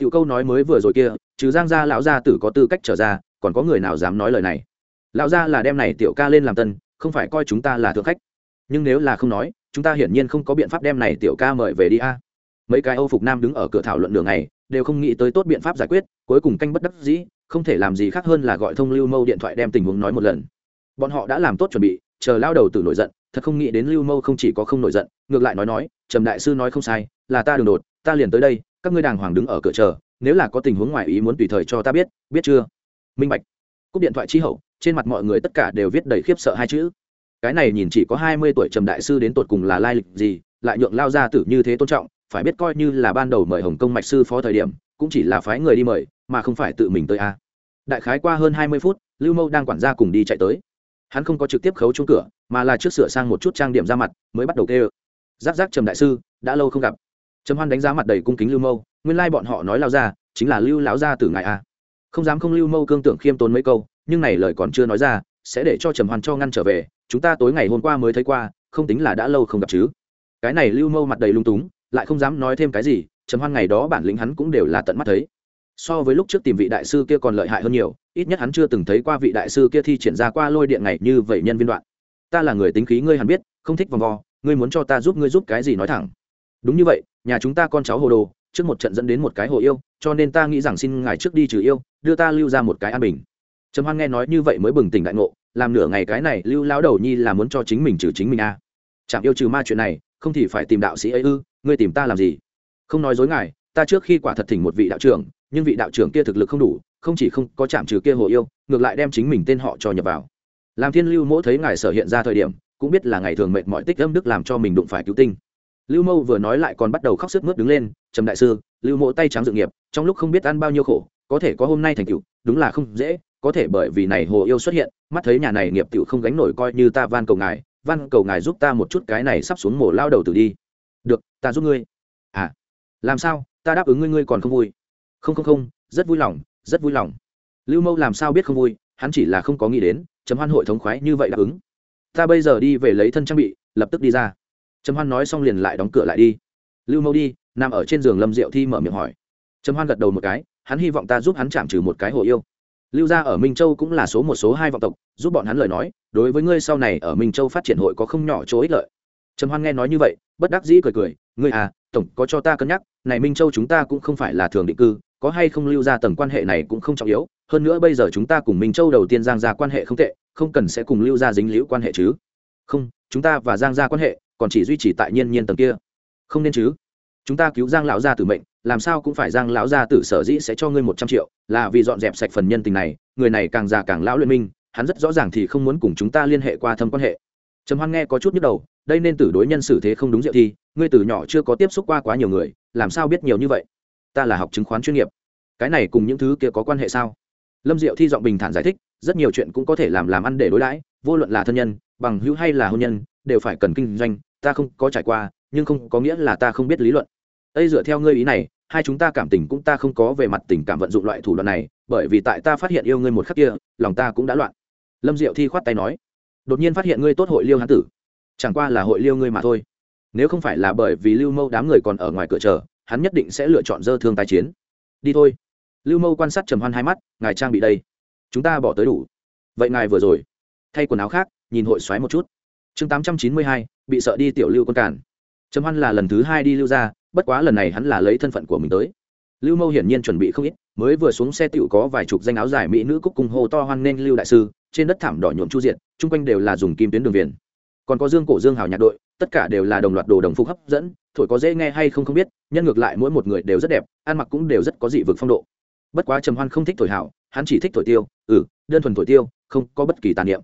Tiểu câu nói mới vừa rồi kia, trừ giang gia lão gia tử có tư cách trở ra, còn có người nào dám nói lời này? Lão gia là đem này tiểu ca lên làm tân, không phải coi chúng ta là thượng khách. Nhưng nếu là không nói, chúng ta hiển nhiên không có biện pháp đem này tiểu ca mời về đi a. Mấy cái âu phục nam đứng ở cửa thảo luận đường này đều không nghĩ tới tốt biện pháp giải quyết, cuối cùng canh bất đắc dĩ, không thể làm gì khác hơn là gọi thông lưu mâu điện thoại đem tình huống nói một lần. Bọn họ đã làm tốt chuẩn bị, chờ lao đầu tử nổi giận, thật không nghĩ đến lưu mâu không chỉ có không nổi giận, ngược lại nói nói, trầm đại sư nói không sai, là ta đường đột, ta liền tới đây các ngươi đàng hoàng đứng ở cửa chờ, nếu là có tình huống ngoài ý muốn tùy thời cho ta biết biết chưa? Minh bạch. Cúp điện thoại chi hậu, trên mặt mọi người tất cả đều viết đầy khiếp sợ hai chữ. Cái này nhìn chỉ có hai mươi tuổi trầm đại sư đến tột cùng là lai lịch gì, lại nhượng lao ra tử như thế tôn trọng, phải biết coi như là ban đầu mời hồng công mạch sư phó thời điểm, cũng chỉ là phái người đi mời, mà không phải tự mình tới a. Đại khái qua hơn hai mươi phút, lưu mâu đang quản gia cùng đi chạy tới. Hắn không có trực tiếp khấu chung cửa, mà là trước sửa sang một chút trang điểm ra mặt, mới bắt đầu kêu. Giáp giáp trầm đại sư, đã lâu không gặp trầm hoan đánh giá mặt đầy cung kính lưu mâu, nguyên lai bọn họ nói lao ra, chính là lưu lão gia từ ngài a không dám không lưu mâu cương tưởng khiêm tốn mấy câu, nhưng này lời còn chưa nói ra, sẽ để cho trầm hoan cho ngăn trở về, chúng ta tối ngày hôm qua mới thấy qua, không tính là đã lâu không gặp chứ. Cái này lưu mâu mặt đầy lung túng, lại không dám nói thêm cái gì, trầm hoan ngày đó bản lĩnh hắn cũng đều là tận mắt thấy. So với lúc trước tìm vị đại sư kia còn lợi hại hơn nhiều, ít nhất hắn chưa từng thấy qua vị đại sư kia thi triển ra qua lôi điện này như vậy nhân viên đoạn. Ta là người tính khí, ngươi hẳn biết, không thích vòng vo, ngươi muốn cho ta giúp ngươi giúp cái gì nói thẳng đúng như vậy, nhà chúng ta con cháu hồ đồ, trước một trận dẫn đến một cái hồ yêu, cho nên ta nghĩ rằng xin ngài trước đi trừ yêu, đưa ta lưu ra một cái an bình. Trầm hoan nghe nói như vậy mới bừng tỉnh đại ngộ, làm nửa ngày cái này lưu lão đầu nhi là muốn cho chính mình trừ chính mình a à. chạm yêu trừ ma chuyện này, không thì phải tìm đạo sĩ ấy ư, ngươi tìm ta làm gì? Không nói dối ngài, ta trước khi quả thật thỉnh một vị đạo trưởng, nhưng vị đạo trưởng kia thực lực không đủ, không chỉ không có chạm trừ kia hồ yêu, ngược lại đem chính mình tên họ cho nhập vào. Làm thiên lưu mỗ thấy ngài sở hiện ra thời điểm, cũng biết là ngày thường mệt mọi tích âm đức làm cho mình đụng phải cứu tinh lưu mâu vừa nói lại còn bắt đầu khóc sức mướt đứng lên, trầm đại sư, lưu mộ tay trắng dự nghiệp, trong lúc không biết ăn bao nhiêu khổ, có thể có hôm nay thành tựu, đúng là không dễ, có thể bởi vì này hồ yêu xuất hiện, mắt thấy nhà này nghiệp tựu không gánh nổi coi như ta van cầu ngài, van cầu ngài giúp ta một chút cái này sắp xuống mổ lao đầu tử đi. Được, ta giúp ngươi. À làm sao? Ta đáp ứng ngươi ngươi còn không vui. Không không không, rất vui lòng, rất vui lòng. Lưu mâu làm sao biết không vui, hắn chỉ là không có nghĩ đến chấm hoan hội thống khoái như vậy đáp ứng. Ta bây giờ đi về lấy thân trang bị, lập tức đi ra trầm hoan nói xong liền lại đóng cửa lại đi. Lưu mâu đi, nằm ở trên giường lâm diệu thi mở miệng hỏi. Trầm hoan gật đầu một cái, hắn hy vọng ta giúp hắn chạm trừ một cái hồ yêu. Lưu gia ở minh châu cũng là số một, số hai vọng tộc, giúp bọn hắn lời nói, đối với ngươi sau này ở minh châu phát triển hội có không nhỏ chỗ ích lợi. Trầm hoan nghe nói như vậy, bất đắc dĩ cười cười, ngươi à tổng, có cho ta cân nhắc, này minh châu chúng ta cũng không phải là thường định cư, có hay không lưu ra tầng quan hệ này cũng không trọng yếu, hơn nữa bây giờ chúng ta cùng minh châu đầu tiên giang ra quan hệ không tệ, không cần sẽ cùng lưu ra dính liễu quan hệ chứ. Không, chúng ta và giang ra quan hệ còn chỉ duy trì tại nhiên nhiên tầng kia. Không nên chứ. Chúng ta cứu giang lão gia tử mệnh, làm sao cũng phải giang lão gia tử sở dĩ sẽ cho ngươi một trăm triệu, là vì dọn dẹp sạch phần nhân tình này, người này càng già càng lão luyện minh, hắn rất rõ ràng thì không muốn cùng chúng ta liên hệ qua thâm quan hệ. Trầm hoan nghe có chút nhức đầu, đây nên tử đối nhân xử thế không đúng diệu thi, ngươi từ nhỏ chưa có tiếp xúc qua quá nhiều người, làm sao biết nhiều như vậy? Ta là học chứng khoán chuyên nghiệp. Cái này cùng những thứ kia có quan hệ sao? Lâm diệu thi giọng bình thản giải thích, rất nhiều chuyện cũng có thể làm làm ăn để đối đãi, vô luận là thân nhân, bằng hữu hay là hôn nhân, đều phải cần kinh doanh ta không có trải qua, nhưng không có nghĩa là ta không biết lý luận. Đây dựa theo ngươi ý này, hai chúng ta cảm tình cũng ta không có về mặt tình cảm vận dụng loại thủ đoạn này, bởi vì tại ta phát hiện yêu ngươi một khắc kia, lòng ta cũng đã loạn. Lâm diệu thi khoát tay nói, đột nhiên phát hiện ngươi tốt hội liêu hán tử. Chẳng qua là hội liêu ngươi mà thôi. Nếu không phải là bởi vì lưu mâu đám người còn ở ngoài cửa chờ, hắn nhất định sẽ lựa chọn dơ thương tai chiến. Đi thôi. Lưu mâu quan sát trầm hoan hai mắt, ngài trang bị đây. Chúng ta bỏ tới đủ. Vậy ngài vừa rồi. Thay quần áo khác, nhìn hội xoáy một chút chương tám trăm chín mươi hai, bị sợ đi tiểu lưu con cản. Trầm hoan là lần thứ hai đi lưu ra bất quá lần này hắn là lấy thân phận của mình tới. Lưu mâu hiển nhiên chuẩn bị không ít, mới vừa xuống xe tựu có vài chục danh áo dài mỹ nữ cúc cùng hô to hoan nghênh lưu đại sư, trên đất thảm đỏ nhuộm chu diện chung quanh đều là dùng kim tuyến đường viền. Còn có dương cổ dương hào nhạc đội, tất cả đều là đồng loạt đồ đồng phục hấp dẫn, thổi có dễ nghe hay không không biết, nhân ngược lại mỗi một người đều rất đẹp, ăn mặc cũng đều rất có dị vực phong độ. Bất quá trầm hoan không thích thổi hảo hắn chỉ thích thổi tiêu ừ đơn thuần thổi tiêu, không có bất kỳ tàn niệm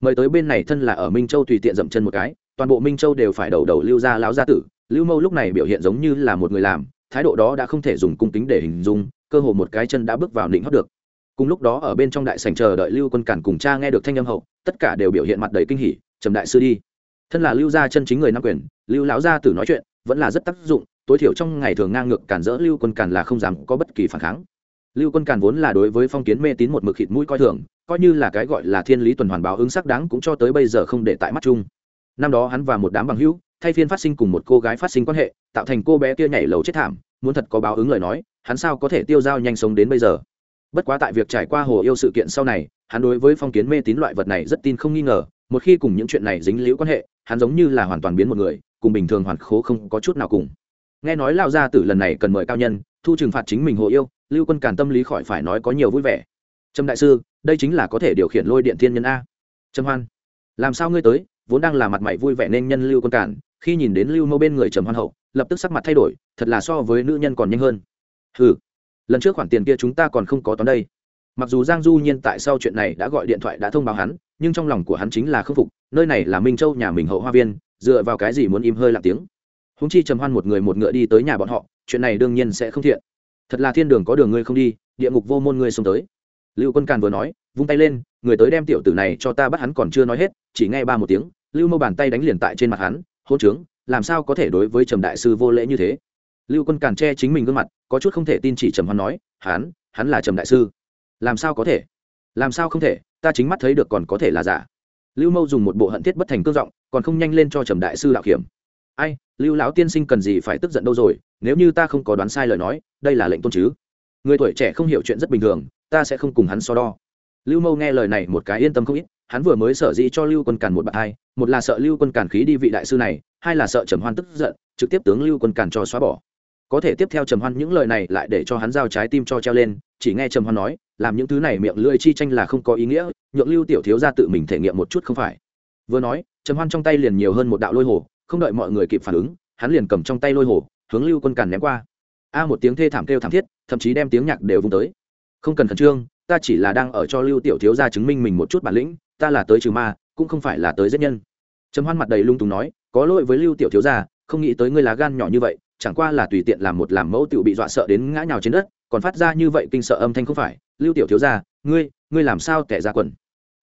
mời tới bên này thân là ở minh châu tùy tiện dậm chân một cái, toàn bộ minh châu đều phải đầu đầu lưu ra lão gia tử. Lưu mâu lúc này biểu hiện giống như là một người làm, thái độ đó đã không thể dùng cung kính để hình dung, cơ hồ một cái chân đã bước vào định hót được. Cùng lúc đó ở bên trong đại sảnh chờ đợi lưu quân cản cùng cha nghe được thanh âm hậu, tất cả đều biểu hiện mặt đầy kinh hỉ, trầm đại sư đi. Thân là lưu gia chân chính người nam quyền, lưu lão gia tử nói chuyện vẫn là rất tác dụng, tối thiểu trong ngày thường ngang ngược cản rỡ lưu quân Cản là không dám có bất kỳ phản kháng lưu quân càn vốn là đối với phong kiến mê tín một mực khịt mũi coi thường, coi như là cái gọi là thiên lý tuần hoàn báo ứng sắc đáng cũng cho tới bây giờ không để tại mắt chung. Năm đó hắn và một đám bằng hữu, thay phiên phát sinh cùng một cô gái phát sinh quan hệ, tạo thành cô bé kia nhảy lầu chết thảm, muốn thật có báo ứng lời nói, hắn sao có thể tiêu dao nhanh sống đến bây giờ? Bất quá tại việc trải qua hồ yêu sự kiện sau này, hắn đối với phong kiến mê tín loại vật này rất tin không nghi ngờ, một khi cùng những chuyện này dính liễu quan hệ, hắn giống như là hoàn toàn biến một người, cùng bình thường hoàn khố không có chút nào cùng. Nghe nói lao gia tử lần này cần mời cao nhân, thu trừng phạt chính mình hồ yêu lưu quân càn tâm lý khỏi phải nói có nhiều vui vẻ. Trâm đại sư, đây chính là có thể điều khiển lôi điện thiên nhân a. Trâm hoan, làm sao ngươi tới? Vốn đang là mặt mày vui vẻ nên nhân lưu quân càn, khi nhìn đến lưu Mô bên người trầm hoan hậu, lập tức sắc mặt thay đổi, thật là so với nữ nhân còn nhanh hơn. Ừ lần trước khoản tiền kia chúng ta còn không có toán đây. Mặc dù giang du nhiên tại sau chuyện này đã gọi điện thoại đã thông báo hắn, nhưng trong lòng của hắn chính là khâm phục, nơi này là minh châu nhà mình hậu hoa viên, dựa vào cái gì muốn im hơi lặng tiếng. Húng chi trầm hoan một người một ngựa đi tới nhà bọn họ, chuyện này đương nhiên sẽ không thiện thật là thiên đường có đường ngươi không đi, địa ngục vô môn ngươi xông tới. Lưu quân càn vừa nói, vung tay lên, người tới đem tiểu tử này cho ta bắt hắn còn chưa nói hết, chỉ nghe ba một tiếng, lưu mâu bàn tay đánh liền tại trên mặt hắn, hôn trướng, làm sao có thể đối với trầm đại sư vô lễ như thế? Lưu quân càn che chính mình gương mặt, có chút không thể tin chỉ trầm hoan nói, hắn hắn là trầm đại sư. Làm sao có thể? Làm sao không thể? Ta chính mắt thấy được còn có thể là giả. Lưu mâu dùng một bộ hận thiết bất thành cương giọng, còn không nhanh lên cho trầm đại sư đạo hiểm ai, lưu lão tiên sinh cần gì phải tức giận đâu rồi, nếu như ta không có đoán sai lời nói, đây là lệnh tôn chứ? Người tuổi trẻ không hiểu chuyện rất bình thường, ta sẽ không cùng hắn so đo. Lưu mâu nghe lời này một cái yên tâm không ít, hắn vừa mới sở dĩ cho lưu quân càn một bạn hai, một là sợ lưu quân càn khí đi vị đại sư này, hai là sợ trầm hoan tức giận, trực tiếp tướng lưu quân càn cho xóa bỏ. Có thể tiếp theo trầm hoan những lời này lại để cho hắn giao trái tim cho treo lên, chỉ nghe trầm hoan nói, làm những thứ này miệng lưỡi chi tranh là không có ý nghĩa, nhượng lưu tiểu thiếu ra tự mình thể nghiệm một chút không phải. Vừa nói, trầm hoan trong tay liền nhiều hơn một đạo lôi hồ không đợi mọi người kịp phản ứng, hắn liền cầm trong tay lôi hồ, hướng lưu quân càn ném qua. A một tiếng thê thảm kêu thảm thiết, thậm chí đem tiếng nhạc đều vung tới. Không cần khẩn trương, ta chỉ là đang ở cho lưu tiểu thiếu ra chứng minh mình một chút bản lĩnh, ta là tới trừ ma, cũng không phải là tới giết nhân. Trầm hoan mặt đầy lung tùng nói, có lỗi với lưu tiểu thiếu gia, không nghĩ tới ngươi lá gan nhỏ như vậy, chẳng qua là tùy tiện làm một làm mẫu tiểu bị dọa sợ đến ngã nhào trên đất, còn phát ra như vậy kinh sợ âm thanh không phải. Lưu tiểu thiếu gia, ngươi ngươi làm sao tẻ ra quần?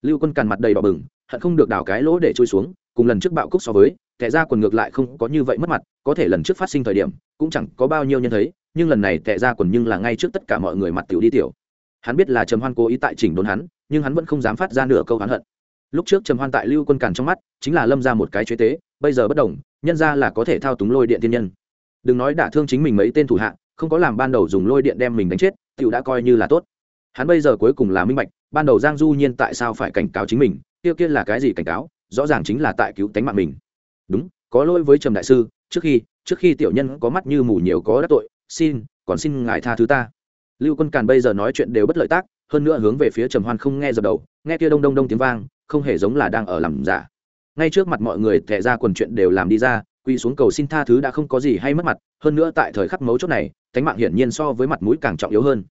Lưu quân càn mặt đầy đỏ bừng, hận không được đào cái lỗ để trôi xuống, cùng lần trước bạo cúc so với Tệ ra quần ngược lại không có như vậy mất mặt, có thể lần trước phát sinh thời điểm, cũng chẳng có bao nhiêu nhân thấy, nhưng lần này tệ ra quần nhưng là ngay trước tất cả mọi người mặt tiểu đi tiểu. Hắn biết là trầm hoan cố ý tại chỉnh đốn hắn, nhưng hắn vẫn không dám phát ra nửa câu hắn hận. Lúc trước trầm hoan tại lưu quân càn trong mắt, chính là lâm ra một cái chế tế, bây giờ bất đồng, nhân ra là có thể thao túng lôi điện thiên nhân. Đừng nói đả thương chính mình mấy tên thủ hạ, không có làm ban đầu dùng lôi điện đem mình đánh chết, tiểu đã coi như là tốt. Hắn bây giờ cuối cùng là minh bạch, ban đầu giang du nhiên tại sao phải cảnh cáo chính mình, kia kia là cái gì cảnh cáo, rõ ràng chính là tại cứu tánh mạng mình đúng, có lỗi với trầm đại sư, trước khi trước khi tiểu nhân có mắt như mù nhiều có đắc tội, xin, còn xin ngài tha thứ ta. Lưu quân càn bây giờ nói chuyện đều bất lợi tác, hơn nữa hướng về phía trầm hoan không nghe dập đầu, nghe kia đông đông đông tiếng vang, không hề giống là đang ở làm giả. Ngay trước mặt mọi người thẻ ra quần chuyện đều làm đi ra quy xuống cầu xin tha thứ đã không có gì hay mất mặt, hơn nữa tại thời khắc mấu chốt này tánh mạng hiển nhiên so với mặt mũi càng trọng yếu hơn.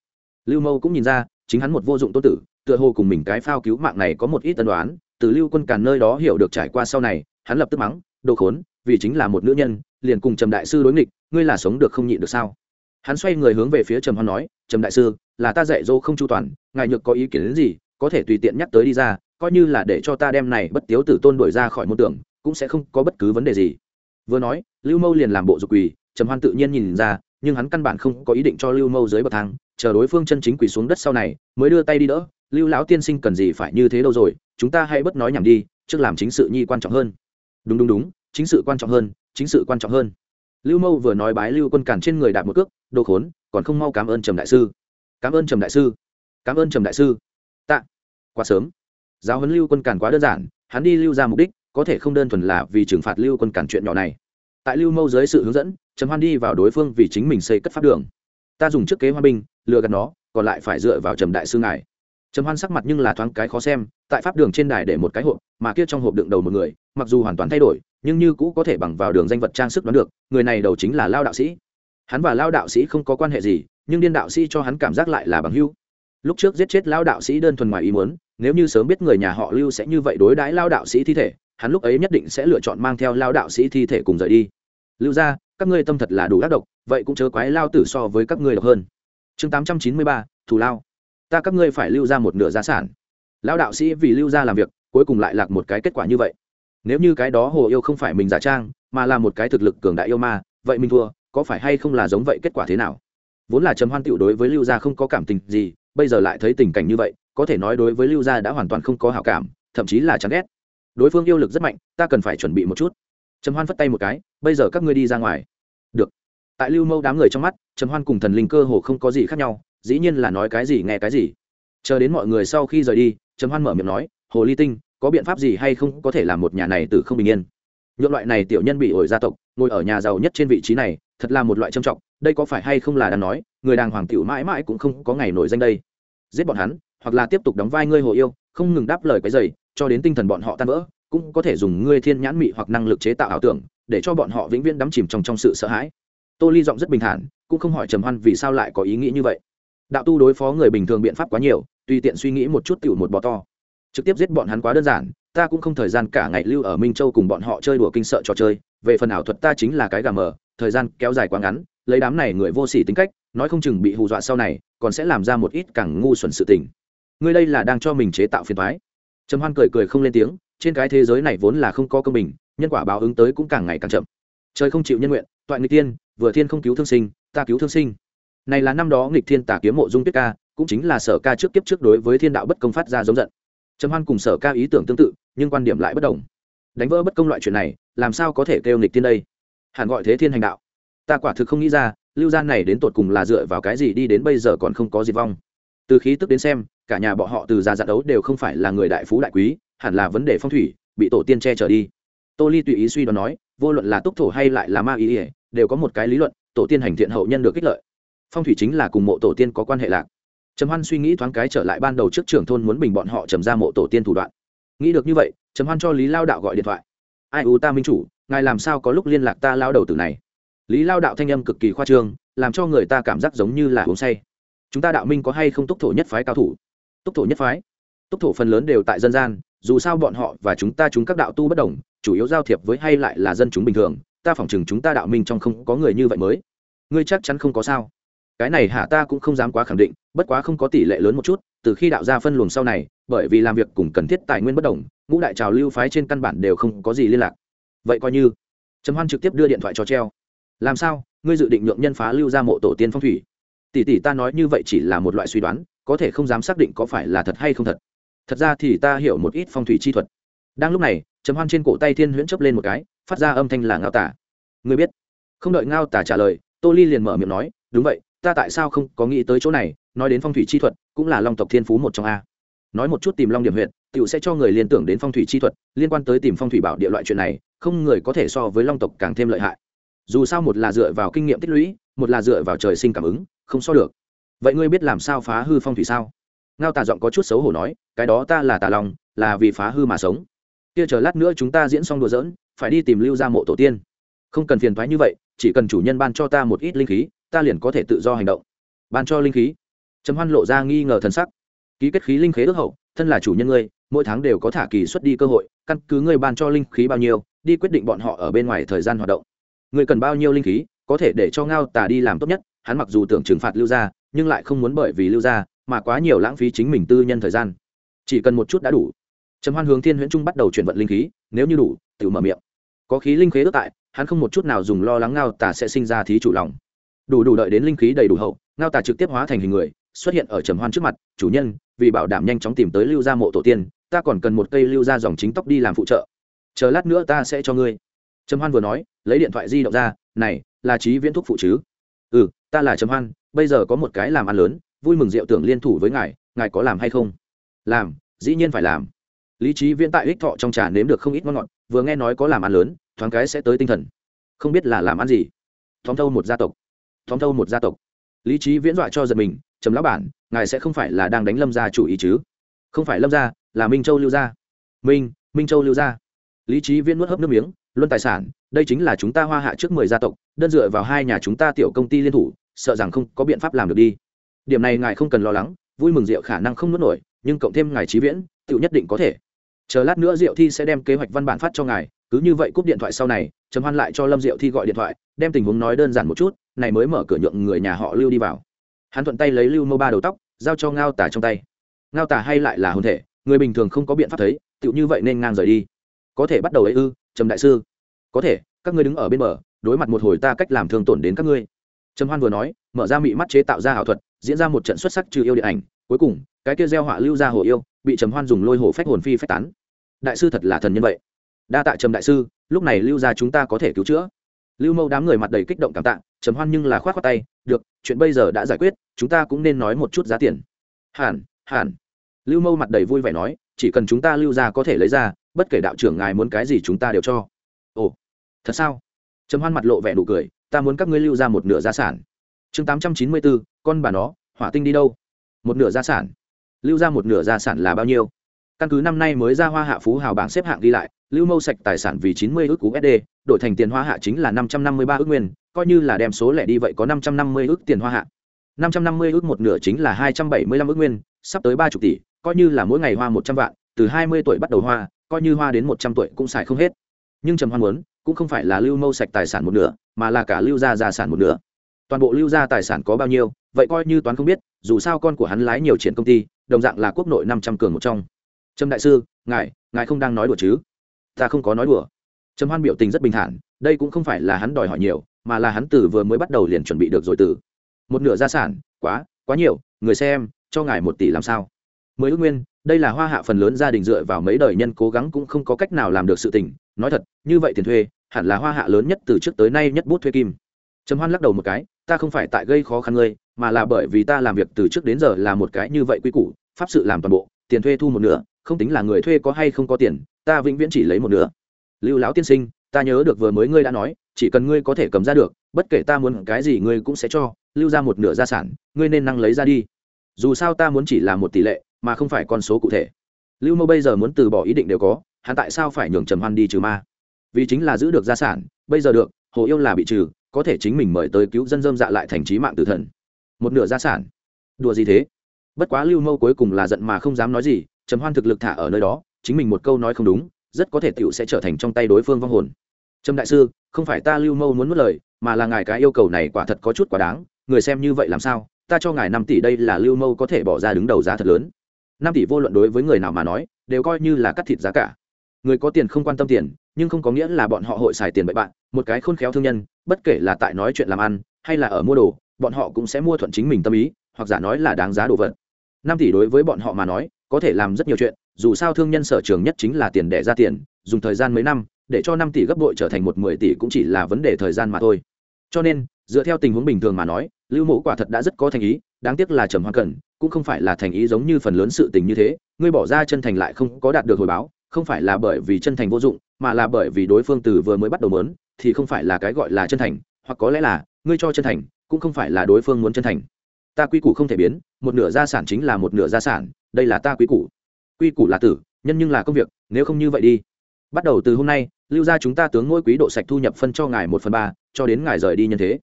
Lưu mâu cũng nhìn ra, chính hắn một vô dụng tô tử, tựa hồ cùng mình cái phao cứu mạng này có một ít tân đoán từ lưu quân càn nơi đó hiểu được trải qua sau này, hắn lập tức mắng đồ khốn, vì chính là một nữ nhân, liền cùng trầm đại sư đối nghịch, ngươi là sống được không nhịn được sao? Hắn xoay người hướng về phía trầm hoan nói, trầm đại sư, là ta dạy dỗ không chu toàn, ngài nhược có ý kiến đến gì, có thể tùy tiện nhắc tới đi ra, coi như là để cho ta đem này bất tiếu tử tôn đuổi ra khỏi môn tưởng, cũng sẽ không có bất cứ vấn đề gì. Vừa nói, lưu mâu liền làm bộ dục quỳ, trầm hoan tự nhiên nhìn ra, nhưng hắn căn bản không có ý định cho lưu mâu dưới bậc thang, chờ đối phương chân chính quỳ xuống đất sau này, mới đưa tay đi đỡ, lưu lão tiên sinh cần gì phải như thế đâu rồi, chúng ta hãy bất nói nhảm đi, trước làm chính sự nhi quan trọng hơn. Đúng đúng đúng chính sự quan trọng hơn, chính sự quan trọng hơn. Lưu mâu vừa nói bái lưu quân cản trên người đạp một cước, đồ khốn, còn không mau cảm ơn trầm đại sư. Cảm ơn trầm đại sư. Cảm ơn trầm đại sư. Tạ. Quá sớm. Giáo huấn lưu quân cản quá đơn giản, hắn đi lưu ra mục đích, có thể không đơn thuần là vì trừng phạt lưu quân cản chuyện nhỏ này. Tại lưu mâu dưới sự hướng dẫn, trầm hoan đi vào đối phương vì chính mình xây cất pháp đường. Ta dùng trước kế hoa binh, lừa gạt nó, còn lại phải dựa vào trầm đại sư ngài trầm hoan sắc mặt nhưng là thoáng cái khó xem, tại pháp đường trên đài để một cái hộp, mà kia trong hộp đựng đầu một người, mặc dù hoàn toàn thay đổi, nhưng như cũ có thể bằng vào đường danh vật trang sức đoán được, người này đầu chính là lao đạo sĩ. Hắn và lao đạo sĩ không có quan hệ gì, nhưng điên đạo sĩ cho hắn cảm giác lại là bằng hưu lúc trước giết chết lao đạo sĩ đơn thuần ngoài ý muốn, nếu như sớm biết người nhà họ lưu sẽ như vậy đối đãi lao đạo sĩ thi thể, hắn lúc ấy nhất định sẽ lựa chọn mang theo lao đạo sĩ thi thể cùng rời đi. Lưu ra các ngươi tâm thật là đủ ác độc, vậy cũng chớ quái lao tử so với các ngươi độc hơn. Chương tám trăm chín mươi ba, thù lao ta các ngươi phải lưu ra một nửa gia sản. Lão đạo sĩ vì lưu ra làm việc, cuối cùng lại lạc một cái kết quả như vậy. Nếu như cái đó hồ yêu không phải mình giả trang, mà là một cái thực lực cường đại yêu ma, vậy mình thua, có phải hay không là giống vậy kết quả thế nào? Vốn là trầm hoan tựu đối với lưu gia không có cảm tình gì, bây giờ lại thấy tình cảnh như vậy, có thể nói đối với lưu gia đã hoàn toàn không có hảo cảm, thậm chí là chán ghét. Đối phương yêu lực rất mạnh, ta cần phải chuẩn bị một chút. Trầm hoan phất tay một cái, bây giờ các ngươi đi ra ngoài. Được. Tại lưu mâu đám người trong mắt, trầm hoan cùng thần linh cơ hồ không có gì khác nhau dĩ nhiên là nói cái gì nghe cái gì. Chờ đến mọi người sau khi rời đi, trầm hoan mở miệng nói, hồ ly tinh, có biện pháp gì hay không có thể làm một nhà này từ không bình yên? Nhuộm loại này tiểu nhân bị ổi gia tộc, ngồi ở nhà giàu nhất trên vị trí này, thật là một loại trầm trọng, đây có phải hay không là đang nói, người đàng hoàng tiểu mãi mãi cũng không có ngày nổi danh đây. Giết bọn hắn, hoặc là tiếp tục đóng vai ngươi hồ yêu, không ngừng đáp lời cái giày, cho đến tinh thần bọn họ tan vỡ, cũng có thể dùng ngươi thiên nhãn mị hoặc năng lực chế tạo ảo tưởng, để cho bọn họ vĩnh viễn đắm chìm trong trong sự sợ hãi. Tô ly giọng rất bình thản, cũng không hỏi trầm hoan vì sao lại có ý nghĩ như vậy đạo tu đối phó người bình thường biện pháp quá nhiều, tùy tiện suy nghĩ một chút tiểu một bò to. Trực tiếp giết bọn hắn quá đơn giản, ta cũng không thời gian cả ngày lưu ở minh châu cùng bọn họ chơi đùa kinh sợ trò chơi. Về phần ảo thuật ta chính là cái gà mờ, thời gian kéo dài quá ngắn, lấy đám này người vô sỉ tính cách, nói không chừng bị hù dọa sau này, còn sẽ làm ra một ít càng ngu xuẩn sự tình. Ngươi đây là đang cho mình chế tạo phiền thoái trầm hoan cười cười không lên tiếng, trên cái thế giới này vốn là không có công bình, nhân quả báo ứng tới cũng càng ngày càng chậm. Trời không chịu nhân nguyện, toại người tiên, vừa thiên không cứu thương sinh, ta cứu thương sinh này là năm đó nghịch thiên tả kiếm mộ dung tuyết ca, cũng chính là sở ca trước kiếp trước đối với thiên đạo bất công phát ra giống giận. Trầm hoan cùng sở ca ý tưởng tương tự, nhưng quan điểm lại bất đồng. Đánh vỡ bất công loại chuyện này, làm sao có thể kêu nghịch thiên đây? Hẳn gọi thế thiên hành đạo. Ta quả thực không nghĩ ra, lưu gian này đến tột cùng là dựa vào cái gì đi đến bây giờ còn không có diệt vong. Từ khí tức đến xem, cả nhà bọn họ từ già dặn đấu đều không phải là người đại phú đại quý, hẳn là vấn đề phong thủy, bị tổ tiên che trở đi. Tô ly tùy ý suy đoán nói, vô luận là túc thổ hay lại là ma ý ỉa đều có một cái lý luận, tổ tiên hành thiện hậu nhân được kích lợi phong thủy chính là cùng mộ tổ tiên có quan hệ lạc. Trầm hoan suy nghĩ thoáng cái trở lại ban đầu trước trưởng thôn muốn bình bọn họ trầm ra mộ tổ tiên thủ đoạn. Nghĩ được như vậy, trầm hoan cho lý lao đạo gọi điện thoại. Ai u ta minh chủ, ngài làm sao có lúc liên lạc ta lao đầu từ này? Lý lao đạo thanh âm cực kỳ khoa trương, làm cho người ta cảm giác giống như là uống say. Chúng ta đạo minh có hay không túc thổ nhất phái cao thủ? Túc thổ nhất phái? Túc thổ phần lớn đều tại dân gian, dù sao bọn họ và chúng ta chúng các đạo tu bất đồng, chủ yếu giao thiệp với hay lại là dân chúng bình thường, ta phỏng chừng chúng ta đạo minh trong không có người như vậy mới. Ngươi chắc chắn không có sao cái này hạ ta cũng không dám quá khẳng định, bất quá không có tỷ lệ lớn một chút, từ khi đạo gia phân luồng sau này, bởi vì làm việc cùng cần thiết tài nguyên bất đồng, ngũ đại trào lưu phái trên căn bản đều không có gì liên lạc. Vậy coi như, trầm hoan trực tiếp đưa điện thoại cho treo. Làm sao, ngươi dự định nhượng nhân phá lưu ra mộ tổ tiên phong thủy? Tỷ tỷ ta nói như vậy chỉ là một loại suy đoán, có thể không dám xác định có phải là thật hay không thật. Thật ra thì ta hiểu một ít phong thủy chi thuật. Đang lúc này, trầm hoan trên cổ tay thiên huyễn chấp lên một cái, phát ra âm thanh là ngao tả. Ngươi biết. Không đợi ngao tả trả lời, tô ly liền mở miệng nói, đúng vậy ta tại sao không có nghĩ tới chỗ này, nói đến phong thủy chi thuật, cũng là long tộc thiên phú một trong a. Nói một chút tìm long điểm huyện tựu sẽ cho người liên tưởng đến phong thủy chi thuật, liên quan tới tìm phong thủy bảo địa loại chuyện này, không người có thể so với long tộc càng thêm lợi hại. Dù sao một là dựa vào kinh nghiệm tích lũy, một là dựa vào trời sinh cảm ứng, không so được. Vậy ngươi biết làm sao phá hư phong thủy sao? Ngao tà giọng có chút xấu hổ nói, cái đó ta là tà lòng là vì phá hư mà sống. Kia chờ lát nữa chúng ta diễn xong đùa dỡn phải đi tìm lưu ra mộ tổ tiên. Không cần phiền thoái như vậy, chỉ cần chủ nhân ban cho ta một ít linh khí ta liền có thể tự do hành động. Ban cho linh khí. Trầm hoan lộ ra nghi ngờ thần sắc. Ký kết khí linh khế ước hậu, thân là chủ nhân ngươi, mỗi tháng đều có thả kỳ xuất đi cơ hội, căn cứ ngươi ban cho linh khí bao nhiêu, đi quyết định bọn họ ở bên ngoài thời gian hoạt động. Ngươi cần bao nhiêu linh khí, có thể để cho ngao tà đi làm tốt nhất, hắn mặc dù tưởng trừng phạt lưu gia, nhưng lại không muốn bởi vì lưu gia mà quá nhiều lãng phí chính mình tư nhân thời gian. Chỉ cần một chút đã đủ. Trầm hoan hướng thiên huyễn trung bắt đầu chuyển vận linh khí, nếu như đủ, tự mở miệng. Có khí linh khế ước tại, hắn không một chút nào dùng lo lắng ngao tà sẽ sinh ra thí chủ lòng đủ đủ đợi đến linh khí đầy đủ hậu, ngao tà trực tiếp hóa thành hình người, xuất hiện ở trầm hoan trước mặt, chủ nhân, vì bảo đảm nhanh chóng tìm tới lưu gia mộ tổ tiên, ta còn cần một cây lưu gia dòng chính tóc đi làm phụ trợ. Chờ lát nữa ta sẽ cho ngươi. Trầm hoan vừa nói, lấy điện thoại di động ra, này, là trí viễn thuốc phụ chứ? Ừ ta là trầm hoan, bây giờ có một cái làm ăn lớn, vui mừng rượu tưởng liên thủ với ngài ngài có làm hay không? Làm, dĩ nhiên phải làm. Lý trí viễn tại ích thọ trong trà nếm được không ít ngon ngọt, vừa nghe nói có làm ăn lớn, thoáng cái sẽ tới tinh thần. Không biết là làm ăn gì. Thóm thâu một gia tộc thóm thâu một gia tộc. Lý trí viễn dọa cho giật mình, trầm lão bản, ngài sẽ không phải là đang đánh lâm gia chủ ý chứ? Không phải lâm gia, là minh châu lưu gia. Minh minh châu lưu gia. Lý trí viễn nuốt hấp nước miếng, luân tài sản, đây chính là chúng ta hoa hạ trước mười gia tộc, đơn dựa vào hai nhà chúng ta tiểu công ty liên thủ, sợ rằng không có biện pháp làm được đi. Điểm này ngài không cần lo lắng, vui mừng rượu khả năng không nuốt nổi, nhưng cộng thêm ngài trí viễn tự nhất định có thể. Chờ lát nữa diệu thi sẽ đem kế hoạch văn bản phát cho ngài cứ như vậy cúp điện thoại sau này, trầm hoan lại cho lâm diệu thi gọi điện thoại, đem tình huống nói đơn giản một chút, này mới mở cửa nhượng người nhà họ lưu đi vào. Hắn thuận tay lấy lưu mô ba đầu tóc, giao cho ngao tả trong tay. Ngao tả hay lại là hồn thể, người bình thường không có biện pháp thấy, tựu như vậy nên ngang rời đi. Có thể bắt đầu ấy ư, trầm đại sư? Có thể, các ngươi đứng ở bên bờ, đối mặt một hồi ta cách làm thương tổn đến các ngươi. Trầm hoan vừa nói, mở ra mị mắt chế tạo ra ảo thuật, diễn ra một trận xuất sắc trừ yêu điện ảnh, cuối cùng, cái kia gieo họa lưu ra hồ yêu, bị trầm hoan dùng lôi hồ phách hồn phi phách tán. Đại sư thật là thần nhân vậy đa tạ trầm đại sư lúc này lưu ra chúng ta có thể cứu chữa lưu mâu đám người mặt đầy kích động cảm tạ trầm hoan nhưng là khoát khoác tay được chuyện bây giờ đã giải quyết chúng ta cũng nên nói một chút giá tiền hẳn hẳn lưu mâu mặt đầy vui vẻ nói chỉ cần chúng ta lưu ra có thể lấy ra bất kể đạo trưởng ngài muốn cái gì chúng ta đều cho ồ thật sao trầm hoan mặt lộ vẻ nụ cười ta muốn các ngươi lưu ra một nửa gia sản chương tám trăm chín mươi bốn con bà nó hỏa tinh đi đâu một nửa gia sản lưu ra một nửa gia sản là bao nhiêu căn cứ năm nay mới ra hoa hạ phú hào bảng xếp hạng ghi lại lưu mâu sạch tài sản vì chín mươi ước cú sd đổi thành tiền hoa hạ chính là năm trăm năm mươi ba ước nguyên, coi như là đem số lẻ đi vậy có năm trăm năm mươi ước tiền hoa hạ. năm trăm năm mươi ước một nửa chính là hai trăm bảy mươi lăm ước nguyên, sắp tới ba chục tỷ, coi như là mỗi ngày hoa một trăm vạn, từ hai mươi tuổi bắt đầu hoa, coi như hoa đến một trăm tuổi cũng xài không hết. Nhưng trầm hoan muốn, cũng không phải là lưu mâu sạch tài sản một nửa, mà là cả lưu gia gia sản một nửa. Toàn bộ lưu gia tài sản có bao nhiêu, vậy coi như toán không biết, dù sao con của hắn lái nhiều triển công ty, đồng dạng là quốc nội năm trăm cường một trong. Trâm đại sư, ngài ngài không đang nói đùa chứ? Ta không có nói đùa. Trầm hoan biểu tình rất bình thản, đây cũng không phải là hắn đòi hỏi nhiều, mà là hắn từ vừa mới bắt đầu liền chuẩn bị được rồi từ. Một nửa gia sản, quá quá nhiều, người xem, cho ngài một tỷ làm sao? Mới ước nguyên, đây là hoa hạ phần lớn gia đình dựa vào mấy đời nhân cố gắng cũng không có cách nào làm được sự tình. Nói thật, như vậy tiền thuê, hẳn là hoa hạ lớn nhất từ trước tới nay nhất bút thuê kim. Trầm hoan lắc đầu một cái, ta không phải tại gây khó khăn ngươi, mà là bởi vì ta làm việc từ trước đến giờ là một cái như vậy quy củ, pháp sự làm toàn bộ, tiền thuê thu một nửa không tính là người thuê có hay không có tiền, ta vĩnh viễn chỉ lấy một nửa. Lưu lão tiên sinh, ta nhớ được vừa mới ngươi đã nói, chỉ cần ngươi có thể cầm ra được, bất kể ta muốn cái gì ngươi cũng sẽ cho, lưu ra một nửa gia sản, ngươi nên năng lấy ra đi. Dù sao ta muốn chỉ là một tỷ lệ, mà không phải con số cụ thể. Lưu mâu bây giờ muốn từ bỏ ý định đều có, hắn tại sao phải nhường trầm hoan đi trừ ma? Vì chính là giữ được gia sản, bây giờ được, hồ yêu là bị trừ, có thể chính mình mời tới cứu dân dơm dạ lại thành trí mạng tử thần. Một nửa gia sản. Đùa gì thế? Bất quá lưu mâu cuối cùng là giận mà không dám nói gì trầm hoan thực lực thả ở nơi đó, chính mình một câu nói không đúng, rất có thể tiểu sẽ trở thành trong tay đối phương vong hồn. Trầm đại sư, không phải ta lưu mâu muốn mất lời, mà là ngài cái yêu cầu này quả thật có chút quá đáng, người xem như vậy làm sao, ta cho ngài năm tỷ đây là lưu mâu có thể bỏ ra đứng đầu giá thật lớn. Năm tỷ vô luận đối với người nào mà nói, đều coi như là cắt thịt giá cả. Người có tiền không quan tâm tiền, nhưng không có nghĩa là bọn họ hội xài tiền bậy bạn, một cái khôn khéo thương nhân, bất kể là tại nói chuyện làm ăn, hay là ở mua đồ, bọn họ cũng sẽ mua thuận chính mình tâm ý, hoặc giả nói là đáng giá đồ vật. Năm tỷ đối với bọn họ mà nói có thể làm rất nhiều chuyện, dù sao thương nhân sở trường nhất chính là tiền đẻ ra tiền, dùng thời gian mấy năm, để cho năm tỷ gấp đội trở thành một mười tỷ cũng chỉ là vấn đề thời gian mà thôi. Cho nên, dựa theo tình huống bình thường mà nói, lưu mẫu quả thật đã rất có thành ý, đáng tiếc là trầm hoa cần, cũng không phải là thành ý giống như phần lớn sự tình như thế, ngươi bỏ ra chân thành lại không có đạt được hồi báo, không phải là bởi vì chân thành vô dụng, mà là bởi vì đối phương từ vừa mới bắt đầu mớn thì không phải là cái gọi là chân thành, hoặc có lẽ là, ngươi cho chân thành, cũng không phải là đối phương muốn chân thành. Ta quy củ không thể biến, một nửa gia sản chính là một nửa gia sản đây là ta quý củ. Quy củ là tử, nhân nhưng là công việc, nếu không như vậy đi. Bắt đầu từ hôm nay, lưu gia chúng ta tướng ngôi quý độ sạch thu nhập phân cho ngài một phần ba, cho đến ngài rời đi nhân thế.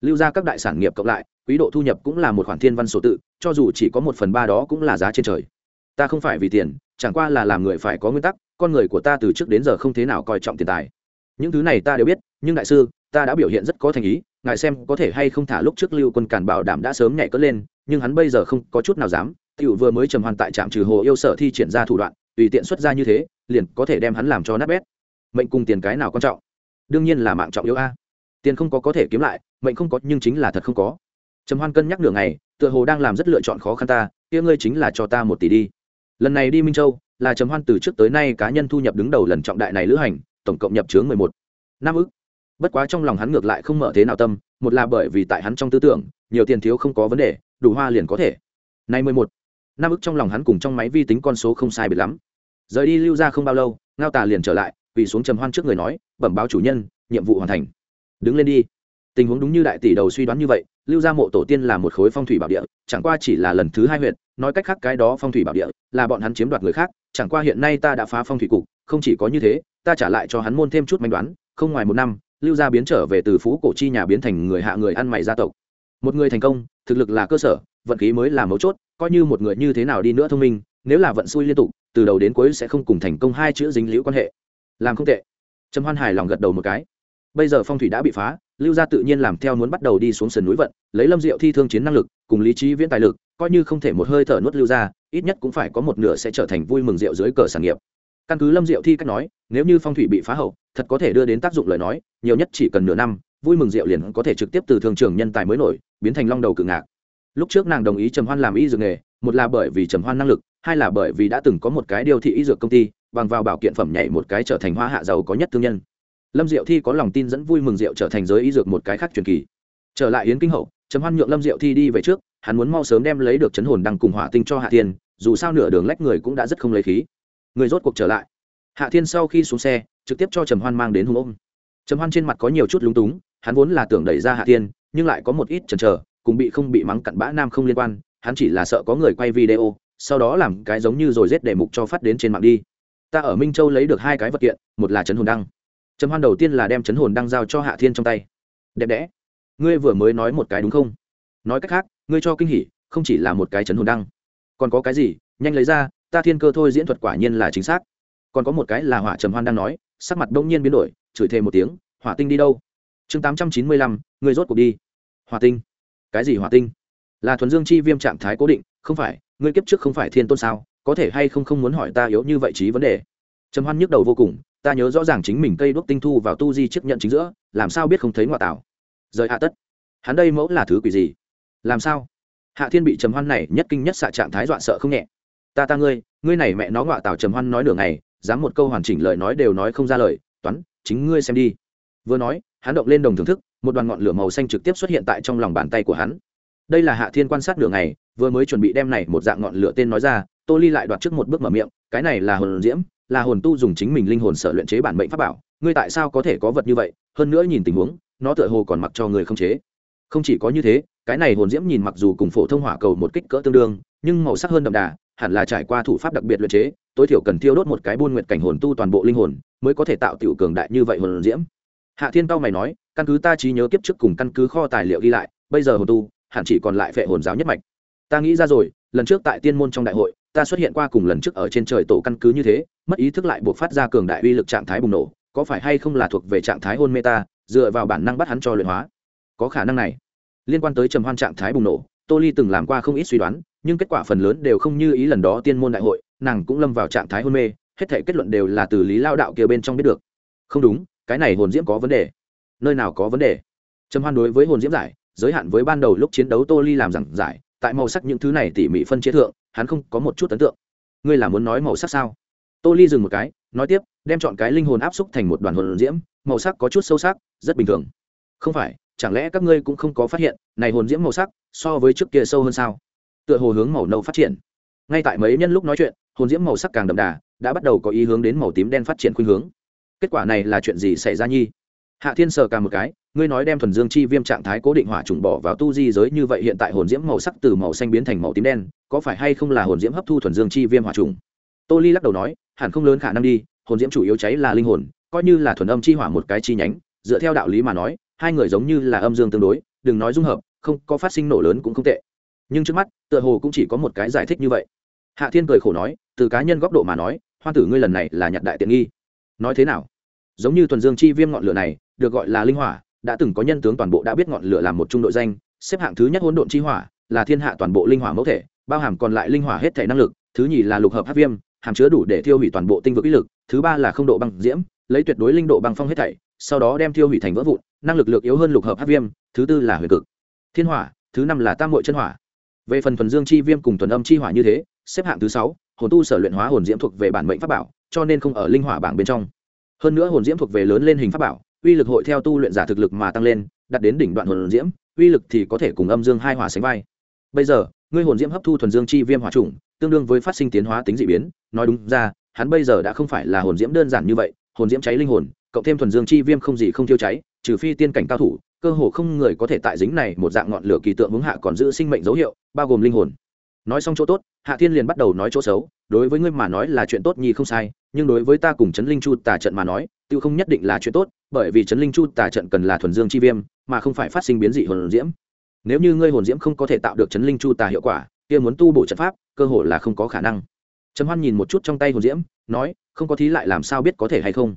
Lưu gia các đại sản nghiệp cộng lại, quý độ thu nhập cũng là một khoản thiên văn số tự, cho dù chỉ có một phần ba đó cũng là giá trên trời. Ta không phải vì tiền, chẳng qua là làm người phải có nguyên tắc, con người của ta từ trước đến giờ không thế nào coi trọng tiền tài. Những thứ này ta đều biết, nhưng đại sư, ta đã biểu hiện rất có thành ý, ngài xem có thể hay không thả lúc trước lưu quân cản bảo đảm đã sớm nhảy cất lên, nhưng hắn bây giờ không có chút nào dám tiểu vừa mới trầm hoàn tại trạm trừ hồ yêu sở thi triển ra thủ đoạn, tùy tiện xuất ra như thế, liền có thể đem hắn làm cho nát bét. Mệnh cùng tiền cái nào quan trọng? Đương nhiên là mạng trọng yếu a. Tiền không có có thể kiếm lại, mệnh không có, nhưng chính là thật không có. Trầm hoan cân nhắc nửa ngày, tựa hồ đang làm rất lựa chọn khó khăn ta, kia ngươi chính là cho ta một tỷ đi. Lần này đi minh châu, là trầm hoan từ trước tới nay cá nhân thu nhập đứng đầu lần trọng đại này lữ hành, tổng cộng nhập chướng mười một. Năm ức. Bất quá trong lòng hắn ngược lại không mở thế nào tâm, một là bởi vì tại hắn trong tư tưởng, nhiều tiền thiếu không có vấn đề, đủ hoa liền có thể. Nay mười một năm ức trong lòng hắn cùng trong máy vi tính con số không sai biệt lắm. Rời đi lưu ra không bao lâu, ngao tà liền trở lại, quỳ xuống trầm hoan trước người nói, bẩm báo chủ nhân, nhiệm vụ hoàn thành. Đứng lên đi. Tình huống đúng như đại tỷ đầu suy đoán như vậy, lưu gia mộ tổ tiên là một khối phong thủy bảo địa, chẳng qua chỉ là lần thứ hai huyện nói cách khác cái đó phong thủy bảo địa, là bọn hắn chiếm đoạt người khác, chẳng qua hiện nay ta đã phá phong thủy cục, không chỉ có như thế, ta trả lại cho hắn môn thêm chút manh đoán, không ngoài một năm, lưu gia biến trở về từ phú cổ chi nhà biến thành người hạ người ăn mày gia tộc. Một người thành công, thực lực là cơ sở, vận khí mới là mấu chốt coi như một người như thế nào đi nữa thông minh, nếu là vận xui liên tục, từ đầu đến cuối sẽ không cùng thành công hai chữ dính liễu quan hệ. Làm không tệ. Trầm hoan hài lòng gật đầu một cái. Bây giờ phong thủy đã bị phá, lưu gia tự nhiên làm theo muốn bắt đầu đi xuống sườn núi vận, lấy lâm diệu thi thương chiến năng lực, cùng lý trí viễn tài lực, coi như không thể một hơi thở nuốt lưu gia, ít nhất cũng phải có một nửa sẽ trở thành vui mừng rượu dưới cờ sản nghiệp. Căn cứ lâm diệu thi cách nói, nếu như phong thủy bị phá hậu, thật có thể đưa đến tác dụng lời nói, nhiều nhất chỉ cần nửa năm, vui mừng rượu liền có thể trực tiếp từ thương trường nhân tài mới nổi, biến thành long đầu cự ngạc lúc trước nàng đồng ý trầm hoan làm y dược nghề, một là bởi vì trầm hoan năng lực, hai là bởi vì đã từng có một cái điều thị y dược công ty, bằng vào bảo kiện phẩm nhảy một cái trở thành hoa hạ giàu có nhất thương nhân. Lâm diệu thi có lòng tin dẫn vui mừng diệu trở thành giới y dược một cái khác truyền kỳ. Trở lại yến kinh hậu, trầm hoan nhượng lâm diệu thi đi về trước, hắn muốn mau sớm đem lấy được chấn hồn đăng cùng hỏa tinh cho hạ thiên, dù sao nửa đường lách người cũng đã rất không lấy khí. Người rốt cuộc trở lại. Hạ thiên sau khi xuống xe, trực tiếp cho trầm hoan mang đến hùng ôm. Trầm hoan trên mặt có nhiều chút lúng túng, hắn vốn là tưởng đẩy ra hạ thiên, nhưng lại có một ít chần chờ cùng bị không bị mắng cặn bã nam không liên quan, hắn chỉ là sợ có người quay video, sau đó làm cái giống như rồi rết đề mục cho phát đến trên mạng đi. Ta ở minh châu lấy được hai cái vật kiện, một là chấn hồn đăng. Trầm hoan đầu tiên là đem chấn hồn đăng giao cho hạ thiên trong tay. Đẹp đẽ. Ngươi vừa mới nói một cái đúng không? Nói cách khác, ngươi cho kinh hỉ, không chỉ là một cái chấn hồn đăng. Còn có cái gì? Nhanh lấy ra, ta thiên cơ thôi diễn thuật quả nhiên là chính xác. Còn có một cái là hỏa trầm hoan đang nói, sắc mặt đông nhiên biến đổi, chửi thêm một tiếng, hỏa tinh đi đâu? Chương tám trăm chín mươi lăm người rốt cuộc đi. Hỏa tinh cái gì hỏa tinh? Là thuần dương chi viêm trạng thái cố định, không phải, ngươi kiếp trước không phải thiên tôn sao? Có thể hay không không muốn hỏi ta yếu như vậy trí vấn đề? Trầm hoan nhức đầu vô cùng, ta nhớ rõ ràng chính mình cây đuốc tinh thu vào tu di chiếc nhận chính giữa, làm sao biết không thấy ngoại tảo? Rời hạ tất. Hắn đây mẫu là thứ quỷ gì? Làm sao? Hạ thiên bị trầm hoan này nhất kinh nhất xạ trạng thái dọa sợ không nhẹ. Ta ta ngươi ngươi này mẹ nó ngọa tảo trầm hoan nói nửa ngày, dám một câu hoàn chỉnh lời nói đều nói không ra lời, toán, chính ngươi xem đi. Vừa nói, hắn động lên đồng thưởng thức một đoàn ngọn lửa màu xanh trực tiếp xuất hiện tại trong lòng bàn tay của hắn. Đây là hạ thiên quan sát nửa ngày, vừa mới chuẩn bị đem này một dạng ngọn lửa tên nói ra, tô ly lại đoạt trước một bước mở miệng, cái này là hồn diễm, là hồn tu dùng chính mình linh hồn sở luyện chế bản mệnh pháp bảo, ngươi tại sao có thể có vật như vậy? Hơn nữa nhìn tình huống, nó tựa hồ còn mặc cho người không chế. Không chỉ có như thế, cái này hồn diễm nhìn mặc dù cùng phổ thông hỏa cầu một kích cỡ tương đương, nhưng màu sắc hơn đậm đà, hẳn là trải qua thủ pháp đặc biệt luyện chế, tối thiểu cần thiêu đốt một cái buôn nguyệt cảnh hồn tu toàn bộ linh hồn, mới có thể tạo tiểu cường đại như vậy hồn diễm. Hạ thiên cao mày nói căn cứ ta trí nhớ kiếp trước cùng căn cứ kho tài liệu ghi lại, bây giờ hồn tu, hẳn chỉ còn lại phệ hồn giáo nhất mạch. Ta nghĩ ra rồi, lần trước tại tiên môn trong đại hội, ta xuất hiện qua cùng lần trước ở trên trời tổ căn cứ như thế, mất ý thức lại buộc phát ra cường đại uy lực trạng thái bùng nổ, có phải hay không là thuộc về trạng thái hôn mê ta? dựa vào bản năng bắt hắn cho luyện hóa? Có khả năng này. Liên quan tới trầm hoan trạng thái bùng nổ, tô ly từng làm qua không ít suy đoán, nhưng kết quả phần lớn đều không như ý lần đó tiên môn đại hội, nàng cũng lâm vào trạng thái hôn mê, hết thể kết luận đều là từ lý lao đạo kia bên trong biết được. Không đúng, cái này hồn diễm có vấn đề nơi nào có vấn đề. Trầm hoan đối với hồn diễm giải, giới hạn với ban đầu lúc chiến đấu tô ly làm giảng giải, tại màu sắc những thứ này tỉ mỉ phân chế thượng, hắn không có một chút ấn tượng. Ngươi là muốn nói màu sắc sao? Tô ly dừng một cái, nói tiếp, đem chọn cái linh hồn áp xúc thành một đoàn hồn diễm, màu sắc có chút sâu sắc, rất bình thường. Không phải, chẳng lẽ các ngươi cũng không có phát hiện, này hồn diễm màu sắc, so với trước kia sâu hơn sao? Tựa hồ hướng màu nâu phát triển. Ngay tại mấy nhân lúc nói chuyện, hồn diễm màu sắc càng đậm đà, đã bắt đầu có ý hướng đến màu tím đen phát triển khuynh hướng. Kết quả này là chuyện gì xảy ra nhi? Hạ thiên sờ cả một cái, ngươi nói đem thuần dương chi viêm trạng thái cố định hỏa trùng bỏ vào tu di giới như vậy hiện tại hồn diễm màu sắc từ màu xanh biến thành màu tím đen, có phải hay không là hồn diễm hấp thu thuần dương chi viêm hỏa trùng? Tô ly lắc đầu nói, hẳn không lớn khả năng đi, hồn diễm chủ yếu cháy là linh hồn, coi như là thuần âm chi hỏa một cái chi nhánh, dựa theo đạo lý mà nói, hai người giống như là âm dương tương đối, đừng nói dung hợp, không, có phát sinh nổ lớn cũng không tệ. Nhưng trước mắt, tựa hồ cũng chỉ có một cái giải thích như vậy. Hạ thiên cười khổ nói, từ cá nhân góc độ mà nói hoa tử ngươi lần này là nhặt đại tiện nghi. Nói thế nào? Giống như thuần dương chi viêm ngọn lửa này được gọi là linh hỏa, đã từng có nhân tướng toàn bộ đã biết ngọn lửa làm một trung đội danh, xếp hạng thứ nhất hỗn độn chi hỏa, là thiên hạ toàn bộ linh hỏa mẫu thể, bao hàm còn lại linh hỏa hết thể năng lực, thứ nhì là lục hợp hát viêm, hàm chứa đủ để tiêu hủy toàn bộ tinh vực ý lực, thứ ba là không độ băng diễm, lấy tuyệt đối linh độ băng phong hết thảy, sau đó đem tiêu hủy thành vỡ vụn, năng lực lược yếu hơn lục hợp hát viêm, thứ tư là huyền cực. Thiên hỏa, thứ năm là tam hội chân hỏa. Về phần thuần dương chi viêm cùng thuần âm chi hỏa như thế, xếp hạng thứ sáu, hồn tu sở luyện hóa hồn diễm thuộc về bản mệnh pháp bảo, cho nên không ở linh hỏa bảng bên trong. Hơn nữa hồn diễm thuộc về lớn lên hình pháp bảo uy lực hội theo tu luyện giả thực lực mà tăng lên đặt đến đỉnh đoạn hồn diễm, uy lực thì có thể cùng âm dương hai hỏa sánh vai. Bây giờ, ngươi hồn diễm hấp thu thuần dương chi viêm hỏa trùng tương đương với phát sinh tiến hóa tính dị biến, nói đúng ra, hắn bây giờ đã không phải là hồn diễm đơn giản như vậy, hồn diễm cháy linh hồn, cộng thêm thuần dương chi viêm không gì không tiêu cháy, trừ phi tiên cảnh cao thủ, cơ hồ không người có thể tại dính này một dạng ngọn lửa kỳ tượng hướng hạ còn giữ sinh mệnh dấu hiệu, bao gồm linh hồn. Nói xong chỗ tốt, hạ thiên liền bắt đầu nói chỗ xấu, đối với ngươi mà nói là chuyện tốt nhi không sai, nhưng đối với ta cùng trấn linh chu tà trận mà nói tự không nhất định là chuyện tốt bởi vì trấn linh chu tà trận cần là thuần dương chi viêm, mà không phải phát sinh biến dị hồn diễm. Nếu như ngươi hồn diễm không có thể tạo được trấn linh chu tà hiệu quả, kia muốn tu bổ trận pháp, cơ hội là không có khả năng. Trầm hoan nhìn một chút trong tay hồn diễm, nói, không có thí lại làm sao biết có thể hay không.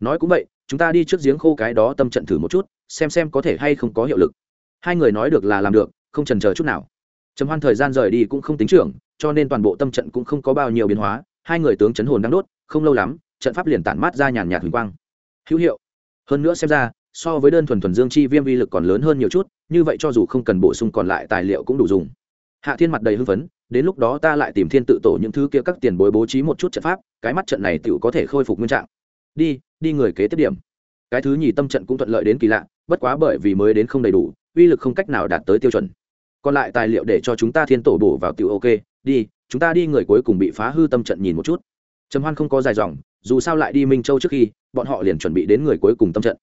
Nói cũng vậy, chúng ta đi trước giếng khô cái đó tâm trận thử một chút, xem xem có thể hay không có hiệu lực. Hai người nói được là làm được, không trần chờ chút nào. Trầm hoan thời gian rời đi cũng không tính trưởng, cho nên toàn bộ tâm trận cũng không có bao nhiêu biến hóa, hai người tướng chấn hồn đang đốt, không lâu lắm, trận pháp liền tản mát ra nhàn nhạt huỳnh quang. Hữu hiệu hơn nữa xem ra, so với đơn thuần thuần dương chi viêm vi lực còn lớn hơn nhiều chút, như vậy cho dù không cần bổ sung còn lại tài liệu cũng đủ dùng. Hạ thiên mặt đầy hưng phấn, đến lúc đó ta lại tìm thiên tự tổ những thứ kia các tiền bối bố trí một chút trận pháp, cái mắt trận này tựu có thể khôi phục nguyên trạng. Đi đi người kế tiếp điểm. Cái thứ nhì tâm trận cũng thuận lợi đến kỳ lạ, bất quá bởi vì mới đến không đầy đủ, uy lực không cách nào đạt tới tiêu chuẩn. Còn lại tài liệu để cho chúng ta thiên tổ bổ vào tiểu ok, đi, chúng ta đi người cuối cùng bị phá hư tâm trận nhìn một chút. Trầm hoan không có dài dòng, dù sao lại đi minh châu trước khi bọn họ liền chuẩn bị đến người cuối cùng tâm trận.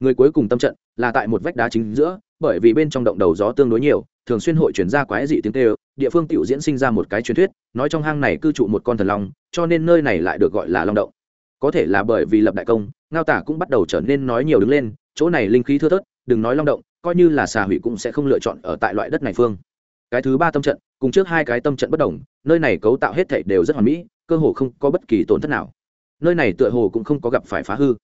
Người cuối cùng tâm trận là tại một vách đá chính giữa, bởi vì bên trong động đầu gió tương đối nhiều, thường xuyên hội chuyển ra quái dị tiếng tê địa phương tiểu diễn sinh ra một cái truyền thuyết, nói trong hang này cư trụ một con thần long, cho nên nơi này lại được gọi là long động. Có thể là bởi vì lập đại công, ngao tả cũng bắt đầu trở nên nói nhiều đứng lên, chỗ này linh khí thưa thớt, đừng nói long động, coi như là xà hủy cũng sẽ không lựa chọn ở tại loại đất này phương. Cái thứ ba tâm trận, cùng trước hai cái tâm trận bất đồng, nơi này cấu tạo hết thảy đều rất hoàn mỹ, cơ hồ không có bất kỳ tổn thất nào nơi này tựa hồ cũng không có gặp phải phá hư.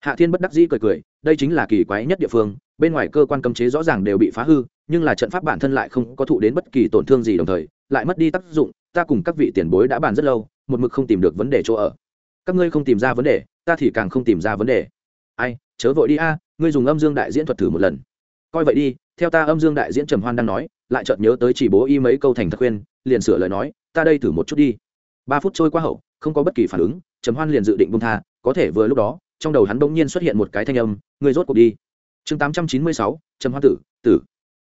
Hạ thiên bất đắc dĩ cười cười, đây chính là kỳ quái nhất địa phương, bên ngoài cơ quan cấm chế rõ ràng đều bị phá hư, nhưng là trận pháp bản thân lại không có thụ đến bất kỳ tổn thương gì đồng thời, lại mất đi tác dụng, ta cùng các vị tiền bối đã bàn rất lâu, một mực không tìm được vấn đề chỗ ở. Các ngươi không tìm ra vấn đề, ta thì càng không tìm ra vấn đề. Ai, chớ vội đi a, ngươi dùng âm dương đại diễn thuật thử một lần. Coi vậy đi, theo ta âm dương đại diễn trầm hoan đang nói, lại chợt nhớ tới chỉ bố y mấy câu thành thật khuyên, liền sửa lời nói, ta đây thử một chút đi. Ba phút trôi qua hậu không có bất kỳ phản ứng, trầm hoan liền dự định bông tha, có thể vừa lúc đó, trong đầu hắn bỗng nhiên xuất hiện một cái thanh âm người rốt cuộc đi. Chương tám trăm chín mươi sáu, trầm hoan tử tử.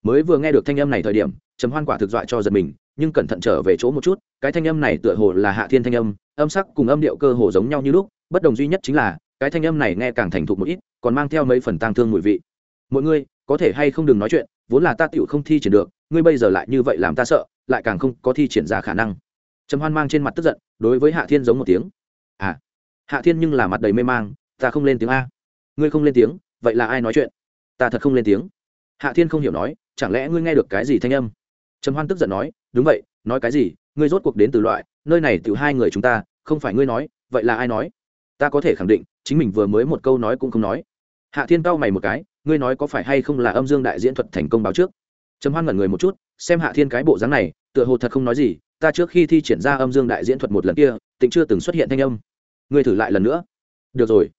Mới vừa nghe được thanh âm này thời điểm, trầm hoan quả thực dọa cho giật mình, nhưng cẩn thận trở về chỗ một chút, cái thanh âm này tựa hồ là hạ thiên thanh âm âm sắc cùng âm điệu cơ hồ giống nhau như lúc, bất đồng duy nhất chính là, cái thanh âm này nghe càng thành thục một ít, còn mang theo mấy phần tang thương mùi vị. Mọi người, có thể hay không đừng nói chuyện, vốn là ta tựu không thi triển được, ngươi bây giờ lại như vậy làm ta sợ, lại càng không có thi triển ra khả năng trầm hoan mang trên mặt tức giận, đối với hạ thiên giống một tiếng. À hạ thiên nhưng là mặt đầy mê mang, ta không lên tiếng a. Ngươi không lên tiếng, vậy là ai nói chuyện? Ta thật không lên tiếng. Hạ thiên không hiểu nói, chẳng lẽ ngươi nghe được cái gì thanh âm? Trầm hoan tức giận nói, đúng vậy, nói cái gì, ngươi rốt cuộc đến từ loại, nơi này từ hai người chúng ta, không phải ngươi nói, vậy là ai nói? Ta có thể khẳng định, chính mình vừa mới một câu nói cũng không nói. Hạ thiên cau mày một cái, ngươi nói có phải hay không là âm dương đại diễn thuật thành công báo trước? Trầm hoan ngẩn người một chút xem hạ thiên cái bộ dáng này, tựa hồ thật không nói gì, ta trước khi thi triển ra âm dương đại diễn thuật một lần kia tịnh chưa từng xuất hiện thanh âm. Ngươi thử lại lần nữa. Được rồi.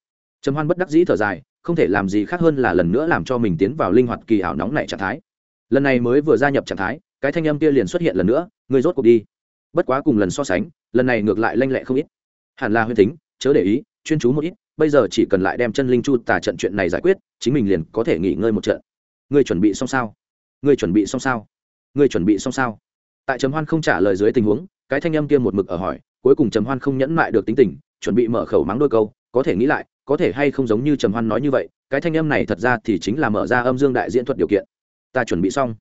Trầm hoan bất đắc dĩ thở dài, không thể làm gì khác hơn là lần nữa làm cho mình tiến vào linh hoạt kỳ ảo nóng này trạng thái. Lần này mới vừa gia nhập trạng thái, cái thanh âm kia liền xuất hiện lần nữa, ngươi rốt cuộc đi. Bất quá cùng lần so sánh, lần này ngược lại lanh lẹ không ít. Hẳn là huyên tính chớ để ý, chuyên chú một ít, bây giờ chỉ cần lại đem chân linh chu tà trận chuyện này giải quyết, chính mình liền có thể nghỉ ngơi một trận. Ngươi chuẩn bị xong sao? Ngươi chuẩn bị xong sao? Ngươi chuẩn bị xong sao? Tại trầm hoan không trả lời dưới tình huống, cái thanh âm kia một mực ở hỏi, cuối cùng trầm hoan không nhẫn mại được tính tình, chuẩn bị mở khẩu mắng đôi câu, có thể nghĩ lại, có thể hay không giống như trầm hoan nói như vậy, cái thanh âm này thật ra thì chính là mở ra âm dương đại diễn thuật điều kiện. Ta chuẩn bị xong.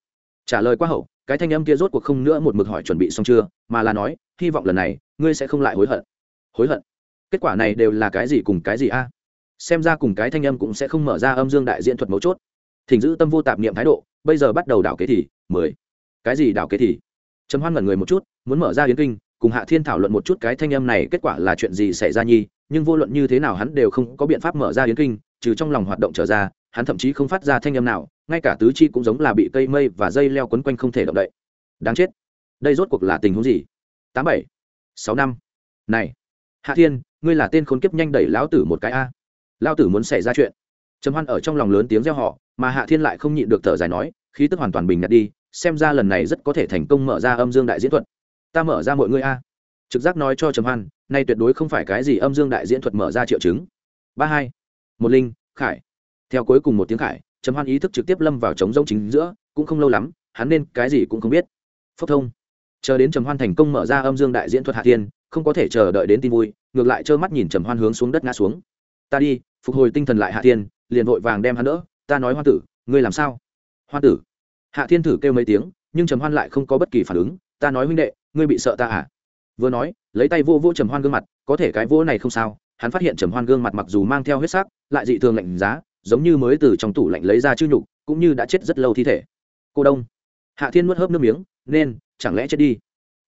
Trả lời quá hậu, cái thanh âm kia rốt cuộc không nữa một mực hỏi chuẩn bị xong chưa, mà là nói, hy vọng lần này, ngươi sẽ không lại hối hận. Hối hận? Kết quả này đều là cái gì cùng cái gì a? Xem ra cùng cái thanh âm cũng sẽ không mở ra âm dương đại diễn thuật mấu chốt. Thỉnh giữ tâm vô tạp niệm thái độ, bây giờ bắt đầu đảo kế thì, mười cái gì đảo kế thì? Trầm hoan ngẩn người một chút, muốn mở ra yến kinh, cùng hạ thiên thảo luận một chút cái thanh âm này kết quả là chuyện gì xảy ra nhi, nhưng vô luận như thế nào hắn đều không có biện pháp mở ra yến kinh, trừ trong lòng hoạt động trở ra, hắn thậm chí không phát ra thanh âm nào, ngay cả tứ chi cũng giống là bị cây mây và dây leo quấn quanh không thể động đậy. Đáng chết. Đây rốt cuộc là tình huống gì? Tám bảy, sáu năm. Này, hạ thiên, ngươi là tên khốn kiếp nhanh đẩy lão tử một cái a. Lão tử muốn xảy ra chuyện. Trầm hoan ở trong lòng lớn tiếng reo họ mà hạ thiên lại không nhịn được thở dài nói, khí tức hoàn toàn bình ngặt đi xem ra lần này rất có thể thành công mở ra âm dương đại diễn thuật. Ta mở ra mọi người a. Trực giác nói cho trầm hoan, nay tuyệt đối không phải cái gì âm dương đại diễn thuật mở ra triệu chứng. Ba hai, một linh, khải. Theo cuối cùng một tiếng khải, trầm hoan ý thức trực tiếp lâm vào trống rông chính giữa, cũng không lâu lắm, hắn nên cái gì cũng không biết. Phốc thông. Chờ đến trầm hoan thành công mở ra âm dương đại diễn thuật hạ thiên, không có thể chờ đợi đến tin vui, ngược lại trơ mắt nhìn trầm hoan hướng xuống đất ngã xuống. Ta đi, phục hồi tinh thần lại hạ thiên, liền vội vàng đem hắn đỡ. Ta nói hoa tử, ngươi làm sao? Hoa tử hạ thiên thử kêu mấy tiếng, nhưng trầm hoan lại không có bất kỳ phản ứng. Ta nói huynh đệ, ngươi bị sợ ta à? Vừa nói, lấy tay vô vô trầm hoan gương mặt, có thể cái vô này không sao. Hắn phát hiện trầm hoan gương mặt mặc dù mang theo huyết sắc, lại dị thường lạnh giá, giống như mới từ trong tủ lạnh lấy ra chư nhục, cũng như đã chết rất lâu thi thể. Cô đông. Hạ thiên nuốt hớp nước miếng, nên, chẳng lẽ chết đi?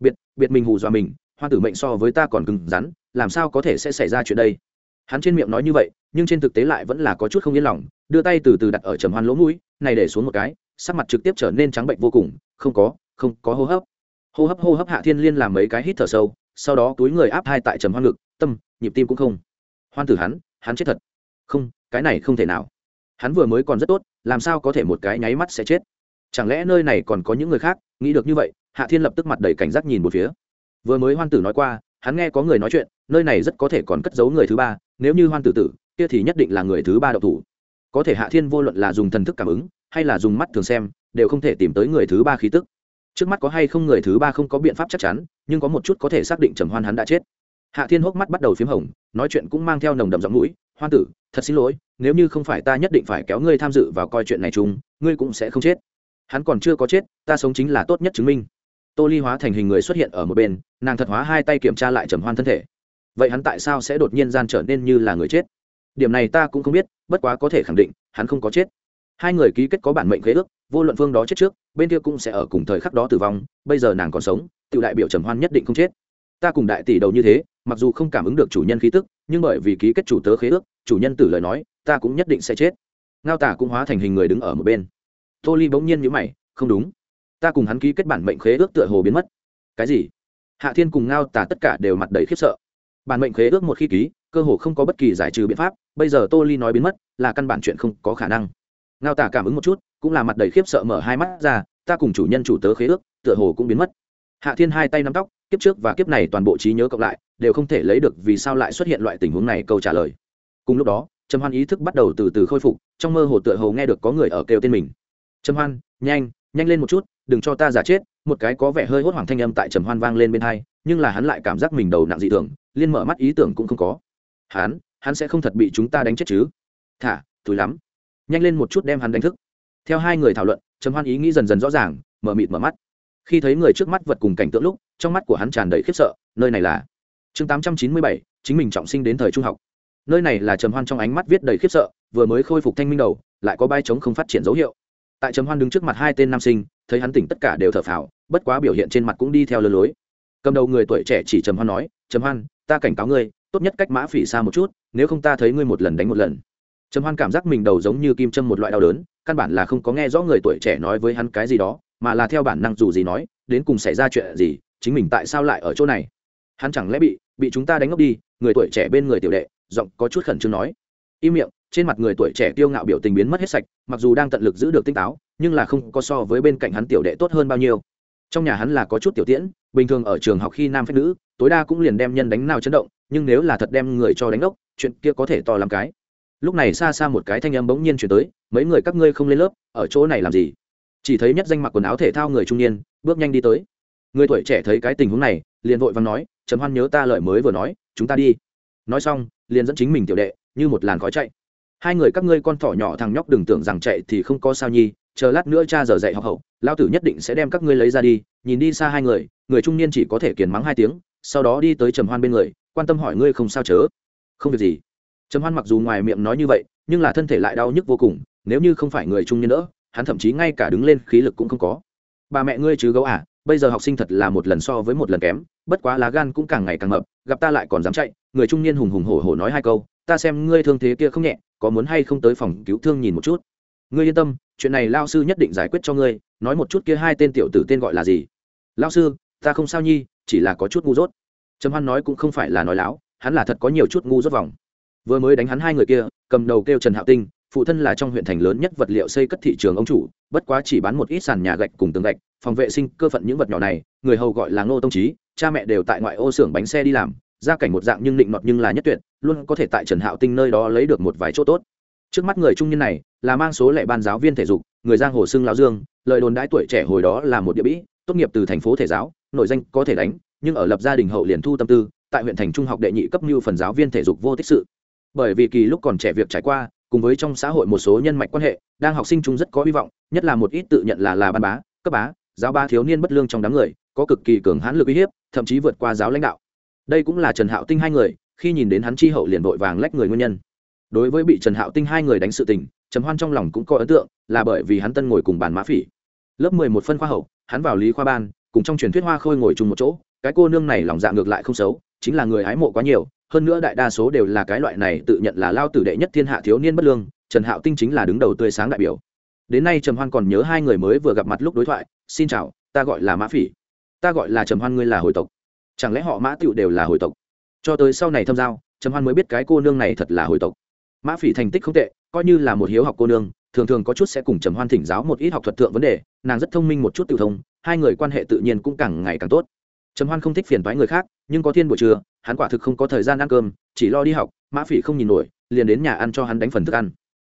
Biệt biệt mình hù dọa mình hoa tử mệnh so với ta còn cứng rắn, làm sao có thể sẽ xảy ra chuyện đây? Hắn trên miệng nói như vậy, nhưng trên thực tế lại vẫn là có chút không yên lòng, đưa tay từ từ đặt ở trầm hoan lỗ mũi, này để xuống một cái sắc mặt trực tiếp trở nên trắng bệnh vô cùng, không có không có hô hấp. Hô hấp hô hấp hạ thiên liên làm mấy cái hít thở sâu, sau đó túi người áp hai tại trầm hoan ngực, tâm, nhịp tim cũng không. Hoan tử hắn hắn chết thật. Không, cái này không thể nào. Hắn vừa mới còn rất tốt, làm sao có thể một cái nháy mắt sẽ chết? Chẳng lẽ nơi này còn có những người khác, nghĩ được như vậy? Hạ thiên lập tức mặt đầy cảnh giác nhìn một phía. Vừa mới hoan tử nói qua, hắn nghe có người nói chuyện, nơi này rất có thể còn cất giấu người thứ ba, nếu như hoan tử tử, kia thì nhất định là người thứ ba độc thủ. Có thể hạ thiên vô luận là dùng thần thức cảm ứng hay là dùng mắt thường xem, đều không thể tìm tới người thứ ba khí tức. Trước mắt có hay không người thứ ba không có biện pháp chắc chắn, nhưng có một chút có thể xác định trầm hoan hắn đã chết. Hạ thiên hốc mắt bắt đầu p h í m hồng, nói chuyện cũng mang theo nồng đậm giọng mũi, hoan tử, thật xin lỗi, nếu như không phải ta nhất định phải kéo ngươi tham dự vào coi chuyện này chung, ngươi cũng sẽ không chết. Hắn còn chưa có chết, ta sống chính là tốt nhất chứng minh. Tô ly hóa thành hình người xuất hiện ở một bên, nàng thật hóa hai tay kiểm tra lại trầm hoan thân thể. Vậy hắn tại sao sẽ đột nhiên gian trở nên như là người chết? Điểm này ta cũng không biết, bất quá có thể khẳng định, hắn không có chết hai người ký kết có bản mệnh khế ước, vô luận phương đó chết trước, bên kia cũng sẽ ở cùng thời khắc đó tử vong, bây giờ nàng còn sống tự đại biểu trầm hoan nhất định không chết. Ta cùng đại tỷ đầu như thế, mặc dù không cảm ứng được chủ nhân khí tức, nhưng bởi vì ký kết chủ tớ khế ước, chủ nhân tử lời nói, ta cũng nhất định sẽ chết. Ngao tả cũng hóa thành hình người đứng ở một bên. Tô ly bỗng nhiên nhữ mày, không đúng. Ta cùng hắn ký kết bản mệnh khế ước tựa hồ biến mất. Cái gì? Hạ thiên cùng ngao tả tất cả đều mặt đầy khiếp sợ. Bản mệnh khế ước một khi ký, cơ hồ không có bất kỳ giải trừ biện pháp, bây giờ tô ly nói biến mất, là căn bản chuyện không có khả năng ngao tả cảm ứng một chút, cũng là mặt đầy khiếp sợ mở hai mắt ra, ta cùng chủ nhân chủ tớ khế ước, tựa hồ cũng biến mất. Hạ thiên hai tay nắm tóc, kiếp trước và kiếp này toàn bộ trí nhớ cộng lại, đều không thể lấy được vì sao lại xuất hiện loại tình huống này câu trả lời. Cùng lúc đó, trầm hoan ý thức bắt đầu từ từ khôi phục, trong mơ hồ tựa hồ nghe được có người ở kêu tên mình. Trầm hoan, nhanh nhanh lên một chút, đừng cho ta giả chết. Một cái có vẻ hơi hốt hoảng thanh âm tại trầm hoan vang lên bên hai, nhưng là hắn lại cảm giác mình đầu nặng dị thường, liên mở mắt ý tưởng cũng không có. Hắn hắn sẽ không thật bị chúng ta đánh chết chứ? Thả thúi lắm nhanh lên một chút đem hắn đánh thức. Theo hai người thảo luận, trầm hoan ý nghĩ dần dần rõ ràng, mở mịt mở mắt. Khi thấy người trước mắt vật cùng cảnh tượng lúc, trong mắt của hắn tràn đầy khiếp sợ, nơi này là chương tám trăm chín mươi bảy, chính mình trọng sinh đến thời trung học. Nơi này là trầm hoan trong ánh mắt viết đầy khiếp sợ, vừa mới khôi phục thanh minh đầu, lại có bay trống không phát triển dấu hiệu. Tại trầm hoan đứng trước mặt hai tên nam sinh, thấy hắn tỉnh tất cả đều thở phào, bất quá biểu hiện trên mặt cũng đi theo lơ lối. Cầm đầu người tuổi trẻ chỉ trầm hoan nói, trầm hoan, ta cảnh cáo ngươi, tốt nhất cách mã phỉ xa một chút, nếu không ta thấy ngươi một lần đánh một lần trầm hoan cảm giác mình đầu giống như kim châm một loại đau đớn, căn bản là không có nghe rõ người tuổi trẻ nói với hắn cái gì đó, mà là theo bản năng dù gì nói, đến cùng xảy ra chuyện gì, chính mình tại sao lại ở chỗ này? Hắn chẳng lẽ bị bị chúng ta đánh ngốc đi, người tuổi trẻ bên người tiểu đệ, giọng có chút khẩn trương nói. Im miệng, trên mặt người tuổi trẻ tiêu ngạo biểu tình biến mất hết sạch, mặc dù đang tận lực giữ được tinh táo, nhưng là không có so với bên cạnh hắn tiểu đệ tốt hơn bao nhiêu. Trong nhà hắn là có chút tiểu tiễn, bình thường ở trường học khi nam phép nữ, tối đa cũng liền đem nhân đánh nào chấn động, nhưng nếu là thật đem người cho đánh ốc chuyện kia có thể to làm cái lúc này xa xa một cái thanh âm bỗng nhiên chuyển tới, mấy người các ngươi không lên lớp, ở chỗ này làm gì? Chỉ thấy nhất danh mặc quần áo thể thao người trung niên, bước nhanh đi tới. Người tuổi trẻ thấy cái tình huống này, liền vội vàng nói, trầm hoan nhớ ta lời mới vừa nói, chúng ta đi. Nói xong, liền dẫn chính mình tiểu đệ, như một làn khói chạy. Hai người các ngươi con thỏ nhỏ thằng nhóc đừng tưởng rằng chạy thì không có sao nhi, chờ lát nữa cha giờ dạy học hậu lao tử nhất định sẽ đem các ngươi lấy ra đi. Nhìn đi xa hai người người trung niên chỉ có thể kiền mắng hai tiếng, sau đó đi tới trầm hoan bên người, quan tâm hỏi ngươi không sao chớ? Không việc gì trầm hoan mặc dù ngoài miệng nói như vậy, nhưng là thân thể lại đau nhức vô cùng, nếu như không phải người trung niên nữa, hắn thậm chí ngay cả đứng lên khí lực cũng không có. Bà mẹ ngươi chứ gấu à bây giờ học sinh thật là một lần so với một lần kém, bất quá lá gan cũng càng ngày càng mập, gặp ta lại còn dám chạy. Người trung niên hùng hùng hổ hổ nói hai câu, ta xem ngươi thương thế kia không nhẹ, có muốn hay không tới phòng cứu thương nhìn một chút? Ngươi yên tâm, chuyện này lao sư nhất định giải quyết cho ngươi, nói một chút kia hai tên tiểu tử tên gọi là gì? Lao sư, ta không sao nhi, chỉ là có chút ngu dốt. Trầm hoan nói cũng không phải là nói láo, hắn là thật có nhiều chút ngu dốt vòng vừa mới đánh hắn hai người kia, cầm đầu kêu trần hạo tinh, phụ thân là trong huyện thành lớn nhất vật liệu xây cất thị trường ông chủ, bất quá chỉ bán một ít sàn nhà gạch cùng tường gạch, phòng vệ sinh, cơ phận những vật nhỏ này, người hầu gọi là ngô tông trí cha mẹ đều tại ngoại ô xưởng bánh xe đi làm, gia cảnh một dạng nhưng định nọt nhưng là nhất tuyệt, luôn có thể tại trần hạo tinh nơi đó lấy được một vài chỗ tốt. Trước mắt người trung niên này, là mang số lệ ban giáo viên thể dục, người giang hồ xưng lão dương, lời đồn đãi tuổi trẻ hồi đó là một địa bĩ, tốt nghiệp từ thành phố thể giáo nội danh có thể đánh, nhưng ở lập gia đình hậu liền thu tâm tư, tại huyện thành trung học đệ nhị cấp mưu phần giáo viên thể dục vô tích sự bởi vì kỳ lúc còn trẻ việc trải qua, cùng với trong xã hội một số nhân mạch quan hệ, đang học sinh chúng rất có hy vọng, nhất là một ít tự nhận là là ban bá, cấp bá, giáo ba thiếu niên bất lương trong đám người, có cực kỳ cường hãn lực uy hiếp, thậm chí vượt qua giáo lãnh đạo. Đây cũng là trần hạo tinh hai người, khi nhìn đến hắn chi hậu liền vội vàng lách người nguyên nhân. Đối với bị trần hạo tinh hai người đánh sự tình, trầm hoan trong lòng cũng có ấn tượng, là bởi vì hắn tân ngồi cùng bàn mã phỉ. Lớp mười một phân khoa hậu, hắn vào lý khoa ban, cùng trong truyền thuyết hoa khôi ngồi chung một chỗ, cái cô nương này lòng dạ ngược lại không xấu, chính là người hái mộ quá nhiều hơn nữa đại đa số đều là cái loại này tự nhận là lao tử đệ nhất thiên hạ thiếu niên bất lương, trần hạo tinh chính là đứng đầu tươi sáng đại biểu. Đến nay trầm hoan còn nhớ hai người mới vừa gặp mặt lúc đối thoại, xin chào, ta gọi là mã phỉ. Ta gọi là trầm hoan ngươi là hồi tộc. Chẳng lẽ họ mã tựu đều là hồi tộc? Cho tới sau này thâm giao, trầm hoan mới biết cái cô nương này thật là hồi tộc. Mã phỉ thành tích không tệ, coi như là một hiếu học cô nương, thường thường có chút sẽ cùng trầm hoan thỉnh giáo một ít học thuật thượng vấn đề, nàng rất thông minh một chút tự thông, hai người quan hệ tự nhiên cũng càng ngày càng tốt trầm hoan không thích phiền toái người khác, nhưng có thiên buổi trưa, hắn quả thực không có thời gian ăn cơm, chỉ lo đi học, mã phỉ không nhìn nổi, liền đến nhà ăn cho hắn đánh phần thức ăn.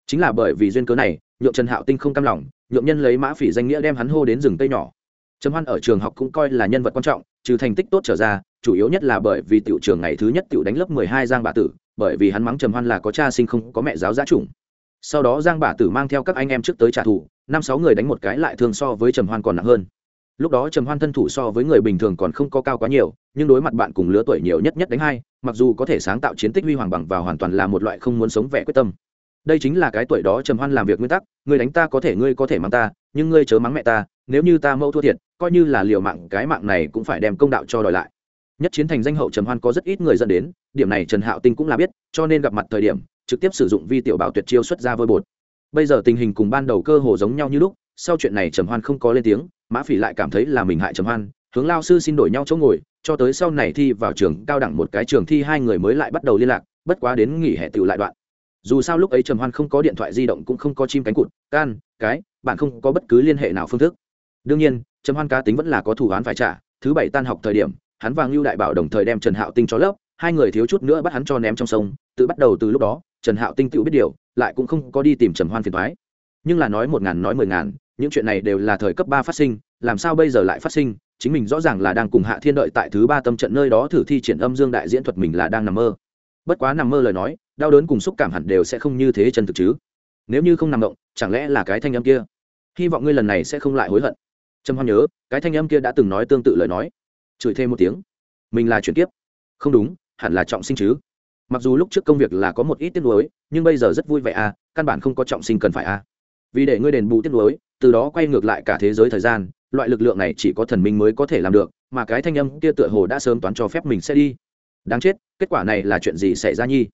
Chính là bởi vì duyên cớ này, nhượng trần hạo tinh không cam lòng, nhượng nhân lấy mã phỉ danh nghĩa đem hắn hô đến rừng tây nhỏ. Trầm hoan ở trường học cũng coi là nhân vật quan trọng, trừ thành tích tốt trở ra, chủ yếu nhất là bởi vì tiểu trường ngày thứ nhất tiểu đánh lớp mười hai giang bà tử, bởi vì hắn mắng trầm hoan là có cha sinh không có mẹ giáo giá chủng. Sau đó giang bà tử mang theo các anh em trước tới trả thù, năm sáu người đánh một cái lại thường so với trầm hoan còn nặng hơn lúc đó trầm hoan thân thủ so với người bình thường còn không có cao quá nhiều, nhưng đối mặt bạn cùng lứa tuổi nhiều nhất nhất đánh hai, mặc dù có thể sáng tạo chiến tích huy hoàng bằng và hoàn toàn là một loại không muốn sống vẻ quyết tâm. Đây chính là cái tuổi đó trầm hoan làm việc nguyên tắc, người đánh ta có thể ngươi có thể mắng ta, nhưng ngươi chớ mắng mẹ ta, nếu như ta mâu thua thiệt, coi như là liều mạng, cái mạng này cũng phải đem công đạo cho đòi lại. Nhất chiến thành danh hậu trầm hoan có rất ít người dẫn đến, điểm này trần hạo tinh cũng là biết, cho nên gặp mặt thời điểm, trực tiếp sử dụng vi tiểu bảo tuyệt chiêu xuất ra vôi bột. Bây giờ tình hình cùng ban đầu cơ hồ giống nhau như lúc, sau chuyện này trầm hoan không có lên tiếng mã phỉ lại cảm thấy là mình hại trầm hoan, hướng lao sư xin đổi nhau chỗ ngồi, cho tới sau này thi vào trường cao đẳng một cái trường thi hai người mới lại bắt đầu liên lạc, bất quá đến nghỉ hè tựu lại đoạn. Dù sao lúc ấy trầm hoan không có điện thoại di động cũng không có chim cánh cụt, can, cái, bạn không có bất cứ liên hệ nào phương thức. Đương nhiên, trầm hoan cá tính vẫn là có thủ án phải trả, thứ bảy tan học thời điểm, hắn và ngưu đại bảo đồng thời đem trần hạo tinh cho lớp, hai người thiếu chút nữa bắt hắn cho ném trong sông, tự bắt đầu từ lúc đó, trần hạo tinh tự biết điều, lại cũng không có đi tìm trầm hoan phiền thoái nhưng là nói một ngàn nói mười ngàn, những chuyện này đều là thời cấp ba phát sinh, làm sao bây giờ lại phát sinh? Chính mình rõ ràng là đang cùng hạ thiên đợi tại thứ ba tâm trận nơi đó thử thi triển âm dương đại diễn thuật mình là đang nằm mơ. Bất quá nằm mơ lời nói, đau đớn cùng xúc cảm hẳn đều sẽ không như thế chân thực chứ. Nếu như không nằm động, chẳng lẽ là cái thanh âm kia? Hy vọng ngươi lần này sẽ không lại hối hận. Trâm hoan nhớ, cái thanh âm kia đã từng nói tương tự lời nói. Chửi thêm một tiếng. Mình là chuyển tiếp không đúng, hẳn là trọng sinh chứ. Mặc dù lúc trước công việc là có một ít tiếc nuối, nhưng bây giờ rất vui vẻ à căn bản không có trọng sinh cần phải à vì để ngươi đền bù tiếc lối, từ đó quay ngược lại cả thế giới thời gian loại lực lượng này chỉ có thần minh mới có thể làm được mà cái thanh âm kia tựa hồ đã sớm toán cho phép mình sẽ đi. Đáng chết kết quả này là chuyện gì xảy ra nhi?